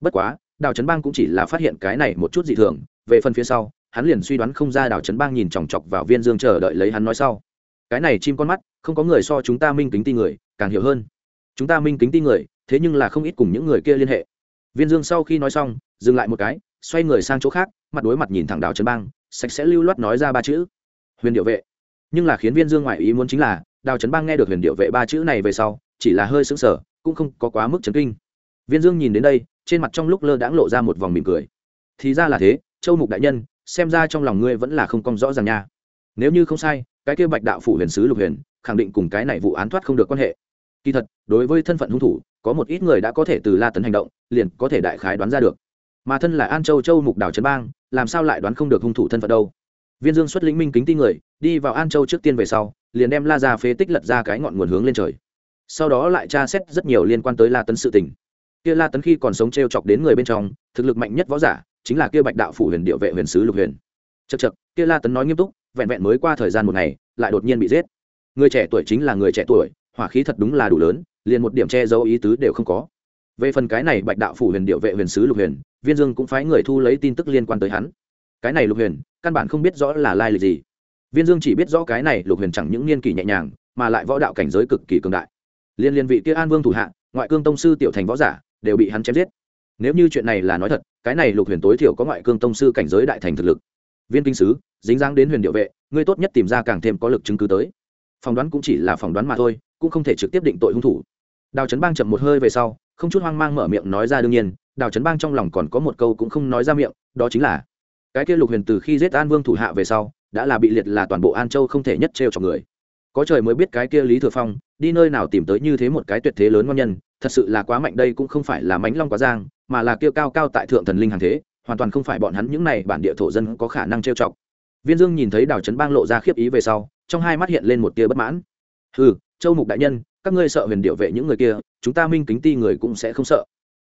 Bất quá, đào trấn bang cũng chỉ là phát hiện cái này một chút dị thường, về phần phía sau hắn liền suy đoán không ra đào trấn bang nhìn chòng chọc vào viên dương chờ đợi lấy hắn nói sau. Cái này chim con mắt, không có người so chúng ta minh kính ti người, càng hiểu hơn. Chúng ta minh kính ti người, thế nhưng là không ít cùng những người kia liên hệ. Viên dương sau khi nói xong, dừng lại một cái, xoay người sang chỗ khác, mặt đối mặt nhìn thẳng đào trấn bang, sạch sẽ lưu loát nói ra ba chữ. Huyền điệu vệ. Nhưng là khiến viên dương ngoại ý muốn chính là đào trấn bang nghe được huyền điệu vệ ba chữ này về sau, chỉ là hơi sững sờ, cũng không có quá mức chấn kinh. Viên dương nhìn đến đây, trên mặt trong lúc lơ đãng lộ ra một vòng mỉm cười. Thì ra là thế, châu mục đại nhân xem ra trong lòng ngươi vẫn là không cong rõ ràng nha. Nếu như không sai, cái kia bạch đạo phủ huyền sứ lục huyền, khẳng định cùng cái này vụ án thoát không được quan hệ. Kỳ thật, đối với thân phận hung thủ, có một ít người đã có thể từ la tấn hành động, liền có thể đại khái đoán ra được. Mà thân là an châu châu mục đảo trấn bang, làm sao lại đoán không được hung thủ thân phận đâu? Viên dương xuất lĩnh minh kính ti người, đi vào an châu trước tiên về sau, liền đem la ra phế tích lật ra cái ngọn nguồn hướng lên trời. Sau đó lại tra xét rất nhiều liên quan tới la tấn sự tình. Kia la tấn khi còn sống t r e o chọc đến người bên trong, thực lực mạnh nhất võ giả chính là kia bạch đạo phủ huyền điệu vệ huyền sứ lục huyền. Chật chật kia la tấn nói nghiêm túc, vẹn vẹn mới qua thời gian một ngày, lại đột nhiên bị giết. Người trẻ tuổi chính là người trẻ tuổi, hỏa khí thật đúng là đủ lớn, liền một điểm che giấu ý tứ đều không có. Về phần cái này bạch đạo phủ huyền điệu vệ huyền sứ lục huyền, viên dương cũng phái người thu lấy tin tức liên quan tới hắn. Cái này lục huyền, căn bản không biết rõ là lai lịch gì. Viên dương chỉ biết rõ cái này lục huyền chẳng những niên kỷ nhẹ nhàng, mà lại võ đạo cảnh giới cực kỳ cường đại. Liên liên vị kia an vương thủ hạ, ngoại cương tông sư tiểu thành võ giả, đều bị hắn chém giết nếu như chuyện này là nói thật, cái này lục huyền tối thiểu có ngoại cương tông sư cảnh giới đại thành thực lực. Viên kinh sứ, dính dáng đến huyền điệu vệ, ngươi tốt nhất tìm ra càng thêm có lực chứng cứ tới. Phỏng đoán cũng chỉ là phỏng đoán mà thôi, cũng không thể trực tiếp định tội hung thủ. Đào trấn bang chậm một hơi về sau, không chút hoang mang mở miệng nói ra đương nhiên, đào trấn bang trong lòng còn có một câu cũng không nói ra miệng, đó chính là, cái kia lục huyền từ khi giết an vương thủ hạ về sau, đã là bị liệt là toàn bộ an châu không thể nhất trêu cho người. Có trời mới biết cái kia lý thừa phong, đi nơi nào tìm tới như thế một cái tuyệt thế lớn ngon nhân, thật sự là quá mạnh đây cũng không phải là mánh long quá giang mà là kia cao cao tại thượng thần linh hàng thế, hoàn toàn không phải bọn hắn những này bản địa thổ dân có khả năng trêu chọc. Viên dương nhìn thấy đào trấn bang lộ ra khiếp ý về sau, trong hai mắt hiện lên một tia bất mãn. Ừ châu mục đại nhân, các ngươi sợ huyền điệu vệ những người kia, chúng ta minh kính ti người cũng sẽ không sợ.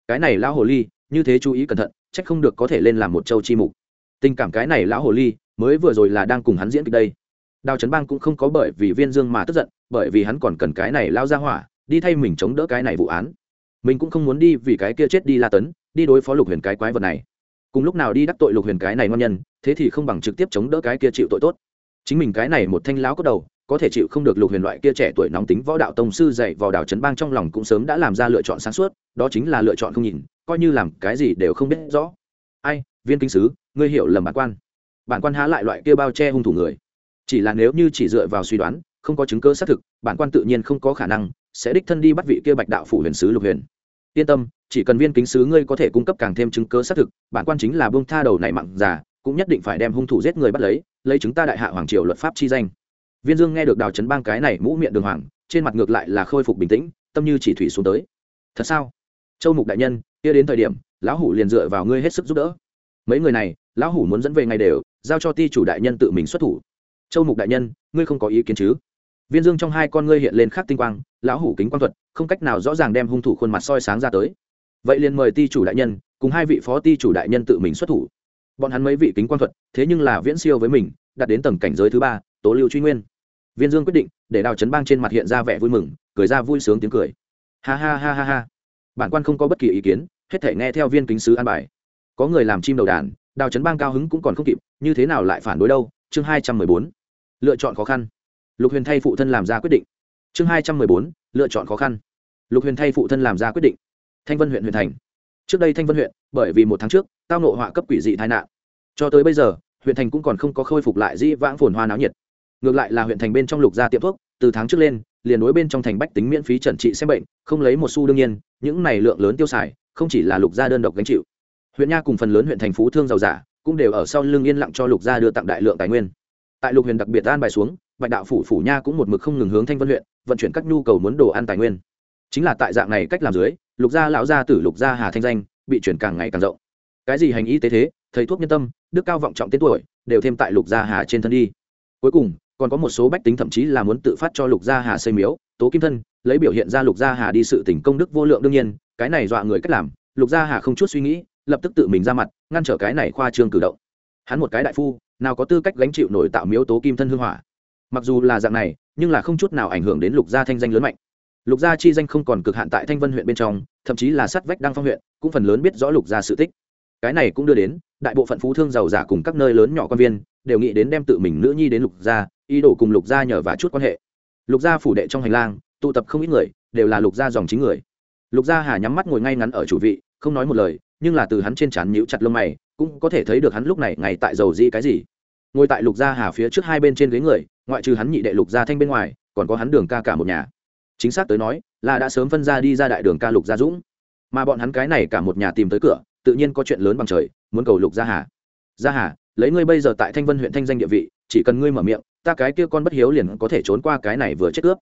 Cái này lão hồ ly, như thế chú ý cẩn thận trách không được có thể lên làm một châu chi mục. Tình cảm cái này lão hồ ly, mới vừa rồi là đang cùng hắn diễn kịch đây. Đào trấn bang cũng không có bởi vì viên dương mà tức giận, bởi vì hắn còn cần cái này lao ra hỏa, đi thay mình chống đỡ cái này vụ án mình cũng không muốn đi vì cái kia chết đi la tấn, đi đối phó lục huyền cái quái vật này. Cùng lúc nào đi đắc tội lục huyền cái này ngon nhân, thế thì không bằng trực tiếp chống đỡ cái kia chịu tội tốt. Chính mình cái này một thanh lão có đầu, có thể chịu không được lục huyền loại kia trẻ tuổi nóng tính võ đạo tông sư dạy vào đảo trấn bang trong lòng cũng sớm đã làm ra lựa chọn sáng suốt, đó chính là lựa chọn không nhìn, coi như làm cái gì đều không biết rõ. Ai, viên kinh sứ, ngươi hiểu lầm bản quan. Bản quan há lại loại kia bao che hung thủ người. Chỉ là nếu như chỉ dựa vào suy đoán, không có chứng cơ xác thực, bản quan tự nhiên không có khả năng sẽ đích thân đi bắt vị kia bạch đạo phủ huyền sứ lục huyền. Yên tâm, chỉ cần viên kính sứ ngươi có thể cung cấp càng thêm chứng cơ xác thực, bản quan chính là bông tha đầu này mặn già, cũng nhất định phải đem hung thủ giết người bắt lấy lấy chúng ta đại hạ hoàng triều luật pháp chi danh. Viên dương nghe được đào trấn bang cái này mũ miệng đường hoàng, trên mặt ngược lại là khôi phục bình tĩnh, tâm như chỉ thủy xuống tới. Thật sao? Châu mục đại nhân, kia đến thời điểm, lão hủ liền dựa vào ngươi hết sức giúp đỡ. Mấy người này, lão hủ muốn dẫn về ngày đều, giao cho ti chủ đại nhân tự mình xuất thủ. Châu mục đại nhân, ngươi không có ý kiến chứ? Viên dương trong hai con ngươi hiện lên khắc tinh quang, lão hủ kính quang thuật, không cách nào rõ ràng đem hung thủ khuôn mặt soi sáng ra tới. Vậy liền mời ti chủ đại nhân, cùng hai vị phó ti chủ đại nhân tự mình xuất thủ. Bọn hắn mấy vị kính quang thuật, thế nhưng là viễn siêu với mình, đạt đến tầng cảnh giới thứ ba, tố lưu truy nguyên. Viên dương quyết định, để đào chấn bang trên mặt hiện ra vẻ vui mừng, cười ra vui sướng tiếng cười. Ha ha ha ha ha. Bản quan không có bất kỳ ý kiến, hết thể nghe theo viên kính sứ an bài. Có người làm chim đầu đàn, đào chấn bang cao hứng cũng còn không kịp, như thế nào lại phản đối đâu? Chương hai trăm mười bốn. Lựa chọn khó khăn lục huyền thay phụ thân làm ra quyết định. Chương hai trăm mười bốn, lựa chọn khó khăn. Lục huyền thay phụ thân làm ra quyết định. Thanh vân huyện huyện thành. Trước đây thanh vân huyện, bởi vì một tháng trước, tao nộ họa cấp quỷ dị tai nạn. Cho tới bây giờ, huyện thành cũng còn không có khôi phục lại dĩ vãng phồn hoa náo nhiệt. Ngược lại là huyện thành bên trong lục gia tiệm thuốc, từ tháng trước lên, liền đối bên trong thành bách tính miễn phí trần trị xem bệnh, không lấy một xu đương nhiên, những này lượng lớn tiêu xài, không chỉ là lục gia đơn độc gánh chịu. Huyện nha cùng phần lớn huyện thành phú thương giàu giả, cũng đều ở sau lưng yên lặng cho lục gia đưa tặng đại lượng tài nguyên. Tại lục huyền đặc biệt an bài xuống bạch đạo phủ phủ nha cũng một mực không ngừng hướng thanh vân huyện, vận chuyển các nhu cầu muốn đồ ăn tài nguyên. Chính là tại dạng này cách làm dưới, lục gia lão gia tử lục gia hà thanh danh bị chuyển càng ngày càng rộng. Cái gì hành y tế thế, thầy thuốc nhân tâm, đức cao vọng trọng tên tuổi, đều thêm tại lục gia hà trên thân đi. Cuối cùng, còn có một số bách tính thậm chí là muốn tự phát cho lục gia hà xây miếu, tố kim thân, lấy biểu hiện ra lục gia hà đi sự tỉnh công đức vô lượng đương nhiên, cái này dọa người cách làm, lục gia hà không chút suy nghĩ, lập tức tự mình ra mặt, ngăn trở cái này khoa trương cử động. Hắn một cái đại phu, nào có tư cách gánh chịu nổi tạo miếu tố kim thân hương hỏa mặc dù là dạng này, nhưng là không chút nào ảnh hưởng đến lục gia thanh danh lớn mạnh. Lục gia chi danh không còn cực hạn tại thanh vân huyện bên trong, thậm chí là sát vách đăng phong huyện, cũng phần lớn biết rõ lục gia sự tích. Cái này cũng đưa đến, đại bộ phận phú thương giàu giả cùng các nơi lớn nhỏ quan viên, đều nghĩ đến đem tự mình nữ nhi đến lục gia, ý đồ cùng lục gia nhờ và chút quan hệ. Lục gia phủ đệ trong hành lang, tụ tập không ít người, đều là lục gia dòng chính người. Lục gia hà nhắm mắt ngồi ngay ngắn ở chủ vị, không nói một lời, nhưng là từ hắn trên trán nhíu chặt lông mày, cũng có thể thấy được hắn lúc này ngày tại dầu di cái gì ngồi tại lục gia hà phía trước hai bên trên ghế người, ngoại trừ hắn nhị đệ lục gia thanh bên ngoài, còn có hắn đường ca cả một nhà. Chính xác tới nói, là đã sớm phân ra đi ra đại đường ca lục gia dũng. Mà bọn hắn cái này cả một nhà tìm tới cửa, tự nhiên có chuyện lớn bằng trời, muốn cầu lục gia hà. Gia hà, lấy ngươi bây giờ tại thanh vân huyện thanh danh địa vị, chỉ cần ngươi mở miệng, ta cái kia con bất hiếu liền có thể trốn qua cái này vừa chết cướp.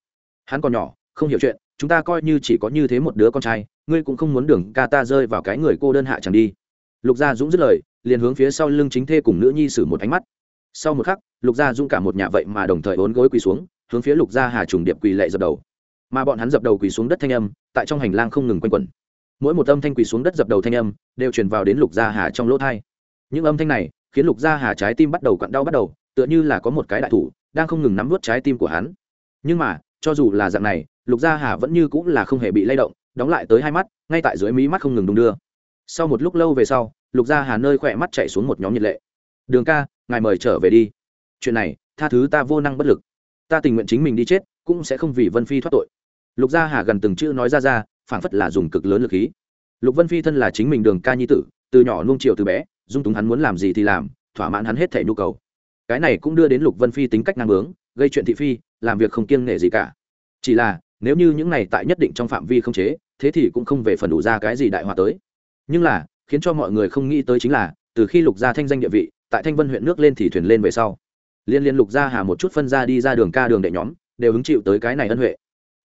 Hắn còn nhỏ, không hiểu chuyện, chúng ta coi như chỉ có như thế một đứa con trai, ngươi cũng không muốn đường ca ta rơi vào cái người cô đơn hạ chẳng đi. Lục gia dũng dứt lời, liền hướng phía sau lưng chính thê cùng nữ nhi sử một ánh mắt sau một khắc, lục gia dung cả một nhà vậy mà đồng thời ốn gối quỳ xuống, hướng phía lục gia hà trùng điệp quỳ lệ dập đầu. Mà bọn hắn dập đầu quỳ xuống đất thanh âm, tại trong hành lang không ngừng quanh quẩn. Mỗi một âm thanh quỳ xuống đất dập đầu thanh âm, đều truyền vào đến lục gia hà trong lỗ thai những âm thanh này, khiến lục gia hà trái tim bắt đầu quặn đau bắt đầu, tựa như là có một cái đại thủ, đang không ngừng nắm vút trái tim của hắn. Nhưng mà, cho dù là dạng này, lục gia hà vẫn như cũng là không hề bị lay động, đóng lại tới hai mắt, ngay tại dưới mí mắt không ngừng đung đưa. Sau một lúc lâu về sau, lục gia hà nơi khỏe mắt chạy xuống một nhóm nhiệt lệ. Đường ca ngài mời trở về đi. Chuyện này, tha thứ ta vô năng bất lực. Ta tình nguyện chính mình đi chết, cũng sẽ không vì vân phi thoát tội. Lục gia hà gần từng chữ nói ra ra, phảng phất là dùng cực lớn lực khí. Lục vân phi thân là chính mình đường ca nhi tử, từ nhỏ nuông chiều từ bé, dung túng hắn muốn làm gì thì làm, thỏa mãn hắn hết thể nhu cầu. Cái này cũng đưa đến lục vân phi tính cách năng bướng, gây chuyện thị phi, làm việc không kiêng nể gì cả. Chỉ là, nếu như những này tại nhất định trong phạm vi không chế, thế thì cũng không về phần đủ ra cái gì đại hòa tới. Nhưng là, khiến cho mọi người không nghĩ tới chính là, từ khi lục gia thanh danh địa vị tại thanh vân huyện nước lên thì thuyền lên về sau. Liên liên lục gia hà một chút phân ra đi ra đường ca đường đệ nhóm, đều hứng chịu tới cái này ân huệ.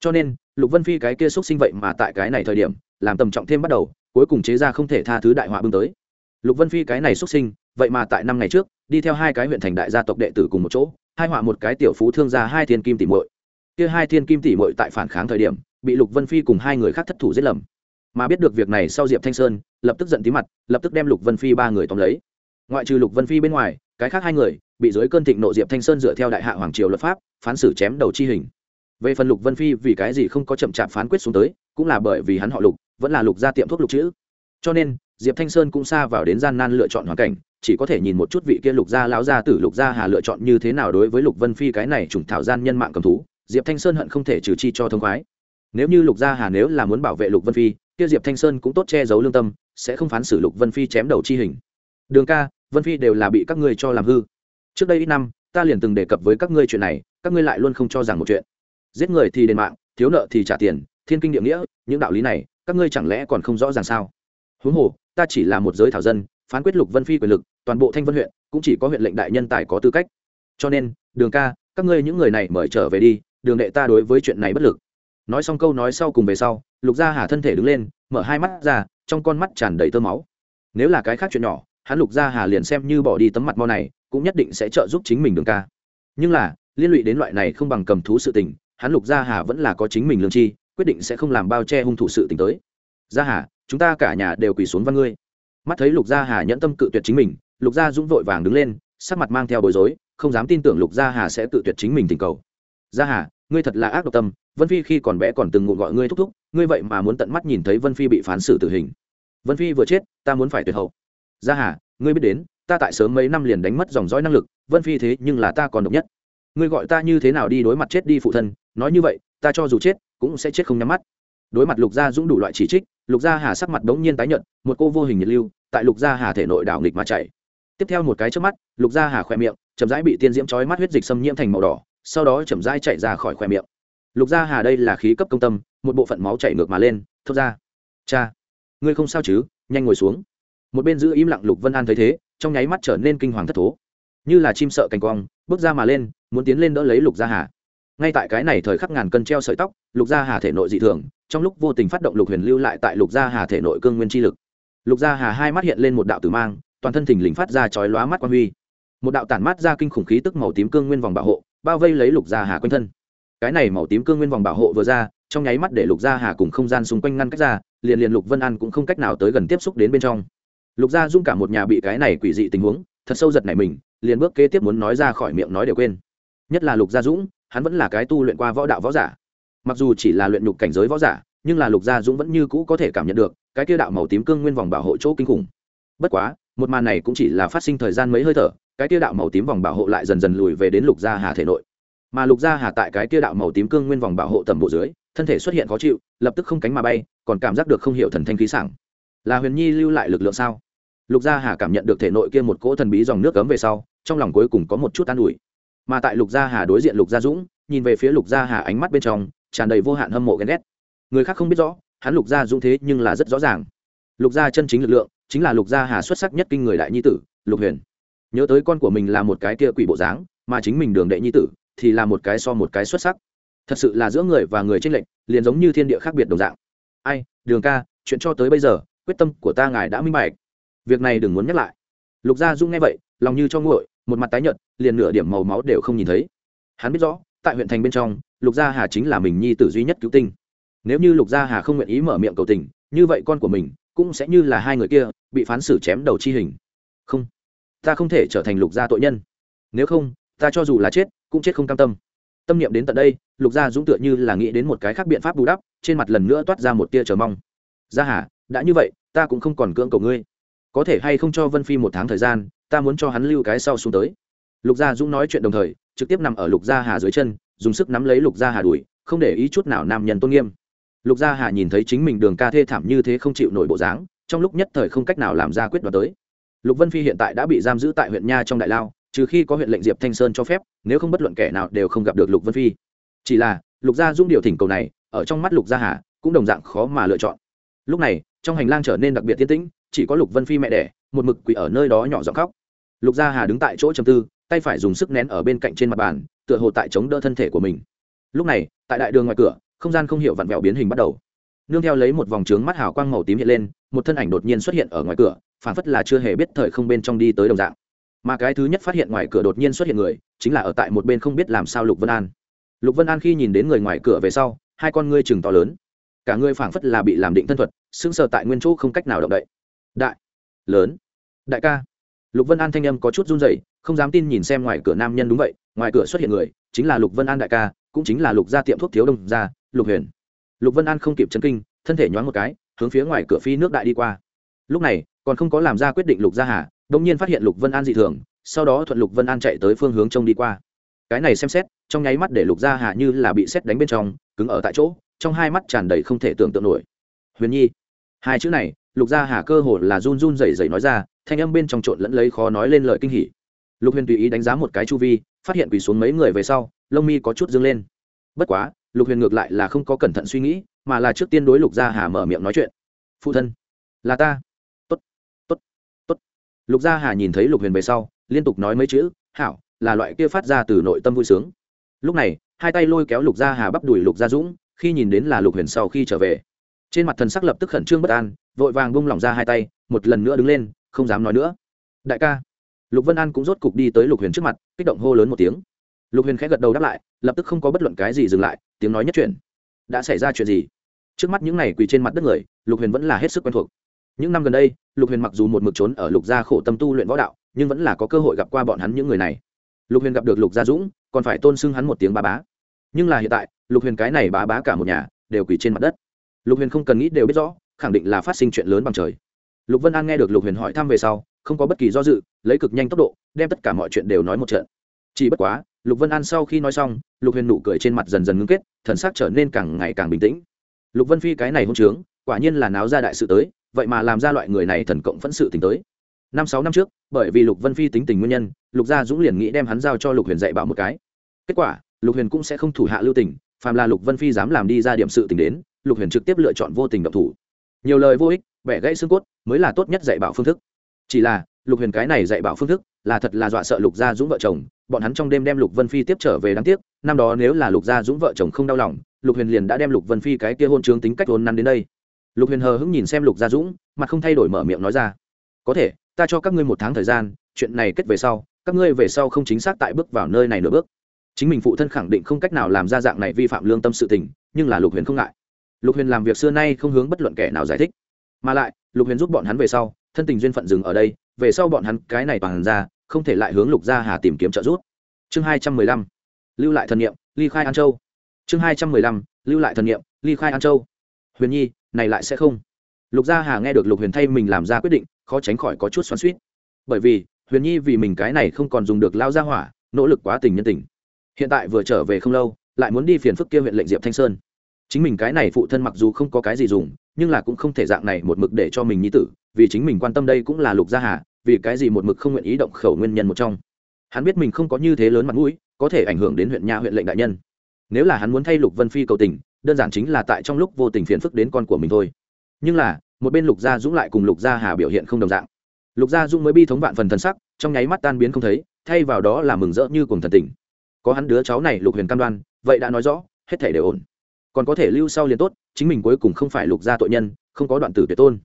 Cho nên, lục vân phi cái kia xúc sinh vậy mà tại cái này thời điểm, làm tầm trọng thêm bắt đầu, cuối cùng chế ra không thể tha thứ đại họa bưng tới. Lục vân phi cái này xúc sinh, vậy mà tại năm ngày trước, đi theo hai cái huyện thành đại gia tộc đệ tử cùng một chỗ, hai họa một cái tiểu phú thương gia hai thiên kim tỷ muội. Kia hai thiên kim tỷ muội tại phản kháng thời điểm, bị lục vân phi cùng hai người khác thất thủ giết lầm. Mà biết được việc này sau diệp thanh sơn, lập tức giận tí mặt, lập tức đem lục vân phi ba người tóm lấy ngoại trừ lục vân phi bên ngoài, cái khác hai người bị dưới cơn thịnh nộ diệp thanh sơn dựa theo đại hạ hoàng triều luật pháp, phán xử chém đầu chi hình. Về phần lục vân phi vì cái gì không có chậm chạp phán quyết xuống tới, cũng là bởi vì hắn họ lục, vẫn là lục gia tiệm thuốc lục chữ. Cho nên, diệp thanh sơn cũng xa vào đến gian nan lựa chọn hoàn cảnh, chỉ có thể nhìn một chút vị kia lục gia lão gia tử lục gia hà lựa chọn như thế nào đối với lục vân phi cái này trùng thảo gian nhân mạng cầm thú, diệp thanh sơn hận không thể trừ chi cho thông khoái. Nếu như lục gia hà nếu là muốn bảo vệ lục vân phi, kia diệp thanh sơn cũng tốt che giấu lương tâm, sẽ không phán xử lục vân phi chém đầu chi hình đường ca, vân phi đều là bị các ngươi cho làm hư. Trước đây ít năm, ta liền từng đề cập với các ngươi chuyện này, các ngươi lại luôn không cho rằng một chuyện. Giết người thì đền mạng, thiếu nợ thì trả tiền, thiên kinh địa nghĩa, những đạo lý này, các ngươi chẳng lẽ còn không rõ ràng sao? Huống hồ, ta chỉ là một giới thảo dân, phán quyết lục vân phi quyền lực, toàn bộ thanh vân huyện, cũng chỉ có huyện lệnh đại nhân tài có tư cách. Cho nên, đường ca, các ngươi những người này mời trở về đi, đường đệ ta đối với chuyện này bất lực. Nói xong câu nói sau cùng về sau, lục gia hà thân thể đứng lên, mở hai mắt ra, trong con mắt tràn đầy tơ máu. Nếu là cái khác chuyện nhỏ hắn lục gia hà liền xem như bỏ đi tấm mặt mau này, cũng nhất định sẽ trợ giúp chính mình đường ca. Nhưng là, liên lụy đến loại này không bằng cầm thú sự tình, hắn lục gia hà vẫn là có chính mình lương chi, quyết định sẽ không làm bao che hung thủ sự tình tới. Gia hà, chúng ta cả nhà đều quỳ xuống văn ngươi. Mắt thấy lục gia hà nhẫn tâm cự tuyệt chính mình, lục gia dũng vội vàng đứng lên, sắc mặt mang theo bối rối, không dám tin tưởng lục gia hà sẽ cự tuyệt chính mình tình cầu. Gia hà, ngươi thật là ác độc tâm, vân phi khi còn bé còn từng ngụ gọi ngươi thúc thúc, ngươi vậy mà muốn tận mắt nhìn thấy vân phi bị phán xử tử hình. Vân phi vừa chết, ta muốn phải tuyệt hậu gia hà, ngươi biết đến, ta tại sớm mấy năm liền đánh mất dòng dõi năng lực, vân phi thế nhưng là ta còn độc nhất. Ngươi gọi ta như thế nào đi đối mặt chết đi phụ thân, nói như vậy, ta cho dù chết, cũng sẽ chết không nhắm mắt. Đối mặt lục gia dũng đủ loại chỉ trích, lục gia hà sắc mặt đống nhiên tái nhận một cô vô hình nhiệt lưu, tại lục gia hà thể nội đảo nghịch mà chạy. Tiếp theo một cái trước mắt, lục gia hà khỏe miệng, chậm rãi bị tiên diễm trói mắt huyết dịch xâm nhiễm thành màu đỏ, sau đó chậm rãi chạy ra khỏi khỏe miệng. Lục gia hà đây là khí cấp công tâm, một bộ phận máu chảy ngược mà lên, thốt ra, cha, ngươi không sao chứ, nhanh ngồi xuống một bên giữ im lặng lục vân an thấy thế, trong nháy mắt trở nên kinh hoàng thất thố. Như là chim sợ cành cong, bước ra mà lên, muốn tiến lên đỡ lấy lục gia hà. Ngay tại cái này thời khắc ngàn cân treo sợi tóc, lục gia hà thể nội dị thường, trong lúc vô tình phát động lục huyền lưu lại tại lục gia hà thể nội cương nguyên chi lực. Lục gia hà hai mắt hiện lên một đạo tử mang, toàn thân thình lình phát ra chói lóa mắt quan huy. Một đạo tản mát ra kinh khủng khí tức màu tím cương nguyên vòng bảo hộ, bao vây lấy lục gia hà quanh thân. Cái này màu tím cương nguyên vòng bảo hộ vừa ra, trong nháy mắt để lục gia hà cùng không gian xung quanh ngăn cách ra, liền liền lục vân an cũng không cách nào tới gần tiếp xúc đến bên trong lục gia dung cả một nhà bị cái này quỷ dị tình huống, thật sâu giật này mình, liền bước kế tiếp muốn nói ra khỏi miệng nói đều quên. Nhất là lục gia dũng, hắn vẫn là cái tu luyện qua võ đạo võ giả. Mặc dù chỉ là luyện nhục cảnh giới võ giả, nhưng là lục gia dũng vẫn như cũ có thể cảm nhận được, cái kia đạo màu tím cương nguyên vòng bảo hộ chỗ kinh khủng. Bất quá, một màn này cũng chỉ là phát sinh thời gian mấy hơi thở, cái kia đạo màu tím vòng bảo hộ lại dần dần lùi về đến lục gia hà thể nội. Mà lục gia hà tại cái kia đạo màu tím cương nguyên vòng bảo hộ tầm bộ dưới, thân thể xuất hiện khó chịu, lập tức không cánh mà bay, còn cảm giác được không hiểu thần thanh khí sảng là huyền nhi lưu lại lực lượng sao? Lục gia hà cảm nhận được thể nội kia một cỗ thần bí dòng nước cấm về sau, trong lòng cuối cùng có một chút an ủi. Mà tại lục gia hà đối diện lục gia dũng, nhìn về phía lục gia hà ánh mắt bên trong, tràn đầy vô hạn hâm mộ ghen ghét. Người khác không biết rõ, hắn lục gia dũng thế nhưng là rất rõ ràng. Lục gia chân chính lực lượng, chính là lục gia hà xuất sắc nhất kinh người đại nhi tử, lục huyền. Nhớ tới con của mình là một cái kia quỷ bộ dáng, mà chính mình đường đệ nhi tử, thì là một cái so một cái xuất sắc. Thật sự là giữa người và người tranh lệch, liền giống như thiên địa khác biệt đồng dạng. Ai, đường ca, chuyện cho tới bây giờ quyết tâm của ta ngài đã minh bạch. Việc này đừng muốn nhắc lại. Lục gia dung nghe vậy, lòng như cho nguội, một mặt tái nhợt, liền nửa điểm màu máu đều không nhìn thấy. Hắn biết rõ, tại huyện thành bên trong, lục gia hà chính là mình nhi tử duy nhất cứu tinh. Nếu như lục gia hà không nguyện ý mở miệng cầu tình, như vậy con của mình cũng sẽ như là hai người kia, bị phán xử chém đầu chi hình. Không, ta không thể trở thành lục gia tội nhân. Nếu không, ta cho dù là chết, cũng chết không cam tâm. Tâm niệm đến tận đây, lục gia dũng tựa như là nghĩ đến một cái khác biện pháp bù đắp, trên mặt lần nữa toát ra một tia chờ mong gia hà đã như vậy ta cũng không còn cưỡng cầu ngươi. Có thể hay không cho vân phi một tháng thời gian ta muốn cho hắn lưu cái sau xuống tới. Lục gia dũng nói chuyện đồng thời trực tiếp nằm ở lục gia hà dưới chân dùng sức nắm lấy lục gia hà đuổi, không để ý chút nào nam nhân tôn nghiêm. Lục gia hà nhìn thấy chính mình đường ca thê thảm như thế không chịu nổi bộ dáng trong lúc nhất thời không cách nào làm ra quyết đoán tới. Lục vân phi hiện tại đã bị giam giữ tại huyện nha trong đại lao trừ khi có huyện lệnh diệp thanh sơn cho phép nếu không bất luận kẻ nào đều không gặp được lục vân phi. Chỉ là lục gia dung điều thỉnh cầu này ở trong mắt lục gia hà cũng đồng dạng khó mà lựa chọn lúc này, trong hành lang trở nên đặc biệt tiến tĩnh, chỉ có lục vân phi mẹ đẻ, một mực quỷ ở nơi đó nhỏ giọng khóc. Lục gia hà đứng tại chỗ trầm tư, tay phải dùng sức nén ở bên cạnh trên mặt bàn, tựa hồ tại chống đỡ thân thể của mình. Lúc này, tại đại đường ngoài cửa, không gian không hiểu vặn vẹo biến hình bắt đầu. Nương theo lấy một vòng trướng mắt hào quang màu tím hiện lên, một thân ảnh đột nhiên xuất hiện ở ngoài cửa phản phất là chưa hề biết thời không bên trong đi tới đồng dạng. Mà cái thứ nhất phát hiện ngoài cửa đột nhiên xuất hiện người, chính là ở tại một bên không biết làm sao lục vân an. Lục vân an khi nhìn đến người ngoài cửa về sau, hai con ngươi chừng to lớn cả người phảng phất là bị làm định thân thuật, sững sờ tại nguyên chỗ không cách nào động đậy. Đại, lớn, đại ca. Lục vân an thanh âm có chút run rẩy, không dám tin nhìn xem ngoài cửa nam nhân đúng vậy, ngoài cửa xuất hiện người, chính là lục vân an đại ca, cũng chính là lục gia tiệm thuốc thiếu đông gia, lục huyền. Lục vân an không kịp chấn kinh, thân thể nhoáng một cái, hướng phía ngoài cửa phi nước đại đi qua. Lúc này, còn không có làm ra quyết định lục gia hà đông nhiên phát hiện lục vân an dị thường, sau đó thuận lục vân an chạy tới phương hướng trông đi qua. Cái này xem xét, trong nháy mắt để lục gia hà như là bị xét đánh bên trong, cứng ở tại chỗ trong hai mắt tràn đầy không thể tưởng tượng nổi. Huyền nhi, hai chữ này, lục gia hà cơ hồ là run run rẩy rẩy nói ra, thanh âm bên trong trộn lẫn lấy khó nói lên lời kinh hỉ. Lục huyền tùy ý đánh giá một cái chu vi, phát hiện quỳ xuống mấy người về sau, lông mi có chút dâng lên. Bất quá, lục huyền ngược lại là không có cẩn thận suy nghĩ, mà là trước tiên đối lục gia hà mở miệng nói chuyện. Phụ thân, là ta. Tốt tốt tốt. Lục gia hà nhìn thấy lục huyền về sau, liên tục nói mấy chữ, hảo, là loại kia phát ra từ nội tâm vui sướng. Lúc này, hai tay lôi kéo lục gia hà bắp đùi lục gia dũng khi nhìn đến là lục huyền sau khi trở về. Trên mặt thần sắc lập tức khẩn trương bất an, vội vàng bung lỏng ra hai tay, một lần nữa đứng lên, không dám nói nữa. Đại ca. Lục vân an cũng rốt cục đi tới lục huyền trước mặt, kích động hô lớn một tiếng. Lục huyền khẽ gật đầu đáp lại, lập tức không có bất luận cái gì dừng lại, tiếng nói nhất chuyển. Đã xảy ra chuyện gì? Trước mắt những n à y quỳ trên mặt đất người, lục huyền vẫn là hết sức quen thuộc. Những năm gần đây, lục huyền mặc dù một mực trốn ở lục gia khổ tâm tu luyện võ đạo, nhưng vẫn là có cơ hội gặp qua bọn hắn những người này. Lục huyền gặp được lục gia dũng, còn phải tôn xưng hắn một tiếng ba bá. Nhưng là hiện tại lục huyền cái này bá bá cả một nhà, đều quỳ trên mặt đất. Lục huyền không cần nghĩ đều biết rõ, khẳng định là phát sinh chuyện lớn bằng trời. Lục vân an nghe được lục huyền hỏi thăm về sau, không có bất kỳ do dự, lấy cực nhanh tốc độ, đem tất cả mọi chuyện đều nói một trận. Chỉ bất quá, lục vân an sau khi nói xong, lục huyền nụ cười trên mặt dần dần ngưng kết, thần sắc trở nên càng ngày càng bình tĩnh. Lục vân phi cái này hôn trướng, quả nhiên là náo ra đại sự tới, vậy mà làm ra loại người này thần cộng phẫn sự tính tới. Năm sáu năm trước, bởi vì lục vân phi tính tình nguyên nhân, lục gia dũng liền nghĩ đem hắn giao cho lục huyền dạy bảo một cái. Kết quả, lục huyền cũng sẽ không thủ hạ lưu tình phàm là lục vân phi dám làm đi ra điểm sự tình đến, lục huyền trực tiếp lựa chọn vô tình độc thủ. Nhiều lời vô ích, bẻ gãy xương cốt, mới là tốt nhất dạy bảo phương thức. Chỉ là, lục huyền cái này dạy bảo phương thức, là thật là dọa sợ lục gia dũng vợ chồng, bọn hắn trong đêm đem lục vân phi tiếp trở về đáng tiếc, năm đó nếu là lục gia dũng vợ chồng không đau lòng, lục huyền liền đã đem lục vân phi cái kia hôn trướng tính cách hôn năn đến đây. Lục huyền hờ hững nhìn xem lục gia dũng, mặt không thay đổi mở miệng nói ra, có thể, ta cho các ngươi một tháng thời gian, chuyện này kết về sau, các ngươi về sau không chính xác tại bước vào nơi này nửa bước chính mình phụ thân khẳng định không cách nào làm ra dạng này vi phạm lương tâm sự tình, nhưng là lục huyền không ngại. Lục huyền làm việc xưa nay không hướng bất luận kẻ nào giải thích. Mà lại, lục huyền giúp bọn hắn về sau, thân tình duyên phận dừng ở đây, về sau bọn hắn cái này toàn ra, không thể lại hướng lục gia hà tìm kiếm trợ giúp. Chương hai trăm mười lăm, lưu lại thần nghiệm ly khai an châu. Chương hai trăm mười lăm, lưu lại thần nghiệm ly khai an châu. Huyền nhi, này lại sẽ không. Lục gia hà nghe được lục huyền thay mình làm ra quyết định, khó tránh khỏi có chút xoắn suýt bởi vì, huyền nhi vì mình cái này không còn dùng được lao ra hỏa, nỗ lực quá tình nhân tình hiện tại vừa trở về không lâu, lại muốn đi phiền phức kia huyện lệnh diệp thanh sơn. Chính mình cái này phụ thân mặc dù không có cái gì dùng, nhưng là cũng không thể dạng này một mực để cho mình nhi tử, vì chính mình quan tâm đây cũng là lục gia hà, vì cái gì một mực không nguyện ý động khẩu nguyên nhân một trong. Hắn biết mình không có như thế lớn mặt mũi, có thể ảnh hưởng đến huyện nha huyện lệnh đại nhân. Nếu là hắn muốn thay lục vân phi cầu tình, đơn giản chính là tại trong lúc vô tình phiền phức đến con của mình thôi. Nhưng là, một bên lục gia dũng lại cùng lục gia hà biểu hiện không đồng dạng. Lục gia dũng mới bi thống vạn phần thần sắc, trong nháy mắt tan biến không thấy, thay vào đó là mừng rỡ như cùng thần tình có hắn đứa cháu này lục huyền cam đoan, vậy đã nói rõ, hết thể đều ổn. Còn có thể lưu sau liền tốt, chính mình cuối cùng không phải lục gia tội nhân, không có đoạn tử tuyệt tôn.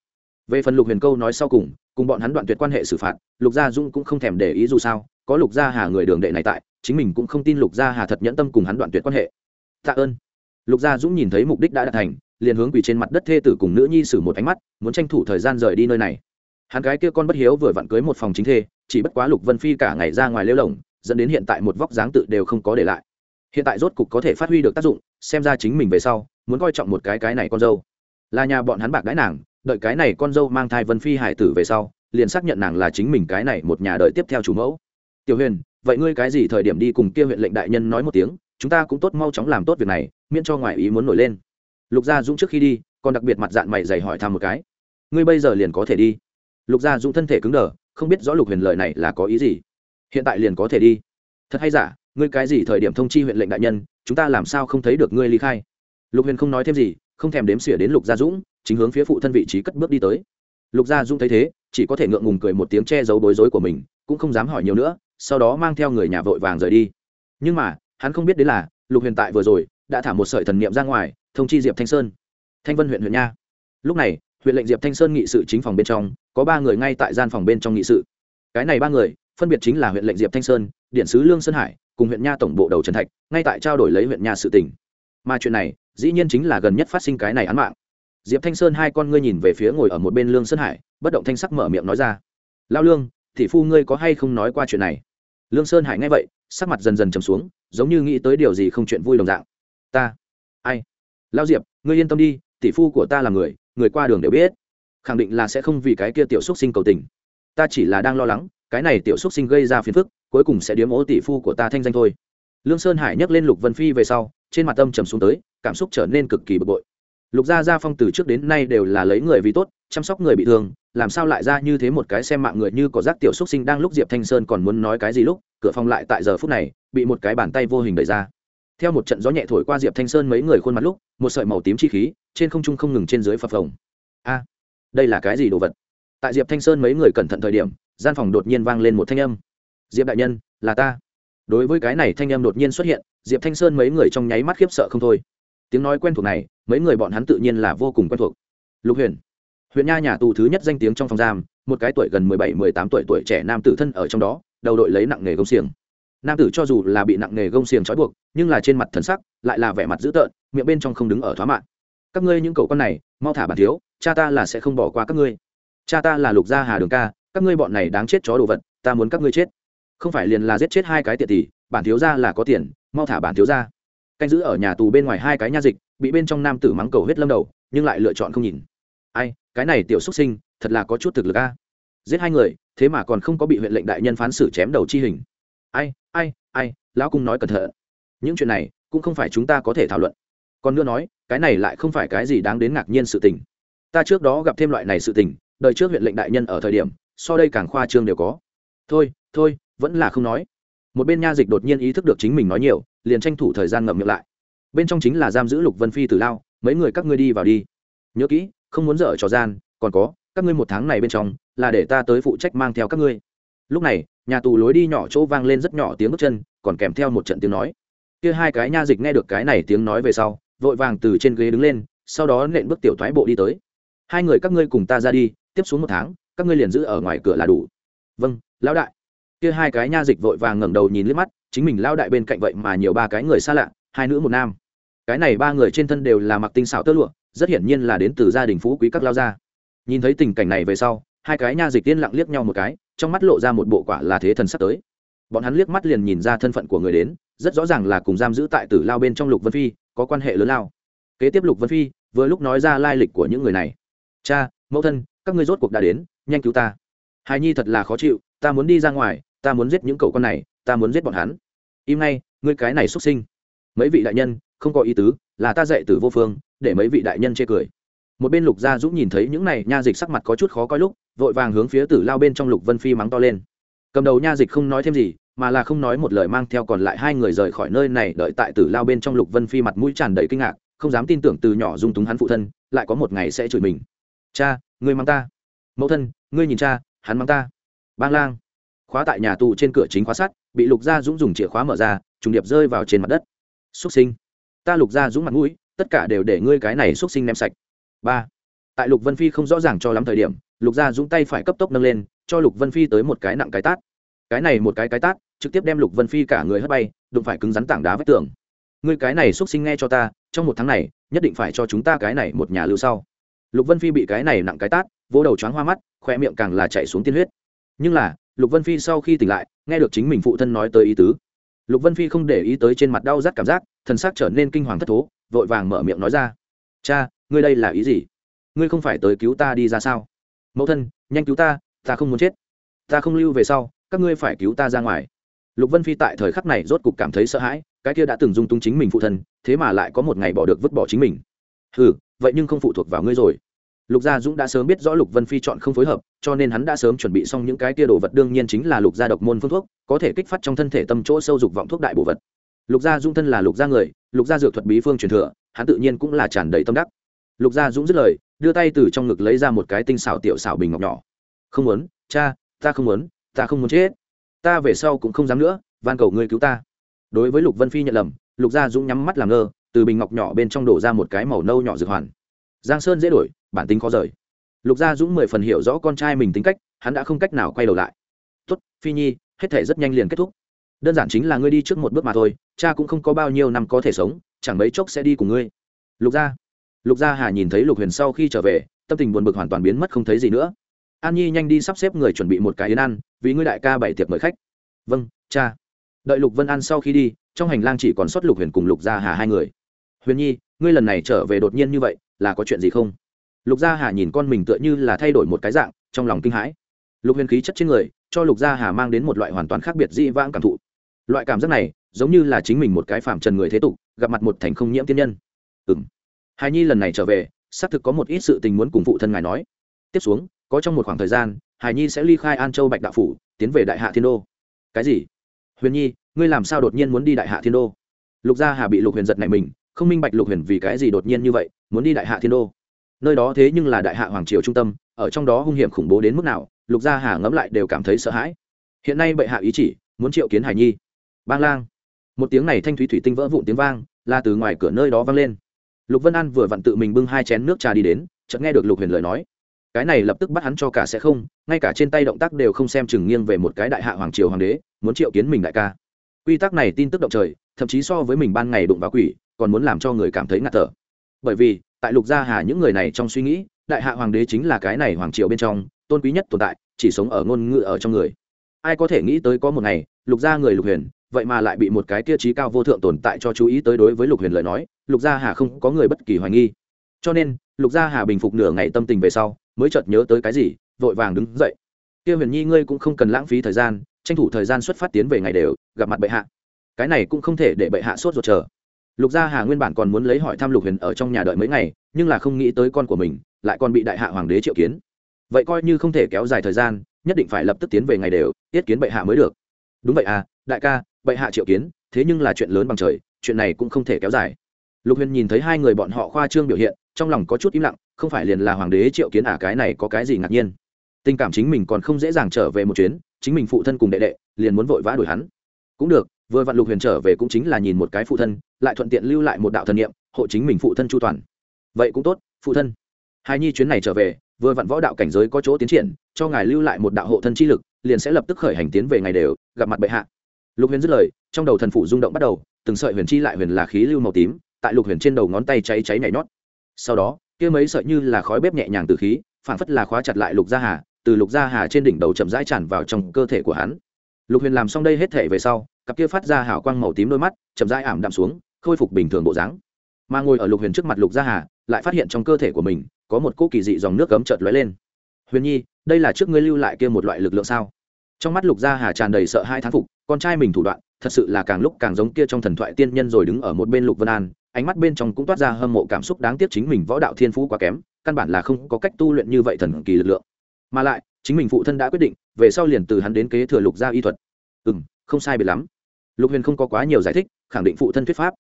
Về phần lục huyền câu nói sau cùng cùng bọn hắn đoạn tuyệt quan hệ xử phạt, lục gia dũng cũng không thèm để ý dù sao, có lục gia hà người đường đệ này tại, chính mình cũng không tin lục gia hà thật nhẫn tâm cùng hắn đoạn tuyệt quan hệ. Tạ ơn. Lục gia dũng nhìn thấy mục đích đã đạt thành, liền hướng quỳ trên mặt đất thê tử cùng nữ nhi sử một ánh mắt, muốn tranh thủ thời gian rời đi nơi này. Hắn gái kia con bất hiếu vừa vặn cưới một phòng chính thê, chỉ bất quá lục vân phi cả ngày ra ngoài lêu lồng dẫn đến hiện tại một vóc dáng tự đều không có để lại. Hiện tại rốt cục có thể phát huy được tác dụng, xem ra chính mình về sau, muốn coi trọng một cái cái này con dâu. Là nhà bọn hắn bạc đãi nàng, đợi cái này con dâu mang thai vân phi hải tử về sau, liền xác nhận nàng là chính mình cái này một nhà đợi tiếp theo chủ mẫu. Tiểu huyền, vậy ngươi cái gì thời điểm đi cùng kia huyện lệnh đại nhân nói một tiếng, chúng ta cũng tốt mau chóng làm tốt việc này, miễn cho ngoại ý muốn nổi lên. Lục gia dũng trước khi đi, còn đặc biệt mặt dạng mày dày hỏi thăm một cái. Ngươi bây giờ liền có thể đi. Lục gia dũng thân thể cứng đờ, không biết rõ lục huyền lợi này là có ý gì hiện tại liền có thể đi. Thật hay giả, ngươi cái gì thời điểm thông chi huyện lệnh đại nhân, chúng ta làm sao không thấy được ngươi ly khai? Lục huyền không nói thêm gì, không thèm đếm xỉa đến lục gia dũng, chính hướng phía phụ thân vị trí cất bước đi tới. Lục gia dũng thấy thế, chỉ có thể ngượng ngùng cười một tiếng che giấu bối rối của mình, cũng không dám hỏi nhiều nữa, sau đó mang theo người nhà vội vàng rời đi. Nhưng mà, hắn không biết đến là, lục huyền tại vừa rồi, đã thả một sợi thần niệm ra ngoài, thông chi diệp thanh sơn. Thanh vân huyện huyện nha. Lúc này, huyện lệnh diệp thanh sơn nghị sự chính phòng bên trong, có ba người ngay tại gian phòng bên trong nghị sự. Cái này ba người phân biệt chính là huyện lệnh diệp thanh sơn, điện sứ lương sơn hải, cùng huyện nha tổng bộ đầu trần thạch, ngay tại trao đổi lấy huyện nha sự tỉnh mà chuyện này, dĩ nhiên chính là gần nhất phát sinh cái này án mạng. Diệp thanh sơn hai con ngươi nhìn về phía ngồi ở một bên lương sơn hải, bất động thanh sắc mở miệng nói ra. Lao lương thị phu ngươi có hay không nói qua chuyện này? Lương sơn hải nghe vậy, sắc mặt dần dần trầm xuống, giống như nghĩ tới điều gì không chuyện vui đồng dạng. Ta, ai? Lao diệp, ngươi yên tâm đi, tỷ phu của ta là người người qua đường đều biết. Khẳng định là sẽ không vì cái kia tiểu xúc sinh cầu tình. Ta chỉ là đang lo lắng cái này tiểu xúc sinh gây ra phiền phức, cuối cùng sẽ điếm ố tỷ phu của ta thanh danh thôi. Lương sơn hải nhắc lên lục vân phi về sau, trên mặt tâm trầm xuống tới, cảm xúc trở nên cực kỳ bực bội. Lục gia gia phong từ trước đến nay đều là lấy người vì tốt, chăm sóc người bị thương, làm sao lại ra như thế một cái xem mạng người như có giác tiểu xúc sinh đang lúc diệp thanh sơn còn muốn nói cái gì lúc, cửa phòng lại tại giờ phút này, bị một cái bàn tay vô hình đẩy ra. Theo một trận gió nhẹ thổi qua diệp thanh sơn mấy người khuôn mặt lúc, một sợi màu tím chi khí, trên không trung không ngừng trên dưới phập phồng. A, đây là cái gì đồ vật? Tại diệp thanh sơn mấy người cẩn thận thời điểm gian phòng đột nhiên vang lên một thanh âm. Diệp đại nhân, là ta. Đối với cái này thanh âm đột nhiên xuất hiện, diệp thanh sơn mấy người trong nháy mắt khiếp sợ không thôi. Tiếng nói quen thuộc này, mấy người bọn hắn tự nhiên là vô cùng quen thuộc. Lục huyền. Huyện nha nhà tù thứ nhất danh tiếng trong phòng giam, một cái tuổi gần mười bảy, mười tám tuổi tuổi trẻ nam tử thân ở trong đó, đầu đội lấy nặng nghề gông xiềng. Nam tử cho dù là bị nặng nghề gông xiềng trói buộc, nhưng là trên mặt thần sắc lại là vẻ mặt dữ tợn, miệng bên trong không đứng ở thoá mạng. Các ngươi những cậu con này, mau thả bản thiếu, cha ta là sẽ không bỏ qua các ngươi. Cha ta là lục gia hà đường ca các ngươi bọn này đáng chết chó đồ vật ta muốn các ngươi chết. Không phải liền là giết chết hai cái tiện tỷ bản thiếu gia là có tiền mau thả bản thiếu gia, canh giữ ở nhà tù bên ngoài hai cái nha dịch bị bên trong nam tử mắng cầu hết lâm đầu nhưng lại lựa chọn không nhìn. Ai cái này tiểu xuất sinh thật là có chút thực lực a. Giết hai người thế mà còn không có bị huyện lệnh đại nhân phán xử chém đầu chi hình. Ai ai ai lão cung nói cẩn thận. Những chuyện này cũng không phải chúng ta có thể thảo luận. Còn nữa nói cái này lại không phải cái gì đáng đến ngạc nhiên sự tình. Ta trước đó gặp thêm loại này sự tình đợi trước huyện lệnh đại nhân ở thời điểm so đây càng khoa trương đều có. Thôi thôi, vẫn là không nói. Một bên nha dịch đột nhiên ý thức được chính mình nói nhiều, liền tranh thủ thời gian ngậm miệng lại. Bên trong chính là giam giữ lục vân phi tử lao, mấy người các ngươi đi vào đi. Nhớ kỹ, không muốn dở trò gian, còn có, các ngươi một tháng này bên trong, là để ta tới phụ trách mang theo các ngươi. Lúc này, nhà tù lối đi nhỏ chỗ vang lên rất nhỏ tiếng bước chân, còn kèm theo một trận tiếng nói. Kia hai cái nha dịch nghe được cái này tiếng nói về sau, vội vàng từ trên ghế đứng lên, sau đó nện bước tiểu thoái bộ đi tới. Hai người các ngươi cùng ta ra đi, tiếp xuống một tháng các ngươi liền giữ ở ngoài cửa là đủ. Vâng lão đại. Kia hai cái nha dịch vội vàng ngẩng đầu nhìn liếc mắt, chính mình lão đại bên cạnh vậy mà nhiều ba cái người xa lạ, hai nữ một nam. Cái này ba người trên thân đều là mặc tinh xảo tơ lụa, rất hiển nhiên là đến từ gia đình phú quý các lao gia. Nhìn thấy tình cảnh này về sau, hai cái nha dịch tiên lặng liếc nhau một cái, trong mắt lộ ra một bộ quả là thế thần sắp tới. Bọn hắn liếc mắt liền nhìn ra thân phận của người đến, rất rõ ràng là cùng giam giữ tại tử lao bên trong lục vân phi, có quan hệ lớn lao. Kế tiếp lục vân phi vừa lúc nói ra lai lịch của những người này. Cha, mẫu thân, các ngươi rốt cuộc đã đến nhanh cứu ta. Hài nhi thật là khó chịu, ta muốn đi ra ngoài, ta muốn giết những cậu con này, ta muốn giết bọn hắn. Im ngay, ngươi cái này xuất sinh. Mấy vị đại nhân, không có ý tứ, là ta dạy từ vô phương, để mấy vị đại nhân chê cười. Một bên lục gia dũng nhìn thấy những này nha dịch sắc mặt có chút khó coi lúc, vội vàng hướng phía tử lao bên trong lục vân phi mắng to lên. Cầm đầu nha dịch không nói thêm gì, mà là không nói một lời mang theo còn lại hai người rời khỏi nơi này, đợi tại tử lao bên trong lục vân phi mặt mũi tràn đầy kinh ngạc, không dám tin tưởng từ nhỏ dung túng hắn phụ thân, lại có một ngày sẽ chửi mình. Cha, ngươi mang ta mẫu thân, ngươi nhìn cha, hắn mang ta. Bang lang. Khóa tại nhà tù trên cửa chính khóa sắt, bị lục gia dũng dùng chìa khóa mở ra, trùng điệp rơi vào trên mặt đất. Xúc sinh. Ta lục gia dũng mặt mũi, tất cả đều để ngươi cái này xúc sinh ném sạch. Ba. Tại lục vân phi không rõ ràng cho lắm thời điểm, lục gia dũng tay phải cấp tốc nâng lên, cho lục vân phi tới một cái nặng cái tát. Cái này một cái cái tát, trực tiếp đem lục vân phi cả người hất bay, đụng phải cứng rắn tảng đá vách tường. Ngươi cái này xúc sinh nghe cho ta, trong một tháng này, nhất định phải cho chúng ta cái này một nhà lưu sau lục vân phi bị cái này nặng cái tát, vỗ đầu choáng hoa mắt khoe miệng càng là chạy xuống tiên huyết. Nhưng là, lục vân phi sau khi tỉnh lại, nghe được chính mình phụ thân nói tới ý tứ. Lục vân phi không để ý tới trên mặt đau rát cảm giác, thần xác trở nên kinh hoàng thất thố, vội vàng mở miệng nói ra. Cha, ngươi đây là ý gì? Ngươi không phải tới cứu ta đi ra sao? Mẫu thân, nhanh cứu ta ta không muốn chết. Ta không lưu về sau, các ngươi phải cứu ta ra ngoài. Lục vân phi tại thời khắc này rốt cục cảm thấy sợ hãi, cái kia đã từng dung túng chính mình phụ thân, thế mà lại có một ngày bỏ được vứt bỏ chính mình ừ vậy nhưng không phụ thuộc vào ngươi rồi. Lục gia dũng đã sớm biết rõ lục vân phi chọn không phối hợp, cho nên hắn đã sớm chuẩn bị xong những cái kia đồ vật, đương nhiên chính là lục gia độc môn phương thuốc, có thể kích phát trong thân thể tâm chỗ sâu dục vọng thuốc đại bổ vật. Lục gia dũng thân là lục gia người, lục gia dược thuật bí phương truyền thừa, hắn tự nhiên cũng là tràn đầy tâm đắc. Lục gia dũng dứt lời, đưa tay từ trong ngực lấy ra một cái tinh xảo tiểu xảo bình ngọc nhỏ. Không muốn, cha, ta không muốn, ta không muốn chết. Ta về sau cũng không dám nữa, van cầu ngươi cứu ta. Đối với lục vân phi nhận lầm, lục gia dũng nhắm mắt làm ngơ từ bình ngọc nhỏ bên trong đổ ra một cái màu nâu nhỏ dược hoàn. Giang sơn dễ đổi, bản tính khó rời. Lục gia dũng mười phần hiểu rõ con trai mình tính cách, hắn đã không cách nào quay đầu lại. Tốt, phi nhi, hết thể rất nhanh liền kết thúc. Đơn giản chính là ngươi đi trước một bước mà thôi, cha cũng không có bao nhiêu năm có thể sống, chẳng mấy chốc sẽ đi cùng ngươi. Lục gia. Lục gia hà nhìn thấy lục huyền sau khi trở về, tâm tình buồn bực hoàn toàn biến mất không thấy gì nữa. An nhi nhanh đi sắp xếp người chuẩn bị một cái yến ăn, vì ngươi đại ca bảy tiệc mời khách. Vâng cha. Đợi lục vân ăn sau khi đi, trong hành lang chỉ còn sót lục huyền cùng lục gia hà hai người huyền nhi, ngươi lần này trở về đột nhiên như vậy, là có chuyện gì không? Lục gia hà nhìn con mình tựa như là thay đổi một cái dạng, trong lòng kinh hãi. Lục huyền khí chất trên người, cho lục gia hà mang đến một loại hoàn toàn khác biệt dĩ vãng cảm thụ. Loại cảm giác này, giống như là chính mình một cái phạm trần người thế tục, gặp mặt một thành không nhiễm tiên nhân. Ừ m hài nhi lần này trở về, xác thực có một ít sự tình muốn cùng phụ thân ngài nói. Tiếp xuống, có trong một khoảng thời gian, hài nhi sẽ ly khai an châu bạch đạo phủ, tiến về đại hạ thiên đô. Cái gì? Huyền nhi, ngươi làm sao đột nhiên muốn đi đại hạ thiên đô? Lục gia hà bị lục huyền giật này mình không minh bạch lục huyền vì cái gì đột nhiên như vậy, muốn đi đại hạ thiên đô. Nơi đó thế nhưng là đại hạ hoàng triều trung tâm, ở trong đó hung hiểm khủng bố đến mức nào, lục gia hà ngẫm lại đều cảm thấy sợ hãi. Hiện nay bệ hạ ý chỉ, muốn triệu kiến hải nhi. Bang lang. Một tiếng này thanh thúy thủy tinh vỡ vụn tiếng vang, là từ ngoài cửa nơi đó vang lên. Lục vân an vừa vặn tự mình bưng hai chén nước trà đi đến, chợt nghe được lục huyền lời nói. Cái này lập tức bắt hắn cho cả sẽ không, ngay cả trên tay động tác đều không xem chừng nghiêng về một cái đại hạ hoàng triều hoàng đế, muốn triệu kiến mình đại ca. Quy tắc này tin tức động trời thậm chí so với mình ban ngày đụng vào quỷ, còn muốn làm cho người cảm thấy ngạt thở. Bởi vì, tại lục gia hà những người này trong suy nghĩ, đại hạ hoàng đế chính là cái này hoàng triều bên trong, tôn quý nhất tồn tại, chỉ sống ở ngôn ngữ ở trong người. Ai có thể nghĩ tới có một ngày, lục gia người lục huyền, vậy mà lại bị một cái tiêu chí cao vô thượng tồn tại cho chú ý tới đối với lục huyền lời nói, lục gia hà không có người bất kỳ hoài nghi. Cho nên, lục gia hà bình phục nửa ngày tâm tình về sau, mới chợt nhớ tới cái gì, vội vàng đứng dậy. Kia huyền nhi, ngươi cũng không cần lãng phí thời gian, tranh thủ thời gian xuất phát tiến về ngày đều, gặp mặt bệ hạ cái này cũng không thể để bệ hạ sốt ruột chờ. Lục gia hà nguyên bản còn muốn lấy hỏi thăm lục huyền ở trong nhà đợi mấy ngày, nhưng là không nghĩ tới con của mình lại còn bị đại hạ hoàng đế triệu kiến. Vậy coi như không thể kéo dài thời gian, nhất định phải lập tức tiến về ngày đều tiết kiến bệ hạ mới được. Đúng vậy à đại ca, bệ hạ triệu kiến, thế nhưng là chuyện lớn bằng trời, chuyện này cũng không thể kéo dài. Lục huyền nhìn thấy hai người bọn họ khoa trương biểu hiện, trong lòng có chút im lặng, không phải liền là hoàng đế triệu kiến à cái này có cái gì ngạc nhiên. Tình cảm chính mình còn không dễ dàng trở về một chuyến, chính mình phụ thân cùng đệ đệ liền muốn vội vã đuổi hắn. Cũng được vừa vặn lục huyền trở về cũng chính là nhìn một cái phụ thân, lại thuận tiện lưu lại một đạo thần niệm, hộ chính mình phụ thân chu toàn. Vậy cũng tốt, phụ thân. Hai nhi chuyến này trở về, vừa vặn võ đạo cảnh giới có chỗ tiến triển, cho ngài lưu lại một đạo hộ thân chi lực, liền sẽ lập tức khởi hành tiến về ngày đều, gặp mặt bệ hạ. Lục huyền dứt lời, trong đầu thần phủ rung động bắt đầu, từng sợi huyền chi lại huyền là khí lưu màu tím, tại lục huyền trên đầu ngón tay cháy cháy nhảy nhót. Sau đó, kia mấy sợi như là khói bếp nhẹ nhàng từ khí phản phất là khóa chặt lại lục gia hà, từ lục gia hà trên đỉnh đầu chậm rãi tràn vào trong cơ thể của hắn. Lục huyền làm xong đây hết thể về sau cặp kia phát ra hảo quang màu tím đôi mắt, chậm rãi ảm đạm xuống, khôi phục bình thường bộ dáng. Mà ngồi ở lục huyền trước mặt lục gia hà, lại phát hiện trong cơ thể của mình, có một cỗ kỳ dị dòng nước cấm chợt lóe lên. Huyền nhi, đây là trước ngươi lưu lại kia một loại lực lượng sao? Trong mắt lục gia hà tràn đầy sợ hai thán phục, con trai mình thủ đoạn, thật sự là càng lúc càng giống kia trong thần thoại tiên nhân rồi đứng ở một bên lục vân an, ánh mắt bên trong cũng toát ra hâm mộ cảm xúc đáng tiếc chính mình võ đạo thiên phú quá kém, căn bản là không có cách tu luyện như vậy thần kỳ lực lượng. Mà lại, chính mình phụ thân đã quyết định, về sau liền từ hắn đến kế thừa lục gia y thuật. Ừ không sai biệt lắm lục huyền không có quá nhiều giải thích, khẳng định phụ thân thuyết pháp.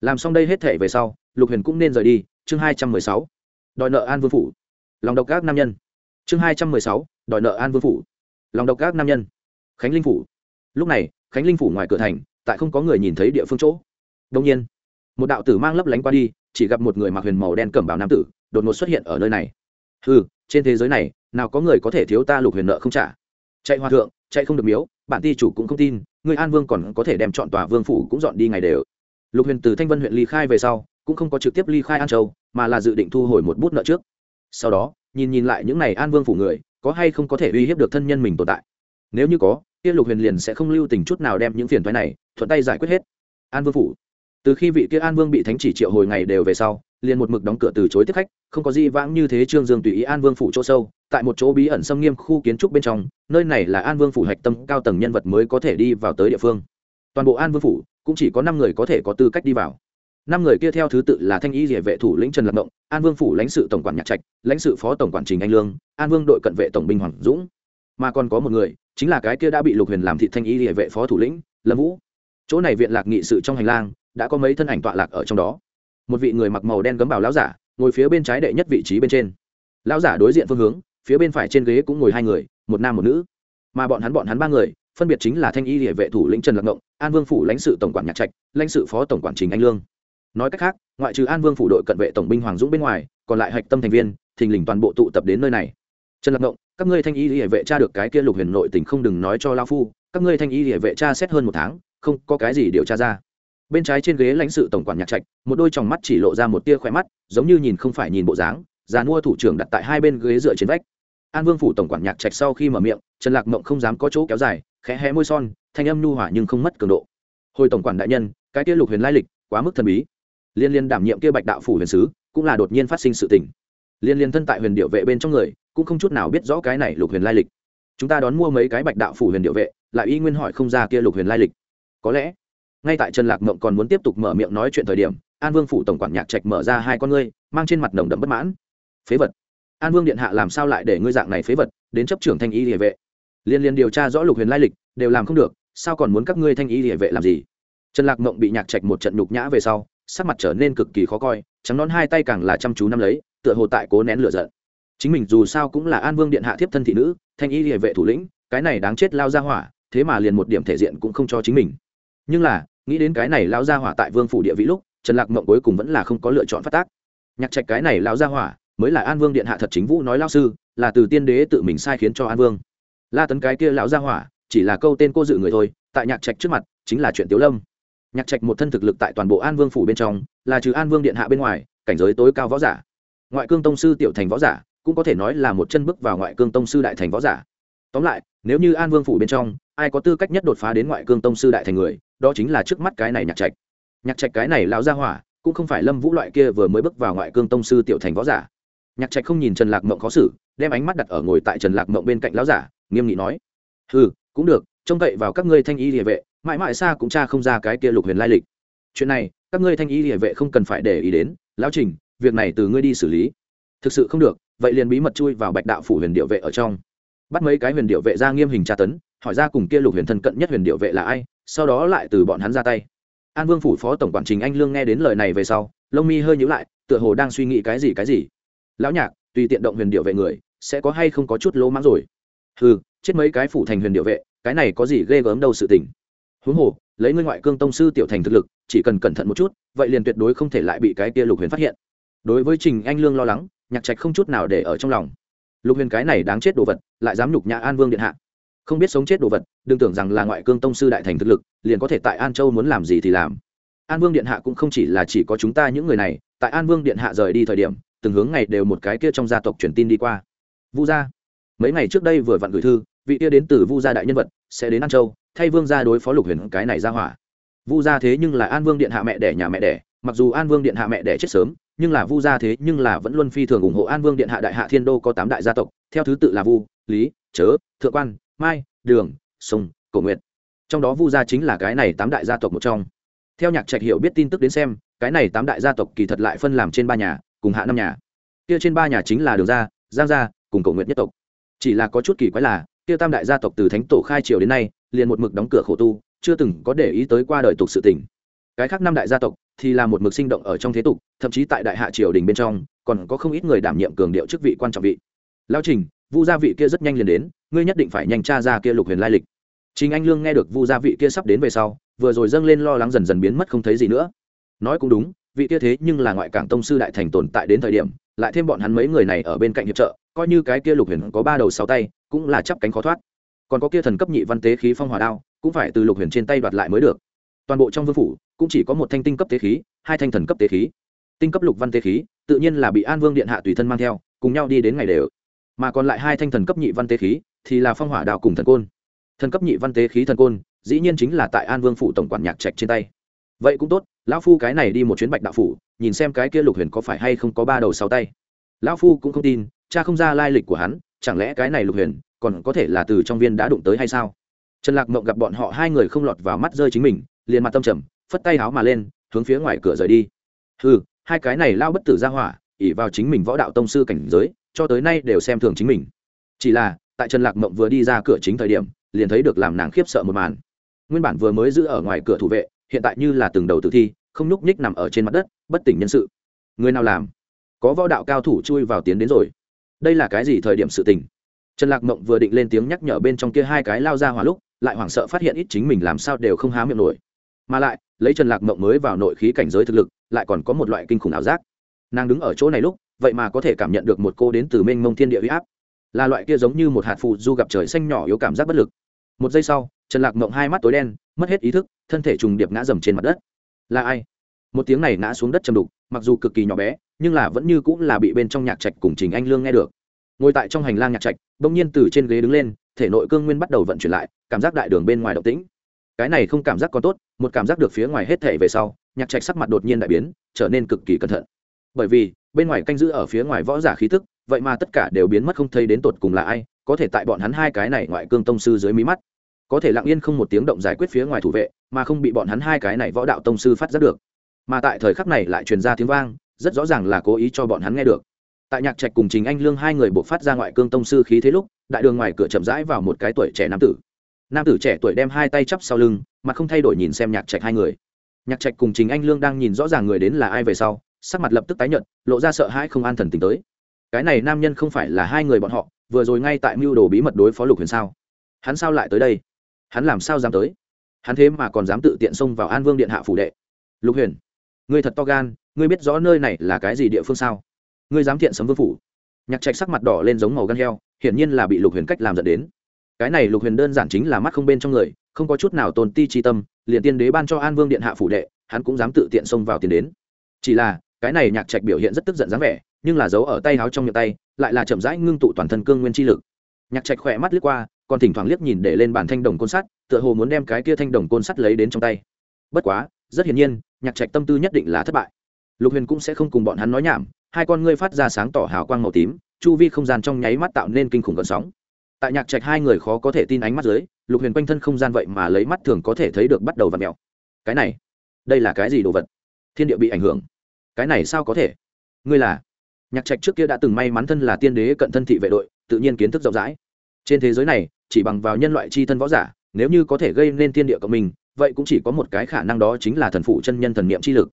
Làm xong đây hết thể về sau, lục huyền cũng nên rời đi. Chương hai trăm mười sáu. Đòi nợ an vương phủ. Lòng độc các nam nhân. Chương hai trăm mười sáu. Đòi nợ an vương phủ. Lòng độc các nam nhân. Khánh linh phủ. Lúc này, khánh linh phủ ngoài cửa thành, tại không có người nhìn thấy địa phương chỗ. Đông nhiên, một đạo tử mang lấp lánh qua đi, chỉ gặp một người mặc huyền màu đen cẩm bào nam tử, đột ngột xuất hiện ở nơi này. Ừ trên thế giới này, nào có người có thể thiếu ta lục huyền nợ không trả? Chạy hòa thượng, chạy không được miếu bản ti chủ cũng không tin, người an vương còn có thể đem chọn tòa vương phủ cũng dọn đi ngày đều. Lục huyền từ thanh vân huyện ly khai về sau, cũng không có trực tiếp ly khai an châu, mà là dự định thu hồi một bút nợ trước. Sau đó, nhìn nhìn lại những n à y an vương phủ người, có hay không có thể uy hiếp được thân nhân mình tồn tại? Nếu như có, kia lục huyền liền sẽ không lưu tình chút nào đem những phiền thoái này thuận tay giải quyết hết. An vương phủ từ khi vị kia an vương bị thánh chỉ triệu hồi ngày đều về sau, liền một mực đóng cửa từ chối tiếp khách, không có gì vãng như thế trương dương tùy ý an vương phủ chỗ sâu, tại một chỗ bí ẩn xâm nghiêm khu kiến trúc bên trong, nơi này là an vương phủ hạch tâm cao tầng nhân vật mới có thể đi vào tới địa phương. Toàn bộ an vương phủ, cũng chỉ có năm người có thể có tư cách đi vào. Năm người kia theo thứ tự là thanh y địa vệ thủ lĩnh trần lập động an vương phủ lãnh sự tổng quản nhạc trạch, lãnh sự phó tổng quản trình anh lương, an vương đội cận vệ tổng binh hoàng dũng. Mà còn có một người, chính là cái kia đã bị lục huyền làm thị thanh y địa vệ phó thủ lĩnh, lâm vũ. Chỗ này viện lạc nghị sự trong hành lang đã có mấy thân ảnh tọa lạc ở trong đó. Một vị người mặc màu đen gấm bảo lão giả, ngồi phía bên trái đệ nhất vị trí bên trên. Lão giả đối diện phương hướng, phía bên phải trên ghế cũng ngồi hai người, một nam một nữ. Mà bọn hắn bọn hắn ba người, phân biệt chính là thanh y địa vệ thủ lĩnh trần lạc ngộng, an vương phủ lãnh sự tổng quản nhạc trạch, lãnh sự phó tổng quản trình anh lương. Nói cách khác, ngoại trừ an vương phủ đội cận vệ tổng binh hoàng dũng bên ngoài, còn lại hạch tâm thành viên, thình lình toàn bộ tụ tập đến nơi này. Trần lạc ngộng, các ngươi thanh y địa vệ tra được cái kia lục huyền nội tình không đừng nói cho lao phu, các ngươi thanh y địa vệ tra xét hơn một tháng, không có cái gì điều tra ra bên trái trên ghế lãnh sự tổng quản nhạc trạch, một đôi tròng mắt chỉ lộ ra một tia khỏe mắt, giống như nhìn không phải nhìn bộ dáng, già mua thủ trưởng đặt tại hai bên ghế dựa trên vách. An vương phủ tổng quản nhạc trạch sau khi mở miệng, trần lạc mộng không dám có chỗ kéo dài, khẽ hé môi son, thanh âm nhu hỏa nhưng không mất cường độ. Hồi tổng quản đại nhân, cái kia lục huyền lai lịch quá mức thần bí. Liên liên đảm nhiệm kia bạch đạo phủ huyền sứ, cũng là đột nhiên phát sinh sự tình. Liên liên thân tại huyền điệu vệ bên trong người, cũng không chút nào biết rõ cái này lục huyền lai lịch. Chúng ta đón mua mấy cái bạch đạo phủ huyền điệu vệ, lại y nguyên hỏi không ra kia lục huyền lai lịch. Có lẽ ngay tại trần lạc mộng còn muốn tiếp tục mở miệng nói chuyện thời điểm, an vương phủ tổng quản nhạc trạch mở ra hai con ngươi, mang trên mặt nồng đậm bất mãn. Phế vật. An vương điện hạ làm sao lại để ngươi dạng này phế vật, đến chấp trưởng thanh y địa vệ? Liên liên điều tra rõ lục huyền lai lịch, đều làm không được, sao còn muốn các ngươi thanh y địa vệ làm gì? Trần lạc mộng bị nhạc trạch một trận nhục nhã về sau, sắc mặt trở nên cực kỳ khó coi, trắng nón hai tay càng là chăm chú năm lấy, tựa hồ tại cố nén lửa giận. Chính mình dù sao cũng là an vương điện hạ thiếp thân thị nữ, thanh y địa vệ thủ lĩnh, cái này đáng chết lao ra hỏa, thế mà liền một điểm thể diện cũng không cho chính mình. Nhưng là nghĩ đến cái này lão gia hỏa tại vương phủ địa vị lúc, trần lạc mộng cuối cùng vẫn là không có lựa chọn phát tác. Nhạc trạch cái này lão gia hỏa, mới là an vương điện hạ thật chính vũ nói lao sư, là từ tiên đế tự mình sai khiến cho an vương. La tấn cái kia lão gia hỏa, chỉ là câu tên cô dự người thôi, tại nhạc trạch trước mặt, chính là chuyện tiếu lâm. Nhạc trạch một thân thực lực tại toàn bộ an vương phủ bên trong, là trừ an vương điện hạ bên ngoài, cảnh giới tối cao võ giả. Ngoại cương tông sư tiểu thành võ giả, cũng có thể nói là một chân bước vào ngoại cương tông sư đại thành võ giả. Tóm lại, nếu như an vương phủ bên trong ai có tư cách nhất đột phá đến ngoại cương tông sư đại thành người, đó chính là trước mắt cái này nhạc trạch. Nhạc trạch cái này lão gia hỏa, cũng không phải lâm vũ loại kia vừa mới bước vào ngoại cương tông sư tiểu thành võ giả. Nhạc trạch không nhìn trần lạc mộng khó xử, đem ánh mắt đặt ở ngồi tại trần lạc mộng bên cạnh lão giả, nghiêm nghị nói ừ cũng được, trông cậy vào các ngươi thanh y địa vệ, mãi mãi xa cũng cha không ra cái kia lục huyền lai lịch. Chuyện này, các ngươi thanh y địa vệ không cần phải để ý đến, lão trình, việc này từ ngươi đi xử lý. Thực sự không được, vậy liền bí mật chui vào bạch đạo phủ huyền điệu vệ ở trong. Bắt mấy cái huyền điệu vệ ra nghiêm hình tra tấn hỏi ra cùng kia lục huyền thân cận nhất huyền điệu vệ là ai, sau đó lại từ bọn hắn ra tay. An vương phủ phó tổng quản trình anh lương nghe đến lời này về sau, lông mi hơi nhữ lại, tựa hồ đang suy nghĩ cái gì cái gì. Lão nhạc, tùy tiện động huyền điệu vệ người, sẽ có hay không có chút lỗ mãng rồi? Ừ chết mấy cái phủ thành huyền điệu vệ, cái này có gì ghê gớm đâu sự tình. Huống hồ, lấy ngươi ngoại cương tông sư tiểu thành thực lực, chỉ cần cẩn thận một chút, vậy liền tuyệt đối không thể lại bị cái kia lục huyền phát hiện. Đối với trình anh lương lo lắng, nhạc trạch không chút nào để ở trong lòng. Lục huyền cái này đáng chết đồ vật, lại dám nhục nhã an vương điện hạ không biết sống chết đồ vật, đừng tưởng rằng là ngoại cương tông sư đại thành thực lực, liền có thể tại an châu muốn làm gì thì làm. An vương điện hạ cũng không chỉ là chỉ có chúng ta những người này, tại an vương điện hạ rời đi thời điểm, từng hướng ngày đều một cái kia trong gia tộc truyền tin đi qua. Vu gia. Mấy ngày trước đây vừa vặn gửi thư, vị kia đến từ vu gia đại nhân vật, sẽ đến an châu, thay vương gia đối phó lục huyền cái này ra hỏa. Vu gia thế nhưng là an vương điện hạ mẹ đẻ nhà mẹ đẻ, mặc dù an vương điện hạ mẹ đẻ chết sớm, nhưng là vu gia thế nhưng là vẫn luôn phi thường ủng hộ an vương điện hạ đại hạ thiên đô có tám đại gia tộc, theo thứ tự là vu, lý, chớ, thượng quan mai, đường, sông, cổ nguyện trong đó vu gia chính là cái này tám đại gia tộc một trong. Theo nhạc trạch hiểu biết tin tức đến xem, cái này tám đại gia tộc kỳ thật lại phân làm trên ba nhà, cùng hạ năm nhà. Kia trên ba nhà chính là đường gia, giang gia, cùng cổ nguyện nhất tộc. Chỉ là có chút kỳ quái là, kia tam đại gia tộc từ thánh tổ khai triều đến nay, liền một mực đóng cửa khổ tu, chưa từng có để ý tới qua đời tục sự tỉnh. cái khác năm đại gia tộc thì là một mực sinh động ở trong thế tục, thậm chí tại đại hạ triều đình bên trong, còn có không ít người đảm nhiệm cường điệu chức vị quan trọng vị. Lao trình vu gia vị kia rất nhanh liền đến, ngươi nhất định phải nhanh tra ra kia lục huyền lai lịch. Chính anh lương nghe được vu gia vị kia sắp đến về sau, vừa rồi dâng lên lo lắng dần dần biến mất không thấy gì nữa. Nói cũng đúng, vị kia thế nhưng là ngoại cảng tông sư đại thành tồn tại đến thời điểm, lại thêm bọn hắn mấy người này ở bên cạnh hiệp trợ, coi như cái kia lục huyền có ba đầu sáu tay, cũng là chắp cánh khó thoát. Còn có kia thần cấp nhị văn tế khí phong hỏa đao, cũng phải từ lục huyền trên tay đoạt lại mới được. Toàn bộ trong vương phủ, cũng chỉ có một thanh tinh cấp tế khí, hai thanh thần cấp tế khí. Tinh cấp lục văn tế khí, tự nhiên là bị an vương điện hạ tùy thân mang theo, cùng nhau đi đến ngày đều mà còn lại hai thanh thần cấp nhị văn tế khí, thì là phong hỏa đạo cùng thần côn. Thần cấp nhị văn tế khí thần côn, dĩ nhiên chính là tại an vương phủ tổng quản nhạc trạch trên tay. Vậy cũng tốt, lão phu cái này đi một chuyến bạch đạo phủ, nhìn xem cái kia lục huyền có phải hay không có ba đầu sáu tay. Lão phu cũng không tin, cha không ra lai lịch của hắn, chẳng lẽ cái này lục huyền còn có thể là từ trong viên đã đụng tới hay sao? Trần lạc mộng gặp bọn họ hai người không lọt vào mắt rơi chính mình, liền mặt tâm trầm, phất tay háo mà lên, hướng phía ngoài cửa rời đi. Ừ hai cái này lao bất tử ra hỏa ỉ vào chính mình võ đạo tông sư cảnh giới cho tới nay đều xem thường chính mình. Chỉ là, tại trần lạc mộng vừa đi ra cửa chính thời điểm, liền thấy được làm nàng khiếp sợ một màn. Nguyên bản vừa mới giữ ở ngoài cửa thủ vệ, hiện tại như là từng đầu tử thi, không nhúc nhích nằm ở trên mặt đất, bất tỉnh nhân sự. Người nào làm? Có võ đạo cao thủ chui vào tiến đến rồi. Đây là cái gì thời điểm sự tình? Trần lạc mộng vừa định lên tiếng nhắc nhở bên trong kia hai cái lao ra hỏa lúc, lại hoảng sợ phát hiện ít chính mình làm sao đều không há miệng nổi. Mà lại, lấy trần lạc mộng mới vào nội khí cảnh giới thực lực, lại còn có một loại kinh khủng ảo giác. Nàng đứng ở chỗ này lúc vậy mà có thể cảm nhận được một cô đến từ mênh mông thiên địa huy áp. Là loại kia giống như một hạt phụ du gặp trời xanh nhỏ yếu cảm giác bất lực. Một giây sau, trần lạc mộng hai mắt tối đen, mất hết ý thức, thân thể trùng điệp ngã dầm trên mặt đất. Là ai? Một tiếng này ngã xuống đất chầm đục, mặc dù cực kỳ nhỏ bé, nhưng là vẫn như cũng là bị bên trong nhạc trạch cùng trình anh lương nghe được. Ngồi tại trong hành lang nhạc trạch, bỗng nhiên từ trên ghế đứng lên, thể nội cương nguyên bắt đầu vận chuyển lại, cảm giác đại đường bên ngoài động tĩnh. Cái này không cảm giác còn tốt, một cảm giác được phía ngoài hết thể về sau, nhạc trạch sắc mặt đột nhiên đại biến, trở nên cực kỳ cẩn thận. Bởi vì bên ngoài canh giữ ở phía ngoài võ giả khí tức, vậy mà tất cả đều biến mất không thấy đến tột cùng là ai, có thể tại bọn hắn hai cái này ngoại cương tông sư dưới mí mắt. Có thể lặng yên không một tiếng động giải quyết phía ngoài thủ vệ, mà không bị bọn hắn hai cái này võ đạo tông sư phát giác được. Mà tại thời khắc này lại truyền ra tiếng vang, rất rõ ràng là cố ý cho bọn hắn nghe được. Tại nhạc trạch cùng chính anh lương hai người buộc phát ra ngoại cương tông sư khí thế lúc, đại đường ngoài cửa chậm rãi vào một cái tuổi trẻ nam tử. Nam tử trẻ tuổi đem hai tay chắp sau lưng mà không thay đổi nhìn xem nhạc trạch hai người. Nhạc trạch cùng chính anh lương đang nhìn rõ ràng người đến là ai về sau sắc mặt lập tức tái nhợt, lộ ra sợ hãi không an thần tỉnh tới. Cái này nam nhân không phải là hai người bọn họ vừa rồi ngay tại mưu đồ bí mật đối phó lục huyền sao? Hắn sao lại tới đây? Hắn làm sao dám tới? Hắn thế mà còn dám tự tiện xông vào an vương điện hạ phủ đệ. Lục huyền ngươi thật to gan ngươi biết rõ nơi này là cái gì địa phương sao? Ngươi dám thiện sấm vương phủ? Nhạc trạch sắc mặt đỏ lên giống màu gan heo hiển nhiên là bị lục huyền cách làm dẫn đến. Cái này lục huyền đơn giản chính là mắt không bên trong người không có chút nào tồn ti chi tâm liền tiên đế ban cho an vương điện hạ phủ đệ hắn cũng dám tự tiện xông vào tiền đến. Chỉ là cái này nhạc trạch biểu hiện rất tức giận dáng vẻ, nhưng là giấu ở tay áo trong miệng tay, lại là chậm rãi ngưng tụ toàn thân cương nguyên chi lực. Nhạc trạch khỏe mắt lướt qua, còn thỉnh thoảng liếc nhìn để lên bàn thanh đồng côn sắt, tựa hồ muốn đem cái kia thanh đồng côn sắt lấy đến trong tay. Bất quá, rất hiển nhiên, nhạc trạch tâm tư nhất định là thất bại. Lục huyền cũng sẽ không cùng bọn hắn nói nhảm, hai con ngươi phát ra sáng tỏ hào quang màu tím, chu vi không gian trong nháy mắt tạo nên kinh khủng gợn sóng. Tại nhạc trạch hai người khó có thể tin ánh mắt dưới, lục huyền quanh thân không gian vậy mà lấy mắt thường có thể thấy được bắt đầu v ặ cái này, đây là cái gì đồ vật? Thiên địa bị ảnh hưởng cái này sao có thể? Ngươi là? Nhạc trạch trước kia đã từng may mắn thân là tiên đế cận thân thị vệ đội, tự nhiên kiến thức rộng rãi. Trên thế giới này, chỉ bằng vào nhân loại c h i thân võ giả, nếu như có thể gây nên thiên địa cộng mình, vậy cũng chỉ có một cái khả năng đó chính là thần phụ chân nhân thần niệm chi lực.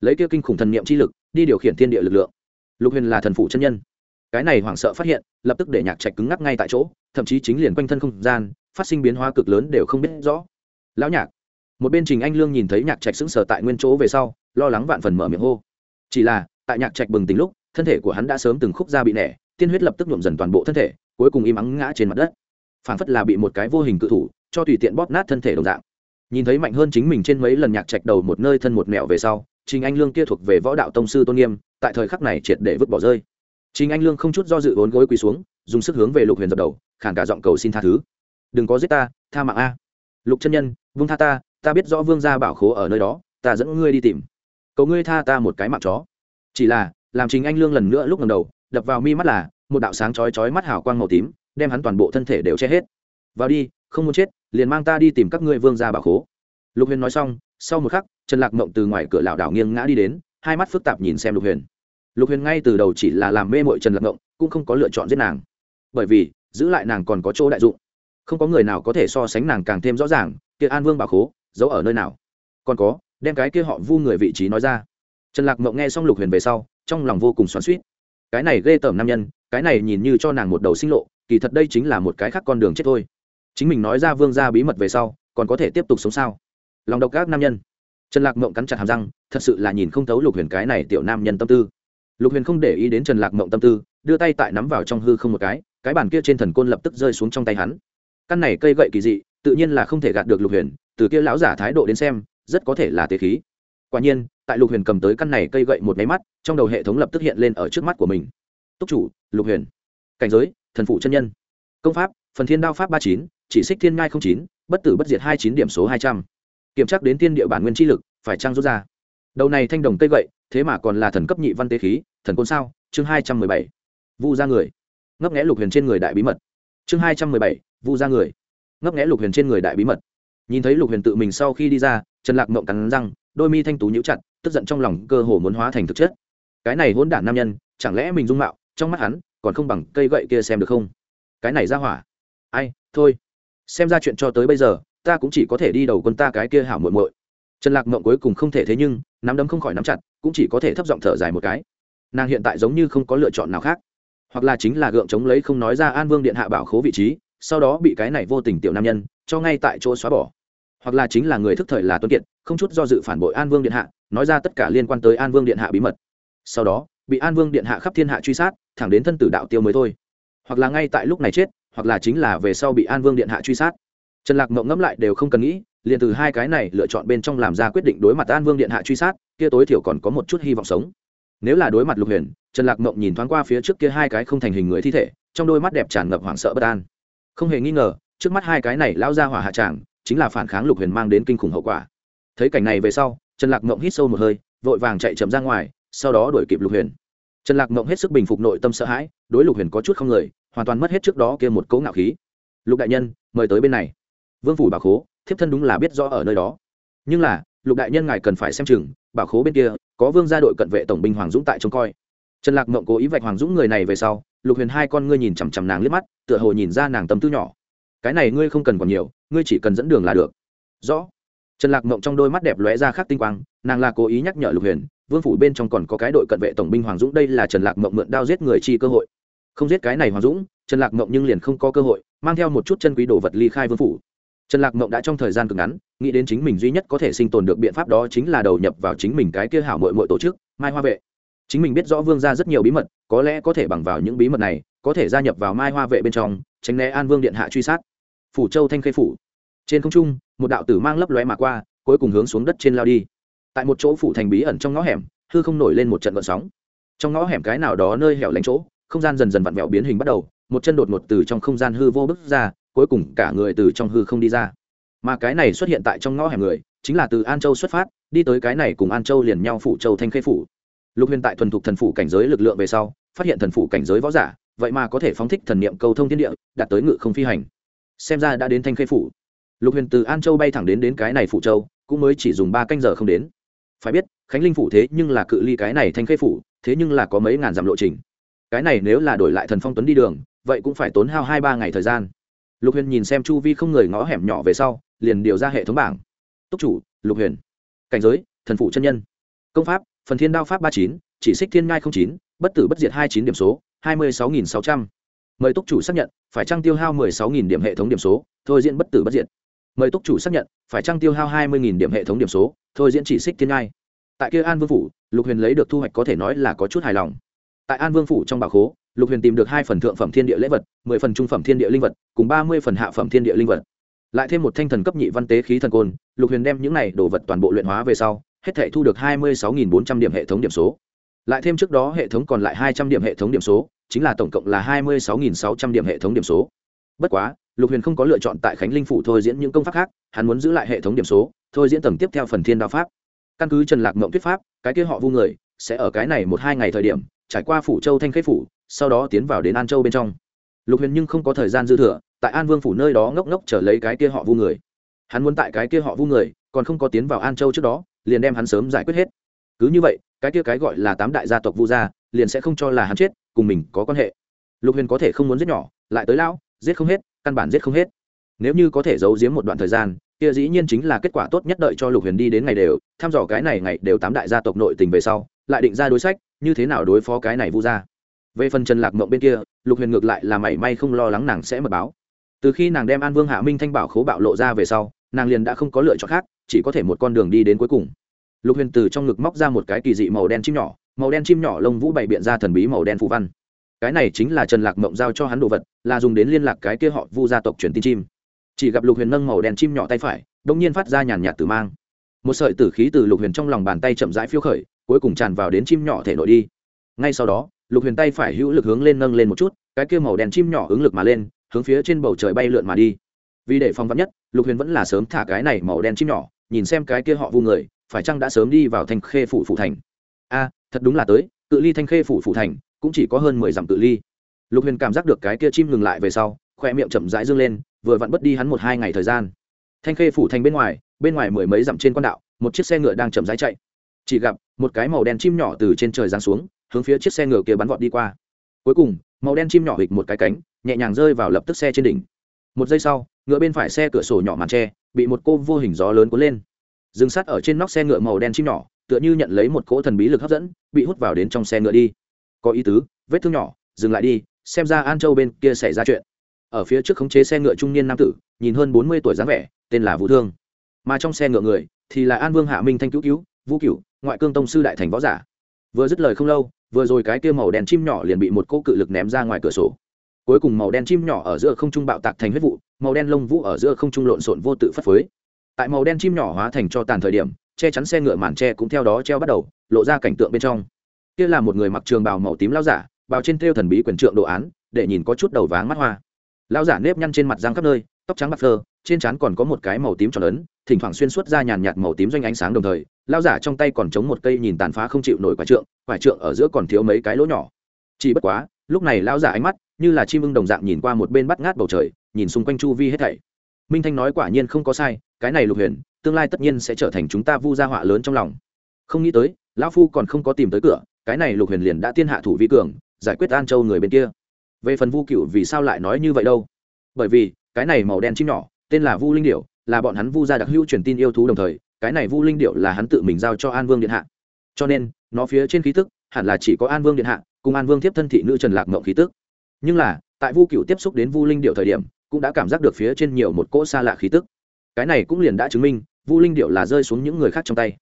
Lấy kia kinh khủng thần niệm chi lực, đi điều khiển thiên địa lực lượng. Lục huyền là thần phụ chân nhân. Cái này hoảng sợ phát hiện, lập tức để nhạc trạch cứng ngắc ngay tại chỗ, thậm chí chính liền quanh thân không gian, phát sinh biến hóa cực lớn đều không biết rõ. Lão nhạc. Một bên trình anh lương nhìn thấy nhạc trạch sững sờ tại nguyên chỗ về sau, lo lắng vạn phần mở miệng hô chỉ là, tại nhạc trạch bừng tỉnh lúc, thân thể của hắn đã sớm từng khúc ra bị nẻ, tiên huyết lập tức nhuộm dần toàn bộ thân thể, cuối cùng im ắng ngã trên mặt đất. Phảng phất là bị một cái vô hình cự thủ, cho tùy tiện bóp nát thân thể đồng dạng. Nhìn thấy mạnh hơn chính mình trên mấy lần nhạc trạch đầu một nơi thân một mẹo về sau, trình anh lương kia thuộc về võ đạo tông sư tôn nghiêm, tại thời khắc này triệt để vứt bỏ rơi. Trình anh lương không chút do dự vốn gối quỳ xuống, dùng sức hướng về lục huyền dập đầu khản cả giọng cầu xin tha thứ. Đừng có giết ta, tha mạng a. Lục chân nhân vương tha ta ta biết rõ vương gia bảo khố ở nơi đó, ta dẫn ngươi đi tìm cầu ngươi tha ta một cái mạng chó. Chỉ là, làm chính anh lương lần nữa lúc lần đầu, đập vào mi mắt là, một đạo sáng chói chói mắt hào quang màu tím, đem hắn toàn bộ thân thể đều che hết. Vào đi, không muốn chết, liền mang ta đi tìm các ngươi vương gia bà khố. Lục huyền nói xong, sau một khắc, trần lạc mộng từ ngoài cửa lảo đảo nghiêng ngã đi đến, hai mắt phức tạp nhìn xem lục huyền. Lục huyền ngay từ đầu chỉ là làm mê mội trần lạc mộng, cũng không có lựa chọn giết nàng. Bởi vì, giữ lại nàng còn có chỗ đại dụng. Không có người nào có thể so sánh nàng càng thêm rõ ràng kiệt an vương bà khố, giấu ở nơi nào? Còn có đem cái kia họ vu người vị trí nói ra. Trần lạc mộng nghe xong lục huyền về sau, trong lòng vô cùng xoắn suýt cái này ghê tởm nam nhân, cái này nhìn như cho nàng một đầu sinh lộ, kỳ thật đây chính là một cái khác con đường chết thôi. Chính mình nói ra vương gia bí mật về sau, còn có thể tiếp tục sống sao? Lòng độc các nam nhân. Trần lạc mộng cắn chặt hàm răng, thật sự là nhìn không thấu lục huyền cái này tiểu nam nhân tâm tư. Lục huyền không để ý đến trần lạc mộng tâm tư, đưa tay tại nắm vào trong hư không một cái cái bàn kia trên thần côn lập tức rơi xuống trong tay hắn. Căn này cây gậy kỳ dị, tự nhiên là không thể gạt được lục huyền, từ kia lão giả thái độ đến xem rất có thể là tế khí. Quả nhiên, tại lục huyền cầm tới căn này cây gậy một máy mắt, trong đầu hệ thống lập tức hiện lên ở trước mắt của mình. Túc chủ, lục huyền. Cảnh giới, thần phụ chân nhân. Công pháp, phần thiên đao pháp ba chín, chỉ xích thiên ngai không chín, bất tử bất diệt hai chín điểm số hai trăm. Kiểm tra đến tiên địa bản nguyên chi lực, phải trang rút ra? Đầu này thanh đồng cây gậy, thế mà còn là thần cấp nhị văn tế khí, thần côn sao? Chương hai trăm mười bảy. Vu ra người. Ngấp nghẽ lục huyền trên người đại bí mật. Chương hai trăm mười bảy, vu ra người. Ngấp nghẽ lục huyền trên người đại bí mật. Nhìn thấy lục huyền tự mình sau khi đi ra trần lạc mộng cắn răng, đôi mi thanh tú nhíu chặt, tức giận trong lòng cơ hồ muốn hóa thành thực chất. Cái này hỗn đản nam nhân, chẳng lẽ mình dung mạo, trong mắt hắn, còn không bằng cây gậy kia xem được không? Cái này ra hỏa. Ai, thôi. Xem ra chuyện cho tới bây giờ, ta cũng chỉ có thể đi đầu quân ta cái kia hảo muội muội. Trần lạc mộng cuối cùng không thể thế nhưng, nắm đấm không khỏi nắm chặt, cũng chỉ có thể thấp giọng thở dài một cái. Nàng hiện tại giống như không có lựa chọn nào khác. Hoặc là chính là gượng chống lấy không nói ra an vương điện hạ bảo khố vị trí, sau đó bị cái này vô tình tiểu nam nhân, cho ngay tại chỗ xóa bỏ hoặc là chính là người thức thời là tuân kiệt, không chút do dự phản bội an vương điện hạ, nói ra tất cả liên quan tới an vương điện hạ bí mật. Sau đó, bị an vương điện hạ khắp thiên hạ truy sát, thẳng đến thân tử đạo tiêu mới thôi. Hoặc là ngay tại lúc này chết, hoặc là chính là về sau bị an vương điện hạ truy sát. Trần lạc mộng ngẫm lại đều không cần nghĩ, liền từ hai cái này lựa chọn bên trong làm ra quyết định đối mặt an vương điện hạ truy sát, kia tối thiểu còn có một chút hy vọng sống. Nếu là đối mặt lục huyền, trần lạc mộng nhìn thoáng qua phía trước kia hai cái không thành hình người thi thể, trong đôi mắt đẹp tràn ngập hoảng sợ bất an. Không hề nghi ngờ, trước mắt hai cái này lao ra hỏa hạ tràng chính là phản kháng lục huyền mang đến kinh khủng hậu quả. Thấy cảnh này về sau, trần lạc mộng hít sâu một hơi, vội vàng chạy chậm ra ngoài, sau đó đuổi kịp lục huyền. Trần lạc mộng hết sức bình phục nội tâm sợ hãi, đối lục huyền có chút không người, hoàn toàn mất hết trước đó kia một cấu ngạo khí. Lục đại nhân, mời tới bên này. Vương phủ bảo khố, thiếp thân đúng là biết rõ ở nơi đó. Nhưng là, lục đại nhân ngài cần phải xem chừng, bảo khố bên kia, có vương gia đội cận vệ tổng binh hoàng dũng tại trông coi. Trần lạc mộng cố ý vạch hoàng dũng người này về sau, lục huyền hai con ngươi nhìn chằm chằm nàng liếc mắt, tựa hồ nhìn ra nàng tâm tư nhỏ cái này ngươi không cần còn nhiều, ngươi chỉ cần dẫn đường là được. Rõ. Trần lạc mộng trong đôi mắt đẹp lóe ra khác tinh quang, nàng là cố ý nhắc nhở lục huyền, vương phủ bên trong còn có cái đội cận vệ tổng binh hoàng dũng, đây là trần lạc mộng mượn đao giết người chi cơ hội. Không giết cái này hoàng dũng, trần lạc mộng nhưng liền không có cơ hội, mang theo một chút chân quý đồ vật ly khai vương phủ. Trần lạc mộng đã trong thời gian cực ngắn, nghĩ đến chính mình duy nhất có thể sinh tồn được biện pháp đó chính là đầu nhập vào chính mình cái kia hảo mội mội tổ chức, mai hoa vệ. Chính mình biết rõ vương ra rất nhiều bí mật, có lẽ có thể bằng vào những bí mật này, có thể gia nhập vào mai hoa vệ bên trong, tránh né an vương điện hạ truy sát phủ châu thanh khê phủ. Trên không trung, một đạo tử mang lấp lóe mà qua, cuối cùng hướng xuống đất trên lao đi. Tại một chỗ phủ thành bí ẩn trong ngõ hẻm, hư không nổi lên một trận gợn sóng. Trong ngõ hẻm cái nào đó nơi hẻo lánh chỗ, không gian dần dần vặn vẹo biến hình bắt đầu, một chân đột ngột từ trong không gian hư vô bước ra, cuối cùng cả người từ trong hư không đi ra. Mà cái này xuất hiện tại trong ngõ hẻm người, chính là từ an châu xuất phát, đi tới cái này cùng an châu liền nhau phủ châu thanh khê phủ. Lục huyền tại thuần thục thần phủ cảnh giới lực lượng về sau, phát hiện thần phủ cảnh giới võ giả, vậy mà có thể phóng thích thần niệm cầu thông thiên địa, đạt tới ngự không phi hành xem ra đã đến thanh khê phủ. Lục huyền từ an châu bay thẳng đến đến cái này phủ châu, cũng mới chỉ dùng ba canh giờ không đến. Phải biết, khánh linh phủ thế nhưng là cự ly cái này thanh khê phủ, thế nhưng là có mấy ngàn dặm lộ trình. Cái này nếu là đổi lại thần phong tuấn đi đường, vậy cũng phải tốn hao hai ba ngày thời gian. Lục huyền nhìn xem chu vi không người ngõ hẻm nhỏ về sau, liền điều ra hệ thống bảng. Túc chủ, lục huyền. Cảnh giới, thần phụ chân nhân. Công pháp, phần thiên đao pháp ba chín, chỉ xích thiên ngai không chín, bất tử bất diệt hai chín điểm số, hai mươi sáu nghìn sáu trăm mời túc chủ xác nhận, phải trăng tiêu hao mười sáu nghìn điểm hệ thống điểm số? Thôi diễn bất tử bất diện. mời túc chủ xác nhận, phải trăng tiêu hao hai mươi nghìn điểm hệ thống điểm số? Thôi diễn chỉ xích thiên ngai. Tại kia an vương phủ, lục huyền lấy được thu hoạch có thể nói là có chút hài lòng. Tại an vương phủ trong bảo khố, lục huyền tìm được hai phần thượng phẩm thiên địa lễ vật, mười phần trung phẩm thiên địa linh vật, cùng ba mươi phần hạ phẩm thiên địa linh vật. Lại thêm một thanh thần cấp nhị văn tế khí thần côn, lục huyền đem những này đồ vật toàn bộ luyện hóa về sau, hết thể thu được hai mươi sáu bốn trăm điểm hệ thống điểm số. Lại thêm trước đó hệ thống còn lại hai trăm điểm hệ thống điểm số chính là tổng cộng là hai mươi sáu sáu trăm điểm hệ thống điểm số. Bất quá, lục huyền không có lựa chọn tại khánh linh phủ thôi diễn những công pháp khác, hắn muốn giữ lại hệ thống điểm số, thôi diễn tầng tiếp theo phần thiên đạo pháp. Căn cứ trần lạc mộng thuyết pháp, cái kia họ vu người sẽ ở cái này một hai ngày thời điểm trải qua phủ châu thanh khế phủ, sau đó tiến vào đến an châu bên trong. Lục huyền nhưng không có thời gian dư thừa, tại an vương phủ nơi đó ngốc ngốc trở lấy cái kia họ vu người. Hắn muốn tại cái kia họ vu người, còn không có tiến vào an châu trước đó, liền đem hắn sớm giải quyết hết. Cứ như vậy, cái kia cái gọi là tám đại gia tộc vu gia liền sẽ không cho là hắn chết, cùng mình có quan hệ. Lục huyền có thể không muốn giết nhỏ, lại tới lão, giết không hết, căn bản giết không hết. Nếu như có thể giấu giếm một đoạn thời gian, kia dĩ nhiên chính là kết quả tốt nhất đợi cho lục huyền đi đến ngày đều, thăm dò cái này ngày đều tám đại gia tộc nội tình về sau, lại định ra đối sách, như thế nào đối phó cái này vu gia. Về phần trần lạc mộng bên kia, lục huyền ngược lại là mảy may không lo lắng nàng sẽ mật báo. Từ khi nàng đem an vương hạ minh thanh bảo khố bạo lộ ra về sau, nàng liền đã không có lựa chọn khác, chỉ có thể một con đường đi đến cuối cùng. Lục huyền từ trong ngực móc ra một cái kỳ dị màu đen chim nhỏ màu đen chim nhỏ lông vũ bày biện ra thần bí màu đen phù văn. Cái này chính là trần lạc mộng giao cho hắn đồ vật, là dùng đến liên lạc cái kia họ vu gia tộc truyền tin chim. Chỉ gặp lục huyền nâng màu đen chim nhỏ tay phải đông nhiên phát ra nhàn nhạt tử mang. Một sợi tử khí từ lục huyền trong lòng bàn tay chậm rãi phiêu khởi, cuối cùng tràn vào đến chim nhỏ thể nội đi. Ngay sau đó, lục huyền tay phải hữu lực hướng lên nâng lên một chút, cái kia màu đen chim nhỏ ứng lực mà lên, hướng phía trên bầu trời bay lượn mà đi. Vì để phòng vắn nhất, lục huyền vẫn là sớm thả cái này màu đen chim nhỏ, nhìn xem cái kia họ vu người, phải chăng đã sớm đi vào thành khê phủ phủ thành. A thật đúng là tới, cự ly thanh khê phủ phủ thành, cũng chỉ có hơn mười dặm cự ly. Lục huyền cảm giác được cái kia chim ngừng lại về sau, khoe miệng chậm rãi dương lên, vừa vặn bất đi hắn một hai ngày thời gian. Thanh khê phủ thành bên ngoài bên ngoài mười mấy dặm trên con đạo, một chiếc xe ngựa đang chậm rãi chạy. Chỉ gặp một cái màu đen chim nhỏ từ trên trời giáng xuống, hướng phía chiếc xe ngựa kia bắn vọt đi qua. Cuối cùng, màu đen chim nhỏ hịch một cái cánh, nhẹ nhàng rơi vào lập tức xe trên đỉnh. Một giây sau, ngựa bên phải xe cửa sổ nhỏ màn tre, bị một cô vô hình gió lớn cuốn lên. Dừng sát ở trên nóc xe ngựa màu đen chim nhỏ tựa như nhận lấy một cỗ thần bí lực hấp dẫn, bị hút vào đến trong xe ngựa đi. Có ý tứ, vết thương nhỏ, dừng lại đi, xem ra an châu bên kia xảy ra chuyện. Ở phía trước khống chế xe ngựa trung niên nam tử, nhìn hơn bốn mươi tuổi dáng vẻ, tên là vũ thương. Mà trong xe ngựa người, thì là an vương hạ minh thanh cứu cứu, vũ cửu, ngoại cương tông sư đại thành võ giả. Vừa dứt lời không lâu, vừa rồi cái kia màu đen chim nhỏ liền bị một cỗ cự lực ném ra ngoài cửa sổ. Cuối cùng màu đen chim nhỏ ở giữa không trung bạo tạc thành huyết vụ, màu đen lông vũ ở giữa không trung lộn xộn vô tự phất phới. Tại màu đen chim nhỏ hóa thành cho tàn thời điểm che chắn xe ngựa màn tre cũng theo đó treo bắt đầu lộ ra cảnh tượng bên trong. Kia là một người mặc trường bào màu tím lao giả bào trên thêu thần bí quyền trượng đồ án để nhìn có chút đầu váng mắt hoa. Lao giả nếp nhăn trên mặt răng khắp nơi tóc trắng bạc phơ trên trán còn có một cái màu tím tròn lớn, thỉnh thoảng xuyên suốt ra nhàn nhạt màu tím doanh ánh sáng đồng thời lao giả trong tay còn chống một cây nhìn tàn phá không chịu nổi quả trượng quả trượng ở giữa còn thiếu mấy cái lỗ nhỏ. Chỉ bất quá lúc này lao giả ánh mắt như là chim ưng đồng dạng nhìn qua một bên bắt ngát bầu trời nhìn xung quanh chu vi hết thảy. Minh thanh nói quả nhiên không có sai cái này lục huyền tương lai tất nhiên sẽ trở thành chúng ta vu gia họa lớn trong lòng. Không nghĩ tới, lão phu còn không có tìm tới cửa, cái này lục huyền liền đã tiên hạ thủ vi cường, giải quyết an châu người bên kia. Về phần vu cựu vì sao lại nói như vậy đâu? Bởi vì, cái này màu đen chim nhỏ, tên là vu linh điệu là bọn hắn vu gia đặc hữu truyền tin yêu thú đồng thời, cái này vu linh điệu là hắn tự mình giao cho an vương điện hạ. Cho nên, nó phía trên khí tức, hẳn là chỉ có an vương điện hạ, cùng an vương tiếp thân thị nữ trần lạc mộng khí tức. Nhưng là, tại vu cựu tiếp xúc đến vu linh điệu thời điểm, cũng đã cảm giác được phía trên nhiều một cỗ xa lạ khí tức. Cái này cũng liền đã chứng minh vu linh điệu là rơi xuống những người khác trong tay.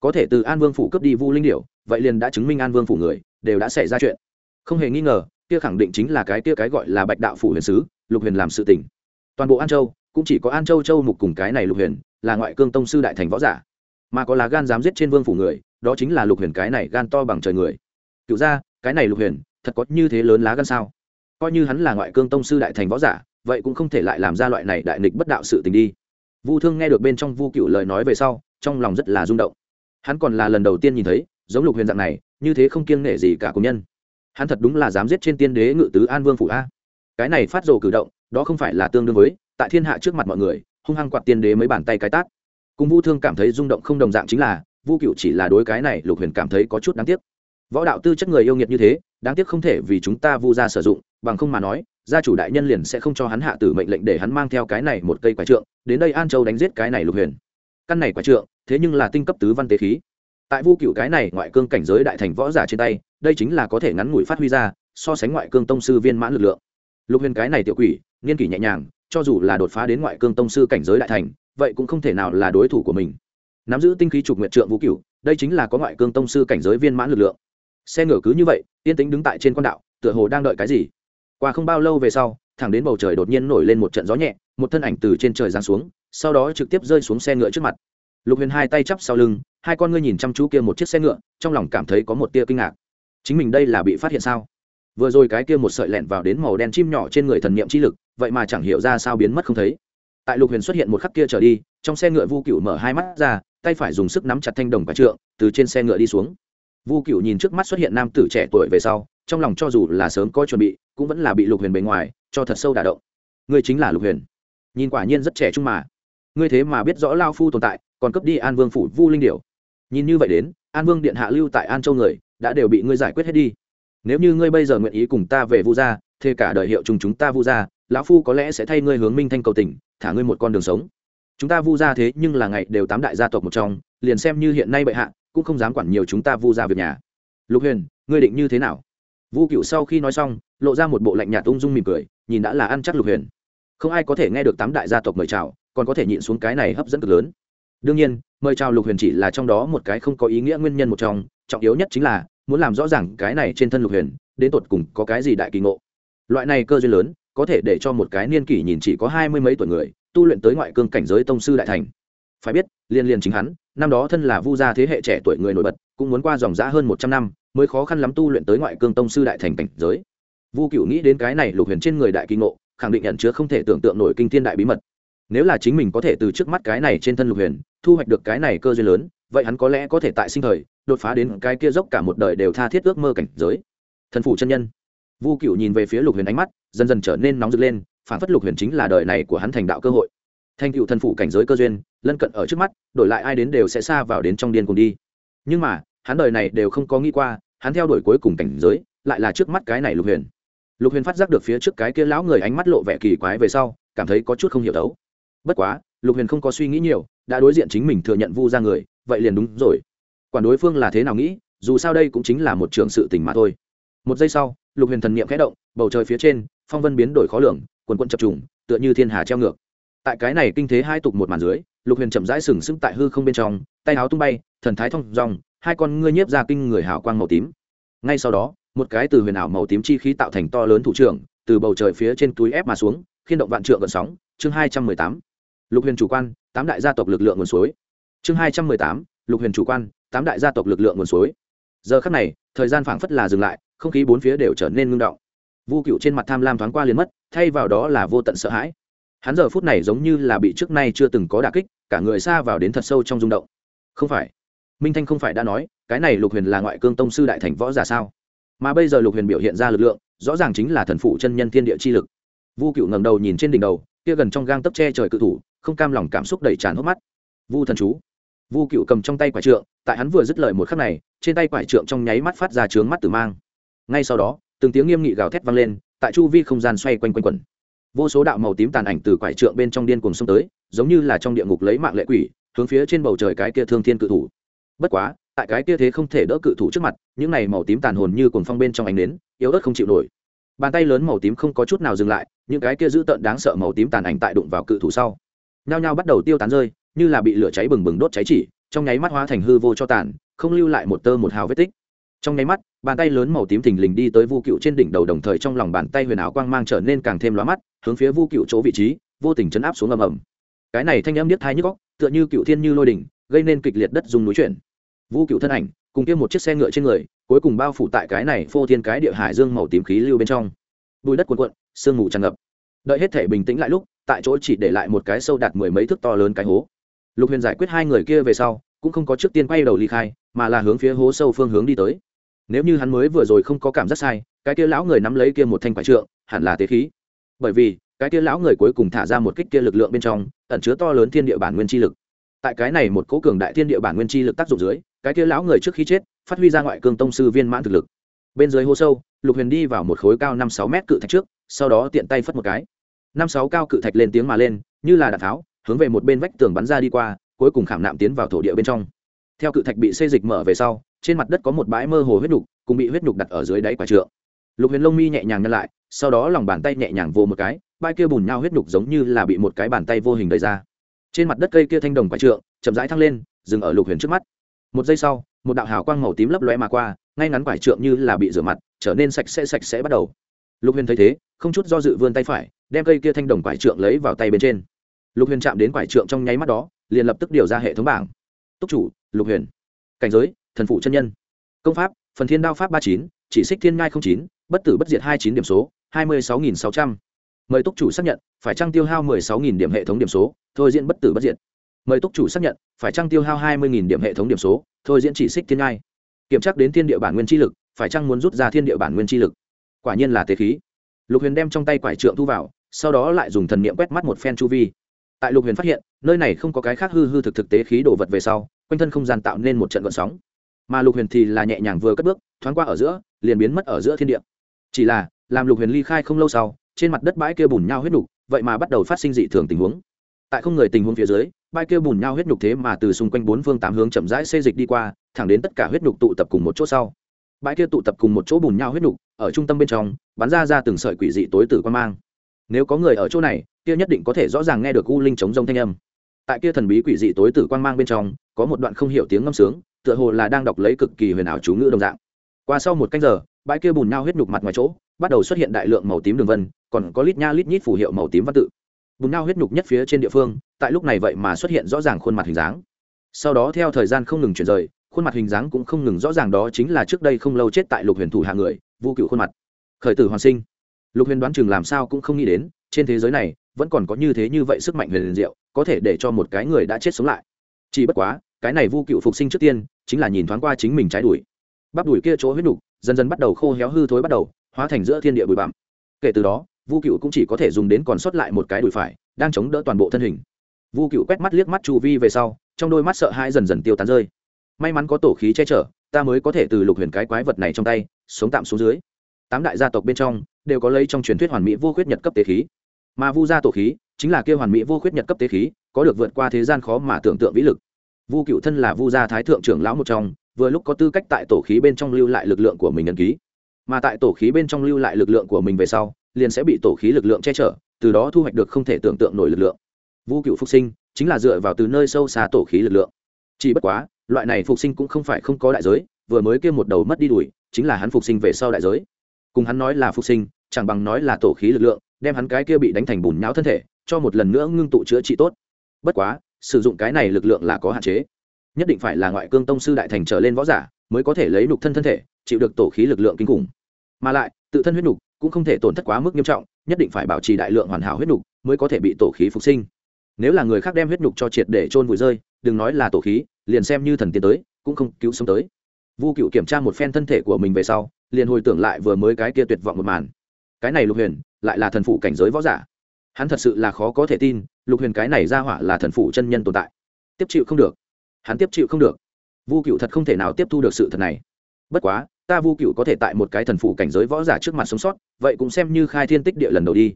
Có thể từ an vương phủ cướp đi vu linh điệu vậy liền đã chứng minh an vương phủ người, đều đã xảy ra chuyện. Không hề nghi ngờ, kia khẳng định chính là cái kia cái gọi là bạch đạo phủ huyền sứ, lục huyền làm sự tỉnh toàn bộ an châu, cũng chỉ có an châu châu mục cùng cái này lục huyền, là ngoại cương tông sư đại thành võ giả. Mà có lá gan dám giết trên vương phủ người, đó chính là lục huyền cái này gan to bằng trời người. Cựu ra cái này lục huyền, thật có như thế lớn lá gan sao? Coi như hắn là ngoại cương tông sư đại thành võ giả, vậy cũng không thể lại làm ra loại này đại nghịch bất đạo sự tình đi vu thương nghe được bên trong vu cựu lời nói về sau, trong lòng rất là rung động. Hắn còn là lần đầu tiên nhìn thấy, giống lục huyền dạng này, như thế không kiêng nể gì cả công nhân. Hắn thật đúng là dám giết trên tiên đế ngự tứ an vương phủ a. Cái này phát rồ cử động, đó không phải là tương đương với, tại thiên hạ trước mặt mọi người, hung hăng quạt tiên đế mấy bàn tay cái tát. Cùng vu thương cảm thấy rung động không đồng dạng chính là, vu cựu chỉ là đối cái này lục huyền cảm thấy có chút đáng tiếc. Võ đạo tư chất người yêu nghiệt như thế, đáng tiếc không thể vì chúng ta vu ra sử dụng, bằng không mà nói gia chủ đại nhân liền sẽ không cho hắn hạ tử mệnh lệnh để hắn mang theo cái này một cây quả trượng, đến đây an châu đánh giết cái này lục huyền. Căn này quả trượng, thế nhưng là tinh cấp tứ văn tế khí. Tại vu cựu cái này ngoại cương cảnh giới đại thành võ giả trên tay, đây chính là có thể ngắn ngủi phát huy ra, so sánh ngoại cương tông sư viên mãn lực lượng. Lục huyền cái này tiểu quỷ, nghiên kỷ nhẹ nhàng, cho dù là đột phá đến ngoại cương tông sư cảnh giới đại thành, vậy cũng không thể nào là đối thủ của mình. Nắm giữ tinh khí trục nguyện trượng vũ cựu đây chính là có ngoại cương tông sư cảnh giới viên mãn lực lượng. Xe ngựa cứ như vậy, yên tĩnh đứng tại trên con đạo, tựa hồ đang đợi cái gì? Qua không bao lâu về sau, thẳng đến bầu trời đột nhiên nổi lên một trận gió nhẹ, một thân ảnh từ trên trời giáng xuống, sau đó trực tiếp rơi xuống xe ngựa trước mặt. Lục huyền hai tay chắp sau lưng, hai con ngươi nhìn chăm chú kia một chiếc xe ngựa, trong lòng cảm thấy có một tia kinh ngạc. Chính mình đây là bị phát hiện sao? Vừa rồi cái kia một sợi lẹn vào đến màu đen chim nhỏ trên người thần niệm chi lực, vậy mà chẳng hiểu ra sao biến mất không thấy. Tại lục huyền xuất hiện một khắc kia trở đi, trong xe ngựa vu cựu mở hai mắt ra, tay phải dùng sức nắm chặt thanh đồng và trượng, từ trên xe ngựa đi xuống. Vu cựu nhìn trước mắt xuất hiện nam tử trẻ tuổi về sau, trong lòng cho dù là sớm có chuẩn bị cũng vẫn là bị lục huyền bề ngoài cho thật sâu đả động. Ngươi chính là lục huyền. Nhìn quả nhiên rất trẻ trung mà. Ngươi thế mà biết rõ lao phu tồn tại còn cấp đi an vương phủ vu linh điểu. Nhìn như vậy đến an vương điện hạ lưu tại an châu người đã đều bị ngươi giải quyết hết đi. Nếu như ngươi bây giờ nguyện ý cùng ta về vu gia thế cả đời hiệu chúng chúng ta vu gia lão phu có lẽ sẽ thay ngươi hướng minh thanh cầu tỉnh, thả ngươi một con đường sống. Chúng ta vu gia thế nhưng là ngày đều tám đại gia tộc một trong liền xem như hiện nay bệ hạ cũng không dám quản nhiều chúng ta vu gia việc nhà. Lục huyền ngươi định như thế nào? Vu cựu sau khi nói xong lộ ra một bộ lạnh nhạt ung dung mỉm cười, nhìn đã là ăn chắc lục huyền. Không ai có thể nghe được tám đại gia tộc mời chào, còn có thể nhịn xuống cái này hấp dẫn cực lớn. Đương nhiên, mời chào lục huyền chỉ là trong đó một cái không có ý nghĩa nguyên nhân một trong, trọng yếu nhất chính là, muốn làm rõ ràng cái này trên thân lục huyền, đến tột cùng có cái gì đại kỳ ngộ. Loại này cơ duyên lớn, có thể để cho một cái niên kỷ nhìn chỉ có hai mươi mấy tuổi người, tu luyện tới ngoại cương cảnh giới tông sư đại thành. Phải biết, liên liên chính hắn, năm đó thân là vu gia thế hệ trẻ tuổi người nổi bật, cũng muốn qua dòng giã hơn một trăm năm, mới khó khăn lắm tu luyện tới ngoại cương tông sư đại thành cảnh giới vu cựu nghĩ đến cái này lục huyền trên người đại kỳ ngộ, khẳng định nhận chứa không thể tưởng tượng nổi kinh thiên đại bí mật. Nếu là chính mình có thể từ trước mắt cái này trên thân lục huyền, thu hoạch được cái này cơ duyên lớn, vậy hắn có lẽ có thể tại sinh thời, đột phá đến cái kia dốc cả một đời đều tha thiết ước mơ cảnh giới. Thần phủ chân nhân. Vu cựu nhìn về phía lục huyền ánh mắt, dần dần trở nên nóng rực lên, phản phất lục huyền chính là đời này của hắn thành đạo cơ hội. Thành cựu thần phủ cảnh giới cơ duyên, lân cận ở trước mắt, đổi lại ai đến đều sẽ xa vào đến trong điên cùng đi. Nhưng mà, hắn đời này đều không có nghĩ qua, hắn theo đuổi cuối cùng cảnh giới, lại là trước mắt cái này lục huyền lục huyền phát giác được phía trước cái kia lão người ánh mắt lộ vẻ kỳ quái về sau, cảm thấy có chút không hiểu đấu bất quá, lục huyền không có suy nghĩ nhiều, đã đối diện chính mình thừa nhận vu ra người, vậy liền đúng rồi. Quản đối phương là thế nào nghĩ, dù sao đây cũng chính là một trường sự tình mà thôi. Một giây sau, lục huyền thần n i ệ m khẽ động, bầu trời phía trên, phong vân biến đổi khó lường, quần quận chập trùng, tựa như thiên hà treo ngược. Tại cái này kinh thế hai tục một màn dưới, lục huyền chậm rãi sừng sững tại hư không bên trong, tay áo tung bay, thần thái thong dòng hai con ngươi nhiếp ra kinh người hào quang màu tím. Ngay sau đó một cái từ huyền ảo màu tím chi khí tạo thành to lớn thủ trưởng, từ bầu trời phía trên túi ép mà xuống, khiên động vạn trượng gần sóng. Chương hai trăm mười tám. Lục huyền chủ quan, tám đại gia tộc lực lượng nguồn suối. Chương hai trăm mười tám. Lục huyền chủ quan, tám đại gia tộc lực lượng nguồn suối. Giờ khắc này, thời gian phảng phất là dừng lại, không khí bốn phía đều trở nên ngưng động. Vu cựu trên mặt tham lam thoáng qua liền mất, thay vào đó là vô tận sợ hãi. Hắn giờ phút này giống như là bị trước nay chưa từng có đà kích, cả người xa vào đến thật sâu trong rung động. Không phải. Minh thanh không phải đã nói, cái này lục huyền là ngoại cương tông sư đại thành võ giả sao? Mà bây giờ lục huyền biểu hiện ra lực lượng, rõ ràng chính là thần phụ chân nhân thiên địa chi lực. Vu cựu ngẩng đầu nhìn trên đỉnh đầu, kia gần trong gang tấp che trời cự thủ, không cam lòng cảm xúc đầy tràn hốc mắt. Vu thần chú. Vu cựu cầm trong tay quả trượng, tại hắn vừa dứt lời một khắc này, trên tay quả trượng trong nháy mắt phát ra trướng mắt tử mang. Ngay sau đó, từng tiếng nghiêm nghị gào thét vang lên, tại chu vi không gian xoay quanh quanh quẩn. Vô số đạo màu tím tàn ảnh từ quải trượng bên trong điên cuồng xông tới, giống như là trong địa ngục lấy mạng lệ quỷ, hướng phía trên bầu trời cái kia thương thiên cự thủ. Bất quá tại cái kia thế không thể đỡ cự thủ trước mặt, những này màu tím tàn hồn như cuồng phong bên trong ánh nến, yếu ớt không chịu nổi. Bàn tay lớn màu tím không có chút nào dừng lại, những cái kia dữ tợn đáng sợ màu tím tàn ảnh tại đụng vào cự thủ sau. Nhao nhao bắt đầu tiêu tán rơi, như là bị lửa cháy bừng bừng đốt cháy chỉ, trong nháy mắt hóa thành hư vô cho tàn, không lưu lại một tơ một hào vết tích. Trong nháy mắt, bàn tay lớn màu tím thình lình đi tới vu cựu trên đỉnh đầu đồng thời trong lòng bàn tay huyền áo quang mang trở nên càng thêm lóa mắt, hướng phía vu cựu chỗ vị trí, vô tình chấn áp xuống ầm ầm. Cái này thanh âm biết thai nhức góc tựa như cựu thiên như lôi đỉnh, gây nên kịch liệt đất dùng núi chuyển vu cựu thân ảnh, cùng kia một chiếc xe ngựa trên người, cuối cùng bao phủ tại cái này phô thiên cái địa hải dương màu tím khí lưu bên trong. Bùi đất cuồn cuộn, sương mù tràn ngập. Đợi hết thể bình tĩnh lại lúc, tại chỗ chỉ để lại một cái sâu đạt mười mấy thước to lớn cái hố. Lục huyền giải quyết hai người kia về sau, cũng không có trước tiên quay đầu ly khai, mà là hướng phía hố sâu phương hướng đi tới. Nếu như hắn mới vừa rồi không có cảm giác sai, cái kia lão người nắm lấy kia một thanh quải trượng, hẳn là tế khí. Bởi vì, cái kia lão người cuối cùng thả ra một kích kia lực lượng bên trong, ẩn chứa to lớn thiên địa bản nguyên chi lực tại cái này một cố cường đại thiên địa bản nguyên chi lực tác dụng dưới, cái kia lão người trước khi chết, phát huy ra ngoại cương tông sư viên mãn thực lực. Bên dưới hố sâu, lục huyền đi vào một khối cao năm sáu mét cự thạch trước, sau đó tiện tay phất một cái. Năm sáu cao cự thạch lên tiếng mà lên, như là đạn tháo, hướng về một bên vách tường bắn ra đi qua, cuối cùng khảm nạm tiến vào thổ địa bên trong. Theo cự thạch bị xây dịch mở về sau, trên mặt đất có một bãi mơ hồ huyết nhục, cùng bị huyết nhục đặt ở dưới đáy quả trượng. Lục huyền lông mi nhẹ nhàng nhăn lại, sau đó lòng bàn tay nhẹ nhàng vô một cái, bãi kia bùn nhau huyết nhục giống như là bị một cái bàn tay vô hình đầy ra trên mặt đất cây kia thanh đồng quả trượng, chậm rãi thăng lên, dừng ở lục huyền trước mắt. Một giây sau, một đạo hào quang màu tím lấp lóe mà qua, ngay ngắn quả trượng như là bị rửa mặt, trở nên sạch sẽ sạch sẽ bắt đầu. Lục huyền thấy thế, không chút do dự vươn tay phải, đem cây kia thanh đồng quả trượng lấy vào tay bên trên. Lục huyền chạm đến quả trượng trong nháy mắt đó, liền lập tức điều ra hệ thống bảng. Túc chủ, lục huyền. Cảnh giới, thần phụ chân nhân. Công pháp, phần thiên đao pháp ba chín, chỉ xích thiên ngai không chín, bất tử bất diệt hai chín điểm số, hai mươi sáu nghìn sáu trăm mời túc chủ xác nhận, phải trăng tiêu hao mười sáu nghìn điểm hệ thống điểm số, thôi diễn bất tử bất diệt. Mời túc chủ xác nhận, phải trăng tiêu hao hai mươi nghìn điểm hệ thống điểm số, thôi diễn chỉ xích thiên ngai. Kiểm tra đến thiên địa bản nguyên chi lực, phải chăng muốn rút ra thiên địa bản nguyên chi lực. Quả nhiên là tế khí. Lục huyền đem trong tay quải trượng thu vào, sau đó lại dùng thần niệm quét mắt một phen chu vi. Tại lục huyền phát hiện, nơi này không có cái khác hư hư thực thực tế khí đổ vật về sau, quanh thân không gian tạo nên một trận gợn sóng. Mà lục huyền thì là nhẹ nhàng vừa cất bước, thoáng qua ở giữa, liền biến mất ở giữa thiên địa. Chỉ là, làm lục huyền ly khai không lâu sau trên mặt đất bãi kia bùn nhau huyết nhục vậy mà bắt đầu phát sinh dị thường tình huống. Tại không người tình huống phía dưới, bãi kia bùn nhau huyết nhục thế mà từ xung quanh bốn phương tám hướng chậm rãi xê dịch đi qua, thẳng đến tất cả huyết nhục tụ tập cùng một chỗ sau. Bãi kia tụ tập cùng một chỗ bùn nhau huyết nhục ở trung tâm bên trong, bắn ra ra từng sợi quỷ dị tối tử quan mang. Nếu có người ở chỗ này, kia nhất định có thể rõ ràng nghe được u linh chống rông thanh âm. Tại kia thần bí quỷ dị tối tử quan mang bên trong, có một đoạn không hiểu tiếng ngâm sướng, tựa hồ là đang đọc lấy cực kỳ huyền ảo chú ngữ đồng dạng. Qua sau một canh giờ, bãi kia bùn nhau huyết nhục mặt ngoài chỗ, bắt đầu xuất hiện đại lượng màu tím đường vân còn có lít nha lít nhít phủ hiệu màu tím văn tự. Bùn nao huyết nhục nhất phía trên địa phương, tại lúc này vậy mà xuất hiện rõ ràng khuôn mặt hình dáng. Sau đó theo thời gian không ngừng chuyển rời, khuôn mặt hình dáng cũng không ngừng rõ ràng đó chính là trước đây không lâu chết tại lục huyền thủ hạ người, vu cựu khuôn mặt. Khởi tử hoàn sinh. Lục huyền đoán chừng làm sao cũng không nghĩ đến, trên thế giới này, vẫn còn có như thế như vậy sức mạnh huyền liền diệu, có thể để cho một cái người đã chết sống lại. Chỉ bất quá, cái này vu cựu phục sinh trước tiên, chính là nhìn thoáng qua chính mình trái đuổi. Bắp đuổi kia chỗ huyết nhục, dần dần bắt đầu khô héo hư thối bắt đầu, hóa thành giữa thiên địa bụi bặm. Kể từ đó vu cựu cũng chỉ có thể dùng đến còn sót lại một cái đùi phải, đang chống đỡ toàn bộ thân hình. Vu cựu quét mắt liếc mắt chu vi về sau, trong đôi mắt sợ hãi dần dần tiêu tán rơi. May mắn có tổ khí che chở, ta mới có thể từ lục huyền cái quái vật này trong tay, sống tạm xuống dưới. Tám đại gia tộc bên trong, đều có lấy trong truyền thuyết hoàn mỹ vô khuyết nhật cấp tế khí. Mà vu gia tổ khí, chính là kêu hoàn mỹ vô khuyết nhật cấp tế khí, có được vượt qua thế gian khó mà tưởng tượng vĩ lực. Vu cựu thân là vu gia thái thượng trưởng lão một trong, vừa lúc có tư cách tại tổ khí bên trong lưu lại lực lượng của mình ấn ký. Mà tại tổ khí bên trong lưu lại lực lượng của mình về sau liền sẽ bị tổ khí lực lượng che chở, từ đó thu hoạch được không thể tưởng tượng nổi lực lượng. Vu cựu phục sinh, chính là dựa vào từ nơi sâu xa tổ khí lực lượng. Chỉ bất quá, loại này phục sinh cũng không phải không có đại giới, vừa mới kêu một đầu mất đi đuổi chính là hắn phục sinh về sau đại giới. Cùng hắn nói là phục sinh, chẳng bằng nói là tổ khí lực lượng, đem hắn cái kia bị đánh thành bùn nhão thân thể, cho một lần nữa ngưng tụ chữa trị tốt. Bất quá, sử dụng cái này lực lượng là có hạn chế. Nhất định phải là ngoại cương tông sư đại thành trở lên võ giả, mới có thể lấy nục thân thân thể, chịu được tổ khí lực lượng kinh khủng. Mà lại, tự thân huyết nục cũng không thể tổn thất quá mức nghiêm trọng, nhất định phải bảo trì đại lượng hoàn hảo huyết nục mới có thể bị tổ khí phục sinh. Nếu là người khác đem huyết nục cho triệt để trôn vùi rơi, đừng nói là tổ khí, liền xem như thần tiến tới, cũng không cứu sống tới. Vu cựu kiểm tra một phen thân thể của mình về sau, liền hồi tưởng lại vừa mới cái kia tuyệt vọng một màn. Cái này lục huyền, lại là thần phụ cảnh giới võ giả. Hắn thật sự là khó có thể tin, lục huyền cái này ra hỏa là thần phụ chân nhân tồn tại. Tiếp chịu không được. Hắn tiếp chịu không được. Vu cựu thật không thể nào tiếp thu được sự thật này. Bất quá ta vu cựu có thể tại một cái thần phủ cảnh giới võ giả trước mặt sống sót, vậy cũng xem như khai thiên tích địa lần đầu đi.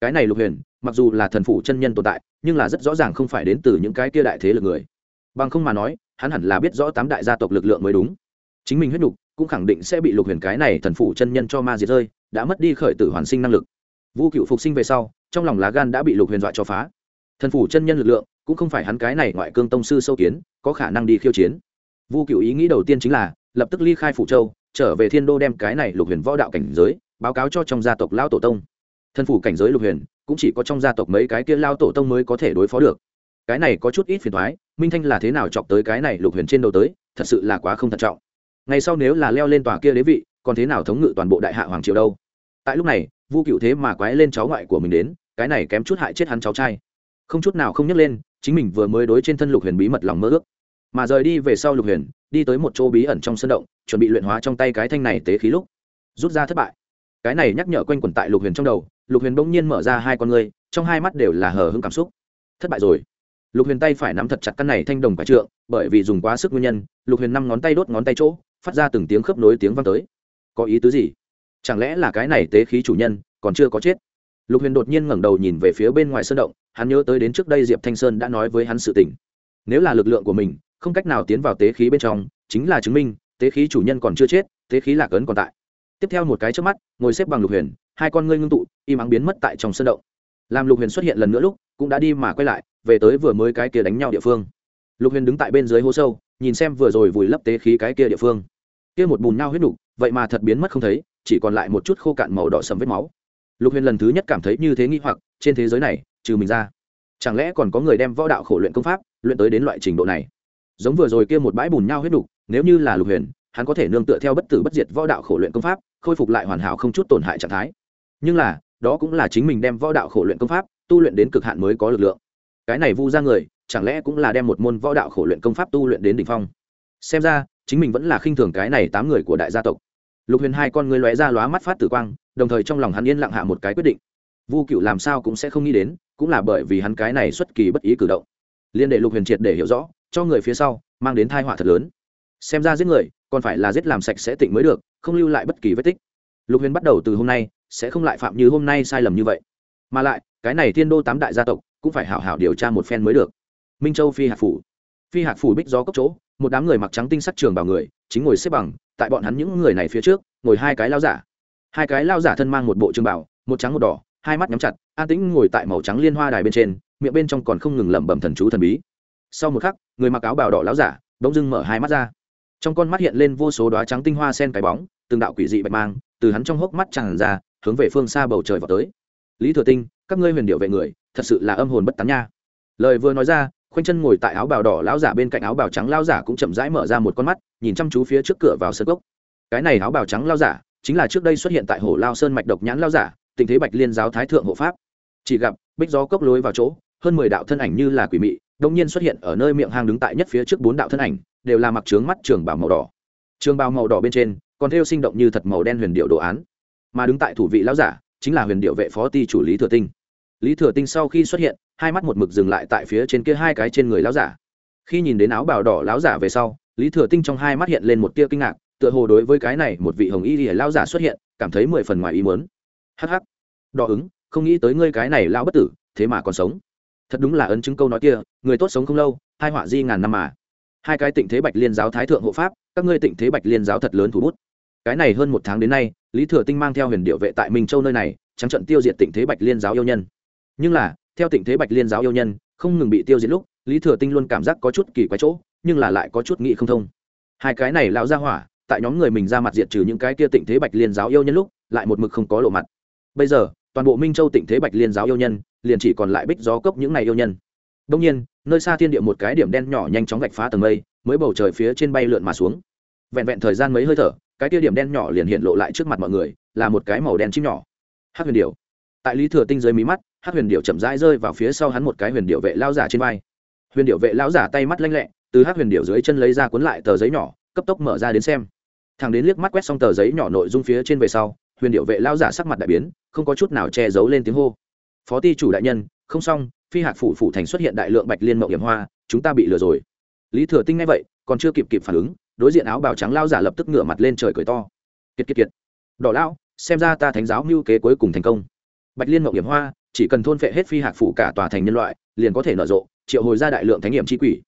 Cái này lục huyền, mặc dù là thần phủ chân nhân tồn tại, nhưng là rất rõ ràng không phải đến từ những cái kia đại thế lực người. Bằng không mà nói, hắn hẳn là biết rõ tám đại gia tộc lực lượng mới đúng. Chính mình huyết nhục cũng khẳng định sẽ bị lục huyền cái này thần phủ chân nhân cho ma diệt rơi, đã mất đi khởi tử hoàn sinh năng lực. Vu cựu phục sinh về sau, trong lòng lá gan đã bị lục huyền dọa cho phá. Thần phủ chân nhân lực lượng cũng không phải hắn cái này ngoại cương tông sư sâu kiến, có khả năng đi khiêu chiến. Vu cựu ý nghĩ đầu tiên chính là lập tức ly khai phủ châu trở về thiên đô đem cái này lục huyền võ đạo cảnh giới báo cáo cho trong gia tộc lao tổ tông. Thân phủ cảnh giới lục huyền cũng chỉ có trong gia tộc mấy cái kia lao tổ tông mới có thể đối phó được. Cái này có chút ít phiền thoái minh thanh là thế nào chọc tới cái này lục huyền trên đầu tới, thật sự là quá không thận trọng. Ngày sau nếu là leo lên tòa kia đế vị, còn thế nào thống ngự toàn bộ đại hạ hoàng triều đâu? Tại lúc này, vu cựu thế mà quái lên cháu ngoại của mình đến, cái này kém chút hại chết hắn cháu trai. Không chút nào không nhắc lên, chính mình vừa mới đối trên thân lục huyền bí mật lòng mơ ước. Mà rời đi về sau lục huyền đi tới một chỗ bí ẩn trong sân động, chuẩn bị luyện hóa trong tay cái thanh này tế khí lúc. Rút ra thất bại. Cái này nhắc nhở quanh quẩn tại lục huyền trong đầu, lục huyền bỗng nhiên mở ra hai con ngươi, trong hai mắt đều là hờ hững cảm xúc. Thất bại rồi. Lục huyền tay phải nắm thật chặt căn này thanh đồng quả trượng, bởi vì dùng quá sức nguyên nhân, lục huyền năm ngón tay đốt ngón tay chỗ, phát ra từng tiếng khớp nối tiếng vang tới. Có ý tứ gì? Chẳng lẽ là cái này tế khí chủ nhân còn chưa có chết? Lục huyền đột nhiên ngẩng đầu nhìn về phía bên ngoài sơn động, hắn nhớ tới đến trước đây diệp thanh sơn đã nói với hắn sự tình. Nếu là lực lượng của mình không cách nào tiến vào tế khí bên trong, chính là chứng minh, tế khí chủ nhân còn chưa chết, tế khí lạc ấn còn tại. Tiếp theo một cái trước mắt, ngồi xếp bằng lục huyền, hai con ngươi ngưng tụ, im ắng biến mất tại trong sơn động. Làm lục huyền xuất hiện lần nữa lúc, cũng đã đi mà quay lại, về tới vừa mới cái kia đánh nhau địa phương. Lục huyền đứng tại bên dưới hố sâu, nhìn xem vừa rồi vùi lấp tế khí cái kia địa phương. Kia một bùn nhau huyết nục, vậy mà thật biến mất không thấy, chỉ còn lại một chút khô cạn màu đỏ sầm vết máu. Lục huyền lần thứ nhất cảm thấy như thế nghi hoặc, trên thế giới này, trừ mình ra, chẳng lẽ còn có người đem võ đạo khổ luyện công pháp, luyện tới đến loại trình độ này? Giống vừa rồi kia một bãi bùn nhau huyết đục, nếu như là lục huyền, hắn có thể nương tựa theo bất tử bất diệt võ đạo khổ luyện công pháp, khôi phục lại hoàn hảo không chút tổn hại trạng thái. Nhưng là, đó cũng là chính mình đem võ đạo khổ luyện công pháp, tu luyện đến cực hạn mới có lực lượng. Cái này vu ra người, chẳng lẽ cũng là đem một môn võ đạo khổ luyện công pháp tu luyện đến đ ỉ n h phong? Xem ra, chính mình vẫn là khinh thường cái này tám người của đại gia tộc. Lục huyền hai con ngươi lóe ra lóa mắt phát tử quang, đồng thời trong lòng hắn yên lặng hạ một cái quyết định. Vu cựu làm sao cũng sẽ không nghĩ đến, cũng là bởi vì hắn cái này xuất kỳ bất ý cử động. Liên đệ lục huyền triệt để hiểu rõ cho người phía sau, mang đến thai họa thật lớn. Xem ra giết người, còn phải là giết làm sạch sẽ tịnh mới được, không lưu lại bất kỳ vết tích. Lục huyền bắt đầu từ hôm nay, sẽ không lại phạm như hôm nay sai lầm như vậy. Mà lại, cái này thiên đô tám đại gia tộc, cũng phải hảo hảo điều tra một phen mới được. Minh châu phi Hạc phủ. Phi Hạc phủ bích gió cốc chỗ, một đám người mặc trắng tinh sắc trường bào người, chính ngồi xếp bằng, tại bọn hắn những người này phía trước, ngồi hai cái lao giả. Hai cái lao giả thân mang một bộ trường bảo, một trắng một đỏ, hai mắt nhắm chặt, an tĩnh ngồi tại màu trắng liên hoa đài bên trên, miệng bên trong còn không ngừng lẩm bẩm thần chú thần bí sau một khắc, người mặc áo bào đỏ láo giả bỗng dưng mở hai mắt ra. Trong con mắt hiện lên vô số đoá trắng tinh hoa sen cái bóng, từng đạo quỷ dị bạch mang từ hắn trong hốc mắt tràn ra, hướng về phương xa bầu trời vào tới. Lý thừa tinh, các ngươi huyền điệu vệ người, thật sự là âm hồn bất tán nha. Lời vừa nói ra, khoanh chân ngồi tại áo bào đỏ lão giả bên cạnh áo bào trắng lão giả cũng chậm rãi mở ra một con mắt, nhìn chăm chú phía trước cửa vào sân gốc cái này áo bào trắng lão giả chính là trước đây xuất hiện tại hồ lao sơn mạch độc nhãn lão giả tình thế bạch liên giáo thái thượng hộ pháp. Chỉ gặp bích gió cốc lối vào chỗ, hơn mười đạo thân ảnh như là quỷ mị đông nhiên xuất hiện ở nơi miệng hang đứng tại nhất phía trước bốn đạo thân ảnh đều là mặc trướng mắt trường bào màu đỏ. Trường bào màu đỏ bên trên còn theo sinh động như thật màu đen huyền điệu đồ án. Mà đứng tại thủ vị lão giả chính là huyền điệu vệ phó ti chủ lý thừa tinh. Lý thừa tinh sau khi xuất hiện hai mắt một mực dừng lại tại phía trên kia hai cái trên người lão giả. Khi nhìn đến áo bào đỏ lão giả về sau lý thừa tinh trong hai mắt hiện lên một tia kinh ngạc tựa hồ đối với cái này một vị hồng y lìa lão giả xuất hiện cảm thấy mười phần ngoài ý muốn. Hắc hắc, đỏ ứng không nghĩ tới ngươi cái này lão bất tử thế mà còn sống thật đúng là ấn chứng câu nói kia, người tốt sống không lâu, hai họa di ngàn năm mà. Hai cái tịnh thế bạch liên giáo thái thượng hộ pháp, các ngươi tịnh thế bạch liên giáo thật lớn thủ bút. Cái này hơn một tháng đến nay, lý thừa tinh mang theo huyền điệu vệ tại minh châu nơi này, trắng trận tiêu diệt tịnh thế bạch liên giáo yêu nhân. Nhưng là, theo tịnh thế bạch liên giáo yêu nhân, không ngừng bị tiêu diệt lúc, lý thừa tinh luôn cảm giác có chút kỳ quái chỗ, nhưng là lại có chút nghị không thông. Hai cái này lão ra hỏa, tại nhóm người mình ra mặt diệt trừ những cái kia tịnh thế bạch liên giáo yêu nhân lúc, lại một mực không có lộ mặt. Bây giờ, toàn bộ minh châu tịnh thế bạch liên giáo yêu nhân liền chỉ còn lại bích gió cốc những này yêu nhân. Đông nhiên, nơi xa thiên địa một cái điểm đen nhỏ nhanh chóng gạch phá tầng mây, mới bầu trời phía trên bay lượn mà xuống. Vẹn vẹn thời gian mấy hơi thở, cái kia điểm đen nhỏ liền hiện lộ lại trước mặt mọi người, là một cái màu đen chim nhỏ. Hát huyền điệu tại lý thừa tinh dưới mí mắt hát huyền điệu chậm rãi rơi vào phía sau hắn một cái huyền điệu vệ lao giả trên vai. Huyền điệu vệ lao giả tay mắt lanh lẹ, từ hát huyền điệu dưới chân lấy ra cuốn lại tờ giấy nhỏ, cấp tốc mở ra đến xem. Thằng đến liếc mắt quét xong tờ giấy nhỏ nội dung phía trên về sau, huyền điệu vệ lao giả sắc mặt đại biến, không có chút nào che giấu lên tiếng hô phó ty chủ đại nhân, không xong, phi hạt phủ phủ thành xuất hiện đại lượng bạch liên mậu hiểm hoa, chúng ta bị lừa rồi. Lý thừa tinh ngay vậy, còn chưa kịp kịp phản ứng, đối diện áo bào trắng lao giả lập tức ngửa mặt lên trời cười to. Kiệt kiệt kiệt. Đỏ lao xem ra ta thánh giáo mưu kế cuối cùng thành công. Bạch liên mậu hiểm hoa, chỉ cần thôn phệ hết phi hạt phủ cả tòa thành nhân loại, liền có thể nở rộ, triệu hồi ra đại lượng thánh nghiệm chi quỷ.